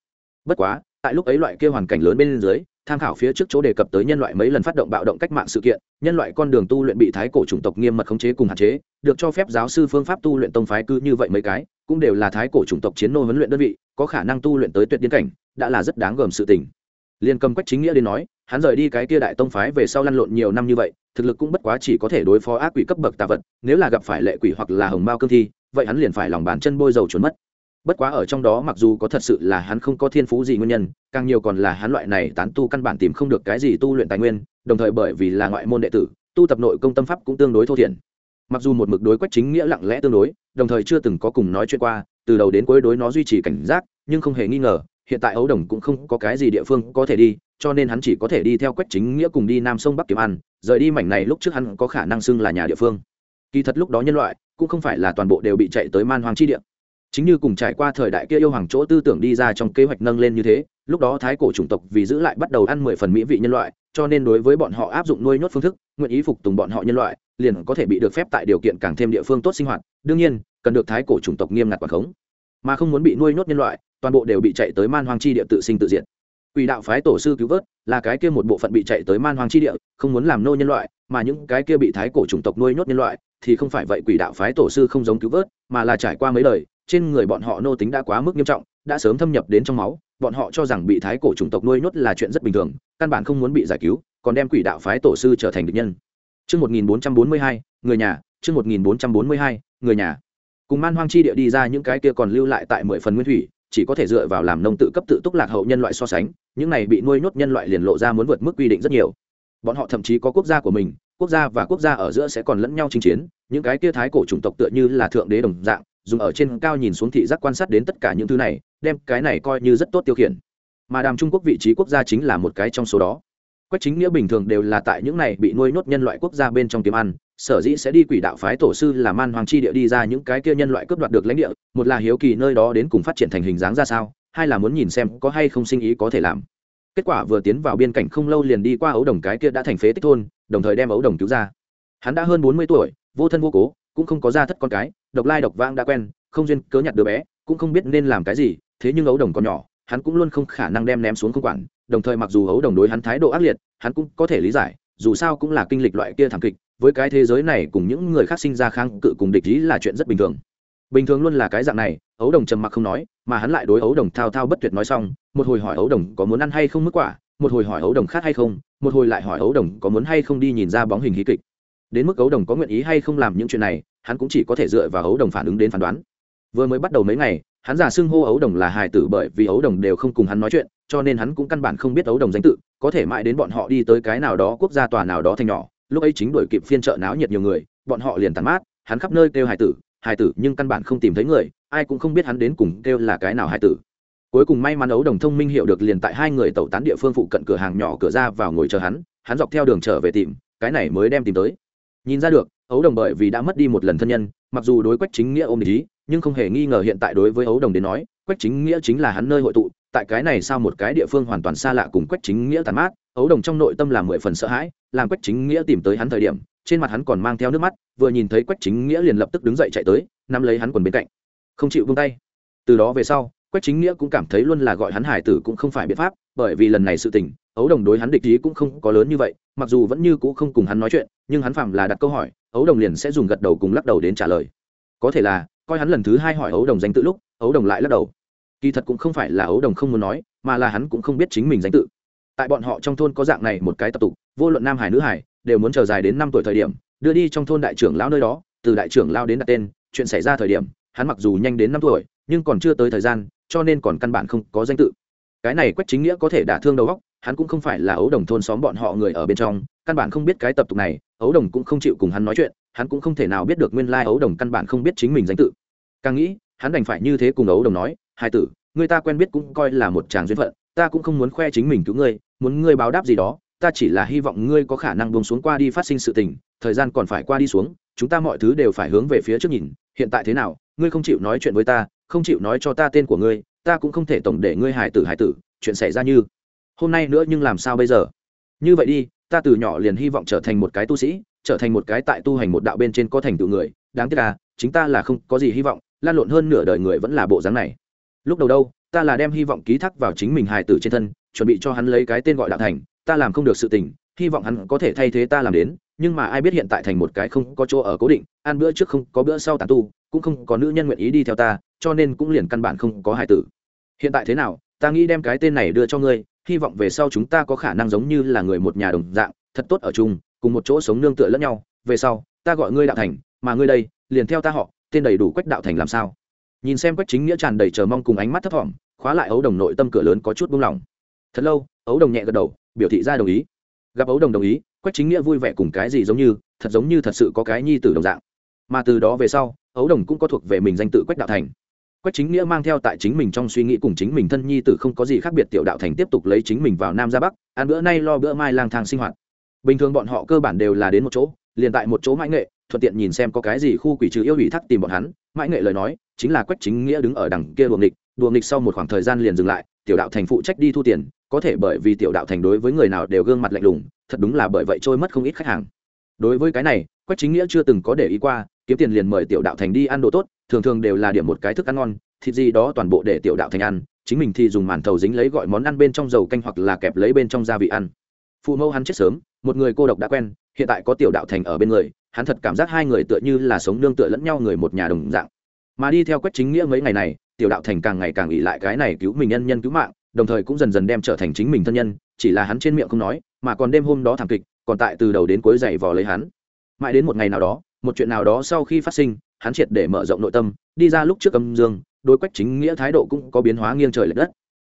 [SPEAKER 1] Bất quá, tại lúc ấy loại kia hoàn cảnh lớn bên dưới tham khảo phía trước chỗ đề cập tới nhân loại mấy lần phát động bạo động cách mạng sự kiện, nhân loại con đường tu luyện bị thái cổ chủng tộc nghiêm mật khống chế cùng hạn chế, được cho phép giáo sư phương pháp tu luyện tông phái cứ như vậy mấy cái, cũng đều là thái cổ chủng tộc chiến nô huấn luyện đơn vị, có khả năng tu luyện tới tuyệt điên cảnh, đã là rất đáng gờm sự tình. Liên cầm quách chính nghĩa đến nói, hắn rời đi cái kia đại tông phái về sau lăn lộn nhiều năm như vậy, thực lực cũng bất quá chỉ có thể đối phó ác quỷ cấp bậc tà vật, nếu là gặp phải lệ quỷ hoặc là hồng mao cương thi, vậy hắn liền phải lòng bàn chân bôi dầu trốn mất bất quá ở trong đó mặc dù có thật sự là hắn không có thiên phú gì nguyên nhân, càng nhiều còn là hắn loại này tán tu căn bản tìm không được cái gì tu luyện tài nguyên, đồng thời bởi vì là ngoại môn đệ tử, tu tập nội công tâm pháp cũng tương đối thô thiển. Mặc dù một mực đối quách chính nghĩa lặng lẽ tương đối, đồng thời chưa từng có cùng nói chuyện qua, từ đầu đến cuối đối nó duy trì cảnh giác, nhưng không hề nghi ngờ, hiện tại ấu đồng cũng không có cái gì địa phương có thể đi, cho nên hắn chỉ có thể đi theo quách chính nghĩa cùng đi nam sông bắc kiếm ăn, rời đi mảnh này lúc trước hắn có khả năng xưng là nhà địa phương. Kỳ thật lúc đó nhân loại, cũng không phải là toàn bộ đều bị chạy tới man hoang chi địa chính như cùng trải qua thời đại kia yêu hoàng chỗ tư tưởng đi ra trong kế hoạch nâng lên như thế, lúc đó thái cổ chủng tộc vì giữ lại bắt đầu ăn mười phần mỹ vị nhân loại, cho nên đối với bọn họ áp dụng nuôi nhốt phương thức, nguyện ý phục tùng bọn họ nhân loại, liền có thể bị được phép tại điều kiện càng thêm địa phương tốt sinh hoạt. Đương nhiên, cần được thái cổ chủng tộc nghiêm ngặt quản khống. Mà không muốn bị nuôi nhốt nhân loại, toàn bộ đều bị chạy tới man hoang chi địa tự sinh tự diệt. Quỷ đạo phái tổ sư cứu vớt, là cái kia một bộ phận bị chạy tới man hoang chi địa, không muốn làm nô nhân loại, mà những cái kia bị thái cổ chủng tộc nuôi nhốt nhân loại, thì không phải vậy quỷ đạo phái tổ sư không giống cứu vớt, mà là trải qua mấy đời trên người bọn họ nô tính đã quá mức nghiêm trọng đã sớm thâm nhập đến trong máu bọn họ cho rằng bị thái cổ chủng tộc nuôi nhốt là chuyện rất bình thường căn bản không muốn bị giải cứu còn đem quỷ đạo phái tổ sư trở thành địch nhân Trước 1442, người nhà, trước 1442, người nhà. Cùng man hoang chi địa đi ra những cái kia còn lưu lại tại mười phần nguyên thủy, chỉ có thể dựa vào làm nông tự cấp tự túc lạc hậu nhân loại so sánh, những này bị nuôi nhốt nhân loại liền lộ ra muốn vượt mức quy định rất nhiều. Bọn họ thậm chí có quốc gia của mình, quốc gia và quốc gia ở giữa sẽ còn lẫn nhau chinh chiến, những cái kia thái cổ chủng tộc tựa như là thượng đế đồng dạng, dùng ở trên cao nhìn xuống thị giác quan sát đến tất cả những thứ này, đem cái này coi như rất tốt tiêu khiển. Mà đàm Trung Quốc vị trí quốc gia chính là một cái trong số đó. Quách chính nghĩa bình thường đều là tại những này bị nuôi nhốt nhân loại quốc gia bên trong kiếm ăn sở dĩ sẽ đi quỷ đạo phái tổ sư là man hoàng chi địa đi ra những cái kia nhân loại cướp đoạt được lãnh địa một là hiếu kỳ nơi đó đến cùng phát triển thành hình dáng ra sao hai là muốn nhìn xem có hay không sinh ý có thể làm. Kết quả vừa tiến vào biên cảnh không lâu liền đi qua ấu đồng cái kia đã thành phế tích thôn đồng thời đem ấu đồng cứu ra. Hắn đã hơn bốn mươi tuổi vô thân vô cố cũng không có gia thất con cái, độc lai độc vang đã quen, không duyên cớ nhặt đứa bé, cũng không biết nên làm cái gì, thế nhưng ấu đồng còn nhỏ, hắn cũng luôn không khả năng đem ném xuống không quản, đồng thời mặc dù ấu đồng đối hắn thái độ ác liệt, hắn cũng có thể lý giải, dù sao cũng là kinh lịch loại kia thảm kịch, với cái thế giới này cùng những người khác sinh ra kháng cự cùng địch ý là chuyện rất bình thường. Bình thường luôn là cái dạng này, ấu đồng trầm mặc không nói, mà hắn lại đối ấu đồng thao thao bất tuyệt nói xong, một hồi hỏi ấu đồng có muốn ăn hay không mức quả, một hồi hỏi ấu đồng khát hay không, một hồi lại hỏi ấu đồng có muốn hay không đi nhìn ra bóng hình hí kịch đến mức ấu đồng có nguyện ý hay không làm những chuyện này, hắn cũng chỉ có thể dựa vào ấu đồng phản ứng đến phán đoán. Vừa mới bắt đầu mấy ngày, hắn giả xưng hô ấu đồng là hài tử bởi vì ấu đồng đều không cùng hắn nói chuyện, cho nên hắn cũng căn bản không biết ấu đồng danh tự, có thể mãi đến bọn họ đi tới cái nào đó quốc gia tòa nào đó thành nhỏ, lúc ấy chính đuổi kịp phiên chợ náo nhiệt nhiều người, bọn họ liền tàn mát, hắn khắp nơi kêu hài tử hài tử nhưng căn bản không tìm thấy người, ai cũng không biết hắn đến cùng kêu là cái nào hài tử. Cuối cùng may mắn ấu đồng thông minh hiểu được liền tại hai người tẩu tán địa phương phụ cận cửa hàng nhỏ cửa ra vào ngồi chờ hắn hắn dọc theo đường trở về tìm, cái này mới đem tìm tới nhìn ra được, ấu đồng bởi vì đã mất đi một lần thân nhân, mặc dù đối quách chính nghĩa ôm ý, nhưng không hề nghi ngờ hiện tại đối với ấu đồng đến nói, quách chính nghĩa chính là hắn nơi hội tụ, tại cái này sao một cái địa phương hoàn toàn xa lạ cùng quách chính nghĩa tàn mát, ấu đồng trong nội tâm là mười phần sợ hãi, làm quách chính nghĩa tìm tới hắn thời điểm, trên mặt hắn còn mang theo nước mắt, vừa nhìn thấy quách chính nghĩa liền lập tức đứng dậy chạy tới, nắm lấy hắn quần bên cạnh. Không chịu vung tay. Từ đó về sau, quách chính nghĩa cũng cảm thấy luôn là gọi hắn hải tử cũng không phải biện pháp, bởi vì lần này sự tình ấu đồng đối hắn địch ý cũng không có lớn như vậy, mặc dù vẫn như cũ không cùng hắn nói chuyện, nhưng hắn phạm là đặt câu hỏi, ấu đồng liền sẽ dùng gật đầu cùng lắc đầu đến trả lời. Có thể là, coi hắn lần thứ hai hỏi ấu đồng danh tự lúc, ấu đồng lại lắc đầu. Kỳ thật cũng không phải là ấu đồng không muốn nói, mà là hắn cũng không biết chính mình danh tự. Tại bọn họ trong thôn có dạng này một cái tập tục, vô luận nam hải nữ hải, đều muốn chờ dài đến năm tuổi thời điểm, đưa đi trong thôn đại trưởng lão nơi đó, từ đại trưởng lao đến đặt tên, chuyện xảy ra thời điểm, hắn mặc dù nhanh đến năm tuổi, nhưng còn chưa tới thời gian, cho nên còn căn bản không có danh tự. Cái này quách chính nghĩa có thể đả thương đầu óc hắn cũng không phải là ấu đồng thôn xóm bọn họ người ở bên trong, căn bản không biết cái tập tục này, ấu đồng cũng không chịu cùng hắn nói chuyện, hắn cũng không thể nào biết được nguyên lai ấu đồng căn bản không biết chính mình danh tự. Càng nghĩ, hắn đành phải như thế cùng ấu đồng nói, hai tử, người ta quen biết cũng coi là một chàng duyên phận, ta cũng không muốn khoe chính mình cứu ngươi, muốn ngươi báo đáp gì đó, ta chỉ là hy vọng ngươi có khả năng buông xuống qua đi phát sinh sự tình, thời gian còn phải qua đi xuống, chúng ta mọi thứ đều phải hướng về phía trước nhìn, hiện tại thế nào, ngươi không chịu nói chuyện với ta, không chịu nói cho ta tên của ngươi, ta cũng không thể tổng để ngươi hải tử hải tử, chuyện xảy ra như hôm nay nữa nhưng làm sao bây giờ? Như vậy đi, ta từ nhỏ liền hy vọng trở thành một cái tu sĩ, trở thành một cái tại tu hành một đạo bên trên có thành tựu người. Đáng tiếc là chính ta là không có gì hy vọng, lan lộn hơn nửa đời người vẫn là bộ dáng này. Lúc đầu đâu, ta là đem hy vọng ký thác vào chính mình hài tử trên thân, chuẩn bị cho hắn lấy cái tên gọi đạo thành. Ta làm không được sự tình, hy vọng hắn có thể thay thế ta làm đến, nhưng mà ai biết hiện tại thành một cái không có chỗ ở cố định, ăn bữa trước không có bữa sau tàn tu, cũng không có nữ nhân nguyện ý đi theo ta, cho nên cũng liền căn bản không có hài tử. Hiện tại thế nào, ta nghĩ đem cái tên này đưa cho ngươi hy vọng về sau chúng ta có khả năng giống như là người một nhà đồng dạng, thật tốt ở chung, cùng một chỗ sống nương tựa lẫn nhau. Về sau, ta gọi ngươi đạo thành, mà ngươi đây, liền theo ta họ, tên đầy đủ quách đạo thành làm sao? Nhìn xem quách chính nghĩa tràn đầy chờ mong cùng ánh mắt thấp thỏm, khóa lại ấu đồng nội tâm cửa lớn có chút buông lỏng. Thật lâu, ấu đồng nhẹ gật đầu, biểu thị ra đồng ý. Gặp ấu đồng đồng ý, quách chính nghĩa vui vẻ cùng cái gì giống như, thật giống như thật sự có cái nhi tử đồng dạng. Mà từ đó về sau, ấu đồng cũng có thuộc về mình danh tự quách đạo thành quách chính nghĩa mang theo tại chính mình trong suy nghĩ cùng chính mình thân nhi tử không có gì khác biệt tiểu đạo thành tiếp tục lấy chính mình vào nam ra bắc, ăn bữa nay lo bữa mai lang thang sinh hoạt. Bình thường bọn họ cơ bản đều là đến một chỗ, liền tại một chỗ mãi nghệ, thuận tiện nhìn xem có cái gì khu quỷ trừ yêu ủy thác tìm bọn hắn. Mãi nghệ lời nói, chính là quách chính nghĩa đứng ở đằng kia đuồng nghịch đùa nghịch sau một khoảng thời gian liền dừng lại, tiểu đạo thành phụ trách đi thu tiền, có thể bởi vì tiểu đạo thành đối với người nào đều gương mặt lạnh lùng, thật đúng là bởi vậy trôi mất không ít khách hàng. Đối với cái này, quách chính nghĩa chưa từng có để ý qua kiếm tiền liền mời tiểu đạo thành đi ăn đồ tốt, thường thường đều là điểm một cái thức ăn ngon, thịt gì đó toàn bộ để tiểu đạo thành ăn, chính mình thì dùng màn thầu dính lấy gọi món ăn bên trong dầu canh hoặc là kẹp lấy bên trong gia vị ăn. Phụ mẫu hắn chết sớm, một người cô độc đã quen, hiện tại có tiểu đạo thành ở bên người, hắn thật cảm giác hai người tựa như là sống nương tựa lẫn nhau người một nhà đồng dạng. Mà đi theo quách chính nghĩa mấy ngày này, tiểu đạo thành càng ngày càng ỉ lại cái này cứu mình nhân nhân cứu mạng, đồng thời cũng dần dần đem trở thành chính mình thân nhân, chỉ là hắn trên miệng không nói, mà còn đêm hôm đó thảm kịch, còn tại từ đầu đến cuối giày vò lấy hắn. Mãi đến một ngày nào đó một chuyện nào đó sau khi phát sinh, hắn triệt để mở rộng nội tâm, đi ra lúc trước âm dương, đối quách chính nghĩa thái độ cũng có biến hóa nghiêng trời l ệ đất.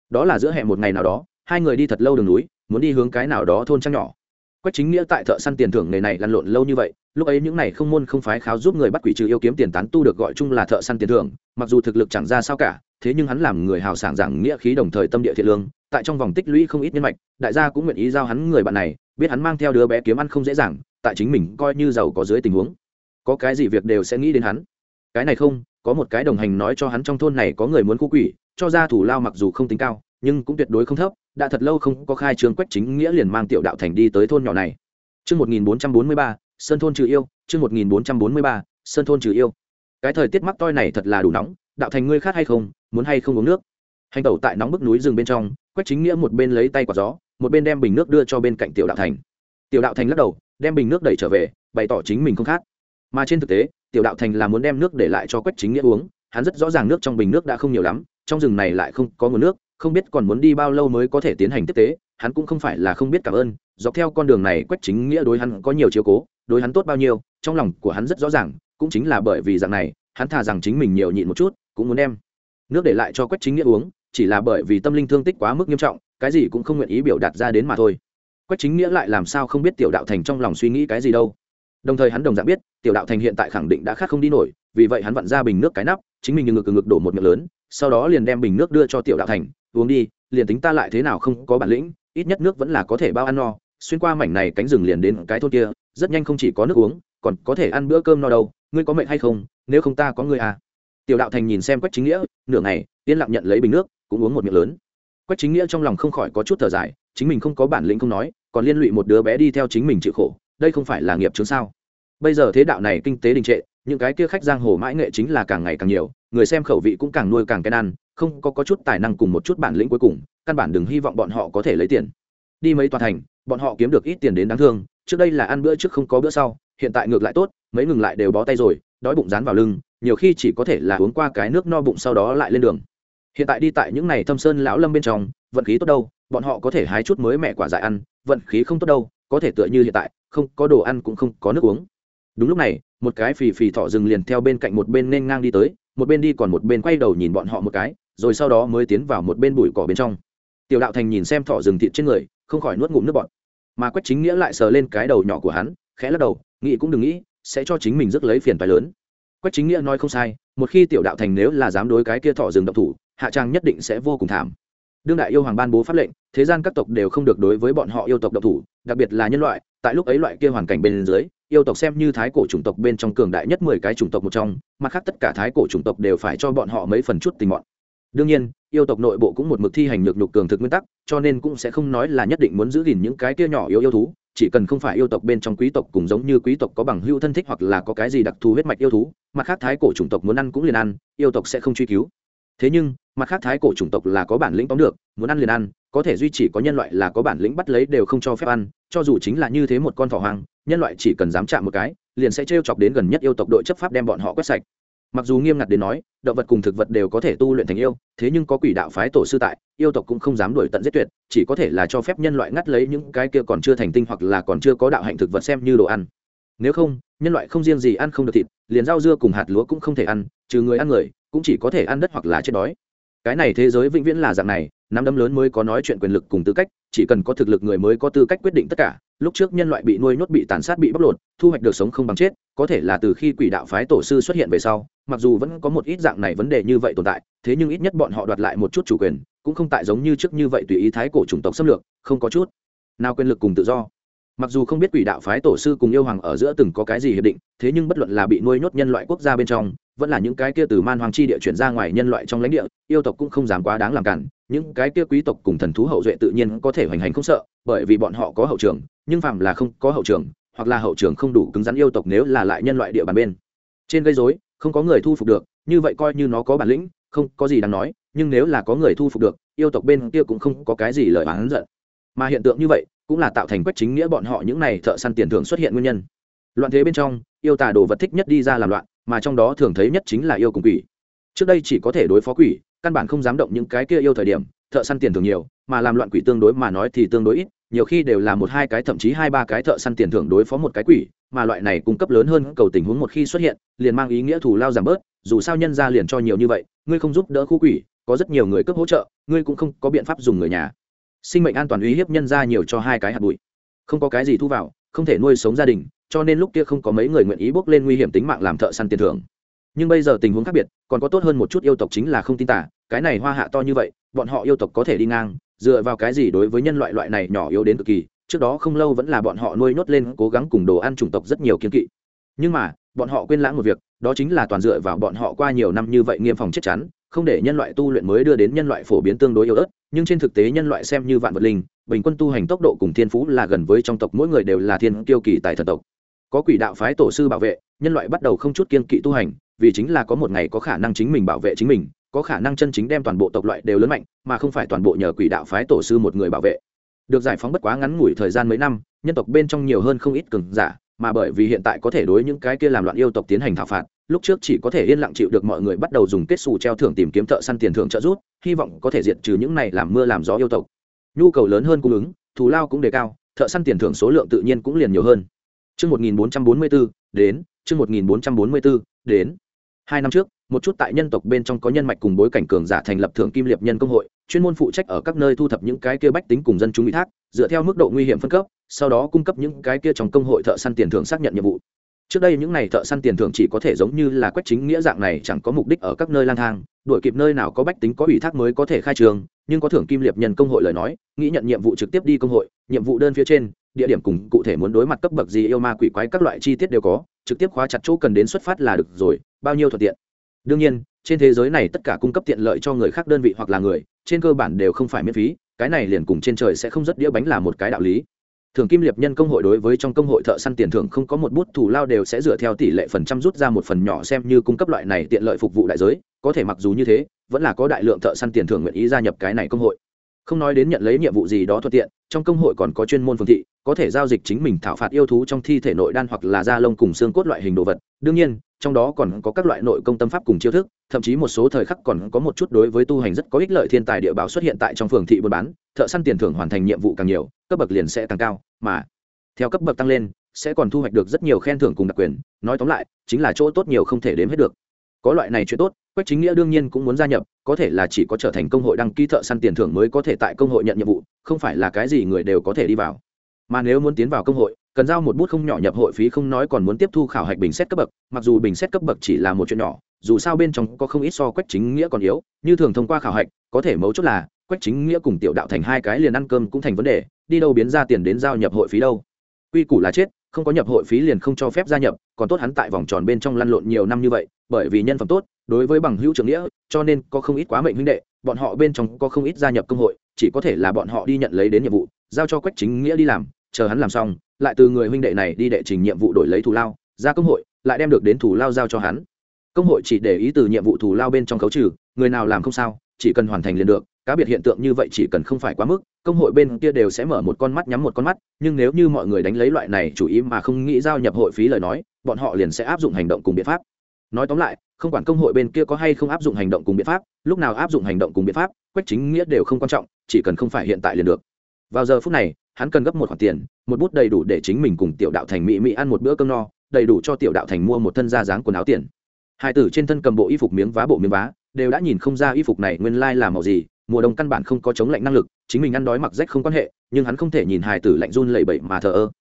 [SPEAKER 1] Đó là giữa hẹn một ngày nào đó, hai người đi thật lâu đường núi, muốn đi hướng cái nào đó thôn trang nhỏ. Quách chính nghĩa tại thợ săn tiền thưởng nghề này lăn lộn lâu như vậy, lúc ấy những này không môn không phái kháo giúp người bắt quỷ trừ yêu kiếm tiền tán tu được gọi chung là thợ săn tiền thưởng, mặc dù thực lực chẳng ra sao cả, thế nhưng hắn làm người hào sảng giảng nghĩa khí đồng thời tâm địa thiện lương, tại trong vòng tích lũy không ít nhân mạch, đại gia cũng nguyện ý giao hắn người bạn này, biết hắn mang theo đứa bé kiếm ăn không dễ dàng, tại chính mình coi như giàu có dưới tình huống có cái gì việc đều sẽ nghĩ đến hắn cái này không có một cái đồng hành nói cho hắn trong thôn này có người muốn khu quỷ cho ra thủ lao mặc dù không tính cao nhưng cũng tuyệt đối không thấp đã thật lâu không có khai trương quách chính nghĩa liền mang tiểu đạo thành đi tới thôn nhỏ này Trước 1443, Sơn thôn trừ yêu, trước 1443, Sơn thôn trừ yêu. Cái thời tiết mắc toi này thật là đủ nóng, đạo thành ngươi khát hay không, muốn hay không uống nước. Hành tẩu tại nóng bức núi rừng bên trong, Quách Chính Nghĩa một bên lấy tay quả gió, một bên đem bình nước đưa cho bên cạnh Tiểu Đạo Thành. Tiểu Đạo Thành lắc đầu, đem bình nước đẩy trở về, bày tỏ chính mình không khát. Mà trên thực tế, Tiểu Đạo Thành là muốn đem nước để lại cho Quách Chính Nghĩa uống, hắn rất rõ ràng nước trong bình nước đã không nhiều lắm, trong rừng này lại không có nguồn nước, không biết còn muốn đi bao lâu mới có thể tiến hành tiếp tế, hắn cũng không phải là không biết cảm ơn, dọc theo con đường này quách chính nghĩa đối hắn có nhiều chiếu cố đối hắn tốt bao nhiêu trong lòng của hắn rất rõ ràng cũng chính là bởi vì dạng này hắn thà rằng chính mình nhiều nhịn một chút cũng muốn đem nước để lại cho quách chính nghĩa uống chỉ là bởi vì tâm linh thương tích quá mức nghiêm trọng cái gì cũng không nguyện ý biểu đạt ra đến mà thôi. Quách chính nghĩa lại làm sao không biết tiểu đạo thành trong lòng suy nghĩ cái gì đâu? Đồng thời hắn đồng dạng biết, tiểu đạo thành hiện tại khẳng định đã khát không đi nổi, vì vậy hắn vặn ra bình nước cái nắp, chính mình như ngực ngực đổ một miệng lớn, sau đó liền đem bình nước đưa cho tiểu đạo thành, uống đi, liền tính ta lại thế nào không có bản lĩnh, ít nhất nước vẫn là có thể bao ăn no, xuyên qua mảnh này cánh rừng liền đến cái thôn kia, rất nhanh không chỉ có nước uống, còn có thể ăn bữa cơm no đâu, ngươi có mệnh hay không, nếu không ta có ngươi à. Tiểu đạo thành nhìn xem quách chính nghĩa, nửa ngày, yên lặng nhận lấy bình nước, cũng uống một miệng lớn. Quách chính nghĩa trong lòng không khỏi có chút thở dài, chính mình không có bản lĩnh không nói, còn liên lụy một đứa bé đi theo chính mình chịu khổ đây không phải là nghiệp chướng sao? Bây giờ thế đạo này kinh tế đình trệ những cái kia khách giang hồ mãi nghệ chính là càng ngày càng nhiều người xem khẩu vị cũng càng nuôi càng cái ăn không có, có chút tài năng cùng một chút bản lĩnh cuối cùng căn bản đừng hy vọng bọn họ có thể lấy tiền. Đi mấy tòa thành bọn họ kiếm được ít tiền đến đáng thương trước đây là ăn bữa trước không có bữa sau hiện tại ngược lại tốt mấy ngừng lại đều bó tay rồi đói bụng dán vào lưng nhiều khi chỉ có thể là uống qua cái nước no bụng sau đó lại lên đường. Hiện tại đi tại những này thâm sơn lão lâm bên trong vận khí tốt đâu bọn họ có thể hái chút mới mẹ quả dại ăn vận khí không tốt đâu có thể tựa như hiện tại, không có đồ ăn cũng không có nước uống. Đúng lúc này, một cái phì phì thọ rừng liền theo bên cạnh một bên nên ngang đi tới, một bên đi còn một bên quay đầu nhìn bọn họ một cái, rồi sau đó mới tiến vào một bên bụi cỏ bên trong. Tiểu đạo thành nhìn xem thọ rừng thịt trên người, không khỏi nuốt ngụm nước bọt. Mà quách chính nghĩa lại sờ lên cái đầu nhỏ của hắn, khẽ lắc đầu, nghĩ cũng đừng nghĩ, sẽ cho chính mình rước lấy phiền phái lớn. Quách chính nghĩa nói không sai, một khi tiểu đạo thành nếu là dám đối cái kia thọ rừng độc thủ, hạ trang nhất định sẽ vô cùng thảm đương đại yêu hoàng ban bố pháp lệnh, thế gian các tộc đều không được đối với bọn họ yêu tộc độc thủ, đặc biệt là nhân loại. Tại lúc ấy loại kia hoàn cảnh bên dưới, yêu tộc xem như thái cổ chủng tộc bên trong cường đại nhất mười cái chủng tộc một trong, mặt khác tất cả thái cổ chủng tộc đều phải cho bọn họ mấy phần chút tình mọn. Đương nhiên, yêu tộc nội bộ cũng một mực thi hành nhược nhục cường thực nguyên tắc, cho nên cũng sẽ không nói là nhất định muốn giữ gìn những cái kia nhỏ yêu yêu thú, chỉ cần không phải yêu tộc bên trong quý tộc cùng giống như quý tộc có bằng hữu thân thích hoặc là có cái gì đặc thù huyết mạch yêu thú, mặt khác thái cổ chủng tộc muốn ăn cũng liền ăn, yêu tộc sẽ không truy cứu thế nhưng, mặt khác thái cổ chủng tộc là có bản lĩnh tóm được, muốn ăn liền ăn, có thể duy trì có nhân loại là có bản lĩnh bắt lấy đều không cho phép ăn, cho dù chính là như thế một con thỏ hoang, nhân loại chỉ cần dám chạm một cái, liền sẽ t chọc đến gần nhất yêu tộc đội chấp pháp đem bọn họ quét sạch. Mặc dù nghiêm ngặt đến nói, động vật cùng thực vật đều có thể tu luyện thành yêu, thế nhưng có quỷ đạo phái tổ sư tại, yêu tộc cũng không dám đuổi tận giết tuyệt, chỉ có thể là cho phép nhân loại ngắt lấy những cái kia còn chưa thành tinh hoặc là còn chưa có đạo hạnh thực vật xem như đồ ăn. Nếu không, nhân loại không riêng gì ăn không được thịt, liền rau dưa cùng hạt lúa cũng không thể ăn, trừ người ăn người cũng chỉ có thể ăn đất hoặc là chết đói. Cái này thế giới vĩnh viễn là dạng này nắm đấm lớn mới có nói chuyện quyền lực cùng tư cách, chỉ cần có thực lực người mới có tư cách quyết định tất cả. Lúc trước nhân loại bị nuôi nhốt, bị tàn sát, bị bóc lột, thu hoạch được sống không bằng chết, có thể là từ khi quỷ đạo phái tổ sư xuất hiện về sau, mặc dù vẫn có một ít dạng này vấn đề như vậy tồn tại, thế nhưng ít nhất bọn họ đoạt lại một chút chủ quyền, cũng không tại giống như trước như vậy tùy ý thái cổ chủng tộc xâm lược, không có chút nào quyền lực cùng tự do. Mặc dù không biết quỷ đạo phái tổ sư cùng yêu hoàng ở giữa từng có cái gì hiệp định, thế nhưng bất luận là bị nuôi nhốt nhân loại quốc gia bên trong vẫn là những cái kia từ man hoàng chi địa chuyển ra ngoài nhân loại trong lãnh địa, yêu tộc cũng không dám quá đáng làm cản. Những cái kia quý tộc cùng thần thú hậu duệ tự nhiên có thể hoành hành không sợ, bởi vì bọn họ có hậu trường, nhưng phạm là không có hậu trường, hoặc là hậu trường không đủ cứng rắn yêu tộc nếu là lại nhân loại địa bàn bên. Trên gây dối không có người thu phục được, như vậy coi như nó có bản lĩnh, không có gì đáng nói, nhưng nếu là có người thu phục được, yêu tộc bên kia cũng không có cái gì lời oán giận. Mà hiện tượng như vậy, cũng là tạo thành quách chính nghĩa bọn họ những này thợ săn tiền thưởng xuất hiện nguyên nhân. Loạn thế bên trong, yêu tà đồ vật thích nhất đi ra làm loạn mà trong đó thường thấy nhất chính là yêu cùng quỷ. Trước đây chỉ có thể đối phó quỷ, căn bản không dám động những cái kia yêu thời điểm, thợ săn tiền thường nhiều, mà làm loạn quỷ tương đối mà nói thì tương đối ít, nhiều khi đều là một hai cái thậm chí hai ba cái thợ săn tiền thưởng đối phó một cái quỷ, mà loại này cung cấp lớn hơn cầu tình huống một khi xuất hiện, liền mang ý nghĩa thù lao giảm bớt, dù sao nhân ra liền cho nhiều như vậy, ngươi không giúp đỡ khu quỷ, có rất nhiều người cấp hỗ trợ, ngươi cũng không có biện pháp dùng người nhà. Sinh mệnh an toàn uy hiếp nhân ra nhiều cho hai cái hạt bụi. Không có cái gì thu vào, không thể nuôi sống gia đình cho nên lúc kia không có mấy người nguyện ý bước lên nguy hiểm tính mạng làm thợ săn tiền thưởng. Nhưng bây giờ tình huống khác biệt, còn có tốt hơn một chút yêu tộc chính là không tin tả cái này hoa hạ to như vậy, bọn họ yêu tộc có thể đi ngang, dựa vào cái gì đối với nhân loại loại này nhỏ yếu đến cực kỳ, trước đó không lâu vẫn là bọn họ nuôi nhốt lên, cố gắng cùng đồ ăn chủng tộc rất nhiều kiên kỵ. Nhưng mà, bọn họ quên lãng một việc, đó chính là toàn dựa vào bọn họ qua nhiều năm như vậy nghiêm phòng chết chắn, không để nhân loại tu luyện mới đưa đến nhân loại phổ biến tương đối yếu ớt, nhưng trên thực tế nhân loại xem như vạn vật linh, bình quân tu hành tốc độ cùng thiên phú là gần với trong tộc mỗi người đều là thiên kiêu kỳ tại thần tộc có quỷ đạo phái tổ sư bảo vệ, nhân loại bắt đầu không chút kiên kỵ tu hành, vì chính là có một ngày có khả năng chính mình bảo vệ chính mình, có khả năng chân chính đem toàn bộ tộc loại đều lớn mạnh, mà không phải toàn bộ nhờ quỷ đạo phái tổ sư một người bảo vệ. Được giải phóng bất quá ngắn ngủi thời gian mấy năm, nhân tộc bên trong nhiều hơn không ít cường giả, mà bởi vì hiện tại có thể đối những cái kia làm loạn yêu tộc tiến hành thảo phạt, lúc trước chỉ có thể yên lặng chịu được mọi người bắt đầu dùng kết xù treo thưởng tìm kiếm thợ săn tiền thưởng trợ giúp, hy vọng có thể diệt trừ những này làm mưa làm gió yêu tộc. Nhu cầu lớn hơn cung ứng, thù lao cũng đề cao, thợ săn tiền thưởng số lượng tự nhiên cũng liền nhiều hơn. Chương 1444, đến, chương 1444, đến. Hai năm trước, một chút tại nhân tộc bên trong có nhân mạch cùng bối cảnh cường giả thành lập thượng kim liệp nhân công hội, chuyên môn phụ trách ở các nơi thu thập những cái kia bách tính cùng dân chúng ủy thác, dựa theo mức độ nguy hiểm phân cấp, sau đó cung cấp những cái kia trong công hội thợ săn tiền thưởng xác nhận nhiệm vụ. Trước đây những này thợ săn tiền thưởng chỉ có thể giống như là quách chính nghĩa dạng này chẳng có mục đích ở các nơi lang thang, đuổi kịp nơi nào có bách tính có ủy thác mới có thể khai trường, nhưng có thưởng kim liệp nhân công hội lời nói, nghĩ nhận nhiệm vụ trực tiếp đi công hội, nhiệm vụ đơn phía trên, địa điểm cùng cụ thể muốn đối mặt cấp bậc gì yêu ma quỷ quái các loại chi tiết đều có, trực tiếp khóa chặt chỗ cần đến xuất phát là được rồi, bao nhiêu thuận tiện. Đương nhiên, trên thế giới này tất cả cung cấp tiện lợi cho người khác đơn vị hoặc là người, trên cơ bản đều không phải miễn phí, cái này liền cùng trên trời sẽ không rất đĩa bánh là một cái đạo lý. Thường kim liệp nhân công hội đối với trong công hội thợ săn tiền thưởng không có một bút thủ lao đều sẽ dựa theo tỷ lệ phần trăm rút ra một phần nhỏ xem như cung cấp loại này tiện lợi phục vụ đại giới, có thể mặc dù như thế, vẫn là có đại lượng thợ săn tiền thưởng nguyện ý gia nhập cái này công hội không nói đến nhận lấy nhiệm vụ gì đó thuận tiện, trong công hội còn có chuyên môn phương thị, có thể giao dịch chính mình thảo phạt yêu thú trong thi thể nội đan hoặc là da lông cùng xương cốt loại hình đồ vật. Đương nhiên, trong đó còn có các loại nội công tâm pháp cùng chiêu thức, thậm chí một số thời khắc còn có một chút đối với tu hành rất có ích lợi thiên tài địa bảo xuất hiện tại trong phường thị buôn bán, thợ săn tiền thưởng hoàn thành nhiệm vụ càng nhiều, cấp bậc liền sẽ càng cao, mà theo cấp bậc tăng lên, sẽ còn thu hoạch được rất nhiều khen thưởng cùng đặc quyền. Nói tóm lại, chính là chỗ tốt nhiều không thể đếm hết được có loại này chuyện tốt, quách chính nghĩa đương nhiên cũng muốn gia nhập, có thể là chỉ có trở thành công hội đăng ký thợ săn tiền thưởng mới có thể tại công hội nhận nhiệm vụ, không phải là cái gì người đều có thể đi vào. Mà nếu muốn tiến vào công hội, cần giao một bút không nhỏ nhập hội phí không nói còn muốn tiếp thu khảo hạch bình xét cấp bậc, mặc dù bình xét cấp bậc chỉ là một chuyện nhỏ, dù sao bên trong có không ít so quách chính nghĩa còn yếu, như thường thông qua khảo hạch, có thể mấu chốt là quách chính nghĩa cùng tiểu đạo thành hai cái liền ăn cơm cũng thành vấn đề, đi đâu biến ra tiền đến giao nhập hội phí đâu. Quy củ là chết, không có nhập hội phí liền không cho phép gia nhập, còn tốt hắn tại vòng tròn bên trong lăn lộn nhiều năm như vậy bởi vì nhân phẩm tốt, đối với bằng hữu trưởng nghĩa, cho nên có không ít quá mệnh huynh đệ, bọn họ bên trong có không ít gia nhập công hội, chỉ có thể là bọn họ đi nhận lấy đến nhiệm vụ, giao cho quách chính nghĩa đi làm, chờ hắn làm xong, lại từ người huynh đệ này đi đệ trình nhiệm vụ đổi lấy thù lao, ra công hội, lại đem được đến thù lao giao cho hắn. Công hội chỉ để ý từ nhiệm vụ thù lao bên trong khấu trừ, người nào làm không sao, chỉ cần hoàn thành liền được, cá biệt hiện tượng như vậy chỉ cần không phải quá mức, công hội bên kia đều sẽ mở một con mắt nhắm một con mắt, nhưng nếu như mọi người đánh lấy loại này chủ ý mà không nghĩ giao nhập hội phí lời nói, bọn họ liền sẽ áp dụng hành động cùng biện pháp nói tóm lại, không quản công hội bên kia có hay không áp dụng hành động cùng biện pháp, lúc nào áp dụng hành động cùng biện pháp, quách chính nghĩa đều không quan trọng, chỉ cần không phải hiện tại liền được. Vào giờ phút này, hắn cần gấp một khoản tiền, một bút đầy đủ để chính mình cùng tiểu đạo thành mỹ mỹ ăn một bữa cơm no, đầy đủ cho tiểu đạo thành mua một thân da dáng quần áo tiền. Hai tử trên thân cầm bộ y phục miếng vá bộ miếng vá, đều đã nhìn không ra y phục này nguyên lai là màu gì, mùa đông căn bản không có chống lạnh năng lực, chính mình ăn đói mặc rách không quan hệ, nhưng hắn không thể nhìn hài tử lạnh run lẩy bẩy mà thờ ơ.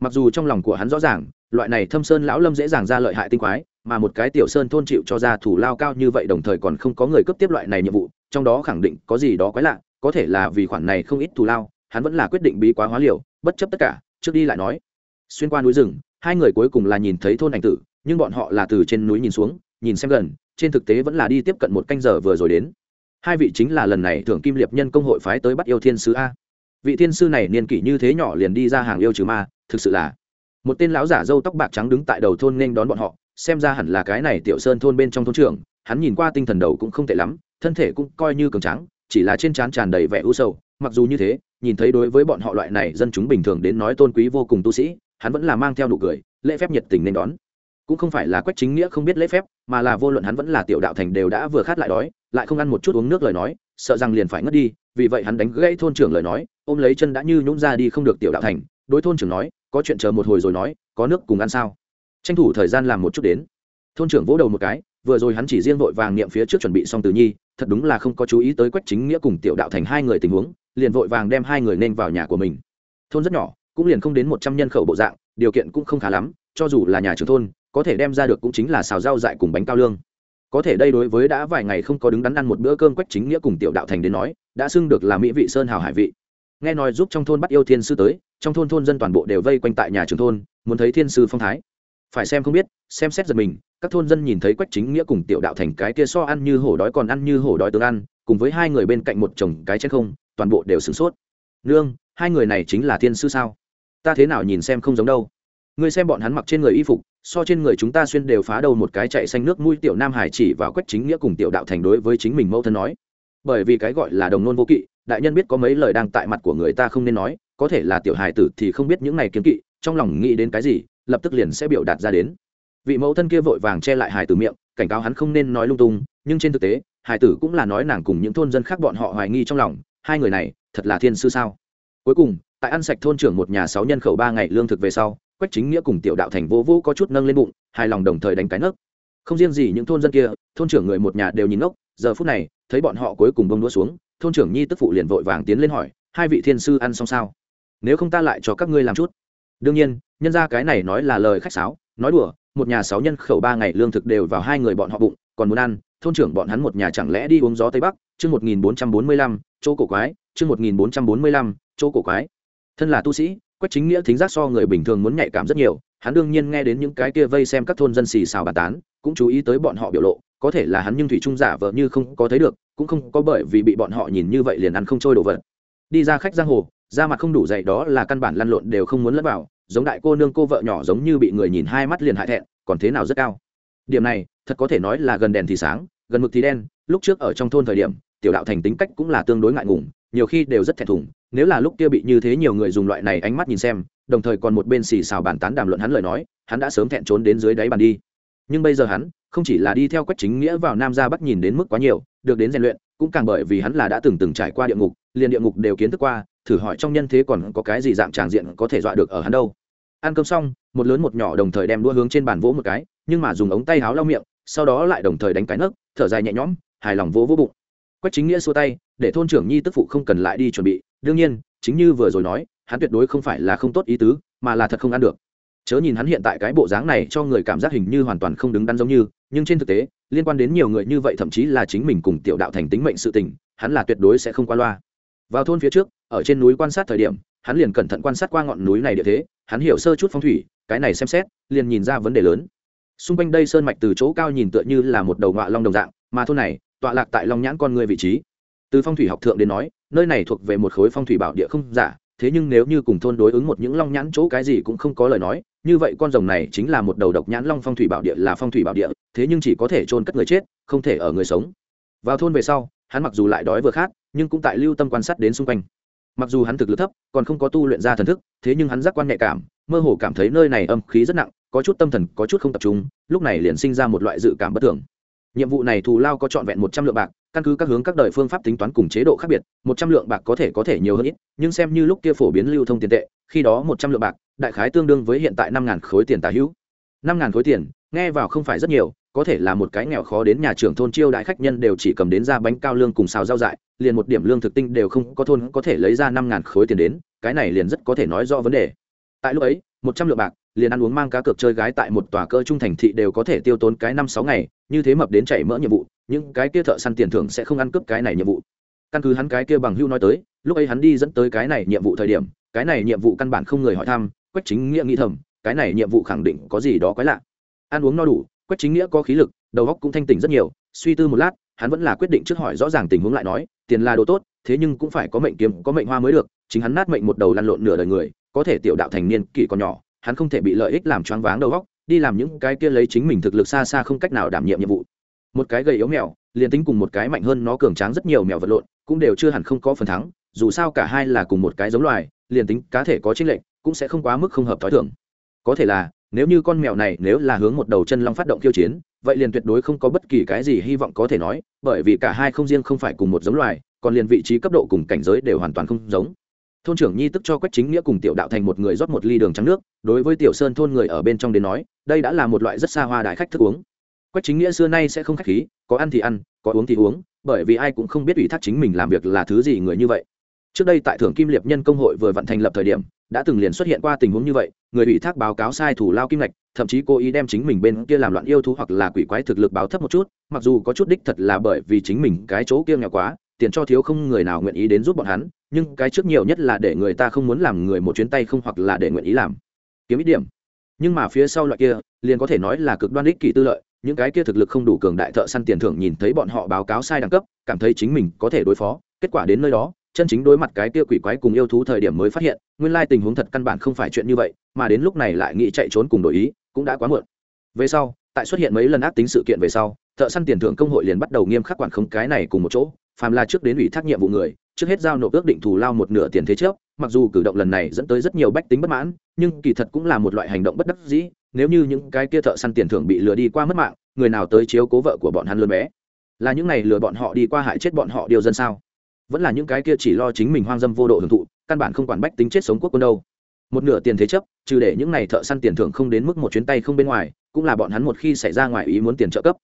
[SPEAKER 1] Mặc dù trong lòng của hắn rõ ràng, loại này thâm sơn lão lâm dễ dàng ra lợi hại tinh quái mà một cái tiểu sơn thôn chịu cho ra thủ lao cao như vậy đồng thời còn không có người cấp tiếp loại này nhiệm vụ, trong đó khẳng định có gì đó quái lạ, có thể là vì khoản này không ít thủ lao, hắn vẫn là quyết định bí quá hóa liều, bất chấp tất cả, trước đi lại nói. Xuyên qua núi rừng, hai người cuối cùng là nhìn thấy thôn ảnh tử, nhưng bọn họ là từ trên núi nhìn xuống, nhìn xem gần, trên thực tế vẫn là đi tiếp cận một canh giờ vừa rồi đến. Hai vị chính là lần này thưởng kim liệp nhân công hội phái tới bắt yêu thiên sứ a. Vị thiên sư này niên kỷ như thế nhỏ liền đi ra hàng yêu trừ ma, thực sự là một tên lão giả râu tóc bạc trắng đứng tại đầu thôn nên đón bọn họ xem ra hẳn là cái này tiểu sơn thôn bên trong thôn trưởng, hắn nhìn qua tinh thần đầu cũng không tệ lắm, thân thể cũng coi như cường trắng chỉ là trên trán tràn đầy vẻ u sầu, mặc dù như thế, nhìn thấy đối với bọn họ loại này dân chúng bình thường đến nói tôn quý vô cùng tu sĩ, hắn vẫn là mang theo nụ cười, lễ phép nhiệt tình nên đón. Cũng không phải là quách chính nghĩa không biết lễ phép, mà là vô luận hắn vẫn là tiểu đạo thành đều đã vừa khát lại đói, lại không ăn một chút uống nước lời nói, sợ rằng liền phải ngất đi, vì vậy hắn đánh gãy thôn trưởng lời nói, ôm lấy chân đã như nhũng ra đi không được tiểu đạo thành, đối thôn trưởng nói, có chuyện chờ một hồi rồi nói, có nước cùng ăn sao? Tranh thủ thời gian làm một chút đến. Thôn trưởng vỗ đầu một cái, vừa rồi hắn chỉ riêng vội vàng niệm phía trước chuẩn bị xong từ nhi, thật đúng là không có chú ý tới quách chính nghĩa cùng tiểu đạo thành hai người tình huống, liền vội vàng đem hai người nên vào nhà của mình. Thôn rất nhỏ, cũng liền không đến một trăm nhân khẩu bộ dạng, điều kiện cũng không khá lắm, cho dù là nhà trưởng thôn, có thể đem ra được cũng chính là xào rau dại cùng bánh cao lương. Có thể đây đối với đã vài ngày không có đứng đắn ăn một bữa cơm quách chính nghĩa cùng tiểu đạo thành đến nói, đã xưng được là mỹ vị sơn hào hải vị. Nghe nói giúp trong thôn bắt yêu thiên sư tới, trong thôn thôn dân toàn bộ đều vây quanh tại nhà trường thôn, muốn thấy thiên sư phong thái phải xem không biết, xem xét giật mình, các thôn dân nhìn thấy quách chính nghĩa cùng tiểu đạo thành cái kia so ăn như hổ đói còn ăn như hổ đói tương ăn, cùng với hai người bên cạnh một chồng cái chết không, toàn bộ đều sửng sốt. Nương, hai người này chính là thiên sư sao? Ta thế nào nhìn xem không giống đâu? Ngươi xem bọn hắn mặc trên người y phục, so trên người chúng ta xuyên đều phá đầu một cái chạy xanh nước mũi tiểu nam hải chỉ vào quách chính nghĩa cùng tiểu đạo thành đối với chính mình mẫu thân nói. Bởi vì cái gọi là đồng nôn vô kỵ, đại nhân biết có mấy lời đang tại mặt của người ta không nên nói, có thể là tiểu hài tử thì không biết những này kiếm kỵ, trong lòng nghĩ đến cái gì lập tức liền sẽ biểu đạt ra đến. Vị mẫu thân kia vội vàng che lại hài tử miệng, cảnh cáo hắn không nên nói lung tung, nhưng trên thực tế, hài tử cũng là nói nàng cùng những thôn dân khác bọn họ hoài nghi trong lòng, hai người này, thật là thiên sư sao? Cuối cùng, tại ăn sạch thôn trưởng một nhà sáu nhân khẩu ba ngày lương thực về sau, quách chính nghĩa cùng tiểu đạo thành vô vô có chút nâng lên bụng, hài lòng đồng thời đánh cái nấc. Không riêng gì những thôn dân kia, thôn trưởng người một nhà đều nhìn ngốc, giờ phút này, thấy bọn họ cuối cùng bông đũa xuống, thôn trưởng nhi tức phụ liền vội vàng tiến lên hỏi, hai vị thiên sư ăn xong sao? Nếu không ta lại cho các ngươi làm chút đương nhiên, nhân ra cái này nói là lời khách sáo, nói đùa, một nhà sáu nhân khẩu ba ngày lương thực đều vào hai người bọn họ bụng, còn muốn ăn, thôn trưởng bọn hắn một nhà chẳng lẽ đi uống gió tây bắc, chương một nghìn bốn trăm bốn mươi lăm, chỗ cổ quái, chương một nghìn bốn trăm bốn mươi lăm, chỗ cổ quái. Thân là tu sĩ, quách chính nghĩa thính giác so người bình thường muốn nhạy cảm rất nhiều, hắn đương nhiên nghe đến những cái kia vây xem các thôn dân xì xào bàn tán, cũng chú ý tới bọn họ biểu lộ, có thể là hắn nhưng thủy trung giả vờ như không có thấy được, cũng không có bởi vì bị bọn họ nhìn như vậy liền ăn không trôi đồ vật. Đi ra khách giang hồ da mặt không đủ dày đó là căn bản lăn lộn đều không muốn lẫn vào, giống đại cô nương cô vợ nhỏ giống như bị người nhìn hai mắt liền hại thẹn, còn thế nào rất cao. Điểm này, thật có thể nói là gần đèn thì sáng, gần mực thì đen, lúc trước ở trong thôn thời điểm, tiểu đạo thành tính cách cũng là tương đối ngại ngùng, nhiều khi đều rất thẹn thùng, nếu là lúc kia bị như thế nhiều người dùng loại này ánh mắt nhìn xem, đồng thời còn một bên xì xào bàn tán đàm luận hắn lời nói, hắn đã sớm thẹn trốn đến dưới đáy bàn đi. Nhưng bây giờ hắn, không chỉ là đi theo quách chính nghĩa vào nam ra bắc nhìn đến mức quá nhiều, được đến rèn luyện cũng càng bởi vì hắn là đã từng từng trải qua địa ngục, liền địa ngục đều kiến thức qua, thử hỏi trong nhân thế còn có cái gì dạng tràng diện có thể dọa được ở hắn đâu. Ăn cơm xong, một lớn một nhỏ đồng thời đem đua hướng trên bàn vỗ một cái, nhưng mà dùng ống tay háo lau miệng, sau đó lại đồng thời đánh cái nấc, thở dài nhẹ nhõm, hài lòng vỗ vỗ bụng. Quách chính nghĩa xua tay, để thôn trưởng nhi tức phụ không cần lại đi chuẩn bị. Đương nhiên, chính như vừa rồi nói, hắn tuyệt đối không phải là không tốt ý tứ, mà là thật không ăn được chớ nhìn hắn hiện tại cái bộ dáng này cho người cảm giác hình như hoàn toàn không đứng đắn giống như, nhưng trên thực tế, liên quan đến nhiều người như vậy thậm chí là chính mình cùng tiểu đạo thành tính mệnh sự tình, hắn là tuyệt đối sẽ không qua loa. Vào thôn phía trước, ở trên núi quan sát thời điểm, hắn liền cẩn thận quan sát qua ngọn núi này địa thế, hắn hiểu sơ chút phong thủy, cái này xem xét, liền nhìn ra vấn đề lớn. Xung quanh đây sơn mạch từ chỗ cao nhìn tựa như là một đầu ngọa long đồng dạng, mà thôn này, tọa lạc tại long nhãn con người vị trí. Từ phong thủy học thượng đến nói, nơi này thuộc về một khối phong thủy bảo địa không giả thế nhưng nếu như cùng thôn đối ứng một những long nhãn chỗ cái gì cũng không có lời nói, như vậy con rồng này chính là một đầu độc nhãn long phong thủy bảo địa là phong thủy bảo địa, thế nhưng chỉ có thể trôn cất người chết, không thể ở người sống. Vào thôn về sau, hắn mặc dù lại đói vừa khát, nhưng cũng tại lưu tâm quan sát đến xung quanh. Mặc dù hắn thực lực thấp, còn không có tu luyện ra thần thức, thế nhưng hắn giác quan nhạy cảm, mơ hồ cảm thấy nơi này âm khí rất nặng, có chút tâm thần, có chút không tập trung, lúc này liền sinh ra một loại dự cảm bất thường. Nhiệm vụ này thù lao có trọn vẹn một trăm lượng bạc căn cứ các hướng các đời phương pháp tính toán cùng chế độ khác biệt, một trăm lượng bạc có thể có thể nhiều hơn ít, nhưng xem như lúc kia phổ biến lưu thông tiền tệ, khi đó một trăm lượng bạc, đại khái tương đương với hiện tại năm ngàn khối tiền tà hữu. Năm ngàn khối tiền, nghe vào không phải rất nhiều, có thể là một cái nghèo khó đến nhà trưởng thôn chiêu đại khách nhân đều chỉ cầm đến ra bánh cao lương cùng xào rau dại, liền một điểm lương thực tinh đều không có thôn có thể lấy ra năm ngàn khối tiền đến, cái này liền rất có thể nói rõ vấn đề. Tại lúc ấy, một trăm lượng bạc, liền ăn uống mang cá cược chơi gái tại một tòa cơ trung thành thị đều có thể tiêu tốn cái năm sáu ngày, như thế mập đến chảy mỡ nhiệm vụ những cái kia thợ săn tiền thưởng sẽ không ăn cướp cái này nhiệm vụ. Căn cứ hắn cái kia bằng hưu nói tới, lúc ấy hắn đi dẫn tới cái này nhiệm vụ thời điểm, cái này nhiệm vụ căn bản không người hỏi thăm, quách chính nghĩa nghĩ thầm, cái này nhiệm vụ khẳng định có gì đó quái lạ. Ăn uống no đủ, quách chính nghĩa có khí lực, đầu óc cũng thanh tỉnh rất nhiều, suy tư một lát, hắn vẫn là quyết định trước hỏi rõ ràng tình huống lại nói, tiền là đồ tốt, thế nhưng cũng phải có mệnh kiếm, có mệnh hoa mới được, chính hắn nát mệnh một đầu lăn lộn nửa đời người, có thể tiểu đạo thành niên kỷ còn nhỏ, hắn không thể bị lợi ích làm choáng váng đầu óc, đi làm những cái kia lấy chính mình thực lực xa xa không cách nào đảm nhiệm nhiệm vụ một cái gầy yếu mèo, liền tính cùng một cái mạnh hơn nó cường tráng rất nhiều mèo vật lộn, cũng đều chưa hẳn không có phần thắng, dù sao cả hai là cùng một cái giống loài, liền tính cá thể có chênh lệch, cũng sẽ không quá mức không hợp thói thường. Có thể là, nếu như con mèo này nếu là hướng một đầu chân long phát động khiêu chiến, vậy liền tuyệt đối không có bất kỳ cái gì hy vọng có thể nói, bởi vì cả hai không riêng không phải cùng một giống loài, còn liền vị trí cấp độ cùng cảnh giới đều hoàn toàn không giống. Thôn trưởng nhi tức cho quách chính nghĩa cùng tiểu đạo thành một người rót một ly đường trắng nước, đối với tiểu sơn thôn người ở bên trong đến nói, đây đã là một loại rất xa hoa đại khách thức uống quách chính nghĩa xưa nay sẽ không khách khí, có ăn thì ăn, có uống thì uống, bởi vì ai cũng không biết ủy thác chính mình làm việc là thứ gì người như vậy. Trước đây tại thưởng kim Liệp nhân công hội vừa vận thành lập thời điểm, đã từng liền xuất hiện qua tình huống như vậy, người ủy thác báo cáo sai thủ lao kim ngạch, thậm chí cố ý đem chính mình bên kia làm loạn yêu thú hoặc là quỷ quái thực lực báo thấp một chút, mặc dù có chút đích thật là bởi vì chính mình cái chỗ kia nghèo quá, tiền cho thiếu không người nào nguyện ý đến giúp bọn hắn, nhưng cái trước nhiều nhất là để người ta không muốn làm người một chuyến tay không hoặc là để nguyện ý làm. Kiếm ít điểm nhưng mà phía sau loại kia, liền có thể nói là cực đoan ích kỷ tư lợi, những cái kia thực lực không đủ cường đại thợ săn tiền thưởng nhìn thấy bọn họ báo cáo sai đẳng cấp, cảm thấy chính mình có thể đối phó. Kết quả đến nơi đó, chân chính đối mặt cái kia quỷ quái cùng yêu thú thời điểm mới phát hiện, nguyên lai tình huống thật căn bản không phải chuyện như vậy, mà đến lúc này lại nghĩ chạy trốn cùng đổi ý, cũng đã quá muộn. Về sau, tại xuất hiện mấy lần ác tính sự kiện về sau, thợ săn tiền thưởng công hội liền bắt đầu nghiêm khắc quản không cái này cùng một chỗ, phàm là trước đến ủy thác nhiệm vụ người, trước hết giao nộp ước định thù lao một nửa tiền thế trước mặc dù cử động lần này dẫn tới rất nhiều bách tính bất mãn, nhưng kỳ thật cũng là một loại hành động bất đắc dĩ, nếu như những cái kia thợ săn tiền thưởng bị lừa đi qua mất mạng, người nào tới chiếu cố vợ của bọn hắn lớn bé? Là những này lừa bọn họ đi qua hại chết bọn họ điều dân sao? Vẫn là những cái kia chỉ lo chính mình hoang dâm vô độ hưởng thụ, căn bản không quản bách tính chết sống quốc quân đâu. Một nửa tiền thế chấp, trừ để những này thợ săn tiền thưởng không đến mức một chuyến tay không bên ngoài, cũng là bọn hắn một khi xảy ra ngoài ý muốn tiền trợ cấp.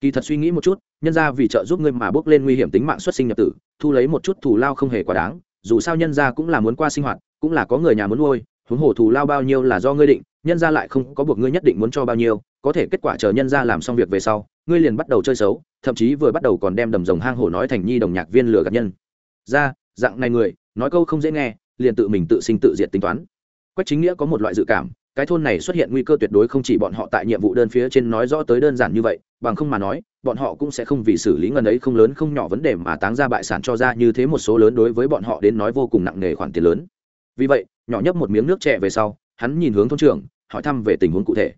[SPEAKER 1] Kỳ thật suy nghĩ một chút, nhân ra vì trợ giúp ngươi mà bước lên nguy hiểm tính mạng xuất sinh nhập tử, thu lấy một chút thù lao không hề quá đáng dù sao nhân gia cũng là muốn qua sinh hoạt, cũng là có người nhà muốn nuôi, huống hồ thù lao bao nhiêu là do ngươi định, nhân gia lại không có buộc ngươi nhất định muốn cho bao nhiêu, có thể kết quả chờ nhân gia làm xong việc về sau, ngươi liền bắt đầu chơi xấu, thậm chí vừa bắt đầu còn đem đầm rồng hang hổ nói thành nhi đồng nhạc viên lừa gạt nhân. Ra, dạng này người, nói câu không dễ nghe, liền tự mình tự sinh tự diệt tính toán. Quách chính nghĩa có một loại dự cảm cái thôn này xuất hiện nguy cơ tuyệt đối không chỉ bọn họ tại nhiệm vụ đơn phía trên nói rõ tới đơn giản như vậy bằng không mà nói bọn họ cũng sẽ không vì xử lý ngân ấy không lớn không nhỏ vấn đề mà táng ra bại sản cho ra như thế một số lớn đối với bọn họ đến nói vô cùng nặng nề khoản tiền lớn vì vậy nhỏ nhấp một miếng nước trẻ về sau hắn nhìn hướng thôn trưởng hỏi thăm về tình huống cụ thể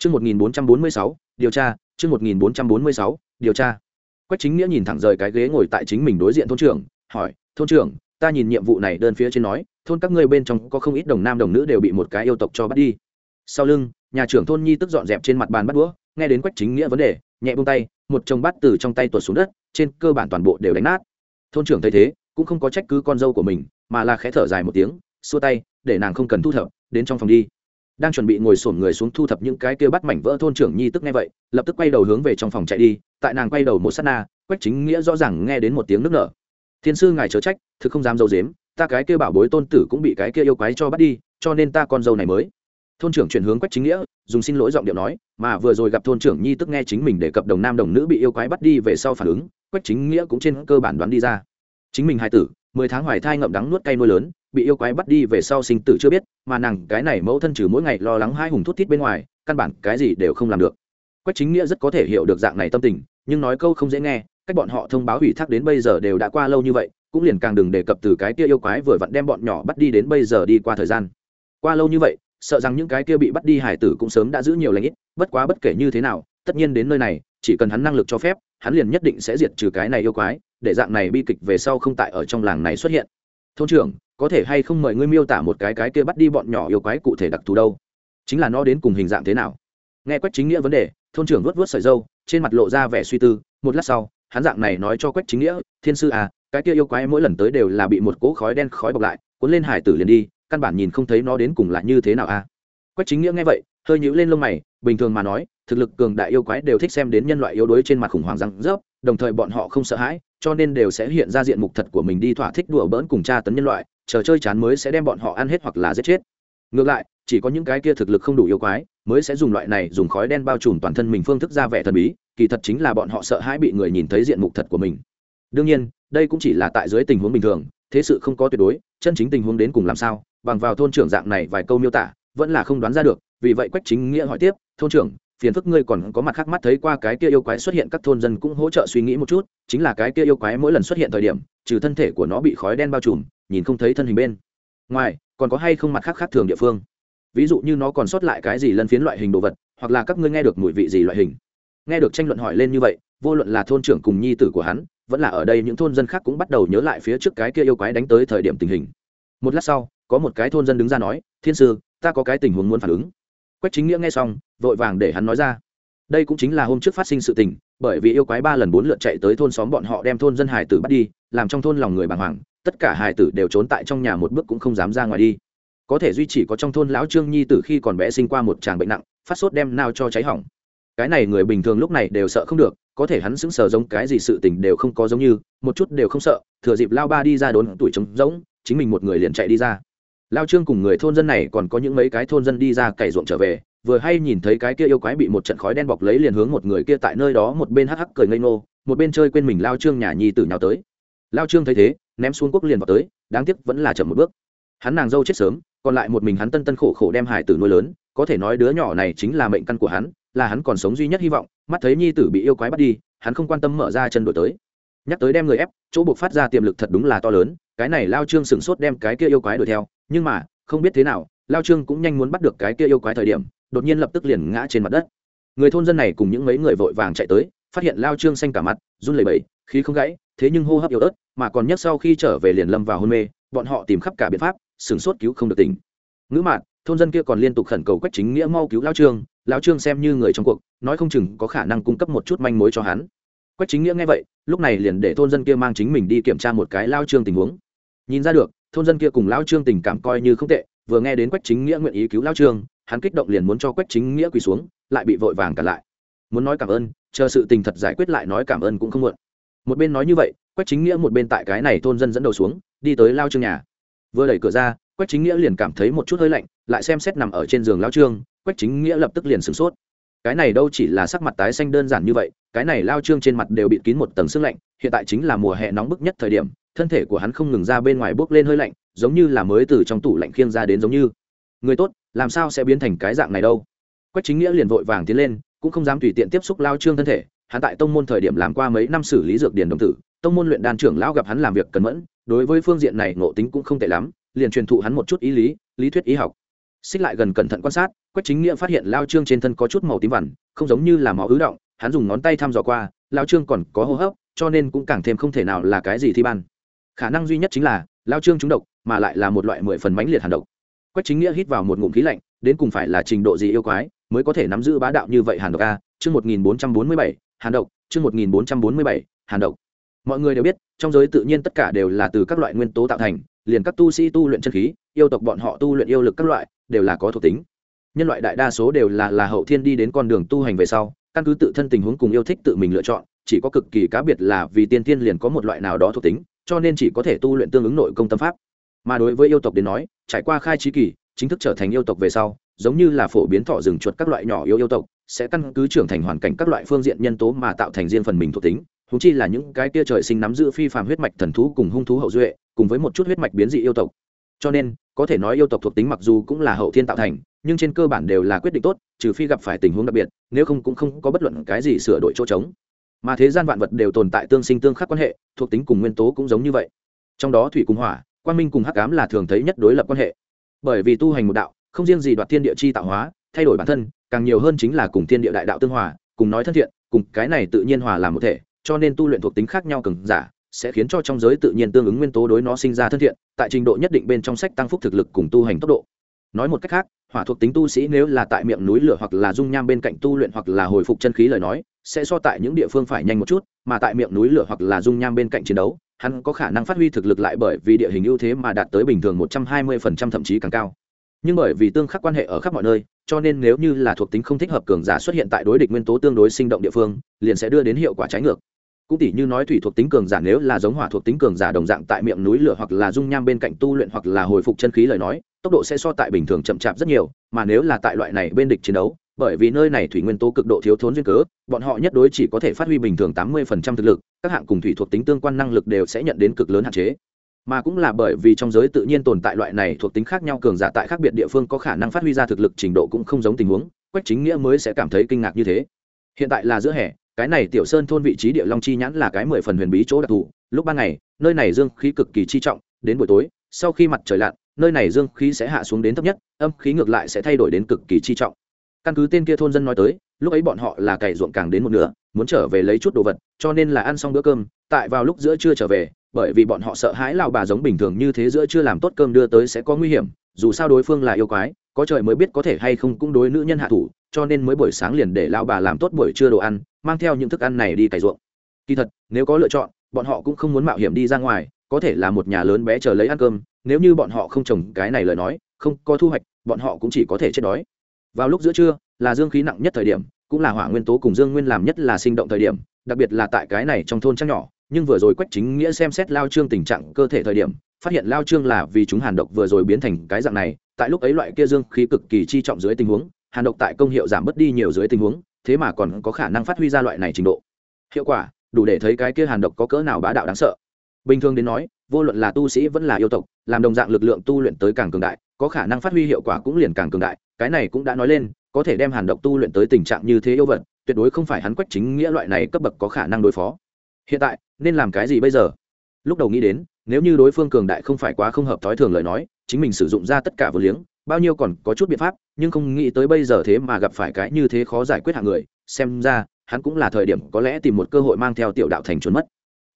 [SPEAKER 1] Trước 1446, điều tra, trước 1446, điều tra. Quách chính nghĩa nhìn thẳng rời cái ghế ngồi tại chính mình đối diện thôn trưởng, hỏi, thôn trưởng, ta nhìn nhiệm vụ này đơn phía trên nói, thôn các ngươi bên trong có không ít đồng nam đồng nữ đều bị một cái yêu tộc cho bắt đi. Sau lưng, nhà trưởng thôn nhi tức dọn dẹp trên mặt bàn bắt đũa, nghe đến Quách chính nghĩa vấn đề, nhẹ buông tay, một chồng bát từ trong tay tuột xuống đất, trên cơ bản toàn bộ đều đánh nát. Thôn trưởng thấy thế, cũng không có trách cứ con dâu của mình, mà là khẽ thở dài một tiếng, xua tay, để nàng không cần thu thập, đến trong phòng đi đang chuẩn bị ngồi xổm người xuống thu thập những cái kia bắt mảnh vỡ thôn trưởng nhi tức nghe vậy lập tức quay đầu hướng về trong phòng chạy đi tại nàng quay đầu một sát na quách chính nghĩa rõ ràng nghe đến một tiếng nước nở thiên sư ngài chớ trách, thực không dám dâu dếm ta cái kia bảo bối tôn tử cũng bị cái kia yêu quái cho bắt đi, cho nên ta con dâu này mới. Thôn trưởng chuyển hướng quách chính nghĩa, dùng xin lỗi giọng điệu nói, mà vừa rồi gặp thôn trưởng nhi tức nghe chính mình đề cập đồng nam đồng nữ bị yêu quái bắt đi về sau phản ứng, quách chính nghĩa cũng trên cơ bản đoán đi ra. Chính mình hai tử, mười tháng hoài thai ngậm đắng nuốt cay nuôi lớn, bị yêu quái bắt đi về sau sinh tử chưa biết, mà nàng cái này mẫu thân trừ mỗi ngày lo lắng hai hùng thút thít bên ngoài, căn bản cái gì đều không làm được. Quách chính nghĩa rất có thể hiểu được dạng này tâm tình, nhưng nói câu không dễ nghe cách bọn họ thông báo ủy thác đến bây giờ đều đã qua lâu như vậy, cũng liền càng đừng đề cập từ cái kia yêu quái vừa vặn đem bọn nhỏ bắt đi đến bây giờ đi qua thời gian. Qua lâu như vậy, sợ rằng những cái kia bị bắt đi hải tử cũng sớm đã giữ nhiều lãnh ít, bất quá bất kể như thế nào, tất nhiên đến nơi này, chỉ cần hắn năng lực cho phép, hắn liền nhất định sẽ diệt trừ cái này yêu quái, để dạng này bi kịch về sau không tại ở trong làng này xuất hiện. Thôn trưởng, có thể hay không mời ngươi miêu tả một cái cái kia bắt đi bọn nhỏ yêu quái cụ thể đặc thù đâu? Chính là nó đến cùng hình dạng thế nào? Nghe quách chính nghĩa vấn đề, thôn trưởng vuốt vuốt sợi dâu, trên mặt lộ ra vẻ suy tư, một lát sau hắn dạng này nói cho quách chính nghĩa, thiên sư à cái kia yêu quái mỗi lần tới đều là bị một cỗ khói đen khói bọc lại, cuốn lên hải tử liền đi, căn bản nhìn không thấy nó đến cùng là như thế nào à. Quách chính nghĩa nghe vậy, hơi nhũ lên lông mày, bình thường mà nói, thực lực cường đại yêu quái đều thích xem đến nhân loại yếu đuối trên mặt khủng hoảng răng rớp, đồng thời bọn họ không sợ hãi, cho nên đều sẽ hiện ra diện mục thật của mình đi thỏa thích đùa bỡn cùng tra tấn nhân loại, chờ chơi chán mới sẽ đem bọn họ ăn hết hoặc là giết chết. Ngược lại chỉ có những cái kia thực lực không đủ yêu quái mới sẽ dùng loại này dùng khói đen bao trùm toàn thân mình phương thức ra vẻ thần bí, kỳ thật chính là bọn họ sợ hãi bị người nhìn thấy diện mục thật của mình. Đương nhiên, đây cũng chỉ là tại dưới tình huống bình thường, thế sự không có tuyệt đối, chân chính tình huống đến cùng làm sao, bằng vào thôn trưởng dạng này vài câu miêu tả, vẫn là không đoán ra được, vì vậy quách chính nghĩa hỏi tiếp, thôn trưởng, phiền phức ngươi còn có mặt khác mắt thấy qua cái kia yêu quái xuất hiện, các thôn dân cũng hỗ trợ suy nghĩ một chút, chính là cái kia yêu quái mỗi lần xuất hiện thời điểm, trừ thân thể của nó bị khói đen bao trùm, nhìn không thấy thân hình bên ngoài, còn có hay không mặt khác khác thường địa phương? Ví dụ như nó còn sót lại cái gì lân phiến loại hình đồ vật, hoặc là các ngươi nghe được mùi vị gì loại hình. Nghe được tranh luận hỏi lên như vậy, vô luận là thôn trưởng cùng nhi tử của hắn, vẫn là ở đây những thôn dân khác cũng bắt đầu nhớ lại phía trước cái kia yêu quái đánh tới thời điểm tình hình. Một lát sau, có một cái thôn dân đứng ra nói, thiên sư, ta có cái tình huống muốn phản ứng. Quách chính nghĩa nghe xong, vội vàng để hắn nói ra. Đây cũng chính là hôm trước phát sinh sự tình, bởi vì yêu quái ba lần bốn lượt chạy tới thôn xóm bọn họ đem thôn dân hải tử bắt đi, làm trong thôn lòng người bàng hoàng, tất cả hải tử đều trốn tại trong nhà một bước cũng không dám ra ngoài đi có thể duy chỉ có trong thôn lão trương nhi từ khi còn bé sinh qua một tràng bệnh nặng, phát sốt đem nao cho cháy hỏng. Cái này người bình thường lúc này đều sợ không được, có thể hắn sững sờ giống cái gì sự tình đều không có giống như, một chút đều không sợ, thừa dịp lao ba đi ra đốn tuổi trống rỗng, chính mình một người liền chạy đi ra. Lao trương cùng người thôn dân này còn có những mấy cái thôn dân đi ra cày ruộng trở về, vừa hay nhìn thấy cái kia yêu quái bị một trận khói đen bọc lấy liền hướng một người kia tại nơi đó một bên hắc hắc cười ngây ngô, một bên chơi quên mình lao trương nhà nhi tử nhào tới. Lao trương thấy thế, ném xuống quốc liền vào tới, đáng tiếc vẫn là chậm một bước. Hắn nàng dâu chết sớm còn lại một mình hắn tân tân khổ khổ đem hải tử nuôi lớn, có thể nói đứa nhỏ này chính là mệnh căn của hắn, là hắn còn sống duy nhất hy vọng, mắt thấy nhi tử bị yêu quái bắt đi, hắn không quan tâm mở ra chân đổi tới. Nhắc tới đem người ép, chỗ buộc phát ra tiềm lực thật đúng là to lớn, cái này lao trương sửng sốt đem cái kia yêu quái đuổi theo, nhưng mà, không biết thế nào, lao trương cũng nhanh muốn bắt được cái kia yêu quái thời điểm, đột nhiên lập tức liền ngã trên mặt đất. Người thôn dân này cùng những mấy người vội vàng chạy tới, phát hiện lao trương xanh cả mặt, run lẩy bẩy, khí không gãy, thế nhưng hô hấp yếu ớt, mà còn nhất sau khi trở về liền lâm vào hôn mê, bọn họ tìm khắp cả biện pháp sửng sốt cứu không được tỉnh. Ngữ mạn, thôn dân kia còn liên tục khẩn cầu quách chính nghĩa mau cứu lao trương lao trương xem như người trong cuộc, nói không chừng có khả năng cung cấp một chút manh mối cho hắn. Quách chính nghĩa nghe vậy, lúc này liền để thôn dân kia mang chính mình đi kiểm tra một cái lao trương tình huống. Nhìn ra được, thôn dân kia cùng lao trương tình cảm coi như không tệ, vừa nghe đến quách chính nghĩa nguyện ý cứu lao trương, hắn kích động liền muốn cho quách chính nghĩa quỳ xuống, lại bị vội vàng cản lại. Muốn nói cảm ơn, chờ sự tình thật giải quyết lại nói cảm ơn cũng không muộn. Một bên nói như vậy, quách chính nghĩa một bên tại cái này thôn dân dẫn đầu xuống, đi tới lao trương nhà vừa đẩy cửa ra, quách chính nghĩa liền cảm thấy một chút hơi lạnh, lại xem xét nằm ở trên giường lao trương, quách chính nghĩa lập tức liền sửng sốt. Cái này đâu chỉ là sắc mặt tái xanh đơn giản như vậy, cái này lao trương trên mặt đều bị kín một tầng sương lạnh, hiện tại chính là mùa hè nóng bức nhất thời điểm, thân thể của hắn không ngừng ra bên ngoài bốc lên hơi lạnh, giống như là mới từ trong tủ lạnh khiêng ra đến giống như. Người tốt, làm sao sẽ biến thành cái dạng này đâu? Quách chính nghĩa liền vội vàng tiến lên, cũng không dám tùy tiện tiếp xúc lao trương thân thể, hắn tại tông môn thời điểm làm qua mấy năm xử lý dược điền đồng tử, tông môn luyện đan trưởng lão gặp hắn làm việc cẩn mẫn đối với phương diện này ngộ tính cũng không tệ lắm, liền truyền thụ hắn một chút ý lý lý thuyết y học. Xích lại gần cẩn thận quan sát, quách chính nghĩa phát hiện lao trương trên thân có chút màu tím vằn, không giống như là máu ứ động, hắn dùng ngón tay thăm dò qua, lao trương còn có hô hấp, cho nên cũng càng thêm không thể nào là cái gì thi ban. Khả năng duy nhất chính là, lao trương trúng độc, mà lại là một loại mười phần mãnh liệt hàn độc. Quách chính nghĩa hít vào một ngụm khí lạnh, đến cùng phải là trình độ gì yêu quái mới có thể nắm giữ bá đạo như vậy hàn độc a? Chương một nghìn bốn trăm bốn mươi bảy, hàn độc, chương một nghìn bốn trăm bốn mươi bảy, hàn độc mọi người đều biết, trong giới tự nhiên tất cả đều là từ các loại nguyên tố tạo thành, liền các tu sĩ tu luyện chân khí, yêu tộc bọn họ tu luyện yêu lực các loại, đều là có thuộc tính. Nhân loại đại đa số đều là là hậu thiên đi đến con đường tu hành về sau, căn cứ tự thân tình huống cùng yêu thích tự mình lựa chọn, chỉ có cực kỳ cá biệt là vì tiên thiên liền có một loại nào đó thuộc tính, cho nên chỉ có thể tu luyện tương ứng nội công tâm pháp. Mà đối với yêu tộc đến nói, trải qua khai trí kỳ, chính thức trở thành yêu tộc về sau, giống như là phổ biến thọ rừng chuột các loại nhỏ yêu yêu tộc, sẽ căn cứ trưởng thành hoàn cảnh các loại phương diện nhân tố mà tạo thành riêng phần mình thuộc tính húng chi là những cái kia trời sinh nắm giữ phi phàm huyết mạch thần thú cùng hung thú hậu duệ, cùng với một chút huyết mạch biến dị yêu tộc. Cho nên, có thể nói yêu tộc thuộc tính mặc dù cũng là hậu thiên tạo thành, nhưng trên cơ bản đều là quyết định tốt, trừ phi gặp phải tình huống đặc biệt, nếu không cũng không có bất luận cái gì sửa đổi chỗ trống. Mà thế gian vạn vật đều tồn tại tương sinh tương khắc quan hệ, thuộc tính cùng nguyên tố cũng giống như vậy. Trong đó thủy cùng hỏa quan minh cùng hắc ám là thường thấy nhất đối lập quan hệ. Bởi vì tu hành một đạo, không riêng gì đoạt thiên địa chi tạo hóa, thay đổi bản thân, càng nhiều hơn chính là cùng thiên địa đại đạo tương hòa, cùng nói thân thiện, cùng cái này tự nhiên hòa làm một thể cho nên tu luyện thuộc tính khác nhau cường giả, sẽ khiến cho trong giới tự nhiên tương ứng nguyên tố đối nó sinh ra thân thiện, tại trình độ nhất định bên trong sách tăng phúc thực lực cùng tu hành tốc độ. Nói một cách khác, hỏa thuộc tính tu sĩ nếu là tại miệng núi lửa hoặc là dung nham bên cạnh tu luyện hoặc là hồi phục chân khí lời nói, sẽ so tại những địa phương phải nhanh một chút, mà tại miệng núi lửa hoặc là dung nham bên cạnh chiến đấu, hắn có khả năng phát huy thực lực lại bởi vì địa hình ưu thế mà đạt tới bình thường một trăm hai mươi phần trăm thậm chí càng cao nhưng bởi vì tương khắc quan hệ ở khắp mọi nơi, cho nên nếu như là thuộc tính không thích hợp cường giả xuất hiện tại đối địch nguyên tố tương đối sinh động địa phương, liền sẽ đưa đến hiệu quả trái ngược. Cũng tỷ như nói thủy thuộc tính cường giả nếu là giống hỏa thuộc tính cường giả đồng dạng tại miệng núi lửa hoặc là dung nham bên cạnh tu luyện hoặc là hồi phục chân khí lời nói, tốc độ sẽ so tại bình thường chậm chạp rất nhiều, mà nếu là tại loại này bên địch chiến đấu, bởi vì nơi này thủy nguyên tố cực độ thiếu thốn duyên cớ, bọn họ nhất đối chỉ có thể phát huy bình thường tám mươi phần trăm thực lực, các hạng cùng thủy thuộc tính tương quan năng lực đều sẽ nhận đến cực lớn hạn chế mà cũng là bởi vì trong giới tự nhiên tồn tại loại này thuộc tính khác nhau cường giả tại khác biệt địa phương có khả năng phát huy ra thực lực trình độ cũng không giống tình huống, quách chính nghĩa mới sẽ cảm thấy kinh ngạc như thế. Hiện tại là giữa hè, cái này tiểu sơn thôn vị trí địa long chi nhãn là cái mười phần huyền bí chỗ đặc thù, lúc ban ngày, nơi này dương khí cực kỳ chi trọng, đến buổi tối, sau khi mặt trời lặn, nơi này dương khí sẽ hạ xuống đến thấp nhất, âm khí ngược lại sẽ thay đổi đến cực kỳ chi trọng. Căn cứ tên kia thôn dân nói tới, lúc ấy bọn họ là cày ruộng càng đến một nửa, muốn trở về lấy chút đồ vật, cho nên là ăn xong bữa cơm, tại vào lúc giữa trưa trở về bởi vì bọn họ sợ hãi lao bà giống bình thường như thế giữa chưa làm tốt cơm đưa tới sẽ có nguy hiểm, dù sao đối phương là yêu quái, có trời mới biết có thể hay không cũng đối nữ nhân hạ thủ, cho nên mới buổi sáng liền để lao bà làm tốt buổi trưa đồ ăn, mang theo những thức ăn này đi cày ruộng. Kỳ thật, nếu có lựa chọn, bọn họ cũng không muốn mạo hiểm đi ra ngoài, có thể là một nhà lớn bé chờ lấy ăn cơm, nếu như bọn họ không trồng cái này lời nói, không có thu hoạch, bọn họ cũng chỉ có thể chết đói. Vào lúc giữa trưa, là dương khí nặng nhất thời điểm, cũng là hỏa nguyên tố cùng dương nguyên làm nhất là sinh động thời điểm, đặc biệt là tại cái này trong thôn trang nhỏ nhưng vừa rồi quách chính nghĩa xem xét lao trương tình trạng cơ thể thời điểm, phát hiện lao trương là vì chúng hàn độc vừa rồi biến thành cái dạng này, tại lúc ấy loại kia dương khí cực kỳ chi trọng dưới tình huống, hàn độc tại công hiệu giảm bớt đi nhiều dưới tình huống, thế mà còn có khả năng phát huy ra loại này trình độ. Hiệu quả, đủ để thấy cái kia hàn độc có cỡ nào bá đạo đáng sợ. Bình thường đến nói, vô luận là tu sĩ vẫn là yêu tộc, làm đồng dạng lực lượng tu luyện tới càng cường đại, có khả năng phát huy hiệu quả cũng liền càng cường đại, cái này cũng đã nói lên, có thể đem hàn độc tu luyện tới tình trạng như thế yêu vật, tuyệt đối không phải hắn quách chính nghĩa loại này cấp bậc có khả năng đối phó hiện tại, nên làm cái gì bây giờ? Lúc đầu nghĩ đến, nếu như đối phương cường đại không phải quá không hợp thói thường lời nói, chính mình sử dụng ra tất cả vừa liếng, bao nhiêu còn có chút biện pháp, nhưng không nghĩ tới bây giờ thế mà gặp phải cái như thế khó giải quyết hạng người, xem ra, hắn cũng là thời điểm có lẽ tìm một cơ hội mang theo tiểu đạo thành trốn mất.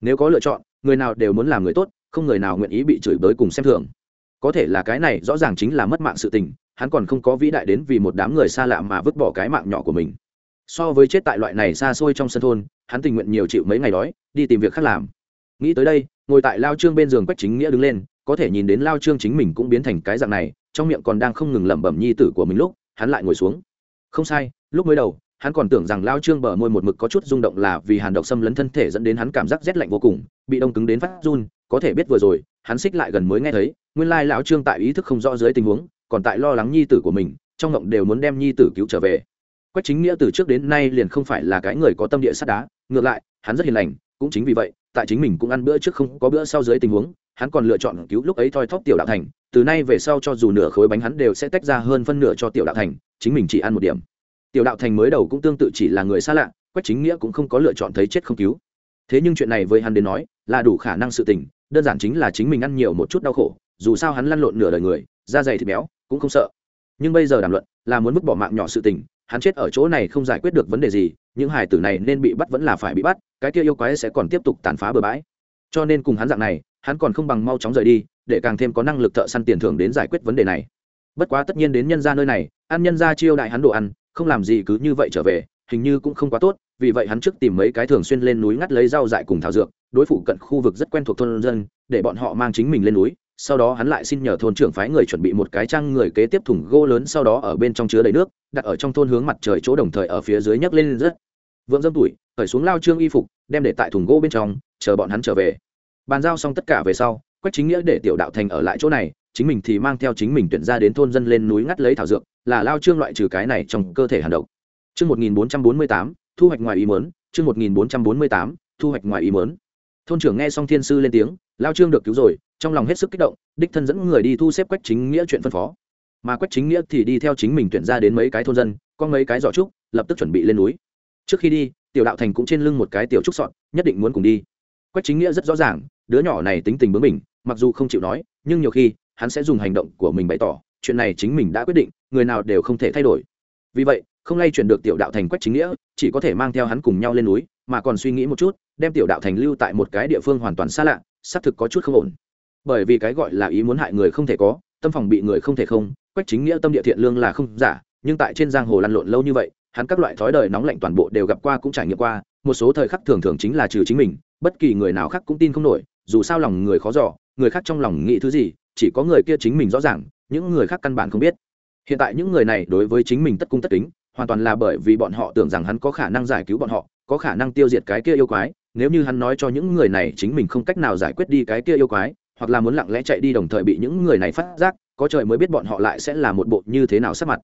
[SPEAKER 1] Nếu có lựa chọn, người nào đều muốn làm người tốt, không người nào nguyện ý bị chửi bới cùng xem thường. Có thể là cái này rõ ràng chính là mất mạng sự tình, hắn còn không có vĩ đại đến vì một đám người xa lạ mà vứt bỏ cái mạng nhỏ của mình. So với chết tại loại này xa xôi trong sân thôn hắn tình nguyện nhiều chịu mấy ngày đói, đi tìm việc khác làm. Nghĩ tới đây, ngồi tại lao trương bên giường quách chính nghĩa đứng lên, có thể nhìn đến lao trương chính mình cũng biến thành cái dạng này, trong miệng còn đang không ngừng lẩm bẩm nhi tử của mình lúc, hắn lại ngồi xuống. Không sai, lúc mới đầu, hắn còn tưởng rằng lao trương bờ môi một mực có chút rung động là vì hàn độc xâm lấn thân thể dẫn đến hắn cảm giác rét lạnh vô cùng, bị đông cứng đến phát run, có thể biết vừa rồi, hắn xích lại gần mới nghe thấy, nguyên lai lão trương tại ý thức không rõ dưới tình huống, còn tại lo lắng nhi tử của mình, trong ngộng đều muốn đem nhi tử cứu trở về quách chính nghĩa từ trước đến nay liền không phải là cái người có tâm địa sắt đá, ngược lại, hắn rất hiền lành, cũng chính vì vậy, tại chính mình cũng ăn bữa trước không có bữa sau dưới tình huống, hắn còn lựa chọn cứu lúc ấy thoi thóp tiểu đạo thành, từ nay về sau cho dù nửa khối bánh hắn đều sẽ tách ra hơn phân nửa cho tiểu đạo thành, chính mình chỉ ăn một điểm. Tiểu đạo thành mới đầu cũng tương tự chỉ là người xa lạ, quách chính nghĩa cũng không có lựa chọn thấy chết không cứu. Thế nhưng chuyện này với hắn đến nói, là đủ khả năng sự tình, đơn giản chính là chính mình ăn nhiều một chút đau khổ, dù sao hắn lăn lộn nửa đời người, da dày thịt béo, cũng không sợ. Nhưng bây giờ đàm luận, là muốn vứt bỏ mạng nhỏ sự tình hắn chết ở chỗ này không giải quyết được vấn đề gì, những hải tử này nên bị bắt vẫn là phải bị bắt, cái kia yêu quái sẽ còn tiếp tục tàn phá bừa bãi. Cho nên cùng hắn dạng này, hắn còn không bằng mau chóng rời đi, để càng thêm có năng lực thợ săn tiền thưởng đến giải quyết vấn đề này. Bất quá tất nhiên đến nhân ra nơi này, ăn nhân ra chiêu đại hắn đồ ăn, không làm gì cứ như vậy trở về, hình như cũng không quá tốt, vì vậy hắn trước tìm mấy cái thường xuyên lên núi ngắt lấy rau dại cùng thảo dược, đối phụ cận khu vực rất quen thuộc thôn dân, để bọn họ mang chính mình lên núi sau đó hắn lại xin nhờ thôn trưởng phái người chuẩn bị một cái trang người kế tiếp thùng gỗ lớn sau đó ở bên trong chứa đầy nước đặt ở trong thôn hướng mặt trời chỗ đồng thời ở phía dưới nhấc lên rất. Vượng dâm tuổi khởi xuống lao trương y phục đem để tại thùng gỗ bên trong chờ bọn hắn trở về. Bàn giao xong tất cả về sau quách chính nghĩa để tiểu đạo thành ở lại chỗ này chính mình thì mang theo chính mình tuyển ra đến thôn dân lên núi ngắt lấy thảo dược là lao trương loại trừ cái này trong cơ thể hàn độc. Chương 1448, thu hoạch ngoài ý muốn, chương 1448, thu hoạch ngoài ý muốn. Thôn trưởng nghe xong thiên sư lên tiếng, lao trương được cứu rồi, trong lòng hết sức kích động, đích thân dẫn người đi thu xếp quách chính nghĩa chuyện phân phó. Mà quách chính nghĩa thì đi theo chính mình tuyển ra đến mấy cái thôn dân, có mấy cái giỏ trúc, lập tức chuẩn bị lên núi. Trước khi đi, tiểu đạo thành cũng trên lưng một cái tiểu trúc sọn, nhất định muốn cùng đi. Quách chính nghĩa rất rõ ràng, đứa nhỏ này tính tình bướng bỉnh, mặc dù không chịu nói, nhưng nhiều khi hắn sẽ dùng hành động của mình bày tỏ, chuyện này chính mình đã quyết định, người nào đều không thể thay đổi. Vì vậy, không lay chuyển được tiểu đạo thành quách chính nghĩa chỉ có thể mang theo hắn cùng nhau lên núi mà còn suy nghĩ một chút đem tiểu đạo thành lưu tại một cái địa phương hoàn toàn xa lạ xác thực có chút không ổn bởi vì cái gọi là ý muốn hại người không thể có, tâm phòng bị người không thể không, quách chính nghĩa tâm địa thiện lương là không giả, nhưng tại trên giang hồ lăn lộn lâu như vậy, hắn các loại thói đời nóng lạnh toàn bộ đều gặp qua cũng trải nghiệm qua, một số thời khắc thường thường chính là trừ chính mình, bất kỳ người nào khác cũng tin không nổi, dù sao lòng người khó dò, người khác trong lòng nghĩ thứ gì, chỉ có người kia chính mình rõ ràng, những người khác căn bản không biết. Hiện tại những người này đối với chính mình tất cung tất kính, hoàn toàn là bởi vì bọn họ tưởng rằng hắn có khả năng giải cứu bọn họ, có khả năng tiêu diệt cái kia yêu quái, nếu như hắn nói cho những người này chính mình không cách nào giải quyết đi cái kia yêu quái hoặc là muốn lặng lẽ chạy đi đồng thời bị những người này phát giác, có trời mới biết bọn họ lại sẽ là một bộ như thế nào sắp mặt.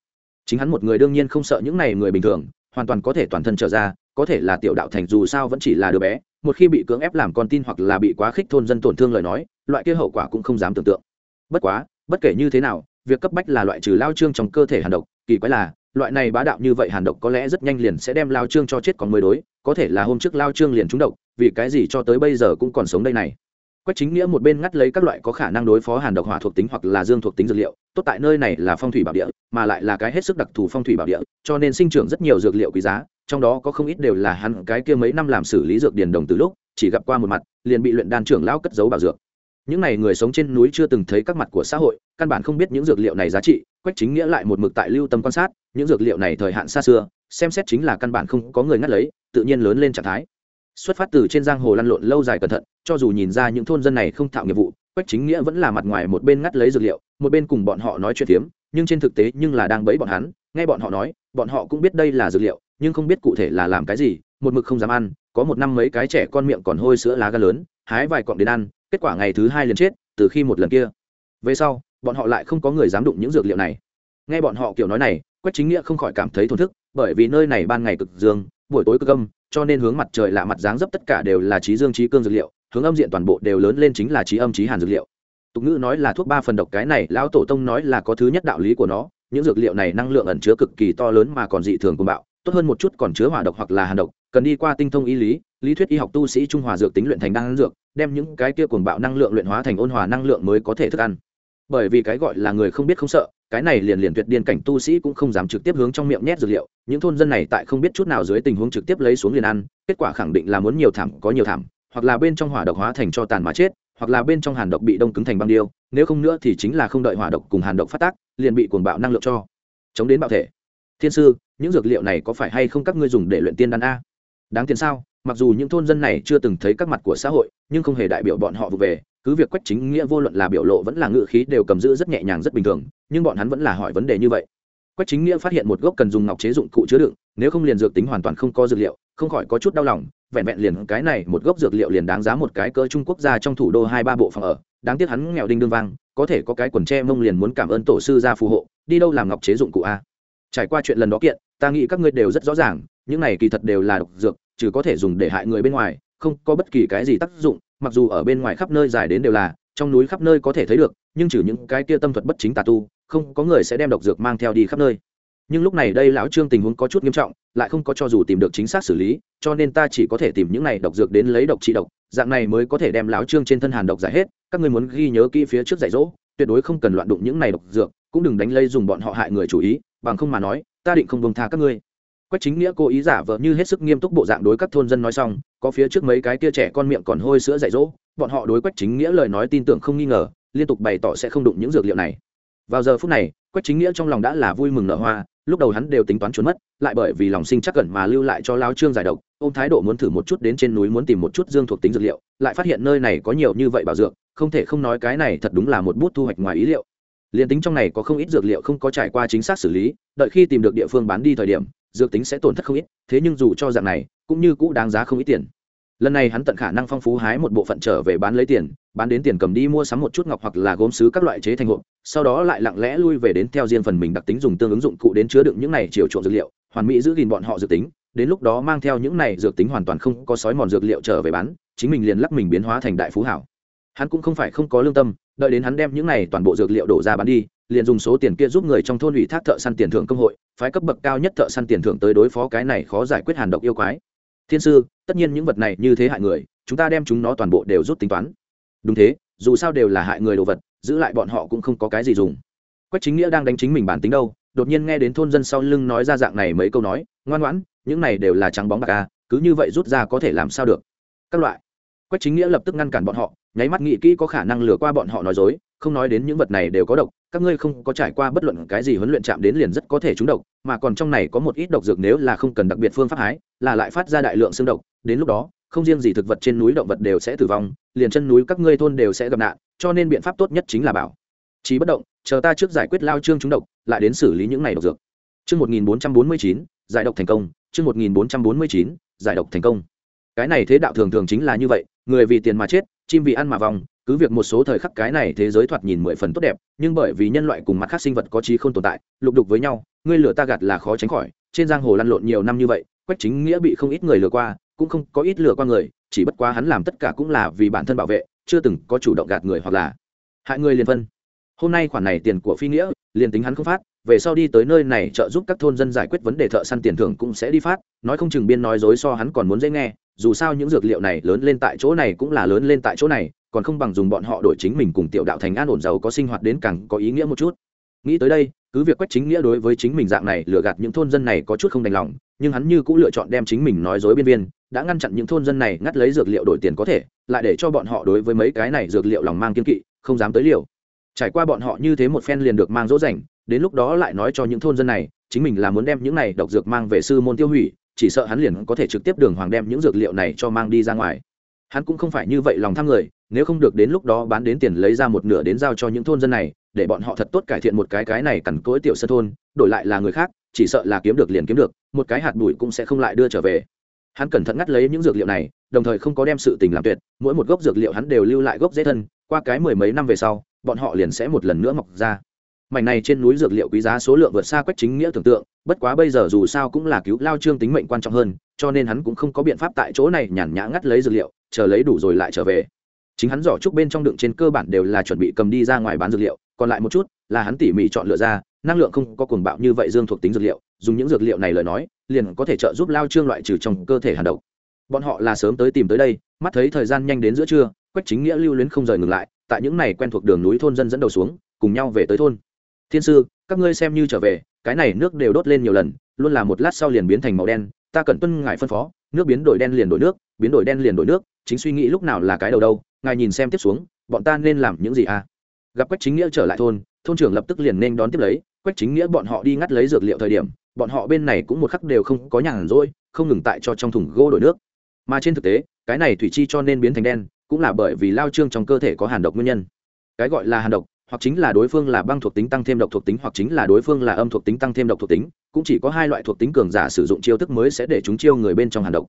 [SPEAKER 1] Chính hắn một người đương nhiên không sợ những này người bình thường, hoàn toàn có thể toàn thân trở ra, có thể là tiểu đạo thành dù sao vẫn chỉ là đứa bé, một khi bị cưỡng ép làm con tin hoặc là bị quá khích thôn dân tổn thương lời nói, loại kia hậu quả cũng không dám tưởng tượng. Bất quá, bất kể như thế nào, việc cấp bách là loại trừ lao trương trong cơ thể hàn độc, kỳ quái là, loại này bá đạo như vậy hàn độc có lẽ rất nhanh liền sẽ đem lao trương cho chết còn mới đối, có thể là hôm trước lao trương liền trúng độc, vì cái gì cho tới bây giờ cũng còn sống đây này? Quách chính nghĩa một bên ngắt lấy các loại có khả năng đối phó hàn độc hỏa thuộc tính hoặc là dương thuộc tính dược liệu, tốt tại nơi này là phong thủy bảo địa, mà lại là cái hết sức đặc thù phong thủy bảo địa, cho nên sinh trưởng rất nhiều dược liệu quý giá, trong đó có không ít đều là hắn cái kia mấy năm làm xử lý dược điền đồng từ lúc, chỉ gặp qua một mặt, liền bị luyện đan trưởng lão cất giấu bảo dược. Những n à y người sống trên núi chưa từng thấy các mặt của xã hội, căn bản không biết những dược liệu này giá trị, quách chính nghĩa lại một mực tại lưu tâm quan sát, những dược liệu này thời hạn xa xưa, xem xét chính là căn bản không có người ngắt lấy, tự nhiên lớn lên trạng thái xuất phát từ trên giang hồ lăn lộn lâu dài cẩn thận, cho dù nhìn ra những thôn dân này không thạo nghiệp vụ, quách chính nghĩa vẫn là mặt ngoài một bên ngắt lấy dược liệu, một bên cùng bọn họ nói chuyện phiếm, nhưng trên thực tế nhưng là đang bẫy bọn hắn, nghe bọn họ nói, bọn họ cũng biết đây là dược liệu, nhưng không biết cụ thể là làm cái gì, một mực không dám ăn, có một năm mấy cái trẻ con miệng còn hôi sữa lá gan lớn, hái vài cọng đến ăn, kết quả ngày thứ hai liền chết, từ khi một lần kia. Về sau, bọn họ lại không có người dám đụng những dược liệu này. Nghe bọn họ kiểu nói này, quách chính nghĩa không khỏi cảm thấy thổn thức, bởi vì nơi này ban ngày cực dương, buổi tối cực âm cho nên hướng mặt trời lạ mặt dáng dấp tất cả đều là trí dương trí cương dược liệu, hướng âm diện toàn bộ đều lớn lên chính là trí âm trí hàn dược liệu. Tục ngữ nói là thuốc ba phần độc cái này, lão tổ tông nói là có thứ nhất đạo lý của nó, những dược liệu này năng lượng ẩn chứa cực kỳ to lớn mà còn dị thường cùng bạo, tốt hơn một chút còn chứa hỏa độc hoặc là hàn độc, cần đi qua tinh thông y lý lý thuyết y học tu sĩ trung hòa dược tính luyện thành đan dược, đem những cái kia cuồng bạo năng lượng luyện hóa thành ôn hòa năng lượng mới có thể thức ăn bởi vì cái gọi là người không biết không sợ, cái này liền liền tuyệt điên cảnh tu sĩ cũng không dám trực tiếp hướng trong miệng nhét dược liệu, những thôn dân này tại không biết chút nào dưới tình huống trực tiếp lấy xuống liền ăn, kết quả khẳng định là muốn nhiều thảm, có nhiều thảm, hoặc là bên trong hỏa độc hóa thành cho tàn mà chết, hoặc là bên trong hàn độc bị đông cứng thành băng điêu, nếu không nữa thì chính là không đợi hỏa độc cùng hàn độc phát tác, liền bị cuồng bạo năng lượng cho chống đến bạo thể. Thiên sư, những dược liệu này có phải hay không các ngươi dùng để luyện tiên đan a? Đáng tiền sao? Mặc dù những thôn dân này chưa từng thấy các mặt của xã hội, nhưng không hề đại biểu bọn họ vụ về cứ việc quách chính nghĩa vô luận là biểu lộ vẫn là ngự khí đều cầm giữ rất nhẹ nhàng rất bình thường, nhưng bọn hắn vẫn là hỏi vấn đề như vậy. Quách chính nghĩa phát hiện một gốc cần dùng ngọc chế dụng cụ chứa đựng, nếu không liền dược tính hoàn toàn không có dược liệu, không khỏi có chút đau lòng, vẹn vẹn liền cái này một gốc dược liệu liền đáng giá một cái cỡ trung quốc gia trong thủ đô hai ba bộ phòng ở, đáng tiếc hắn nghèo đinh đương vang, có thể có cái quần tre mông liền muốn cảm ơn tổ sư gia phù hộ, đi đâu làm ngọc chế dụng cụ a? Trải qua chuyện lần đó kiện, ta nghĩ các ngươi đều rất rõ ràng, những này kỳ thật đều là độc dược chứ có thể dùng để hại người bên ngoài, không có bất kỳ cái gì tác dụng mặc dù ở bên ngoài khắp nơi dài đến đều là, trong núi khắp nơi có thể thấy được, nhưng trừ những cái kia tâm thuật bất chính tà tu, không có người sẽ đem độc dược mang theo đi khắp nơi. Nhưng lúc này đây lão trương tình huống có chút nghiêm trọng, lại không có cho dù tìm được chính xác xử lý, cho nên ta chỉ có thể tìm những này độc dược đến lấy độc trị độc, dạng này mới có thể đem lão trương trên thân hàn độc giải hết, các ngươi muốn ghi nhớ kỹ phía trước dạy dỗ, tuyệt đối không cần loạn đụng những này độc dược, cũng đừng đánh lây dùng bọn họ hại người chủ ý, bằng không mà nói, ta định không bông tha các ngươi quách chính nghĩa cố ý giả vờ như hết sức nghiêm túc bộ dạng đối các thôn dân nói xong, có phía trước mấy cái kia trẻ con miệng còn hôi sữa dạy dỗ, bọn họ đối quách chính nghĩa lời nói tin tưởng không nghi ngờ, liên tục bày tỏ sẽ không đụng những dược liệu này. Vào giờ phút này, quách chính nghĩa trong lòng đã là vui mừng nở hoa, lúc đầu hắn đều tính toán trốn mất, lại bởi vì lòng sinh chắc cẩn mà lưu lại cho lao trương giải độc, ôm thái độ muốn thử một chút đến trên núi muốn tìm một chút dương thuộc tính dược liệu, lại phát hiện nơi này có nhiều như vậy bảo dược, không thể không nói cái này thật đúng là một bút thu hoạch ngoài ý liệu. Liên tính trong này có không ít dược liệu không có trải qua chính xác xử lý, đợi khi tìm được địa phương bán đi thời điểm dược tính sẽ tổn thất không ít, thế nhưng dù cho dạng này, cũng như cũ đáng giá không ít tiền. Lần này hắn tận khả năng phong phú hái một bộ phận trở về bán lấy tiền, bán đến tiền cầm đi mua sắm một chút ngọc hoặc là gốm xứ các loại chế thành hộp, sau đó lại lặng lẽ lui về đến theo riêng phần mình đặc tính dùng tương ứng dụng cụ đến chứa đựng những này chiều trộn dược liệu, hoàn mỹ giữ gìn bọn họ dược tính, đến lúc đó mang theo những này dược tính hoàn toàn không có sói mòn dược liệu trở về bán, chính mình liền lắc mình biến hóa thành đại phú hảo. Hắn cũng không phải không có lương tâm đợi đến hắn đem những này toàn bộ dược liệu đổ ra bán đi, liền dùng số tiền kia giúp người trong thôn ủy thác thợ săn tiền thưởng công hội, phái cấp bậc cao nhất thợ săn tiền thưởng tới đối phó cái này khó giải quyết hàn độc yêu quái. Thiên sư, tất nhiên những vật này như thế hại người, chúng ta đem chúng nó toàn bộ đều rút tính toán. Đúng thế, dù sao đều là hại người đồ vật, giữ lại bọn họ cũng không có cái gì dùng. Quách chính nghĩa đang đánh chính mình bản tính đâu, đột nhiên nghe đến thôn dân sau lưng nói ra dạng này mấy câu nói, ngoan ngoãn, những này đều là trắng bóng bạc à cứ như vậy rút ra có thể làm sao được? Các loại quách chính nghĩa lập tức ngăn cản bọn họ, nháy mắt nghĩ kỹ có khả năng lừa qua bọn họ nói dối, không nói đến những vật này đều có độc, các ngươi không có trải qua bất luận cái gì huấn luyện chạm đến liền rất có thể trúng độc, mà còn trong này có một ít độc dược nếu là không cần đặc biệt phương pháp hái, là lại phát ra đại lượng xương độc, đến lúc đó, không riêng gì thực vật trên núi động vật đều sẽ tử vong, liền chân núi các ngươi thôn đều sẽ gặp nạn, cho nên biện pháp tốt nhất chính là bảo trí bất động, chờ ta trước giải quyết lao trương trúng độc, lại đến xử lý những này độc dược. Chương một nghìn bốn trăm bốn mươi chín, giải độc thành công, chương một nghìn bốn trăm bốn mươi chín, giải độc thành công. Cái này thế đạo thường thường chính là như vậy người vì tiền mà chết, chim vì ăn mà vòng cứ việc một số thời khắc cái này thế giới thoạt nhìn mười phần tốt đẹp, nhưng bởi vì nhân loại cùng mặt khác sinh vật có trí không tồn tại, lục đục với nhau, ngươi lừa ta gạt là khó tránh khỏi. Trên giang hồ lăn lộn nhiều năm như vậy, quách chính nghĩa bị không ít người lừa qua, cũng không có ít lừa qua người, chỉ bất quá hắn làm tất cả cũng là vì bản thân bảo vệ, chưa từng có chủ động gạt người hoặc là hại người liền phân. Hôm nay khoản này tiền của phi nghĩa, liền tính hắn không phát, về sau đi tới nơi này trợ giúp các thôn dân giải quyết vấn đề thợ săn tiền thưởng cũng sẽ đi phát, nói không chừng biên nói dối so hắn còn muốn dễ nghe dù sao những dược liệu này lớn lên tại chỗ này cũng là lớn lên tại chỗ này, còn không bằng dùng bọn họ đổi chính mình cùng tiểu đạo thành an ổn giàu có sinh hoạt đến càng có ý nghĩa một chút. Nghĩ tới đây, cứ việc quách chính nghĩa đối với chính mình dạng này lừa gạt những thôn dân này có chút không đành lòng, nhưng hắn như cũng lựa chọn đem chính mình nói dối biên viên, đã ngăn chặn những thôn dân này ngắt lấy dược liệu đổi tiền có thể, lại để cho bọn họ đối với mấy cái này dược liệu lòng mang kiên kỵ, không dám tới liều. Trải qua bọn họ như thế một phen liền được mang dỗ dành, đến lúc đó lại nói cho những thôn dân này, chính mình là muốn đem những này độc dược mang về sư môn tiêu hủy chỉ sợ hắn liền có thể trực tiếp đường hoàng đem những dược liệu này cho mang đi ra ngoài. Hắn cũng không phải như vậy lòng tham người, nếu không được đến lúc đó bán đến tiền lấy ra một nửa đến giao cho những thôn dân này, để bọn họ thật tốt cải thiện một cái cái này cằn cỗi tiểu sân thôn, đổi lại là người khác, chỉ sợ là kiếm được liền kiếm được, một cái hạt bụi cũng sẽ không lại đưa trở về. Hắn cẩn thận ngắt lấy những dược liệu này, đồng thời không có đem sự tình làm tuyệt, mỗi một gốc dược liệu hắn đều lưu lại gốc dễ thân, qua cái mười mấy năm về sau, bọn họ liền sẽ một lần nữa mọc ra mảnh này trên núi dược liệu quý giá số lượng vượt xa quách chính nghĩa tưởng tượng, bất quá bây giờ dù sao cũng là cứu lao trương tính mệnh quan trọng hơn, cho nên hắn cũng không có biện pháp tại chỗ này nhàn nhã ngắt lấy dược liệu, chờ lấy đủ rồi lại trở về. Chính hắn giỏ trúc bên trong đựng trên cơ bản đều là chuẩn bị cầm đi ra ngoài bán dược liệu, còn lại một chút là hắn tỉ mỉ chọn lựa ra, năng lượng không có cuồng bạo như vậy dương thuộc tính dược liệu, dùng những dược liệu này lời nói, liền có thể trợ giúp lao trương loại trừ trong cơ thể hàn độc. Bọn họ là sớm tới tìm tới đây, mắt thấy thời gian nhanh đến giữa trưa, quách chính nghĩa lưu luyến không rời ngừng lại, tại những này quen thuộc đường núi thôn dân dẫn đầu xuống, cùng nhau về tới thôn thiên sư, các ngươi xem như trở về, cái này nước đều đốt lên nhiều lần, luôn là một lát sau liền biến thành màu đen, ta cần tuân ngài phân phó, nước biến đổi đen liền đổi nước, biến đổi đen liền đổi nước, chính suy nghĩ lúc nào là cái đầu đâu, ngài nhìn xem tiếp xuống, bọn ta nên làm những gì à? Gặp quách chính nghĩa trở lại thôn thôn trưởng lập tức liền nên đón tiếp lấy, quách chính nghĩa bọn họ đi ngắt lấy dược liệu thời điểm, bọn họ bên này cũng một khắc đều không có nhàn rỗi, không ngừng tại cho trong thùng gỗ đổi nước. Mà trên thực tế, cái này thủy chi cho nên biến thành đen, cũng là bởi vì lao trương trong cơ thể có hàn độc nguyên nhân. Cái gọi là hàn độc hoặc chính là đối phương là băng thuộc tính tăng thêm độc thuộc tính, hoặc chính là đối phương là âm thuộc tính tăng thêm độc thuộc tính, cũng chỉ có hai loại thuộc tính cường giả sử dụng chiêu thức mới sẽ để chúng chiêu người bên trong hàn độc.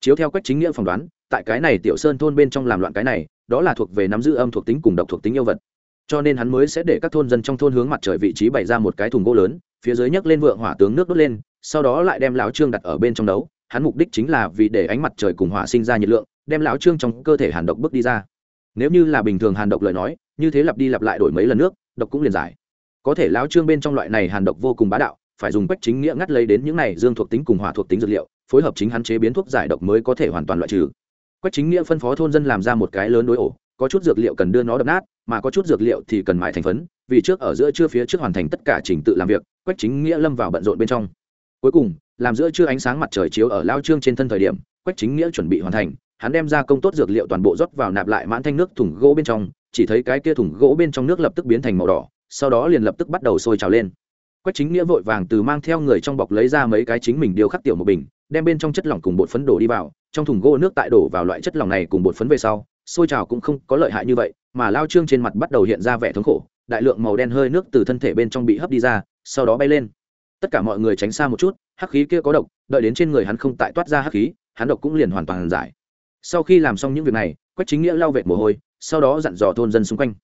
[SPEAKER 1] Chiếu theo quách chính nghĩa phỏng đoán, tại cái này tiểu sơn thôn bên trong làm loạn cái này, đó là thuộc về nắm giữ âm thuộc tính cùng độc thuộc tính yêu vật. Cho nên hắn mới sẽ để các thôn dân trong thôn hướng mặt trời vị trí bày ra một cái thùng gỗ lớn, phía dưới nhấc lên vượng hỏa tướng nước đốt lên, sau đó lại đem lão trương đặt ở bên trong đấu. Hắn mục đích chính là vì để ánh mặt trời cùng hỏa sinh ra nhiệt lượng, đem lão trương trong cơ thể hàn độc bước đi ra nếu như là bình thường hàn độc lời nói, như thế lặp đi lặp lại đổi mấy lần nước, độc cũng liền giải. Có thể lão trương bên trong loại này hàn độc vô cùng bá đạo, phải dùng quách chính nghĩa ngắt lấy đến những này dương thuộc tính cùng hỏa thuộc tính dược liệu, phối hợp chính hắn chế biến thuốc giải độc mới có thể hoàn toàn loại trừ. Quách chính nghĩa phân phó thôn dân làm ra một cái lớn đối ổ, có chút dược liệu cần đưa nó đập nát, mà có chút dược liệu thì cần mại thành phấn, vì trước ở giữa trưa phía trước hoàn thành tất cả trình tự làm việc, quách chính nghĩa lâm vào bận rộn bên trong. Cuối cùng, làm giữa trưa ánh sáng mặt trời chiếu ở lao trương trên thân thời điểm, quách chính nghĩa chuẩn bị hoàn thành hắn đem ra công tốt dược liệu toàn bộ rót vào nạp lại mãn thanh nước thùng gỗ bên trong, chỉ thấy cái kia thùng gỗ bên trong nước lập tức biến thành màu đỏ, sau đó liền lập tức bắt đầu sôi trào lên. Quách chính nghĩa vội vàng từ mang theo người trong bọc lấy ra mấy cái chính mình điêu khắc tiểu một bình, đem bên trong chất lỏng cùng bột phấn đổ đi vào, trong thùng gỗ nước tại đổ vào loại chất lỏng này cùng bột phấn về sau, sôi trào cũng không có lợi hại như vậy, mà lao trương trên mặt bắt đầu hiện ra vẻ thống khổ, đại lượng màu đen hơi nước từ thân thể bên trong bị hấp đi ra, sau đó bay lên. Tất cả mọi người tránh xa một chút, hắc khí kia có độc, đợi đến trên người hắn không tại toát ra hắc khí, hắn độc cũng liền hoàn toàn giải sau khi làm xong những việc này, quách chính nghĩa lau vệt mồ hôi, sau đó dặn dò thôn dân xung quanh.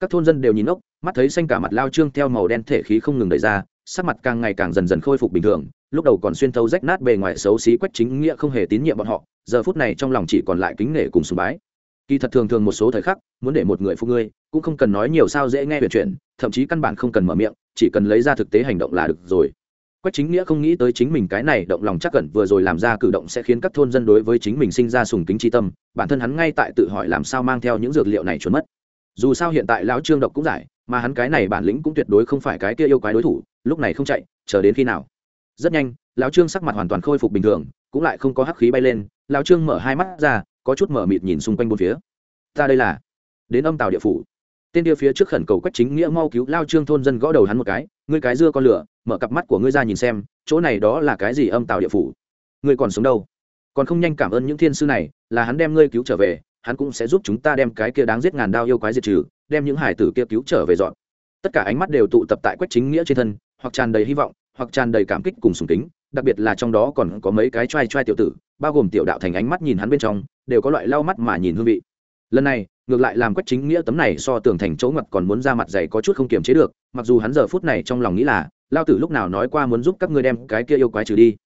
[SPEAKER 1] Các thôn dân đều nhìn ốc, mắt thấy xanh cả mặt lao trương theo màu đen thể khí không ngừng đẩy ra, sắc mặt càng ngày càng dần dần khôi phục bình thường, lúc đầu còn xuyên thấu rách nát bề ngoài xấu xí quách chính nghĩa không hề tín nhiệm bọn họ, giờ phút này trong lòng chỉ còn lại kính nể cùng sùng bái. Kỳ thật thường thường một số thời khắc, muốn để một người phụ ngươi, cũng không cần nói nhiều sao dễ nghe về chuyện thậm chí căn bản không cần mở miệng, chỉ cần lấy ra thực tế hành động là được rồi quách chính nghĩa không nghĩ tới chính mình cái này động lòng chắc cẩn vừa rồi làm ra cử động sẽ khiến các thôn dân đối với chính mình sinh ra sùng kính tri tâm, bản thân hắn ngay tại tự hỏi làm sao mang theo những dược liệu này trốn mất. Dù sao hiện tại lão trương độc cũng giải, mà hắn cái này bản lĩnh cũng tuyệt đối không phải cái kia yêu quái đối thủ, lúc này không chạy, chờ đến khi nào? Rất nhanh, lão trương sắc mặt hoàn toàn khôi phục bình thường, cũng lại không có hắc khí bay lên, lão trương mở hai mắt ra, có chút mở mịt nhìn xung quanh bốn phía. Ta đây là đến âm tàu địa phủ. Tên địa phía trước khẩn cầu quách chính nghĩa mau cứu lao trương thôn dân gõ đầu hắn một cái, ngươi cái dưa con lửa mở cặp mắt của ngươi ra nhìn xem, chỗ này đó là cái gì âm tào địa phủ? Ngươi còn sống đâu? Còn không nhanh cảm ơn những thiên sư này, là hắn đem ngươi cứu trở về, hắn cũng sẽ giúp chúng ta đem cái kia đáng giết ngàn đao yêu quái diệt trừ, đem những hải tử kia cứu trở về dọn. Tất cả ánh mắt đều tụ tập tại quách chính nghĩa trên thân, hoặc tràn đầy hy vọng, hoặc tràn đầy cảm kích cùng sùng kính, đặc biệt là trong đó còn có mấy cái t r a i t r a i tiểu tử, bao gồm tiểu đạo thành ánh mắt nhìn hắn bên trong, đều có loại lau mắt mà nhìn hương vị. Lần này ngược lại làm quách chính nghĩa tấm này so tường thành chỗ ngặt còn muốn ra mặt dày có chút không kiềm chế được mặc dù hắn giờ phút này trong lòng nghĩ là lao tử lúc nào nói qua muốn giúp các ngươi đem cái kia yêu quái trừ đi.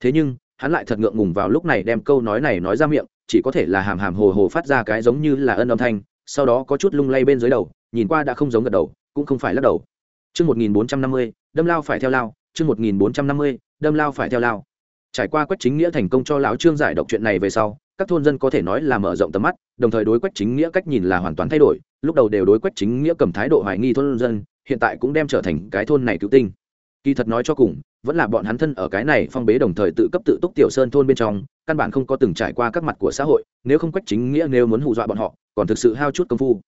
[SPEAKER 1] Thế nhưng hắn lại thật ngượng ngùng vào lúc này đem câu nói này nói ra miệng chỉ có thể là hàm hàm hồ hồ phát ra cái giống như là ân âm thanh sau đó có chút lung lay bên dưới đầu nhìn qua đã không giống gật đầu cũng không phải lắc đầu. Trước 1450, đâm lao phải theo lao chương một nghìn bốn trăm năm mươi đâm lao phải theo lao. Trải qua quách chính nghĩa thành công cho lão trương giải độc chuyện này về sau các thôn dân có thể nói là mở rộng tầm mắt, đồng thời đối quách chính nghĩa cách nhìn là hoàn toàn thay đổi, lúc đầu đều đối quách chính nghĩa cầm thái độ hoài nghi thôn dân, hiện tại cũng đem trở thành cái thôn này cứu tinh. Kỳ thật nói cho cùng, vẫn là bọn hắn thân ở cái này phong bế đồng thời tự cấp tự túc tiểu sơn thôn bên trong, căn bản không có từng trải qua các mặt của xã hội, nếu không quách chính nghĩa nếu muốn hù dọa bọn họ, còn thực sự hao chút công phu.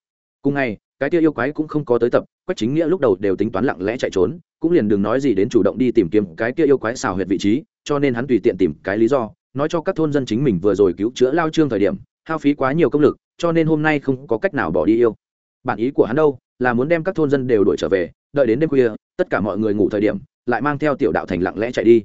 [SPEAKER 1] Cùng ngày, cái kia yêu quái cũng không có tới tập, quách chính nghĩa lúc đầu đều tính toán lặng lẽ chạy trốn, cũng liền đừng nói gì đến chủ động đi tìm kiếm cái kia yêu quái xào huyệt vị trí, cho nên hắn tùy tiện tìm cái lý do nói cho các thôn dân chính mình vừa rồi cứu chữa lao trương thời điểm, hao phí quá nhiều công lực, cho nên hôm nay không có cách nào bỏ đi yêu. Bản ý của hắn đâu? Là muốn đem các thôn dân đều đuổi trở về, đợi đến đêm khuya, tất cả mọi người ngủ thời điểm, lại mang theo tiểu đạo thành lặng lẽ chạy đi.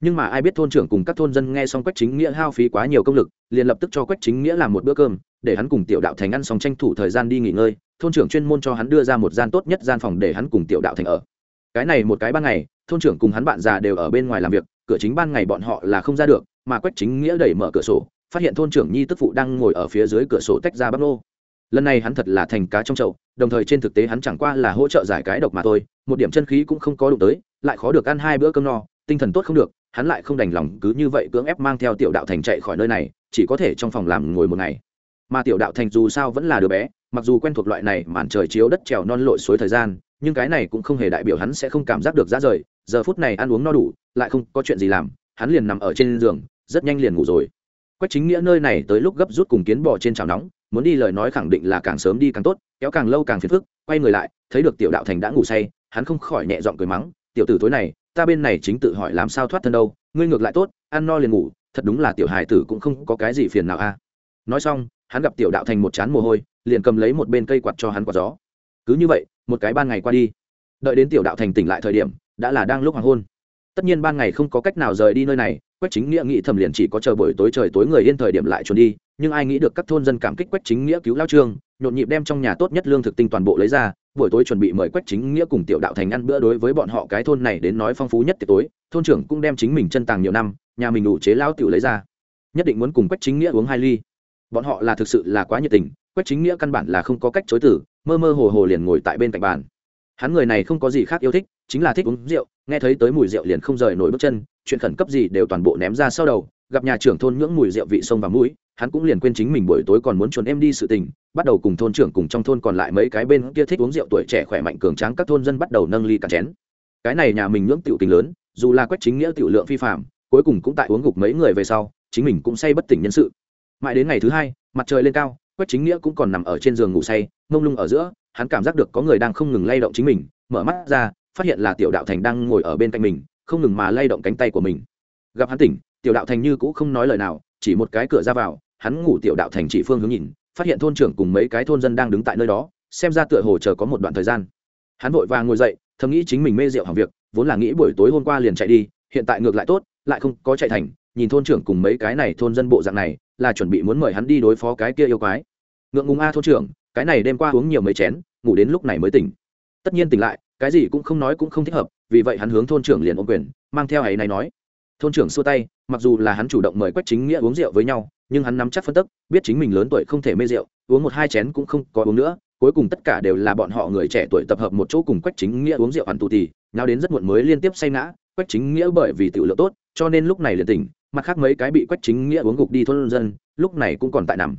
[SPEAKER 1] Nhưng mà ai biết thôn trưởng cùng các thôn dân nghe xong quách chính nghĩa hao phí quá nhiều công lực, liền lập tức cho quách chính nghĩa làm một bữa cơm, để hắn cùng tiểu đạo thành ăn xong tranh thủ thời gian đi nghỉ ngơi. Thôn trưởng chuyên môn cho hắn đưa ra một gian tốt nhất gian phòng để hắn cùng tiểu đạo thành ở. Cái này một cái ban ngày, thôn trưởng cùng hắn bạn già đều ở bên ngoài làm việc, cửa chính ban ngày bọn họ là không ra được mà quách chính nghĩa đẩy mở cửa sổ, phát hiện thôn trưởng nhi tức phụ đang ngồi ở phía dưới cửa sổ tách ra bắp nô. Lần này hắn thật là thành cá trong chậu, đồng thời trên thực tế hắn chẳng qua là hỗ trợ giải cái độc mà thôi, một điểm chân khí cũng không có đụng tới, lại khó được ăn hai bữa cơm no, tinh thần tốt không được, hắn lại không đành lòng cứ như vậy cưỡng ép mang theo tiểu đạo thành chạy khỏi nơi này, chỉ có thể trong phòng làm ngồi một ngày. Mà tiểu đạo thành dù sao vẫn là đứa bé, mặc dù quen thuộc loại này màn trời chiếu đất trèo non lội suối thời gian, nhưng cái này cũng không hề đại biểu hắn sẽ không cảm giác được ra rời, giờ phút này ăn uống no đủ, lại không có chuyện gì làm, hắn liền nằm ở trên giường rất nhanh liền ngủ rồi. Quách chính nghĩa nơi này tới lúc gấp rút cùng kiến bò trên chảo nóng, muốn đi lời nói khẳng định là càng sớm đi càng tốt, kéo càng lâu càng phiền phức, quay người lại, thấy được tiểu đạo thành đã ngủ say, hắn không khỏi nhẹ giọng cười mắng, tiểu tử tối này, ta bên này chính tự hỏi làm sao thoát thân đâu, ngươi ngược lại tốt, ăn no liền ngủ, thật đúng là tiểu hài tử cũng không có cái gì phiền nào a. Nói xong, hắn gặp tiểu đạo thành một chán mồ hôi, liền cầm lấy một bên cây quạt cho hắn quạt gió. Cứ như vậy, một cái ban ngày qua đi. Đợi đến tiểu đạo thành tỉnh lại thời điểm, đã là đang lúc hoàng hôn. Tất nhiên ban ngày không có cách nào rời đi nơi này quách chính nghĩa nghĩ thầm liền chỉ có chờ buổi tối trời tối người yên thời điểm lại trốn đi, nhưng ai nghĩ được các thôn dân cảm kích quách chính nghĩa cứu lao trương, nhộn nhịp đem trong nhà tốt nhất lương thực tinh toàn bộ lấy ra, buổi tối chuẩn bị mời quách chính nghĩa cùng tiểu đạo thành ăn bữa đối với bọn họ cái thôn này đến nói phong phú nhất tiệc tối, thôn trưởng cũng đem chính mình chân tàng nhiều năm, nhà mình đủ chế lao tiểu lấy ra. Nhất định muốn cùng quách chính nghĩa uống hai ly. Bọn họ là thực sự là quá nhiệt tình, quách chính nghĩa căn bản là không có cách chối tử mơ mơ hồ hồ liền ngồi tại bên cạnh bàn. Hắn người này không có gì khác yêu thích chính là thích uống rượu, nghe thấy tới mùi rượu liền không rời nổi bước chân, chuyện khẩn cấp gì đều toàn bộ ném ra sau đầu, gặp nhà trưởng thôn nhưỡng mùi rượu vị sông và mũi, hắn cũng liền quên chính mình buổi tối còn muốn chuồn em đi sự tình, bắt đầu cùng thôn trưởng cùng trong thôn còn lại mấy cái bên kia thích uống rượu tuổi trẻ khỏe mạnh cường tráng các thôn dân bắt đầu nâng ly cả chén. Cái này nhà mình nhưỡng tiểu tình lớn, dù là quách chính nghĩa tiểu lượng phi phạm cuối cùng cũng tại uống gục mấy người về sau, chính mình cũng say bất tỉnh nhân sự. Mãi đến ngày thứ hai, mặt trời lên cao, quách chính nghĩa cũng còn nằm ở trên giường ngủ say, mông lung ở giữa, hắn cảm giác được có người đang không ngừng lay động chính mình, mở mắt ra phát hiện là tiểu đạo thành đang ngồi ở bên cạnh mình, không ngừng mà lay động cánh tay của mình. Gặp hắn tỉnh, tiểu đạo thành như cũ không nói lời nào, chỉ một cái cửa ra vào, hắn ngủ tiểu đạo thành chỉ phương hướng nhìn, phát hiện thôn trưởng cùng mấy cái thôn dân đang đứng tại nơi đó, xem ra tựa hồ chờ có một đoạn thời gian. Hắn vội vàng ngồi dậy, thầm nghĩ chính mình mê rượu hỏng việc, vốn là nghĩ buổi tối hôm qua liền chạy đi, hiện tại ngược lại tốt, lại không có chạy thành, nhìn thôn trưởng cùng mấy cái này thôn dân bộ dạng này, là chuẩn bị muốn mời hắn đi đối phó cái kia yêu quái. Ngượng ngùng a thôn trưởng, cái này đêm qua uống nhiều mấy chén, ngủ đến lúc này mới tỉnh. Tất nhiên tỉnh lại cái gì cũng không nói cũng không thích hợp, vì vậy hắn hướng thôn trưởng liền ôm quyền, mang theo ấy này nói. Thôn trưởng xua tay, mặc dù là hắn chủ động mời quách chính nghĩa uống rượu với nhau, nhưng hắn nắm chắc phân tức, biết chính mình lớn tuổi không thể mê rượu, uống một hai chén cũng không có uống nữa, cuối cùng tất cả đều là bọn họ người trẻ tuổi tập hợp một chỗ cùng quách chính nghĩa uống rượu hoàn tù tì nhau đến rất muộn mới liên tiếp say ngã, quách chính nghĩa bởi vì tiểu lượng tốt, cho nên lúc này liền tỉnh, mặt khác mấy cái bị quách chính nghĩa uống gục đi thôn dân, lúc này cũng còn tại nằm.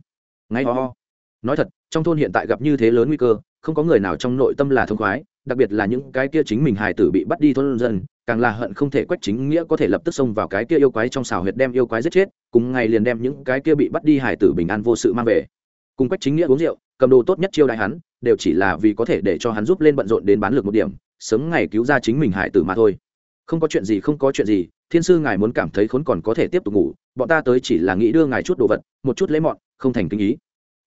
[SPEAKER 1] Ngay ho ho. Nói thật, trong thôn hiện tại gặp như thế lớn nguy cơ, không có người nào trong nội tâm là thông khoái đặc biệt là những cái kia chính mình hài tử bị bắt đi thôn dân, càng là hận không thể quách chính nghĩa có thể lập tức xông vào cái kia yêu quái trong xào huyệt đem yêu quái giết chết, cùng ngày liền đem những cái kia bị bắt đi hài tử bình an vô sự mang về. Cùng quách chính nghĩa uống rượu, cầm đồ tốt nhất chiêu đại hắn, đều chỉ là vì có thể để cho hắn giúp lên bận rộn đến bán lược một điểm, sớm ngày cứu ra chính mình hài tử mà thôi. Không có chuyện gì, không có chuyện gì, thiên sư ngài muốn cảm thấy khốn còn có thể tiếp tục ngủ, bọn ta tới chỉ là nghĩ đưa ngài chút đồ vật, một chút lấy mọn, không thành kinh ý.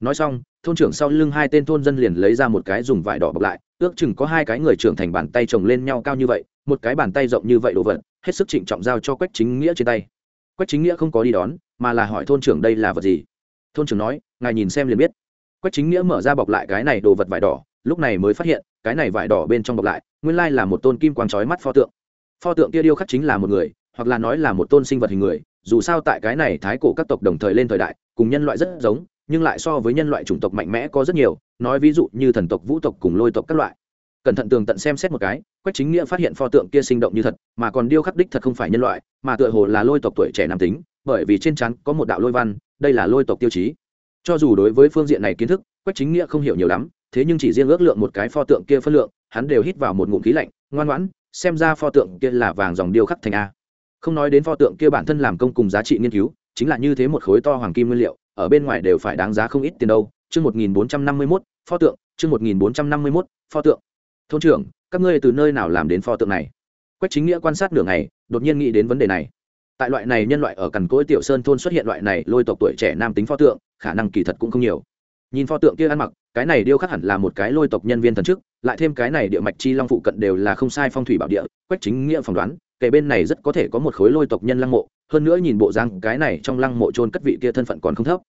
[SPEAKER 1] Nói xong thôn trưởng sau lưng hai tên thôn dân liền lấy ra một cái dùng vải đỏ bọc lại, ước chừng có hai cái người trưởng thành bàn tay chồng lên nhau cao như vậy, một cái bàn tay rộng như vậy đồ vật, hết sức trịnh trọng giao cho quách chính nghĩa trên tay. Quách chính nghĩa không có đi đón, mà là hỏi thôn trưởng đây là vật gì? Thôn trưởng nói, ngài nhìn xem liền biết. Quách chính nghĩa mở ra bọc lại cái này đồ vật vải đỏ, lúc này mới phát hiện, cái này vải đỏ bên trong bọc lại, nguyên lai là một tôn kim quang trói mắt pho tượng. Pho tượng kia điêu khắc chính là một người, hoặc là nói là một tôn sinh vật hình người, dù sao tại cái này thái cổ các tộc đồng thời lên thời đại, cùng nhân loại rất giống nhưng lại so với nhân loại chủng tộc mạnh mẽ có rất nhiều, nói ví dụ như thần tộc, vũ tộc cùng lôi tộc các loại. Cẩn thận tường tận xem xét một cái, quách chính nghĩa phát hiện pho tượng kia sinh động như thật, mà còn điêu khắc đích thật không phải nhân loại, mà tựa hồ là lôi tộc tuổi trẻ nam tính, bởi vì trên chắn có một đạo lôi văn, đây là lôi tộc tiêu chí. Cho dù đối với phương diện này kiến thức, quách chính nghĩa không hiểu nhiều lắm, thế nhưng chỉ riêng ước lượng một cái pho tượng kia phân lượng, hắn đều hít vào một ngụm khí lạnh, ngoan ngoãn, xem ra pho tượng kia là vàng dòng điêu khắc thành a. Không nói đến pho tượng kia bản thân làm công cùng giá trị nghiên cứu, chính là như thế một khối to hoàng kim nguyên liệu ở bên ngoài đều phải đáng giá không ít tiền đâu. Chương một nghìn bốn trăm năm mươi mốt, pho tượng. Chương một nghìn bốn trăm năm mươi mốt, pho tượng. Thôn trưởng, các ngươi từ nơi nào làm đến pho tượng này? Quách chính nghĩa quan sát nửa ngày, đột nhiên nghĩ đến vấn đề này. Tại loại này nhân loại ở cằn cỗi tiểu sơn thôn xuất hiện loại này lôi tộc tuổi trẻ nam tính pho tượng, khả năng kỳ thật cũng không nhiều. Nhìn pho tượng kia ăn mặc, cái này điêu khắc hẳn là một cái lôi tộc nhân viên thần chức, lại thêm cái này địa mạch chi long phụ cận đều là không sai phong thủy bảo địa, quách chính nghĩa phỏng đoán kể bên này rất có thể có một khối lôi tộc nhân lăng mộ hơn nữa nhìn bộ răng cái này trong lăng mộ trôn cất vị kia thân phận còn không thấp.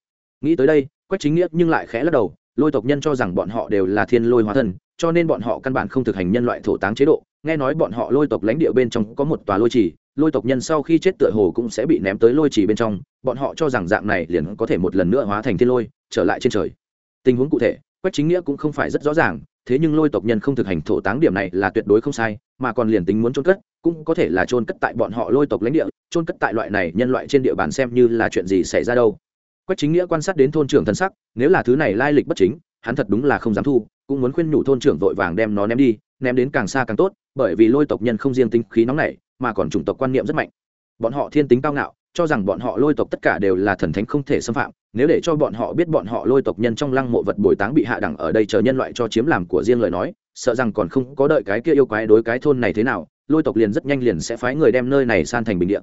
[SPEAKER 1] Nghĩ tới đây, quách chính nghĩa nhưng lại khẽ lắc đầu, lôi tộc nhân cho rằng bọn họ đều là thiên lôi hóa thân, cho nên bọn họ căn bản không thực hành nhân loại thổ táng chế độ. Nghe nói bọn họ lôi tộc lãnh địa bên trong có một tòa lôi trì, lôi tộc nhân sau khi chết tựa hồ cũng sẽ bị ném tới lôi trì bên trong, bọn họ cho rằng dạng này liền có thể một lần nữa hóa thành thiên lôi, trở lại trên trời. Tình huống cụ thể, quách chính nghĩa cũng không phải rất rõ ràng, thế nhưng lôi tộc nhân không thực hành thổ táng điểm này là tuyệt đối không sai, mà còn liền tính muốn trôn cất, cũng có thể là trôn cất tại bọn họ lôi tộc lãnh địa trôn cất tại loại này nhân loại trên địa bàn xem như là chuyện gì xảy ra đâu. Quách chính nghĩa quan sát đến thôn trưởng thân sắc, nếu là thứ này lai lịch bất chính, hắn thật đúng là không dám thu, cũng muốn khuyên nhủ thôn trưởng vội vàng đem nó ném đi, ném đến càng xa càng tốt, bởi vì lôi tộc nhân không riêng tính khí nóng này, mà còn chủng tộc quan niệm rất mạnh. Bọn họ thiên tính cao ngạo, cho rằng bọn họ lôi tộc tất cả đều là thần thánh không thể xâm phạm, nếu để cho bọn họ biết bọn họ lôi tộc nhân trong lăng mộ vật bồi táng bị hạ đẳng ở đây chờ nhân loại cho chiếm làm của riêng lời nói, sợ rằng còn không có đợi cái kia yêu quái đối cái thôn này thế nào, lôi tộc liền rất nhanh liền sẽ phái người đem nơi này san thành bình địa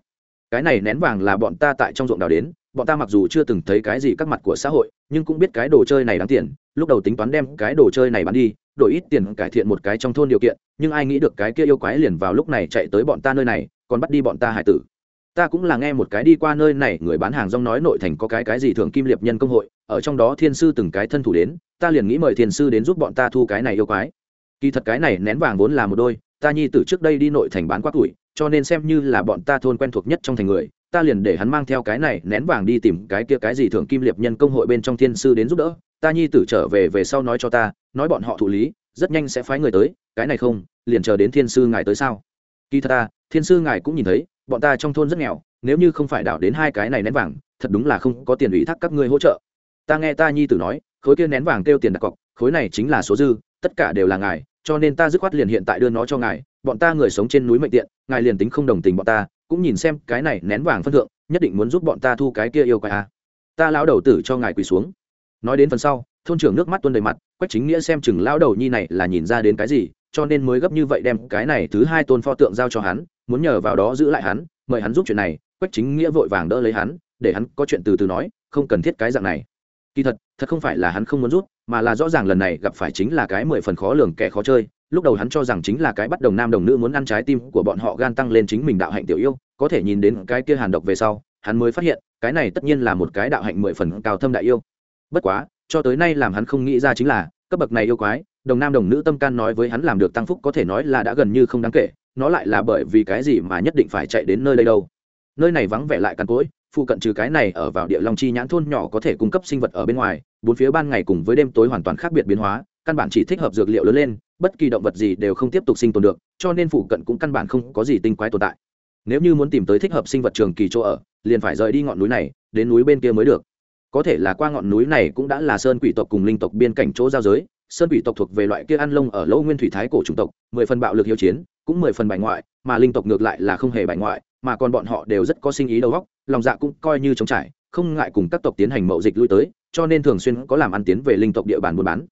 [SPEAKER 1] cái này nén vàng là bọn ta tại trong ruộng đào đến, bọn ta mặc dù chưa từng thấy cái gì các mặt của xã hội, nhưng cũng biết cái đồ chơi này đáng tiền, lúc đầu tính toán đem cái đồ chơi này bán đi, đổi ít tiền cải thiện một cái trong thôn điều kiện, nhưng ai nghĩ được cái kia yêu quái liền vào lúc này chạy tới bọn ta nơi này, còn bắt đi bọn ta hải tử. Ta cũng là nghe một cái đi qua nơi này, người bán hàng rong nói nội thành có cái cái gì thường kim liệp nhân công hội, ở trong đó thiên sư từng cái thân thủ đến, ta liền nghĩ mời thiên sư đến giúp bọn ta thu cái này yêu quái. Kỳ thật cái này nén vàng vốn là một đôi, ta nhi từ trước đây đi nội thành bán quá tuổi cho nên xem như là bọn ta thôn quen thuộc nhất trong thành người, ta liền để hắn mang theo cái này nén vàng đi tìm cái kia cái gì thường kim liệp nhân công hội bên trong thiên sư đến giúp đỡ. Ta nhi tử trở về về sau nói cho ta, nói bọn họ thụ lý, rất nhanh sẽ phái người tới, cái này không, liền chờ đến thiên sư ngài tới sao? Kỳ thật ta, thiên sư ngài cũng nhìn thấy, bọn ta trong thôn rất nghèo, nếu như không phải đảo đến hai cái này nén vàng, thật đúng là không có tiền ủy thác các ngươi hỗ trợ. Ta nghe ta nhi tử nói, khối kia nén vàng kêu tiền đặt cọc, khối này chính là số dư, tất cả đều là ngài cho nên ta dứt khoát liền hiện tại đưa nó cho ngài, bọn ta người sống trên núi mệnh tiện, ngài liền tính không đồng tình bọn ta, cũng nhìn xem cái này nén vàng phân thượng, nhất định muốn giúp bọn ta thu cái kia yêu quái a. À. ta lão đầu tử cho ngài quỳ xuống. Nói đến phần sau, thôn trưởng nước mắt tuôn đầy mặt, quách chính nghĩa xem chừng lão đầu nhi này là nhìn ra đến cái gì, cho nên mới gấp như vậy đem cái này thứ hai tôn pho tượng giao cho hắn, muốn nhờ vào đó giữ lại hắn, mời hắn giúp chuyện này. Quách chính nghĩa vội vàng đỡ lấy hắn, để hắn có chuyện từ từ nói, không cần thiết cái dạng này. Kỳ thật thật không phải là hắn không muốn rút mà là rõ ràng lần này gặp phải chính là cái mười phần khó lường kẻ khó chơi. Lúc đầu hắn cho rằng chính là cái bắt đồng nam đồng nữ muốn ăn trái tim của bọn họ gan tăng lên chính mình đạo hạnh tiểu yêu, có thể nhìn đến cái kia hàn độc về sau, hắn mới phát hiện, cái này tất nhiên là một cái đạo hạnh mười phần cao thâm đại yêu. Bất quá, cho tới nay làm hắn không nghĩ ra chính là, cấp bậc này yêu quái, đồng nam đồng nữ tâm can nói với hắn làm được tăng phúc có thể nói là đã gần như không đáng kể, nó lại là bởi vì cái gì mà nhất định phải chạy đến nơi đây đâu. Nơi này vắng vẻ lại cằn cỗi phụ cận trừ cái này ở vào địa long chi nhãn thôn nhỏ có thể cung cấp sinh vật ở bên ngoài, bốn phía ban ngày cùng với đêm tối hoàn toàn khác biệt biến hóa, căn bản chỉ thích hợp dược liệu lớn lên, bất kỳ động vật gì đều không tiếp tục sinh tồn được, cho nên phụ cận cũng căn bản không có gì tinh quái tồn tại. Nếu như muốn tìm tới thích hợp sinh vật trường kỳ chỗ ở, liền phải rời đi ngọn núi này, đến núi bên kia mới được. Có thể là qua ngọn núi này cũng đã là sơn quỷ tộc cùng linh tộc biên cảnh chỗ giao giới, sơn quỷ tộc thuộc về loại kia ăn lông ở lỗ nguyên thủy thái cổ chủng tộc, mười phần bạo lực hiếu chiến, cũng mười phần bài ngoại, mà linh tộc ngược lại là không hề bài ngoại mà còn bọn họ đều rất có sinh ý đầu óc, lòng dạ cũng coi như chống trải, không ngại cùng các tộc tiến hành mậu dịch lui tới, cho nên thường xuyên có làm ăn tiến về linh tộc địa bàn buôn bán.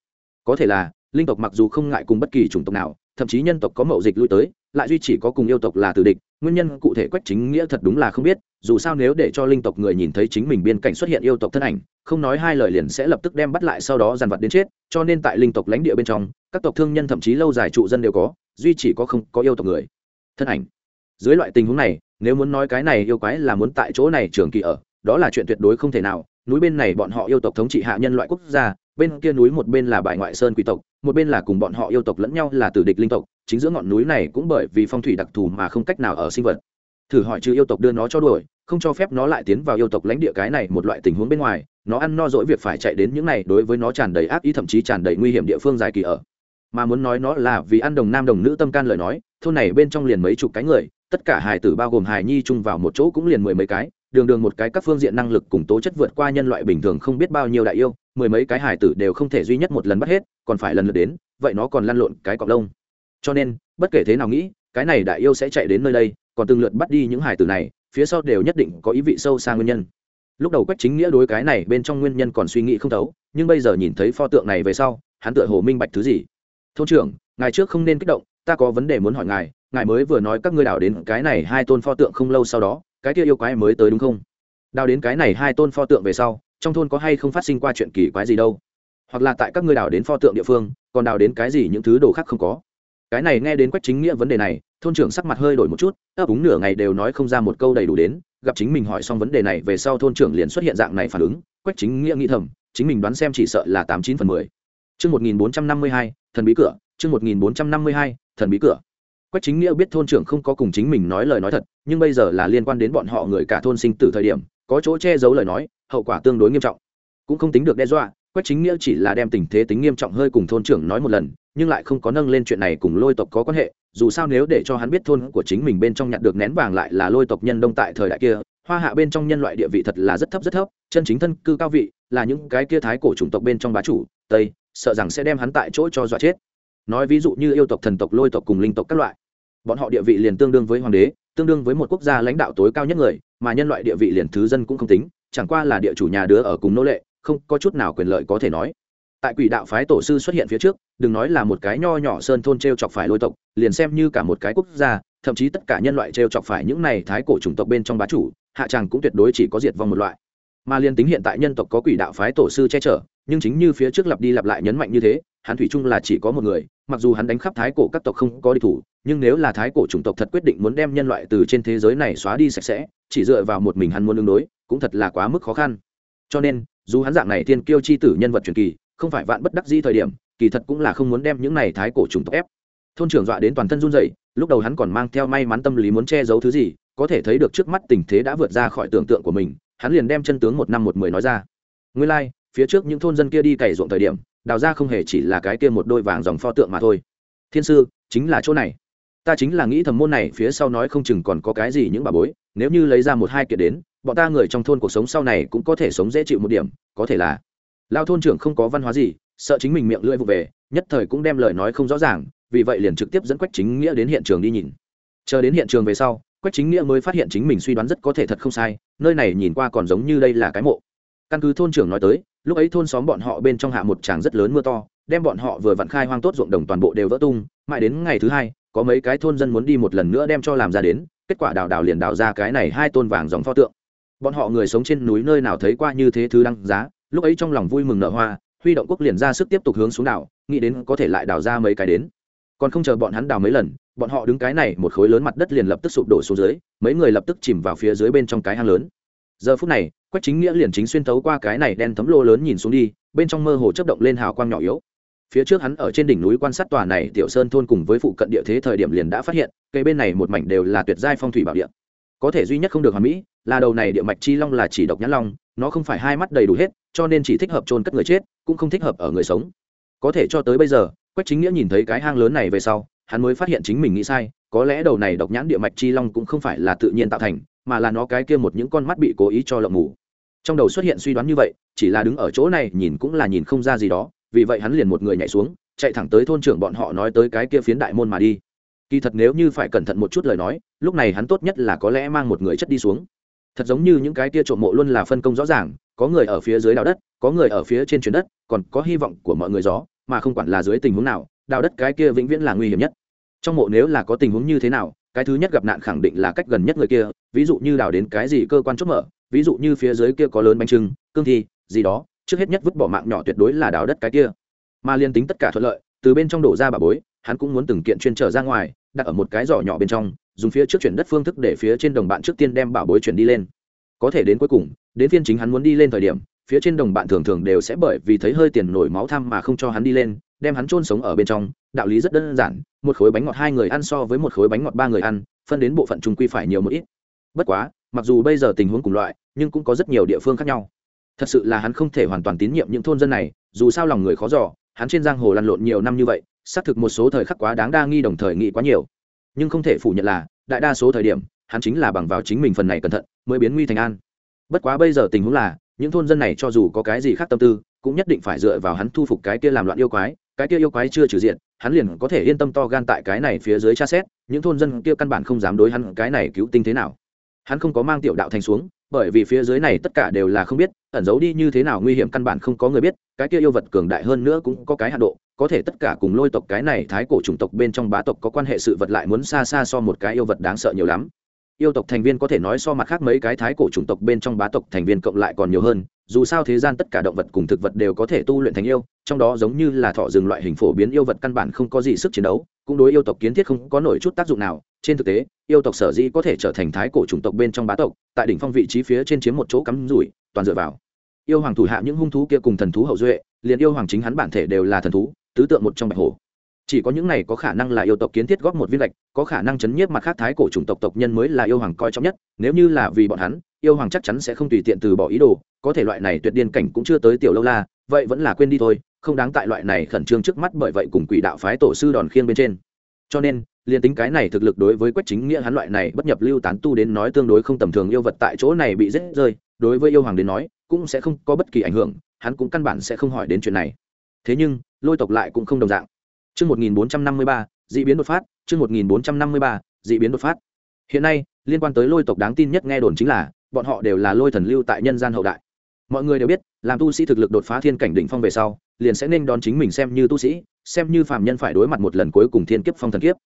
[SPEAKER 1] Có thể là, linh tộc mặc dù không ngại cùng bất kỳ chủng tộc nào, thậm chí nhân tộc có mậu dịch lui tới, lại duy chỉ có cùng yêu tộc là tử địch, nguyên nhân cụ thể quách chính nghĩa thật đúng là không biết, dù sao nếu để cho linh tộc người nhìn thấy chính mình biên cảnh xuất hiện yêu tộc thân ảnh, không nói hai lời liền sẽ lập tức đem bắt lại sau đó dàn vật đến chết, cho nên tại linh tộc lãnh địa bên trong, các tộc thương nhân thậm chí lâu dài trụ dân đều có, duy chỉ có không có yêu tộc người. Thân ảnh. Dưới loại tình huống này nếu muốn nói cái này yêu quái là muốn tại chỗ này trường kỳ ở, đó là chuyện tuyệt đối không thể nào. Núi bên này bọn họ yêu tộc thống trị hạ nhân loại quốc gia, bên kia núi một bên là bại ngoại sơn quỷ tộc, một bên là cùng bọn họ yêu tộc lẫn nhau là tử địch linh tộc, chính giữa ngọn núi này cũng bởi vì phong thủy đặc thù mà không cách nào ở sinh vật. Thử hỏi chứ yêu tộc đưa nó cho đuổi, không cho phép nó lại tiến vào yêu tộc lãnh địa cái này một loại tình huống bên ngoài, nó ăn no dỗi việc phải chạy đến những này đối với nó tràn đầy ác ý thậm chí tràn đầy nguy hiểm địa phương dài kỳ ở. Mà muốn nói nó là vì ăn đồng nam đồng nữ tâm can lời nói, thôn này bên trong liền mấy chục cái người tất cả hài tử bao gồm hài nhi chung vào một chỗ cũng liền mười mấy cái, đường đường một cái các phương diện năng lực cùng tố chất vượt qua nhân loại bình thường không biết bao nhiêu đại yêu, mười mấy cái hài tử đều không thể duy nhất một lần bắt hết, còn phải lần lượt đến, vậy nó còn lăn lộn cái cọc lông. Cho nên, bất kể thế nào nghĩ, cái này đại yêu sẽ chạy đến nơi đây, còn từng lượt bắt đi những hài tử này, phía sau đều nhất định có ý vị sâu xa nguyên nhân. Lúc đầu quách chính nghĩa đối cái này bên trong nguyên nhân còn suy nghĩ không thấu, nhưng bây giờ nhìn thấy pho tượng này về sau, hắn tựa hồ minh bạch thứ gì. Thôn trưởng, ngài trước không nên kích động, ta có vấn đề muốn hỏi ngài ngài mới vừa nói các ngươi đào đến cái này hai tôn pho tượng không lâu sau đó cái kia yêu quái mới tới đúng không? Đào đến cái này hai tôn pho tượng về sau trong thôn có hay không phát sinh qua chuyện kỳ quái gì đâu? Hoặc là tại các ngươi đào đến pho tượng địa phương còn đào đến cái gì những thứ đồ khác không có? Cái này nghe đến quách chính nghĩa vấn đề này thôn trưởng sắc mặt hơi đổi một chút ấp úng nửa ngày đều nói không ra một câu đầy đủ đến gặp chính mình hỏi xong vấn đề này về sau thôn trưởng liền xuất hiện dạng này phản ứng quách chính nghĩa nghĩ thầm chính mình đoán xem chỉ sợ là tám chín phần mười. Chương 1452, thần bí cửa, chương 1452, thần bí cửa. Quách Chính Nghĩa biết thôn trưởng không có cùng chính mình nói lời nói thật, nhưng bây giờ là liên quan đến bọn họ người cả thôn sinh tử thời điểm, có chỗ che giấu lời nói, hậu quả tương đối nghiêm trọng. Cũng không tính được đe dọa, Quách Chính Nghĩa chỉ là đem tình thế tính nghiêm trọng hơi cùng thôn trưởng nói một lần, nhưng lại không có nâng lên chuyện này cùng Lôi tộc có quan hệ, dù sao nếu để cho hắn biết thôn của chính mình bên trong nhặt được nén vàng lại là Lôi tộc nhân đông tại thời đại kia, hoa hạ bên trong nhân loại địa vị thật là rất thấp rất thấp, chân chính thân cư cao vị, là những cái kia thái cổ chủng tộc bên trong bá chủ, Tây, sợ rằng sẽ đem hắn tại chỗ cho dọa chết nói ví dụ như yêu tộc, thần tộc, lôi tộc cùng linh tộc các loại. Bọn họ địa vị liền tương đương với hoàng đế, tương đương với một quốc gia lãnh đạo tối cao nhất người, mà nhân loại địa vị liền thứ dân cũng không tính, chẳng qua là địa chủ nhà đứa ở cùng nô lệ, không có chút nào quyền lợi có thể nói. Tại quỷ đạo phái tổ sư xuất hiện phía trước, đừng nói là một cái nho nhỏ sơn thôn t r e o chọc phải lôi tộc, liền xem như cả một cái quốc gia, thậm chí tất cả nhân loại t r e o chọc phải những này thái cổ chủng tộc bên trong bá chủ, hạ tràng cũng tuyệt đối chỉ có diệt vong một loại. Mà liên tính hiện tại nhân tộc có quỷ đạo phái tổ sư che chở, nhưng chính như phía trước lặp đi lặp lại nhấn mạnh như thế, hắn thủy chung là chỉ có một người mặc dù hắn đánh khắp thái cổ các tộc không có địch thủ nhưng nếu là thái cổ chủng tộc thật quyết định muốn đem nhân loại từ trên thế giới này xóa đi sạch sẽ chỉ dựa vào một mình hắn muốn ứng đối cũng thật là quá mức khó khăn. Cho nên dù hắn dạng này tiên kiêu chi tử nhân vật truyền kỳ không phải vạn bất đắc di thời điểm kỳ thật cũng là không muốn đem những này thái cổ chủng tộc ép. Thôn trưởng dọa đến toàn thân run rẩy lúc đầu hắn còn mang theo may mắn tâm lý muốn che giấu thứ gì có thể thấy được trước mắt tình thế đã vượt ra khỏi tưởng tượng của mình hắn liền đem chân tướng một năm một mười nói ra. Nguyên lai、like, phía trước những thôn dân kia đi cày ruộng thời điểm đào ra không hề chỉ là cái kia một đôi vàng dòng pho tượng mà thôi. Thiên sư, chính là chỗ này. Ta chính là nghĩ thầm môn này phía sau nói không chừng còn có cái gì những bà bối, nếu như lấy ra một hai kiện đến, bọn ta người trong thôn cuộc sống sau này cũng có thể sống dễ chịu một điểm, có thể là. Lao thôn trưởng không có văn hóa gì, sợ chính mình miệng lưỡi vụ về, nhất thời cũng đem lời nói không rõ ràng, vì vậy liền trực tiếp dẫn quách chính nghĩa đến hiện trường đi nhìn. Chờ đến hiện trường về sau, quách chính nghĩa mới phát hiện chính mình suy đoán rất có thể thật không sai, nơi này nhìn qua còn giống như đây là cái mộ. Căn cứ thôn trưởng nói tới lúc ấy thôn xóm bọn họ bên trong hạ một tràng rất lớn mưa to, đem bọn họ vừa vặn khai hoang tốt ruộng đồng toàn bộ đều vỡ tung, mãi đến ngày thứ hai, có mấy cái thôn dân muốn đi một lần nữa đem cho làm ra đến, kết quả đào đào liền đào ra cái này hai tôn vàng dòng pho tượng. Bọn họ người sống trên núi nơi nào thấy qua như thế thứ đăng giá, lúc ấy trong lòng vui mừng nở hoa, huy động quốc liền ra sức tiếp tục hướng xuống đảo, nghĩ đến có thể lại đào ra mấy cái đến. Còn không chờ bọn hắn đào mấy lần, bọn họ đứng cái này một khối lớn mặt đất liền lập tức sụp đổ xuống dưới, mấy người lập tức chìm vào phía dưới bên trong cái hang lớn giờ phút này, quách chính nghĩa liền chính xuyên tấu qua cái này đen thấm lô lớn nhìn xuống đi, bên trong mơ hồ chấp động lên hào quang nhỏ yếu. Phía trước hắn ở trên đỉnh núi quan sát tòa này tiểu sơn thôn cùng với phụ cận địa thế thời điểm liền đã phát hiện, cây bên này một mảnh đều là tuyệt giai phong thủy bảo địa. Có thể duy nhất không được hoàn mỹ, là đầu này địa mạch chi long là chỉ độc nhãn long, nó không phải hai mắt đầy đủ hết, cho nên chỉ thích hợp trôn cất người chết, cũng không thích hợp ở người sống. Có thể cho tới bây giờ, quách chính nghĩa nhìn thấy cái hang lớn này về sau, hắn mới phát hiện chính mình nghĩ sai, có lẽ đầu này độc nhãn địa mạch chi long cũng không phải là tự nhiên tạo thành mà là nó cái kia một những con mắt bị cố ý cho lộng mù. Trong đầu xuất hiện suy đoán như vậy, chỉ là đứng ở chỗ này nhìn cũng là nhìn không ra gì đó, vì vậy hắn liền một người nhảy xuống, chạy thẳng tới thôn trưởng bọn họ nói tới cái kia phiến đại môn mà đi. Kỳ thật nếu như phải cẩn thận một chút lời nói, lúc này hắn tốt nhất là có lẽ mang một người chất đi xuống. Thật giống như những cái kia trộm mộ luôn là phân công rõ ràng, có người ở phía dưới đào đất, có người ở phía trên chuyến đất, còn có hy vọng của mọi người gió mà không quản là dưới tình huống nào, đào đất cái kia vĩnh viễn là nguy hiểm nhất trong mộ nếu là có tình huống như thế nào, cái thứ nhất gặp nạn khẳng định là cách gần nhất người kia, ví dụ như đào đến cái gì cơ quan chốt mở, ví dụ như phía dưới kia có lớn bánh trưng, cương thi, gì đó, trước hết nhất vứt bỏ mạng nhỏ tuyệt đối là đào đất cái kia. Mà liên tính tất cả thuận lợi, từ bên trong đổ ra bà bối, hắn cũng muốn từng kiện chuyên trở ra ngoài, đặt ở một cái giỏ nhỏ bên trong, dùng phía trước chuyển đất phương thức để phía trên đồng bạn trước tiên đem bảo bối chuyển đi lên. Có thể đến cuối cùng, đến phiên chính hắn muốn đi lên thời điểm, phía trên đồng bạn thường thường đều sẽ bởi vì thấy hơi tiền nổi máu thăm mà không cho hắn đi lên, đem hắn chôn sống ở bên trong, đạo lý rất đơn giản một khối bánh ngọt hai người ăn so với một khối bánh ngọt ba người ăn, phân đến bộ phận trung quy phải nhiều một ít. Bất quá, mặc dù bây giờ tình huống cùng loại, nhưng cũng có rất nhiều địa phương khác nhau. Thật sự là hắn không thể hoàn toàn tín nhiệm những thôn dân này, dù sao lòng người khó giỏ hắn trên giang hồ lăn lộn nhiều năm như vậy, xác thực một số thời khắc quá đáng đa nghi đồng thời nghĩ quá nhiều. Nhưng không thể phủ nhận là, đại đa số thời điểm, hắn chính là bằng vào chính mình phần này cẩn thận, mới biến nguy thành an. Bất quá bây giờ tình huống là, những thôn dân này cho dù có cái gì khác tâm tư, cũng nhất định phải dựa vào hắn thu phục cái kia làm loạn yêu quái cái kia yêu quái chưa trừ diện, hắn liền có thể yên tâm to gan tại cái này phía dưới tra xét, những thôn dân kia căn bản không dám đối hắn cái này cứu tinh thế nào. Hắn không có mang tiểu đạo thành xuống, bởi vì phía dưới này tất cả đều là không biết, ẩn giấu đi như thế nào nguy hiểm căn bản không có người biết, cái kia yêu vật cường đại hơn nữa cũng có cái hạ độ, có thể tất cả cùng lôi tộc cái này thái cổ chủng tộc bên trong bá tộc có quan hệ sự vật lại muốn xa xa so một cái yêu vật đáng sợ nhiều lắm. Yêu tộc thành viên có thể nói so mặt khác mấy cái thái cổ chủng tộc bên trong bá tộc thành viên cộng lại còn nhiều hơn dù sao thế gian tất cả động vật cùng thực vật đều có thể tu luyện thành yêu, trong đó giống như là thọ rừng loại hình phổ biến yêu vật căn bản không có gì sức chiến đấu, cũng đối yêu tộc kiến thiết không có nổi chút tác dụng nào. Trên thực tế, yêu tộc sở dĩ có thể trở thành thái cổ chủng tộc bên trong bá tộc, tại đỉnh phong vị trí phía trên chiếm một chỗ cắm rủi, toàn dựa vào. Yêu hoàng thủ hạ những hung thú kia cùng thần thú hậu duệ, liền yêu hoàng chính hắn bản thể đều là thần thú, tứ tượng một trong bạch hổ chỉ có những này có khả năng là yêu tộc kiến thiết góp một viên lệch có khả năng chấn nhiếp mặt khác thái cổ chủng tộc tộc nhân mới là yêu hoàng coi trọng nhất. Nếu như là vì bọn hắn, yêu hoàng chắc chắn sẽ không tùy tiện từ bỏ ý đồ. Có thể loại này tuyệt điên cảnh cũng chưa tới tiểu lâu la, vậy vẫn là quên đi thôi, không đáng tại loại này khẩn trương trước mắt bởi vậy cùng quỷ đạo phái tổ sư đòn khiêng bên trên. Cho nên, liền tính cái này thực lực đối với quách chính nghĩa hắn loại này bất nhập lưu tán tu đến nói tương đối không tầm thường yêu vật tại chỗ này bị rết rơi, đối với yêu hoàng đến nói, cũng sẽ không có bất kỳ ảnh hưởng, hắn cũng căn bản sẽ không hỏi đến chuyện này. Thế nhưng, lôi tộc lại cũng không đồng dạng. Chương 1453, dị biến đột phát, chương 1453, dị biến đột phát. Hiện nay, liên quan tới lôi tộc đáng tin nhất nghe đồn chính là, bọn họ đều là lôi thần lưu tại nhân gian hậu đại. Mọi người đều biết, làm tu sĩ thực lực đột phá thiên cảnh đỉnh phong về sau, liền sẽ nên đón chính mình xem như tu sĩ, xem như phàm nhân phải đối mặt một lần cuối cùng thiên kiếp phong thần kiếp.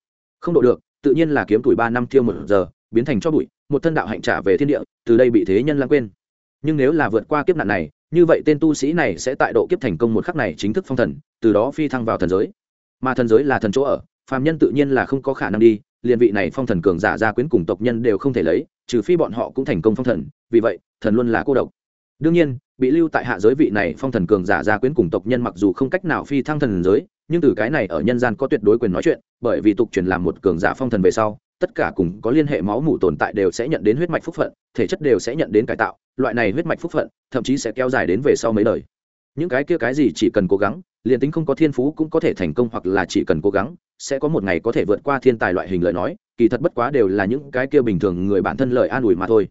[SPEAKER 1] Không độ được, tự nhiên là kiếm tuổi ba năm thiêu một giờ, biến thành cho bụi, một thân đạo hạnh trả về thiên địa, từ đây bị thế nhân lãng quên. Nhưng nếu là vượt qua kiếp nạn này, như vậy tên tu sĩ này sẽ tại độ kiếp thành công một khắc này chính thức phong thần, từ đó phi thăng vào thần giới mà thần giới là thần chỗ ở, phàm nhân tự nhiên là không có khả năng đi, liền vị này phong thần cường giả gia quyến cùng tộc nhân đều không thể lấy, trừ phi bọn họ cũng thành công phong thần, vì vậy, thần luôn là cô độc. Đương nhiên, bị lưu tại hạ giới vị này phong thần cường giả gia quyến cùng tộc nhân mặc dù không cách nào phi thăng thần giới, nhưng từ cái này ở nhân gian có tuyệt đối quyền nói chuyện, bởi vì tục truyền làm một cường giả phong thần về sau, tất cả cùng có liên hệ máu mủ tồn tại đều sẽ nhận đến huyết mạch phúc phận, thể chất đều sẽ nhận đến cải tạo, loại này huyết mạch phúc phận, thậm chí sẽ kéo dài đến về sau mấy đời những cái kia cái gì chỉ cần cố gắng, liền tính không có thiên phú cũng có thể thành công hoặc là chỉ cần cố gắng, sẽ có một ngày có thể vượt qua thiên tài loại hình lời nói, kỳ thật bất quá đều là những cái kia bình thường người bản thân lời an ủi mà thôi.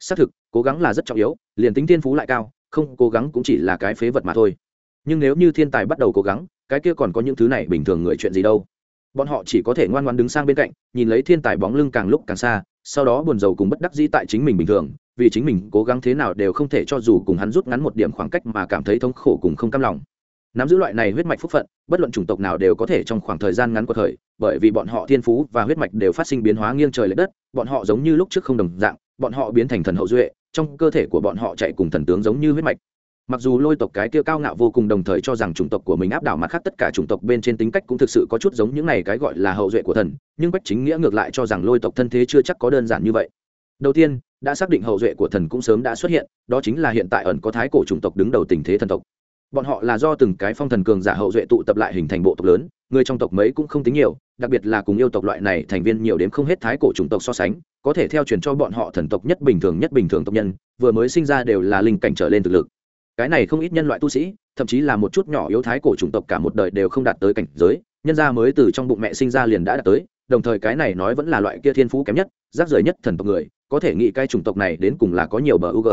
[SPEAKER 1] Xác thực, cố gắng là rất trọng yếu, liền tính thiên phú lại cao, không cố gắng cũng chỉ là cái phế vật mà thôi. Nhưng nếu như thiên tài bắt đầu cố gắng, cái kia còn có những thứ này bình thường người chuyện gì đâu. Bọn họ chỉ có thể ngoan ngoan đứng sang bên cạnh, nhìn lấy thiên tài bóng lưng càng lúc càng xa, sau đó buồn rầu cùng bất đắc dĩ tại chính mình bình thường vì chính mình cố gắng thế nào đều không thể cho dù cùng hắn rút ngắn một điểm khoảng cách mà cảm thấy thống khổ cùng không cam lòng. Nắm giữ loại này huyết mạch phúc phận, bất luận chủng tộc nào đều có thể trong khoảng thời gian ngắn của thời, bởi vì bọn họ thiên phú và huyết mạch đều phát sinh biến hóa nghiêng trời l ệ đất, bọn họ giống như lúc trước không đồng dạng, bọn họ biến thành thần hậu duệ, trong cơ thể của bọn họ chạy cùng thần tướng giống như huyết mạch. Mặc dù lôi tộc cái kia cao ngạo vô cùng đồng thời cho rằng chủng tộc của mình áp đảo mặt khác tất cả chủng tộc bên trên tính cách cũng thực sự có chút giống những này cái gọi là hậu duệ của thần, nhưng bách chính nghĩa ngược lại cho rằng lôi tộc thân thế chưa chắc có đơn giản như vậy. Đầu tiên đã xác định hậu duệ của thần cũng sớm đã xuất hiện, đó chính là hiện tại ẩn có thái cổ chủng tộc đứng đầu tình thế thần tộc. Bọn họ là do từng cái phong thần cường giả hậu duệ tụ tập lại hình thành bộ tộc lớn, người trong tộc mấy cũng không tính nhiều, đặc biệt là cùng yêu tộc loại này thành viên nhiều đến không hết thái cổ chủng tộc so sánh, có thể theo truyền cho bọn họ thần tộc nhất bình thường nhất bình thường tộc nhân, vừa mới sinh ra đều là linh cảnh trở lên thực lực. Cái này không ít nhân loại tu sĩ, thậm chí là một chút nhỏ yếu thái cổ chủng tộc cả một đời đều không đạt tới cảnh giới, nhân gia mới từ trong bụng mẹ sinh ra liền đã đạt tới, đồng thời cái này nói vẫn là loại kia thiên phú kém nhất, rác rưởi nhất thần tộc người có thể nghĩ cái chủng tộc này đến cùng là có nhiều bờ u g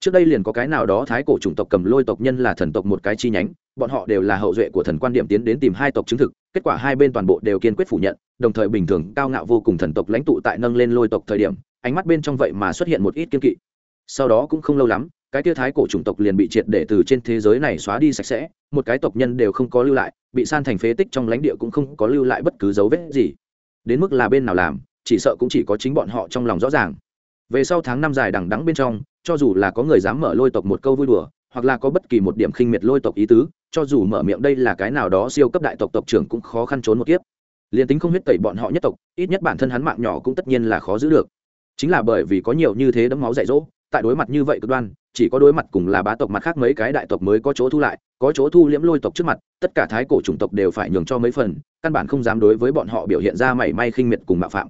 [SPEAKER 1] trước đây liền có cái nào đó thái cổ chủng tộc cầm lôi tộc nhân là thần tộc một cái chi nhánh, bọn họ đều là hậu duệ của thần quan điểm tiến đến tìm hai tộc chứng thực, kết quả hai bên toàn bộ đều kiên quyết phủ nhận, đồng thời bình thường cao ngạo vô cùng thần tộc lãnh tụ tại nâng lên lôi tộc thời điểm, ánh mắt bên trong vậy mà xuất hiện một ít kiên kỵ. Sau đó cũng không lâu lắm, cái tia thái cổ chủng tộc liền bị triệt để từ trên thế giới này xóa đi sạch sẽ, một cái tộc nhân đều không có lưu lại, bị san thành phế tích trong lãnh địa cũng không có lưu lại bất cứ dấu vết gì. Đến mức là bên nào làm, chỉ sợ cũng chỉ có chính bọn họ trong lòng rõ ràng về sau tháng năm dài đằng đắng bên trong, cho dù là có người dám mở lôi tộc một câu vui đùa, hoặc là có bất kỳ một điểm khinh miệt lôi tộc ý tứ, cho dù mở miệng đây là cái nào đó siêu cấp đại tộc tộc trưởng cũng khó khăn trốn một kiếp. Liền tính không huyết tẩy bọn họ nhất tộc, ít nhất bản thân hắn mạng nhỏ cũng tất nhiên là khó giữ được. Chính là bởi vì có nhiều như thế đấm máu dạy dỗ, tại đối mặt như vậy cực đoan, chỉ có đối mặt cùng là bá tộc mặt khác mấy cái đại tộc mới có chỗ thu lại, có chỗ thu liễm lôi tộc trước mặt, tất cả thái cổ chủng tộc đều phải nhường cho mấy phần, căn bản không dám đối với bọn họ biểu hiện ra mảy may khinh miệt cùng mạo phạm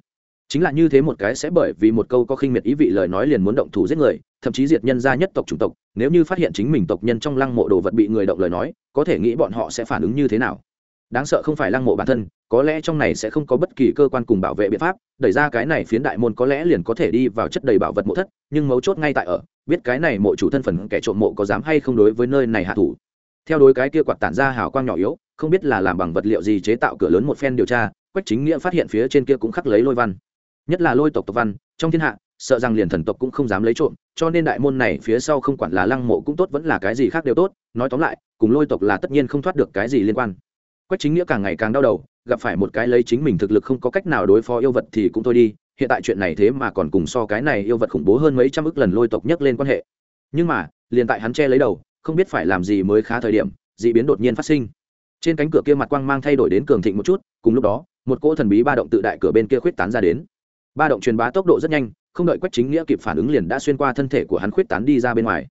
[SPEAKER 1] chính là như thế một cái sẽ bởi vì một câu có khinh miệt ý vị lời nói liền muốn động thủ giết người, thậm chí diệt nhân gia nhất tộc chủng tộc, nếu như phát hiện chính mình tộc nhân trong lăng mộ đồ vật bị người động lời nói, có thể nghĩ bọn họ sẽ phản ứng như thế nào. Đáng sợ không phải lăng mộ bản thân, có lẽ trong này sẽ không có bất kỳ cơ quan cùng bảo vệ biện pháp, đẩy ra cái này phiến đại môn có lẽ liền có thể đi vào chất đầy bảo vật mộ thất, nhưng mấu chốt ngay tại ở, biết cái này mộ chủ thân phần kẻ trộm mộ có dám hay không đối với nơi này hạ thủ. Theo đối cái kia quạt tản ra hào quang nhỏ yếu, không biết là làm bằng vật liệu gì chế tạo cửa lớn một phen điều tra, quách chính nghĩa phát hiện phía trên kia cũng khắc lấy lôi văn nhất là lôi tộc tộc văn, trong thiên hạ, sợ rằng liền thần tộc cũng không dám lấy trộm, cho nên đại môn này phía sau không quản là lăng mộ cũng tốt vẫn là cái gì khác đều tốt, nói tóm lại, cùng lôi tộc là tất nhiên không thoát được cái gì liên quan. Quách chính nghĩa càng ngày càng đau đầu, gặp phải một cái lấy chính mình thực lực không có cách nào đối phó yêu vật thì cũng thôi đi, hiện tại chuyện này thế mà còn cùng so cái này yêu vật khủng bố hơn mấy trăm ức lần lôi tộc nhắc lên quan hệ. Nhưng mà, liền tại hắn che lấy đầu, không biết phải làm gì mới khá thời điểm, d ị biến đột nhiên phát sinh. Trên cánh cửa kia mặt quang mang thay đổi đến cường thịnh một chút, cùng lúc đó, một cỗ thần bí ba động tự đại cửa bên kia khuyết tán ra đến ba động truyền bá tốc độ rất nhanh, không đợi quách chính nghĩa kịp phản ứng liền đã xuyên qua thân thể của hắn khuyết tán đi ra bên ngoài.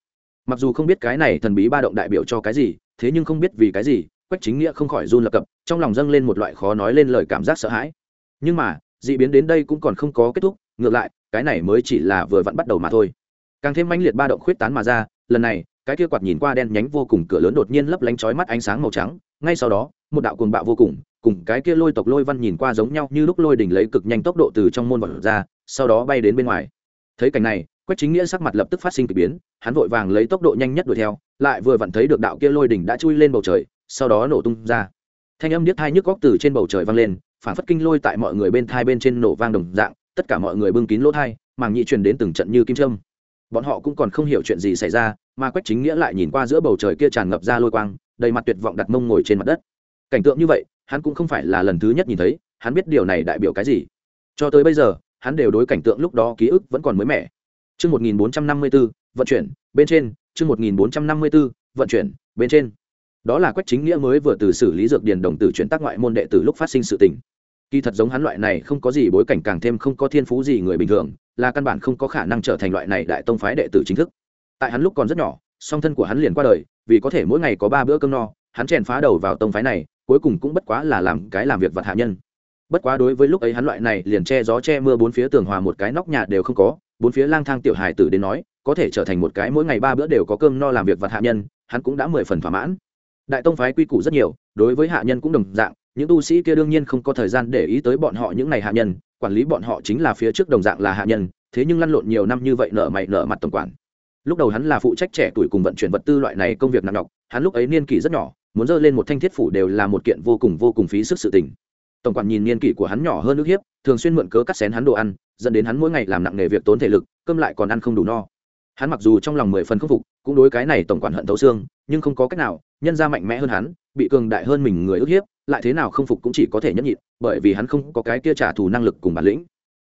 [SPEAKER 1] Mặc dù không biết cái này thần bí ba động đại biểu cho cái gì, thế nhưng không biết vì cái gì, quách chính nghĩa không khỏi run lập cập, trong lòng dâng lên một loại khó nói lên lời cảm giác sợ hãi. Nhưng mà d ị biến đến đây cũng còn không có kết thúc, ngược lại, cái này mới chỉ là vừa vặn bắt đầu mà thôi. Càng thêm mãnh liệt ba động khuyết tán mà ra, lần này, cái kia quạt nhìn qua đen nhánh vô cùng, cửa lớn đột nhiên lấp lánh chói mắt ánh sáng màu trắng, ngay sau đó, một đạo cuồng bạo vô cùng cùng cái kia lôi tộc lôi văn nhìn qua giống nhau như lúc lôi đỉnh lấy cực nhanh tốc độ từ trong môn vật ra, sau đó bay đến bên ngoài. Thấy cảnh này, quách chính nghĩa sắc mặt lập tức phát sinh k ỳ biến, hắn vội vàng lấy tốc độ nhanh nhất đuổi theo, lại vừa vặn thấy được đạo kia lôi đỉnh đã chui lên bầu trời, sau đó nổ tung ra. Thanh âm điếc thai nhức góc từ trên bầu trời vang lên, phản phất kinh lôi tại mọi người bên thai bên trên nổ vang đồng dạng, tất cả mọi người bưng kín lỗ thai màng nhị truyền đến từng trận như kim trâm bọn họ cũng còn không hiểu chuyện gì xảy ra, mà quách chính nghĩa lại nhìn qua giữa bầu trời kia tràn ngập ra lôi quang, đầy mặt tuyệt vọng đặt mông ngồi trên mặt đất. Cảnh tượng như vậy hắn cũng không phải là lần thứ nhất nhìn thấy hắn biết điều này đại biểu cái gì cho tới bây giờ hắn đều đối cảnh tượng lúc đó ký ức vẫn còn mới mẻ Chương 1454, vận chuyển, bên trên, chương 1454, vận chuyển, bên trên. Đó là Quách Chính Nghĩa mới vừa từ xử lý dược điền đồng tử chuyển tác ngoại môn đệ tử lúc phát sinh sự tình. Kỳ thật giống hắn loại này không có gì bối cảnh càng thêm không có thiên phú gì người bình thường, là căn bản không có khả năng trở thành loại này đại tông phái đệ tử chính thức. Tại hắn lúc còn rất nhỏ, song thân của hắn liền qua đời, vì có thể mỗi ngày có ba bữa cơm no, hắn chèn phá đầu vào tông phái này, cuối cùng cũng bất quá là làm cái làm việc vật hạ nhân. Bất quá đối với lúc ấy hắn loại này liền che gió che mưa bốn phía tường hòa một cái nóc nhà đều không có, bốn phía lang thang tiểu hài tử đến nói có thể trở thành một cái mỗi ngày ba bữa đều có cơm no làm việc vật hạ nhân hắn cũng đã mười phần thỏa mãn đại tông phái quy củ rất nhiều đối với hạ nhân cũng đồng dạng những tu sĩ kia đương nhiên không có thời gian để ý tới bọn họ những ngày hạ nhân quản lý bọn họ chính là phía trước đồng dạng là hạ nhân thế nhưng lăn lộn nhiều năm như vậy nợ mày nợ mặt tổng quản lúc đầu hắn là phụ trách trẻ tuổi cùng vận chuyển vật tư loại này công việc nặng nhọc hắn lúc ấy niên kỷ rất nhỏ muốn dơ lên một thanh thiết phủ đều là một kiện vô cùng vô cùng phí sức sự tình. Tổng quản nhìn niên kỷ của hắn nhỏ hơn nước hiếp, thường xuyên mượn cớ cắt xén hắn đồ ăn, dẫn đến hắn mỗi ngày làm nặng nghề việc tốn thể lực, cơm lại còn ăn không đủ no. Hắn mặc dù trong lòng mười phần khâm phục, cũng đối cái này tổng quản hận thấu xương, nhưng không có cách nào, nhân ra mạnh mẽ hơn hắn, bị cường đại hơn mình người ức hiếp, lại thế nào không phục cũng chỉ có thể nhẫn nhịn, bởi vì hắn không có cái kia trả thù năng lực cùng bản lĩnh.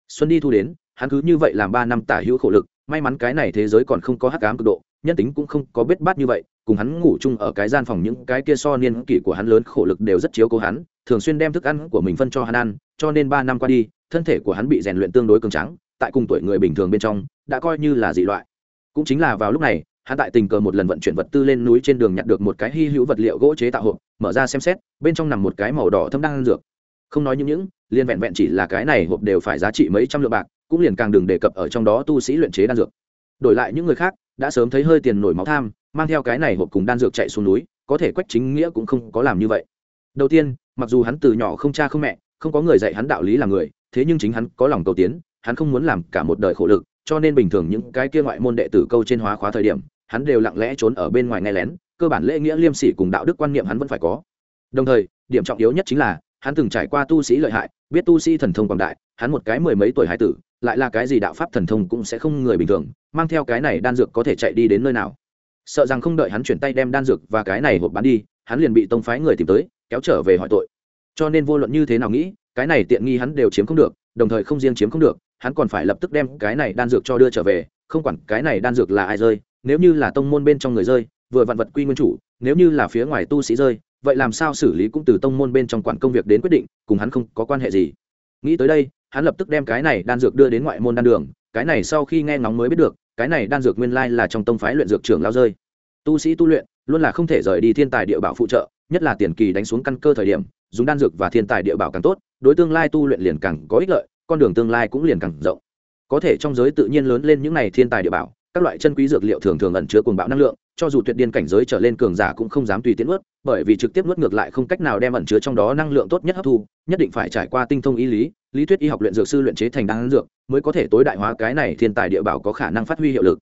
[SPEAKER 1] Xuân đi thu đến, hắn cứ như vậy làm ba năm tả hữu khổ lực, may mắn cái này thế giới còn không có hắc ám cực độ nhân tính cũng không có biết bát như vậy, cùng hắn ngủ chung ở cái gian phòng những cái kia so niên kỷ của hắn lớn khổ lực đều rất chiếu cố hắn, thường xuyên đem thức ăn của mình phân cho hắn ăn, cho nên ba năm qua đi, thân thể của hắn bị rèn luyện tương đối cường trắng tại cùng tuổi người bình thường bên trong, đã coi như là dị loại. Cũng chính là vào lúc này, hắn tại tình cờ một lần vận chuyển vật tư lên núi trên đường nhặt được một cái hy hữu vật liệu gỗ chế tạo hộp, mở ra xem xét, bên trong nằm một cái màu đỏ thâm đang ăn dược. Không nói những những liên vẹn vẹn chỉ là cái này hộp đều phải giá trị mấy trăm lượng bạc, cũng liền càng đừng đề cập ở trong đó tu sĩ luyện chế đan dược. Đổi lại những người khác đã sớm thấy hơi tiền nổi máu tham, mang theo cái này hộp cùng đan dược chạy xuống núi, có thể quách chính nghĩa cũng không có làm như vậy. Đầu tiên, mặc dù hắn từ nhỏ không cha không mẹ, không có người dạy hắn đạo lý là người, thế nhưng chính hắn có lòng cầu tiến, hắn không muốn làm cả một đời khổ lực, cho nên bình thường những cái kia ngoại môn đệ tử câu trên hóa khóa thời điểm, hắn đều lặng lẽ trốn ở bên ngoài nghe lén, cơ bản lễ nghĩa liêm sỉ cùng đạo đức quan niệm hắn vẫn phải có. Đồng thời, điểm trọng yếu nhất chính là, hắn từng trải qua tu sĩ lợi hại biết tu sĩ thần thông quảng đại, hắn một cái mười mấy tuổi hải tử, lại là cái gì đạo pháp thần thông cũng sẽ không người bình thường, mang theo cái này đan dược có thể chạy đi đến nơi nào. Sợ rằng không đợi hắn chuyển tay đem đan dược và cái này hộp bán đi, hắn liền bị tông phái người tìm tới, kéo trở về hỏi tội. Cho nên vô luận như thế nào nghĩ, cái này tiện nghi hắn đều chiếm không được, đồng thời không riêng chiếm không được, hắn còn phải lập tức đem cái này đan dược cho đưa trở về, không quản cái này đan dược là ai rơi, nếu như là tông môn bên trong người rơi, vừa vạn vật quy nguyên chủ, nếu như là phía ngoài tu sĩ rơi vậy làm sao xử lý cũng từ tông môn bên trong quản công việc đến quyết định, cùng hắn không có quan hệ gì. Nghĩ tới đây, hắn lập tức đem cái này đan dược đưa đến ngoại môn đan đường, cái này sau khi nghe ngóng mới biết được, cái này đan dược nguyên lai là trong tông phái luyện dược trưởng lao rơi. Tu sĩ tu luyện, luôn là không thể rời đi thiên tài địa bảo phụ trợ, nhất là tiền kỳ đánh xuống căn cơ thời điểm, dùng đan dược và thiên tài địa bảo càng tốt, đối tương lai tu luyện liền càng có ích lợi, con đường tương lai cũng liền càng rộng. Có thể trong giới tự nhiên lớn lên những này thiên tài địa bảo, các loại chân quý dược liệu thường thường ẩn chứa cuồng bạo năng lượng cho dù tuyệt điên cảnh giới trở lên cường giả cũng không dám tùy tiện nuốt, bởi vì trực tiếp nuốt ngược lại không cách nào đem ẩn chứa trong đó năng lượng tốt nhất hấp thu, nhất định phải trải qua tinh thông y lý lý thuyết y học luyện dược sư luyện chế thành đan dược, mới có thể tối đại hóa cái này thiên tài địa bảo có khả năng phát huy hiệu lực.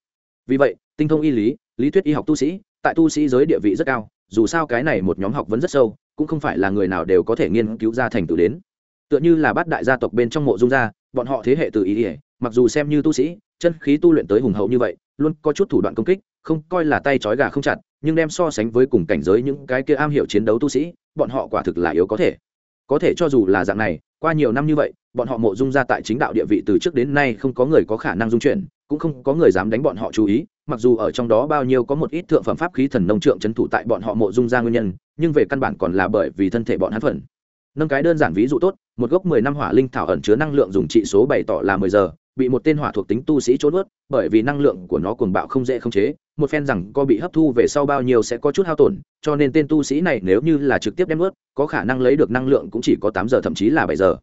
[SPEAKER 1] Vì vậy, tinh thông y lý lý thuyết y học tu sĩ, tại tu sĩ giới địa vị rất cao, dù sao cái này một nhóm học vấn rất sâu, cũng không phải là người nào đều có thể nghiên cứu ra thành tựu đến. Tựa như là bát đại gia tộc bên trong mộ dung gia, bọn họ thế hệ từ ý ý mặc dù xem như tu sĩ, chân khí tu luyện tới hùng hậu như vậy, luôn có chút thủ đoạn công kích không coi là tay trói gà không chặt, nhưng đem so sánh với cùng cảnh giới những cái kia am hiểu chiến đấu tu sĩ, bọn họ quả thực là yếu có thể. Có thể cho dù là dạng này, qua nhiều năm như vậy, bọn họ mộ dung ra tại chính đạo địa vị từ trước đến nay không có người có khả năng dung chuyển, cũng không có người dám đánh bọn họ chú ý, mặc dù ở trong đó bao nhiêu có một ít thượng phẩm pháp khí thần nông trượng trấn thủ tại bọn họ mộ dung ra nguyên nhân, nhưng về căn bản còn là bởi vì thân thể bọn hắn phần. Nâng cái đơn giản ví dụ tốt, một gốc mười năm hỏa linh thảo ẩn chứa năng lượng dùng trị số bày tỏ là mười giờ bị một tên hỏa thuộc tính tu sĩ trốn ướt, bởi vì năng lượng của nó cuồng bạo không dễ khống chế, một phen rằng có bị hấp thu về sau bao nhiêu sẽ có chút hao tổn, cho nên tên tu sĩ này nếu như là trực tiếp đem ướt, có khả năng lấy được năng lượng cũng chỉ có tám giờ, thậm chí là bảy giờ.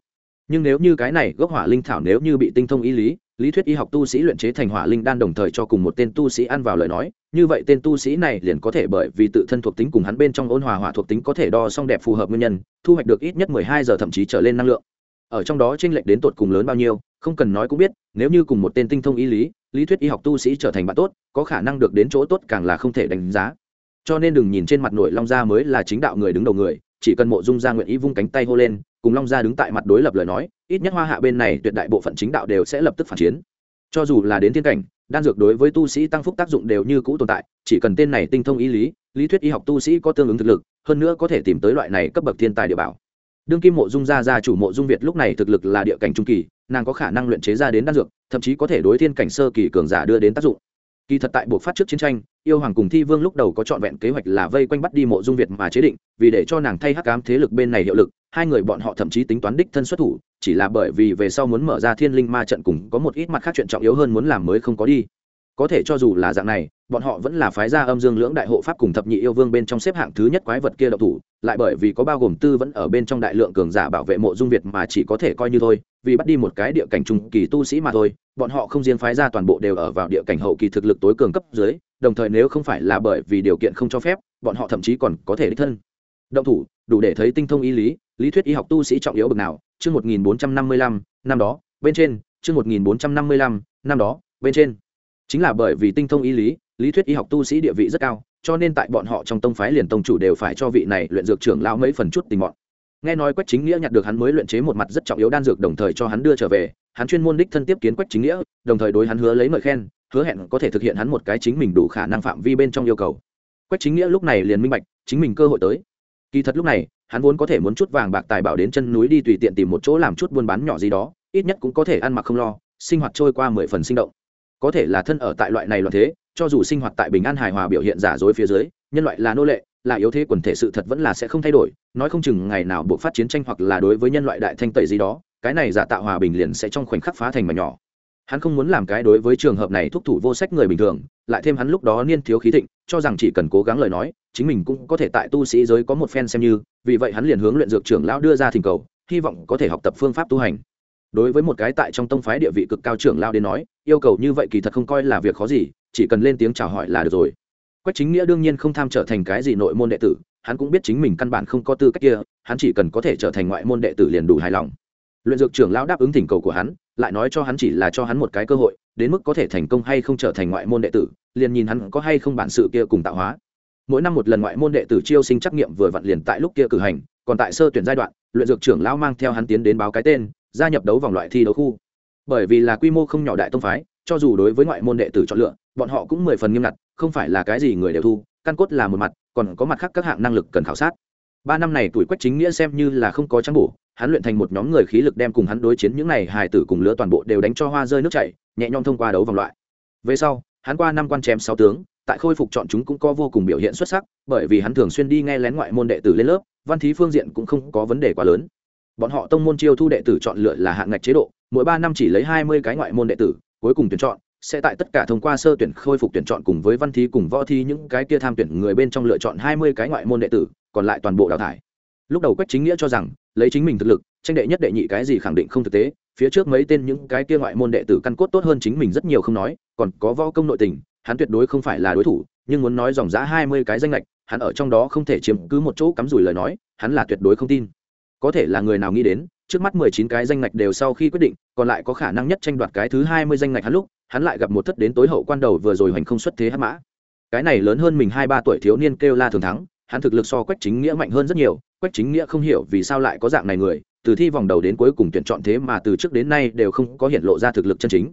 [SPEAKER 1] Nhưng nếu như cái này gốc hỏa linh thảo nếu như bị tinh thông ý lý lý thuyết y học tu sĩ luyện chế thành hỏa linh đan đồng thời cho cùng một tên tu sĩ ăn vào lời nói, như vậy tên tu sĩ này liền có thể bởi vì tự thân thuộc tính cùng hắn bên trong ôn hòa hỏa thuộc tính có thể đo xong đẹp phù hợp nguyên nhân, thu hoạch được ít nhất mười hai giờ thậm chí trở lên năng lượng ở trong đó tranh lệch đến tột cùng lớn bao nhiêu, không cần nói cũng biết, nếu như cùng một tên tinh thông y lý lý thuyết y học tu sĩ trở thành bạn tốt, có khả năng được đến chỗ tốt càng là không thể đánh giá. Cho nên đừng nhìn trên mặt nội long gia mới là chính đạo người đứng đầu người, chỉ cần mộ dung gia nguyện ý vung cánh tay hô lên, cùng long gia đứng tại mặt đối lập lời nói, ít nhất hoa hạ bên này tuyệt đại bộ phận chính đạo đều sẽ lập tức phản chiến. Cho dù là đến thiên cảnh, đan dược đối với tu sĩ tăng phúc tác dụng đều như cũ tồn tại, chỉ cần tên này tinh thông y lý lý thuyết y học tu sĩ có tương ứng thực lực, hơn nữa có thể tìm tới loại này cấp bậc thiên tài địa bảo đương kim mộ dung gia gia chủ mộ dung việt lúc này thực lực là địa cảnh trung kỳ, nàng có khả năng luyện chế ra đến đan dược, thậm chí có thể đối thiên cảnh sơ kỳ cường giả đưa đến tác dụng. Kỳ thật tại buộc phát trước chiến tranh, yêu hoàng cùng thi vương lúc đầu có trọn vẹn kế hoạch là vây quanh bắt đi mộ dung việt mà chế định, vì để cho nàng thay hắc cám thế lực bên này hiệu lực, hai người bọn họ thậm chí tính toán đích thân xuất thủ, chỉ là bởi vì về sau muốn mở ra thiên linh ma trận cùng có một ít mặt khác chuyện trọng yếu hơn muốn làm mới không có đi. Có thể cho dù là dạng này bọn họ vẫn là phái gia âm dương lưỡng đại hộ pháp cùng thập nhị yêu vương bên trong xếp hạng thứ nhất quái vật kia độc thủ, lại bởi vì có bao gồm tư vẫn ở bên trong đại lượng cường giả bảo vệ mộ dung việt mà chỉ có thể coi như thôi, vì bắt đi một cái địa cảnh trung kỳ tu sĩ mà thôi, bọn họ không riêng phái ra toàn bộ đều ở vào địa cảnh hậu kỳ thực lực tối cường cấp dưới, đồng thời nếu không phải là bởi vì điều kiện không cho phép, bọn họ thậm chí còn có thể đích thân. Động thủ, đủ để thấy tinh thông y lý lý thuyết y học tu sĩ trọng yếu bậc nào, chương một nghìn bốn trăm năm mươi lăm, năm đó, bên trên, chương một nghìn bốn trăm năm mươi lăm, năm đó, bên trên. Chính là bởi vì tinh thông y lý lý thuyết y học tu sĩ địa vị rất cao, cho nên tại bọn họ trong tông phái liền tông chủ đều phải cho vị này luyện dược trưởng lão mấy phần chút tình bọn nghe nói quách chính nghĩa nhặt được hắn mới luyện chế một mặt rất trọng yếu đan dược đồng thời cho hắn đưa trở về, hắn chuyên môn đích thân tiếp kiến quách chính nghĩa, đồng thời đối hắn hứa lấy mời khen, hứa hẹn có thể thực hiện hắn một cái chính mình đủ khả năng phạm vi bên trong yêu cầu. Quách chính nghĩa lúc này liền minh bạch, chính mình cơ hội tới. Kỳ thật lúc này, hắn vốn có thể muốn chút vàng bạc tài bảo đến chân núi đi tùy tiện tìm một chỗ làm chút buôn bán nhỏ gì đó, ít nhất cũng có thể ăn mặc không lo, sinh hoạt trôi qua mười phần sinh động. Có thể là thân ở tại loại này loạn thế cho dù sinh hoạt tại bình an hài hòa biểu hiện giả dối phía dưới, nhân loại là nô lệ, là yếu thế quần thể sự thật vẫn là sẽ không thay đổi, nói không chừng ngày nào buộc phát chiến tranh hoặc là đối với nhân loại đại thanh tẩy gì đó, cái này giả tạo hòa bình liền sẽ trong khoảnh khắc phá thành mà nhỏ. Hắn không muốn làm cái đối với trường hợp này thúc thủ vô sách người bình thường, lại thêm hắn lúc đó niên thiếu khí thịnh, cho rằng chỉ cần cố gắng lời nói, chính mình cũng có thể tại tu sĩ giới có một phen xem như, vì vậy hắn liền hướng luyện dược trưởng lão đưa ra thỉnh cầu, hy vọng có thể học tập phương pháp tu hành. Đối với một cái tại trong tông phái địa vị cực cao trưởng lao đến nói, yêu cầu như vậy kỳ thật không coi là việc khó gì chỉ cần lên tiếng chào hỏi là được rồi. Quách chính nghĩa đương nhiên không tham trở thành cái gì nội môn đệ tử, hắn cũng biết chính mình căn bản không có tư cách kia, hắn chỉ cần có thể trở thành ngoại môn đệ tử liền đủ hài lòng. Luyện dược trưởng lão đáp ứng thỉnh cầu của hắn, lại nói cho hắn chỉ là cho hắn một cái cơ hội, đến mức có thể thành công hay không trở thành ngoại môn đệ tử, liền nhìn hắn có hay không bản sự kia cùng tạo hóa. Mỗi năm một lần ngoại môn đệ tử chiêu sinh trắc nghiệm vừa vặn liền tại lúc kia cử hành, còn tại sơ tuyển giai đoạn, luyện dược trưởng lão mang theo hắn tiến đến báo cái tên, gia nhập đấu vòng loại thi đấu khu. Bởi vì là quy mô không nhỏ đại tông phái cho dù đối với ngoại môn đệ tử chọn lựa, bọn họ cũng mười phần nghiêm ngặt, không phải là cái gì người đều thu, căn cốt là một mặt, còn có mặt khác các hạng năng lực cần khảo sát. Ba năm này tuổi quách chính nghĩa xem như là không có trang bổ, hắn luyện thành một nhóm người khí lực đem cùng hắn đối chiến những này hài tử cùng lứa toàn bộ đều đánh cho hoa rơi nước chảy, nhẹ nhõm thông qua đấu vòng loại. Về sau, hắn qua năm quan chém sáu tướng, tại khôi phục chọn chúng cũng có vô cùng biểu hiện xuất sắc, bởi vì hắn thường xuyên đi nghe lén ngoại môn đệ tử lên lớp, văn thí phương diện cũng không có vấn đề quá lớn. Bọn họ tông môn chiêu thu đệ tử chọn lựa là hạng ngạch chế độ, mỗi ba năm chỉ lấy hai mươi cái ngoại môn đệ tử cuối cùng tuyển chọn, sẽ tại tất cả thông qua sơ tuyển khôi phục tuyển chọn cùng với văn thí cùng võ thi những cái kia tham tuyển người bên trong lựa chọn hai mươi cái ngoại môn đệ tử, còn lại toàn bộ đào thải. Lúc đầu quách chính nghĩa cho rằng, lấy chính mình thực lực, tranh đệ nhất đệ nhị cái gì khẳng định không thực tế, phía trước mấy tên những cái kia ngoại môn đệ tử căn cốt tốt hơn chính mình rất nhiều không nói, còn có võ công nội tình, hắn tuyệt đối không phải là đối thủ, nhưng muốn nói dòng giá hai mươi cái danh lệch, hắn ở trong đó không thể chiếm cứ một chỗ cắm rủi lời nói, hắn là tuyệt đối không tin có thể là người nào nghĩ đến, trước mắt mười chín cái danh ngạch đều sau khi quyết định, còn lại có khả năng nhất tranh đoạt cái thứ hai mươi danh ngạch hắn lúc, hắn lại gặp một thất đến tối hậu quan đầu vừa rồi hoành không xuất thế hắc mã. Cái này lớn hơn mình hai ba tuổi thiếu niên kêu la thường thắng, hắn thực lực so quách chính nghĩa mạnh hơn rất nhiều, quách chính nghĩa không hiểu vì sao lại có dạng này người, từ thi vòng đầu đến cuối cùng tuyển chọn thế mà từ trước đến nay đều không có hiện lộ ra thực lực chân chính.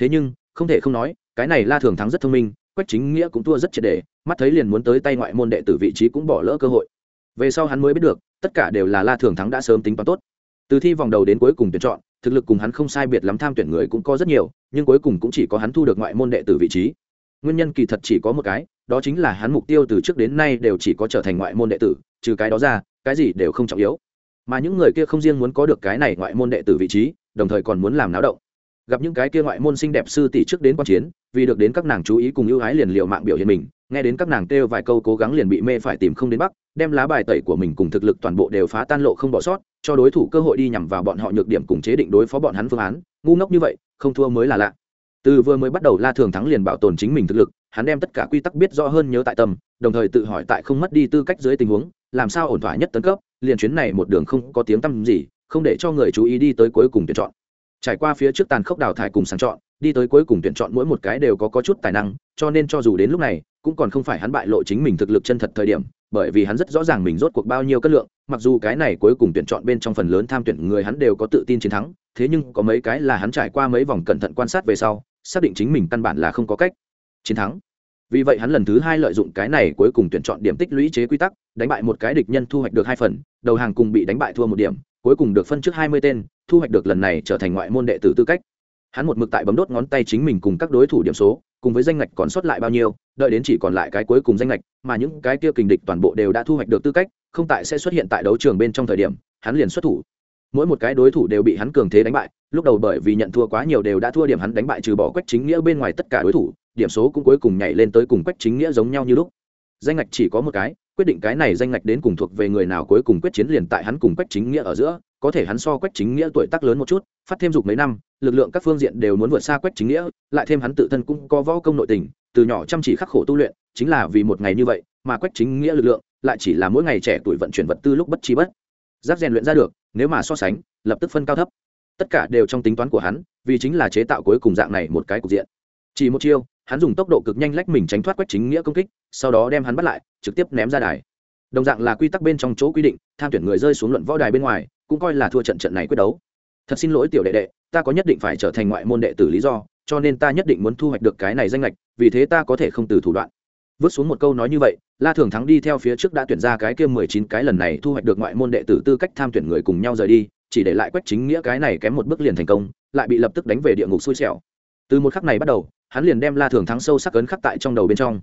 [SPEAKER 1] Thế nhưng, không thể không nói, cái này la thường thắng rất thông minh, quách chính nghĩa cũng thua rất triệt đề mắt thấy liền muốn tới tay ngoại môn đệ tử vị trí cũng bỏ lỡ cơ hội về sau hắn mới biết được, tất cả đều là la thường thắng đã sớm tính toán tốt. Từ thi vòng đầu đến cuối cùng tuyển chọn, thực lực cùng hắn không sai biệt lắm tham tuyển người cũng có rất nhiều, nhưng cuối cùng cũng chỉ có hắn thu được ngoại môn đệ tử vị trí. Nguyên nhân kỳ thật chỉ có một cái, đó chính là hắn mục tiêu từ trước đến nay đều chỉ có trở thành ngoại môn đệ tử, trừ cái đó ra, cái gì đều không trọng yếu. Mà những người kia không riêng muốn có được cái này ngoại môn đệ tử vị trí, đồng thời còn muốn làm náo động. Gặp những cái kia ngoại môn xinh đẹp sư tỷ trước đến quan chiến, vì được đến các nàng chú ý cùng ưu ái liền liệu mạng biểu hiện mình nghe đến các nàng kêu vài câu cố gắng liền bị mê phải tìm không đến bắc, đem lá bài tẩy của mình cùng thực lực toàn bộ đều phá tan lộ không bỏ sót, cho đối thủ cơ hội đi nhằm vào bọn họ nhược điểm cùng chế định đối phó bọn hắn phương án, ngu ngốc như vậy, không thua mới là lạ. Từ vừa mới bắt đầu la thường thắng liền bảo tồn chính mình thực lực, hắn đem tất cả quy tắc biết rõ hơn nhớ tại tâm, đồng thời tự hỏi tại không mất đi tư cách dưới tình huống, làm sao ổn thỏa nhất tấn cấp, liền chuyến này một đường không có tiếng tăm gì, không để cho người chú ý đi tới cuối cùng tuyển chọn trải qua phía trước tàn khốc đào thải cùng sàng chọn đi tới cuối cùng tuyển chọn mỗi một cái đều có, có chút tài năng cho nên cho dù đến lúc này cũng còn không phải hắn bại lộ chính mình thực lực chân thật thời điểm bởi vì hắn rất rõ ràng mình rốt cuộc bao nhiêu cân lượng mặc dù cái này cuối cùng tuyển chọn bên trong phần lớn tham tuyển người hắn đều có tự tin chiến thắng thế nhưng có mấy cái là hắn trải qua mấy vòng cẩn thận quan sát về sau xác định chính mình căn bản là không có cách chiến thắng. Vì vậy hắn lần thứ hai lợi dụng cái này cuối cùng tuyển chọn điểm tích lũy chế quy tắc đánh bại một cái địch nhân thu hoạch được hai phần đầu hàng cùng bị đánh bại thua một điểm cuối cùng được phân trước hai mươi tên thu hoạch được lần này trở thành ngoại môn đệ tử tư cách. Hắn một mực tại bấm đốt ngón tay chính mình cùng các đối thủ điểm số, cùng với danh ngạch còn sót lại bao nhiêu, đợi đến chỉ còn lại cái cuối cùng danh ngạch, mà những cái kia kình địch toàn bộ đều đã thu hoạch được tư cách, không tại sẽ xuất hiện tại đấu trường bên trong thời điểm, hắn liền xuất thủ. Mỗi một cái đối thủ đều bị hắn cường thế đánh bại, lúc đầu bởi vì nhận thua quá nhiều đều đã thua điểm hắn đánh bại trừ bỏ quách chính nghĩa bên ngoài tất cả đối thủ, điểm số cũng cuối cùng nhảy lên tới cùng quách chính nghĩa giống nhau như lúc. Danh ngạch chỉ có một cái, quyết định cái này danh ngạch đến cùng thuộc về người nào cuối cùng quyết chiến liền tại hắn cùng quách chính nghĩa ở giữa có thể hắn so quách chính nghĩa tuổi tác lớn một chút, phát thêm dục mấy năm, lực lượng các phương diện đều muốn vượt xa quách chính nghĩa, lại thêm hắn tự thân cũng có võ công nội tình, từ nhỏ chăm chỉ khắc khổ tu luyện, chính là vì một ngày như vậy mà quách chính nghĩa lực lượng lại chỉ là mỗi ngày trẻ tuổi vận chuyển vật tư lúc bất trí bất. Giáp rèn luyện ra được, nếu mà so sánh, lập tức phân cao thấp. Tất cả đều trong tính toán của hắn, vì chính là chế tạo cuối cùng dạng này một cái cục diện. Chỉ một chiêu, hắn dùng tốc độ cực nhanh lách mình tránh thoát quách chính nghĩa công kích, sau đó đem hắn bắt lại, trực tiếp ném ra đài. Đồng dạng là quy tắc bên trong chỗ quy định, tham tuyển người rơi xuống luận võ đài bên ngoài cũng coi là thua trận trận này quyết đấu. Thật xin lỗi tiểu đệ đệ, ta có nhất định phải trở thành ngoại môn đệ tử lý do, cho nên ta nhất định muốn thu hoạch được cái này danh lệch, vì thế ta có thể không từ thủ đoạn. Vứt xuống một câu nói như vậy, la thường thắng đi theo phía trước đã tuyển ra cái kia mười chín cái lần này thu hoạch được ngoại môn đệ tử tư cách tham tuyển người cùng nhau rời đi, chỉ để lại quách chính nghĩa cái này kém một bước liền thành công, lại bị lập tức đánh về địa ngục xui xẻo. Từ một khắc này bắt đầu, hắn liền đem la thường thắng sâu sắc ấn khắc tại trong đầu bên trong.